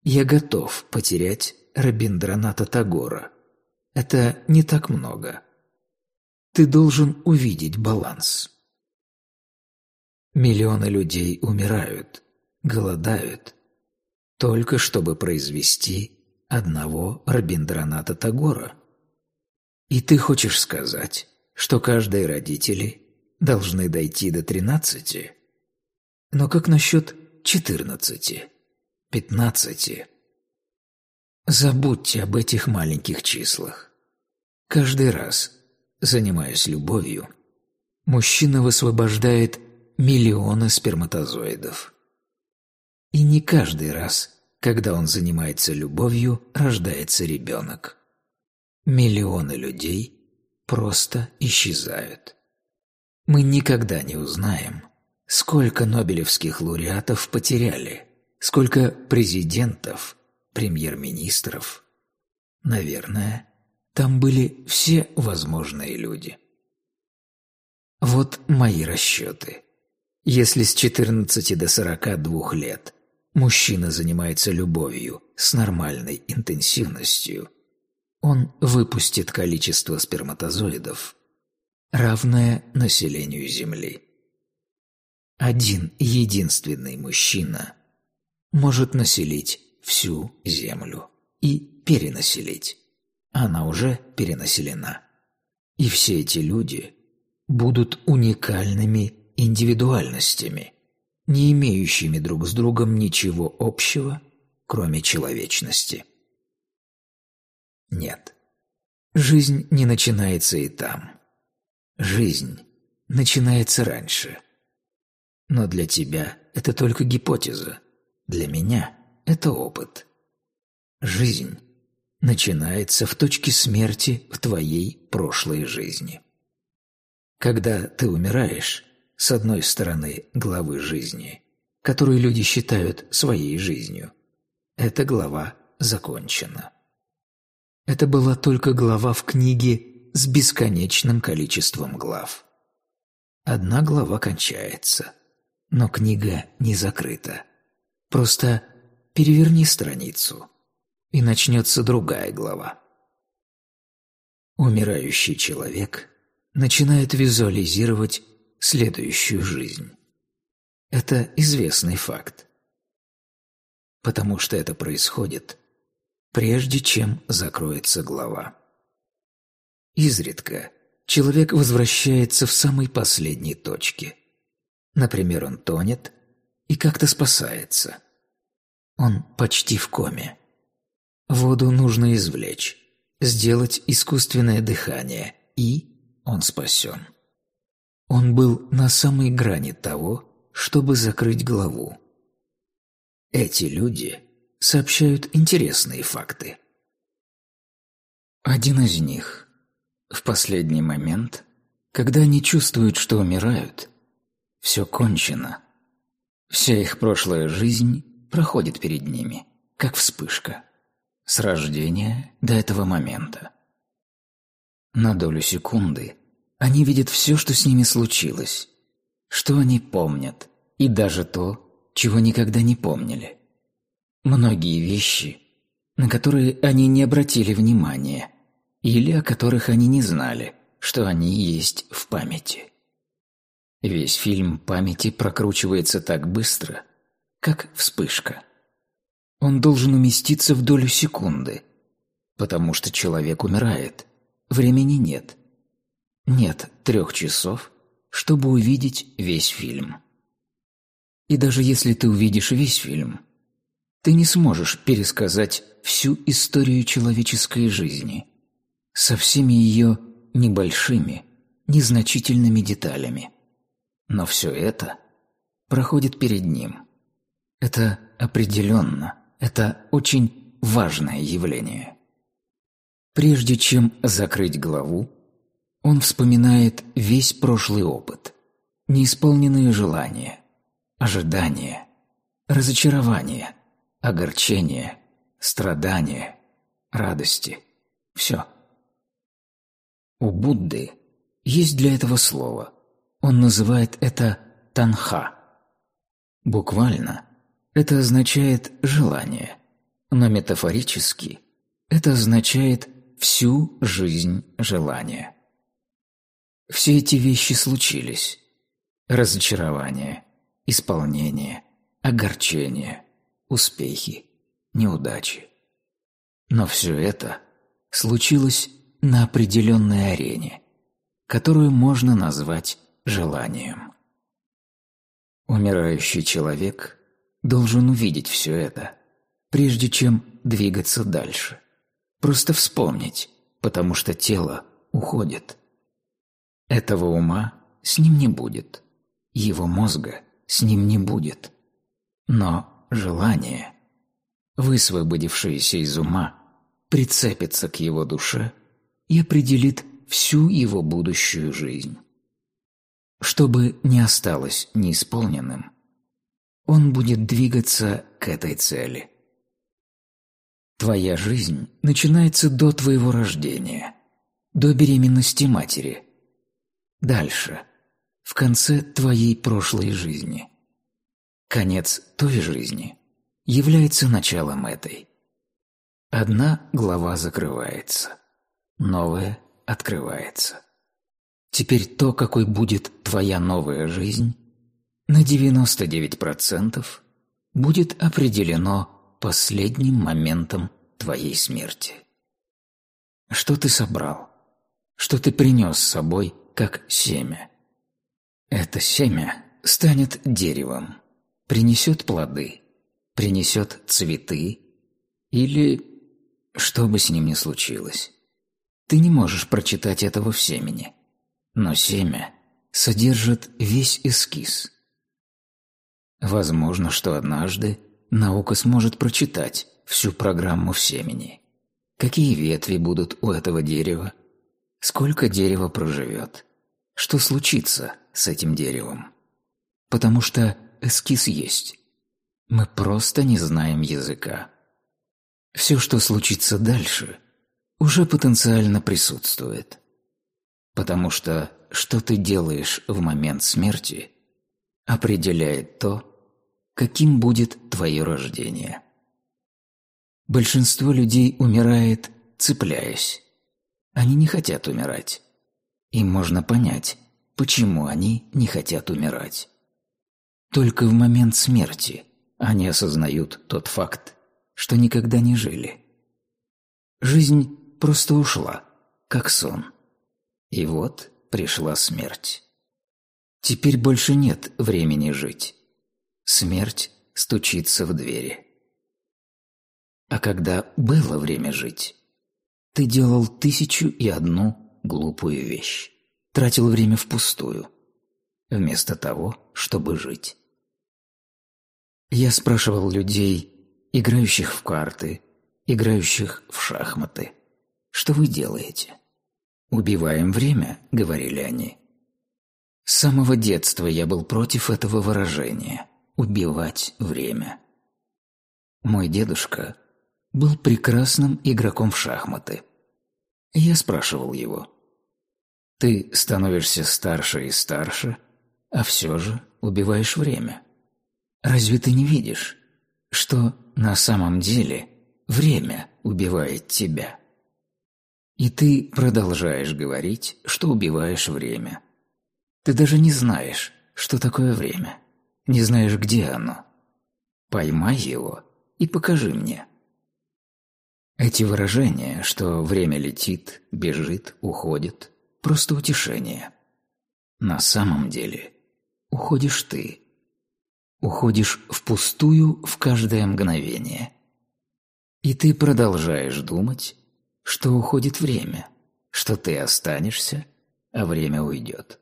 Я готов потерять Рабиндраната Тагора. Это не так много. Ты должен увидеть баланс. Миллионы людей умирают, голодают, только чтобы произвести одного Рабиндраната Тагора. И ты хочешь сказать, что каждые родители должны дойти до тринадцати? Но как насчет четырнадцати? пятнадцати. Забудьте об этих маленьких числах. Каждый раз, занимаясь любовью, мужчина высвобождает миллионы сперматозоидов. И не каждый раз, когда он занимается любовью, рождается ребенок. Миллионы людей просто исчезают. Мы никогда не узнаем, сколько нобелевских лауреатов потеряли – Сколько президентов, премьер-министров. Наверное, там были все возможные люди. Вот мои расчеты. Если с 14 до 42 лет мужчина занимается любовью с нормальной интенсивностью, он выпустит количество сперматозоидов, равное населению Земли. Один единственный мужчина может населить всю Землю и перенаселить. Она уже перенаселена. И все эти люди будут уникальными индивидуальностями, не имеющими друг с другом ничего общего, кроме человечности. Нет. Жизнь не начинается и там. Жизнь начинается раньше. Но для тебя это только гипотеза. Для меня это опыт. Жизнь начинается в точке смерти в твоей прошлой жизни. Когда ты умираешь, с одной стороны главы жизни, которую люди считают своей жизнью, эта глава закончена. Это была только глава в книге с бесконечным количеством глав. Одна глава кончается, но книга не закрыта. Просто переверни страницу, и начнется другая глава. Умирающий человек начинает визуализировать следующую жизнь. Это известный факт. Потому что это происходит, прежде чем закроется глава. Изредка человек возвращается в самой последней точке. Например, он тонет и как-то спасается. Он почти в коме. Воду нужно извлечь, сделать искусственное дыхание, и он спасен. Он был на самой грани того, чтобы закрыть главу. Эти люди сообщают интересные факты. Один из них в последний момент, когда они чувствуют, что умирают, все кончено. Вся их прошлая жизнь проходит перед ними, как вспышка с рождения до этого момента. На долю секунды они видят все, что с ними случилось, что они помнят, и даже то, чего никогда не помнили. Многие вещи, на которые они не обратили внимания, или о которых они не знали, что они есть в памяти. Весь фильм памяти прокручивается так быстро, как вспышка – он должен уместиться в долю секунды, потому что человек умирает. Времени нет. Нет трех часов, чтобы увидеть весь фильм. И даже если ты увидишь весь фильм, ты не сможешь пересказать всю историю человеческой жизни со всеми ее небольшими, незначительными деталями. Но все это проходит перед ним. Это определенно это очень важное явление. Прежде чем закрыть главу, он вспоминает весь прошлый опыт, неисполненные желания, ожидания, разочарования, огорчения, страдания, радости. Все. У Будды есть для этого слово. Он называет это танха. Буквально это означает «желание», но метафорически это означает всю жизнь желания. Все эти вещи случились. Разочарование, исполнение, огорчение, успехи, неудачи. Но все это случилось на определенной арене, которую можно назвать желанием. Умирающий человек должен увидеть все это, прежде чем двигаться дальше. Просто вспомнить, потому что тело уходит. Этого ума с ним не будет, его мозга с ним не будет. Но желание, высвободившееся из ума, прицепится к его душе и определит всю его будущую жизнь. Чтобы не осталось неисполненным, он будет двигаться к этой цели. Твоя жизнь начинается до твоего рождения, до беременности матери. Дальше, в конце твоей прошлой жизни. Конец той жизни является началом этой. Одна глава закрывается, новая открывается. Теперь то, какой будет твоя новая жизнь, на 99% будет определено последним моментом твоей смерти. Что ты собрал? Что ты принес с собой, как семя? Это семя станет деревом, принесет плоды, принесет цветы или что бы с ним ни случилось. Ты не можешь прочитать этого в семени, но семя содержит весь эскиз. Возможно, что однажды наука сможет прочитать всю программу в семени. Какие ветви будут у этого дерева? Сколько дерево проживет? Что случится с этим деревом? Потому что эскиз есть. Мы просто не знаем языка. Все, что случится дальше, уже потенциально присутствует. Потому что что ты делаешь в момент смерти, определяет то, каким будет твое рождение. Большинство людей умирает, цепляясь. Они не хотят умирать. Им можно понять, почему они не хотят умирать. Только в момент смерти они осознают тот факт, что никогда не жили. Жизнь просто ушла, как сон. И вот пришла смерть. Теперь больше нет времени жить. Смерть стучится в двери. А когда было время жить, ты делал тысячу и одну глупую вещь. Тратил время впустую, вместо того, чтобы жить. Я спрашивал людей, играющих в карты, играющих в шахматы, что вы делаете? «Убиваем время», — говорили они. С самого детства я был против этого выражения убивать время. Мой дедушка был прекрасным игроком в шахматы. Я спрашивал его. Ты становишься старше и старше, а все же убиваешь время. Разве ты не видишь, что на самом деле время убивает тебя? И ты продолжаешь говорить, что убиваешь время. Ты даже не знаешь, что такое время не знаешь, где оно. Поймай его и покажи мне. Эти выражения, что время летит, бежит, уходит, просто утешение. На самом деле уходишь ты. Уходишь впустую в каждое мгновение. И ты продолжаешь думать, что уходит время, что ты останешься, а время уйдет.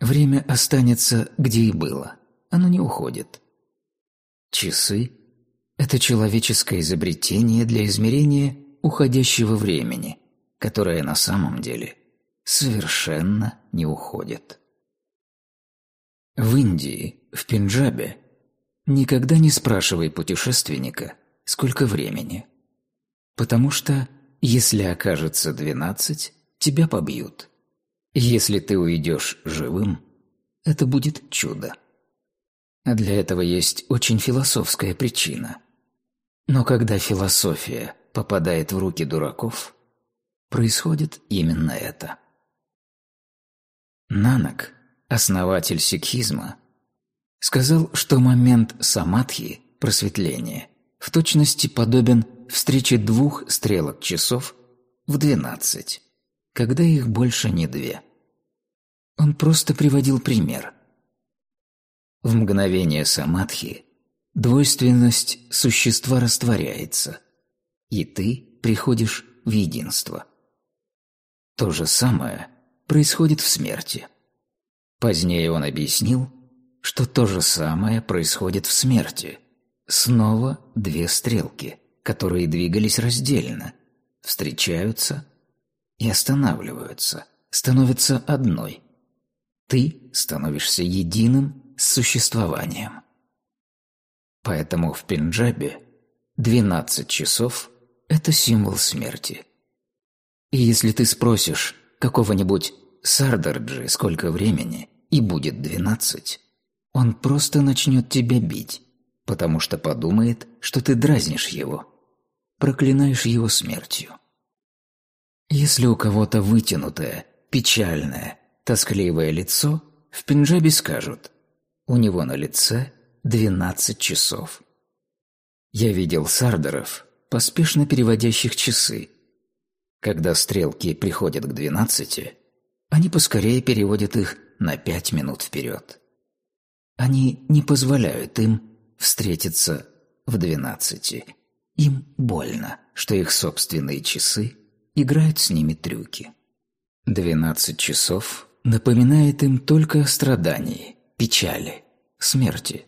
Время останется, где и было. Оно не уходит. Часы – это человеческое изобретение для измерения уходящего времени, которое на самом деле совершенно не уходит. В Индии, в Пенджабе, никогда не спрашивай путешественника, сколько времени. Потому что, если окажется двенадцать, тебя побьют – если ты уйдешь живым, это будет чудо. А для этого есть очень философская причина. Но когда философия попадает в руки дураков, происходит именно это. Нанак, основатель сикхизма, сказал, что момент самадхи, просветления, в точности подобен встрече двух стрелок часов в двенадцать, когда их больше не две. Он просто приводил пример. В мгновение самадхи двойственность существа растворяется, и ты приходишь в единство. То же самое происходит в смерти. Позднее он объяснил, что то же самое происходит в смерти. Снова две стрелки, которые двигались раздельно, встречаются и останавливаются, становятся одной – ты становишься единым с существованием. Поэтому в Пенджабе 12 часов – это символ смерти. И если ты спросишь какого-нибудь Сардарджи, сколько времени, и будет 12, он просто начнет тебя бить, потому что подумает, что ты дразнишь его, проклинаешь его смертью. Если у кого-то вытянутое, печальное, тоскливое лицо, в Пенджабе скажут «У него на лице 12 часов». Я видел сардаров, поспешно переводящих часы. Когда стрелки приходят к 12, они поскорее переводят их на 5 минут вперед. Они не позволяют им встретиться в двенадцати. Им больно, что их собственные часы играют с ними трюки. Двенадцать часов напоминает им только о страдании, печали, смерти.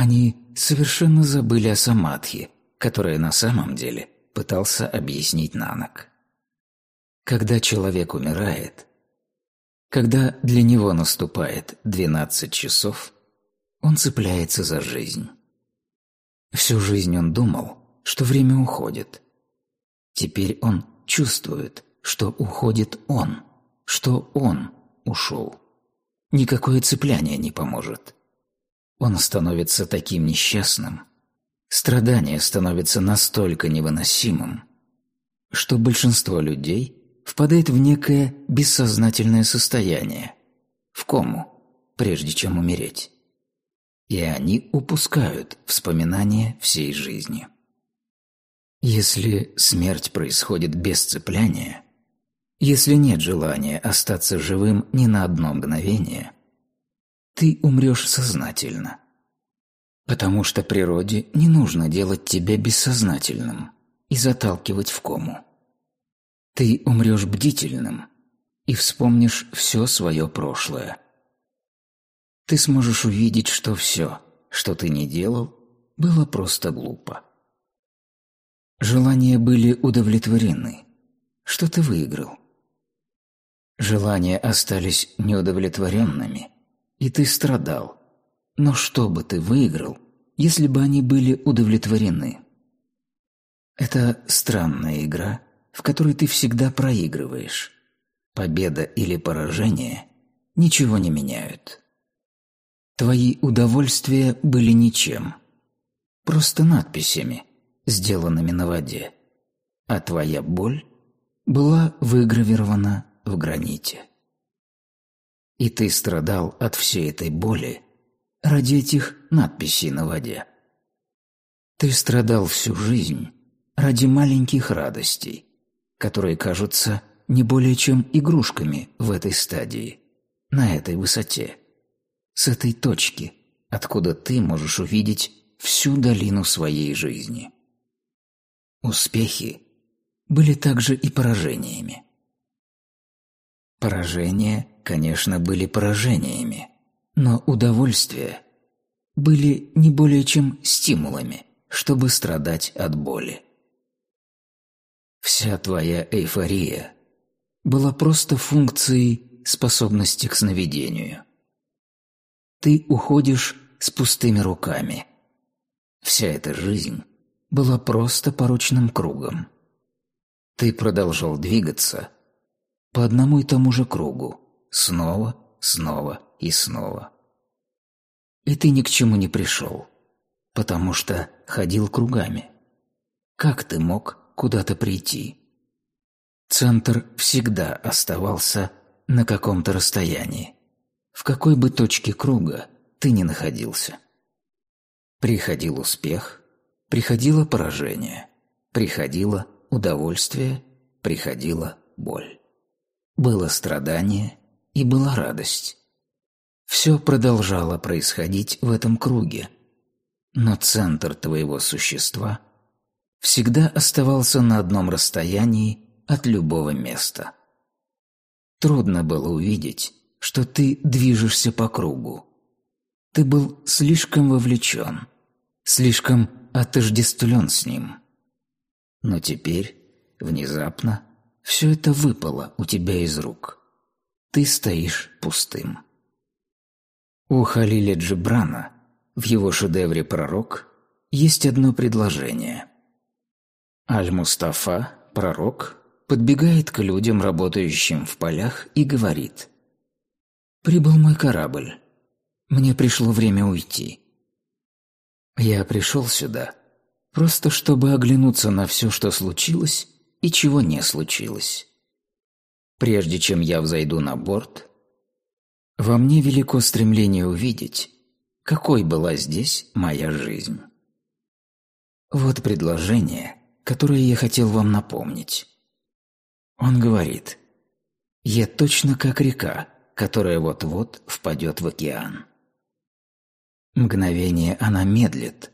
Они совершенно забыли о самадхи, которая на самом деле пытался объяснить Нанак. Когда человек умирает, когда для него наступает двенадцать часов, он цепляется за жизнь. Всю жизнь он думал, что время уходит. Теперь он чувствует, что уходит он, что он ушел. Никакое цепляние не поможет. Он становится таким несчастным, страдание становится настолько невыносимым, что большинство людей впадает в некое бессознательное состояние, в кому, прежде чем умереть. И они упускают вспоминания всей жизни. Если смерть происходит без цепляния, если нет желания остаться живым ни на одно мгновение, ты умрешь сознательно. Потому что природе не нужно делать тебя бессознательным и заталкивать в кому. Ты умрешь бдительным и вспомнишь все свое прошлое. Ты сможешь увидеть, что все, что ты не делал, было просто глупо. Желания были удовлетворены. Что ты выиграл? Желания остались неудовлетворенными, и ты страдал. Но что бы ты выиграл, если бы они были удовлетворены? Это странная игра, в которой ты всегда проигрываешь. Победа или поражение ничего не меняют. Твои удовольствия были ничем. Просто надписями, сделанными на воде, а твоя боль была выгравирована в граните. И ты страдал от всей этой боли ради этих надписей на воде. Ты страдал всю жизнь ради маленьких радостей, которые кажутся не более чем игрушками в этой стадии, на этой высоте, с этой точки, откуда ты можешь увидеть всю долину своей жизни. Успехи были также и поражениями. Поражения, конечно, были поражениями, но удовольствия были не более чем стимулами, чтобы страдать от боли. Вся твоя эйфория была просто функцией способности к сновидению. Ты уходишь с пустыми руками. Вся эта жизнь была просто порочным кругом. Ты продолжал двигаться по одному и тому же кругу, снова, снова и снова. И ты ни к чему не пришел, потому что ходил кругами. Как ты мог куда-то прийти? Центр всегда оставался на каком-то расстоянии, в какой бы точке круга ты ни находился. Приходил успех, Приходило поражение, приходило удовольствие, приходила боль. Было страдание и была радость. Все продолжало происходить в этом круге, но центр твоего существа всегда оставался на одном расстоянии от любого места. Трудно было увидеть, что ты движешься по кругу. Ты был слишком вовлечен, слишком отождествлен с ним. Но теперь, внезапно, все это выпало у тебя из рук. Ты стоишь пустым. У Халиля Джибрана в его шедевре «Пророк» есть одно предложение. Аль-Мустафа, пророк, подбегает к людям, работающим в полях, и говорит «Прибыл мой корабль. Мне пришло время уйти. Я пришел сюда просто чтобы оглянуться на все, что случилось и чего не случилось. Прежде чем я взойду на борт, во мне велико стремление увидеть, какой была здесь моя жизнь. Вот предложение, которое я хотел вам напомнить. Он говорит, «Я точно как река, которая вот-вот впадет в океан». Мгновение она медлит,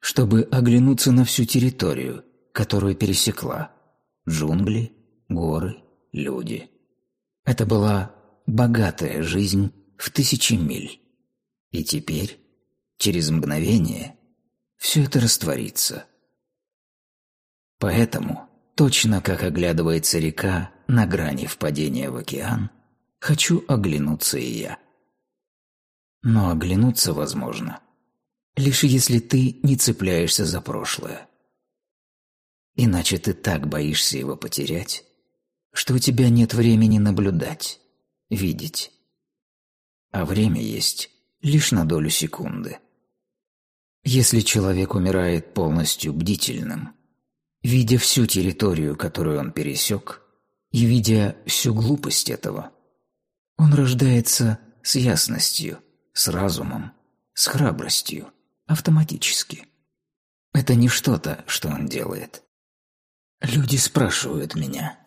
чтобы оглянуться на всю территорию, которую пересекла. Джунгли, горы, люди. Это была богатая жизнь в тысячи миль. И теперь, через мгновение, все это растворится. Поэтому, точно как оглядывается река на грани впадения в океан, хочу оглянуться и я. Но оглянуться возможно, лишь если ты не цепляешься за прошлое. Иначе ты так боишься его потерять, что у тебя нет времени наблюдать, видеть. А время есть лишь на долю секунды. Если человек умирает полностью бдительным, видя всю территорию, которую он пересек, и видя всю глупость этого, он рождается с ясностью, с разумом, с храбростью, автоматически. Это не что-то, что он делает. Люди спрашивают меня.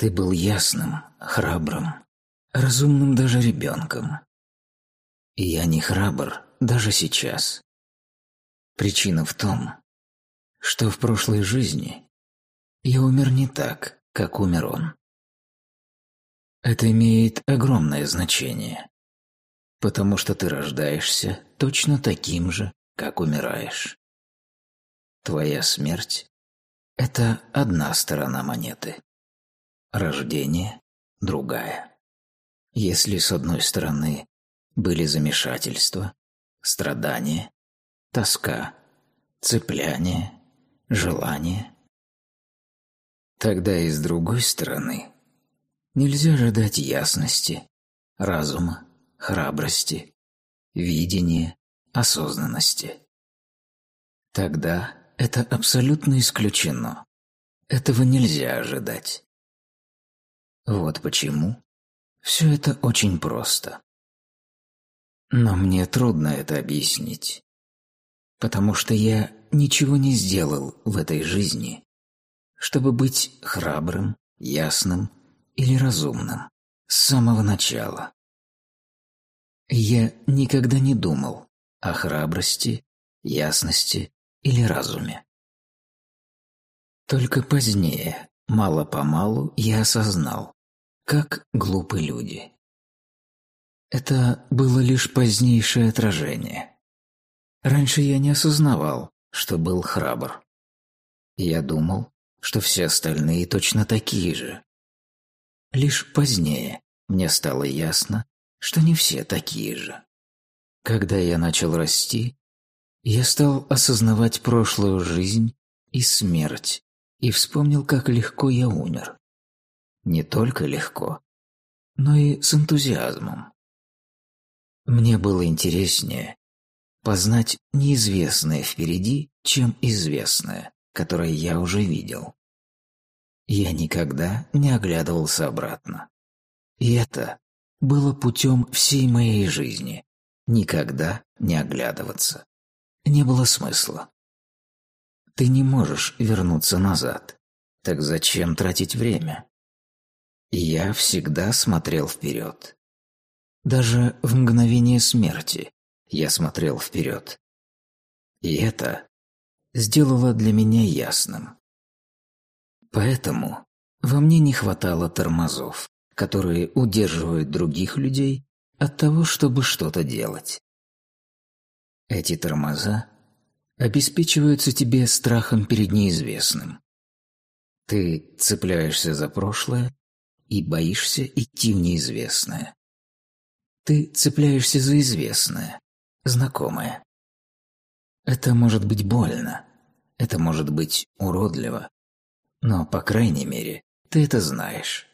Ты был ясным, храбрым, разумным даже ребенком. И я не храбр даже сейчас. Причина в том, что в прошлой жизни я умер не так, как умер он. Это имеет огромное значение, потому что ты рождаешься точно таким же, как умираешь. Твоя смерть – это одна сторона монеты. Рождение – другая. Если с одной стороны были замешательства, страдания, тоска, цепляние, желание, тогда и с другой стороны нельзя ожидать ясности, разума, храбрости, видения, осознанности. Тогда это абсолютно исключено. Этого нельзя ожидать. Вот почему все это очень просто. Но мне трудно это объяснить, потому что я ничего не сделал в этой жизни, чтобы быть храбрым, ясным или разумным с самого начала. Я никогда не думал о храбрости, ясности или разуме. Только позднее, мало-помалу, я осознал, как глупы люди. Это было лишь позднейшее отражение. Раньше я не осознавал, что был храбр. Я думал, что все остальные точно такие же. Лишь позднее мне стало ясно, что не все такие же. Когда я начал расти, я стал осознавать прошлую жизнь и смерть и вспомнил, как легко я умер. Не только легко, но и с энтузиазмом. Мне было интереснее познать неизвестное впереди, чем известное, которое я уже видел. Я никогда не оглядывался обратно. И это было путем всей моей жизни. Никогда не оглядываться. Не было смысла. Ты не можешь вернуться назад. Так зачем тратить время? Я всегда смотрел вперед. Даже в мгновение смерти я смотрел вперед. И это сделало для меня ясным. Поэтому во мне не хватало тормозов которые удерживают других людей от того, чтобы что-то делать. Эти тормоза обеспечиваются тебе страхом перед неизвестным. Ты цепляешься за прошлое и боишься идти в неизвестное. Ты цепляешься за известное, знакомое. Это может быть больно, это может быть уродливо, но, по крайней мере, ты это знаешь.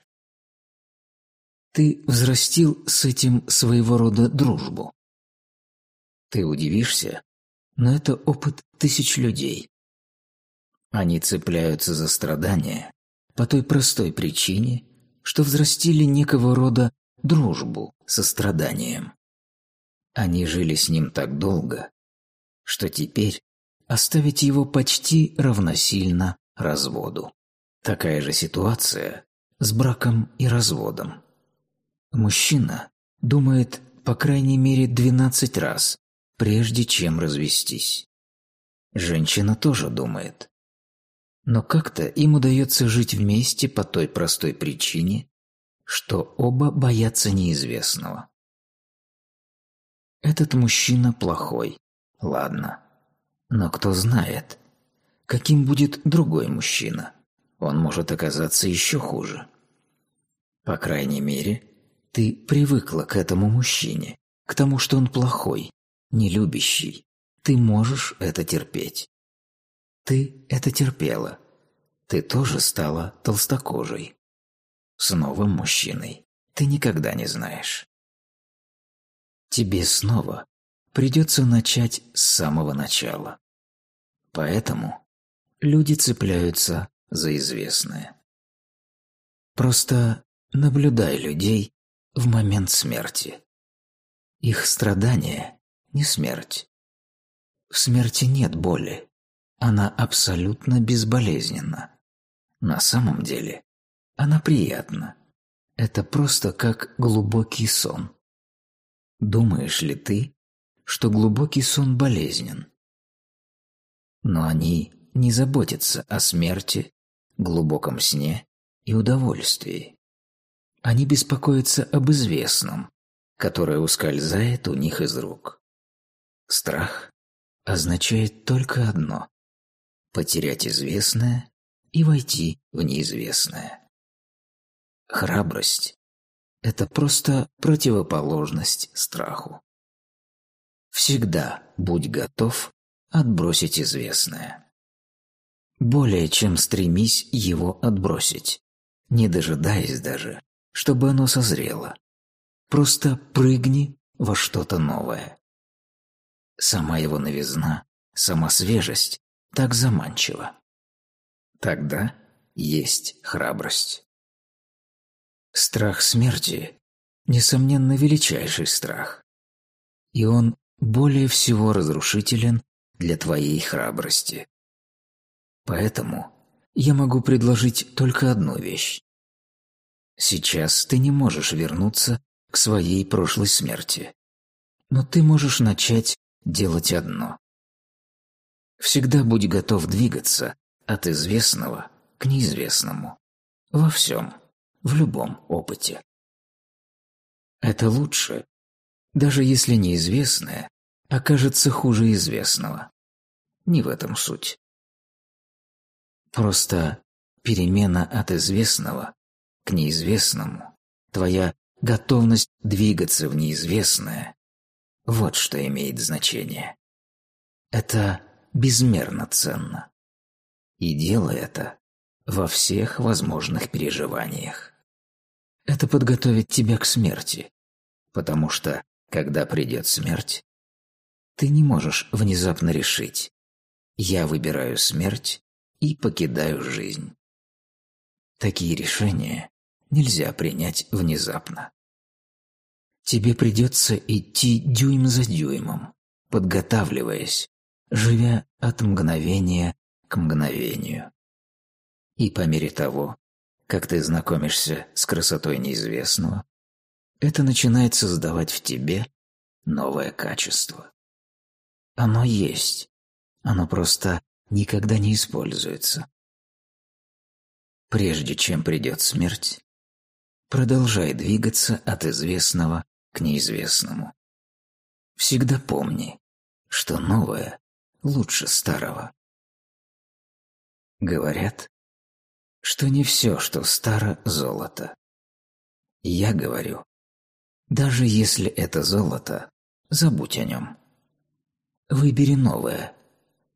Ты взрастил с этим своего рода дружбу. Ты удивишься, но это опыт тысяч людей. Они цепляются за страдания по той простой причине, что взрастили некого рода дружбу со страданием. Они жили с ним так долго, что теперь оставить его почти равносильно разводу. Такая же ситуация с браком и разводом. Мужчина думает по крайней мере 12 раз, прежде чем развестись. Женщина тоже думает. Но как-то им удается жить вместе по той простой причине, что оба боятся неизвестного. Этот мужчина плохой, ладно. Но кто знает, каким будет другой мужчина. Он может оказаться еще хуже. По крайней мере, ты привыкла к этому мужчине, к тому, что он плохой, нелюбящий. Ты можешь это терпеть. Ты это терпела. Ты тоже стала толстокожей. С новым мужчиной ты никогда не знаешь. Тебе снова придется начать с самого начала. Поэтому люди цепляются за известное. Просто наблюдай людей в момент смерти. Их страдание – не смерть. В смерти нет боли. Она абсолютно безболезненна. На самом деле она приятна. Это просто как глубокий сон. Думаешь ли ты, что глубокий сон болезнен? Но они не заботятся о смерти, глубоком сне и удовольствии. Они беспокоятся об известном, которое ускользает у них из рук. Страх означает только одно – потерять известное и войти в неизвестное. Храбрость – это просто противоположность страху. Всегда будь готов отбросить известное. Более чем стремись его отбросить, не дожидаясь даже, чтобы оно созрело. Просто прыгни во что-то новое. Сама его новизна, сама свежесть так заманчива. Тогда есть храбрость. Страх смерти – несомненно величайший страх. И он более всего разрушителен для твоей храбрости. Поэтому я могу предложить только одну вещь. Сейчас ты не можешь вернуться к своей прошлой смерти. Но ты можешь начать делать одно. Всегда будь готов двигаться от известного к неизвестному. Во всем, в любом опыте. Это лучше, даже если неизвестное окажется хуже известного. Не в этом суть. Просто перемена от известного к неизвестному, твоя готовность двигаться в неизвестное – вот что имеет значение. Это безмерно ценно. И делай это во всех возможных переживаниях. Это подготовит тебя к смерти, потому что, когда придет смерть, ты не можешь внезапно решить «я выбираю смерть и покидаю жизнь». Такие решения нельзя принять внезапно. Тебе придется идти дюйм за дюймом, подготавливаясь, живя от мгновения к мгновению. И по мере того, как ты знакомишься с красотой неизвестного, это начинает создавать в тебе новое качество. Оно есть, оно просто никогда не используется. Прежде чем придет смерть, продолжай двигаться от известного к неизвестному. Всегда помни, что новое лучше старого. Говорят, что не все, что старо, золото. Я говорю, даже если это золото, забудь о нем. Выбери новое.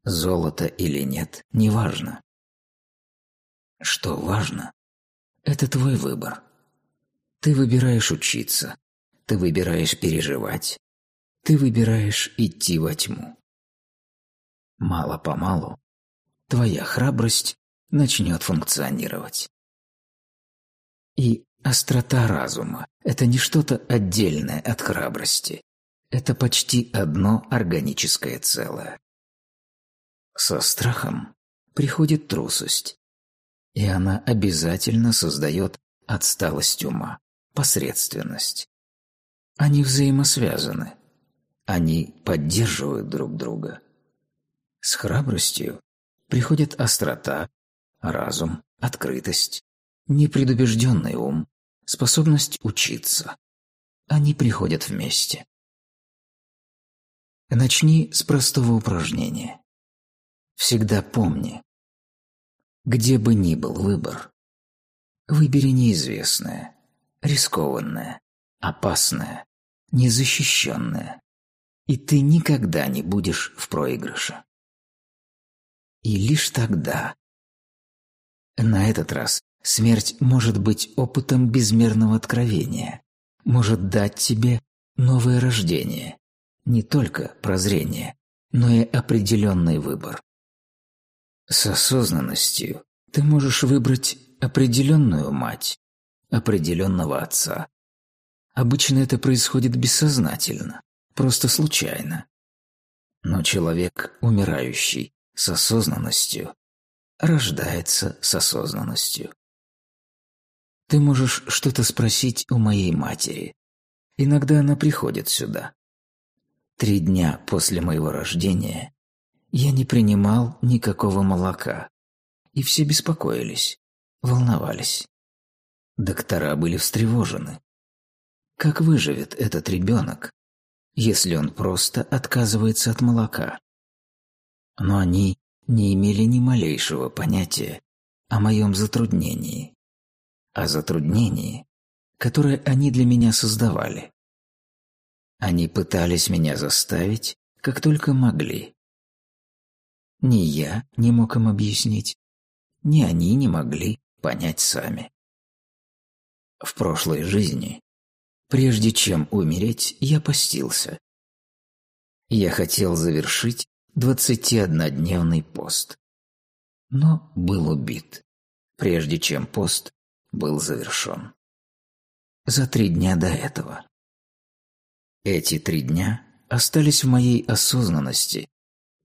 Золото или нет, неважно. Что важно, это твой выбор. Ты выбираешь учиться, ты выбираешь переживать, ты выбираешь идти во тьму. Мало-помалу твоя храбрость начнет функционировать. И острота разума – это не что-то отдельное от храбрости. Это почти одно органическое целое. Со страхом приходит трусость, и она обязательно создает отсталость ума, посредственность. Они взаимосвязаны. Они поддерживают друг друга. С храбростью приходит острота, разум, открытость, непредубежденный ум, способность учиться. Они приходят вместе. Начни с простого упражнения. Всегда помни, где бы ни был выбор, выбери неизвестное, рискованное, опасное, незащищенное, и ты никогда не будешь в проигрыше. И лишь тогда. На этот раз смерть может быть опытом безмерного откровения, может дать тебе новое рождение, не только прозрение, но и определенный выбор. С осознанностью ты можешь выбрать определенную мать, определенного отца. Обычно это происходит бессознательно, просто случайно. Но человек, умирающий с осознанностью, рождается с осознанностью. Ты можешь что-то спросить у моей матери. Иногда она приходит сюда. Три дня после моего рождения я не принимал никакого молока, и все беспокоились, волновались. Доктора были встревожены. Как выживет этот ребенок, если он просто отказывается от молока? Но они не имели ни малейшего понятия о моем затруднении, о затруднении, которое они для меня создавали. Они пытались меня заставить, как только могли. Ни я не мог им объяснить, ни они не могли понять сами. В прошлой жизни, прежде чем умереть, я постился. Я хотел завершить 21-дневный пост, но был убит, прежде чем пост был завершен. За три дня до этого. Эти три дня остались в моей осознанности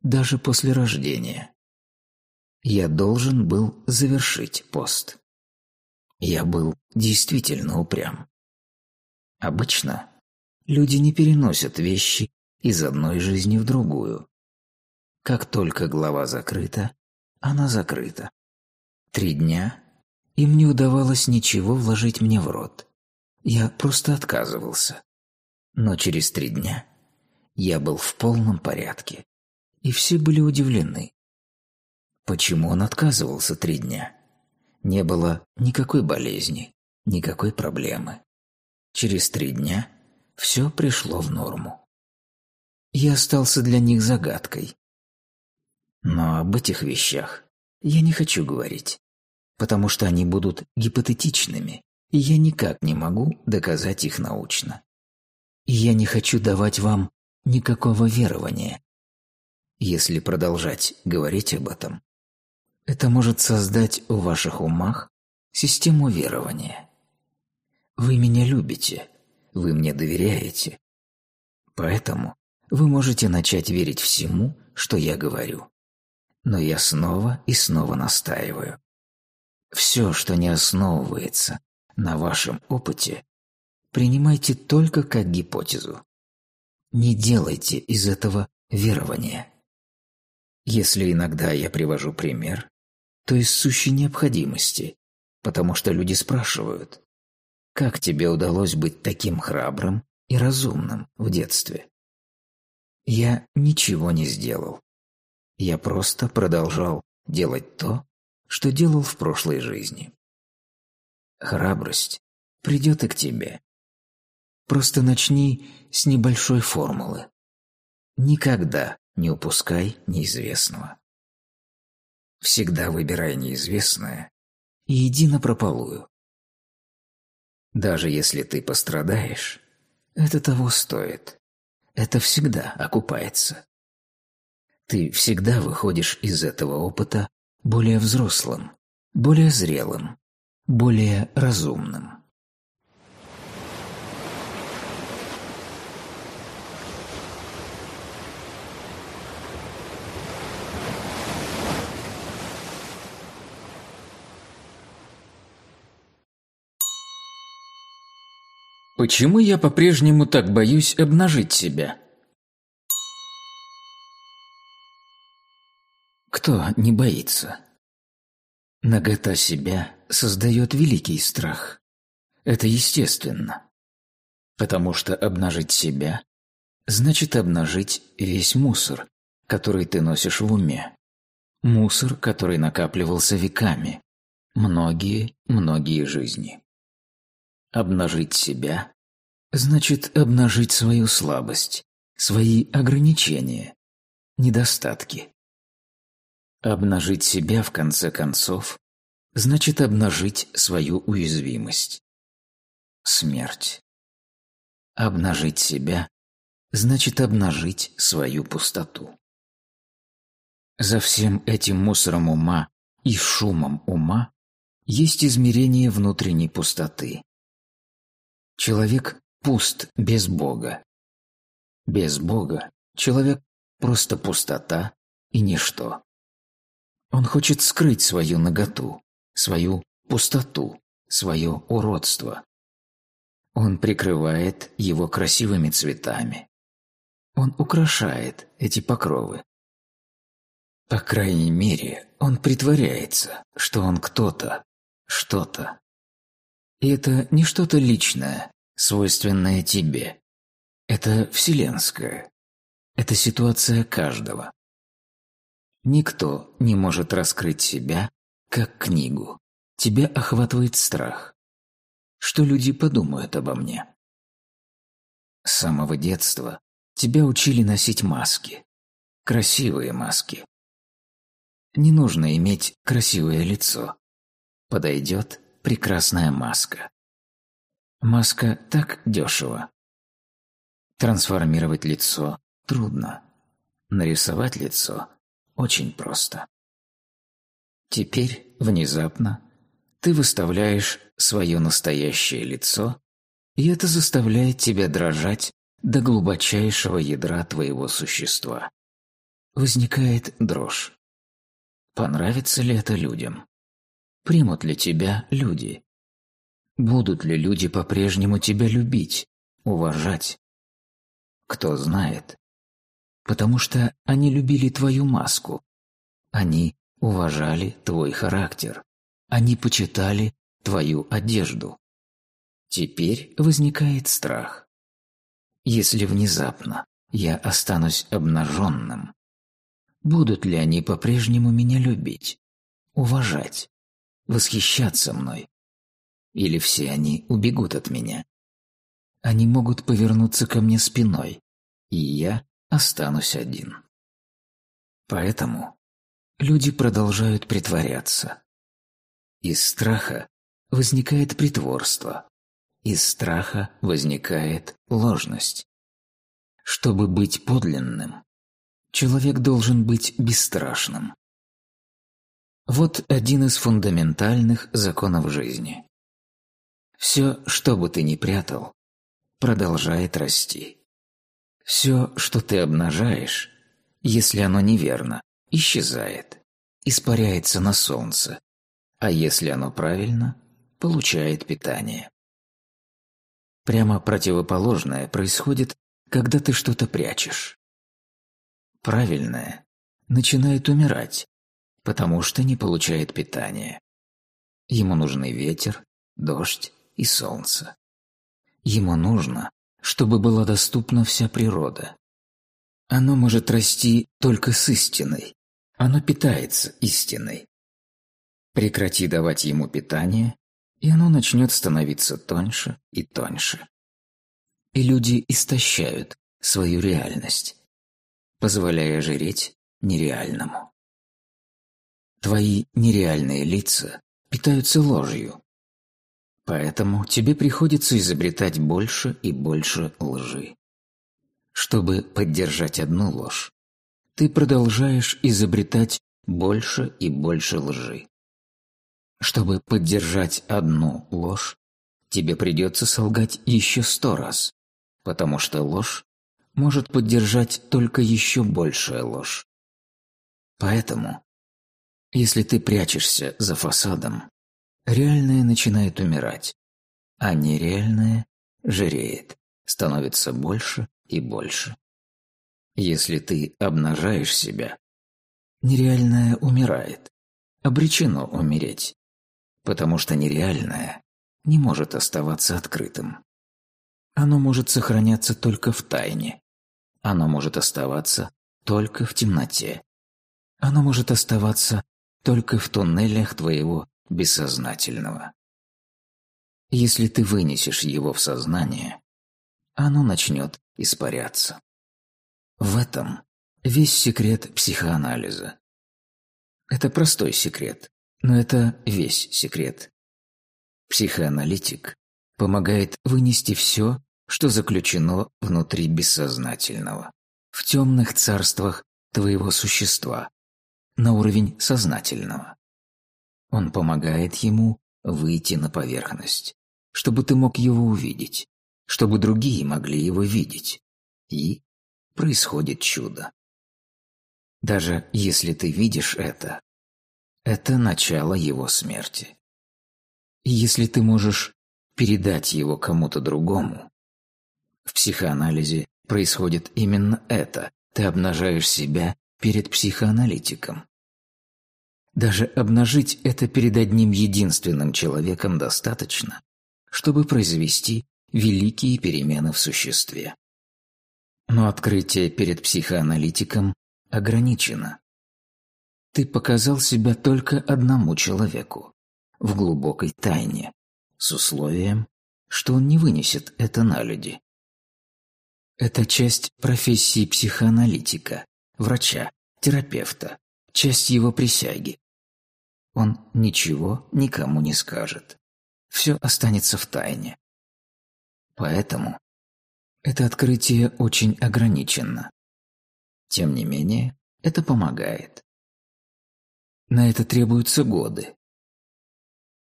даже после рождения. Я должен был завершить пост. Я был действительно упрям. Обычно люди не переносят вещи из одной жизни в другую. Как только глава закрыта, она закрыта. Три дня им не удавалось ничего вложить мне в рот. Я просто отказывался. Но через три дня я был в полном порядке, и все были удивлены. Почему он отказывался три дня? Не было никакой болезни, никакой проблемы. Через три дня все пришло в норму. Я остался для них загадкой. Но об этих вещах я не хочу говорить, потому что они будут гипотетичными, и я никак не могу доказать их научно. И я не хочу давать вам никакого верования. Если продолжать говорить об этом, это может создать в ваших умах систему верования. Вы меня любите, вы мне доверяете. Поэтому вы можете начать верить всему, что я говорю. Но я снова и снова настаиваю. Все, что не основывается на вашем опыте, принимайте только как гипотезу. Не делайте из этого верования. Если иногда я привожу пример, то из сущей необходимости, потому что люди спрашивают, как тебе удалось быть таким храбрым и разумным в детстве? Я ничего не сделал. Я просто продолжал делать то, что делал в прошлой жизни. Храбрость придет и к тебе. Просто начни с небольшой формулы. Никогда не упускай неизвестного. Всегда выбирай неизвестное и иди на прополую. Даже если ты пострадаешь, это того стоит. Это всегда окупается. Ты всегда выходишь из этого опыта более взрослым, более зрелым, более разумным. Почему я по-прежнему так боюсь обнажить себя? Кто не боится? Нагота себя создает великий страх. Это естественно. Потому что обнажить себя значит обнажить весь мусор, который ты носишь в уме. Мусор, который накапливался веками. Многие, многие жизни. Обнажить себя значит обнажить свою слабость, свои ограничения, недостатки. Обнажить себя, в конце концов, значит обнажить свою уязвимость. Смерть. Обнажить себя значит обнажить свою пустоту. За всем этим мусором ума и шумом ума есть измерение внутренней пустоты. Человек пуст без Бога. Без Бога человек просто пустота и ничто. Он хочет скрыть свою наготу, свою пустоту, свое уродство. Он прикрывает его красивыми цветами. Он украшает эти покровы. По крайней мере, он притворяется, что он кто-то, что-то. И это не что-то личное, свойственное тебе. Это вселенское. Это ситуация каждого. Никто не может раскрыть себя, как книгу. Тебя охватывает страх. Что люди подумают обо мне? С самого детства тебя учили носить маски. Красивые маски. Не нужно иметь красивое лицо. Подойдет прекрасная маска. Маска так дешево. Трансформировать лицо трудно. Нарисовать лицо очень просто. Теперь, внезапно, ты выставляешь свое настоящее лицо, и это заставляет тебя дрожать до глубочайшего ядра твоего существа. Возникает дрожь. Понравится ли это людям? Примут ли тебя люди? Будут ли люди по-прежнему тебя любить, уважать? Кто знает. Потому что они любили твою маску. Они уважали твой характер. Они почитали твою одежду. Теперь возникает страх. Если внезапно я останусь обнаженным, Будут ли они по-прежнему меня любить, уважать, восхищаться мной? Или все они убегут от меня? Они могут повернуться ко мне спиной, и я останусь один. Поэтому люди продолжают притворяться. Из страха возникает притворство. Из страха возникает ложность. Чтобы быть подлинным, человек должен быть бесстрашным. Вот один из фундаментальных законов жизни. Все, что бы ты ни прятал, продолжает расти. Все, что ты обнажаешь, если оно неверно, исчезает, испаряется на солнце, а если оно правильно, получает питание. Прямо противоположное происходит, когда ты что-то прячешь правильное, начинает умирать, потому что не получает питания. Ему нужны ветер, дождь и солнце. Ему нужно, чтобы была доступна вся природа. Оно может расти только с истиной. Оно питается истиной. Прекрати давать ему питание, и оно начнет становиться тоньше и тоньше. И люди истощают свою реальность позволяя жреть нереальному. Твои нереальные лица питаются ложью, поэтому тебе приходится изобретать больше и больше лжи. Чтобы поддержать одну ложь, ты продолжаешь изобретать больше и больше лжи. Чтобы поддержать одну ложь, тебе придется солгать еще сто раз, потому что ложь может поддержать только еще большая ложь. Поэтому, если ты прячешься за фасадом, реальное начинает умирать, а нереальное жиреет, становится больше и больше. Если ты обнажаешь себя, Нереальное умирает, обречено умереть, потому что нереальное не может оставаться открытым. Оно может сохраняться только в тайне. Оно может оставаться только в темноте. Оно может оставаться только в туннелях твоего бессознательного. Если ты вынесешь его в сознание, оно начнет испаряться. В этом весь секрет психоанализа. Это простой секрет, но это весь секрет. Психоаналитик помогает вынести все, что заключено внутри бессознательного, в темных царствах твоего существа, на уровень сознательного. Он помогает ему выйти на поверхность, чтобы ты мог его увидеть, чтобы другие могли его видеть. И происходит чудо. Даже если ты видишь это, это начало его смерти. И если ты можешь передать его кому-то другому, в психоанализе происходит именно это. Ты обнажаешь себя перед психоаналитиком. Даже обнажить это перед одним единственным человеком достаточно, чтобы произвести великие перемены в существе. Но открытие перед психоаналитиком ограничено. Ты показал себя только одному человеку, в глубокой тайне, с условием, что он не вынесет это на люди. Это часть профессии психоаналитика, врача, терапевта, часть его присяги. Он ничего никому не скажет. Все останется в тайне. Поэтому это открытие очень ограничено. Тем не менее, это помогает. На это требуются годы.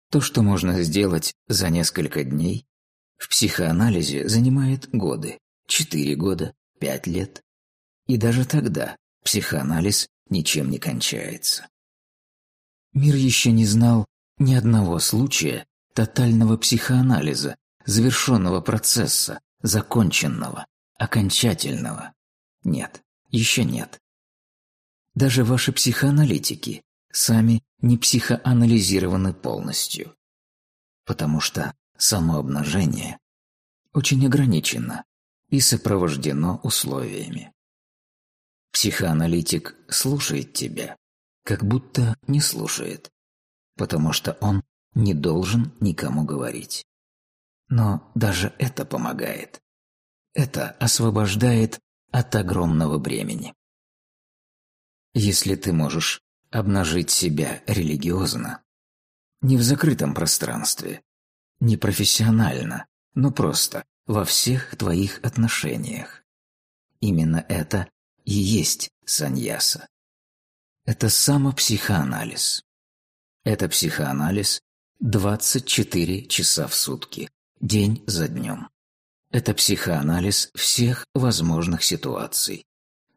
То, что можно сделать за несколько дней, в психоанализе занимает годы. Четыре года, пять лет. И даже тогда психоанализ ничем не кончается. Мир еще не знал ни одного случая тотального психоанализа, завершенного процесса, законченного, окончательного. Нет, еще нет. Даже ваши психоаналитики сами не психоанализированы полностью. Потому что само обнажение очень ограничено и сопровождено условиями. Психоаналитик слушает тебя, как будто не слушает, потому что он не должен никому говорить. Но даже это помогает. Это освобождает от огромного бремени. Если ты можешь обнажить себя религиозно, не в закрытом пространстве, не профессионально, но просто во всех твоих отношениях. Именно это и есть саньяса. Это самопсихоанализ. Это психоанализ 24 часа в сутки, день за днем. Это психоанализ всех возможных ситуаций.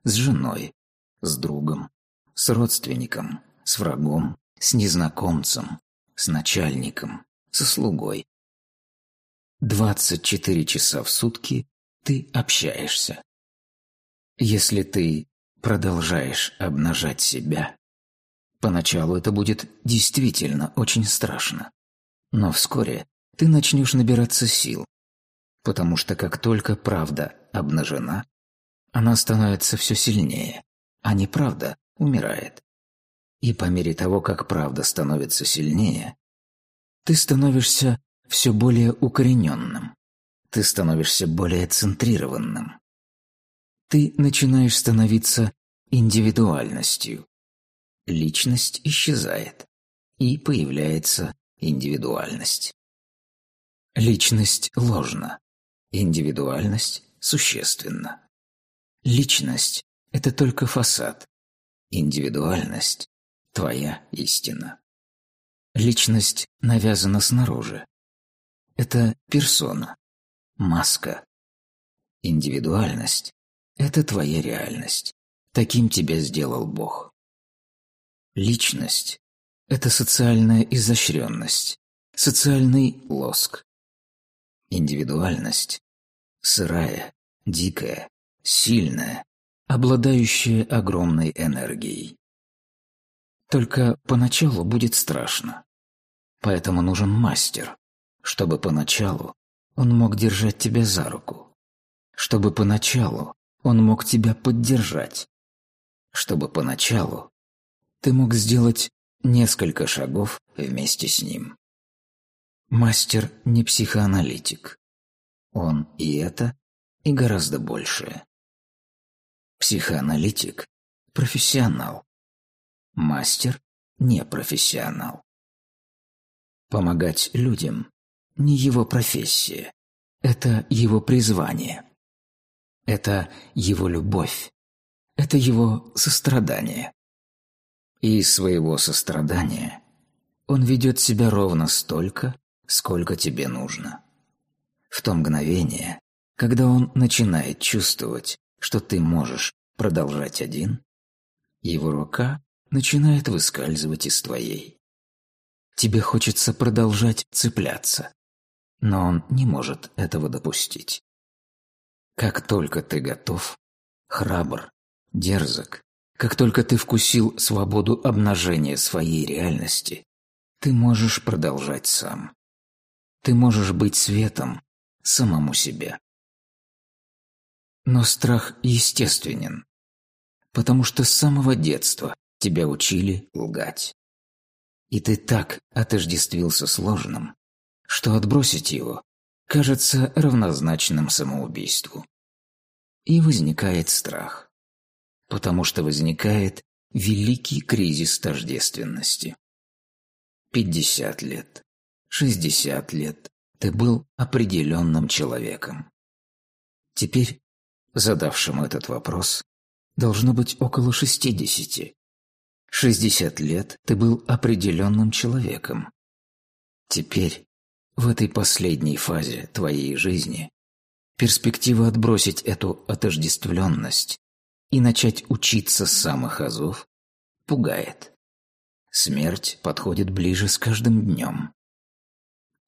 С женой, с другом, с родственником, с врагом, с незнакомцем, с начальником, со слугой. 24 часа в сутки ты общаешься. Если ты продолжаешь обнажать себя. Поначалу это будет действительно очень страшно. Но вскоре ты начнешь набираться сил, потому что как только правда обнажена, она становится все сильнее, а неправда умирает. И по мере того, как правда становится сильнее, ты становишься все более укорененным, ты становишься более центрированным, ты начинаешь становиться индивидуальностью. Личность исчезает, и появляется индивидуальность. Личность ложна, индивидуальность существенна. Личность – это только фасад, индивидуальность – твоя истина. Личность навязана снаружи. Это персона, маска. Индивидуальность это твоя реальность. Таким тебя сделал Бог. Личность – это социальная изощренность, социальный лоск. Индивидуальность – сырая, дикая, сильная, обладающая огромной энергией. Только поначалу будет страшно. Поэтому нужен мастер, чтобы поначалу он мог держать тебя за руку. Чтобы поначалу он мог тебя поддержать. Чтобы поначалу ты мог сделать несколько шагов вместе с ним. Мастер не психоаналитик. Он и это, и гораздо большее. Психоаналитик – профессионал. Мастер – не профессионал. Помогать людям – не его профессия, это его призвание. Это его любовь, это его сострадание. И из своего сострадания он ведет себя ровно столько, сколько тебе нужно. В то мгновение, когда он начинает чувствовать, что ты можешь продолжать один, его рука начинает выскальзывать из твоей. Тебе хочется продолжать цепляться, но он не может этого допустить. Как только ты готов, храбр, дерзок, как только ты вкусил свободу обнажения своей реальности, ты можешь продолжать сам. Ты можешь быть светом самому себе. Но страх естественен, потому что с самого детства тебя учили лгать. И ты так отождествился сложным, что отбросить его кажется равнозначным самоубийству. И возникает страх, потому что возникает великий кризис тождественности. Пятьдесят лет, шестьдесят лет ты был определенным человеком. Теперь, задавшему этот вопрос, должно быть около шестидесяти. Шестьдесят лет ты был определенным человеком. Теперь, в этой последней фазе твоей жизни, перспектива отбросить эту отождествленность и начать учиться с самых азов пугает. Смерть подходит ближе с каждым днем.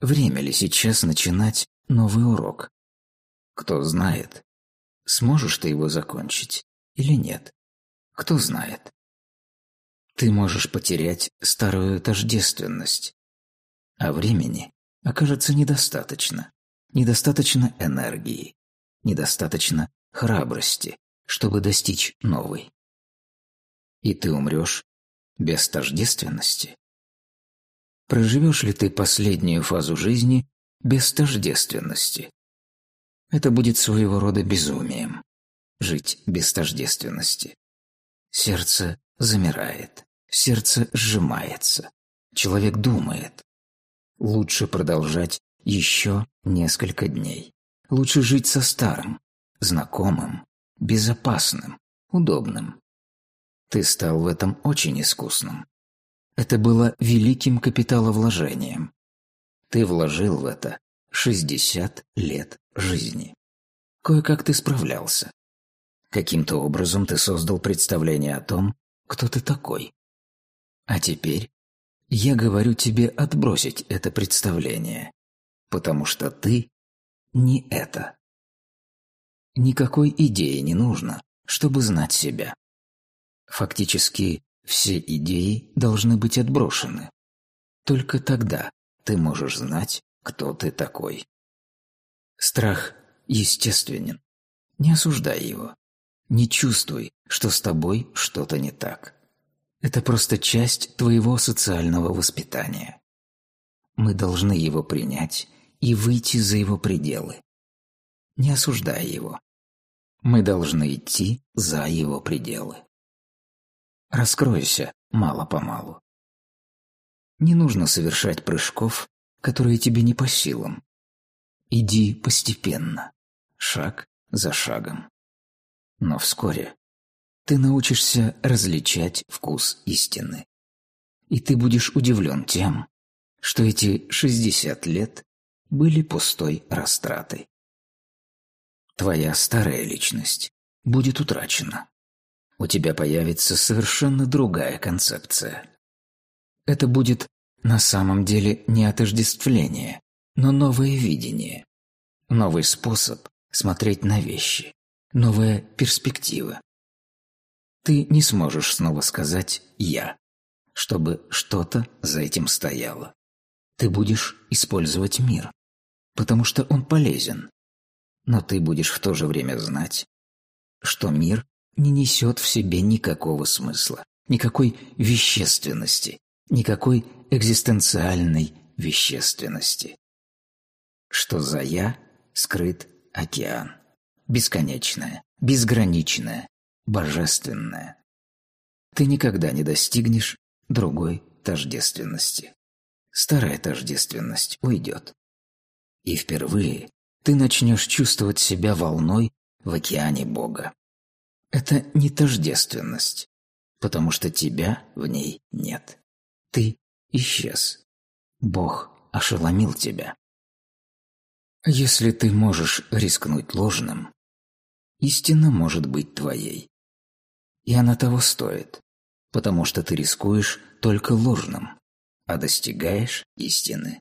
Время ли сейчас начинать новый урок? Кто знает, сможешь ты его закончить или нет? Кто знает? Ты можешь потерять старую тождественность, а времени окажется недостаточно. Недостаточно энергии, недостаточно храбрости, чтобы достичь новой. И ты умрешь без тождественности. Проживешь ли ты последнюю фазу жизни без тождественности? Это будет своего рода безумием – жить без тождественности. Сердце замирает, сердце сжимается, человек думает. Лучше продолжать еще несколько дней. Лучше жить со старым, знакомым, безопасным, удобным. Ты стал в этом очень искусным. Это было великим капиталовложением. Ты вложил в это 60 лет жизни. Кое-как ты справлялся. Каким-то образом ты создал представление о том, кто ты такой. А теперь я говорю тебе отбросить это представление потому что ты не это. Никакой идеи не нужно, чтобы знать себя. Фактически, все идеи должны быть отброшены. Только тогда ты можешь знать, кто ты такой. Страх естественен. Не осуждай его. Не чувствуй, что с тобой что-то не так. Это просто часть твоего социального воспитания. Мы должны его принять и выйти за его пределы. Не осуждая его. Мы должны идти за его пределы. Раскройся мало-помалу. Не нужно совершать прыжков, которые тебе не по силам. Иди постепенно, шаг за шагом. Но вскоре ты научишься различать вкус истины. И ты будешь удивлен тем, что эти 60 лет были пустой растратой. Твоя старая личность будет утрачена. У тебя появится совершенно другая концепция. Это будет на самом деле не отождествление, но новое видение, новый способ смотреть на вещи, новая перспектива. Ты не сможешь снова сказать «я», чтобы что-то за этим стояло. Ты будешь использовать мир, потому что он полезен. Но ты будешь в то же время знать, что мир не несет в себе никакого смысла, никакой вещественности, никакой экзистенциальной вещественности. Что за «я» скрыт океан. Бесконечное, безграничное, божественное. Ты никогда не достигнешь другой тождественности. Старая тождественность уйдет. И впервые ты начнешь чувствовать себя волной в океане Бога. Это не тождественность, потому что тебя в ней нет. Ты исчез. Бог ошеломил тебя. Если ты можешь рискнуть ложным, истина может быть твоей. И она того стоит, потому что ты рискуешь только ложным, а достигаешь истины.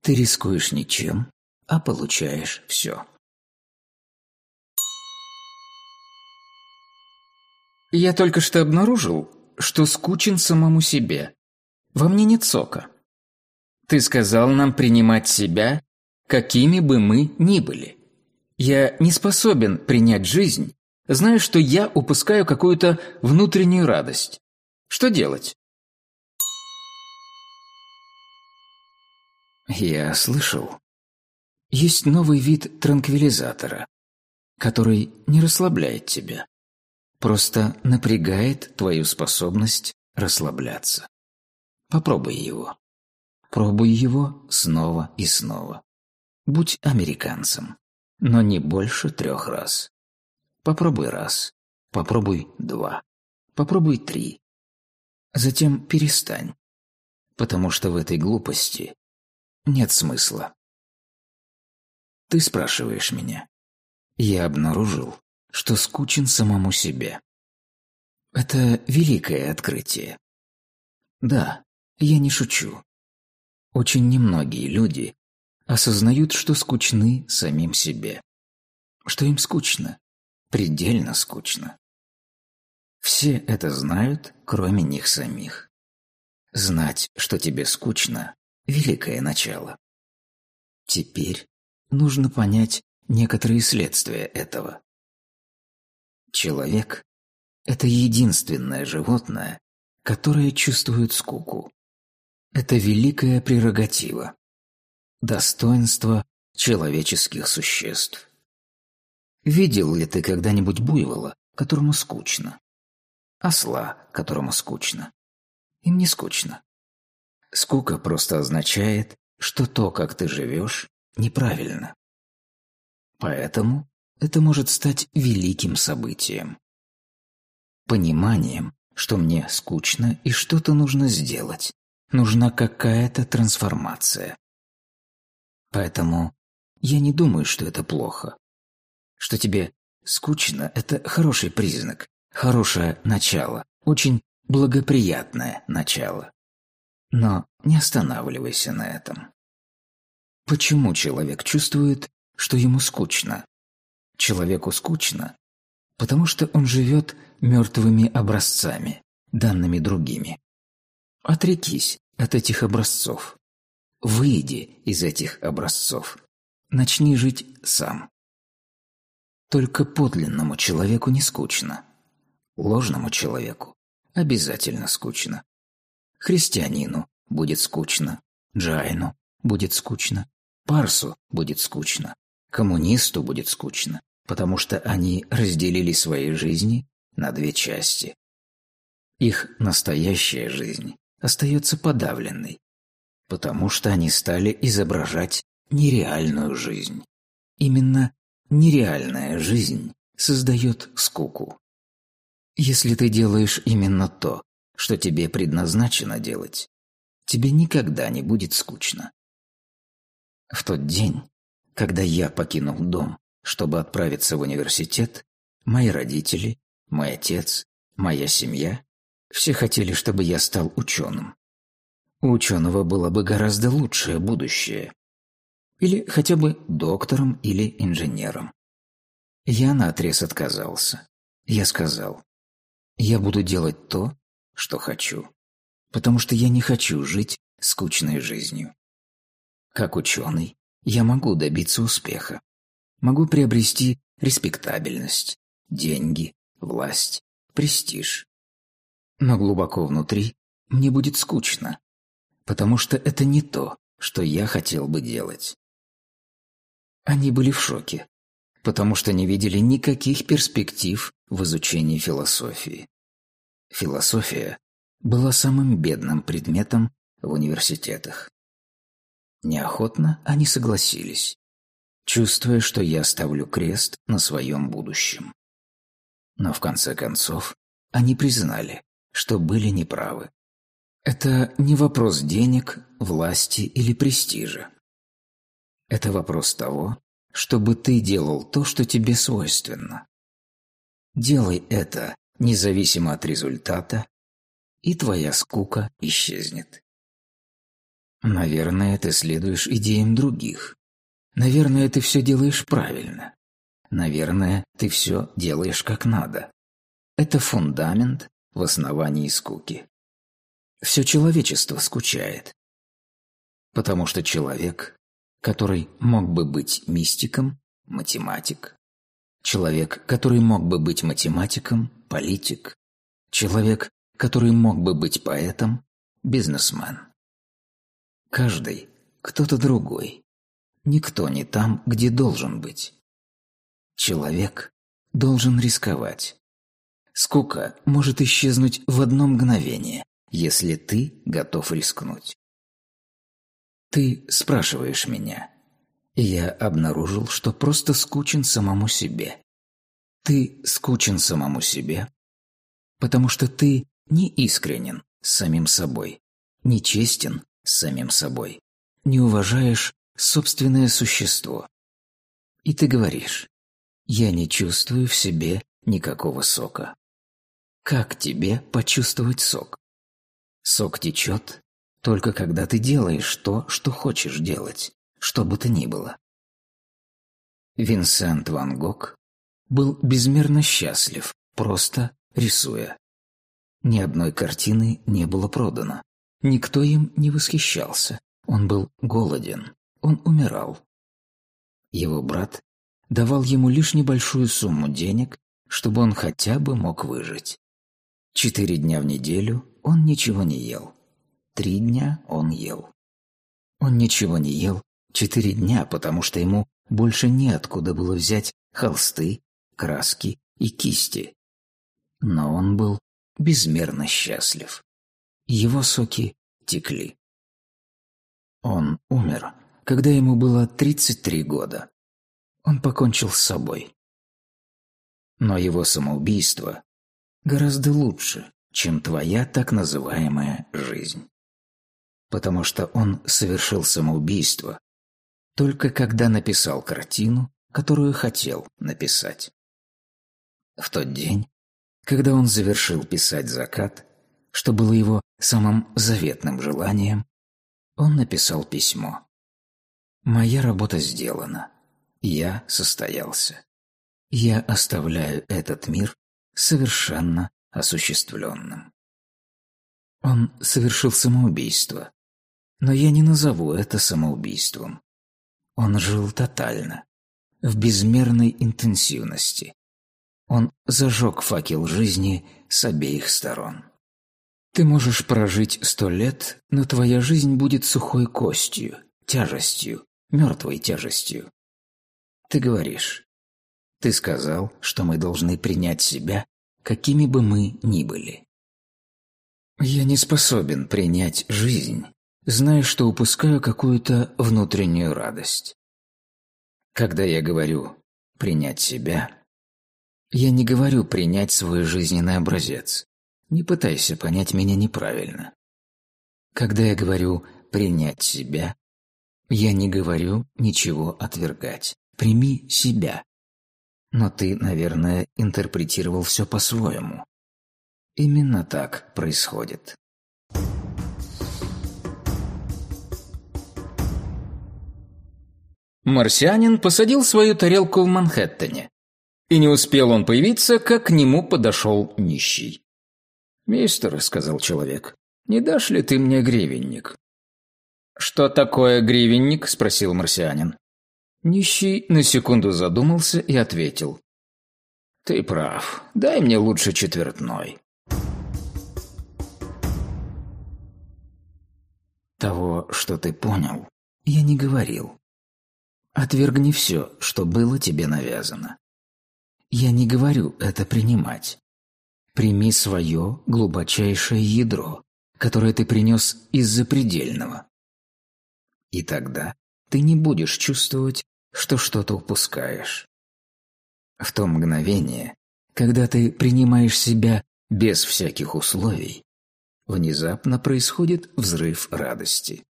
Ты рискуешь ничем, а получаешь все. Я только что обнаружил, что скучен самому себе. Во мне нет сока. Ты сказал нам принимать себя, какими бы мы ни были. Я не способен принять жизнь, зная, что я упускаю какую-то внутреннюю радость. Что делать? Я слышал. Есть новый вид транквилизатора, который не расслабляет тебя, просто напрягает твою способность расслабляться. Попробуй его. Пробуй его снова и снова. Будь американцем, но не больше трех раз. Попробуй раз, попробуй два, попробуй три. Затем перестань, потому что в этой глупости нет смысла. Ты спрашиваешь меня. Я обнаружил, что скучен самому себе. Это великое открытие. Да, я не шучу. Очень немногие люди осознают, что скучны самим себе. Что им скучно. Предельно скучно. Все это знают, кроме них самих. Знать, что тебе скучно, великое начало. Теперь нужно понять некоторые следствия этого. Человек – это единственное животное, которое чувствует скуку. Это великая прерогатива. Достоинство человеческих существ. Видел ли ты когда-нибудь буйвола, которому скучно? Осла, которому скучно? Им не скучно. Скука просто означает, что то, как ты живешь, неправильно. Поэтому это может стать великим событием. Пониманием, что мне скучно и что-то нужно сделать. Нужна какая-то трансформация. Поэтому я не думаю, что это плохо. Что тебе скучно – это хороший признак, хорошее начало, очень благоприятное начало. Но не останавливайся на этом. Почему человек чувствует, что ему скучно? Человеку скучно, потому что он живет мертвыми образцами, данными другими. Отрекись от этих образцов. Выйди из этих образцов. Начни жить сам. Только подлинному человеку не скучно. Ложному человеку обязательно скучно. Христианину будет скучно, джайну будет скучно, парсу будет скучно, коммунисту будет скучно, потому что они разделили свои жизни на две части. Их настоящая жизнь остается подавленной, потому что они стали изображать нереальную жизнь. Именно нереальная жизнь создает скуку. Если ты делаешь именно то, что тебе предназначено делать, тебе никогда не будет скучно. В тот день, когда я покинул дом, чтобы отправиться в университет, мои родители, мой отец, моя семья все хотели, чтобы я стал ученым. У ученого было бы гораздо лучшее будущее. Или хотя бы доктором или инженером. Я наотрез отказался. Я сказал, я буду делать то, что хочу. потому что я не хочу жить скучной жизнью. Как ученый, я могу добиться успеха. Могу приобрести респектабельность, деньги, власть, престиж. Но глубоко внутри мне будет скучно, потому что это не то, что я хотел бы делать. Они были в шоке, потому что не видели никаких перспектив в изучении философии. Философия была самым бедным предметом в университетах. Неохотно они согласились, чувствуя, что я ставлю крест на своем будущем. Но в конце концов они признали, что были неправы. Это не вопрос денег, власти или престижа. Это вопрос того, чтобы ты делал то, что тебе свойственно. Делай это независимо от результата, и твоя скука исчезнет. Наверное, ты следуешь идеям других. Наверное, ты все делаешь правильно. Наверное, ты все делаешь как надо. Это фундамент в основании скуки. Все человечество скучает. Потому что человек, который мог бы быть мистиком, математик. Человек, который мог бы быть математиком, политик. Человек, который мог бы быть поэтом, бизнесмен. Каждый кто-то другой. Никто не там, где должен быть. Человек должен рисковать. Скука может исчезнуть в одно мгновение, если ты готов рискнуть. Ты спрашиваешь меня, и я обнаружил, что просто скучен самому себе. Ты скучен самому себе, потому что ты не искренен с самим собой, не честен с самим собой, не уважаешь собственное существо. И ты говоришь, я не чувствую в себе никакого сока. Как тебе почувствовать сок? Сок течет только когда ты делаешь то, что хочешь делать, что бы то ни было. Винсент Ван Гог был безмерно счастлив, просто рисуя. Ни одной картины не было продано. Никто им не восхищался. Он был голоден. Он умирал. Его брат давал ему лишь небольшую сумму денег, чтобы он хотя бы мог выжить. Четыре дня в неделю он ничего не ел. Три дня он ел. Он ничего не ел четыре дня, потому что ему больше неоткуда было взять холсты, краски и кисти. Но он был безмерно счастлив. Его соки текли. Он умер, когда ему было 33 года. Он покончил с собой. Но его самоубийство гораздо лучше, чем твоя так называемая жизнь. Потому что он совершил самоубийство только когда написал картину, которую хотел написать. В тот день когда он завершил писать «Закат», что было его самым заветным желанием, он написал письмо. «Моя работа сделана. Я состоялся. Я оставляю этот мир совершенно осуществленным». Он совершил самоубийство, но я не назову это самоубийством. Он жил тотально, в безмерной интенсивности, он зажег факел жизни с обеих сторон. Ты можешь прожить сто лет, но твоя жизнь будет сухой костью, тяжестью, мертвой тяжестью. Ты говоришь. Ты сказал, что мы должны принять себя, какими бы мы ни были. Я не способен принять жизнь, зная, что упускаю какую-то внутреннюю радость. Когда я говорю «принять себя», я не говорю принять свой жизненный образец. Не пытайся понять меня неправильно. Когда я говорю «принять себя», я не говорю ничего отвергать. Прими себя. Но ты, наверное, интерпретировал все по-своему. Именно так происходит. Марсианин посадил свою тарелку в Манхэттене. И не успел он появиться, как к нему подошел нищий. «Мистер», — сказал человек, Не дашь ли ты мне гривенник?» «Что такое гривенник?» – спросил марсианин. Нищий на секунду задумался и ответил. «Ты прав. Дай мне лучше четвертной». Того, что ты понял, я не говорил. Отвергни все, что было тебе навязано. Я не говорю это принимать. Прими свое глубочайшее ядро, которое ты принес из-за предельного. И тогда ты не будешь чувствовать, что что-то упускаешь. В то мгновение, когда ты принимаешь себя без всяких условий, внезапно происходит взрыв радости.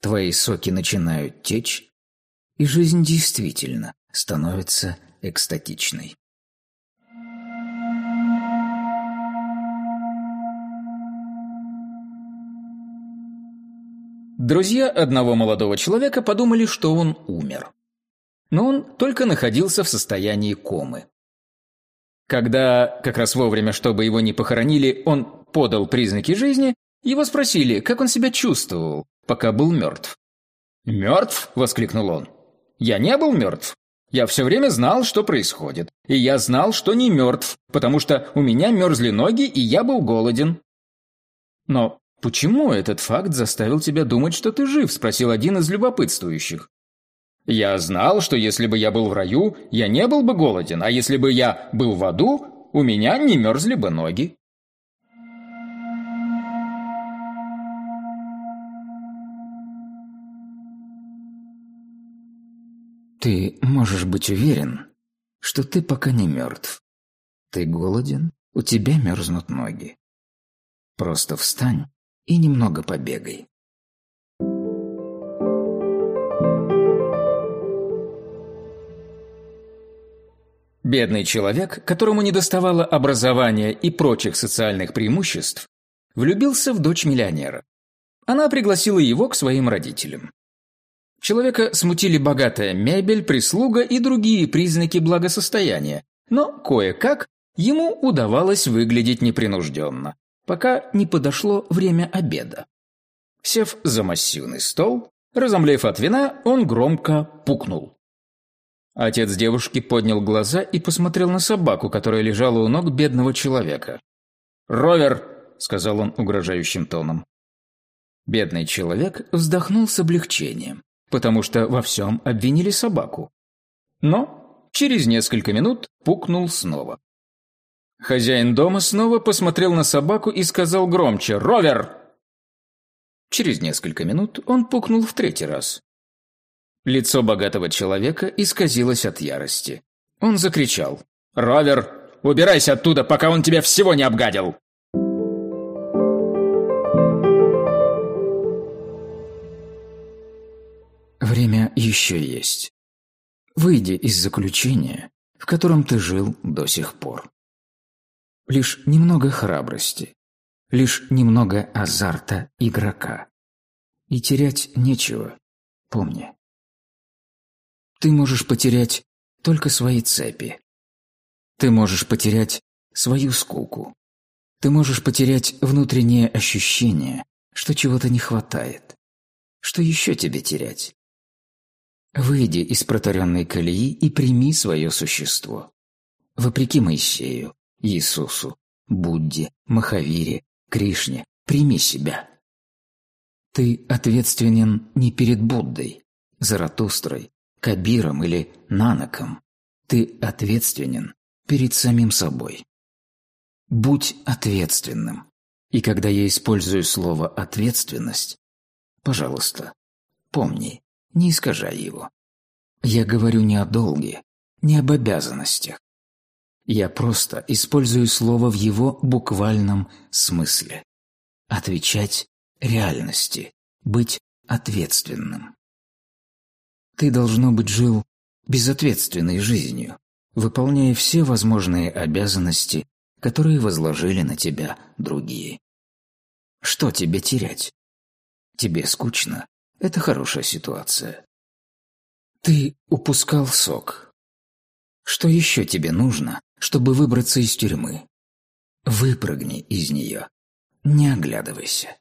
Твои соки начинают течь, и жизнь действительно становится экстатичной. Друзья одного молодого человека подумали, что он умер. Но он только находился в состоянии комы. Когда, как раз вовремя, чтобы его не похоронили, он подал признаки жизни, его спросили, как он себя чувствовал, пока был мертв. «Мертв?» – воскликнул он. «Я не был мертв. Я все время знал, что происходит. И я знал, что не мертв, потому что у меня мерзли ноги, и я был голоден». «Но «Почему этот факт заставил тебя думать, что ты жив?» – спросил один из любопытствующих. «Я знал, что если бы я был в раю, я не был бы голоден, а если бы я был в аду, у меня не мерзли бы ноги». Ты можешь быть уверен, что ты пока не мертв. Ты голоден, у тебя мерзнут ноги. Просто встань и немного побегай. Бедный человек, которому недоставало образования и прочих социальных преимуществ, влюбился в дочь миллионера. Она пригласила его к своим родителям. Человека смутили богатая мебель, прислуга и другие признаки благосостояния, но кое-как ему удавалось выглядеть непринужденно пока не подошло время обеда. Сев за массивный стол, разомлев от вина, он громко пукнул. Отец девушки поднял глаза и посмотрел на собаку, которая лежала у ног бедного человека. «Ровер!» — сказал он угрожающим тоном. Бедный человек вздохнул с облегчением, потому что во всем обвинили собаку. Но через несколько минут пукнул снова. Хозяин дома снова посмотрел на собаку и сказал громче «Ровер!». Через несколько минут он пукнул в третий раз. Лицо богатого человека исказилось от ярости. Он закричал «Ровер, убирайся оттуда, пока он тебя всего не обгадил!» Время еще есть. Выйди из заключения, в котором ты жил до сих пор. Лишь немного храбрости, лишь немного азарта игрока. И терять нечего, помни. Ты можешь потерять только свои цепи. Ты можешь потерять свою скуку. Ты можешь потерять внутреннее ощущение, что чего-то не хватает. Что еще тебе терять? Выйди из протаренной колеи и прими свое существо. Вопреки Моисею, Иисусу, Будде, Махавире, Кришне, прими себя. Ты ответственен не перед Буддой, Заратустрой, Кабиром или Нанаком. Ты ответственен перед самим собой. Будь ответственным. И когда я использую слово «ответственность», пожалуйста, помни, не искажай его. Я говорю не о долге, не об обязанностях. Я просто использую слово в его буквальном смысле. Отвечать реальности, быть ответственным. Ты, должно быть, жил безответственной жизнью, выполняя все возможные обязанности, которые возложили на тебя другие. Что тебе терять? Тебе скучно? Это хорошая ситуация. Ты упускал сок. Что еще тебе нужно, чтобы выбраться из тюрьмы. Выпрыгни из нее. не оглядывайся.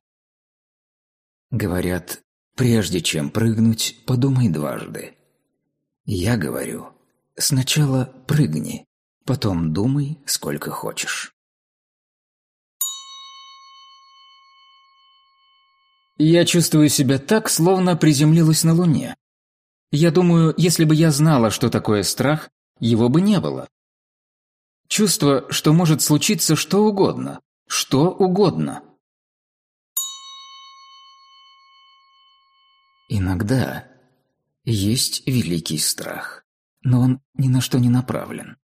Говорят, прежде чем прыгнуть, подумай дважды. Я говорю, сначала прыгни, потом думай, сколько хочешь. Я чувствую себя так, словно приземлилась на Луне. Я думаю, если бы я знала, что такое страх, его бы не было. Чувство, что может случиться что угодно, что угодно. Иногда есть великий страх, но он ни на что не направлен.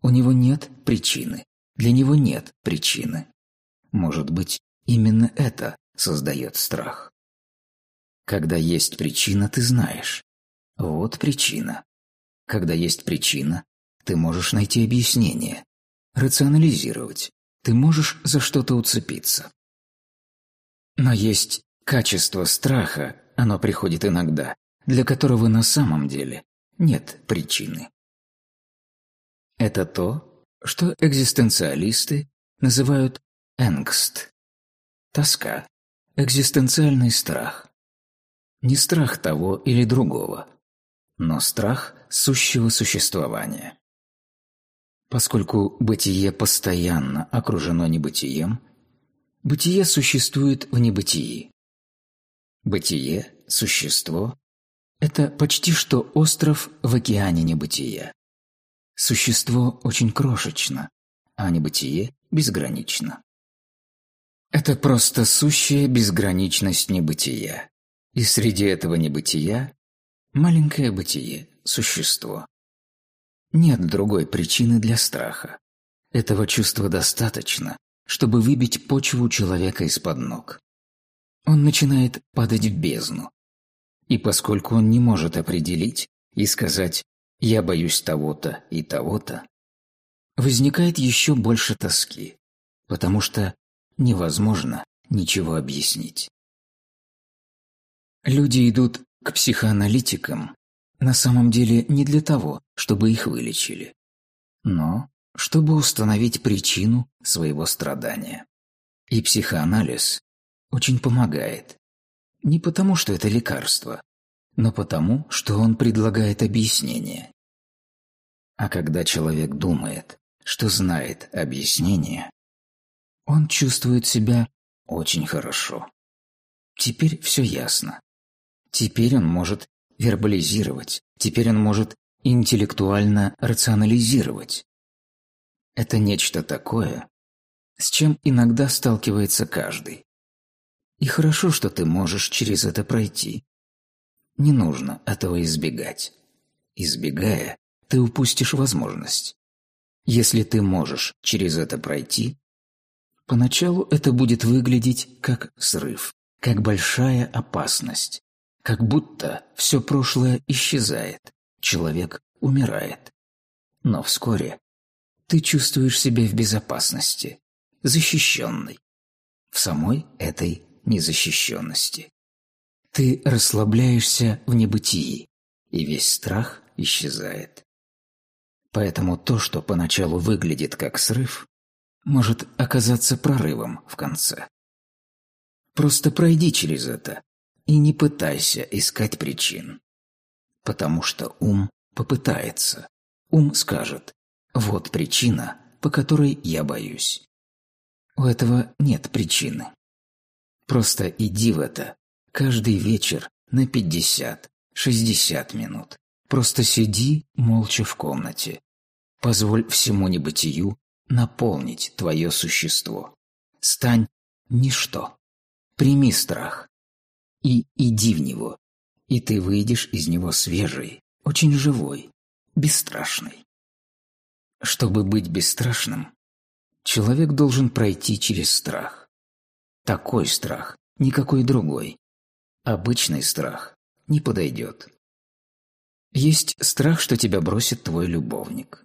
У него нет причины, для него нет причины. Может быть, именно это создает страх. Когда есть причина, ты знаешь. Вот причина. Когда есть причина, ты можешь найти объяснение, рационализировать. Ты можешь за что-то уцепиться. Но есть качество страха, оно приходит иногда, для которого на самом деле нет причины. Это то, что экзистенциалисты называют энгст – тоска, экзистенциальный страх. Не страх того или другого, но страх сущего существования. Поскольку бытие постоянно окружено небытием, бытие существует в небытии. Бытие, существо – это почти что остров в океане небытия. Существо очень крошечно, а небытие безгранично. Это просто сущая безграничность небытия. И среди этого небытия – маленькое бытие, существо. Нет другой причины для страха. Этого чувства достаточно, чтобы выбить почву человека из-под ног он начинает падать в бездну. И поскольку он не может определить и сказать «я боюсь того-то и того-то», возникает еще больше тоски, потому что невозможно ничего объяснить. Люди идут к психоаналитикам на самом деле не для того, чтобы их вылечили, но чтобы установить причину своего страдания. И психоанализ очень помогает. Не потому, что это лекарство, но потому, что он предлагает объяснение. А когда человек думает, что знает объяснение, он чувствует себя очень хорошо. Теперь все ясно. Теперь он может вербализировать, теперь он может интеллектуально рационализировать. Это нечто такое, с чем иногда сталкивается каждый. И хорошо, что ты можешь через это пройти. Не нужно этого избегать. Избегая, ты упустишь возможность. Если ты можешь через это пройти, поначалу это будет выглядеть как срыв, как большая опасность, как будто все прошлое исчезает, человек умирает. Но вскоре ты чувствуешь себя в безопасности, защищенной, в самой этой незащищенности. Ты расслабляешься в небытии, и весь страх исчезает. Поэтому то, что поначалу выглядит как срыв, может оказаться прорывом в конце. Просто пройди через это и не пытайся искать причин. Потому что ум попытается. Ум скажет «Вот причина, по которой я боюсь». У этого нет причины. Просто иди в это каждый вечер на 50-60 минут. Просто сиди молча в комнате. Позволь всему небытию наполнить твое существо. Стань ничто. Прими страх. И иди в него. И ты выйдешь из него свежий, очень живой, бесстрашный. Чтобы быть бесстрашным, человек должен пройти через страх. Такой страх, никакой другой. Обычный страх не подойдет. Есть страх, что тебя бросит твой любовник.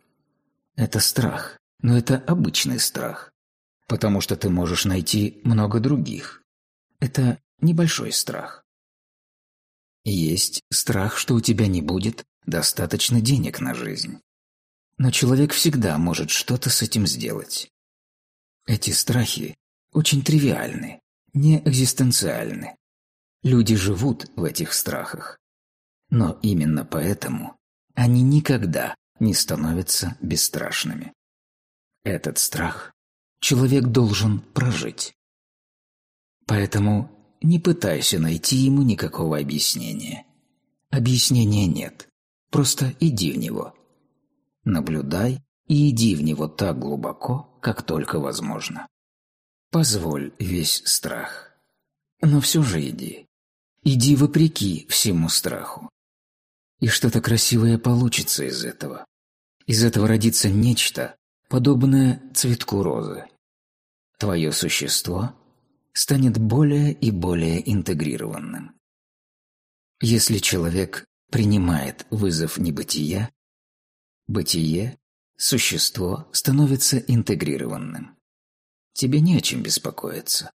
Это страх, но это обычный страх, потому что ты можешь найти много других. Это небольшой страх. Есть страх, что у тебя не будет достаточно денег на жизнь. Но человек всегда может что-то с этим сделать. Эти страхи очень тривиальны, не экзистенциальны. Люди живут в этих страхах. Но именно поэтому они никогда не становятся бесстрашными. Этот страх человек должен прожить. Поэтому не пытайся найти ему никакого объяснения. Объяснения нет, просто иди в него. Наблюдай и иди в него так глубоко, как только возможно. Позволь весь страх. Но все же иди. Иди вопреки всему страху. И что-то красивое получится из этого. Из этого родится нечто, подобное цветку розы. Твое существо станет более и более интегрированным. Если человек принимает вызов небытия, бытие, существо становится интегрированным. Тебе не о чем беспокоиться.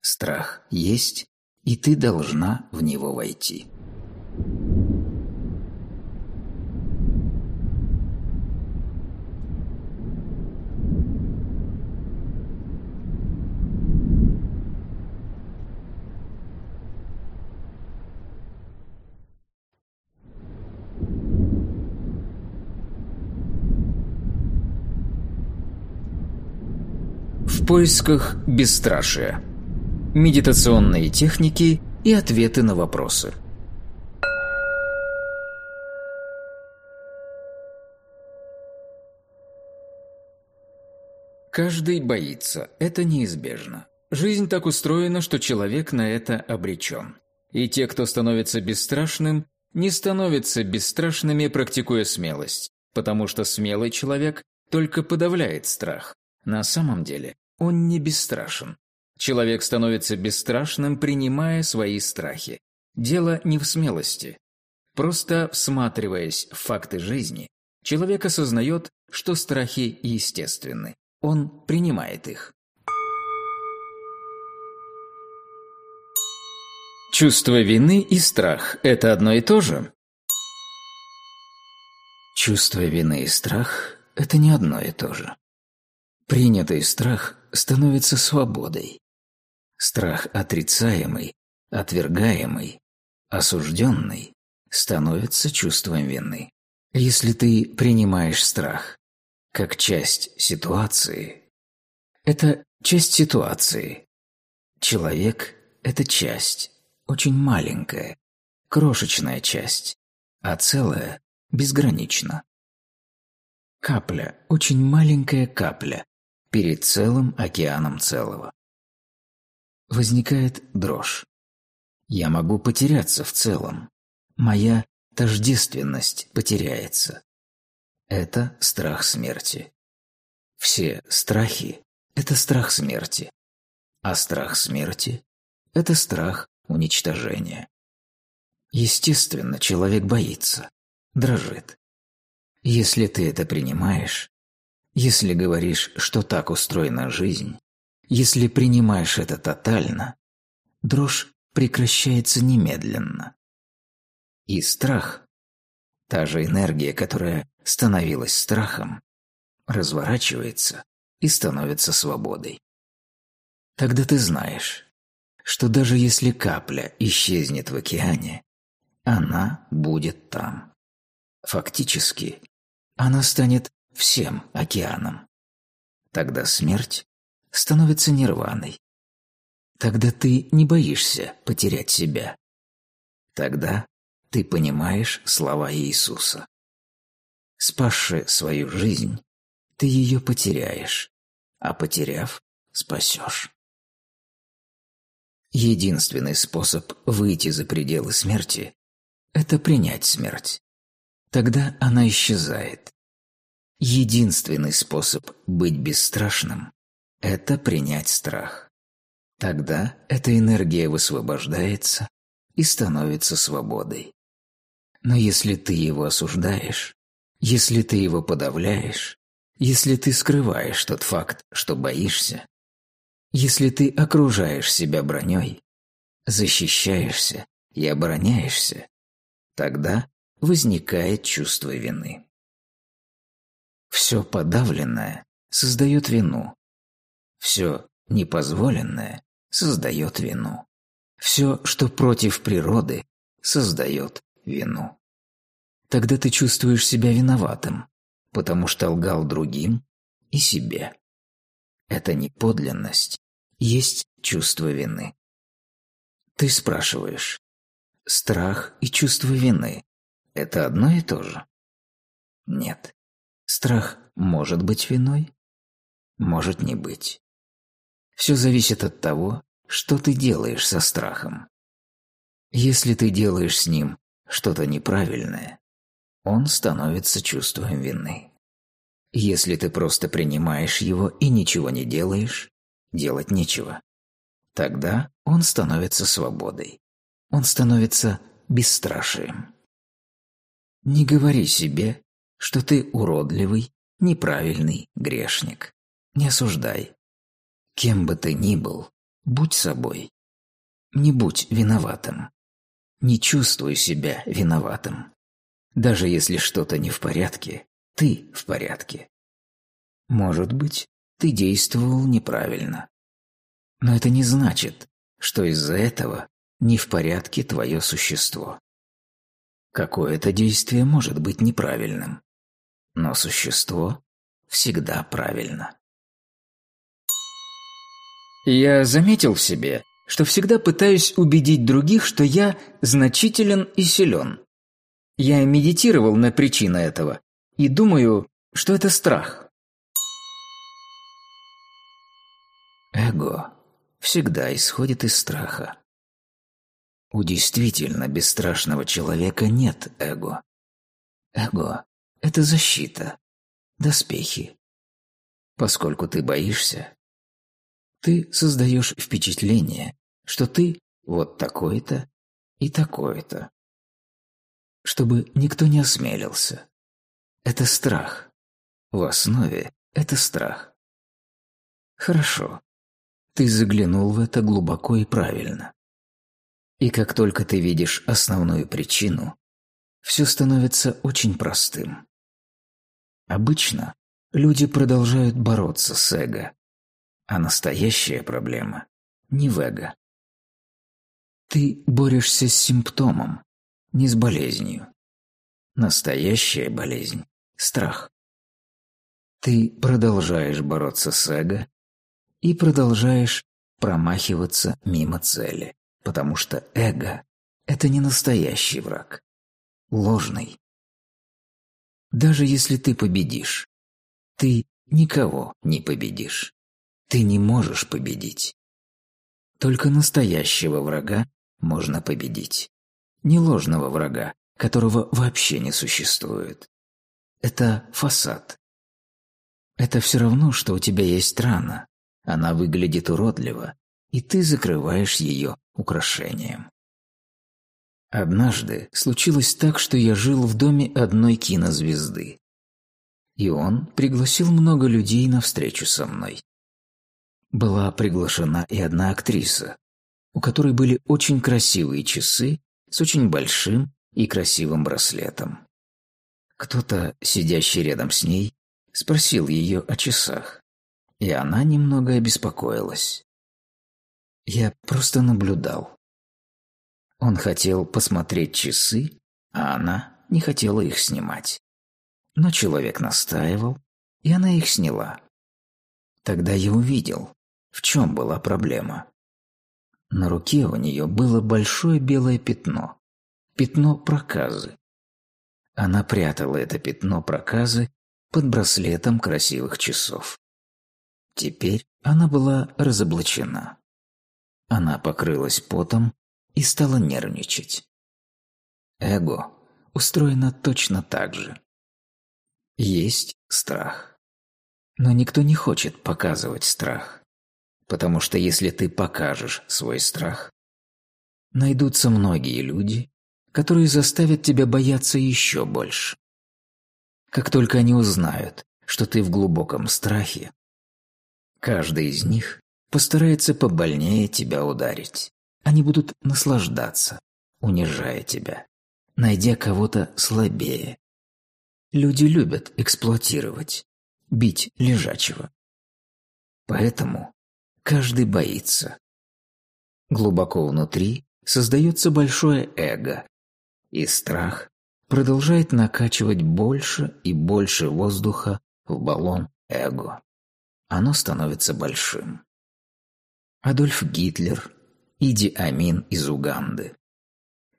Страх есть, и ты должна в него войти. Поисках бесстрашия. Медитационные техники и ответы на вопросы. Каждый боится, это неизбежно. Жизнь так устроена, что человек на это обречен. И те, кто становится бесстрашным, не становятся бесстрашными, практикуя смелость, потому что смелый человек только подавляет страх. На самом деле, он не бесстрашен. Человек становится бесстрашным, принимая свои страхи. Дело не в смелости. Просто всматриваясь в факты жизни, человек осознает, что страхи естественны. Он принимает их. Чувство вины и страх – это одно и то же? Чувство вины и страх – это не одно и то же. Принятый страх становится свободой. Страх отрицаемый, отвергаемый, осужденный становится чувством вины. Если ты принимаешь страх как часть ситуации, это часть ситуации. Человек – это часть, очень маленькая, крошечная часть, а целая – безгранично. Капля, очень маленькая капля, перед целым океаном целого. Возникает дрожь. Я могу потеряться в целом. Моя тождественность потеряется. Это страх смерти. Все страхи – это страх смерти. А страх смерти – это страх уничтожения. Естественно, человек боится, дрожит. Если ты это принимаешь, если говоришь, что так устроена жизнь, если принимаешь это тотально, дрожь прекращается немедленно. И страх, та же энергия, которая становилась страхом, разворачивается и становится свободой. Тогда ты знаешь, что даже если капля исчезнет в океане, она будет там. Фактически, она станет всем океанам. Тогда смерть становится нирваной. Тогда ты не боишься потерять себя. Тогда ты понимаешь слова Иисуса. Спасши свою жизнь, ты ее потеряешь, а потеряв, спасешь. Единственный способ выйти за пределы смерти – это принять смерть. Тогда она исчезает. Единственный способ быть бесстрашным – это принять страх. Тогда эта энергия высвобождается и становится свободой. Но если ты его осуждаешь, если ты его подавляешь, если ты скрываешь тот факт, что боишься, если ты окружаешь себя броней, защищаешься и обороняешься, тогда возникает чувство вины. Все подавленное создает вину. Все непозволенное, создает вину. Все, что против природы, создает вину. Тогда ты чувствуешь себя виноватым, потому что лгал другим и себе. Это не подлинность, есть чувство вины. Ты спрашиваешь, страх и чувство вины – это одно и то же? Нет. Страх может быть виной, может не быть. Все зависит от того, что ты делаешь со страхом. Если ты делаешь с ним что-то неправильное, он становится чувством вины. Если ты просто принимаешь его и ничего не делаешь, делать нечего. Тогда он становится свободой. Он становится бесстрашием. Не говори себе, что ты уродливый, неправильный грешник. Не осуждай. Кем бы ты ни был, будь собой. Не будь виноватым. Не чувствуй себя виноватым. Даже если что-то не в порядке, ты в порядке. Может быть, ты действовал неправильно. Но это не значит, что из-за этого не в порядке твое существо. Какое-то действие может быть неправильным, но существо всегда правильно. Я заметил в себе, что всегда пытаюсь убедить других, что я значителен и силен. Я медитировал на причину этого и думаю, что это страх. Эго всегда исходит из страха. У действительно бесстрашного человека нет эго. Эго – это защита, доспехи. Поскольку ты боишься, ты создаешь впечатление, что ты вот такой-то и такой-то. Чтобы никто не осмелился. Это страх. В основе это страх. Хорошо. Ты заглянул в это глубоко и правильно. И как только ты видишь основную причину, все становится очень простым. Обычно люди продолжают бороться с эго, а настоящая проблема не в эго. Ты борешься с симптомом, не с болезнью. Настоящая болезнь – страх. Ты продолжаешь бороться с эго и продолжаешь промахиваться мимо цели, потому что эго – это не настоящий враг, ложный. Даже если ты победишь, ты никого не победишь. Ты не можешь победить. Только настоящего врага можно победить. Не ложного врага, которого вообще не существует. Это фасад. Это все равно, что у тебя есть рана. Она выглядит уродливо, и ты закрываешь ее украшением. Однажды случилось так, что я жил в доме одной кинозвезды. И он пригласил много людей на встречу со мной была приглашена и одна актриса, у которой были очень красивые часы с очень большим и красивым браслетом. Кто-то, сидящий рядом с ней, спросил ее о часах, и она немного обеспокоилась. Я просто наблюдал. Он хотел посмотреть часы, а она не хотела их снимать. Но человек настаивал, и она их сняла. Тогда я увидел, в чем была проблема? На руке у нее было большое белое пятно. Пятно проказы. Она прятала это пятно проказы под браслетом красивых часов. Теперь она была разоблачена. Она покрылась потом и стала нервничать. Эго устроено точно так же. Есть страх. Но никто не хочет показывать страх. Потому что если ты покажешь свой страх, найдутся многие люди, которые заставят тебя бояться еще больше. Как только они узнают, что ты в глубоком страхе, каждый из них постарается побольнее тебя ударить. Они будут наслаждаться, унижая тебя, найдя кого-то слабее. Люди любят эксплуатировать, бить лежачего. Поэтому Каждый боится. Глубоко внутри создается большое эго, и страх продолжает накачивать больше и больше воздуха в баллон эго. Оно становится большим. Адольф Гитлер, Иди Амин из Уганды.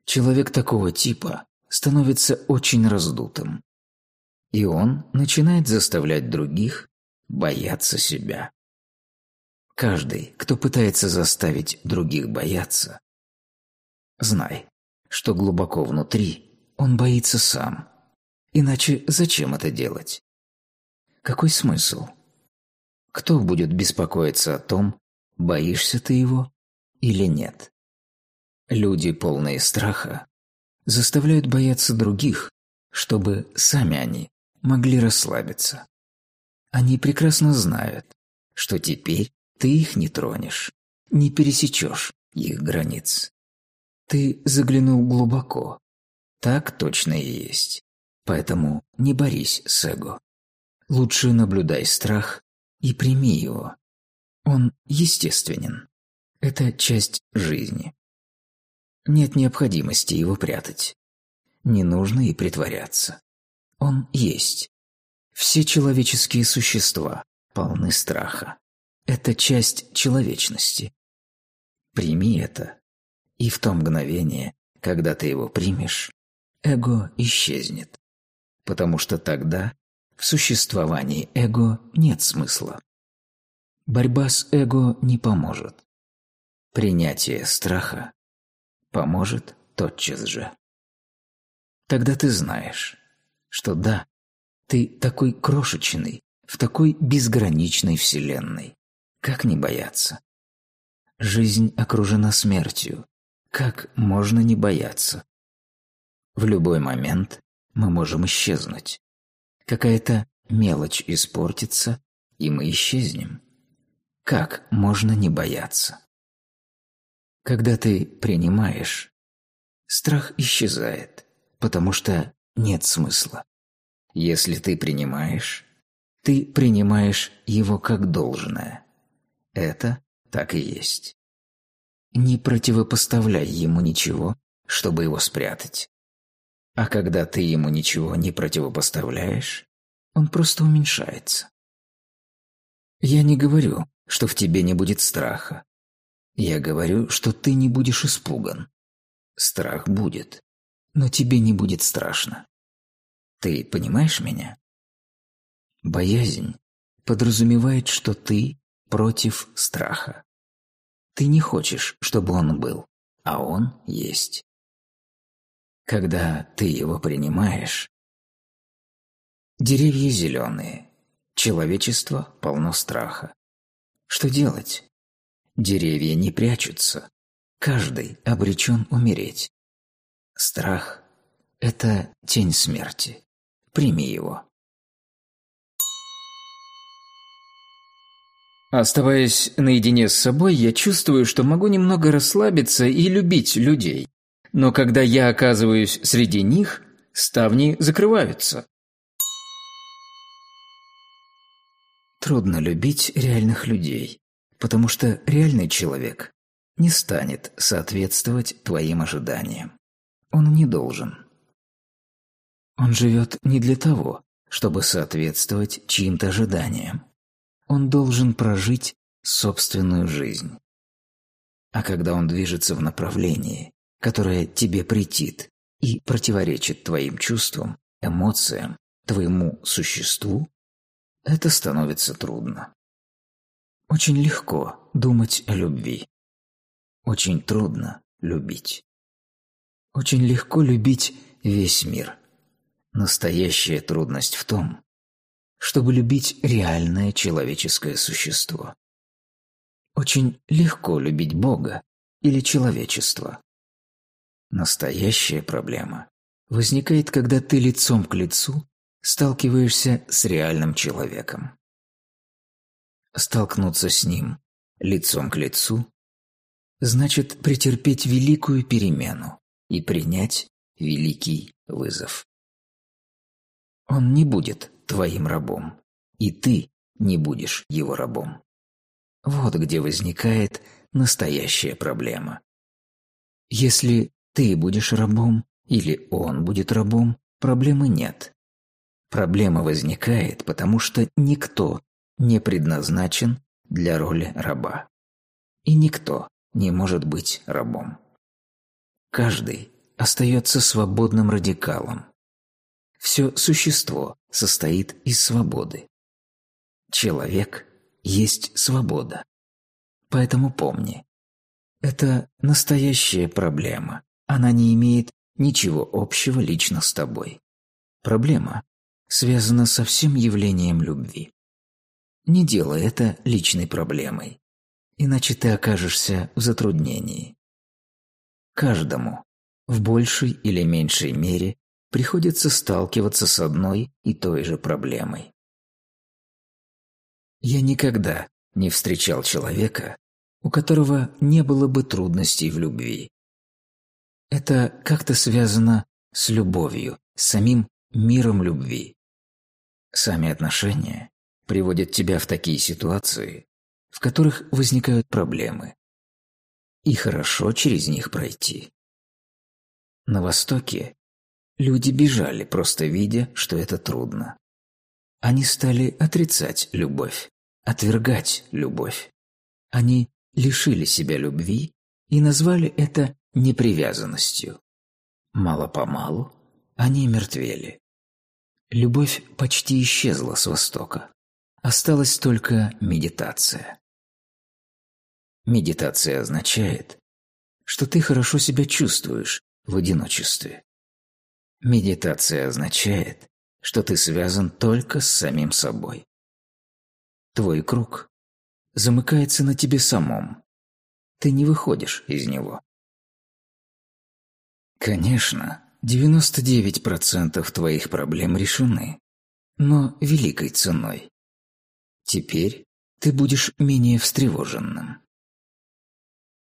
Человек такого типа становится очень раздутым. И он начинает заставлять других бояться себя. Каждый, кто пытается заставить других бояться, знай, что глубоко внутри он боится сам. Иначе зачем это делать? Какой смысл? Кто будет беспокоиться о том, боишься ты его или нет? Люди, полные страха, заставляют бояться других, чтобы сами они могли расслабиться. Они прекрасно знают, что теперь ты их не тронешь, не пересечешь их границ. Ты заглянул глубоко. Так точно и есть. Поэтому не борись с эго. Лучше наблюдай страх и прими его. Он естественен. Это часть жизни. Нет необходимости его прятать. Не нужно и притворяться. Он есть. Все человеческие существа полны страха. Это часть человечности. Прими это, и в то мгновение, когда ты его примешь, эго исчезнет. Потому что тогда в существовании эго нет смысла. Борьба с эго не поможет. Принятие страха поможет тотчас же. Тогда ты знаешь, что да, ты такой крошечный в такой безграничной вселенной. Как не бояться? Жизнь окружена смертью. Как можно не бояться? В любой момент мы можем исчезнуть. Какая-то мелочь испортится, и мы исчезнем. Как можно не бояться? Когда ты принимаешь, страх исчезает, потому что нет смысла. Если ты принимаешь, ты принимаешь его как должное. Это так и есть. Не противопоставляй ему ничего, чтобы его спрятать. А когда ты ему ничего не противопоставляешь, он просто уменьшается. Я не говорю, что в тебе не будет страха. Я говорю, что ты не будешь испуган. Страх будет, но тебе не будет страшно. Ты понимаешь меня? Боязнь подразумевает, что ты против страха. Ты не хочешь, чтобы он был, а он есть. Когда ты его принимаешь, деревья зеленые, человечество полно страха. Что делать? Деревья не прячутся. Каждый обречен умереть. Страх – это тень смерти. Прими его. Оставаясь наедине с собой, я чувствую, что могу немного расслабиться и любить людей. Но когда я оказываюсь среди них, ставни закрываются. Трудно любить реальных людей, потому что реальный человек не станет соответствовать твоим ожиданиям. Он не должен. Он живет не для того, чтобы соответствовать чьим-то ожиданиям. Он должен прожить собственную жизнь. А когда он движется в направлении, которое тебе претит и противоречит твоим чувствам, эмоциям, твоему существу, это становится трудно. Очень легко думать о любви. Очень трудно любить. Очень легко любить весь мир. Настоящая трудность в том, чтобы любить реальное человеческое существо. Очень легко любить Бога или человечество. Настоящая проблема возникает, когда ты лицом к лицу сталкиваешься с реальным человеком. Столкнуться с ним лицом к лицу значит претерпеть великую перемену и принять великий вызов. Он не будет твоим рабом, и ты не будешь его рабом. Вот где возникает настоящая проблема. Если ты будешь рабом или он будет рабом, проблемы нет. Проблема возникает, потому что никто не предназначен для роли раба. И никто не может быть рабом. Каждый остается свободным радикалом. Все существо состоит из свободы. Человек есть свобода. Поэтому помни, это настоящая проблема. Она не имеет ничего общего лично с тобой. Проблема связана со всем явлением любви. Не делай это личной проблемой, иначе ты окажешься в затруднении. Каждому, в большей или меньшей мере, приходится сталкиваться с одной и той же проблемой. Я никогда не встречал человека, у которого не было бы трудностей в любви. Это как-то связано с любовью, с самим миром любви. Сами отношения приводят тебя в такие ситуации, в которых возникают проблемы. И хорошо через них пройти. На Востоке люди бежали, просто видя, что это трудно. Они стали отрицать любовь, отвергать любовь. Они лишили себя любви и назвали это непривязанностью. Мало-помалу они мертвели. Любовь почти исчезла с Востока. Осталась только медитация. Медитация означает, что ты хорошо себя чувствуешь в одиночестве. Медитация означает, что ты связан только с самим собой. Твой круг замыкается на тебе самом. Ты не выходишь из него. Конечно, 99% твоих проблем решены, но великой ценой. Теперь ты будешь менее встревоженным.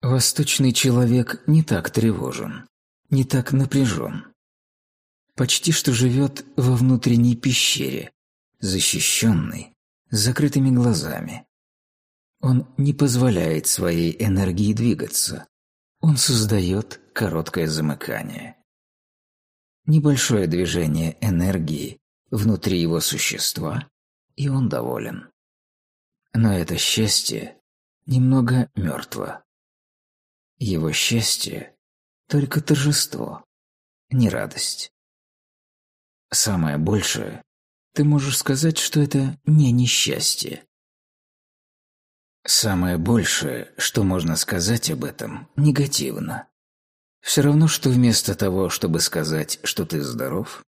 Восточный человек не так тревожен, не так напряжен. Почти что живет во внутренней пещере, защищенный, с закрытыми глазами. Он не позволяет своей энергии двигаться. Он создает короткое замыкание. Небольшое движение энергии внутри его существа, и он доволен. Но это счастье немного мертво. Его счастье – только торжество, не радость. Самое большее – ты можешь сказать, что это не несчастье. Самое большее, что можно сказать об этом, негативно. Все равно, что вместо того, чтобы сказать, что ты здоров,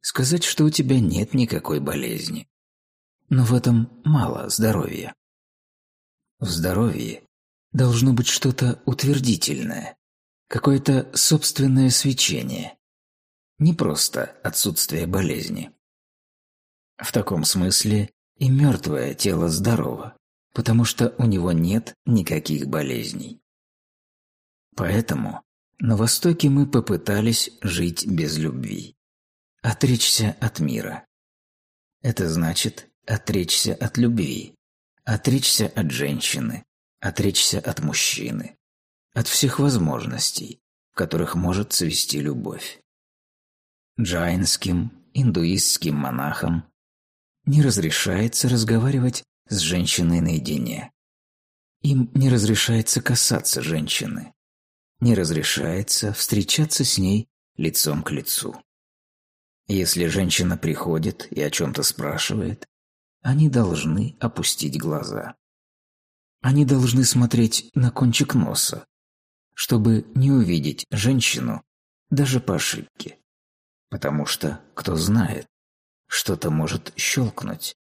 сказать, что у тебя нет никакой болезни. Но в этом мало здоровья. В здоровье должно быть что-то утвердительное, какое-то собственное свечение, не просто отсутствие болезни. В таком смысле и мертвое тело здорово, потому что у него нет никаких болезней. Поэтому на Востоке мы попытались жить без любви. Отречься от мира. Это значит отречься от любви, отречься от женщины, отречься от мужчины, от всех возможностей, в которых может цвести любовь. Джайнским, индуистским монахам не разрешается разговаривать с женщиной наедине. Им не разрешается касаться женщины не разрешается встречаться с ней лицом к лицу. Если женщина приходит и о чем-то спрашивает, они должны опустить глаза. Они должны смотреть на кончик носа, чтобы не увидеть женщину даже по ошибке. Потому что, кто знает, что-то может щелкнуть.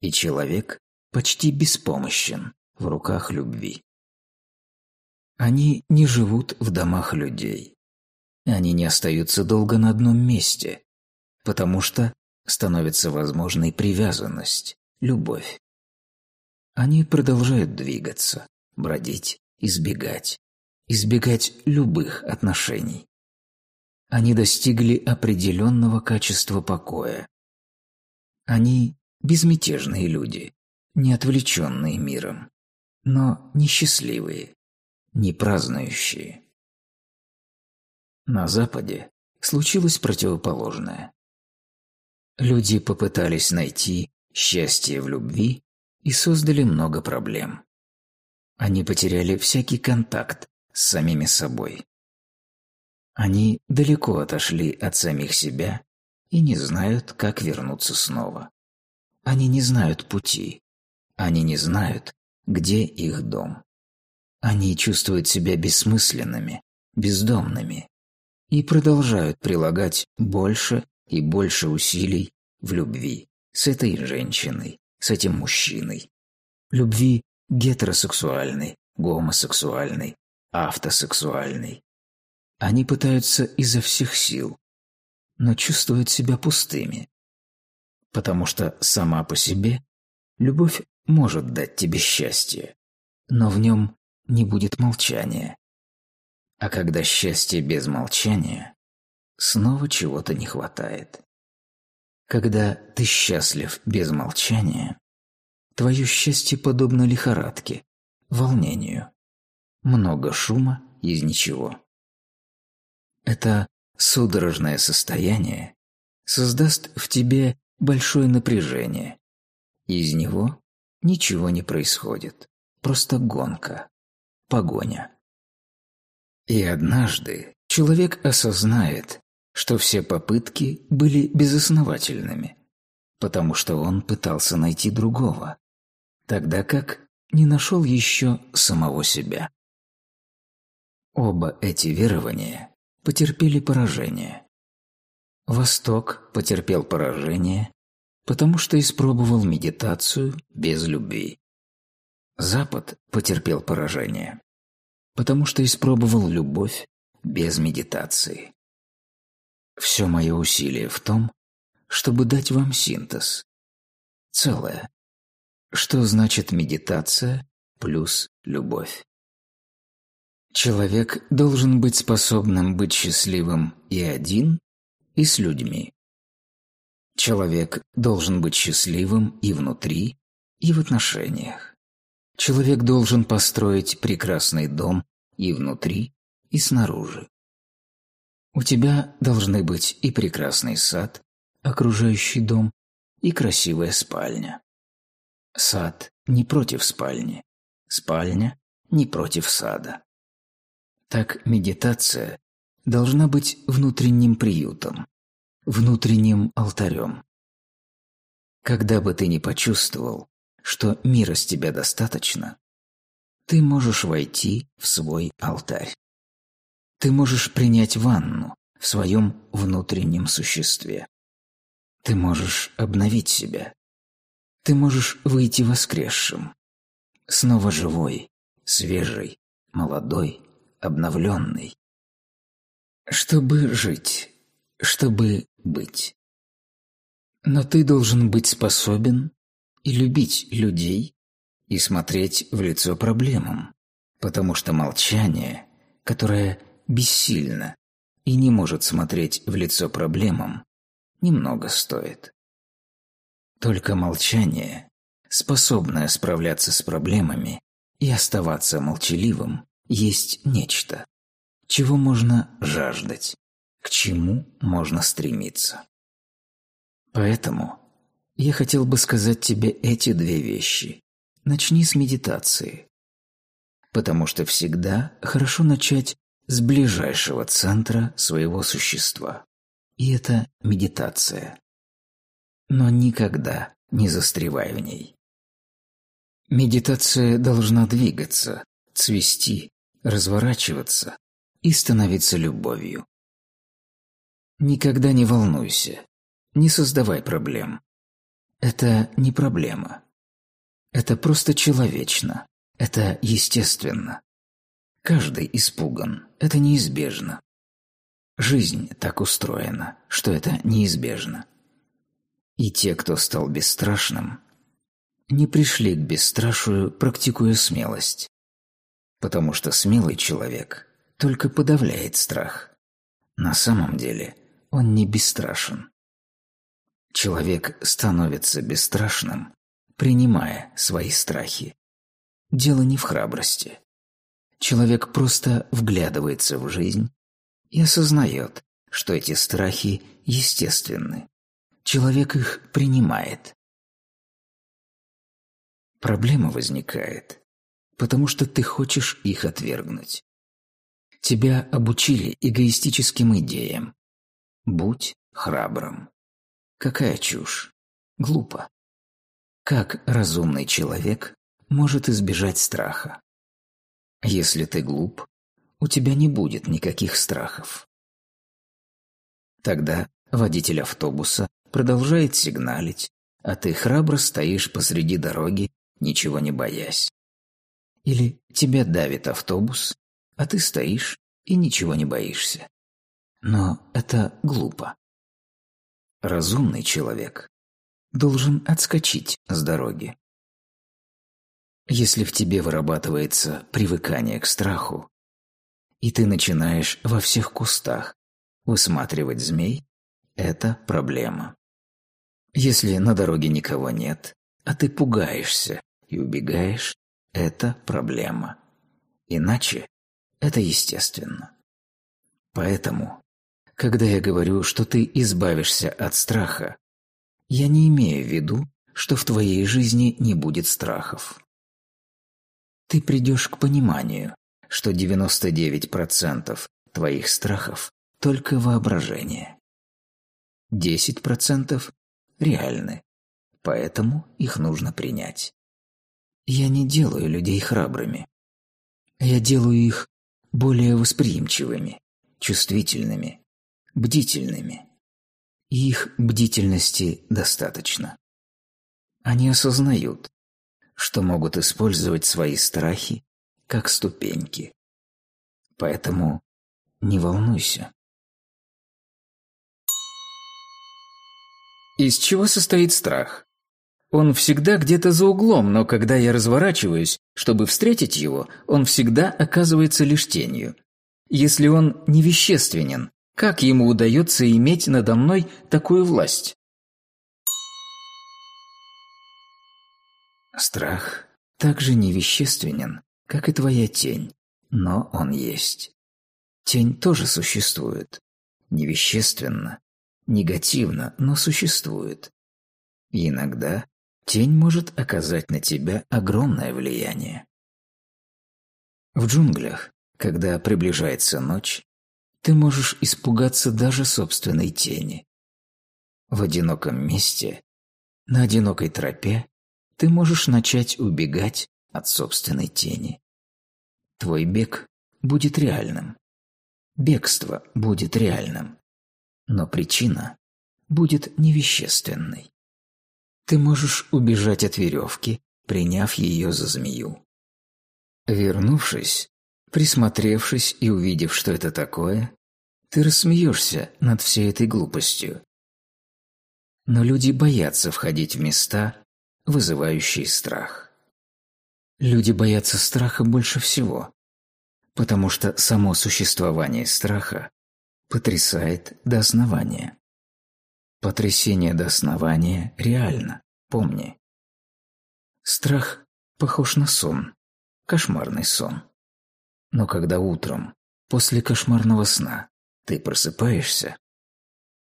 И человек почти беспомощен в руках любви. Они не живут в домах людей. Они не остаются долго на одном месте, потому что становится возможной привязанность, любовь. Они продолжают двигаться, бродить, избегать, избегать любых отношений. Они достигли определенного качества покоя. Они безмятежные люди, не отвлеченные миром, но несчастливые, не празднующие. На Западе случилось противоположное. Люди попытались найти счастье в любви и создали много проблем. Они потеряли всякий контакт с самими собой. Они далеко отошли от самих себя и не знают, как вернуться снова. Они не знают пути. Они не знают, где их дом. Они чувствуют себя бессмысленными, бездомными и продолжают прилагать больше и больше усилий в любви с этой женщиной, с этим мужчиной. Любви гетеросексуальной, гомосексуальной, автосексуальной. Они пытаются изо всех сил, но чувствуют себя пустыми. Потому что сама по себе любовь может дать тебе счастье, но в нем не будет молчания. А когда счастье без молчания, снова чего-то не хватает. Когда ты счастлив без молчания, твое счастье подобно лихорадке, волнению. Много шума из ничего. Это судорожное состояние создаст в тебе большое напряжение. Из него ничего не происходит, просто гонка, погоня. И однажды человек осознает, что все попытки были безосновательными, потому что он пытался найти другого, тогда как не нашел еще самого себя. Оба эти верования потерпели поражение. Восток потерпел поражение, потому что испробовал медитацию без любви. Запад потерпел поражение, потому что испробовал любовь без медитации. Все мое усилие в том, чтобы дать вам синтез. Целое. Что значит медитация плюс любовь? Человек должен быть способным быть счастливым и один, и с людьми. Человек должен быть счастливым и внутри, и в отношениях. Человек должен построить прекрасный дом и внутри, и снаружи. У тебя должны быть и прекрасный сад, окружающий дом, и красивая спальня. Сад не против спальни, спальня не против сада. Так медитация должна быть внутренним приютом, внутренним алтарем. Когда бы ты ни почувствовал, что мира с тебя достаточно, ты можешь войти в свой алтарь. Ты можешь принять ванну в своем внутреннем существе. Ты можешь обновить себя. Ты можешь выйти воскресшим. Снова живой, свежий, молодой, обновленный. Чтобы жить, чтобы быть. Но ты должен быть способен и любить людей, и смотреть в лицо проблемам, потому что молчание, которое бессильно и не может смотреть в лицо проблемам, немного стоит. Только молчание, способное справляться с проблемами и оставаться молчаливым, есть нечто, чего можно жаждать, к чему можно стремиться. Поэтому я хотел бы сказать тебе эти две вещи. Начни с медитации. Потому что всегда хорошо начать с ближайшего центра своего существа. И это медитация. Но никогда не застревай в ней. Медитация должна двигаться, цвести, разворачиваться и становиться любовью. Никогда не волнуйся, не создавай проблем. Это не проблема. Это просто человечно, это естественно. Каждый испуган, это неизбежно. Жизнь так устроена, что это неизбежно. И те, кто стал бесстрашным, не пришли к бесстрашию, практикуя смелость. Потому что смелый человек только подавляет страх. На самом деле он не бесстрашен. Человек становится бесстрашным, принимая свои страхи. дело не в храбрости. Человек просто вглядывается в жизнь и осознает, что эти страхи естественны. Человек их принимает. Проблема возникает, потому что ты хочешь их отвергнуть. Тебя обучили эгоистическим идеям. Будь храбрым. Какая чушь. Глупо. Как разумный человек может избежать страха? Если ты глуп, у тебя не будет никаких страхов. Тогда водитель автобуса продолжает сигналить, а ты храбро стоишь посреди дороги, ничего не боясь. Или тебя давит автобус, а ты стоишь и ничего не боишься. Но это глупо. Разумный человек должен отскочить с дороги. Если в тебе вырабатывается привыкание к страху, и ты начинаешь во всех кустах высматривать змей, это проблема. Если на дороге никого нет, а ты пугаешься и убегаешь, это проблема. Иначе это естественно. Поэтому, когда я говорю, что ты избавишься от страха, я не имею в виду, что в твоей жизни не будет страхов. Ты придешь к пониманию, что 99% твоих страхов – только воображение. 10% реальны, поэтому их нужно принять. Я не делаю людей храбрыми. Я делаю их более восприимчивыми, чувствительными, бдительными. Их бдительности достаточно. Они осознают, что могут использовать свои страхи как ступеньки. Поэтому не волнуйся. Из чего состоит страх? Он всегда где-то за углом, но когда я разворачиваюсь, чтобы встретить его, он всегда оказывается лишь тенью. Если он невещественен, как ему удается иметь надо мной такую власть? Страх также невещественен, как и твоя тень, но он есть. Тень тоже существует. Невещественно, негативно, но существует. И иногда тень может оказать на тебя огромное влияние. В джунглях, когда приближается ночь, ты можешь испугаться даже собственной тени. В одиноком месте, на одинокой тропе, ты можешь начать убегать от собственной тени. Твой бег будет реальным. Бегство будет реальным. Но причина будет невещественной. Ты можешь убежать от веревки, приняв ее за змею. Вернувшись, присмотревшись и увидев, что это такое, ты рассмеешься над всей этой глупостью. Но люди боятся входить в места, вызывающие страх. Люди боятся страха больше всего, потому что само существование страха потрясает до основания. Потрясение до основания реально, помни. Страх похож на сон, кошмарный сон. Но когда утром, после кошмарного сна, ты просыпаешься,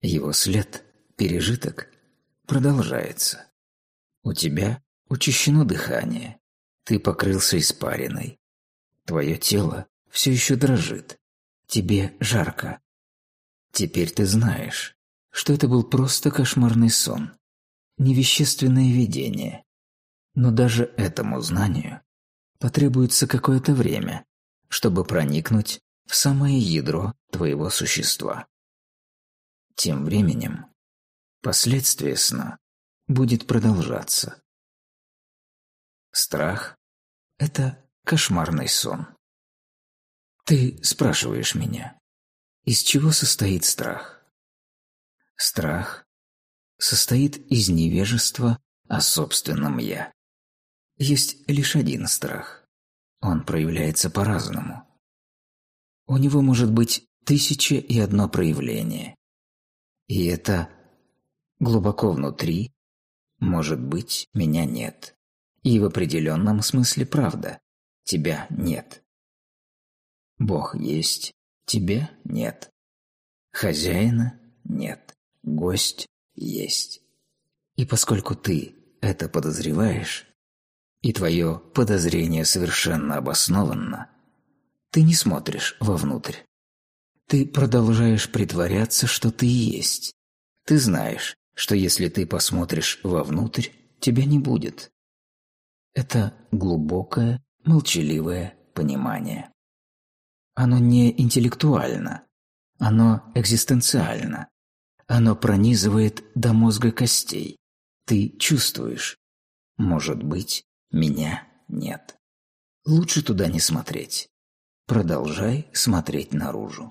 его след, пережиток, продолжается. У тебя учащено дыхание, ты покрылся испариной. Твое тело все еще дрожит, тебе жарко. Теперь ты знаешь, что это был просто кошмарный сон, невещественное видение. Но даже этому знанию потребуется какое-то время, чтобы проникнуть в самое ядро твоего существа. Тем временем последствия сна будет продолжаться. Страх – это кошмарный сон. Ты спрашиваешь меня, из чего состоит страх? Страх состоит из невежества о собственном «я». Есть лишь один страх. Он проявляется по-разному. У него может быть тысяча и одно проявление. И это глубоко внутри, может быть, меня нет. И в определенном смысле правда. Тебя нет. Бог есть, тебя нет. Хозяина нет, гость есть. И поскольку ты это подозреваешь, и твое подозрение совершенно обоснованно, ты не смотришь вовнутрь. Ты продолжаешь притворяться, что ты есть. Ты знаешь, что если ты посмотришь вовнутрь, тебя не будет. Это глубокое, молчаливое понимание. Оно не интеллектуально, оно экзистенциально. Оно пронизывает до мозга костей. Ты чувствуешь. Может быть, меня нет. Лучше туда не смотреть. Продолжай смотреть наружу.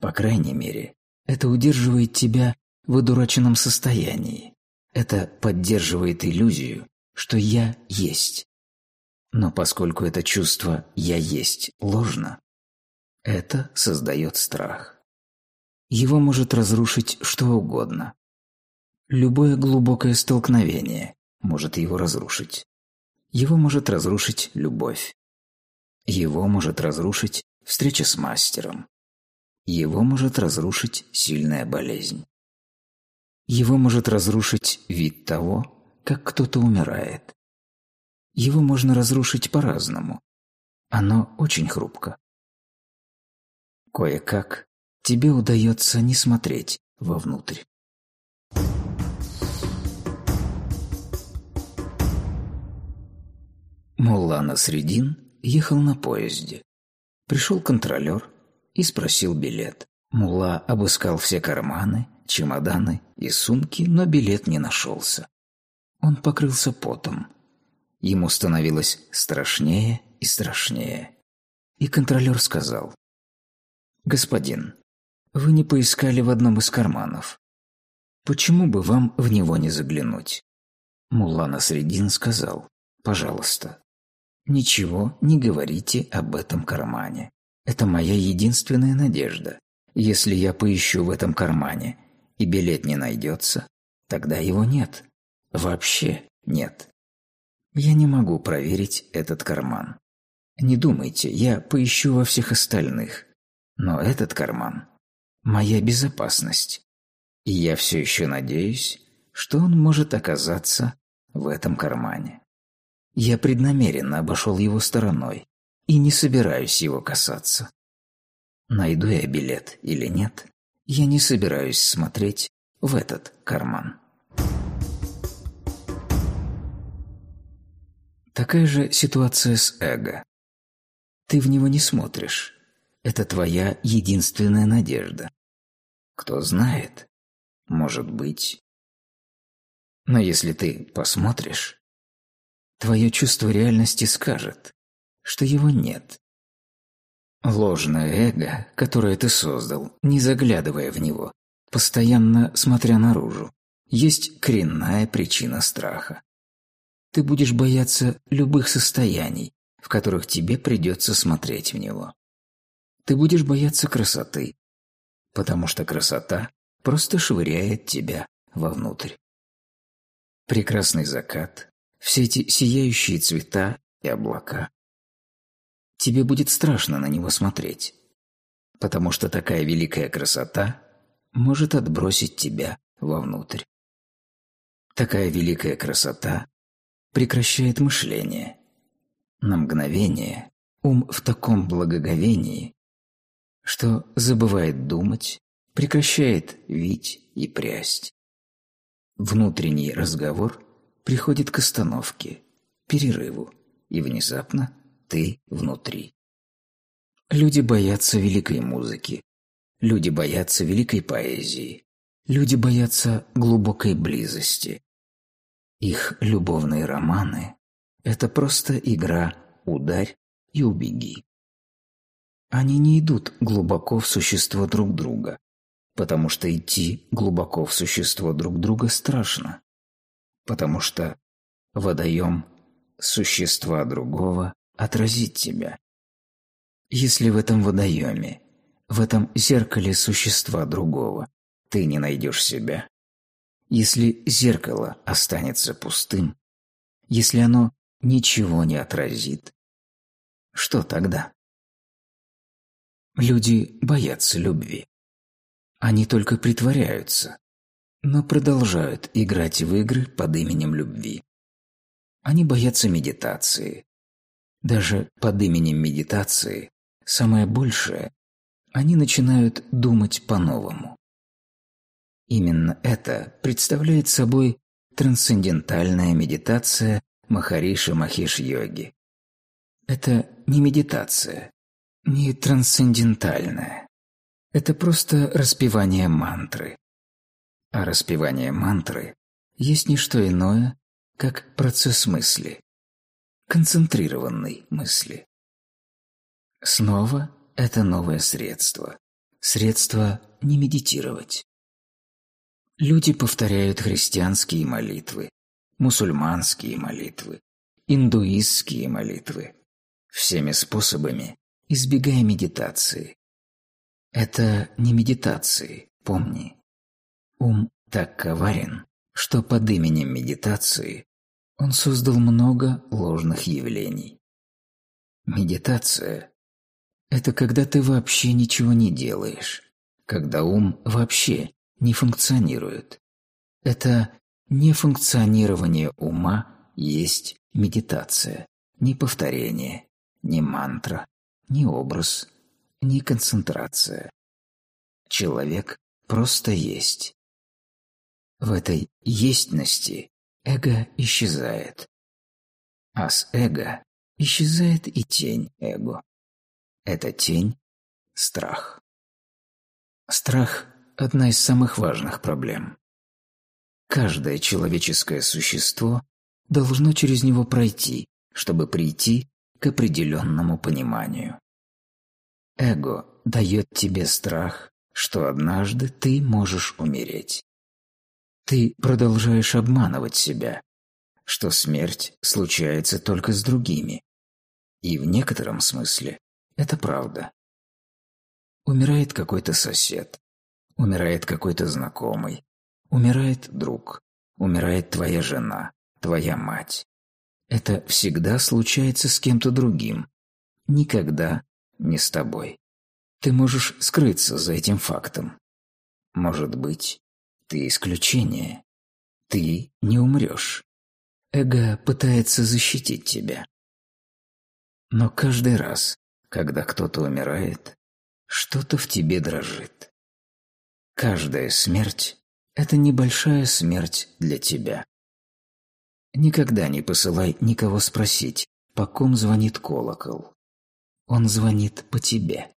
По крайней мере, это удерживает тебя в одураченном состоянии. Это поддерживает иллюзию, что «я есть». Но поскольку это чувство «я есть» ложно, это создает страх. Его может разрушить что угодно. Любое глубокое столкновение может его разрушить. Его может разрушить любовь. Его может разрушить встреча с мастером. Его может разрушить сильная болезнь. Его может разрушить вид того, как кто-то умирает. Его можно разрушить по-разному. Оно очень хрупко. Кое-как тебе удается не смотреть вовнутрь. Мулла Насредин ехал на поезде. Пришел контролер и спросил билет. Мулла обыскал все карманы, чемоданы и сумки, но билет не нашелся. Он покрылся потом. Ему становилось страшнее и страшнее. И контролер сказал, «Господин, вы не поискали в одном из карманов. Почему бы вам в него не заглянуть?» Мулла Насредин сказал, «Пожалуйста, ничего не говорите об этом кармане. Это моя единственная надежда. Если я поищу в этом кармане, и билет не найдется, тогда его нет. Вообще нет. Я не могу проверить этот карман. Не думайте, я поищу во всех остальных. Но этот карман – моя безопасность. И я все еще надеюсь, что он может оказаться в этом кармане. Я преднамеренно обошел его стороной и не собираюсь его касаться. Найду я билет или нет, я не собираюсь смотреть в этот карман. Такая же ситуация с эго. Ты в него не смотришь. Это твоя единственная надежда. Кто знает, может быть. Но если ты посмотришь, твое чувство реальности скажет, что его нет. Ложное эго, которое ты создал, не заглядывая в него, постоянно смотря наружу, есть коренная причина страха ты будешь бояться любых состояний, в которых тебе придется смотреть в него. Ты будешь бояться красоты, потому что красота просто швыряет тебя вовнутрь. Прекрасный закат, все эти сияющие цвета и облака. Тебе будет страшно на него смотреть, потому что такая великая красота может отбросить тебя вовнутрь. Такая великая красота прекращает мышление. На мгновение ум в таком благоговении, что забывает думать, прекращает вить и прясть. Внутренний разговор приходит к остановке, перерыву, и внезапно ты внутри. Люди боятся великой музыки, люди боятся великой поэзии, люди боятся глубокой близости, их любовные романы – это просто игра «ударь и убеги». Они не идут глубоко в существо друг друга, потому что идти глубоко в существо друг друга страшно, потому что водоем существа другого отразит тебя. Если в этом водоеме, в этом зеркале существа другого, ты не найдешь себя, если зеркало останется пустым, если оно ничего не отразит, что тогда? Люди боятся любви. Они только притворяются, но продолжают играть в игры под именем любви. Они боятся медитации. Даже под именем медитации самое большее они начинают думать по-новому. Именно это представляет собой трансцендентальная медитация Махариши Махиш-йоги. Это не медитация, не трансцендентальная. Это просто распевание мантры. А распевание мантры есть не что иное, как процесс мысли, концентрированной мысли. Снова это новое средство. Средство не медитировать. Люди повторяют христианские молитвы, мусульманские молитвы, индуистские молитвы, всеми способами избегая медитации. Это не медитации, помни. Ум так коварен, что под именем медитации он создал много ложных явлений. Медитация – это когда ты вообще ничего не делаешь, когда ум вообще не функционирует. Это нефункционирование ума есть медитация, не повторение, не мантра, не образ, не концентрация. Человек просто есть. В этой естьности эго исчезает. А с эго исчезает и тень эго. Эта тень – страх. Страх – одна из самых важных проблем. Каждое человеческое существо должно через него пройти, чтобы прийти к определенному пониманию. Эго дает тебе страх, что однажды ты можешь умереть. Ты продолжаешь обманывать себя, что смерть случается только с другими. И в некотором смысле это правда. Умирает какой-то сосед, умирает какой-то знакомый, умирает друг, умирает твоя жена, твоя мать. Это всегда случается с кем-то другим. Никогда не с тобой. Ты можешь скрыться за этим фактом. Может быть, ты исключение. Ты не умрешь. Эго пытается защитить тебя. Но каждый раз, когда кто-то умирает, что-то в тебе дрожит. Каждая смерть – это небольшая смерть для тебя. Никогда не посылай никого спросить, по ком звонит колокол. Он звонит по тебе.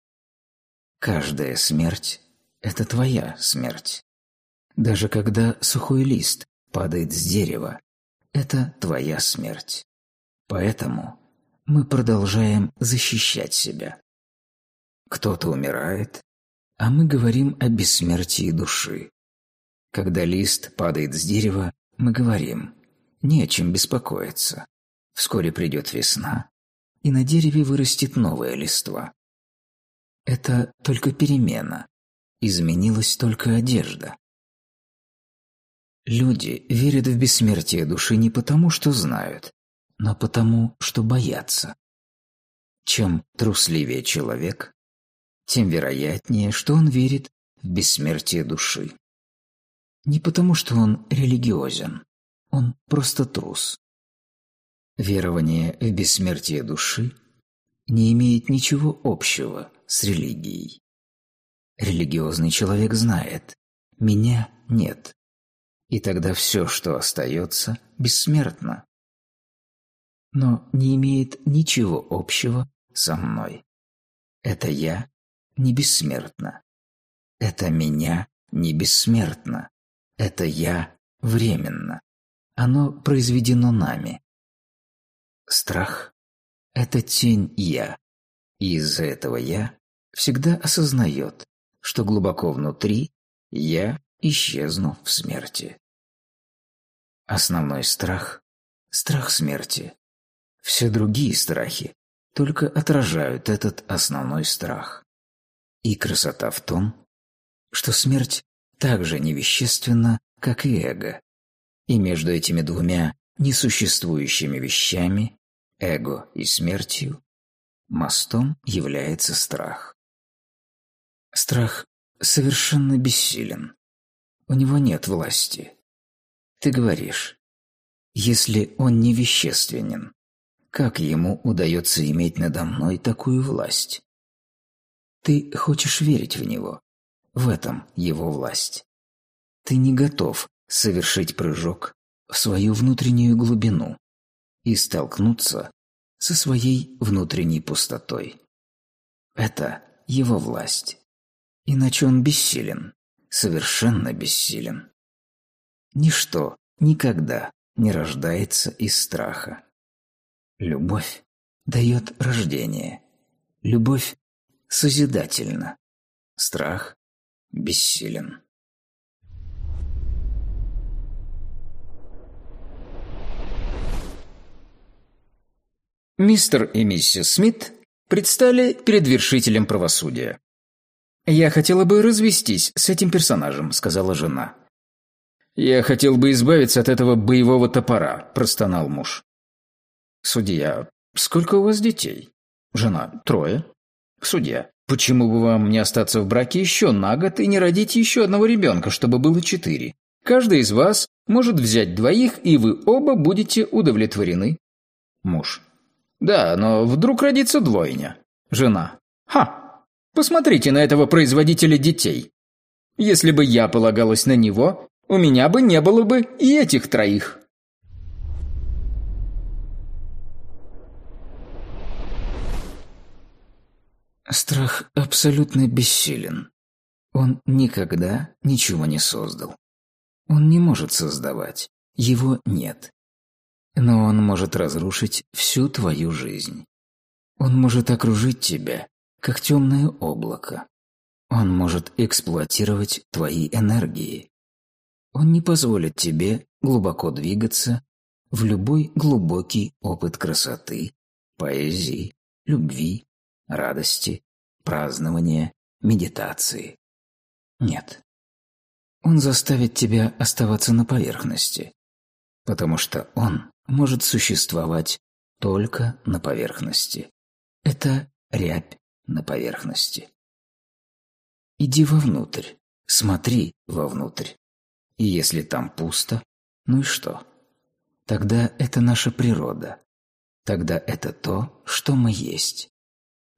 Каждая смерть – это твоя смерть. Даже когда сухой лист падает с дерева, это твоя смерть. Поэтому мы продолжаем защищать себя. Кто-то умирает, а мы говорим о бессмертии души. Когда лист падает с дерева, мы говорим не о чем беспокоиться. Вскоре придет весна, и на дереве вырастет новая листва. Это только перемена. Изменилась только одежда. Люди верят в бессмертие души не потому, что знают, но потому, что боятся. Чем трусливее человек, тем вероятнее, что он верит в бессмертие души. Не потому, что он религиозен, он просто трус. Верование в бессмертие души не имеет ничего общего с религией. Религиозный человек знает – меня нет. И тогда все, что остается, бессмертно. Но не имеет ничего общего со мной. Это я не бессмертно. Это меня не бессмертно. Это я временно. Оно произведено нами. Страх – это тень «я», и из-за этого «я» всегда осознает, что глубоко внутри «я» исчезну в смерти. Основной страх – страх смерти. Все другие страхи только отражают этот основной страх. И красота в том, что смерть так же невещественна, как и эго и между этими двумя несуществующими вещами, эго и смертью, мостом является страх. Страх совершенно бессилен. У него нет власти. Ты говоришь, если он не вещественен, как ему удается иметь надо мной такую власть? Ты хочешь верить в него. В этом его власть. Ты не готов совершить прыжок в свою внутреннюю глубину и столкнуться со своей внутренней пустотой. Это его власть. Иначе он бессилен, совершенно бессилен. Ничто никогда не рождается из страха. Любовь дает рождение. Любовь созидательна. Страх бессилен. Мистер и миссис Смит предстали перед вершителем правосудия. «Я хотела бы развестись с этим персонажем», — сказала жена. «Я хотел бы избавиться от этого боевого топора», – простонал муж. «Судья, сколько у вас детей?» «Жена, трое». «Судья, почему бы вам не остаться в браке еще на год и не родить еще одного ребенка, чтобы было четыре? Каждый из вас может взять двоих, и вы оба будете удовлетворены». Муж. «Да, но вдруг родится двойня». Жена. «Ха! Посмотрите на этого производителя детей. Если бы я полагалась на него, у меня бы не было бы и этих троих. Страх абсолютно бессилен. Он никогда ничего не создал. Он не может создавать. Его нет. Но он может разрушить всю твою жизнь. Он может окружить тебя, как темное облако. Он может эксплуатировать твои энергии. Он не позволит тебе глубоко двигаться в любой глубокий опыт красоты, поэзии, любви, радости, празднования, медитации. Нет. Он заставит тебя оставаться на поверхности, потому что он может существовать только на поверхности. Это рябь на поверхности. Иди вовнутрь, смотри вовнутрь. И если там пусто, ну и что? Тогда это наша природа. Тогда это то, что мы есть.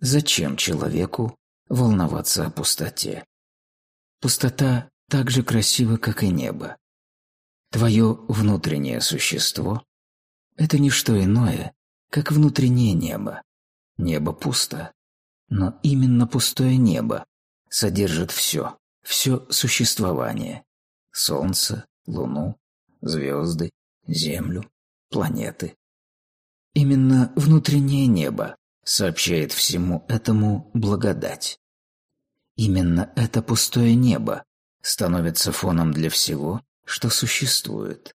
Зачем человеку волноваться о пустоте? Пустота так же красива, как и небо. Твое внутреннее существо – это не что иное, как внутреннее небо. Небо пусто, но именно пустое небо содержит все, все существование, Солнце, Луну, звезды, Землю, планеты. Именно внутреннее небо сообщает всему этому благодать. Именно это пустое небо становится фоном для всего, что существует.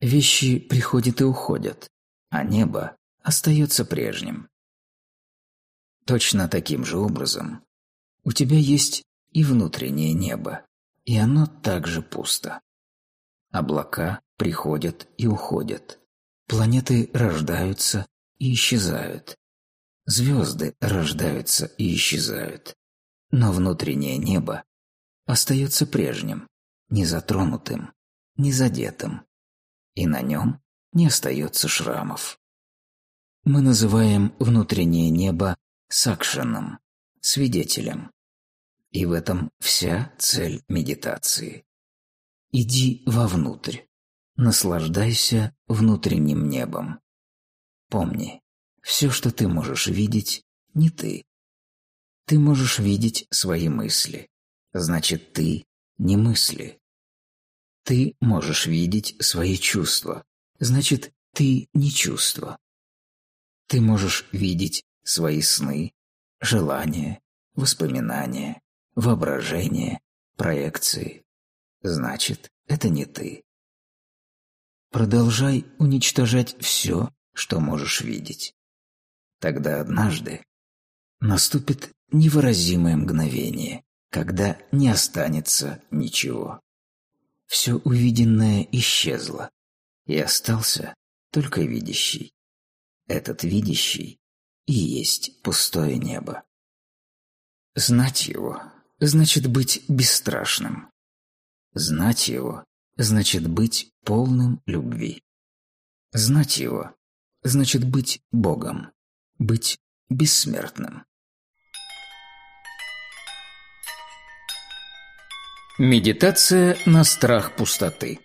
Вещи приходят и уходят, а небо остается прежним. Точно таким же образом у тебя есть и внутреннее небо, и оно также пусто. Облака приходят и уходят. Планеты рождаются и исчезают. Звезды рождаются и исчезают. Но внутреннее небо остается прежним, незатронутым, незадетым. И на нем не остается шрамов. Мы называем внутреннее небо сакшеном, свидетелем. И в этом вся цель медитации. Иди вовнутрь. Наслаждайся внутренним небом. Помни, все, что ты можешь видеть, не ты. Ты можешь видеть свои мысли. Значит, ты не мысли. Ты можешь видеть свои чувства. Значит, ты не чувство. Ты можешь видеть свои сны, желания, воспоминания воображение, проекции. Значит, это не ты. Продолжай уничтожать все, что можешь видеть. Тогда однажды наступит невыразимое мгновение, когда не останется ничего. Все увиденное исчезло, и остался только видящий. Этот видящий и есть пустое небо. Знать его значит быть бесстрашным. Знать его значит быть полным любви. Знать его значит быть Богом, быть бессмертным. Медитация на страх пустоты.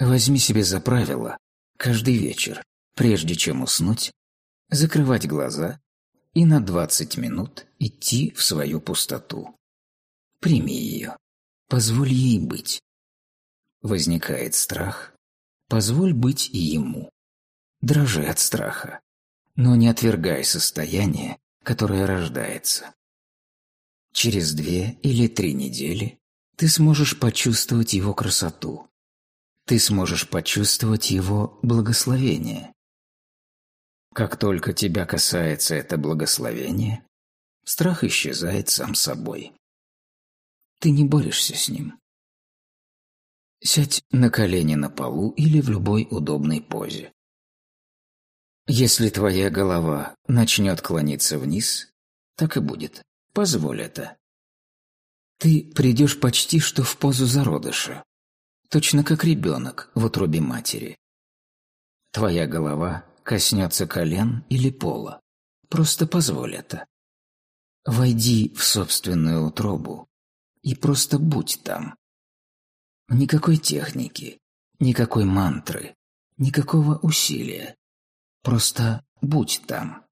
Возьми себе за правило каждый вечер, прежде чем уснуть, закрывать глаза и на 20 минут идти в свою пустоту. Прими ее. Позволь ей быть. Возникает страх. Позволь быть и ему. Дрожи от страха, но не отвергай состояние, которое рождается. Через две или три недели ты сможешь почувствовать его красоту. Ты сможешь почувствовать его благословение. Как только тебя касается это благословение, страх исчезает сам собой. Ты не борешься с ним. Сядь на колени на полу или в любой удобной позе. Если твоя голова начнет клониться вниз, так и будет. Позволь это. Ты придешь почти что в позу зародыша, точно как ребенок в утробе матери. Твоя голова коснется колен или пола. Просто позволь это. Войди в собственную утробу и просто будь там. Никакой техники, никакой мантры, никакого усилия. Просто будь там.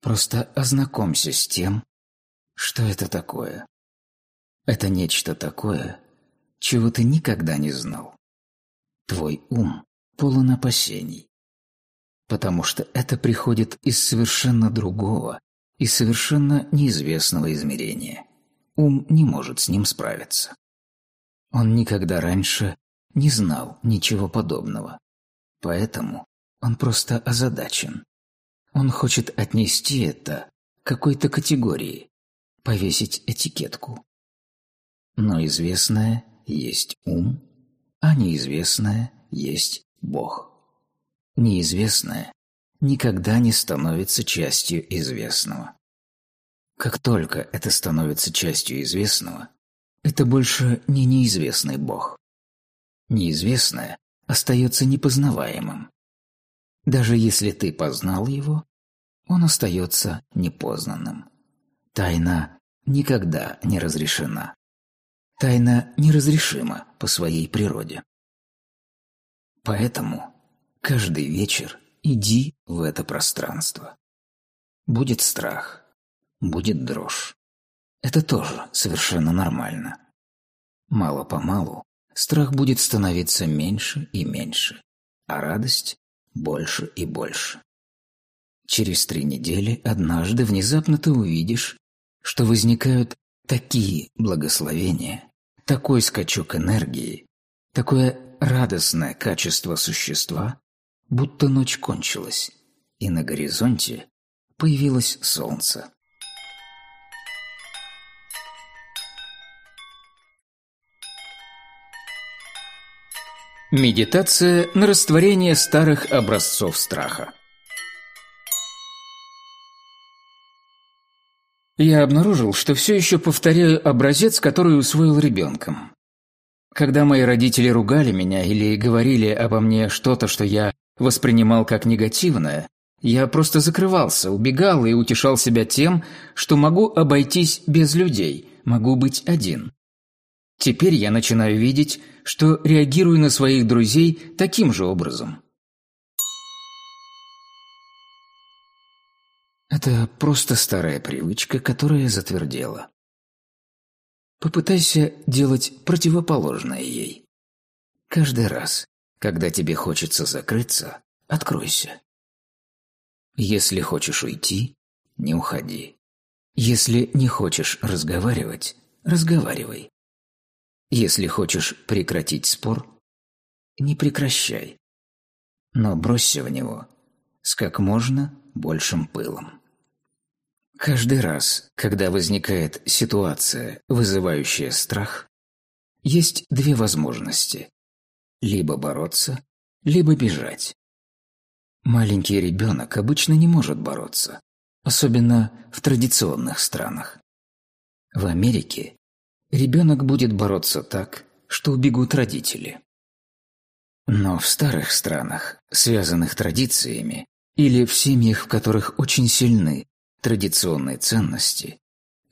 Просто ознакомься с тем, что это такое. Это нечто такое, чего ты никогда не знал. Твой ум полон опасений потому что это приходит из совершенно другого и совершенно неизвестного измерения. Ум не может с ним справиться. Он никогда раньше не знал ничего подобного. Поэтому он просто озадачен. Он хочет отнести это к какой-то категории, повесить этикетку. Но известное есть ум, а неизвестное есть Бог. Неизвестное никогда не становится частью известного. Как только это становится частью известного, это больше не неизвестный Бог. Неизвестное остается непознаваемым. Даже если ты познал его, он остается непознанным. Тайна никогда не разрешена. Тайна неразрешима по своей природе. Поэтому Каждый вечер иди в это пространство. Будет страх, будет дрожь. Это тоже совершенно нормально. Мало-помалу страх будет становиться меньше и меньше, а радость больше и больше. Через три недели однажды внезапно ты увидишь, что возникают такие благословения, такой скачок энергии, такое радостное качество существа, будто ночь кончилась, и на горизонте появилось солнце. Медитация на растворение старых образцов страха. Я обнаружил, что все еще повторяю образец, который усвоил ребенком. Когда мои родители ругали меня или говорили обо мне что-то, что я воспринимал как негативное, я просто закрывался, убегал и утешал себя тем, что могу обойтись без людей, могу быть один. Теперь я начинаю видеть, что реагирую на своих друзей таким же образом. Это просто старая привычка, которая затвердела. Попытайся делать противоположное ей. Каждый раз, когда тебе хочется закрыться, откройся. Если хочешь уйти, не уходи. Если не хочешь разговаривать, разговаривай. Если хочешь прекратить спор, не прекращай. Но бросься в него с как можно большим пылом. Каждый раз, когда возникает ситуация, вызывающая страх, есть две возможности – либо бороться, либо бежать. Маленький ребенок обычно не может бороться, особенно в традиционных странах. В Америке ребенок будет бороться так, что убегут родители. Но в старых странах, связанных традициями, или в семьях, в которых очень сильны традиционные ценности,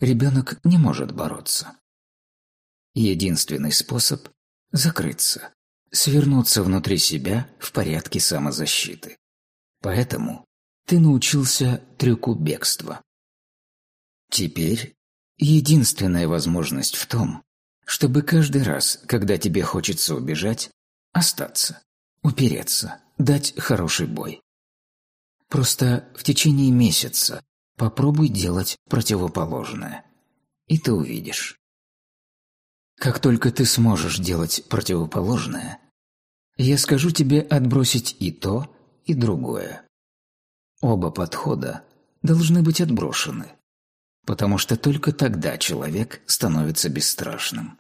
ребенок не может бороться. Единственный способ – закрыться, свернуться внутри себя в порядке самозащиты. Поэтому ты научился трюку бегства. Теперь единственная возможность в том, чтобы каждый раз, когда тебе хочется убежать, остаться, упереться, дать хороший бой. Просто в течение месяца попробуй делать противоположное, и ты увидишь. Как только ты сможешь делать противоположное, я скажу тебе отбросить и то, и другое. Оба подхода должны быть отброшены, потому что только тогда человек становится бесстрашным,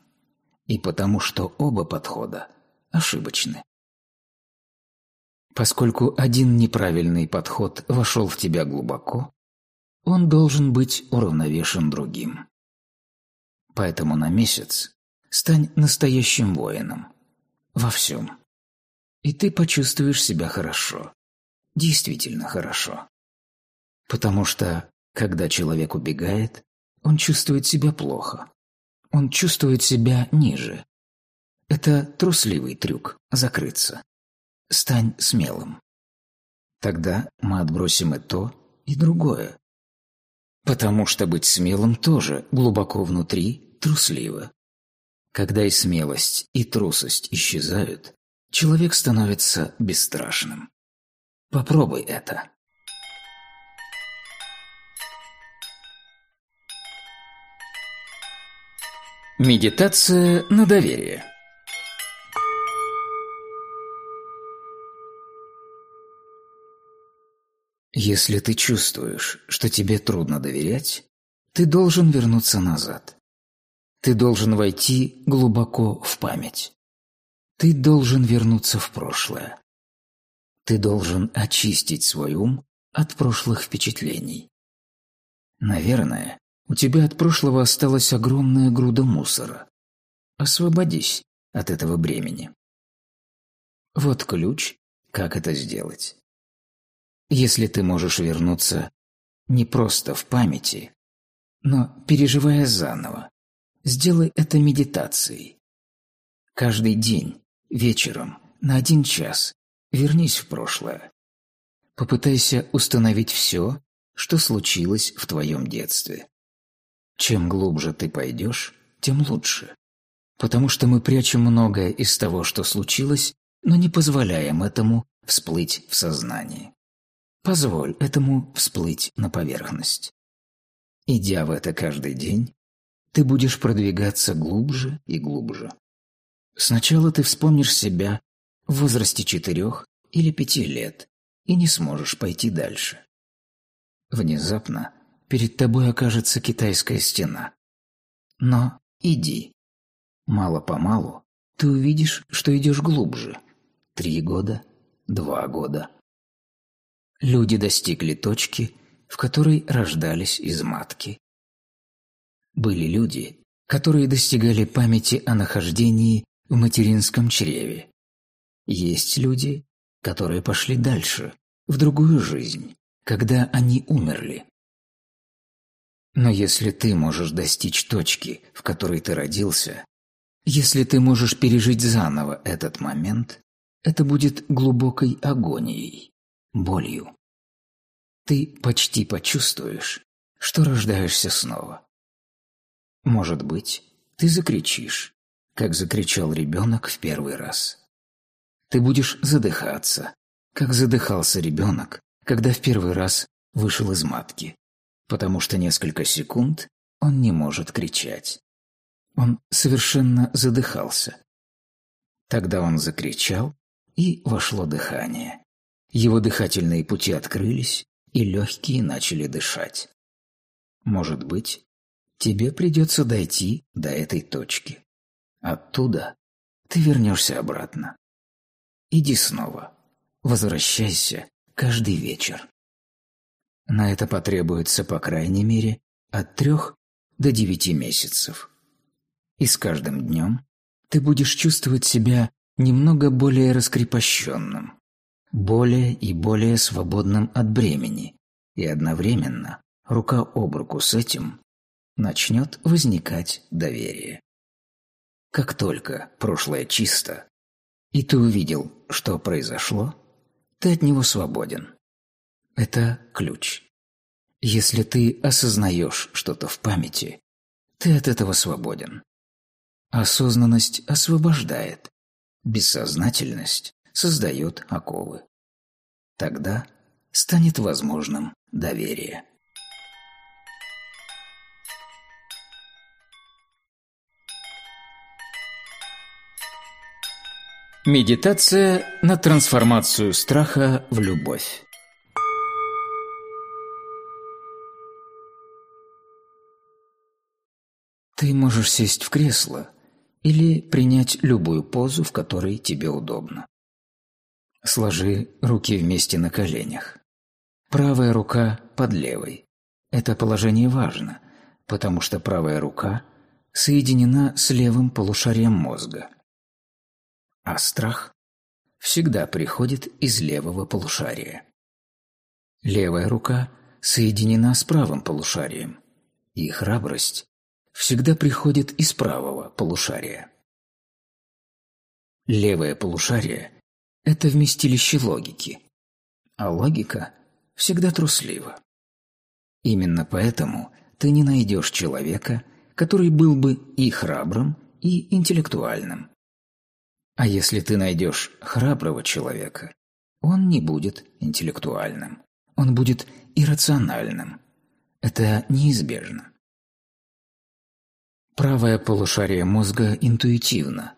и потому что оба подхода ошибочны. Поскольку один неправильный подход вошел в тебя глубоко, он должен быть уравновешен другим. Поэтому на месяц стань настоящим воином. Во всем. И ты почувствуешь себя хорошо действительно хорошо. Потому что, когда человек убегает, он чувствует себя плохо. Он чувствует себя ниже. Это трусливый трюк – закрыться. Стань смелым. Тогда мы отбросим и то, и другое. Потому что быть смелым тоже глубоко внутри трусливо. Когда и смелость, и трусость исчезают, человек становится бесстрашным. Попробуй это. Медитация на доверие. Если ты чувствуешь, что тебе трудно доверять, ты должен вернуться назад. Ты должен войти глубоко в память. Ты должен вернуться в прошлое. Ты должен очистить свой ум от прошлых впечатлений. Наверное, у тебя от прошлого осталась огромная груда мусора. Освободись от этого бремени. Вот ключ, как это сделать. Если ты можешь вернуться не просто в памяти, но переживая заново, сделай это медитацией. Каждый день, вечером, на один час Вернись в прошлое. Попытайся установить все, что случилось в твоем детстве. Чем глубже ты пойдешь, тем лучше. Потому что мы прячем многое из того, что случилось, но не позволяем этому всплыть в сознании. Позволь этому всплыть на поверхность. Идя в это каждый день, ты будешь продвигаться глубже и глубже. Сначала ты вспомнишь себя в возрасте четырех или пяти лет и не сможешь пойти дальше. Внезапно перед тобой окажется китайская стена. Но иди. Мало-помалу ты увидишь, что идешь глубже. Три года, два года. Люди достигли точки, в которой рождались из матки. Были люди, которые достигали памяти о нахождении в материнском чреве. Есть люди, которые пошли дальше, в другую жизнь, когда они умерли. Но если ты можешь достичь точки, в которой ты родился, если ты можешь пережить заново этот момент, это будет глубокой агонией, болью. Ты почти почувствуешь, что рождаешься снова. Может быть, ты закричишь, как закричал ребенок в первый раз. Ты будешь задыхаться, как задыхался ребенок, когда в первый раз вышел из матки, потому что несколько секунд он не может кричать. Он совершенно задыхался. Тогда он закричал, и вошло дыхание. Его дыхательные пути открылись, и легкие начали дышать. Может быть, тебе придется дойти до этой точки. Оттуда ты вернешься обратно. Иди снова. Возвращайся каждый вечер. На это потребуется, по крайней мере, от трех до девяти месяцев. И с каждым днем ты будешь чувствовать себя немного более раскрепощенным, более и более свободным от бремени, и одновременно, рука об руку с этим, начнет возникать доверие. Как только прошлое чисто, и ты увидел, что произошло, ты от него свободен. Это ключ. Если ты осознаешь что-то в памяти, ты от этого свободен. Осознанность освобождает. Бессознательность создает оковы. Тогда станет возможным доверие. Медитация на трансформацию страха в любовь. Ты можешь сесть в кресло или принять любую позу, в которой тебе удобно. Сложи руки вместе на коленях. Правая рука под левой. Это положение важно, потому что правая рука соединена с левым полушарием мозга. А страх всегда приходит из левого полушария. Левая рука соединена с правым полушарием, и храбрость всегда приходит из правого полушария. Левое полушарие – это вместилище логики, а логика всегда труслива. Именно поэтому ты не найдешь человека, который был бы и храбрым, и интеллектуальным. А если ты найдешь храброго человека, он не будет интеллектуальным, он будет иррациональным. Это неизбежно. Правое полушарие мозга интуитивно.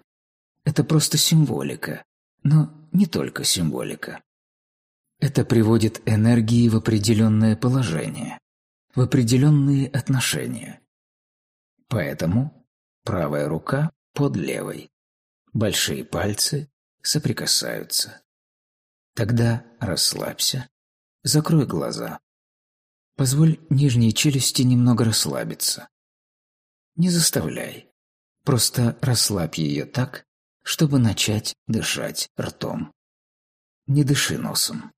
Это просто символика, но не только символика. Это приводит энергии в определенное положение, в определенные отношения. Поэтому правая рука под левой, большие пальцы соприкасаются. Тогда расслабься, закрой глаза. Позволь нижней челюсти немного расслабиться. Не заставляй. Просто расслабь ее так, чтобы начать дышать ртом. Не дыши носом.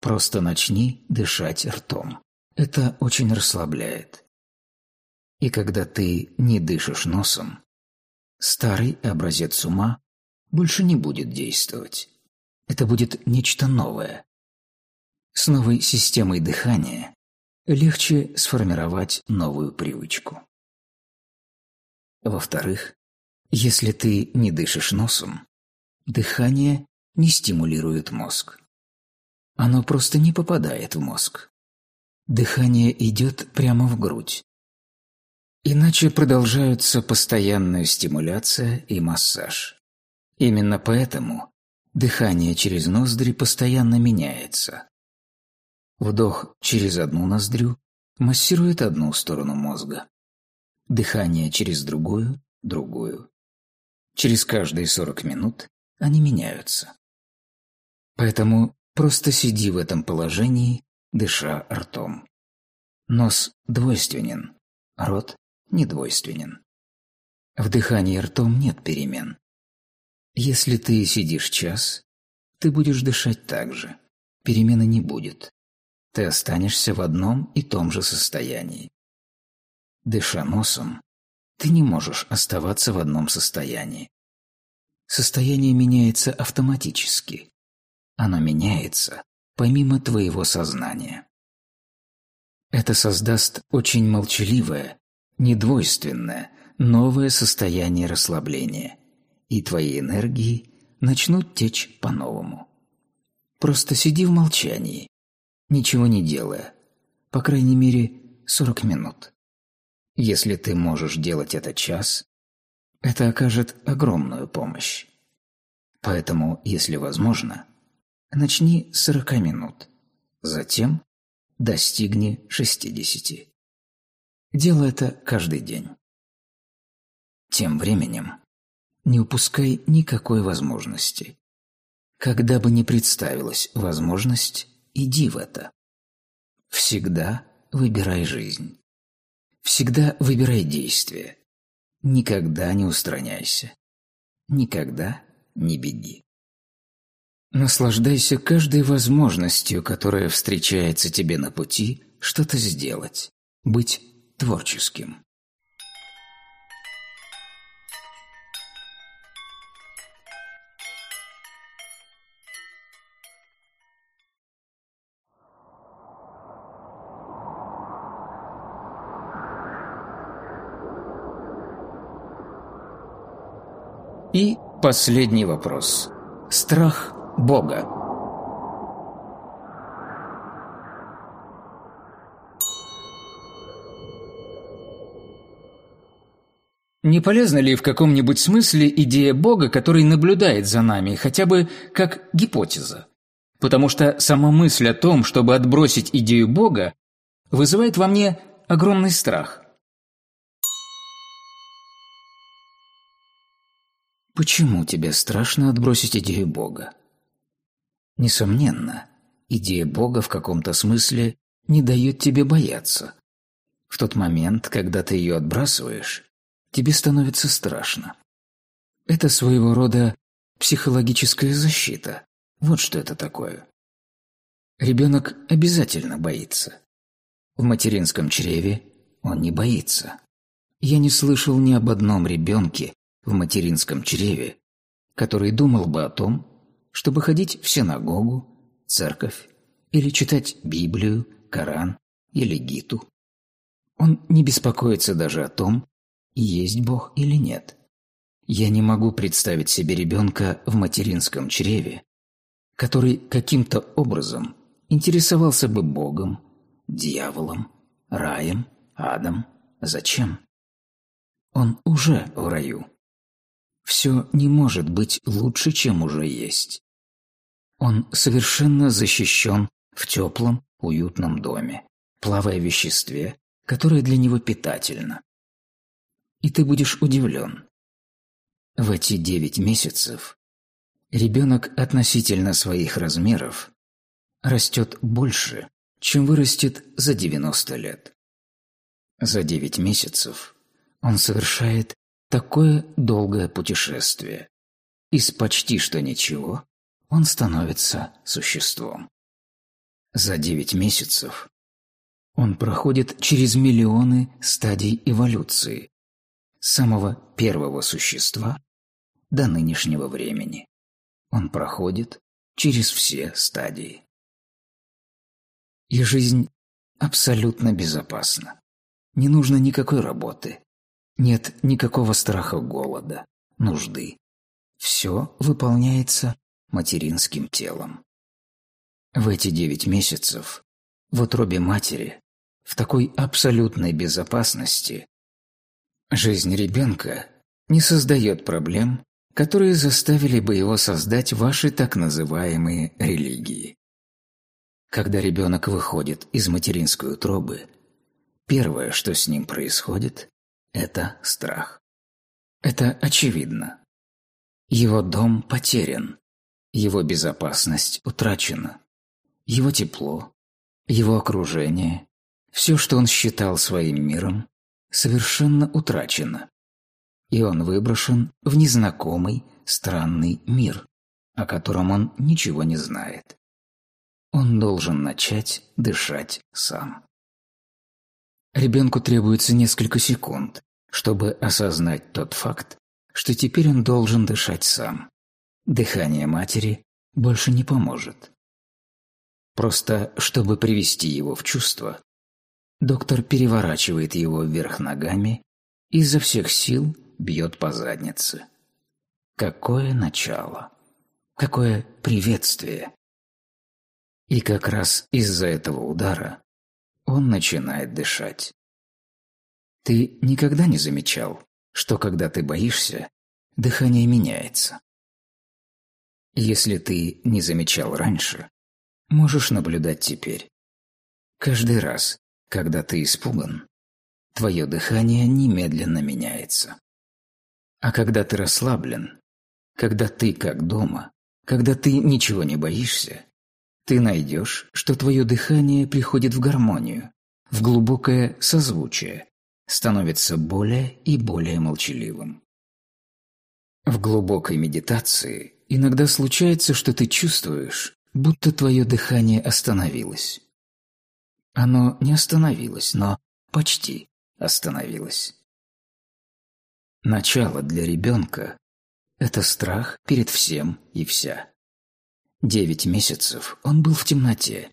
Просто начни дышать ртом. Это очень расслабляет. И когда ты не дышишь носом, старый образец ума больше не будет действовать. Это будет нечто новое. С новой системой дыхания легче сформировать новую привычку. Во-вторых, если ты не дышишь носом, дыхание не стимулирует мозг. Оно просто не попадает в мозг. Дыхание идет прямо в грудь. Иначе продолжаются постоянная стимуляция и массаж. Именно поэтому дыхание через ноздри постоянно меняется. Вдох через одну ноздрю массирует одну сторону мозга дыхание через другую, другую. Через каждые 40 минут они меняются. Поэтому просто сиди в этом положении, дыша ртом. Нос двойственен, рот недвойственен. В дыхании ртом нет перемен. Если ты сидишь час, ты будешь дышать так же. Перемены не будет. Ты останешься в одном и том же состоянии. Дыша носом, ты не можешь оставаться в одном состоянии. Состояние меняется автоматически. Оно меняется помимо твоего сознания. Это создаст очень молчаливое, недвойственное, новое состояние расслабления, и твои энергии начнут течь по-новому. Просто сиди в молчании, ничего не делая, по крайней мере, 40 минут. Если ты можешь делать это час, это окажет огромную помощь. Поэтому, если возможно, начни с 40 минут, затем достигни 60. Делай это каждый день. Тем временем не упускай никакой возможности. Когда бы ни представилась возможность, иди в это. Всегда выбирай жизнь. Всегда выбирай действие. Никогда не устраняйся. Никогда не беги. Наслаждайся каждой возможностью, которая встречается тебе на пути, что-то сделать, быть творческим. И последний вопрос. Страх Бога. Не полезна ли в каком-нибудь смысле идея Бога, который наблюдает за нами, хотя бы как гипотеза? Потому что сама мысль о том, чтобы отбросить идею Бога, вызывает во мне огромный страх. Почему тебе страшно отбросить идею Бога? Несомненно, идея Бога в каком-то смысле не дает тебе бояться. В тот момент, когда ты ее отбрасываешь, тебе становится страшно. Это своего рода психологическая защита. Вот что это такое. Ребенок обязательно боится. В материнском чреве он не боится. Я не слышал ни об одном ребенке в материнском чреве, который думал бы о том, чтобы ходить в синагогу, церковь или читать Библию, Коран или Гиту. Он не беспокоится даже о том, есть Бог или нет. Я не могу представить себе ребенка в материнском чреве, который каким-то образом интересовался бы Богом, дьяволом, раем, адом. Зачем? Он уже в раю. Все не может быть лучше, чем уже есть. Он совершенно защищен в теплом, уютном доме, плавая в веществе, которое для него питательно. И ты будешь удивлен. В эти девять месяцев ребенок относительно своих размеров растет больше, чем вырастет за 90 лет. За девять месяцев он совершает такое долгое путешествие. Из почти что ничего он становится существом. За девять месяцев он проходит через миллионы стадий эволюции, с самого первого существа до нынешнего времени. Он проходит через все стадии. И жизнь абсолютно безопасна. Не нужно никакой работы, нет никакого страха голода, нужды. Все выполняется материнским телом. В эти девять месяцев в утробе матери, в такой абсолютной безопасности, жизнь ребенка не создает проблем, которые заставили бы его создать ваши так называемые религии. Когда ребенок выходит из материнской утробы, первое, что с ним происходит, это страх. Это очевидно. Его дом потерян, его безопасность утрачена, его тепло, его окружение, все, что он считал своим миром, совершенно утрачено, и он выброшен в незнакомый, странный мир, о котором он ничего не знает. Он должен начать дышать сам. Ребенку требуется несколько секунд, чтобы осознать тот факт, что теперь он должен дышать сам. Дыхание матери больше не поможет. Просто, чтобы привести его в чувство, доктор переворачивает его вверх ногами и изо всех сил бьет по заднице. Какое начало! Какое приветствие! И как раз из-за этого удара он начинает дышать. Ты никогда не замечал, что когда ты боишься, дыхание меняется? Если ты не замечал раньше, можешь наблюдать теперь. Каждый раз, когда ты испуган, твое дыхание немедленно меняется. А когда ты расслаблен, когда ты как дома, когда ты ничего не боишься, ты найдешь, что твое дыхание приходит в гармонию, в глубокое созвучие, становится более и более молчаливым. В глубокой медитации иногда случается, что ты чувствуешь, будто твое дыхание остановилось. Оно не остановилось, но почти остановилось. Начало для ребенка – это страх перед всем и вся. Девять месяцев он был в темноте,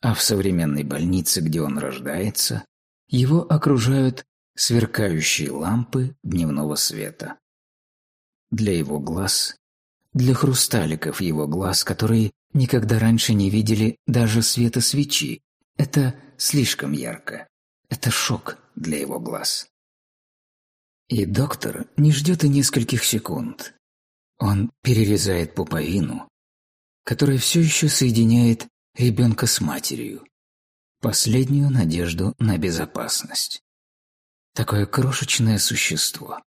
а в современной больнице, где он рождается, его окружают сверкающие лампы дневного света. Для его глаз, для хрусталиков его глаз, которые никогда раньше не видели даже света свечи, это слишком ярко. Это шок для его глаз. И доктор не ждет и нескольких секунд. Он перерезает пуповину, которая все еще соединяет ребенка с матерью. Последнюю надежду на безопасность. Такое крошечное существо.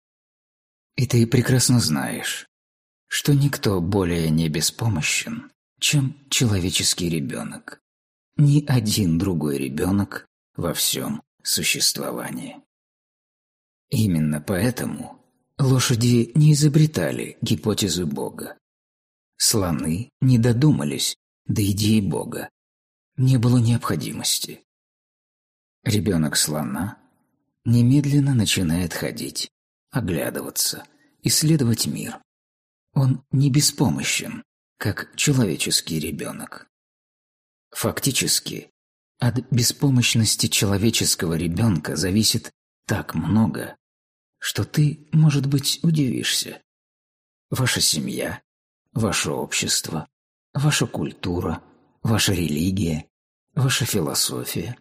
И ты прекрасно знаешь, что никто более не беспомощен, чем человеческий ребенок. Ни один другой ребенок во всем существовании. Именно поэтому лошади не изобретали гипотезы Бога. Слоны не додумались до идеи Бога. Не было необходимости. Ребенок слона немедленно начинает ходить, оглядываться, исследовать мир. Он не беспомощен, как человеческий ребенок. Фактически, от беспомощности человеческого ребенка зависит так много, что ты, может быть, удивишься. Ваша семья, ваше общество, ваша культура, ваша религия, ваша философия.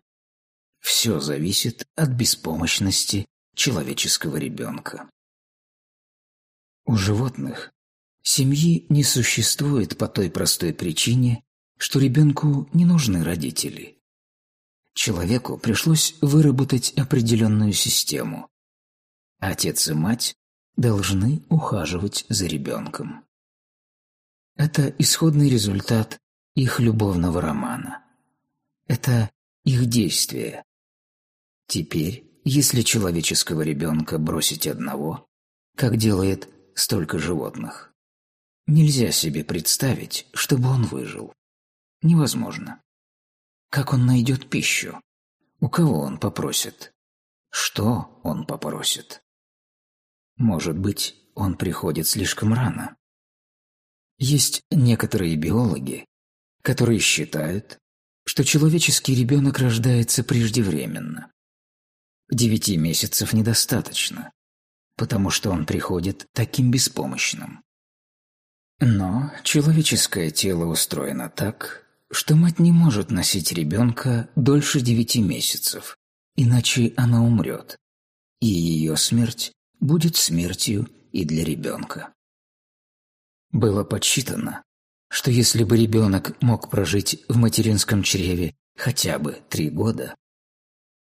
Все зависит от беспомощности человеческого ребенка. У животных семьи не существует по той простой причине, что ребенку не нужны родители. Человеку пришлось выработать определенную систему. Отец и мать должны ухаживать за ребенком. Это исходный результат их любовного романа. Это их действие. Теперь, если человеческого ребенка бросить одного, как делает столько животных, нельзя себе представить, чтобы он выжил. Невозможно. Как он найдет пищу? У кого он попросит? Что он попросит? Может быть, он приходит слишком рано. Есть некоторые биологи, которые считают, что человеческий ребенок рождается преждевременно. Девяти месяцев недостаточно, потому что он приходит таким беспомощным. Но человеческое тело устроено так, что мать не может носить ребенка дольше девяти месяцев, иначе она умрет, и ее смерть будет смертью и для ребенка. Было подсчитано, что если бы ребенок мог прожить в материнском чреве хотя бы три года,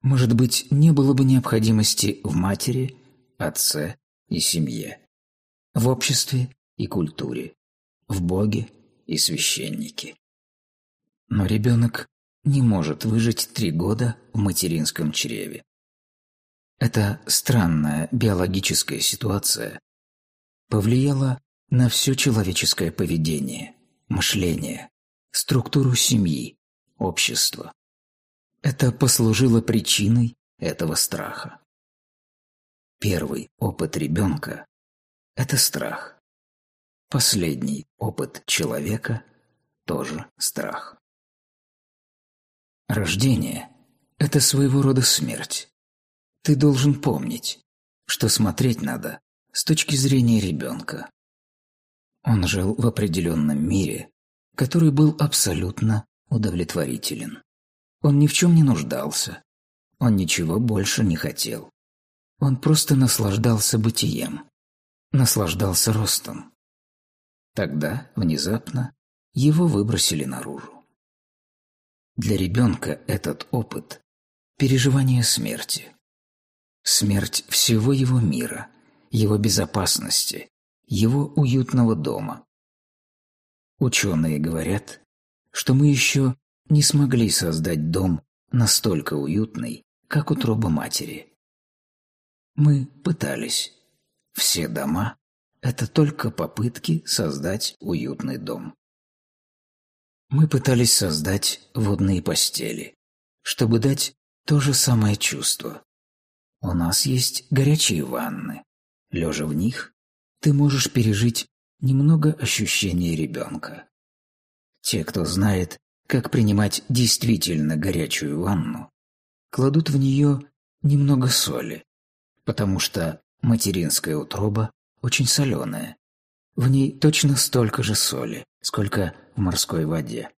может быть, не было бы необходимости в матери, отце и семье, в обществе и культуре, в Боге и священнике. Но ребенок не может выжить три года в материнском чреве. Эта странная биологическая ситуация повлияла на все человеческое поведение, мышление, структуру семьи, общества. Это послужило причиной этого страха. Первый опыт ребенка – это страх. Последний опыт человека – тоже страх. Рождение – это своего рода смерть. Ты должен помнить, что смотреть надо с точки зрения ребенка. Он жил в определенном мире, который был абсолютно удовлетворителен. Он ни в чем не нуждался. Он ничего больше не хотел. Он просто наслаждался бытием. Наслаждался ростом. Тогда, внезапно, его выбросили наружу. Для ребенка этот опыт – переживание смерти. смерть всего его мира, его безопасности, его уютного дома. Ученые говорят, что мы еще не смогли создать дом настолько уютный, как утроба матери. Мы пытались. Все дома – это только попытки создать уютный дом. Мы пытались создать водные постели, чтобы дать то же самое чувство. У нас есть горячие ванны. Лежа в них, ты можешь пережить немного ощущения ребенка. Те, кто знает, как принимать действительно горячую ванну, кладут в нее немного соли, потому что материнская утроба очень соленая. В ней точно столько же соли, сколько в морской воде.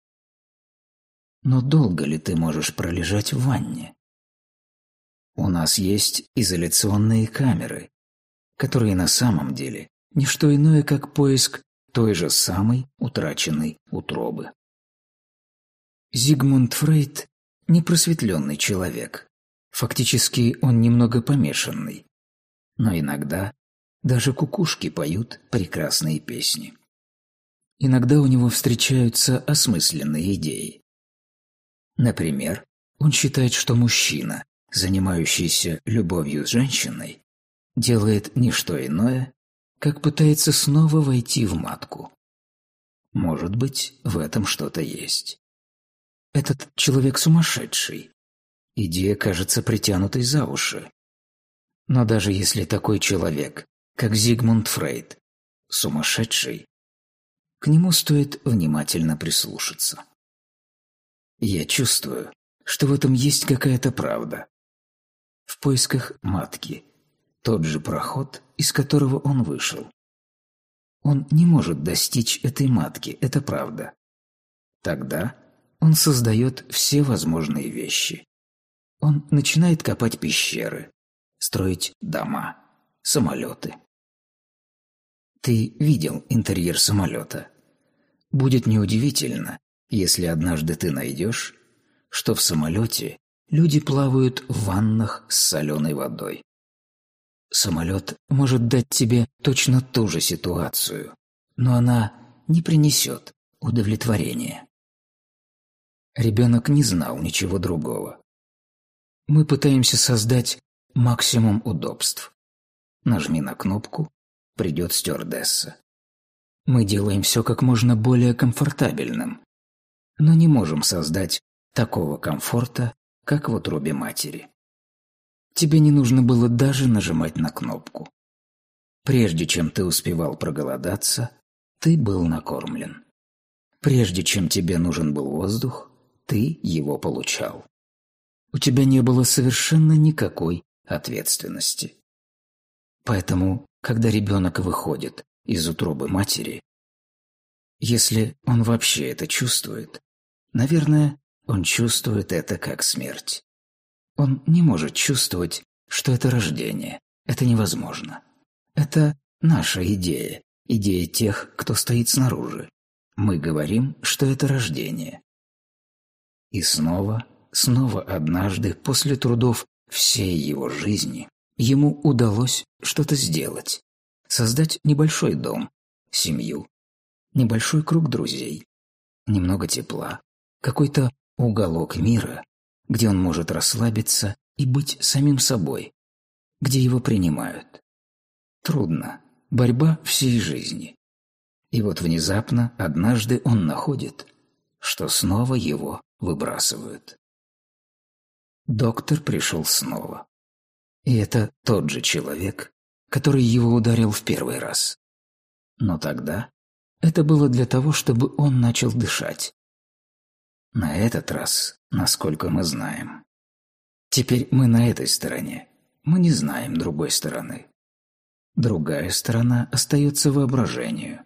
Но долго ли ты можешь пролежать в ванне? У нас есть изоляционные камеры, которые на самом деле не что иное, как поиск той же самой утраченной утробы. Зигмунд Фрейд – непросветленный человек. Фактически он немного помешанный. Но иногда даже кукушки поют прекрасные песни. Иногда у него встречаются осмысленные идеи. Например, он считает, что мужчина, занимающийся любовью с женщиной, делает не что иное, как пытается снова войти в матку. Может быть, в этом что-то есть. Этот человек сумасшедший. Идея кажется притянутой за уши. Но даже если такой человек, как Зигмунд Фрейд, сумасшедший, к нему стоит внимательно прислушаться. Я чувствую, что в этом есть какая-то правда. В поисках матки, тот же проход, из которого он вышел. Он не может достичь этой матки, это правда. Тогда он создает все возможные вещи. Он начинает копать пещеры, строить дома, самолеты. Ты видел интерьер самолета. Будет неудивительно, если однажды ты найдешь, что в самолете люди плавают в ваннах с соленой водой. Самолет может дать тебе точно ту же ситуацию, но она не принесет удовлетворения. Ребенок не знал ничего другого. Мы пытаемся создать максимум удобств. Нажми на кнопку, придет стюардесса. Мы делаем все как можно более комфортабельным, но не можем создать такого комфорта, как в утробе матери. Тебе не нужно было даже нажимать на кнопку. Прежде чем ты успевал проголодаться, ты был накормлен. Прежде чем тебе нужен был воздух, ты его получал. У тебя не было совершенно никакой ответственности. Поэтому, когда ребенок выходит из утробы матери, если он вообще это чувствует, наверное, он чувствует это как смерть. Он не может чувствовать, что это рождение. Это невозможно. Это наша идея, идея тех, кто стоит снаружи. Мы говорим, что это рождение. И снова, снова однажды, после трудов всей его жизни, ему удалось что-то сделать. Создать небольшой дом, семью, небольшой круг друзей, немного тепла, какой-то уголок мира, где он может расслабиться и быть самим собой, где его принимают. Трудно. Борьба всей жизни. И вот внезапно, однажды он находит, что снова его выбрасывают. Доктор пришел снова. И это тот же человек, который его ударил в первый раз. Но тогда это было для того, чтобы он начал дышать. На этот раз, насколько мы знаем. Теперь мы на этой стороне. Мы не знаем другой стороны. Другая сторона остается воображению.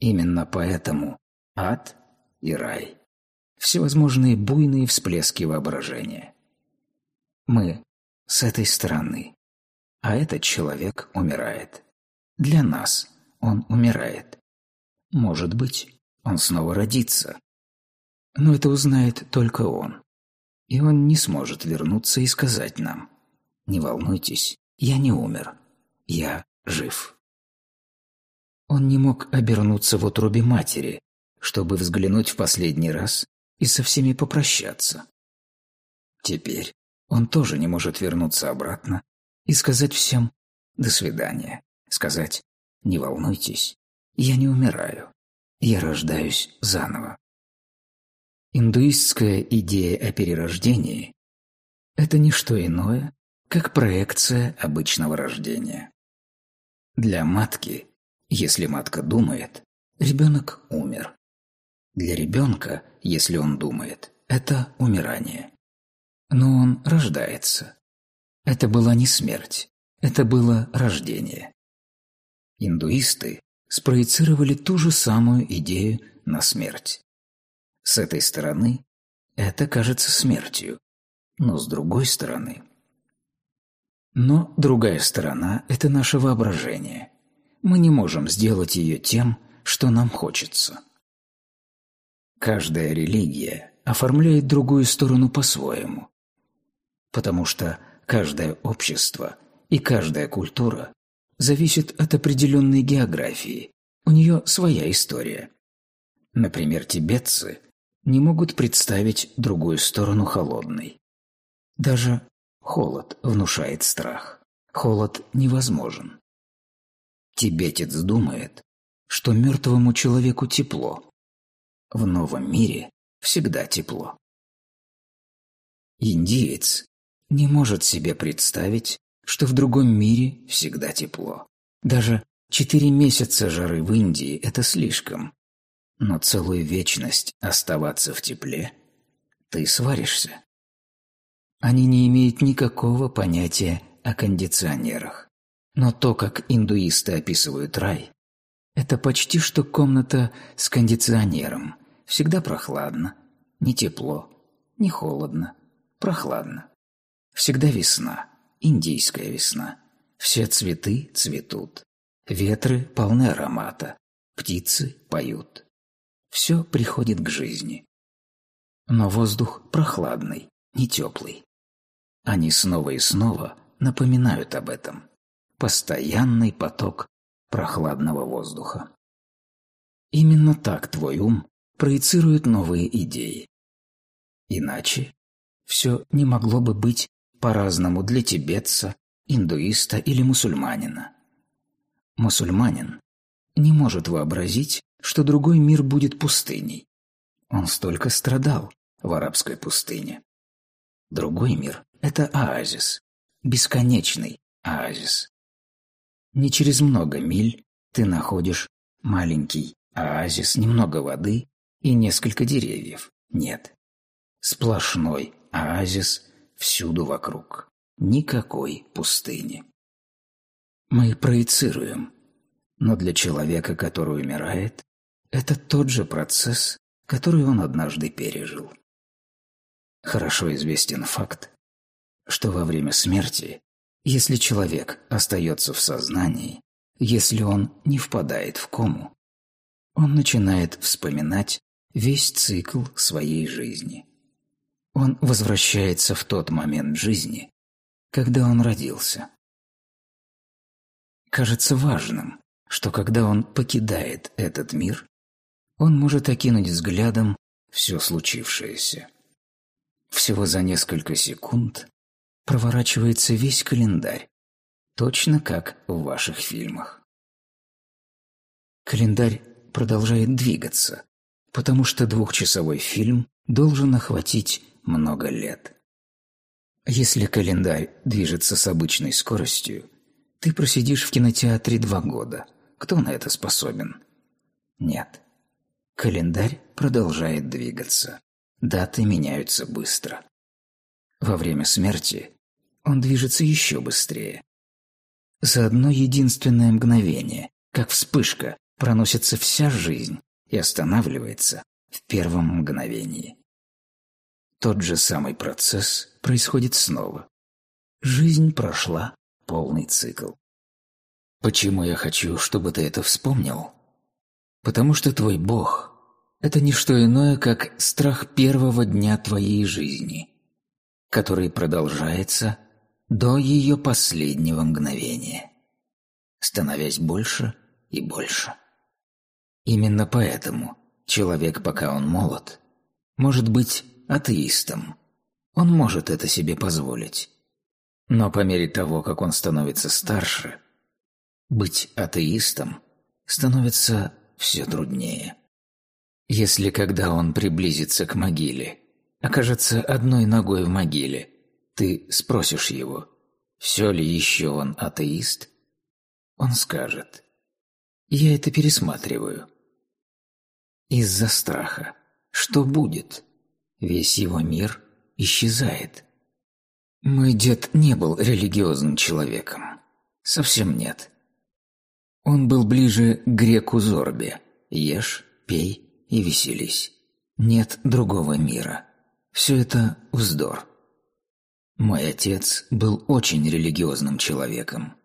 Именно поэтому ад и рай всевозможные буйные всплески воображения. Мы с этой стороны, а этот человек умирает. Для нас он умирает. Может быть, он снова родится. Но это узнает только он. И он не сможет вернуться и сказать нам. «Не волнуйтесь, я не умер. Я жив». Он не мог обернуться в утробе матери, чтобы взглянуть в последний раз и со всеми попрощаться. Теперь он тоже не может вернуться обратно и сказать всем «до свидания», сказать «не волнуйтесь, я не умираю, я рождаюсь заново». Индуистская идея о перерождении – это не что иное, как проекция обычного рождения. Для матки, если матка думает, ребенок умер. Для ребенка, если он думает, это умирание. Но он рождается. Это была не смерть, это было рождение. Индуисты спроецировали ту же самую идею на смерть. С этой стороны это кажется смертью, но с другой стороны... Но другая сторона – это наше воображение. Мы не можем сделать ее тем, что нам хочется. Каждая религия оформляет другую сторону по-своему, потому что каждое общество и каждая культура зависит от определенной географии, у нее своя история. Например, тибетцы не могут представить другую сторону холодной. Даже холод внушает страх. Холод невозможен. Тибетец думает, что мертвому человеку тепло, в новом мире всегда тепло. Индиец не может себе представить, что в другом мире всегда тепло. Даже четыре месяца жары в Индии – это слишком. Но целую вечность оставаться в тепле – ты сваришься. Они не имеют никакого понятия о кондиционерах. Но то, как индуисты описывают рай, это почти что комната с кондиционером. Всегда прохладно, не тепло, не холодно, прохладно. Всегда весна, индийская весна. Все цветы цветут. Ветры полны аромата, птицы поют. Все приходит к жизни. Но воздух прохладный, не теплый. Они снова и снова напоминают об этом. Постоянный поток прохладного воздуха. Именно так твой ум проецирует новые идеи. Иначе все не могло бы быть по-разному для тибетца, индуиста или мусульманина. Мусульманин не может вообразить, что другой мир будет пустыней. Он столько страдал в арабской пустыне. Другой мир – это оазис, бесконечный оазис. Не через много миль ты находишь маленький оазис, немного воды и несколько деревьев. Нет. Сплошной оазис всюду вокруг. Никакой пустыни. Мы проецируем, но для человека, который умирает, это тот же процесс, который он однажды пережил. Хорошо известен факт, что во время смерти если человек остается в сознании, если он не впадает в кому, он начинает вспоминать весь цикл своей жизни. Он возвращается в тот момент жизни, когда он родился. Кажется важным, что когда он покидает этот мир, он может окинуть взглядом все случившееся. Всего за несколько секунд проворачивается весь календарь, точно как в ваших фильмах. Календарь продолжает двигаться, потому что двухчасовой фильм должен охватить много лет. Если календарь движется с обычной скоростью, ты просидишь в кинотеатре два года. Кто на это способен? Нет. Календарь продолжает двигаться. Даты меняются быстро. Во время смерти он движется еще быстрее. За одно единственное мгновение, как вспышка, проносится вся жизнь и останавливается в первом мгновении. Тот же самый процесс происходит снова. Жизнь прошла полный цикл. Почему я хочу, чтобы ты это вспомнил? Потому что твой Бог – это не что иное, как страх первого дня твоей жизни, который продолжается до ее последнего мгновения, становясь больше и больше. Именно поэтому человек, пока он молод, может быть атеистом. Он может это себе позволить. Но по мере того, как он становится старше, быть атеистом становится все труднее. Если когда он приблизится к могиле, окажется одной ногой в могиле, ты спросишь его, все ли еще он атеист, он скажет, я это пересматриваю. Из-за страха. Что будет? Весь его мир исчезает. Мой дед не был религиозным человеком. Совсем нет. Он был ближе к греку Зорбе. Ешь, пей, и веселись. Нет другого мира. Все это вздор. Мой отец был очень религиозным человеком.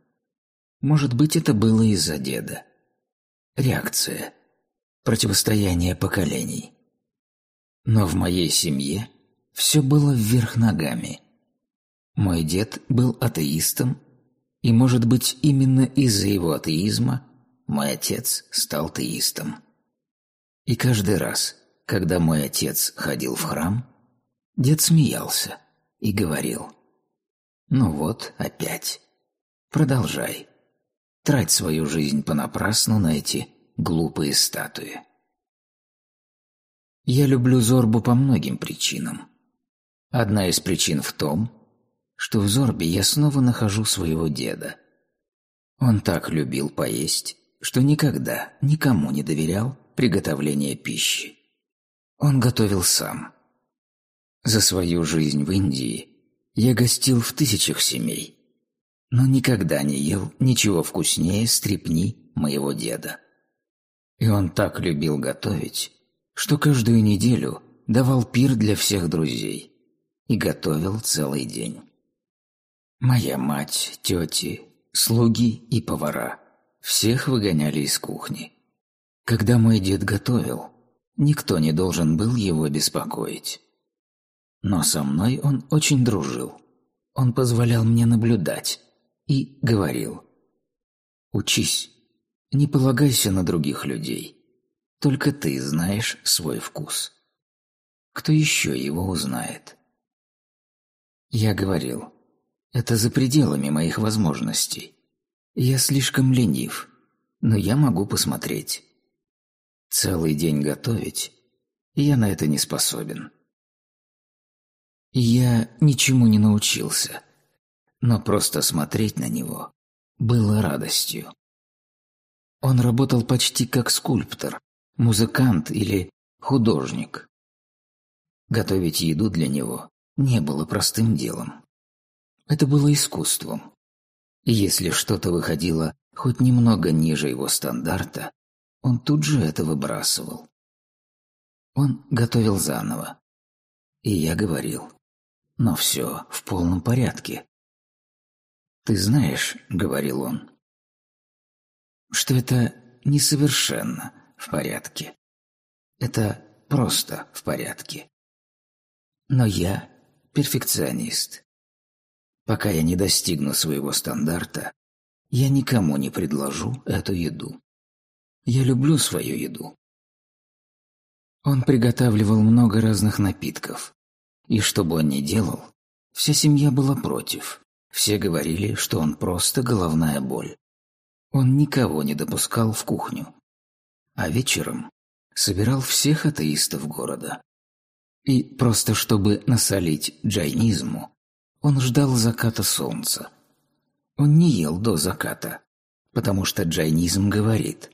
Может быть, это было из-за деда. Реакция. Противостояние поколений. Но в моей семье все было вверх ногами. Мой дед был атеистом, и, может быть, именно из-за его атеизма мой отец стал теистом. И каждый раз, когда мой отец ходил в храм, дед смеялся и говорил «Ну вот, опять. Продолжай. Трать свою жизнь понапрасну на эти глупые статуи». Я люблю Зорбу по многим причинам. Одна из причин в том, что в Зорбе я снова нахожу своего деда. Он так любил поесть, что никогда никому не доверял приготовления пищи. Он готовил сам. За свою жизнь в Индии я гостил в тысячах семей, но никогда не ел ничего вкуснее стрепни моего деда. И он так любил готовить, что каждую неделю давал пир для всех друзей и готовил целый день. Моя мать, тети, слуги и повара всех выгоняли из кухни. Когда мой дед готовил, никто не должен был его беспокоить. Но со мной он очень дружил. Он позволял мне наблюдать и говорил «Учись, не полагайся на других людей. Только ты знаешь свой вкус. Кто еще его узнает?» Я говорил «Это за пределами моих возможностей. Я слишком ленив, но я могу посмотреть». Целый день готовить, я на это не способен. Я ничему не научился, но просто смотреть на него было радостью. Он работал почти как скульптор, музыкант или художник. Готовить еду для него не было простым делом. Это было искусством. Если что-то выходило хоть немного ниже его стандарта, он тут же это выбрасывал. Он готовил заново. И я говорил, но все в полном порядке. «Ты знаешь, — говорил он, — что это несовершенно в порядке. Это просто в порядке. Но я перфекционист. Пока я не достигну своего стандарта, я никому не предложу эту еду. Я люблю свою еду. Он приготавливал много разных напитков. И что бы он ни делал, вся семья была против. Все говорили, что он просто головная боль. Он никого не допускал в кухню. А вечером собирал всех атеистов города. И просто чтобы насолить джайнизму, он ждал заката солнца. Он не ел до заката, потому что джайнизм говорит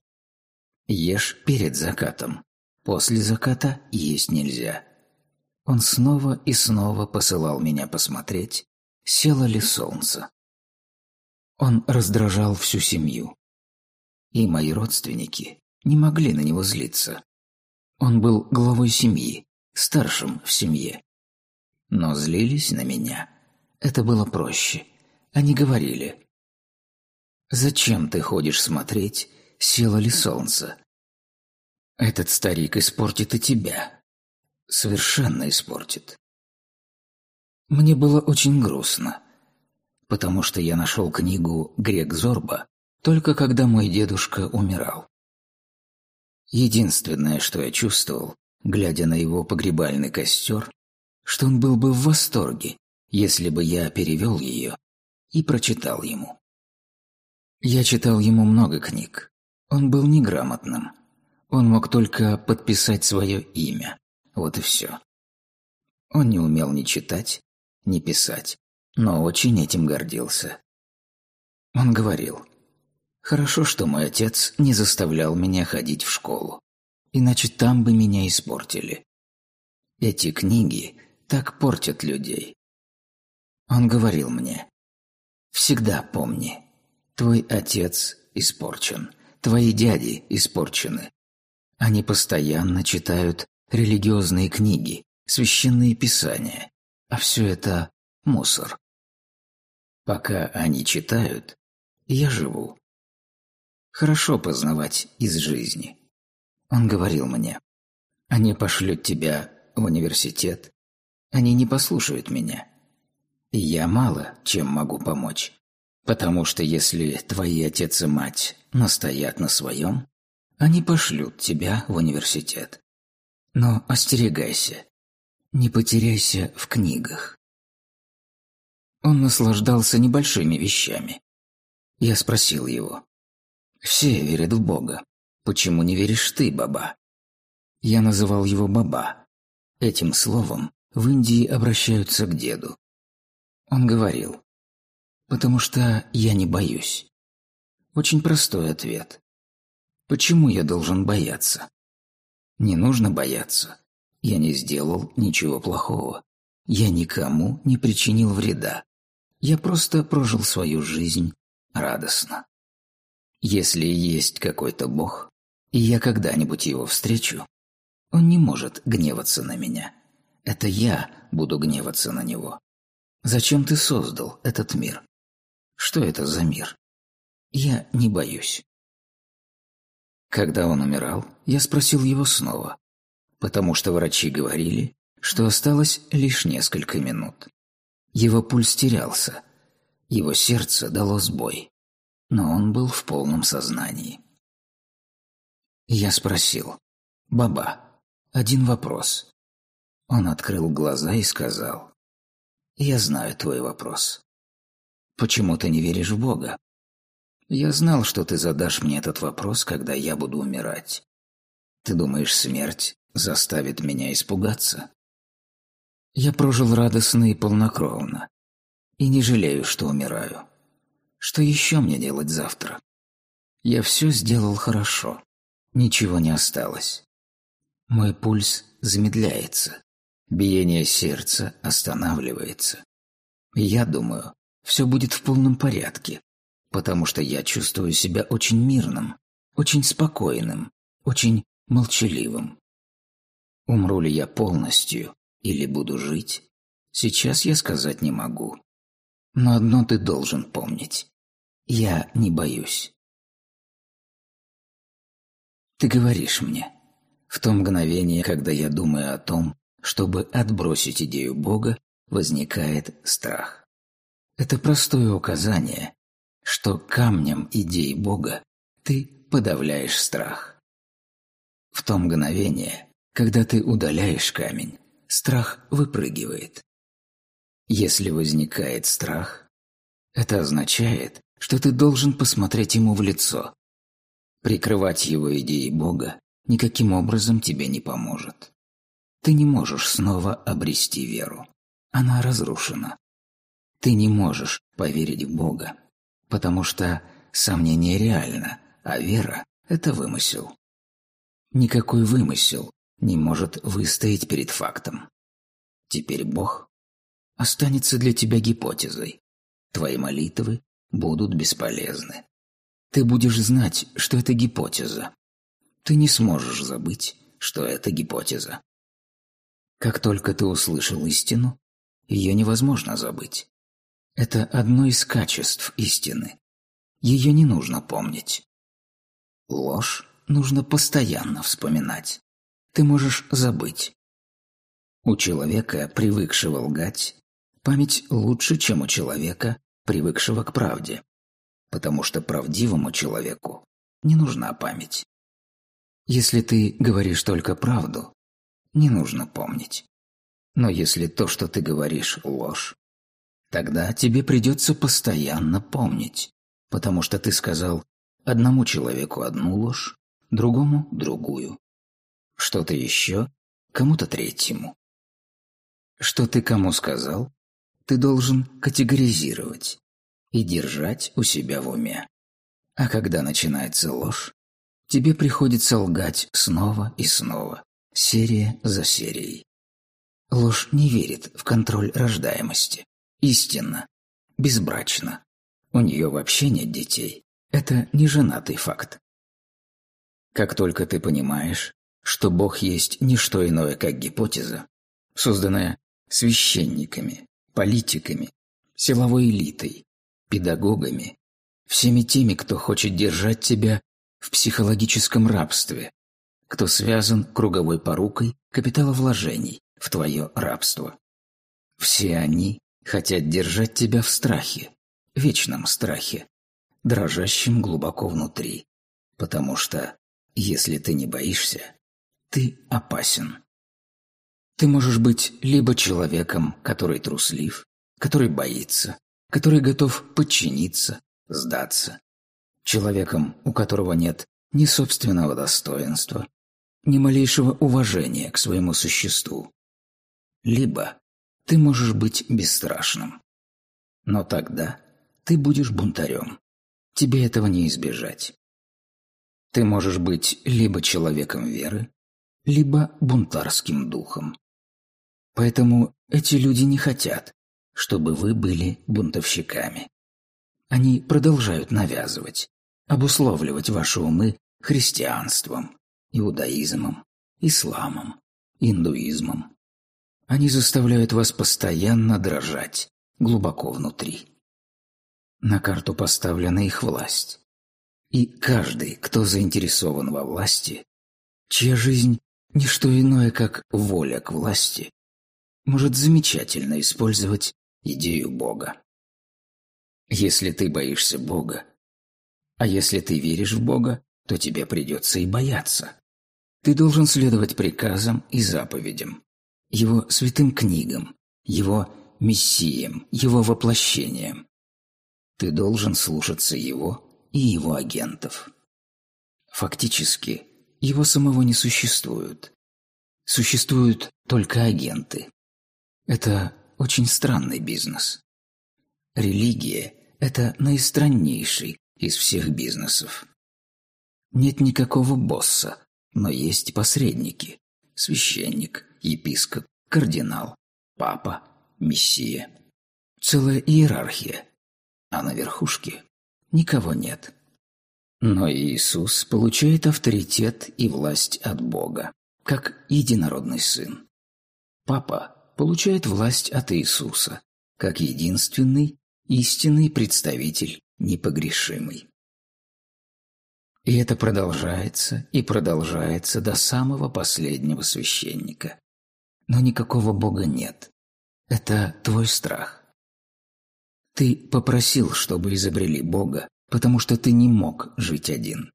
Ешь перед закатом. После заката есть нельзя. Он снова и снова посылал меня посмотреть, село ли солнце. Он раздражал всю семью. И мои родственники не могли на него злиться. Он был главой семьи, старшим в семье. Но злились на меня. Это было проще. Они говорили, «Зачем ты ходишь смотреть, село ли солнце. Этот старик испортит и тебя. Совершенно испортит. Мне было очень грустно. потому что я нашел книгу «Грек Зорба» только когда мой дедушка умирал. Единственное, что я чувствовал, глядя на его погребальный костер, что он был бы в восторге, если бы я перевел ее и прочитал ему. Я читал ему много книг. Он был неграмотным. Он мог только подписать свое имя. Вот и все. Он не умел ни читать, ни писать, но очень этим гордился. Он говорил, «Хорошо, что мой отец не заставлял меня ходить в школу, иначе там бы меня испортили. Эти книги так портят людей». Он говорил мне, «Всегда помни, твой отец испорчен, твои дяди испорчены. Они постоянно читают религиозные книги, священные писания, а все это мусор. Пока они читают, я живу. Хорошо познавать из жизни. Он говорил мне, они пошлют тебя в университет, они не послушают меня. И я мало чем могу помочь. Потому что если твои отец и мать настоят на своем, они пошлют тебя в университет. Но остерегайся, не потеряйся в книгах. Он наслаждался небольшими вещами. Я спросил его. «Все верят в Бога. Почему не веришь ты, Баба?» Я называл его Баба. Этим словом в Индии обращаются к деду. Он говорил. «Потому что я не боюсь». Очень простой ответ. Почему я должен бояться? Не нужно бояться. Я не сделал ничего плохого. Я никому не причинил вреда. Я просто прожил свою жизнь радостно. Если есть какой-то Бог, и я когда-нибудь его встречу, он не может гневаться на меня. Это я буду гневаться на него. Зачем ты создал этот мир? Что это за мир? Я не боюсь. Когда он умирал, я спросил его снова, потому что врачи говорили, что осталось лишь несколько минут. Его пульс терялся, его сердце дало сбой, но он был в полном сознании. Я спросил, «Баба, один вопрос». Он открыл глаза и сказал, «Я знаю твой вопрос. Почему ты не веришь в Бога?» «Я знал, что ты задашь мне этот вопрос, когда я буду умирать. Ты думаешь, смерть заставит меня испугаться?» Я прожил радостно и полнокровно. И не жалею, что умираю. Что еще мне делать завтра? Я все сделал хорошо. Ничего не осталось. Мой пульс замедляется. Биение сердца останавливается. Я думаю, все будет в полном порядке, потому что я чувствую себя очень мирным, очень спокойным, очень молчаливым. Умру ли я полностью, или буду жить, сейчас я сказать не могу. Но одно ты должен помнить. Я не боюсь. Ты говоришь мне, в то мгновение, когда я думаю о том, чтобы отбросить идею Бога, возникает страх. Это простое указание, что камнем идеи Бога ты подавляешь страх. В то мгновение, когда ты удаляешь камень, страх выпрыгивает. Если возникает страх, это означает, что ты должен посмотреть ему в лицо. Прикрывать его идеи Бога никаким образом тебе не поможет. Ты не можешь снова обрести веру. Она разрушена. Ты не можешь поверить в Бога, потому что сомнение реально, а вера – это вымысел. Никакой вымысел не может выстоять перед фактом. Теперь Бог останется для тебя гипотезой. Твои молитвы будут бесполезны. Ты будешь знать, что это гипотеза. Ты не сможешь забыть, что это гипотеза. Как только ты услышал истину, ее невозможно забыть. Это одно из качеств истины. Ее не нужно помнить. Ложь нужно постоянно вспоминать ты можешь забыть. У человека, привыкшего лгать, память лучше, чем у человека, привыкшего к правде, потому что правдивому человеку не нужна память. Если ты говоришь только правду, не нужно помнить. Но если то, что ты говоришь, ложь, тогда тебе придется постоянно помнить, потому что ты сказал одному человеку одну ложь, другому – другую. Что-то еще – кому-то третьему. Что ты кому сказал, ты должен категоризировать и держать у себя в уме. А когда начинается ложь, тебе приходится лгать снова и снова, серия за серией. Ложь не верит в контроль рождаемости. Истинно. Безбрачно. У нее вообще нет детей. Это не женатый факт. Как только ты понимаешь, что Бог есть не что иное, как гипотеза, созданная священниками, политиками, силовой элитой, педагогами, всеми теми, кто хочет держать тебя в психологическом рабстве, кто связан круговой порукой капиталовложений в твое рабство. Все они хотят держать тебя в страхе, вечном страхе, дрожащем глубоко внутри, потому что, если ты не боишься, ты опасен. Ты можешь быть либо человеком, который труслив, который боится, который готов подчиниться, сдаться, человеком, у которого нет ни собственного достоинства, ни малейшего уважения к своему существу. Либо ты можешь быть бесстрашным. Но тогда ты будешь бунтарем. Тебе этого не избежать. Ты можешь быть либо человеком веры, либо бунтарским духом. Поэтому эти люди не хотят, чтобы вы были бунтовщиками. Они продолжают навязывать, обусловливать ваши умы христианством, иудаизмом, исламом, индуизмом. Они заставляют вас постоянно дрожать, глубоко внутри. На карту поставлена их власть. И каждый, кто заинтересован во власти, чья жизнь – не что иное, как воля к власти, может замечательно использовать идею Бога. Если ты боишься Бога, а если ты веришь в Бога, то тебе придется и бояться. Ты должен следовать приказам и заповедям, Его святым книгам, Его мессиям, Его воплощениям. Ты должен слушаться Его и Его агентов. Фактически, Его самого не существует. Существуют только агенты. Это очень странный бизнес. Религия – это наистраннейший из всех бизнесов. Нет никакого босса, но есть посредники. Священник, епископ, кардинал, папа, мессия. Целая иерархия. А на верхушке никого нет. Но Иисус получает авторитет и власть от Бога, как единородный сын. Папа получает власть от Иисуса, как единственный истинный представитель непогрешимый. И это продолжается и продолжается до самого последнего священника. Но никакого Бога нет. Это твой страх. Ты попросил, чтобы изобрели Бога, потому что ты не мог жить один.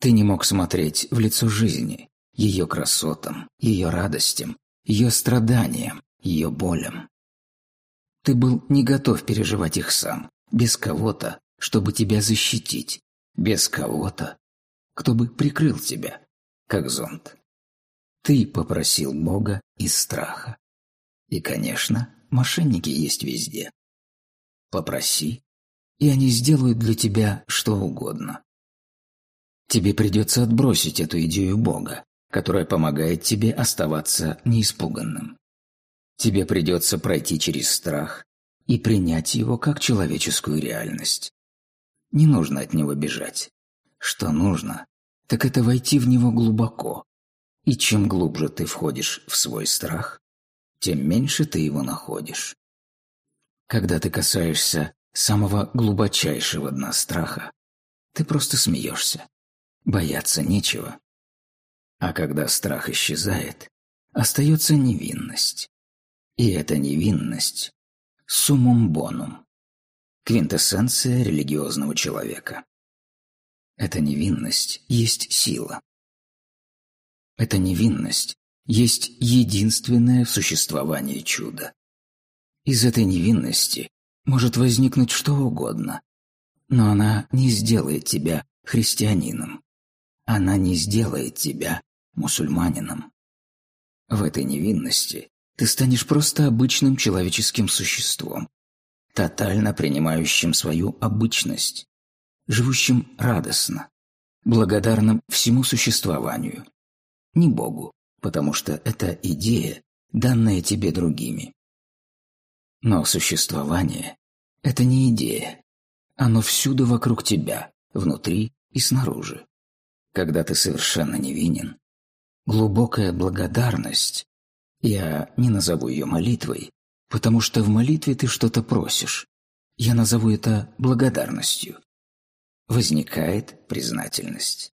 Ты не мог смотреть в лицо жизни, ее красотам, ее радостям, ее страданиям, ее болям. Ты был не готов переживать их сам, без кого-то, чтобы тебя защитить, без кого-то, кто бы прикрыл тебя, как зонт. Ты попросил Бога из страха. И, конечно, мошенники есть везде. Попроси, и они сделают для тебя что угодно. Тебе придется отбросить эту идею Бога, которая помогает тебе оставаться неиспуганным. Тебе придется пройти через страх и принять его как человеческую реальность. Не нужно от него бежать. Что нужно, так это войти в него глубоко. И чем глубже ты входишь в свой страх, тем меньше ты его находишь. Когда ты касаешься самого глубочайшего дна страха, ты просто смеешься. Бояться нечего. А когда страх исчезает, остается невинность. И эта невинность – суммум бонум. квинтэссенция религиозного человека. Эта невинность есть сила. Эта невинность есть единственное в существовании чудо. Из этой невинности может возникнуть что угодно, но она не сделает тебя христианином. Она не сделает тебя мусульманином. В этой невинности ты станешь просто обычным человеческим существом, тотально принимающим свою обычность, живущим радостно, благодарным всему существованию, не Богу, потому что это идея, данная тебе другими. Но существование – это не идея. Оно всюду вокруг тебя, внутри и снаружи. Когда ты совершенно невинен, глубокая благодарность, я не назову ее молитвой, потому что в молитве ты что-то просишь. Я назову это благодарностью. Возникает признательность.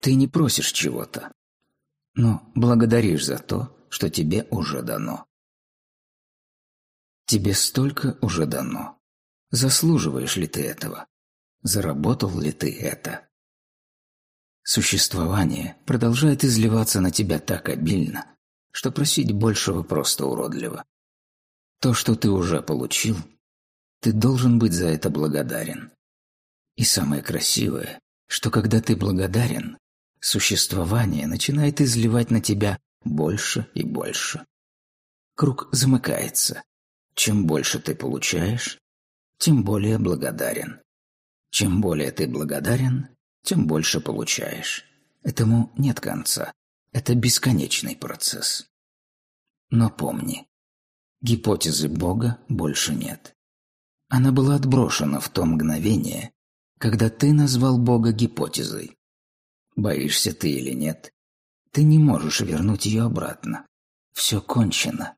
Ты не просишь чего-то, но благодаришь за то, что тебе уже дано. Тебе столько уже дано. Заслуживаешь ли ты этого? Заработал ли ты это? Существование продолжает изливаться на тебя так обильно, что просить большего просто уродливо. То, что ты уже получил, ты должен быть за это благодарен. И самое красивое, что когда ты благодарен, существование начинает изливать на тебя больше и больше. Круг замыкается. Чем больше ты получаешь, тем более благодарен. Чем более ты благодарен, тем больше получаешь. Этому нет конца. Это бесконечный процесс. Но помни, гипотезы Бога больше нет. Она была отброшена в то мгновение, когда ты назвал Бога гипотезой. Боишься ты или нет, ты не можешь вернуть ее обратно. Все кончено.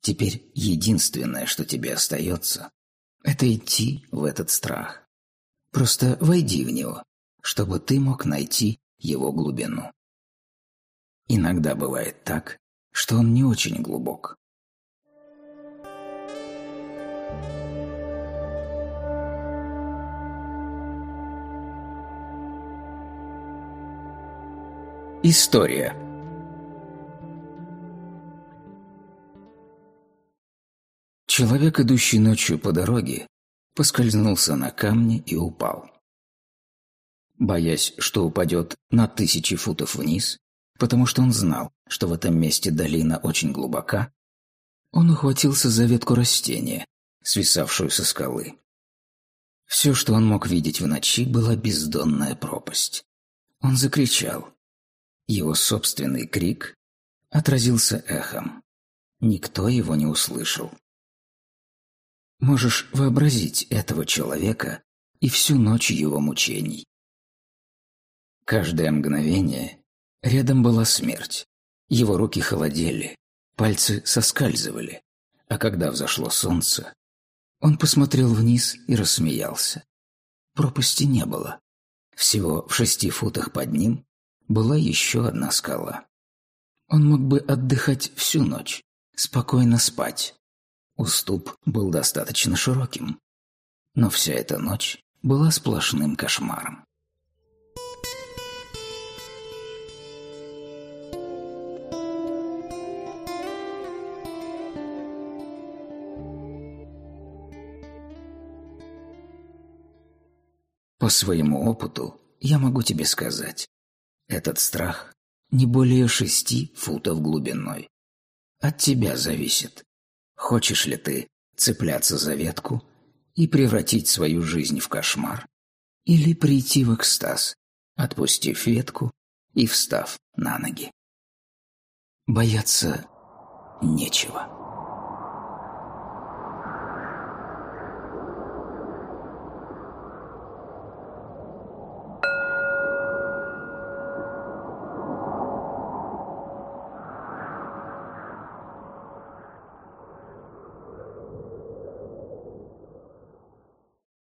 Теперь единственное, что тебе остается, это идти в этот страх. Просто войди в него, чтобы ты мог найти его глубину. Иногда бывает так, что он не очень глубок. История Человек, идущий ночью по дороге, поскользнулся на камне и упал. Боясь, что упадет на тысячи футов вниз, потому что он знал, что в этом месте долина очень глубока, он ухватился за ветку растения, свисавшую со скалы. Все, что он мог видеть в ночи, была бездонная пропасть. Он закричал. Его собственный крик отразился эхом. Никто его не услышал. Можешь вообразить этого человека и всю ночь его мучений. Каждое мгновение рядом была смерть. Его руки холодели, пальцы соскальзывали, а когда взошло солнце, он посмотрел вниз и рассмеялся. Пропасти не было. Всего в шести футах под ним была еще одна скала. Он мог бы отдыхать всю ночь, спокойно спать. Уступ был достаточно широким. Но вся эта ночь была сплошным кошмаром. По своему опыту я могу тебе сказать, этот страх не более шести футов глубиной. От тебя зависит, хочешь ли ты цепляться за ветку и превратить свою жизнь в кошмар, или прийти в экстаз, отпустив ветку и встав на ноги. Бояться нечего.